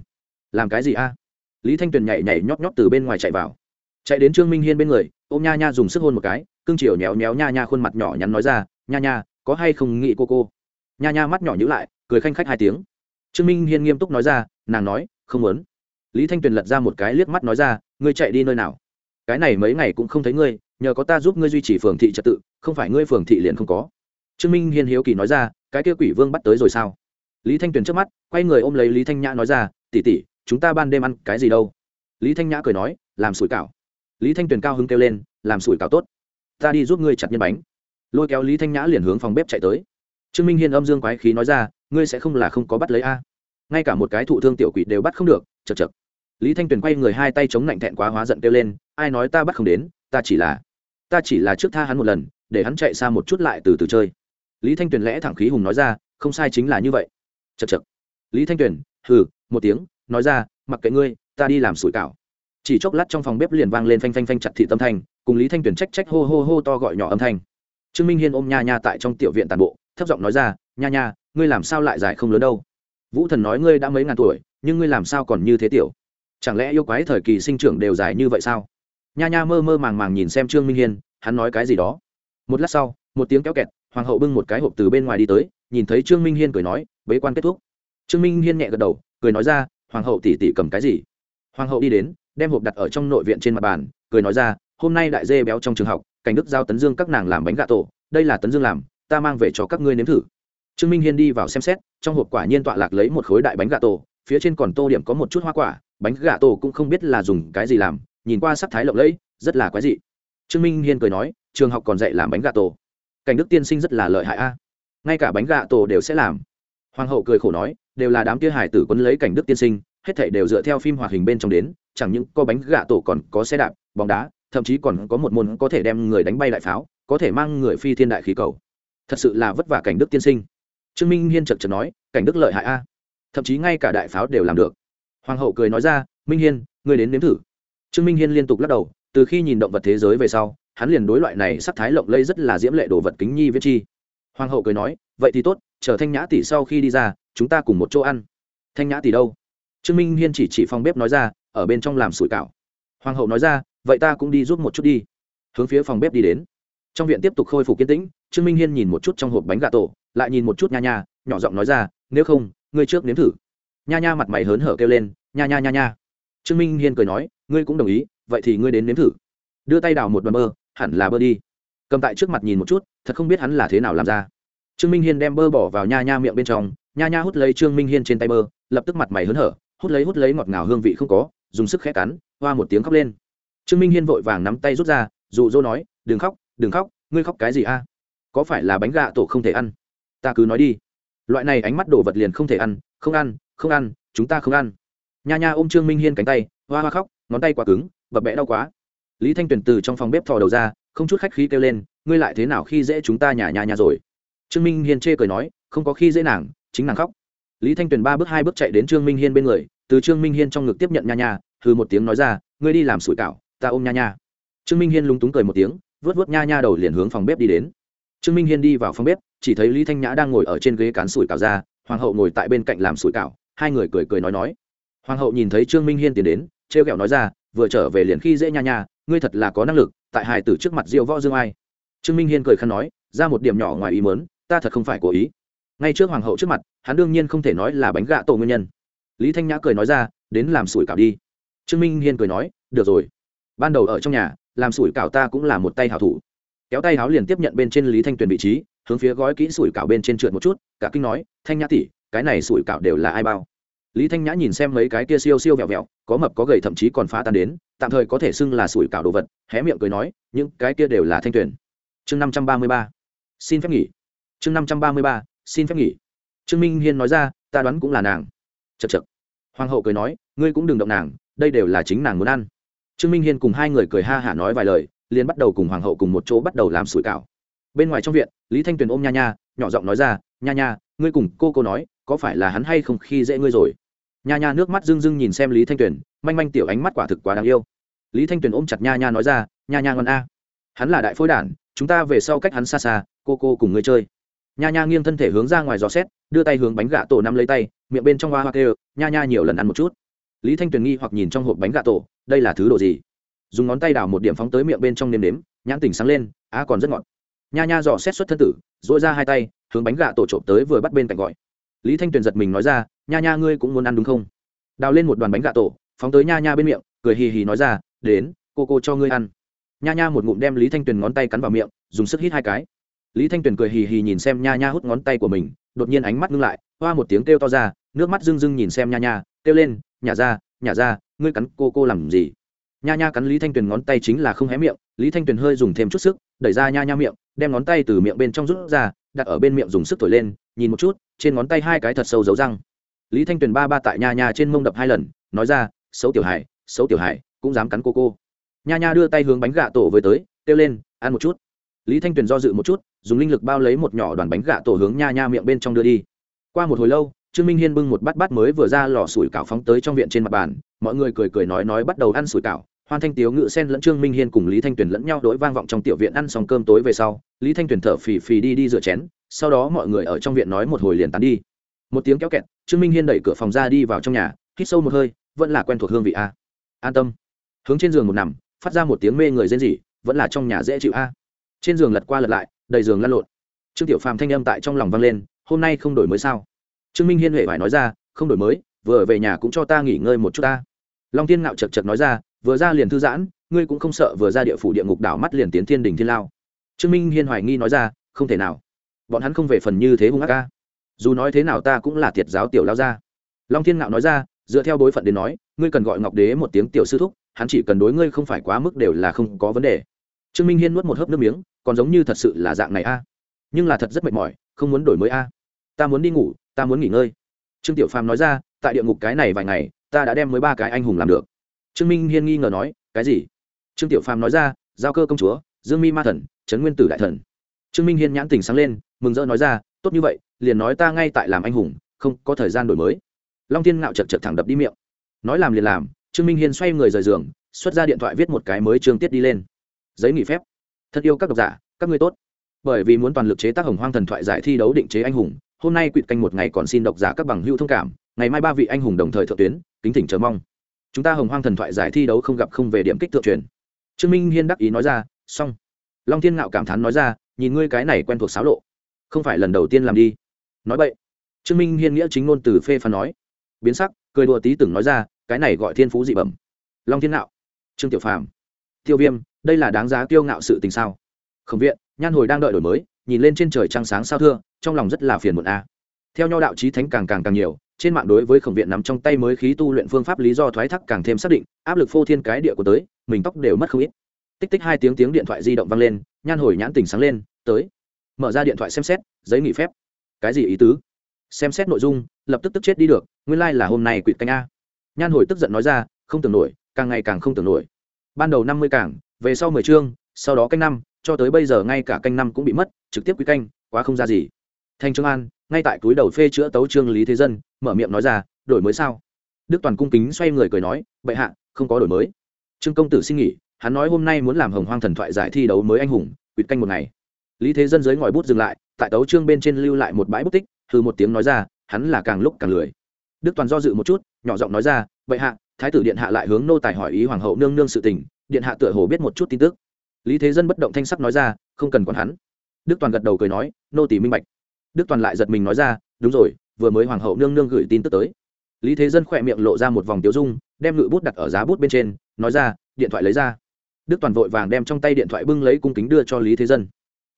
Làm cái gì a? Lý thanh tuyền nhảy nhảy nhót nhót từ bên ngoài chạy vào. Chạy đến trương minh hiên bên người, ôm nha nha dùng sức hôn một cái cưng chiều nhéo nhéo nha nha khuôn mặt nhỏ nhắn nói ra, nha nha, có hay không nghĩ cô cô? Nha nha mắt nhỏ nhữ lại, cười khanh khách hai tiếng. Trương minh hiên nghiêm túc nói ra, nàng nói, không muốn. Lý thanh tuyền lật ra một cái liếc mắt nói ra, ngươi chạy đi nơi nào? Cái này mấy ngày cũng không thấy ngươi, nhờ có ta giúp ngươi duy trì phường thị trật tự, không phải ngươi phường thị liền không có. Trương minh hiên hiếu kỳ nói ra, cái kia quỷ vương bắt tới rồi sao? Lý thanh tuyền trước mắt, quay người ôm lấy lý thanh nhã nói ra tỉ tỉ chúng ta ban đêm ăn cái gì đâu? Lý thanh nhã cười nói, làm sủi cảo. Lý thanh tuyền cao hứng kêu lên, làm sủi cảo tốt. Ta đi giúp ngươi chặt nhân bánh. Lôi kéo lý thanh nhã liền hướng phòng bếp chạy tới. Trương minh hiên âm dương quái khí nói ra, ngươi sẽ không là không có bắt lấy a? Ngay cả một cái thụ thương tiểu quỷ đều bắt không được chật chật lý thanh tuyền quay người hai tay chống lạnh thẹn quá hóa giận kêu lên, ai nói ta bắt không đến, ta chỉ là, ta chỉ là trước tha hắn một lần, để hắn chạy xa một chút lại từ từ chơi. Lý thanh tuyền lẽ thẳng khí hùng nói ra, không sai chính là như vậy chật chật. Lý thanh tuyền, hừ, một tiếng, nói ra, mặc kệ ngươi, ta đi làm sủi cảo. Chỉ chốc lát trong phòng bếp liền vang lên phanh phanh phanh chặt thị tâm thanh, cùng lý thanh tuyền trách trách hô hô hô to gọi nhỏ âm thanh. Trương minh hiên ôm nha nha tại trong tiểu viện tàn bộ, thấp giọng nói ra, nha nha, ngươi làm sao lại dài không lớn đâu? Vũ thần nói ngươi đã mấy ngàn tuổi, nhưng ngươi làm sao còn như thế tiểu? Chẳng lẽ yêu quái thời kỳ sinh trưởng đều dài như vậy sao? Nha nha mơ mơ màng màng nhìn xem trương minh hiên, hắn nói cái gì đó. Một lát sau, một tiếng kéo kẹt, hoàng hậu bưng một cái hộp từ bên ngoài đi tới, nhìn thấy trương minh hiên cười nói bế quan kết thúc. Trương minh hiên nhẹ gật đầu, cười nói ra, hoàng hậu tỉ tỉ cầm cái gì? Hoàng hậu đi đến, đem hộp đặt ở trong nội viện trên mặt bàn, cười nói ra, hôm nay đại dê béo trong trường học, cảnh đức giao tấn dương các nàng làm bánh gà tổ, đây là tấn dương làm, ta mang về cho các ngươi nếm thử. Trương minh hiên đi vào xem xét, trong hộp quả nhiên tọa lạc lấy một khối đại bánh gà tổ, phía trên còn tô điểm có một chút hoa quả, bánh gà tổ cũng không biết là dùng cái gì làm, nhìn qua sắc thái lộng lẫy, rất là quái dị. Trương minh hiên cười nói, trường học còn dạy làm bánh gà tổ. Cảnh đức tiên sinh rất là lợi hại a. Ngay cả bánh gà tổ đều sẽ làm hoàng hậu cười khổ nói, đều là đám kia hải tử quấn lấy cảnh đức tiên sinh, hết thảy đều dựa theo phim hoạt hình bên trong đến, chẳng những có bánh gạ tổ còn có xe đạp, bóng đá, thậm chí còn có một môn có thể đem người đánh bay đại pháo, có thể mang người phi thiên đại khí cầu. Thật sự là vất vả cảnh đức tiên sinh. Trương minh hiên chật chật nói, cảnh đức lợi hại a. Thậm chí ngay cả đại pháo đều làm được. Hoàng hậu cười nói ra, minh hiên, ngươi đến nếm thử. Trương minh hiên liên tục lắc đầu, từ khi nhìn động vật thế giới về sau, hắn liền đối loại này sắc thái lộng lây rất là diễm lệ đồ vật kính nhi viết chi. Hoàng hậu cười nói, vậy thì tốt chờ thanh nhã tỷ sau khi đi ra, chúng ta cùng một chỗ ăn. Thanh nhã tỷ đâu? Trương minh hiên chỉ chỉ phòng bếp nói ra, ở bên trong làm sủi cảo. Hoàng hậu nói ra, vậy ta cũng đi giúp một chút đi. Hướng phía phòng bếp đi đến. Trong viện tiếp tục khôi phục kiên tĩnh, trương minh hiên nhìn một chút trong hộp bánh gà tổ, lại nhìn một chút nha nha, nhỏ giọng nói ra, nếu không, ngươi trước nếm thử. Nha nha mặt mày hớn hở kêu lên, nha nha nha nha. Trương minh hiên cười nói, ngươi cũng đồng ý, vậy thì ngươi đến nếm thử. Đưa tay đào một bờ bơ, hẳn là bơ đi. Cầm tại trước mặt nhìn một chút, thật không biết hắn là thế nào làm ra trương minh hiên đem bơ bỏ vào nha nha miệng bên trong, nha nha hút lấy trương minh hiên trên tay bơ, lập tức mặt mày hớn hở, hút lấy hút lấy ngọt ngào hương vị không có, dùng sức khẽ cắn, hoa một tiếng khóc lên. Trương minh hiên vội vàng nắm tay rút ra, dụ dỗ nói, đừng khóc đừng khóc, ngươi khóc cái gì a? Có phải là bánh gà tổ không thể ăn? Ta cứ nói đi. Loại này ánh mắt đồ vật liền không thể ăn, không ăn không ăn, chúng ta không ăn. Nha nha ôm trương minh hiên cánh tay, hoa hoa khóc, ngón tay quá cứng, bập bẽ đau quá. Lý thanh tuyền từ trong phòng bếp thò đầu ra, không chút khách khí kêu lên, ngươi lại thế nào khi dễ chúng ta nhà nhà nhà rồi? Trương minh hiên chê cười nói, không có khi dễ nàng, chính nàng khóc. Lý thanh tuyền ba bước hai bước chạy đến trương minh hiên bên người, từ trương minh hiên trong ngực tiếp nhận nha nha, hừ một tiếng nói ra, ngươi đi làm sủi cảo, ta ôm nha nha. Trương minh hiên lúng túng cười một tiếng, vớt vớt nha nha đầu liền hướng phòng bếp đi đến. Trương minh hiên đi vào phòng bếp, chỉ thấy lý thanh nhã đang ngồi ở trên ghế cán sủi cảo ra, hoàng hậu ngồi tại bên cạnh làm sủi cảo, hai người cười cười nói nói. Hoàng hậu nhìn thấy trương minh hiên tiến đến t r e o g ẹ o nói ra, vừa trở về liền khi dễ nha nha, ngươi thật là có năng lực, tại hài tử trước mặt diệu võ dương ai? Trương minh hiên cười khăn nói, ra một điểm nhỏ ngoài ý mớn ta thật không phải cố ý. Ngay trước hoàng hậu trước mặt, hắn đương nhiên không thể nói là bánh gạ tổ nguyên nhân. Lý thanh nhã cười nói ra, đến làm sủi cảo đi. Trương minh hiên cười nói, được rồi. Ban đầu ở trong nhà, làm sủi cảo ta cũng là một tay hảo thủ. Kéo tay háo liền tiếp nhận bên trên lý thanh tuyền vị trí, hướng phía gói kỹ sủi cảo bên trên trượt một chút, cả kinh nói, thanh nhã tỷ, cái này sủi cảo đều là ai bao? Lý thanh nhã nhìn xem mấy cái kia siêu siêu vẹo vẹo, có mập có gầy thậm chí còn phá tan đến, tạm thời có thể xưng là sủi cảo đồ vật, hé miệng cười nói, những cái kia đều là thanh tuyền chương năm trăm ba mươi ba. Xin phép nghỉ chương năm trăm ba mươi ba, xin phép nghỉ. Trương minh hiên nói ra, ta đoán cũng là nàng. Chật chật hoàng hậu cười nói, ngươi cũng đừng động nàng, đây đều là chính nàng muốn ăn. Trương minh hiên cùng hai người cười ha hả nói vài lời, liền bắt đầu cùng hoàng hậu cùng một chỗ bắt đầu làm sủi cảo. Bên ngoài trong viện, lý thanh tuyền ôm nha nha, nhỏ giọng nói ra, nha nha, ngươi cùng cô cô nói, có phải là hắn hay không khi dễ ngươi rồi? Nha nha nước mắt rưng rưng nhìn xem lý thanh tuyền, manh manh tiểu ánh mắt quả thực quá đáng yêu. Lý thanh tuyền ôm chặt nha nha nói ra, nha nha ngon a. Hắn là đại phối đản, chúng ta về sau cách hắn xa xa, cô cô cùng ngươi chơi nha nha nghiêng thân thể hướng ra ngoài gió xét, đưa tay hướng bánh gà tổ nắm lấy tay, miệng bên trong hoa hoa kêu, nha nha nhiều lần ăn một chút. Lý thanh tuyền nghi hoặc nhìn trong hộp bánh gà tổ, đây là thứ đồ gì? Dùng ngón tay đào một điểm phóng tới miệng bên trong nêm nếm, nhãn tỉnh sáng lên, á còn rất ngọt. Nha nha dò xét xuất thân tử dội ra hai tay, hướng bánh gà tổ trộm tới vừa bắt bên cạnh gọi. Lý thanh tuyền giật mình nói ra, nha nha ngươi cũng muốn ăn đúng không? Đào lên một đoàn bánh gà tổ, phóng tới nha nha bên miệng, cười hì hì nói ra, đến, cô cô cho ngươi ăn. Nha nha một ngụm đem lý thanh tuyền ngón tay cắn vào miệng, dùng sức hít hai cái lý thanh tuyền cười hì hì nhìn xem nha nha hút ngón tay của mình, đột nhiên ánh mắt ngưng lại, hoa một tiếng kêu to ra, nước mắt rưng rưng nhìn xem nha nha, kêu lên, nhả ra nhả ra, ngươi cắn cô cô làm gì? Nha nha cắn lý thanh tuyền ngón tay chính là không hé miệng, lý thanh tuyền hơi dùng thêm chút sức, đẩy ra nha nha miệng, đem ngón tay từ miệng bên trong rút ra, đặt ở bên miệng dùng sức thổi lên, nhìn một chút, trên ngón tay hai cái thật sâu dấu răng. Lý thanh tuyền ba ba tại nha nha trên mông đập hai lần, nói ra, xấu tiểu hải xấu tiểu hải cũng dám cắn cô cô. Nha nha đưa tay hướng bánh gà tổ với tới, kêu lên, ăn một chút lý thanh tuyền do dự một chút, dùng linh lực bao lấy một nhỏ đoàn bánh gà tổ hướng nha nha miệng bên trong đưa đi. Qua một hồi lâu, trương minh hiên bưng một bát bát mới vừa ra lò sủi cảo phóng tới trong viện trên mặt bàn, mọi người cười cười nói nói bắt đầu ăn sủi cảo. Hoan thanh tiếu ngự sen lẫn trương minh hiên cùng lý thanh tuyền lẫn nhau đối vang vọng trong tiểu viện ăn xong cơm tối về sau, lý thanh tuyền thở phì phì đi đi rửa chén, sau đó mọi người ở trong viện nói một hồi liền tán đi. Một tiếng kéo kẹt, trương minh hiên đẩy cửa phòng ra đi vào trong nhà, hít sâu một hơi, vẫn là quen thuộc hương vị a. An tâm. Hướng trên giường một nằm, phát ra một tiếng mê người rên rỉ, vẫn là trong nhà dễ chịu a trên giường lật qua lật lại, đầy giường lăn lộn. Trương tiểu phàm thanh âm tại trong lòng vang lên, hôm nay không đổi mới sao? Trương minh hiên huệ phải nói ra, không đổi mới, vừa về nhà cũng cho ta nghỉ ngơi một chút ta. Long thiên ngạo chật chật nói ra, vừa ra liền thư giãn, ngươi cũng không sợ vừa ra địa phủ địa ngục đảo mắt liền tiến thiên đình thiên lao. Trương minh hiên hoài nghi nói ra, không thể nào. Bọn hắn không về phần như thế hung ác ca. Dù nói thế nào ta cũng là thiệt giáo tiểu lao ra long thiên ngạo nói ra, dựa theo bối phận đến nói, ngươi cần gọi ngọc đế một tiếng tiểu sư thúc, hắn chỉ cần đối ngươi không phải quá mức đều là không có vấn đề trương minh hiên nuốt một hớp nước miếng, còn giống như thật sự là dạng này a. Nhưng là thật rất mệt mỏi, không muốn đổi mới a. Ta muốn đi ngủ, ta muốn nghỉ ngơi. Trương tiểu phàm nói ra, tại địa ngục cái này vài ngày, ta đã đem mới ba cái anh hùng làm được. Trương minh hiên nghi ngờ nói, cái gì? Trương tiểu phàm nói ra, giao cơ công chúa, dương mi ma thần, trấn nguyên tử đại thần. Trương minh hiên nhãn tình sáng lên, mừng rỡ nói ra, tốt như vậy, liền nói ta ngay tại làm anh hùng, không có thời gian đổi mới. Long thiên ngạo chật chật thẳng đập đi miệng. Nói làm liền làm, trương minh hiên xoay người rời giường, xuất ra điện thoại viết một cái mới chương tiết đi lên giấy nghỉ phép. Thật yêu các độc giả, các ngươi tốt. Bởi vì muốn toàn lực chế tác hồng hoang thần thoại giải thi đấu định chế anh hùng, hôm nay quỵt canh một ngày còn xin độc giả các bằng hữu thông cảm, ngày mai ba vị anh hùng đồng thời thượng tuyến, kính thỉnh chờ mong. Chúng ta hồng hoang thần thoại giải thi đấu không gặp không về điểm kích thượng truyền. Trương minh hiên đắc ý nói ra, xong. Long thiên ngạo cảm thán nói ra, nhìn ngươi cái này quen thuộc xáo lộ, không phải lần đầu tiên làm đi. Nói vậy trương minh hiên nghĩa chính ngôn từ phê phán nói. Biến sắc, cười đùa tí từng nói ra, cái này gọi thiên phú dị bẩm. Long thiên ngạo. Trương tiểu phàm. Tiêu viêm đây là đáng giá kiêu ngạo sự tình sao? Khổng viện, nhan hồi đang đợi đổi mới, nhìn lên trên trời trăng sáng sao thưa, trong lòng rất là phiền muộn a. Theo nho đạo trí thánh càng càng càng nhiều, trên mạng đối với khổng viện nằm trong tay mới khí tu luyện phương pháp lý do thoái thác càng thêm xác định, áp lực phô thiên cái địa của tới, mình tóc đều mất không ít. Tích tích hai tiếng tiếng điện thoại di động vang lên, nhan hồi nhãn tỉnh sáng lên, tới. Mở ra điện thoại xem xét, giấy nghỉ phép. Cái gì ý tứ? Xem xét nội dung, lập tức tức chết đi được, nguyên lai、like、là hôm nay quỵt canh a. Nhan hồi tức giận nói ra, không tưởng nổi, càng ngày càng không tưởng nổi. Ban đầu năm mươi cảng về sau mười chương, sau đó canh năm, cho tới bây giờ ngay cả canh năm cũng bị mất, trực tiếp quý canh, quá không ra gì. Thanh trương an, ngay tại túi đầu phê chữa tấu trương lý thế dân, mở miệng nói ra, đổi mới sao? Đức toàn cung kính xoay người cười nói, bệ hạ, không có đổi mới. Trương công tử xin nghỉ, hắn nói hôm nay muốn làm hồng hoang thần thoại giải thi đấu mới anh hùng quýt canh một ngày. Lý thế dân dưới ngòi bút dừng lại, tại tấu trương bên trên lưu lại một bãi bút tích thư một tiếng nói ra, hắn là càng lúc càng lười. Đức toàn do dự một chút, nhỏ giọng nói ra, bệ hạ, thái tử điện hạ lại hướng nô tài hỏi ý hoàng hậu nương nương sự tình điện hạ tựa hồ biết một chút tin tức. Lý thế dân bất động thanh sắc nói ra, không cần còn hắn. Đức toàn gật đầu cười nói, nô tỷ minh bạch. Đức toàn lại giật mình nói ra, đúng rồi, vừa mới hoàng hậu nương nương gửi tin tức tới. Lý thế dân khỏe miệng lộ ra một vòng tiêu dung, đem ngự bút đặt ở giá bút bên trên, nói ra, điện thoại lấy ra. Đức toàn vội vàng đem trong tay điện thoại bưng lấy cung kính đưa cho lý thế dân.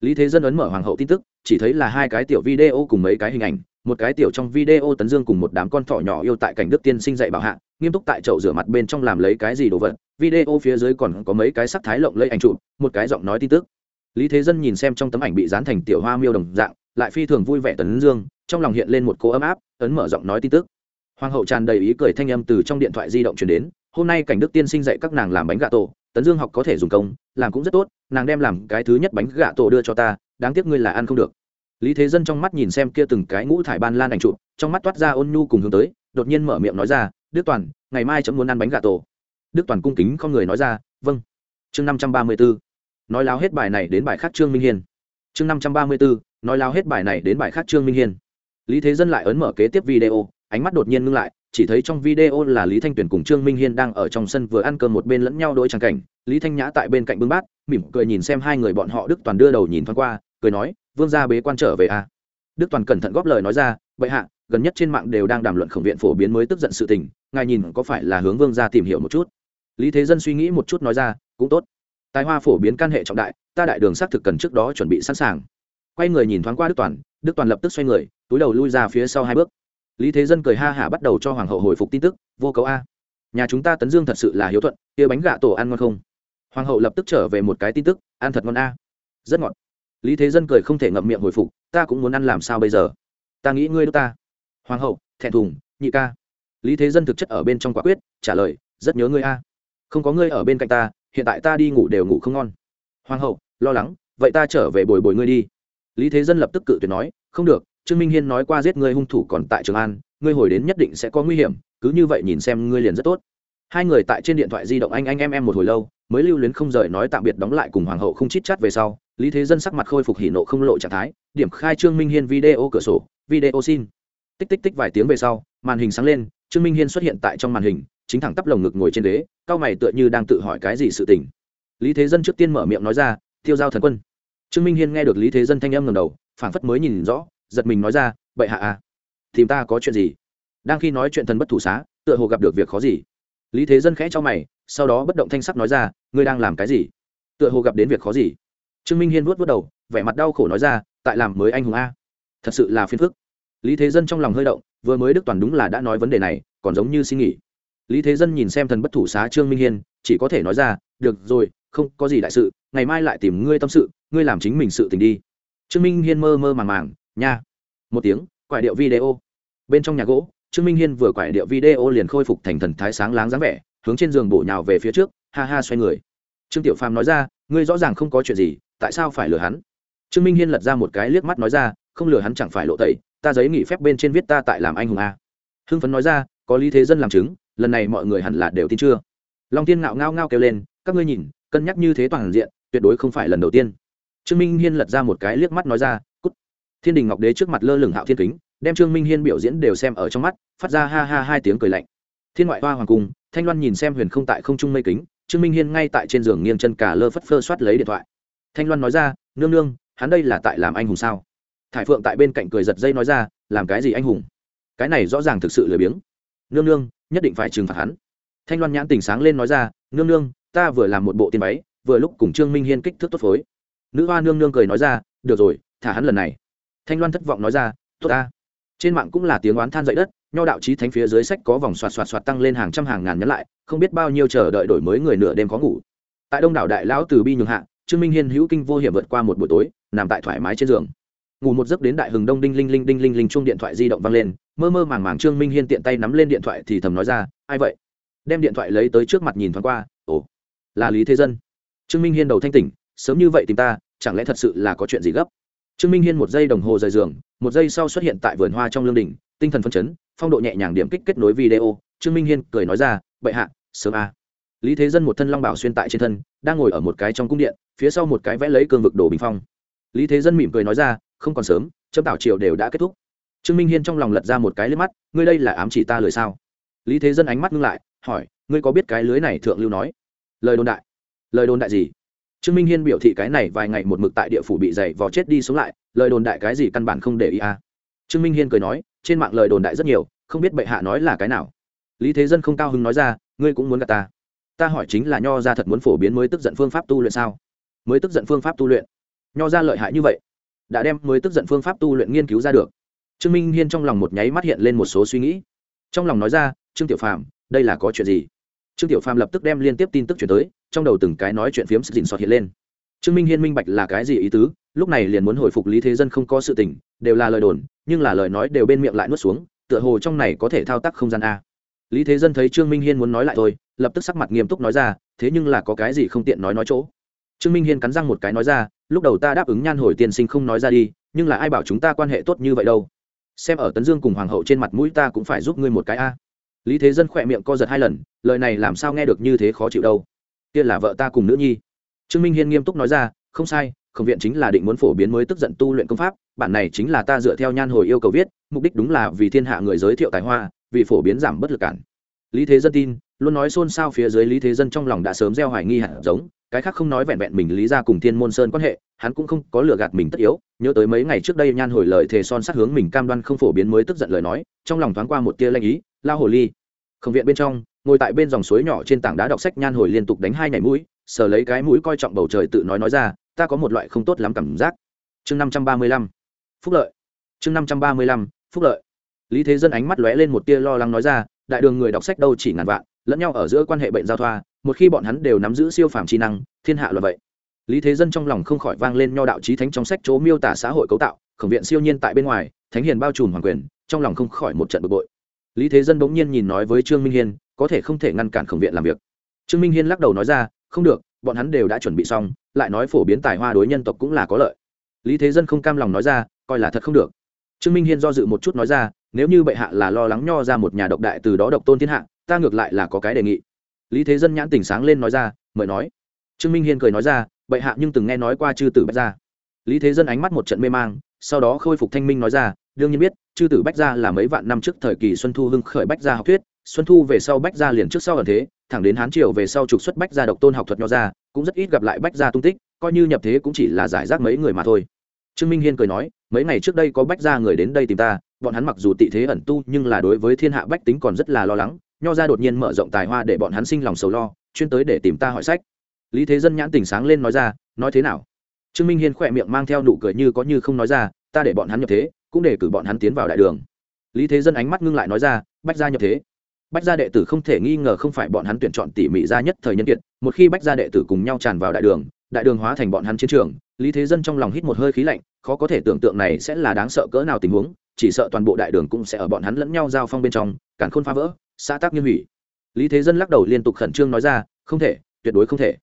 Lý thế dân ấn mở hoàng hậu tin tức, chỉ thấy là hai cái tiểu video cùng mấy cái hình ảnh, một cái tiểu trong video tấn dương cùng một đám con thỏ nhỏ yêu tại cảnh đức tiên sinh dạy bảo hạ, nghiêm túc tại chậu rửa mặt bên trong làm lấy cái gì đồ vật video phía dưới còn có mấy cái sắc thái lộng lẫy ảnh chụp, một cái giọng nói tin tức. Lý thế dân nhìn xem trong tấm ảnh bị dán thành tiểu hoa miêu đồng dạng, lại phi thường vui vẻ tấn dương, trong lòng hiện lên một cô ấm áp, ấn mở giọng nói tin tức. Hoàng hậu tràn đầy ý cười thanh âm từ trong điện thoại di động truyền đến, hôm nay cảnh đức tiên sinh dạy các nàng làm bánh gà tổ, tấn dương học có thể dùng công, làm cũng rất tốt, nàng đem làm cái thứ nhất bánh gà tổ đưa cho ta, đáng tiếc ngươi là ăn không được. Lý thế dân trong mắt nhìn xem kia từng cái ngũ thải ban lan ảnh trụ trong mắt toát ra ôn nhu cùng hướng tới, đột nhiên mở miệng nói ra, đức toàn, ngày mai chấm muốn ăn bánh gà tổ đức toàn cung kính không người nói ra vâng. Chương năm trăm ba mươi bốn nói láo hết bài này đến bài khác trương minh hiên. Chương năm trăm ba mươi bốn nói láo hết bài này đến bài khác trương minh hiên. Lý thế dân lại ấn mở kế tiếp video, ánh mắt đột nhiên ngưng lại, chỉ thấy trong video là lý thanh tuyền cùng trương minh hiên đang ở trong sân vừa ăn cơm một bên lẫn nhau đôi tràng cảnh. Lý thanh nhã tại bên cạnh bưng bát, mỉm cười nhìn xem hai người bọn họ đức toàn đưa đầu nhìn thoáng qua, cười nói, vương gia bế quan trở về à. đức toàn cẩn thận góp lời nói ra, bệ hạ, gần nhất trên mạng đều đang đàm luận khổng viện phổ biến mới tức giận sự tình, ngài nhìn có phải là hướng vương gia tìm hiểu một chút? Lý thế dân suy nghĩ một chút nói ra, cũng tốt. Tài hoa phổ biến căn hệ trọng đại, ta đại đường xác thực cần trước đó chuẩn bị sẵn sàng. Quay người nhìn thoáng qua đức toàn đức toàn lập tức xoay người, túi đầu lui ra phía sau hai bước. Lý thế dân cười ha hả bắt đầu cho hoàng hậu hồi phục tin tức, vô cấu a. Nhà chúng ta tấn dương thật sự là hiếu thuận, kia bánh gạ tổ ăn ngon không? Hoàng hậu lập tức trở về một cái tin tức, ăn thật ngon a. Rất ngọt. Lý thế dân cười không thể ngậm miệng hồi phục, ta cũng muốn ăn làm sao bây giờ? Ta nghĩ ngươi đúc ta. Hoàng hậu, thẹn thùng, nhị ca. Lý thế dân thực chất ở bên trong quả quyết, trả lời, rất nhớ ngươi a không có ngươi ở bên cạnh ta, hiện tại ta đi ngủ đều ngủ không ngon. Hoàng hậu, lo lắng, vậy ta trở về bồi bồi ngươi đi. Lý thế dân lập tức cự tuyệt nói, không được, trương minh hiên nói qua giết ngươi hung thủ còn tại trường an, ngươi hồi đến nhất định sẽ có nguy hiểm, cứ như vậy nhìn xem ngươi liền rất tốt. Hai người tại trên điện thoại di động anh anh em em một hồi lâu, mới lưu luyến không rời nói tạm biệt đóng lại cùng hoàng hậu không chít chát về sau, lý thế dân sắc mặt khôi phục hỉ nộ không lộ trạng thái, điểm khai trương minh hiên video cửa sổ, video xin. Tích tích tích vài tiếng về sau, màn hình sáng lên, trương minh hiên xuất hiện tại trong màn hình chính thẳng tắp lồng ngực ngồi trên ghế, cao mày tựa như đang tự hỏi cái gì sự tình. Lý thế dân trước tiên mở miệng nói ra, tiêu giao thần quân. Trương minh hiên nghe được lý thế dân thanh âm ngầm đầu, phảng phất mới nhìn rõ, giật mình nói ra bậy hạ à thì ta có chuyện gì? Đang khi nói chuyện thần bất thủ xá, tựa hồ gặp được việc khó gì. Lý thế dân khẽ cho mày, sau đó bất động thanh sắc nói ra, ngươi đang làm cái gì? Tựa hồ gặp đến việc khó gì. Trương minh hiên vuốt vuốt đầu, vẻ mặt đau khổ nói ra, tại làm mới anh hùng a. Thật sự là phiền phức. Lý thế dân trong lòng hơi động, vừa mới đức toàn đúng là đã nói vấn đề này, còn giống như xin nghỉ lý thế dân nhìn xem thần bất thủ xá trương minh hiên, chỉ có thể nói ra, được rồi, không có gì đại sự, ngày mai lại tìm ngươi tâm sự, ngươi làm chính mình sự tình đi. Trương minh hiên mơ mơ màng màng, nha. Một tiếng quại điệu video. Bên trong nhà gỗ, trương minh hiên vừa quại điệu video liền khôi phục thành thần thái sáng láng dáng vẻ, hướng trên giường bổ nhào về phía trước, ha ha xoay người. Trương tiểu phàm nói ra, ngươi rõ ràng không có chuyện gì, tại sao phải lừa hắn? Trương minh hiên lật ra một cái liếc mắt nói ra, không lừa hắn chẳng phải lộ tẩy, ta giấy nghỉ phép bên trên viết ta tại làm anh hùng a. Hưng phấn nói ra, có lý thế dân làm chứng lần này mọi người hẳn là đều tin chưa? Long tiên ngạo ngao ngao kêu lên, các ngươi nhìn, cân nhắc như thế toàn diện, tuyệt đối không phải lần đầu tiên. Trương minh hiên lật ra một cái liếc mắt nói ra, cút. Thiên đình ngọc đế trước mặt lơ lửng hạo thiên kính, đem trương minh hiên biểu diễn đều xem ở trong mắt, phát ra ha ha hai tiếng cười lạnh. Thiên ngoại hoa hoàng cung, thanh loan nhìn xem huyền không tại không trung mây kính, trương minh hiên ngay tại trên giường nghiêng chân cả lơ phất phơ soát lấy điện thoại. Thanh loan nói ra, nương nương, hắn đây là tại làm anh hùng sao? Thải phượng tại bên cạnh cười giật dây nói ra, làm cái gì anh hùng? Cái này rõ ràng thực sự lười biếng. Nương nương nhất định phải trừng phạt hắn. Thanh loan nhãn tình sáng lên nói ra, nương nương, ta vừa làm một bộ tiền váy, vừa lúc cùng trương minh hiên kích thước tốt phối. Nữ hoa nương nương cười nói ra, được rồi, thả hắn lần này. Thanh loan thất vọng nói ra, tốt ta. Trên mạng cũng là tiếng oán than dậy đất, nho đạo trí thánh phía dưới sách có vòng xoạt xoạt xoạt tăng lên hàng trăm hàng ngàn nhấn lại, không biết bao nhiêu chờ đợi đổi mới người nửa đêm có ngủ. Tại đông đảo đại lão từ bi nhường hạ, trương minh hiên hữu kinh vô hiểm vượt qua một buổi tối, nằm tại thoải mái trên giường. Ngủ một giấc đến đại hừng đông đinh linh linh đinh linh linh chung điện thoại di động vang lên mơ mơ màng màng trương minh hiên tiện tay nắm lên điện thoại thì thầm nói ra, ai vậy? Đem điện thoại lấy tới trước mặt nhìn thoáng qua, ồ, là lý thế dân. Trương minh hiên đầu thanh tỉnh, sớm như vậy tìm ta, chẳng lẽ thật sự là có chuyện gì gấp? Trương minh hiên một giây đồng hồ rời giường, một giây sau xuất hiện tại vườn hoa trong lương đình, tinh thần phân chấn, phong độ nhẹ nhàng điểm kích kết nối video. Trương minh hiên cười nói ra, bệ hạ, sớm a. Lý thế dân một thân long bảo xuyên tại trên thân, đang ngồi ở một cái trong cung điện, phía sau một cái vẽ lấy cương vực đồ bình phong. Lý thế dân mỉm cười nói ra, không còn sớm, chấm tảo triều đều đã kết thúc trương minh hiên trong lòng lật ra một cái lưới mắt, ngươi đây là ám chỉ ta lời sao? Lý thế dân ánh mắt ngưng lại, hỏi, ngươi có biết cái lưới này thượng lưu nói? Lời đồn đại. Lời đồn đại gì? Trương minh hiên biểu thị cái này vài ngày một mực tại địa phủ bị dày vò chết đi sống lại, lời đồn đại cái gì căn bản không để ý à. trương minh hiên cười nói, trên mạng lời đồn đại rất nhiều, không biết bệ hạ nói là cái nào. Lý thế dân không cao hứng nói ra, ngươi cũng muốn gặp ta? Ta hỏi chính là nho ra thật muốn phổ biến mới tức giận phương pháp tu luyện sao? Mới tức giận phương pháp tu luyện? Nho ra lợi hại như vậy? Đã đem mới tức giận phương pháp tu luyện nghiên cứu ra được trương minh hiên trong lòng một nháy mắt hiện lên một số suy nghĩ. Trong lòng nói ra, trương tiểu phàm, đây là có chuyện gì? Trương tiểu phàm lập tức đem liên tiếp tin tức chuyển tới, trong đầu từng cái nói chuyện phiếm sự dình sọt hiện lên. Trương minh hiên minh bạch là cái gì ý tứ, lúc này liền muốn hồi phục lý thế dân không có sự tình, đều là lời đồn, nhưng là lời nói đều bên miệng lại nuốt xuống, tựa hồ trong này có thể thao tác không gian a. Lý thế dân thấy trương minh hiên muốn nói lại thôi, lập tức sắc mặt nghiêm túc nói ra, thế nhưng là có cái gì không tiện nói nói chỗ? Trương minh hiên cắn răng một cái nói ra, lúc đầu ta đáp ứng nhan hồi tiên sinh không nói ra đi, nhưng là ai bảo chúng ta quan hệ tốt như vậy đâu? Xem ở tấn dương cùng hoàng hậu trên mặt mũi ta cũng phải giúp ngươi một cái a. Lý thế dân khỏe miệng co giật hai lần, lời này làm sao nghe được như thế khó chịu đâu. Kia là vợ ta cùng nữ nhi. Trương minh hiên nghiêm túc nói ra, không sai, khổng viện chính là định muốn phổ biến mới tức giận tu luyện công pháp, bản này chính là ta dựa theo nhan hồi yêu cầu viết, mục đích đúng là vì thiên hạ người giới thiệu tài hoa, vì phổ biến giảm bất lực cản. Lý thế dân tin, luôn nói xôn xao phía dưới lý thế dân trong lòng đã sớm gieo hoài nghi hẳn giống cái khác không nói vẹn vẹn mình lý ra cùng thiên môn sơn quan hệ, hắn cũng không có lừa gạt mình tất yếu. Nhớ tới mấy ngày trước đây nhan hồi lời thề son sát hướng mình cam đoan không phổ biến mới tức giận lời nói, trong lòng thoáng qua một tia lanh ý lao hồ ly. Không viện bên trong, ngồi tại bên dòng suối nhỏ trên tảng đá đọc sách, nhan hồi liên tục đánh hai nhảy mũi, sờ lấy cái mũi coi trọng bầu trời tự nói nói ra, ta có một loại không tốt lắm cảm giác. Chương năm trăm ba mươi lăm, phúc lợi. Chương năm trăm ba mươi lăm, phúc lợi. Lý thế dân ánh mắt lóe lên một tia lo lắng nói ra, đại đường người đọc sách đâu chỉ ngàn vạn, lẫn nhau ở giữa quan hệ bệnh giao thoa một khi bọn hắn đều nắm giữ siêu phàm chi năng, thiên hạ là vậy. Lý thế dân trong lòng không khỏi vang lên nho đạo trí thánh trong sách chỗ miêu tả xã hội cấu tạo, khổng viện siêu nhiên tại bên ngoài, thánh hiền bao trùm hoàng quyền, trong lòng không khỏi một trận bực bội. Lý thế dân bỗng nhiên nhìn nói với trương minh hiên, có thể không thể ngăn cản khổng viện làm việc. Trương minh hiên lắc đầu nói ra, không được, bọn hắn đều đã chuẩn bị xong, lại nói phổ biến tài hoa đối nhân tộc cũng là có lợi. Lý thế dân không cam lòng nói ra, coi là thật không được. Trương minh hiên do dự một chút nói ra, nếu như bệ hạ là lo lắng nho ra một nhà độc đại từ đó độc tôn thiên hạ, ta ngược lại là có cái đề nghị lý thế dân nhãn tỉnh sáng lên nói ra, mời nói. Trương minh hiên cười nói ra, bệ hạ nhưng từng nghe nói qua chư tử bách gia. Lý thế dân ánh mắt một trận mê mang, sau đó khôi phục thanh minh nói ra, đương nhiên biết, chư tử bách gia là mấy vạn năm trước thời kỳ xuân thu hưng khởi bách gia học thuyết, xuân thu về sau bách gia liền trước sau ẩn thế, thẳng đến hán triều về sau trục xuất bách gia độc tôn học thuật nho ra, cũng rất ít gặp lại bách gia tung tích, coi như nhập thế cũng chỉ là giải rác mấy người mà thôi. Trương minh hiên cười nói, mấy ngày trước đây có bách gia người đến đây tìm ta, bọn hắn mặc dù tị thế ẩn tu nhưng là đối với thiên hạ bách tính còn rất là lo lắng nho ra đột nhiên mở rộng tài hoa để bọn hắn sinh lòng sầu lo, chuyên tới để tìm ta hỏi sách. Lý thế dân nhãn tỉnh sáng lên nói ra, nói thế nào? Trương minh hiên khỏe miệng mang theo nụ cười như có như không nói ra, ta để bọn hắn nhập thế, cũng để cử bọn hắn tiến vào đại đường. Lý thế dân ánh mắt ngưng lại nói ra, bách gia nhập thế. Bách gia đệ tử không thể nghi ngờ không phải bọn hắn tuyển chọn tỉ mỉ ra nhất thời nhân kiệt, một khi bách gia đệ tử cùng nhau tràn vào đại đường đại đường hóa thành bọn hắn chiến trường, lý thế dân trong lòng hít một hơi khí lạnh, khó có thể tưởng tượng này sẽ là đáng sợ cỡ nào tình huống, chỉ sợ toàn bộ đại đường cũng sẽ ở bọn hắn lẫn nhau giao phong bên trong, càn khôn phá vỡ xã tác nghiêm hủy. Lý thế dân lắc đầu liên tục khẩn trương nói ra, không thể, tuyệt đối không thể.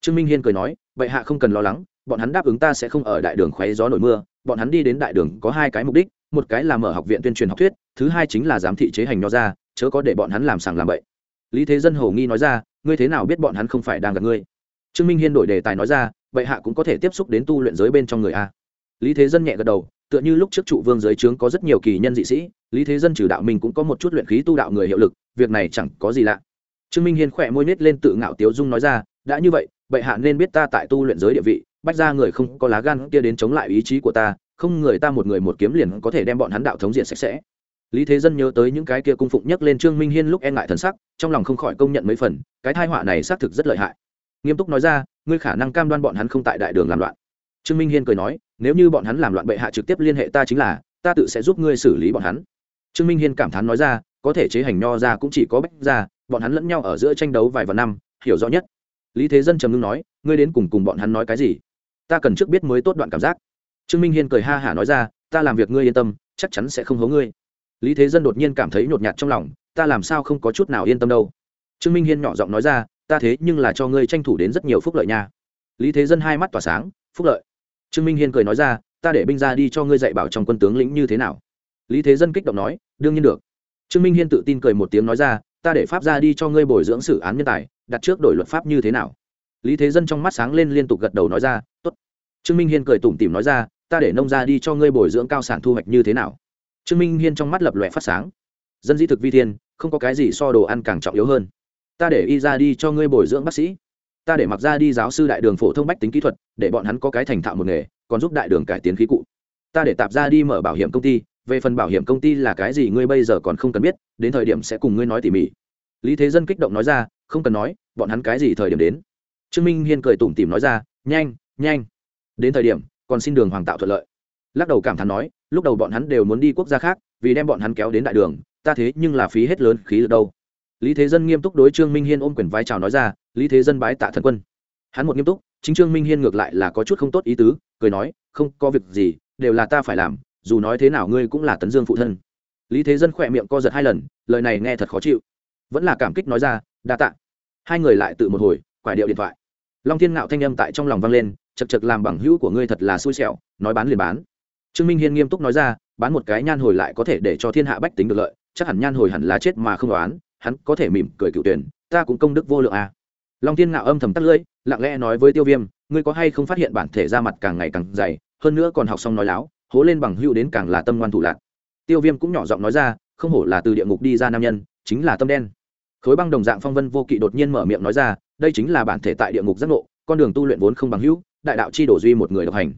Trương minh hiên cười nói, bệ hạ không cần lo lắng, bọn hắn đáp ứng ta sẽ không ở đại đường khoé gió nổi mưa, bọn hắn đi đến đại đường có hai cái mục đích, một cái là mở học viện tuyên truyền học thuyết, thứ hai chính là giám thị chế hành nho ra chớ có để bọn hắn làm sàng làm bậy. Lý thế dân hầu nghi nói ra, ngươi thế nào biết bọn hắn không phải đang gặp ngươi? Trương minh hiên đổi đề tài nói ra, bệ hạ cũng có thể tiếp xúc đến tu luyện giới bên trong người a. Lý thế dân nhẹ gật đầu tựa như lúc trước trụ vương giới trướng có rất nhiều kỳ nhân dị sĩ, lý thế dân trừ đạo mình cũng có một chút luyện khí tu đạo người hiệu lực, việc này chẳng có gì lạ. Trương minh hiên khỏe môi nết lên tự ngạo tiếu dung nói ra, đã như vậy, bệ hạ nên biết ta tại tu luyện giới địa vị, bách ra người không có lá gan kia đến chống lại ý chí của ta, không người ta một người một kiếm liền có thể đem bọn hắn đạo thống diện sạch sẽ. Lý thế dân nhớ tới những cái kia cung phụng nhắc lên trương minh hiên lúc e ngại thần sắc, trong lòng không khỏi công nhận mấy phần, cái thai họa này xác thực rất lợi hại. Nghiêm túc nói ra, ngươi khả năng cam đoan bọn hắn không tại đại đường làm loạn trương minh hiên cười nói, nếu như bọn hắn làm loạn bệ hạ trực tiếp liên hệ ta chính là, ta tự sẽ giúp ngươi xử lý bọn hắn. Trương minh hiên cảm thán nói ra, có thể chế hành nho ra cũng chỉ có bách ra, bọn hắn lẫn nhau ở giữa tranh đấu vài vạn năm, hiểu rõ nhất. Lý thế dân trầm ngưng nói, ngươi đến cùng cùng bọn hắn nói cái gì? Ta cần trước biết mới tốt đoạn cảm giác. Trương minh hiên cười ha hả nói ra, ta làm việc ngươi yên tâm, chắc chắn sẽ không hố ngươi. Lý thế dân đột nhiên cảm thấy nhột nhạt trong lòng, ta làm sao không có chút nào yên tâm đâu? Trương minh hiên nhỏ giọng nói ra, ta thế nhưng là cho ngươi tranh thủ đến rất nhiều phúc lợi nha. Lý thế dân hai mắt tỏa sáng, phúc lợi trương minh hiên cười nói ra, ta để binh ra đi cho ngươi dạy bảo trong quân tướng lĩnh như thế nào? Lý thế dân kích động nói, đương nhiên được. Trương minh hiên tự tin cười một tiếng nói ra, ta để pháp ra đi cho ngươi bồi dưỡng xử án nhân tài, đặt trước đổi luật pháp như thế nào? Lý thế dân trong mắt sáng lên liên tục gật đầu nói ra t ố t trương minh hiên cười tủm tỉm nói ra, ta để nông ra đi cho ngươi bồi dưỡng cao sản thu hoạch như thế nào? Trương minh hiên trong mắt lập lòe phát sáng. Dân dĩ thực vi thiên, không có cái gì so đồ ăn càng trọng yếu hơn. Ta để y ra đi cho ngươi bồi dưỡng bác sĩ ta để mặc ra đi giáo sư đại đường phổ thông bách tính kỹ thuật, để bọn hắn có cái thành thạo một nghề, còn giúp đại đường cải tiến khí cụ. Ta để tạp ra đi mở bảo hiểm công ty, về phần bảo hiểm công ty là cái gì ngươi bây giờ còn không cần biết, đến thời điểm sẽ cùng ngươi nói tỉ mỉ. Lý thế dân kích động nói ra, không cần nói, bọn hắn cái gì thời điểm đến? Trương minh hiên cười tủm tỉm nói ra, nhanh nhanh. Đến thời điểm, còn xin đường hoàng tạo thuận lợi. Lắc đầu cảm thán nói, lúc đầu bọn hắn đều muốn đi quốc gia khác, vì đem bọn hắn kéo đến đại đường, ta thế nhưng là phí hết lớn khí lực đâu. Lý thế dân nghiêm túc đối trương minh hiên ôm quyền vai chào nói ra lý thế dân bái tạ thần quân. Hắn một nghiêm túc, chính trương minh hiên ngược lại là có chút không tốt ý tứ, cười nói, không có việc gì, đều là ta phải làm, dù nói thế nào ngươi cũng là tấn dương phụ thân. Lý thế dân khỏe miệng co giật hai lần, lời này nghe thật khó chịu. Vẫn là cảm kích nói ra, đa tạ. Hai người lại tự một hồi, quải điệu điện thoại. Long thiên ngạo thanh âm tại trong lòng vang lên, chật chật làm bằng hữu của ngươi thật là xui xẻo, nói bán liền bán. Trương minh hiên nghiêm túc nói ra, bán một cái nhan hồi lại có thể để cho thiên hạ bách tính được lợi, chắc hẳn nhan hồi hẳn là chết mà không đoán hắn có thể mỉm cười cựu tuyển, ta cũng công đức vô lượng à long thiên ngạo âm thầm tắt lưỡi, lặng lẽ nói với tiêu viêm, ngươi có hay không phát hiện bản thể ra mặt càng ngày càng dày, hơn nữa còn học xong nói láo, hố lên bằng hữu đến càng là tâm ngoan thủ lạc. Tiêu viêm cũng nhỏ giọng nói ra, không hổ là từ địa ngục đi ra nam nhân, chính là tâm đen. Khối băng đồng dạng phong vân vô kỵ đột nhiên mở miệng nói ra, đây chính là bản thể tại địa ngục giác ngộ, con đường tu luyện vốn không bằng hữu, đại đạo chi đổ duy một người độc hành.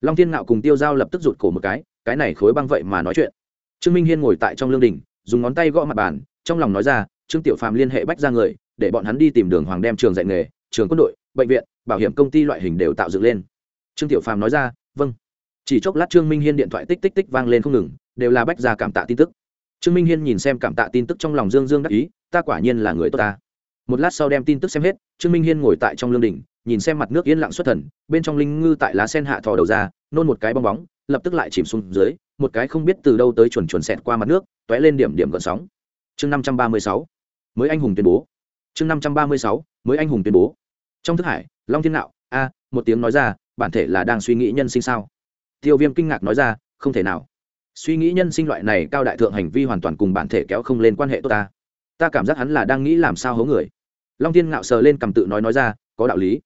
Long thiên ngạo cùng tiêu giao lập tức rụt cổ một cái cái này khối băng vậy mà nói chuyện. Trương minh hiên ngồi tại trong lương đình dùng ngón tay gõ mặt bàn, trong lòng nói ra, trương tiểu phàm liên hệ bách ra người để bọn hắn đi tìm đường hoàng đem trường dạy nghề, trường quân đội, bệnh viện, bảo hiểm công ty loại hình đều tạo dựng lên. Trương tiểu phàm nói ra vâng. Chỉ chốc lát trương minh hiên điện thoại tích tích tích vang lên không ngừng, đều là bách ra cảm tạ tin tức. Trương minh hiên nhìn xem cảm tạ tin tức trong lòng dương dương đắc ý, ta quả nhiên là người tốt ta. Một lát sau đem tin tức xem hết, trương minh hiên ngồi tại trong lương đình nhìn xem mặt nước yên lặng xuất thần, bên trong linh ngư tại lá sen hạ thò đầu ra, nôn một cái bong bóng, lập tức lại chìm xuống dưới, một cái không biết từ đâu tới chuẩn chuẩn xẹt qua mặt nước t ó é lên điểm điểm gợn sóng. Chương năm trăm ba mươi sáu, mới anh hùng tuyên bố chương năm trăm ba mươi sáu mới anh hùng tuyên bố trong thức hải long thiên nạo a à, một tiếng nói ra bản thể là đang suy nghĩ nhân sinh sao tiêu viêm kinh ngạc nói ra không thể nào suy nghĩ nhân sinh loại này cao đại thượng hành vi hoàn toàn cùng bản thể kéo không lên quan hệ tốt ta ta cảm giác hắn là đang nghĩ làm sao hố người long thiên ngạo sờ lên cầm tự nói nói ra có đạo lý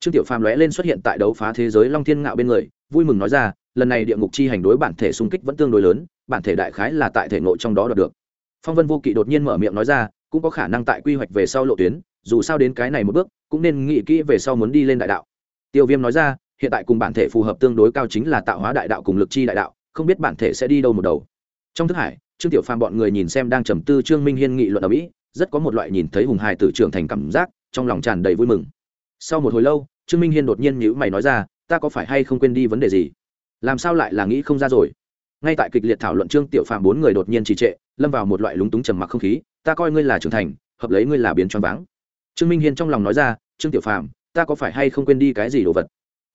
trương tiểu phàm lóe lên xuất hiện tại đấu phá thế giới long thiên ngạo bên người vui mừng nói ra lần này địa ngục chi hành đối bản thể xung kích vẫn tương đối lớn bản thể đại khái là tại thể nội trong đó đoạt được phong vân vô kỵ đột nhiên mở miệng nói ra cũng có khả năng tại quy hoạch về sau lộ tuyến, dù sao đến cái này một bước, cũng nên nghĩ kỹ về sau muốn đi lên đại đạo. Tiêu viêm nói ra, hiện tại cùng bản thể phù hợp tương đối cao chính là tạo hóa đại đạo cùng lực chi đại đạo, không biết bản thể sẽ đi đâu một đầu. Trong thức hải, trương tiểu phàm bọn người nhìn xem đang trầm tư trương minh hiên nghị luận ở mỹ, rất có một loại nhìn thấy hùng hài tử trưởng thành cảm giác, trong lòng tràn đầy vui mừng. Sau một hồi lâu, trương minh hiên đột nhiên nhữ mày nói ra, ta có phải hay không quên đi vấn đề gì? Làm sao lại là nghĩ không ra rồi? Ngay tại kịch liệt thảo luận trương tiểu phàm bốn người đột nhiên trì trệ, lâm vào một loại lúng túng trầm mặc không khí ta coi ngươi là trưởng thành, hợp lấy ngươi là biến choáng váng. Trương minh hiên trong lòng nói ra, trương tiểu phàm, ta có phải hay không quên đi cái gì đồ vật?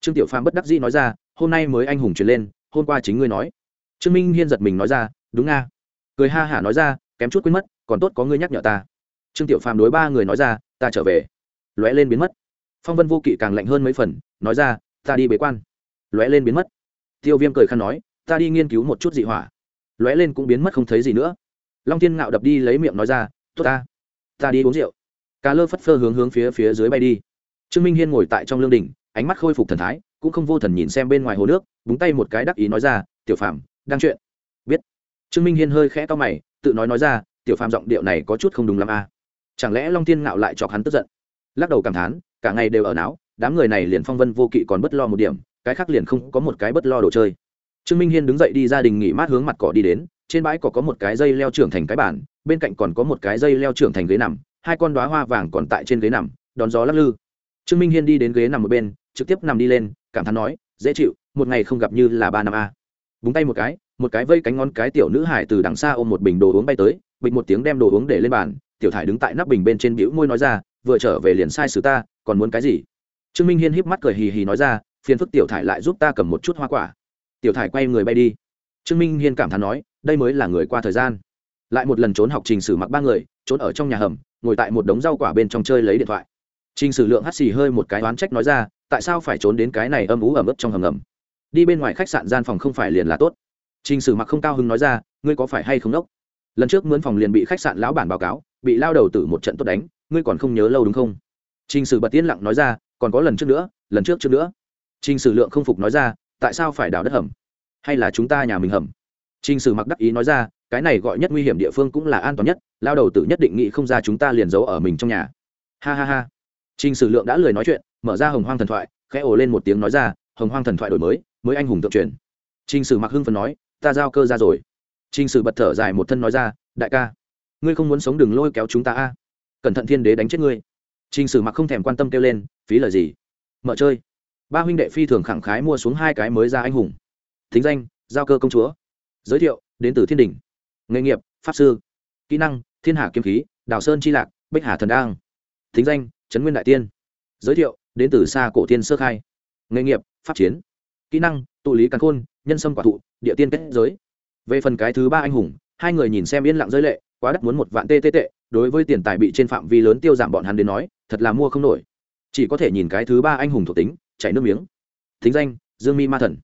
Trương tiểu phàm bất đắc dĩ nói ra, hôm nay mới anh hùng truyền lên, hôm qua chính ngươi nói. Trương minh hiên giật mình nói ra, đúng nga. Cười ha hả nói ra, kém chút quên mất, còn tốt có ngươi nhắc nhở ta. Trương tiểu phàm đối ba người nói ra, ta trở về. Lóe lên biến mất. Phong vân vô kỵ càng lạnh hơn mấy phần, nói ra, ta đi bế quan. Lóe lên biến mất. Tiêu viêm cười khăn nói, ta đi nghiên cứu một chút dị hỏa. Lóe lên cũng biến mất không thấy gì nữa long thiên ngạo đập đi lấy miệng nói ra, tốt ta ta đi uống rượu. Cá lơ phất phơ hướng hướng phía phía dưới bay đi. Trương minh hiên ngồi tại trong lương đình ánh mắt khôi phục thần thái, cũng không vô thần nhìn xem bên ngoài hồ nước, búng tay một cái đắc ý nói ra, tiểu phàm, đang chuyện. Biết. Trương minh hiên hơi khẽ to mày, tự nói nói ra, tiểu phàm giọng điệu này có chút không đúng lắm à. chẳng lẽ long thiên ngạo lại chọc hắn tức giận? Lắc đầu cảm thán, cả ngày đều ở não đám người này liền phong vân vô kỵ còn bất lo một điểm, cái khác liền không có một cái bất lo đồ chơi. Trương minh hiên đứng dậy đi ra đình nghỉ mát hướng mặt cỏ đi đến trên bãi cỏ có một cái dây leo trưởng thành cái bản bên cạnh còn có một cái dây leo trưởng thành ghế nằm, hai con đoá hoa vàng còn tại trên ghế nằm, đón gió lắc lư. Trương minh hiên đi đến ghế nằm một bên, trực tiếp nằm đi lên, cảm thán nói, dễ chịu, một ngày không gặp như là ba năm a. Búng tay một cái một cái vây cánh ngón cái tiểu nữ hải từ đằng xa ôm một bình đồ uống bay tới, bịch một tiếng đem đồ uống để lên bàn, tiểu thải đứng tại nắp bình bên trên bĩu môi nói ra, vừa trở về liền sai xử ta, còn muốn cái gì? Trương minh hiên híp mắt cười hì hì nói ra, phiền phức tiểu thải lại giúp ta cầm một chút hoa quả. Tiểu thải quay người bay đi trương minh hiên cảm thán nói, đây mới là người qua thời gian. Lại một lần trốn học trình sử mặc ba người, trốn ở trong nhà hầm, ngồi tại một đống rau quả bên trong chơi lấy điện thoại. Trình sử lượng hắt xì hơi một cái oán trách nói ra, tại sao phải trốn đến cái này âm ú ẩm ướt trong hầm ngầm? Đi bên ngoài khách sạn gian phòng không phải liền là tốt. Trình sử mặc không cao hứng nói ra, ngươi có phải hay không đốc? Lần trước mướn phòng liền bị khách sạn lão bản báo cáo, bị lao đầu tử một trận tốt đánh, ngươi còn không nhớ lâu đúng không? Trình sử bật tiên lặng nói ra, còn có lần trước nữa, lần trước trước nữa. Trình sử lượng không phục nói ra, tại sao phải đào đất hầm? Hay là chúng ta nhà mình hầm? Trình sử mặc đắc ý nói ra, cái này gọi nhất nguy hiểm địa phương cũng là an toàn nhất, lao đầu tử nhất định nghĩ không ra chúng ta liền giấu ở mình trong nhà. Ha ha ha. Trình sử lượng đã lười nói chuyện, mở ra hồng hoang thần thoại, khẽ ồ lên một tiếng nói ra, hồng hoang thần thoại đổi mới mới anh hùng tượng truyền. Trình sử mặc hưng phần nói, ta giao cơ ra rồi. Trình sử bật thở dài một thân nói ra, đại ca, ngươi không muốn sống đừng lôi kéo chúng ta a. Cẩn thận thiên đế đánh chết ngươi. Trình sử mặc không thèm quan tâm kêu lên, phí lời gì? Mở chơi. Ba huynh đệ phi thường khẳng khái mua xuống hai cái mới ra anh hùng thính danh, giao cơ công chúa. Giới thiệu, đến từ thiên đình. Nghề nghiệp, pháp sư. Kỹ năng, thiên hạ kiếm khí, đào sơn chi lạc bích hà thần đang thính danh, trấn nguyên đại tiên. Giới thiệu, đến từ xa cổ tiên sơ khai. Nghề nghiệp, pháp chiến. Kỹ năng, tụ lý càn khôn, nhân sâm quả thụ, địa tiên kết giới. Về phần cái thứ ba anh hùng, hai người nhìn xem yên lặng giới lệ, quá đắt muốn một vạn tê tê tệ, đối với tiền tài bị trên phạm vi lớn tiêu giảm bọn hắn đến nói, thật là mua không nổi. Chỉ có thể nhìn cái thứ ba anh hùng thuộc tính, chảy nước miếng. Thính danh, dương mi ma thần.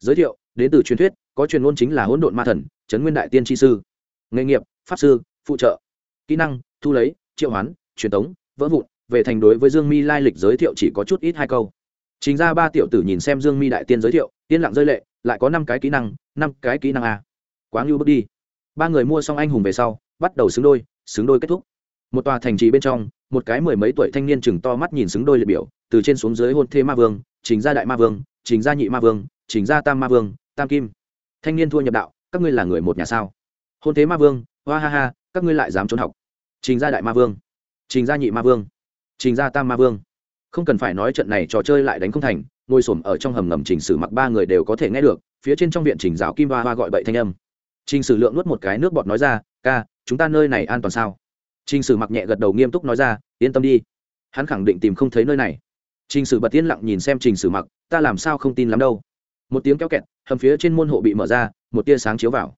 Giới thiệu đến từ truyền thuyết, có truyền ngôn chính là hỗn độn ma thần trấn nguyên đại tiên tri sư. Nghề nghiệp, pháp sư, phụ trợ. Kỹ năng, thu lấy, triệu hoán, truyền tống, vỡ vụn, về thành đối với dương mi lai lịch giới thiệu chỉ có chút ít hai câu. Chính ra ba tiểu tử nhìn xem dương mi đại tiên giới thiệu tiên lặng rơi lệ, lại có năm cái kỹ năng, năm cái kỹ năng a. Quá ngưu bước đi. Ba người mua xong anh hùng về sau, bắt đầu xứng đôi xứng đôi kết thúc. Một tòa thành trì bên trong, một cái mười mấy tuổi thanh niên chừng to mắt nhìn xứng đôi liệt biểu, từ trên xuống dưới hôn thê ma vương chính gia đại ma vương chính gia nhị ma vương chính gia tam ma vương tam kim. Thanh niên thua nhập đạo, các ngươi là người một nhà sao? Hôn thế ma vương hoa ha ha, các ngươi lại dám trốn học. Trình gia đại ma vương. Trình gia nhị ma vương. Trình gia tam ma vương. Không cần phải nói trận này trò chơi lại đánh không thành, ngồi s ổ m ở trong hầm ngầm trình sử mặc ba người đều có thể nghe được, phía trên trong viện trình giáo kim hoa hoa gọi bậy thanh âm. Trình sử lượng nuốt một cái nước bọt nói ra, ca, chúng ta nơi này an toàn sao? Trình sử mặc nhẹ gật đầu nghiêm túc nói ra, yên tâm đi. Hắn khẳng định tìm không thấy nơi này. Trình sử bật yên lặng nhìn xem trình sử mặc, ta làm sao không tin lắm đâu? Một tiếng kéo kẹt, hầm phía trên môn hộ bị mở ra, một tia sáng chiếu vào.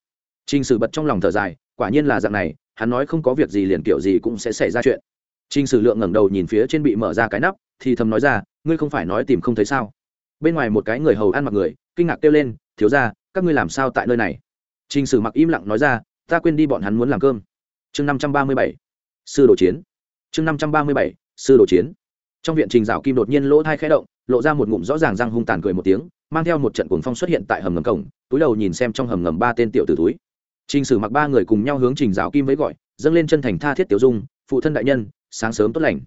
Trình sử bật trong lòng thở dài, quả nhiên là dạng này, hắn nói không có việc gì liền kiểu gì cũng sẽ xảy ra chuyện. Trình sử lượng ngẩng đầu nhìn phía trên bị mở ra cái nắp, thì thầm nói ra, ngươi không phải nói tìm không thấy sao? Bên ngoài một cái người hầu ăn mặc người, kinh ngạc kêu lên, thiếu ra các ngươi làm sao tại nơi này? Trình sử mặc im lặng nói ra, ta quên đi bọn hắn muốn làm cơm. Chương năm trăm ba mươi bảy, sư đồ chiến. Chương năm trăm ba mươi bảy, sư đồ chiến. Trong viện trình dạo kim đột nhiên lỗ thai khẽ động, lộ ra một ngụm rõ ràng răng hung tàn cười một tiếng mang theo một trận cuồng phong xuất hiện tại hầm ngầm cổng, túi đầu nhìn xem trong hầm ngầm ba tên tiểu tử túi. Trình sử mặc ba người cùng nhau hướng trình giáo kim với gọi, dâng lên chân thành tha thiết tiểu dung, phụ thân đại nhân, sáng sớm tốt lành.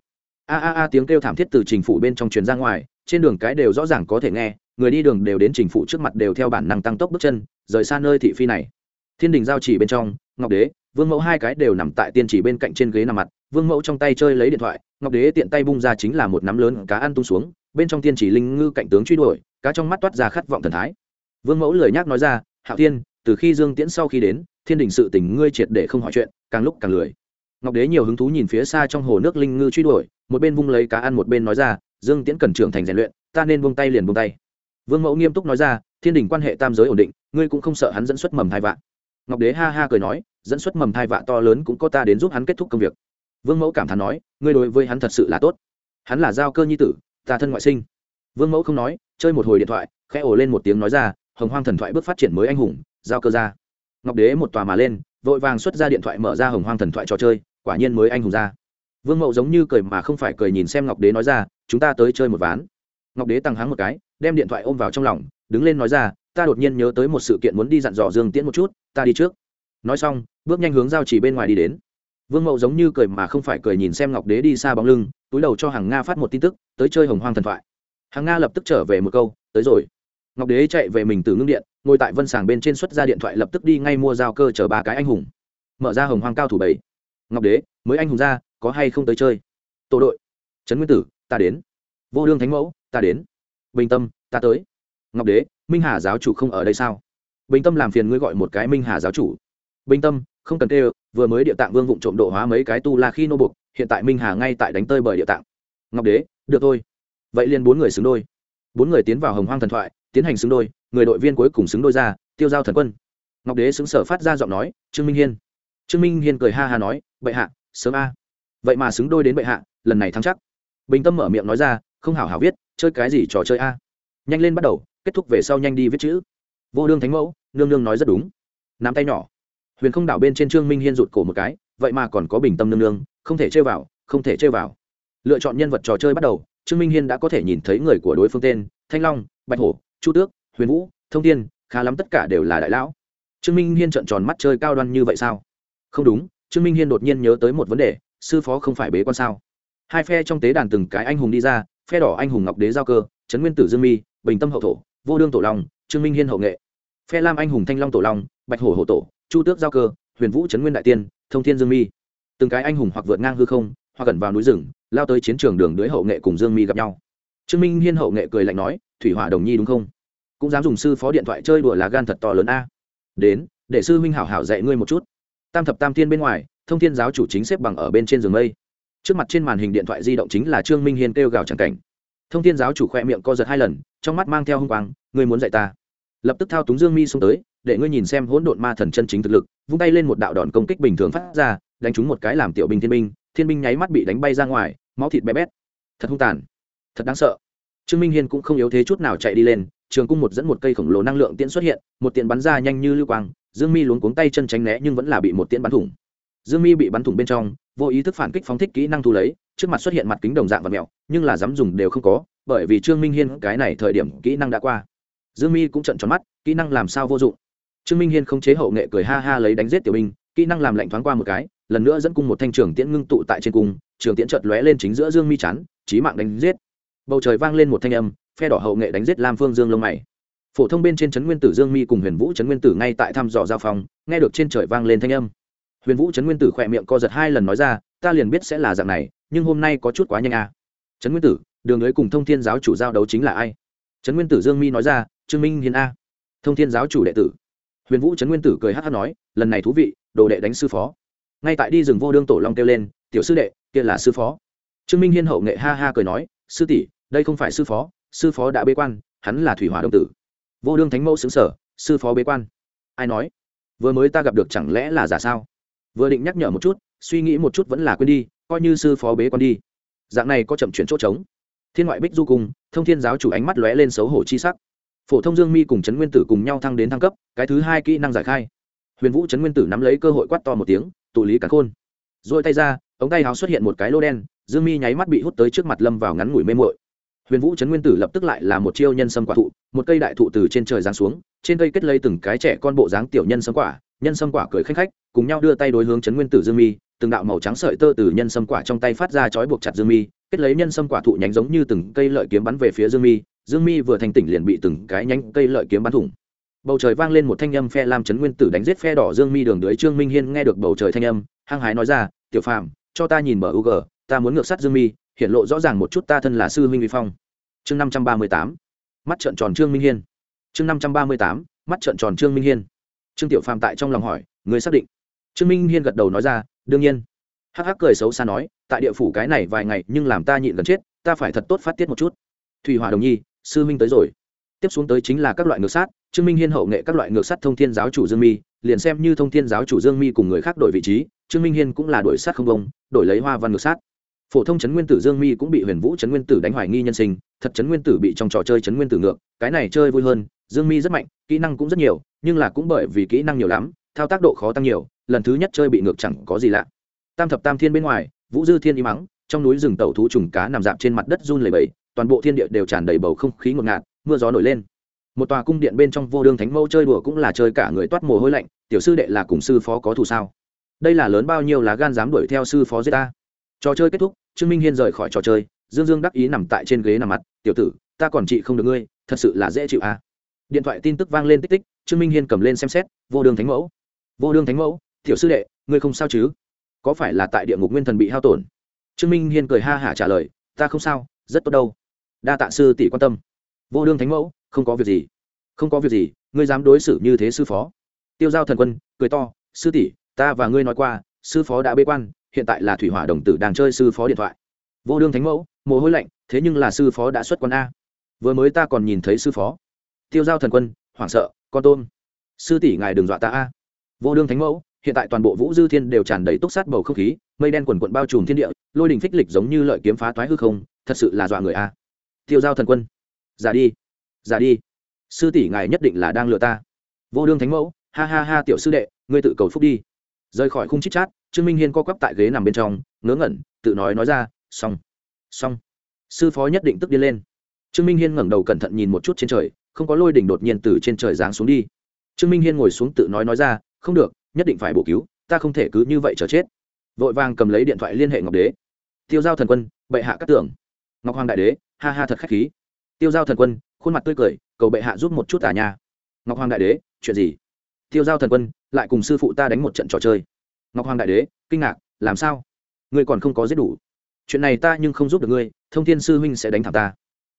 A a a, tiếng kêu thảm thiết từ trình phủ bên trong truyền ra ngoài, trên đường cái đều rõ ràng có thể nghe, người đi đường đều đến trình phủ trước mặt đều theo bản năng tăng tốc bước chân, rời xa nơi thị phi này. Thiên đình giao chỉ bên trong, ngọc đế, vương mẫu hai cái đều nằm tại tiên chỉ bên cạnh trên ghế nằm mặt, vương mẫu trong tay chơi lấy điện thoại, ngọc đế tiện tay bung ra chính là một nắm lớn cá ăn tung xuống bên trong tiên chỉ linh ngư cạnh tướng truy đuổi, cá trong mắt toát ra khát vọng thần thái. Vương mẫu lười nhác nói ra, hạo thiên, từ khi dương tiễn sau khi đến, thiên đình sự tình ngươi triệt để không hỏi chuyện, càng lúc càng lười. Ngọc đế nhiều hứng thú nhìn phía xa trong hồ nước linh ngư truy đuổi, một bên vung lấy cá ăn một bên nói ra, dương tiễn cần trưởng thành rèn luyện, ta nên buông tay liền buông tay. Vương mẫu nghiêm túc nói ra, thiên đình quan hệ tam giới ổn định, ngươi cũng không sợ hắn dẫn xuất mầm thai vạ ngọc đế ha ha cười nói, dẫn xuất mầm thai vạ to lớn cũng có ta đến giúp hắn kết thúc công việc. Vương mẫu cảm thán nói, ngươi đối với hắn thật sự là tốt. Hắn là giao cơ nhi tử ta thân ngoại sinh. Vương mẫu không nói, chơi một hồi điện thoại, khẽ ổ lên một tiếng nói ra, hồng hoang thần thoại bước phát triển mới anh hùng, giao cơ ra. Ngọc đế một tòa mà lên, vội vàng xuất ra điện thoại mở ra hồng hoang thần thoại trò chơi, quả nhiên mới anh hùng ra. Vương mẫu giống như cười mà không phải cười nhìn xem ngọc đế nói ra, chúng ta tới chơi một ván. Ngọc đế tăng háng một cái, đem điện thoại ôm vào trong lòng, đứng lên nói ra, ta đột nhiên nhớ tới một sự kiện muốn đi dặn dò dương tiễn một chút, ta đi trước. Nói xong, bước nhanh hướng giao chỉ bên ngoài đi đến. Vương mậu giống như cười mà không phải cười nhìn xem ngọc đế đi xa bóng lưng túi đầu cho hàng nga phát một tin tức, tới chơi hồng hoang thần thoại. Hàng nga lập tức trở về một câu, tới rồi. Ngọc đế chạy về mình từ ngưng điện, ngồi tại vân sàng bên trên xuất ra điện thoại lập tức đi ngay mua giao cơ chở ba cái anh hùng. Mở ra hồng hoang cao thủ bảy. Ngọc đế, mới anh hùng ra, có hay không tới chơi? Tổ đội. Trấn nguyên tử, ta đến. Vô đương thánh mẫu, ta đến. Bình tâm, ta tới. Ngọc đế, minh hà giáo chủ không ở đây sao? Bình tâm làm phiền ngươi gọi một cái minh hà giáo chủ. Bình tâm, không cần kêu, vừa mới địa tạng vương vụng trộm độ hóa mấy cái tu la khi nô bục hiện tại minh hà ngay tại đánh tơi bởi địa tạng. Ngọc đế, được thôi. Vậy liền bốn người xứng đôi. Bốn người tiến vào hồng hoang thần thoại, tiến hành xứng đôi, người đội viên cuối cùng xứng đôi ra, tiêu giao thần quân. Ngọc đế xứng sở phát ra giọng nói, trương minh hiên. Trương minh hiên cười ha ha nói, bệ hạ, sớm a. Vậy mà xứng đôi đến bệ hạ, lần này thắng chắc. Bình tâm mở miệng nói ra, không hảo hảo viết, chơi cái gì trò chơi a? Nhanh lên bắt đầu, kết thúc về sau nhanh đi viết chữ. Vô đương thánh mẫu, nương nương nói rất đúng. Nắm tay nhỏ. Huyền không đảo bên trên trương minh hiên rụt cổ một cái, vậy mà còn có bình tâm nương nương không thể chơi vào, không thể chơi vào. Lựa chọn nhân vật trò chơi bắt đầu, trương minh hiên đã có thể nhìn thấy người của đối phương tên, thanh long, bạch hổ, chu tước, huyền vũ, thông tiên khá lắm tất cả đều là đại lão. Trương minh hiên trợn tròn mắt chơi cao đoan như vậy sao? Không đúng, trương minh hiên đột nhiên nhớ tới một vấn đề, sư phó không phải bế quan sao? Hai phe trong tế đàn từng cái anh hùng đi ra, phe đỏ anh hùng ngọc đế giao cơ, trấn nguyên tử dương mi, bình tâm hậu thổ, vô đương tổ long, trương minh hiên hậu nghệ. Phe lam anh hùng thanh long tổ long, bạch hổ hổ tổ, chu tước giao cơ, huyền vũ trấn nguyên đại tiên, thông thiên dương mi từng cái anh hùng hoặc vượt ngang hư không, hoặc gần vào núi rừng, lao tới chiến trường đường đưới hậu nghệ cùng dương mi gặp nhau. Trương minh hiên hậu nghệ cười lạnh nói, thủy hỏa đồng nhi đúng không? Cũng dám dùng sư phó điện thoại chơi đùa lá gan thật to lớn a. Đến, để sư huynh hảo hảo dạy ngươi một chút. Tam thập tam thiên bên ngoài, thông thiên giáo chủ chính xếp bằng ở bên trên giường mây. Trước mặt trên màn hình điện thoại di động chính là trương minh hiên kêu gào c cảnh. Thông thiên giáo chủ khoe miệng co giật hai lần, trong mắt mang theo h u n g quang, ngươi muốn dạy ta? Lập tức thao túng dương mi xuống tới, để ngươi nhìn xem hỗn độn ma thần chân chính thực lực, vung tay lên một đạo đòn công kích bình thường phát ra đánh trúng một cái làm tiểu binh thiên binh thiên binh nháy mắt bị đánh bay ra ngoài, máu thịt bé bét. Thật hung tàn, thật đáng sợ. Trương minh hiên cũng không yếu thế chút nào chạy đi lên, trường cung một dẫn một cây khổng lồ năng lượng tiễn xuất hiện, một tiện bắn ra nhanh như lưu quang, dương mi luống cuống tay chân tránh né nhưng vẫn là bị một tiễn bắn thủng. Dương mi bị bắn thủng bên trong, vô ý thức phản kích phóng thích kỹ năng thu lấy, trước mặt xuất hiện mặt kính đồng dạng và mèo, nhưng là dám dùng đều không có, bởi vì trương minh hiên cái này thời điểm kỹ năng đã qua. Dương mi cũng trận tròn mắt, kỹ năng làm sao vô dụng. Trương minh hiên không chế hậu nghệ cười ha ha lấy đánh giết tiểu binh, kỹ năng làm lạnh thoáng qua một cái lần nữa dẫn cung một thanh trường tiễn ngưng tụ tại trên cung, trường tiễn chợt lóe lên chính giữa dương mi chắn trí mạng đánh giết. Bầu trời vang lên một thanh âm, phe đỏ hậu nghệ đánh giết lam phương dương lông mày. Phổ thông bên trên trấn nguyên tử dương mi cùng huyền vũ trấn nguyên tử ngay tại thăm dò giao phòng nghe được trên trời vang lên thanh âm. Huyền vũ trấn nguyên tử khỏe miệng co giật hai lần nói ra, ta liền biết sẽ là dạng này, nhưng hôm nay có chút quá nhanh à. trấn nguyên tử, đường lưới cùng thông thiên giáo chủ giao đấu chính là ai? Trấn nguyên tử dương mi nói ra, trương minh hiền a. Thông thiên giáo chủ đệ tử. Huyền vũ trấn nguyên tử cười hát hát nói, lần này thú vị, đồ đệ đánh sư phó ngay tại đi rừng vô đương tổ long kêu lên, tiểu sư đệ, kia là sư phó. Trương minh hiên hậu nghệ ha ha cười nói, sư tỷ, đây không phải sư phó sư phó đã bế quan, hắn là thủy hỏa đông tử. Vô đương thánh mẫu xứng sở sư phó bế quan? Ai nói? Vừa mới ta gặp được chẳng lẽ là giả sao? Vừa định nhắc nhở một chút, suy nghĩ một chút vẫn là quên đi, coi như sư phó bế quan đi. Dạng này có chậm chuyển chỗ trống. Thiên ngoại bích du cùng, thông thiên giáo chủ ánh mắt lóe lên xấu hổ chi sắc. Phổ thông dương mi cùng trấn nguyên tử cùng nhau thăng đến thăng cấp, cái thứ hai kỹ năng giải khai huyền vũ trấn nguyên tử nắm lấy cơ hội quát to một tiếng, tụ lý cắn khôn. Rồi tay ra, ống tay háo xuất hiện một cái lô đen, dương mi nháy mắt bị hút tới trước mặt lâm vào ngắn ngủi mê mội huyền vũ trấn nguyên tử lập tức lại là một chiêu nhân sâm quả thụ, một cây đại thụ từ trên trời giáng xuống, trên cây kết lấy từng cái trẻ con bộ dáng tiểu nhân sâm quả, nhân sâm quả cười khanh khách, cùng nhau đưa tay đối hướng trấn nguyên tử dương mi, từng đạo màu trắng sợi tơ từ nhân sâm quả trong tay phát ra chói buộc chặt dương mi, kết lấy nhân sâm quả thụ nhánh giống như từng cây lợi kiếm bắn về phía dương mi dương mi vừa thành tỉnh liền bị từng cái nhánh cây lợi kiếm bắn thủng bầu trời vang lên một thanh âm phe lam chấn nguyên tử đánh giết phe đỏ dương mi đường dưới trương minh hiên nghe được bầu trời thanh âm, hăng hái nói ra, tiểu phàm, cho ta nhìn mở u ta muốn ngược sát dương mi hiện lộ rõ ràng một chút ta thân là sư huynh vi phong. Chương năm trăm ba mươi tám, mắt trợn tròn trương minh hiên. Chương năm trăm ba mươi tám, mắt trợn tròn trương minh hiên. Trương tiểu phàm tại trong lòng hỏi người xác định? Trương minh hiên gật đầu nói ra, đương nhiên. Hắc hắc cười xấu xa nói, tại địa phủ cái này vài ngày, nhưng làm ta nhịn gần chết, ta phải thật tốt phát tiết một chút. Thủy hòa đồng nhi, sư minh tới rồi. Tiếp xuống tới chính là các loại ngược sát trương minh hiên hậu nghệ các loại ngược sát thông thiên giáo chủ dương mi, liền xem như thông thiên giáo chủ dương mi cùng người khác đổi vị trí, trương minh hiên cũng là đổi sát không công, đổi lấy hoa văn ngược sát phổ thông chấn nguyên tử dương mi cũng bị huyền vũ chấn nguyên tử đánh hoài nghi nhân sinh, thật chấn nguyên tử bị trong trò chơi chấn nguyên tử ngược, cái này chơi vui hơn, dương mi rất mạnh, kỹ năng cũng rất nhiều, nhưng là cũng bởi vì kỹ năng nhiều lắm, thao tác độ khó tăng nhiều, lần thứ nhất chơi bị ngược chẳng có gì lạ. Tam thập tam thiên bên ngoài, vũ dư thiên y mắng trong núi rừng tàu thú trùng cá nằm dạp trên mặt đất run lầy bầy toàn bộ thiên địa đều tràn đầy bầu không khí ngột ngạt, mưa gió nổi lên một tòa cung điện bên trong vô đương thánh mẫu chơi đùa cũng là chơi cả người toát mồ hôi lạnh, tiểu sư đệ là cùng sư phó có thù sao? Đây là lớn bao nhiêu lá gan dám đuổi theo sư phó giết ta? Trò chơi kết thúc, trương minh hiên rời khỏi trò chơi, dương dương đắc ý nằm tại trên ghế nằm mặt, tiểu tử, ta còn trị không được ngươi, thật sự là dễ chịu à. điện thoại tin tức vang lên tích tích, trương minh hiên cầm lên xem xét, vô đường thánh mẫu, vô đường thánh mẫu, tiểu sư đệ, ngươi không sao chứ? Có phải là tại địa ngục nguyên thần bị hao tổn? Trương minh hiên cười ha hả trả lời, ta không sao, rất tốt đâu. Đa tạ sư tỷ quan tâm. Vô đương thánh mẫu không có việc gì. Không có việc gì, ngươi dám đối xử như thế sư phó. Tiêu giao thần quân, cười to, sư tỷ, ta và ngươi nói qua, sư phó đã bế quan, hiện tại là thủy hỏa đồng tử đang chơi sư phó điện thoại. Vô đương thánh mẫu, mồ hôi lạnh, thế nhưng là sư phó đã xuất quan a. Vừa mới ta còn nhìn thấy sư phó. Tiêu giao thần quân, hoảng sợ, con tôm. Sư tỷ ngài đừng dọa ta a. Vô đương thánh mẫu, hiện tại toàn bộ vũ dư thiên đều tràn đầy túc sát bầu không khí, mây đen quần quận bao trùm thiên địa, lôi đình phích lịch giống như lợi kiếm phá toái hư không, thật sự là dọa người a. Tiêu giao thần quân giả đi giả đi. Sư tỷ ngài nhất định là đang lừa ta. Vô đương thánh mẫu, ha ha ha tiểu sư đệ, ngươi tự cầu phúc đi. Rời khỏi khung chít chát, trương minh hiên co quắp tại ghế nằm bên trong, ngớ ngẩn, tự nói nói ra, xong xong. Sư phó nhất định tức đi lên. Trương minh hiên ngẩng đầu cẩn thận nhìn một chút trên trời, không có lôi đỉnh đột nhiên từ trên trời giáng xuống đi. Trương minh hiên ngồi xuống tự nói nói ra, không được, nhất định phải bổ cứu, ta không thể cứ như vậy chờ chết. Vội vàng cầm lấy điện thoại liên hệ ngọc đế. Tiêu giao thần quân, bệ hạ các tưởng. Ngọc hoàng đại đế, ha ha thật khách khí. Tiêu giao thần quân khuôn mặt tươi cười, cầu bệ hạ giúp một chút tà nha. Ngọc hoàng đại đế, chuyện gì? Tiêu giao thần quân, lại cùng sư phụ ta đánh một trận trò chơi. Ngọc hoàng đại đế, kinh ngạc, làm sao? Ngươi còn không có giết đủ. Chuyện này ta nhưng không giúp được ngươi, thông thiên sư huynh sẽ đánh thẳng ta.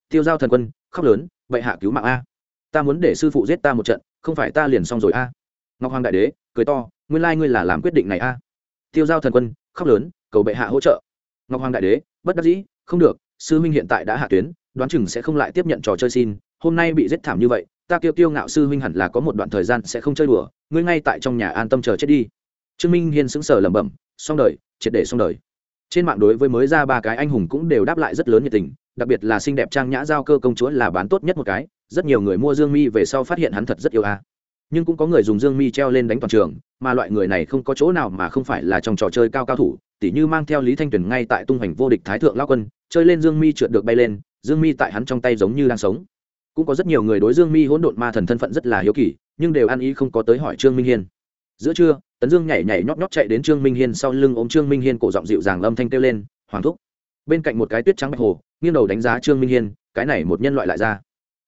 Tiêu giao thần quân, khóc lớn, bệ hạ cứu mạng a. Ta muốn để sư phụ giết ta một trận, không phải ta liền xong rồi a. Ngọc hoàng đại đế, cười to, nguyên lai ngươi là làm quyết định này a. Tiêu giao thần quân, khóc lớn, cầu bệ hạ hỗ trợ. Ngọc hoàng đại đế, bất đắc dĩ, không được, sư huynh hiện tại đã hạ tuyến đoán chừng sẽ không lại tiếp nhận trò chơi xin, hôm nay bị giết thảm như vậy, ta kêu kiêu ngạo sư huynh hẳn là có một đoạn thời gian sẽ không chơi đùa, ngươi ngay tại trong nhà an tâm chờ chết đi. Trương minh hiên sững sờ lẩm bẩm, xong đời, triệt để xong đời. Trên mạng đối với mới ra ba cái anh hùng cũng đều đáp lại rất lớn nhiệt tình, đặc biệt là xinh đẹp trang nhã giao cơ công chúa là bán tốt nhất một cái, rất nhiều người mua dương mi về sau phát hiện hắn thật rất yêu a. Nhưng cũng có người dùng dương mi treo lên đánh toàn trường, mà loại người này không có chỗ nào mà không phải là trong trò chơi cao cao thủ, tỉ như mang theo lý thanh tuyền ngay tại tung hoành vô địch thái thượng lao quân, chơi lên dương mi trượt được bay lên dương mi tại hắn trong tay giống như đang sống. Cũng có rất nhiều người đối dương mi hỗn độn ma thần thân phận rất là hiếu kỳ, nhưng đều ăn ý không có tới hỏi trương minh hiên. Giữa trưa, tấn dương nhảy nhảy nhót nhót chạy đến trương minh hiên sau lưng ôm trương minh hiên cổ giọng dịu dàng âm thanh kêu lên, hoàng thúc. Bên cạnh một cái tuyết trắng bạch hồ, nghiêng đầu đánh giá trương minh hiên, cái này một nhân loại lại ra.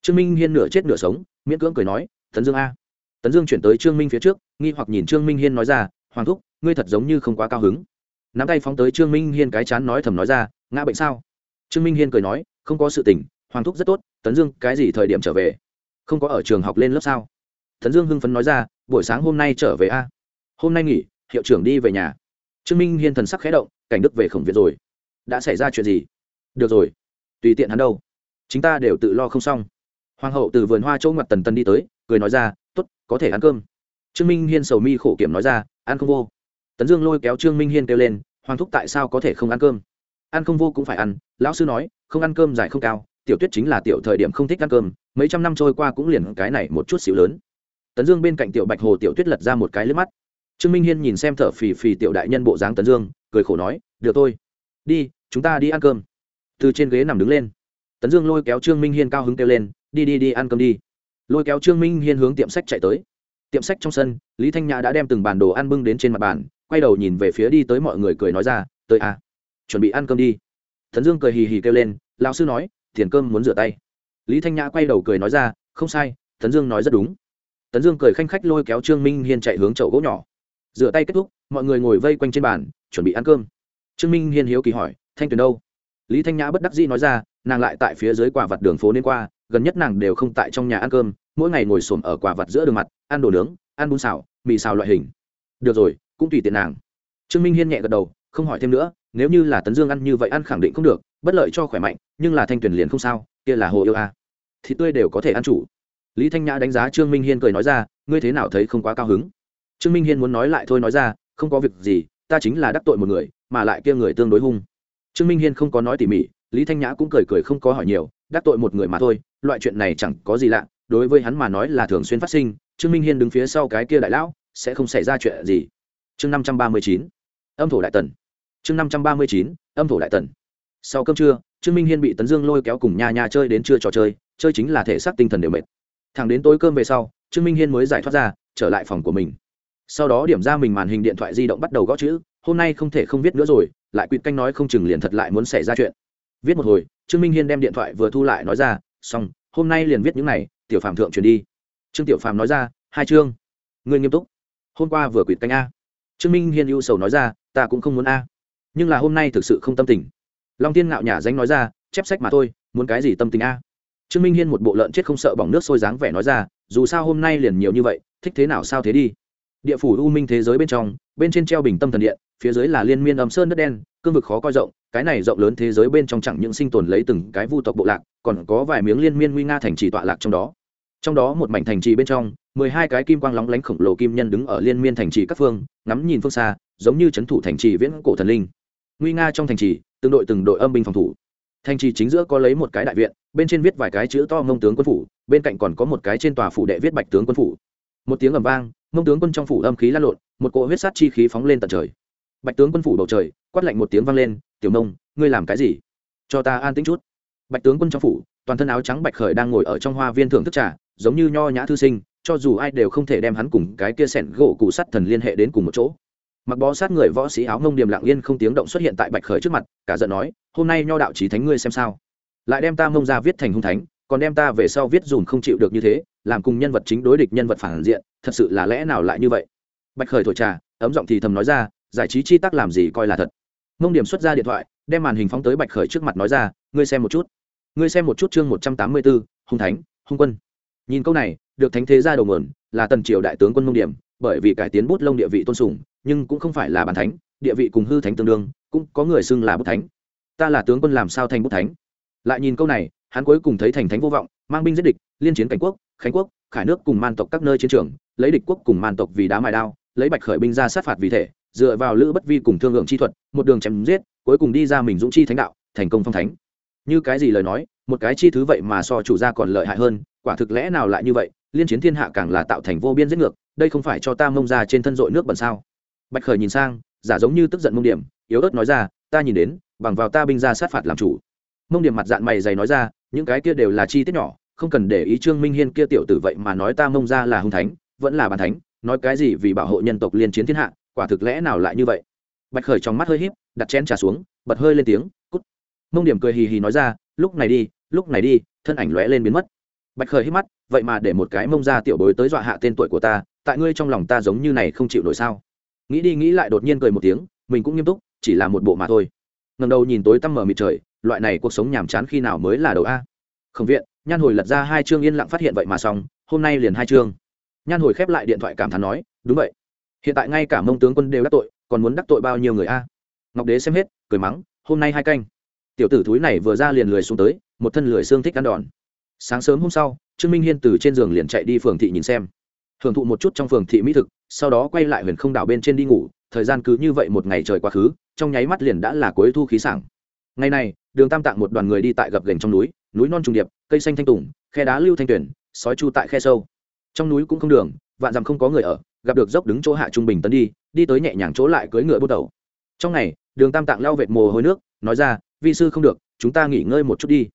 Trương minh hiên nửa chết nửa sống, miễn cưỡng cười nói, tấn dương a. Tấn dương chuyển tới trương minh phía trước, nghi hoặc nhìn trương minh hiên nói ra, hoàng thúc, ngươi thật giống như không quá cao hứng. Nắm tay phóng tới trương minh hiên cái chán nói thầm nói ra, ngã bệnh sao? Trương minh hiên cười nói không có sự tình, hoàng thúc rất tốt, tấn dương, cái gì thời điểm trở về? Không có ở trường học lên lớp sao? Tấn dương hưng phấn nói ra, buổi sáng hôm nay trở về a. Hôm nay nghỉ, hiệu trưởng đi về nhà. Trương minh hiên thần sắc khẽ động, cảnh đức về khổng việt rồi. Đã xảy ra chuyện gì? Được rồi. Tùy tiện hắn đâu? Chúng ta đều tự lo không xong. Hoàng hậu từ vườn hoa châu ngoặt tần tần đi tới, cười nói ra t ố t có thể ăn cơm. Trương minh hiên sầu mi khổ kiểm nói ra, ăn không vô. Tấn dương lôi kéo trương minh hiên kêu lên, hoàng thúc tại sao có thể không ăn cơm? Ăn không vô cũng phải ăn, lão sư nói, không ăn cơm dài không cao, tiểu tuyết chính là tiểu thời điểm không thích ăn cơm, mấy trăm năm trôi qua cũng liền cái này một chút xíu lớn. Tấn dương bên cạnh tiểu bạch hồ tiểu tuyết lật ra một cái lướp mắt. Trương minh hiên nhìn xem thở phì phì tiểu đại nhân bộ dáng tấn dương, cười khổ nói, được thôi, đi, chúng ta đi ăn cơm. Từ trên ghế nằm đứng lên. Tấn dương lôi kéo trương minh hiên cao hứng kêu lên, đi đi đi ăn cơm đi. Lôi kéo trương minh hiên hướng tiệm sách chạy tới. Tiệm sách trong sân, lý thanh nhã đã đem từng bản đồ ăn bưng đến trên mặt bàn, quay đầu nhìn về phía đi tới mọi người cười nói ra, tới à chuẩn bị ăn cơm đi. Thần dương cười hì hì kêu lên, lão sư nói, tiền cơm muốn rửa tay. Lý thanh nhã quay đầu cười nói ra, không sai, thần dương nói rất đúng. Tấn dương cười khanh khách lôi kéo trương minh hiên chạy hướng chậu gỗ nhỏ. Rửa tay kết thúc, mọi người ngồi vây quanh trên bàn, chuẩn bị ăn cơm. Trương minh hiên hiếu kỳ hỏi, thanh tuyền đâu? Lý thanh nhã bất đắc dĩ nói ra, nàng lại tại phía dưới quả vặt đường phố nên qua, gần nhất nàng đều không tại trong nhà ăn cơm, mỗi ngày ngồi xổm ở quả vặt giữa đường mặt, ăn đồ nướng, ăn bún xào, mì xào loại hình. Được rồi, cũng tùy tiện nàng. Trương minh hiên nhẹ gật đầu, không hỏi thêm nữa nếu như là tấn dương ăn như vậy ăn khẳng định không được, bất lợi cho khỏe mạnh, nhưng là thanh tuyền liền không sao, kia là hồ yêu a. À. thịt tươi đều có thể ăn chủ. Lý thanh nhã đánh giá trương minh hiên cười nói ra, ngươi thế nào thấy không quá cao hứng? Trương minh hiên muốn nói lại thôi nói ra, không có việc gì, ta chính là đắc tội một người, mà lại kia người tương đối hung. Trương minh hiên không có nói tỉ mỉ, lý thanh nhã cũng cười cười không có hỏi nhiều, đắc tội một người mà thôi, loại chuyện này chẳng có gì lạ, đối với hắn mà nói là thường xuyên phát sinh, trương minh hiên đứng phía sau cái kia đại lão, sẽ không xảy ra chuyện gì. Chương năm trăm ba mươi chín, âm thổ đại tần chương năm trăm ba mươi chín, âm thổ đại tần. Sau cơm trưa, trương minh hiên bị tấn dương lôi kéo cùng nhà nhà chơi đến trưa trò chơi chơi chính là thể xác tinh thần đều mệt. Thẳng đến tối cơm về sau, trương minh hiên mới giải thoát ra, trở lại phòng của mình. Sau đó điểm ra mình màn hình điện thoại di động bắt đầu gõ chữ, hôm nay không thể không viết nữa rồi, lại quỵt canh nói không chừng liền thật lại muốn xảy ra chuyện. Viết một hồi, trương minh hiên đem điện thoại vừa thu lại nói ra, xong, hôm nay liền viết những này, tiểu phạm thượng truyền đi. Trương tiểu phạm nói ra, hai chương. Người nghiêm túc. Hôm qua vừa quỵt canh a. Trương minh hiên ưu sầu nói ra, ta cũng không muốn a nhưng là hôm nay thực sự không tâm tình. Long tiên ngạo nhà danh nói ra, chép sách mà thôi, muốn cái gì tâm tình a? Trương minh hiên một bộ lợn chết không sợ bỏng nước sôi dáng vẻ nói ra, dù sao hôm nay liền nhiều như vậy, thích thế nào sao thế đi. Địa phủ u minh thế giới bên trong, bên trên treo bình tâm thần điện, phía dưới là liên miên ấm sơn đất đen, cương vực khó coi rộng, cái này rộng lớn thế giới bên trong chẳng những sinh tồn lấy từng cái vu tộc bộ lạc, còn có vài miếng liên miên nguy nga thành trì tọa lạc trong đó. Trong đó một mảnh thành trì bên trong, mười hai cái kim quang lóng lánh khổng lồ kim nhân đứng ở liên miên thành trì các phương, ngắm nhìn phương xa, giống như c h ấ n thủ thành trì viễn cổ thần linh nguy nga trong thành trì, từng đội từng đội âm binh phòng thủ. Thành trì chính giữa có lấy một cái đại viện, bên trên viết vài cái chữ to mông tướng quân phủ, bên cạnh còn có một cái trên tòa phủ đệ viết bạch tướng quân phủ. Một tiếng ầm vang, mông tướng quân trong phủ âm khí lan lộn, một cỗ huyết sát chi khí phóng lên tận trời. Bạch tướng quân phủ bầu trời, quát lạnh một tiếng vang lên, tiểu mông, ngươi làm cái gì? Cho ta an tĩnh chút. Bạch tướng quân trong phủ, toàn thân áo trắng bạch khởi đang ngồi ở trong hoa viên thưởng thức trà, giống như nho nhã thư sinh, cho dù ai đều không thể đem hắn cùng cái kia sẻn gỗ cụ sắt thần liên hệ đến cùng một chỗ mặc bó sát người võ sĩ áo mông điềm lặng yên không tiếng động xuất hiện tại bạch khởi trước mặt, cả giận nói, hôm nay nho đạo trí thánh ngươi xem sao? Lại đem ta mông ra viết thành hung thánh, còn đem ta về sau viết dùm không chịu được như thế, làm cùng nhân vật chính đối địch nhân vật phản diện, thật sự là lẽ nào lại như vậy? Bạch khởi thổi trà, ấm giọng thì thầm nói ra, giải trí chi tác làm gì coi là thật? Mông điểm xuất ra điện thoại, đem màn hình phóng tới bạch khởi trước mặt nói ra, ngươi xem một chút. Ngươi xem một chút chương một trăm tám mươi bốn hung thánh, hung quân. Nhìn câu này, được thánh thế gia đầu mườn là tần triều đại tướng quân mông điểm bởi vì cải tiến bút lông địa vị tôn sùng nhưng cũng không phải là bản thánh, địa vị cùng hư thánh tương đương, cũng có người xưng là bút thánh. Ta là tướng quân làm sao thành bút thánh? Lại nhìn câu này, hắn cuối cùng thấy thành thánh vô vọng, mang binh giết địch, liên chiến cảnh quốc, khánh quốc, khải nước cùng man tộc các nơi chiến trường, lấy địch quốc cùng man tộc vì đá mài đao, lấy bạch khởi binh ra sát phạt vì thể, dựa vào lữ bất vi cùng thương lượng chi thuật, một đường chém giết, cuối cùng đi ra mình dũng chi thánh đạo, thành công phong thánh. Như cái gì lời nói, một cái chi thứ vậy mà so chủ gia còn lợi hại hơn, quả thực lẽ nào lại như vậy, liên chiến thiên hạ càng là tạo thành vô biên giết ngược, đây không phải cho ta mông ra trên thân dội nước bẩn sao? Bạch khởi nhìn sang, giả giống như tức giận mông điểm, yếu ớt nói ra, ta nhìn đến, bằng vào ta binh ra sát phạt làm chủ. Mông điểm mặt dạng mày dày nói ra, những cái kia đều là chi tiết nhỏ, không cần để ý trương minh hiên kia tiểu tử vậy mà nói ta mông ra là hung thánh, vẫn là bàn thánh, nói cái gì vì bảo hộ nhân tộc liên chiến thiên hạ, quả thực lẽ nào lại như vậy? Bạch khởi trong mắt hơi híp, đặt chén trà xuống, bật hơi lên tiếng, cút. Mông điểm cười hì hì nói ra, lúc này đi, lúc này đi, thân ảnh lóe lên biến mất. Bạch khởi hít mắt, vậy mà để một cái mông ra tiểu bối tới dọa hạ tên tuổi của ta, tại ngươi trong lòng ta giống như này không chịu nổi sao? Nghĩ đi nghĩ lại đột nhiên cười một tiếng, mình cũng nghiêm túc, chỉ là một bộ mà thôi. Ngần đầu nhìn tối tăm mở mịt trời, loại này cuộc sống nhàm chán khi nào mới là đầu a. Khổng viện, nhan hồi lật ra hai chương yên lặng phát hiện vậy mà xong, hôm nay liền hai chương. Nhan hồi khép lại điện thoại cảm thán nói, đúng vậy. Hiện tại ngay cả mông tướng quân đều đắc tội, còn muốn đắc tội bao nhiêu người a? Ngọc đế xem hết, cười mắng, hôm nay hai canh. Tiểu tử thúi này vừa ra liền lười xuống tới, một thân lười xương thích ăn đòn. Sáng sớm hôm sau, trương minh hiên từ trên giường liền chạy đi phường thị nhìn xem hưởng thụ một chút trong phường thị mỹ thực, sau đó quay lại huyền không đảo bên trên đi ngủ, thời gian cứ như vậy một ngày trời quá khứ, trong nháy mắt liền đã là cuối thu khí sảng. Ngày này, đường tam tạng một đoàn người đi tại gập gành trong núi núi non trùng điệp, cây xanh thanh tùng, khe đá lưu thanh tuyển, sói chu tại khe sâu. Trong núi cũng không đường, vạn dặm không có người ở, gặp được dốc đứng chỗ hạ trung bình tấn đi đi tới nhẹ nhàng chỗ lại cưỡi ngựa bút đầu. Trong ngày, đường tam tạng lao vệt mồ hôi nước, nói ra, vi sư không được, chúng ta nghỉ ngơi một chút đi.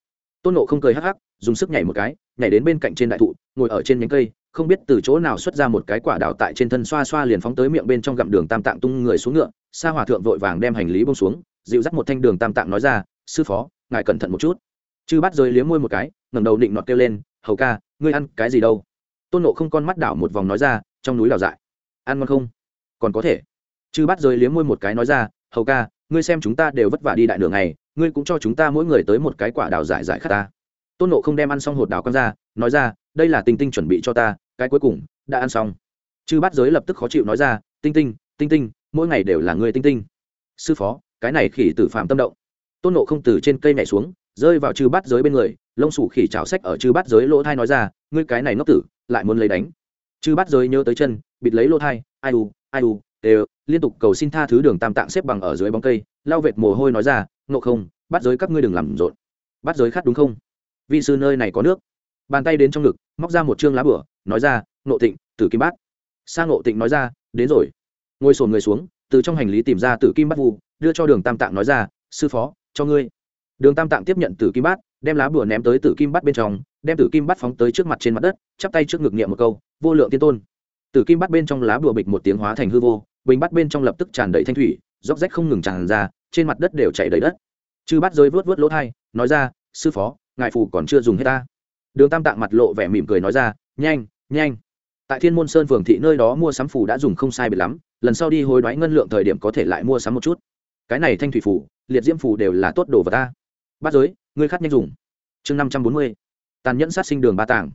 Tôn nộ không cười hắc hắc, dùng sức nhảy một cái, nhảy đến bên cạnh trên đại thụ, ngồi ở trên nhánh cây không biết từ chỗ nào xuất ra một cái quả đào tại trên thân xoa xoa liền phóng tới miệng bên trong gặm đường tam tạng tung người xuống ngựa, sa hòa thượng vội vàng đem hành lý bông xuống, dịu dắt một thanh đường tam tạng nói ra, sư phó, ngài cẩn thận một chút. Chư bắt rơi liếm môi một cái, ngẩng đầu định nọt kêu lên, hầu ca, ngươi ăn cái gì đâu? Tôn nộ không con mắt đảo một vòng nói ra, trong núi đào dại. Ăn ngon không? Còn có thể. Chư bắt rơi liếm môi một cái nói ra, hầu ca, ngươi xem chúng ta đều vất vả đi đại đường này ngươi cũng cho chúng ta mỗi người tới một cái quả đào dại dại khát ta tôn nộ không đem ăn xong hột đào con ra, nói ra, đây là tinh tinh chuẩn bị cho ta, cái cuối cùng, đã ăn xong. Chư Bát giới lập tức khó chịu nói ra, tinh tinh tinh tinh, mỗi ngày đều là người tinh tinh. Sư phó, cái này khỉ tử phạm tâm động. Tôn nộ không từ trên cây nhảy xuống, rơi vào chư Bát giới bên người, lông sủ khỉ chảo sách ở chư Bát giới lỗ thai nói ra, ngươi cái này ngốc tử, lại muốn lấy đánh. Chư Bát giới nhớ tới chân, bịt lấy lỗ thai, ai u ai u đều liên tục cầu xin tha thứ đường tam tạng xếp bằng ở dưới bóng cây lao vệt mồ hôi nói ra nộ không bắt giới các ngươi đừng làm rộn. Bắt giới khát đúng không? Vi sư nơi này có nước. Bàn tay đến trong ngực, móc ra một chương lá bửa, nói ra nộ tịnh, tử kim bát. Sang nộ tịnh nói ra, đến rồi. Ngồi sồn người xuống, từ trong hành lý tìm ra tử kim bát vu, đưa cho đường tam tạng nói ra, sư phó, cho ngươi. Đường tam tạng tiếp nhận tử kim bát, đem lá bửa ném tới tử kim bát bên trong, đem tử kim bát phóng tới trước mặt trên mặt đất, chắp tay trước ngực niệm một câu, vô lượng tiên tôn. Tử kim bát bên trong lá bửa bịch một tiếng hóa thành hư vô, bình bát bên trong lập tức tràn đầy thanh thủy, róc rách không ngừng tràn ra, trên mặt đất đều chảy đầy đất. Chư bát rơi vớt vớt lỗ thai, nói ra, sư phó ngài phù còn chưa dùng hết ta. Đường tam tạng mặt lộ vẻ mỉm cười nói ra, nhanh nhanh. Tại thiên môn sơn phường thị nơi đó mua sắm phù đã dùng không sai biệt lắm, lần sau đi hối đoái ngân lượng thời điểm có thể lại mua sắm một chút. Cái này thanh thủy phù, liệt diễm phù đều là tốt đồ vật ta. Bát giới, ngươi khát nhanh dùng. Chương năm trăm bốn mươi, tàn nhẫn sát sinh đường ba tàng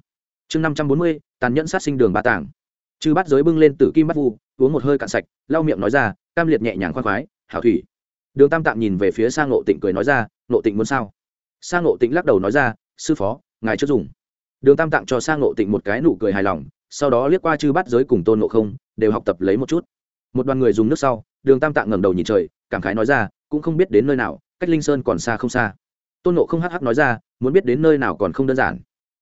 chương năm trăm bốn mươi, tàn nhẫn sát sinh đường ba tàng chư bát giới bưng lên tử kim bắt vu, uống một hơi cạn sạch, lau miệng nói ra, cam liệt nhẹ nhàng khoan khoái, hảo thủy. Đường tam tạm nhìn về phía sang nộ tịnh cười nói ra Nộ tịnh muốn sao? Sa ngộ tịnh lắc đầu nói ra, sư phó, ngài chưa dùng. Đường tam tạng cho Sa ngộ tịnh một cái nụ cười hài lòng, sau đó liếc qua chư bắt giới cùng tôn ngộ không, đều học tập lấy một chút. Một đoàn người dùng nước sau, đường tam tạng ngẩng đầu nhìn trời, cảm khái nói ra, cũng không biết đến nơi nào, cách linh sơn còn xa không xa. Tôn nộ không hắc hắc nói ra, muốn biết đến nơi nào còn không đơn giản.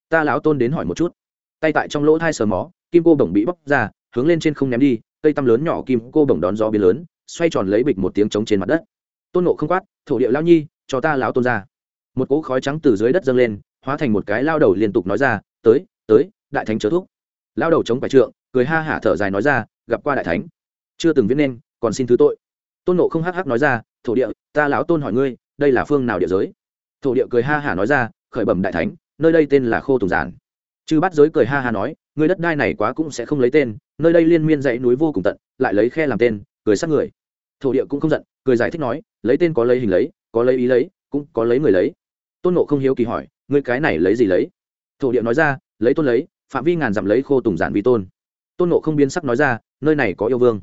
Ta lão tôn đến hỏi một chút. Tay tại trong lỗ thai sờ mó, kim cô bổng bị bóc ra, hướng lên trên không ném đi, cây tăm lớn nhỏ kim cô bổng đón gió biến lớn, xoay tròn lấy bịch một tiếng trống trên mặt đất. Tôn nộ không quát, thổ địa lao nhi, cho ta lão tôn ra một cỗ khói trắng từ dưới đất dâng lên, hóa thành một cái lao đầu liên tục nói ra, tới tới, đại thánh chớ thuốc lao đầu chống phải trượng, cười ha hả thở dài nói ra, gặp qua đại thánh, chưa từng viết nên, còn xin thứ tội. Tôn nộ không hắc hắc nói ra, thổ địa, ta lão tôn hỏi ngươi, đây là phương nào địa giới? Thổ địa cười ha hả nói ra, khởi bẩm đại thánh, nơi đây tên là khô tùng giản. Chư bắt giới cười ha ha nói, ngươi đất đai này quá cũng sẽ không lấy tên, nơi đây liên miên dãy núi vô cùng tận, lại lấy khe làm tên, cười sát người. Thổ địa cũng không giận, cười giải thích nói, lấy tên có lấy hình lấy, có lấy ý lấy, cũng có lấy người lấy tôn nộ không hiếu kỳ hỏi, ngươi cái này lấy gì lấy? Thổ địa nói ra, lấy tôn lấy, phạm vi ngàn dặm lấy khô tùng giản vi tôn. Tôn nộ không biến sắc nói ra, nơi này có yêu vương.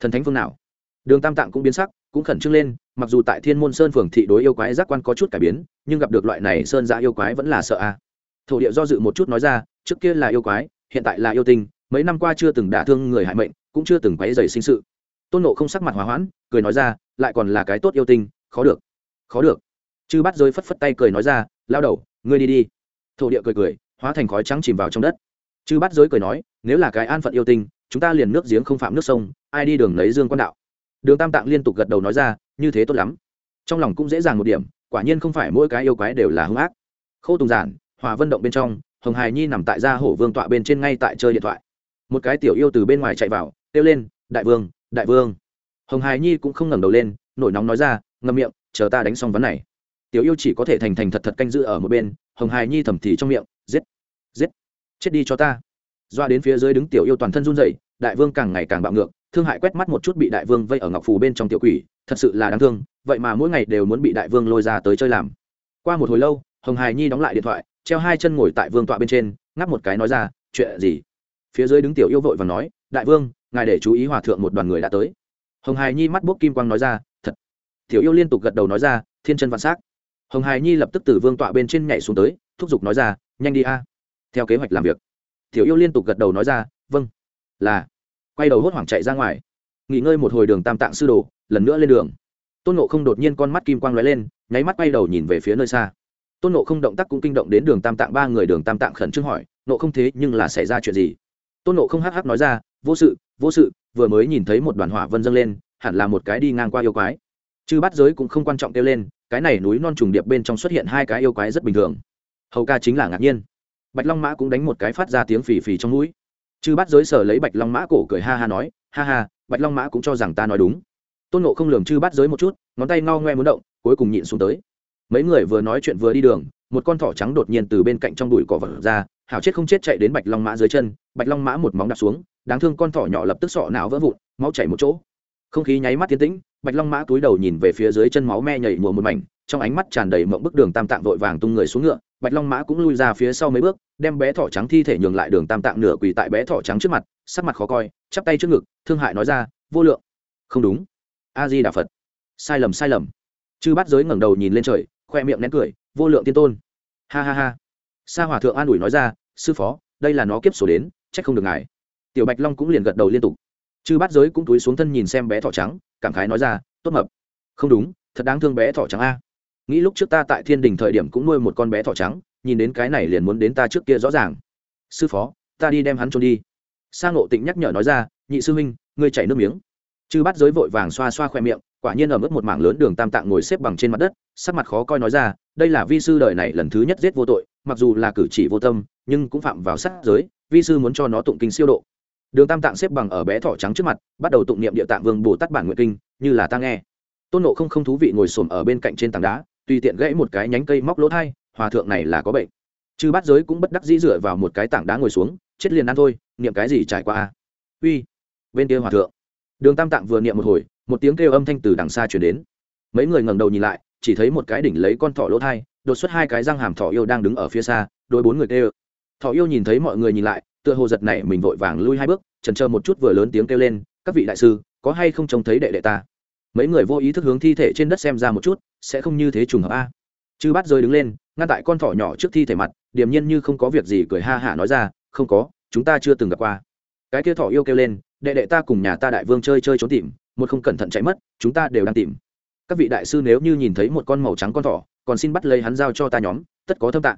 Thần thánh phương nào? Đường tam tạng cũng biến sắc, cũng khẩn trương lên, mặc dù tại thiên môn sơn phường thị đối yêu quái giác quan có chút cải biến, nhưng gặp được loại này sơn giã yêu quái vẫn là sợ a. À. thổ địa do dự một chút nói ra, trước kia là yêu quái, hiện tại là yêu tinh, mấy năm qua chưa từng đả thương người hại mệnh, cũng chưa từng quấy dày sinh sự. Tôn nộ không sắc mặt hòa hoãn, cười nói ra, lại còn là cái tốt yêu tinh, khó được khó được chư bắt rơi phất phất tay cười nói ra lao đầu, ngươi đi đi. Thổ địa cười cười, hóa thành khói trắng chìm vào trong đất. Chư bắt giới cười nói, nếu là cái an phận yêu tinh, chúng ta liền nước giếng không phạm nước sông, ai đi đường lấy dương quan đạo. Đường tam tạng liên tục gật đầu nói ra, như thế tốt lắm. Trong lòng cũng dễ dàng một điểm, quả nhiên không phải mỗi cái yêu quái đều là hung ác. Khô tùng giản, hòa vân động bên trong, hồng hài nhi nằm tại gia hổ vương tọa bên trên ngay tại chơi điện thoại. Một cái tiểu yêu từ bên ngoài chạy vào, kêu lên, đại vương đại vương. Hồng hài nhi cũng không ngẩng đầu lên, nổi nóng nói ra ngậm miệng, chờ ta đánh xong vấn này tiểu yêu chỉ có thể thành thành thật thật canh giữ ở một bên, hồng hài nhi thầm thì trong miệng, giết giết, chết đi cho ta. Doa đến phía dưới đứng tiểu yêu toàn thân run rẩy, đại vương càng ngày càng bạo ngược, thương hại quét mắt một chút bị đại vương vây ở ngọc phù bên trong tiểu quỷ, thật sự là đáng thương, vậy mà mỗi ngày đều muốn bị đại vương lôi ra tới chơi làm. Qua một hồi lâu, hồng hài nhi đóng lại điện thoại, treo hai chân ngồi tại vương tọa bên trên, ngáp một cái nói ra, chuyện gì? Phía dưới đứng tiểu yêu vội và nói, đại vương, ngài để chú ý hòa thượng một đoàn người đã tới. Hồng hài nhi mắt bốc kim quang nói ra, thật. Tiểu yêu liên tục gật đầu nói ra, thiên chân vạn s á c hồng hài nhi lập tức từ vương tọa bên trên nhảy xuống tới, thúc giục nói ra, nhanh đi a. Theo kế hoạch làm việc. Tiểu yêu liên tục gật đầu nói ra vâng. Là. Quay đầu hốt hoảng chạy ra ngoài. Nghỉ ngơi một hồi đường tam tạng sư đồ, lần nữa lên đường. Tôn nộ không đột nhiên con mắt kim quang lóe lên, nháy mắt quay đầu nhìn về phía nơi xa. Tôn nộ không động tác cũng kinh động đến đường tam tạng, ba người đường tam tạng khẩn trương hỏi nộ không thế nhưng là xảy ra chuyện gì? Tôn nộ không hắc hắc nói ra, vô sự vô sự, vừa mới nhìn thấy một đoàn hỏa vân dâng lên, hẳn là một cái đi ngang qua yêu quái chư bắt giới cũng không quan trọng kêu lên, cái này núi non trùng điệp bên trong xuất hiện hai cái yêu quái rất bình thường. Hầu ca chính là ngạc nhiên. Bạch long mã cũng đánh một cái phát ra tiếng phì phì trong mũi. Chư bắt giới sờ lấy bạch long mã cổ cười ha ha nói, ha ha, bạch long mã cũng cho rằng ta nói đúng. Tôn nộ không lường chư bắt giới một chút, ngón tay ngao ngoe muốn động, cuối cùng nhịn xuống tới. Mấy người vừa nói chuyện vừa đi đường, một con thỏ trắng đột nhiên từ bên cạnh trong đùi cỏ vật ra, hảo chết không chết chạy đến bạch long mã dưới chân, bạch long mã một móng đạp xuống, đáng thương con thỏ nhỏ lập tức sọ não vỡ vụn, máu chảy một chỗ không khí nháy mắt tiến tĩnh, bạch long mã túi đầu nhìn về phía dưới chân máu me nhảy mùa một mảnh, trong ánh mắt tràn đầy mộng bức đường tam tạng vội vàng tung người xuống ngựa, bạch long mã cũng lui ra phía sau mấy bước, đem bé thỏ trắng thi thể nhường lại đường tam tạng nửa quỳ tại bé thỏ trắng trước mặt, sắc mặt khó coi, chắp tay trước ngực, thương hại nói ra, vô lượng. Không đúng. A di đà phật. Sai lầm sai lầm. Chư bắt giới ngẩng đầu nhìn lên trời, khoe miệng nén cười, vô lượng tiên tôn. Ha ha ha. Sa hòa thượng an ủi nói ra, sư phó, đây là nó kiếp sổ đến, trách không được ngài. Tiểu bạch long cũng liền gật đầu liên tục chư bát giới cũng túi xuống thân nhìn xem bé thỏ trắng, cảm khái nói ra, tốt mập. Không đúng, thật đáng thương bé thỏ trắng a. Nghĩ lúc trước ta tại thiên đình thời điểm cũng nuôi một con bé thỏ trắng, nhìn đến cái này liền muốn đến ta trước kia rõ ràng. Sư phó, ta đi đem hắn trôn đi. Sang ngộ tịnh nhắc nhở nói ra, nhị sư huynh, ngươi chảy nước miếng. Chư bát giới vội vàng xoa xoa khoe miệng, quả nhiên ở mức một mảng lớn đường tam tạng ngồi xếp bằng trên mặt đất, sắc mặt khó coi nói ra, đây là vi sư đời này lần thứ nhất giết vô tội, mặc dù là cử chỉ vô tâm, nhưng cũng phạm vào sát giới, vi sư muốn cho nó tụng kinh siêu độ đường tam tạng xếp bằng ở bé thỏ trắng trước mặt, bắt đầu tụng niệm địa tạng vương bồ tát bản nguyện kinh, như là ta nghe. Tôn nộ không không thú vị ngồi xổm ở bên cạnh trên tảng đá, tùy tiện gãy một cái nhánh cây móc lỗ thai, hòa thượng này là có bệnh. Chư bát giới cũng bất đắc dĩ dựa vào một cái tảng đá ngồi xuống, chết liền ăn thôi, niệm cái gì trải qua a? Uy, bên kia hòa thượng. Đường tam tạng vừa niệm một hồi, một tiếng kêu âm thanh từ đằng xa chuyển đến. Mấy người ngẩng đầu nhìn lại, chỉ thấy một cái đỉnh lấy con thỏ lỗ thai, đột xuất hai cái răng hàm thỏ yêu đang đứng ở phía xa đôi bốn người kêu. Thỏ yêu nhìn thấy mọi người nhìn lại tựa hồ giật này mình vội vàng lui hai bước trần chờ một chút vừa lớn tiếng kêu lên, các vị đại sư, có hay không trông thấy đệ đệ ta? Mấy người vô ý thức hướng thi thể trên đất xem ra một chút, sẽ không như thế trùng hợp a. Chư bát rơi đứng lên, ngăn tại con thỏ nhỏ trước thi thể mặt, điềm nhiên như không có việc gì cười ha hả nói ra, không có, chúng ta chưa từng gặp qua. Cái kia thỏ yêu kêu lên, đệ đệ ta cùng nhà ta đại vương chơi chơi trốn tìm, một không cẩn thận chạy mất, chúng ta đều đang tìm. Các vị đại sư nếu như nhìn thấy một con màu trắng con thỏ, còn xin bắt lấy hắn giao cho ta nhóm, tất có thâm tạng.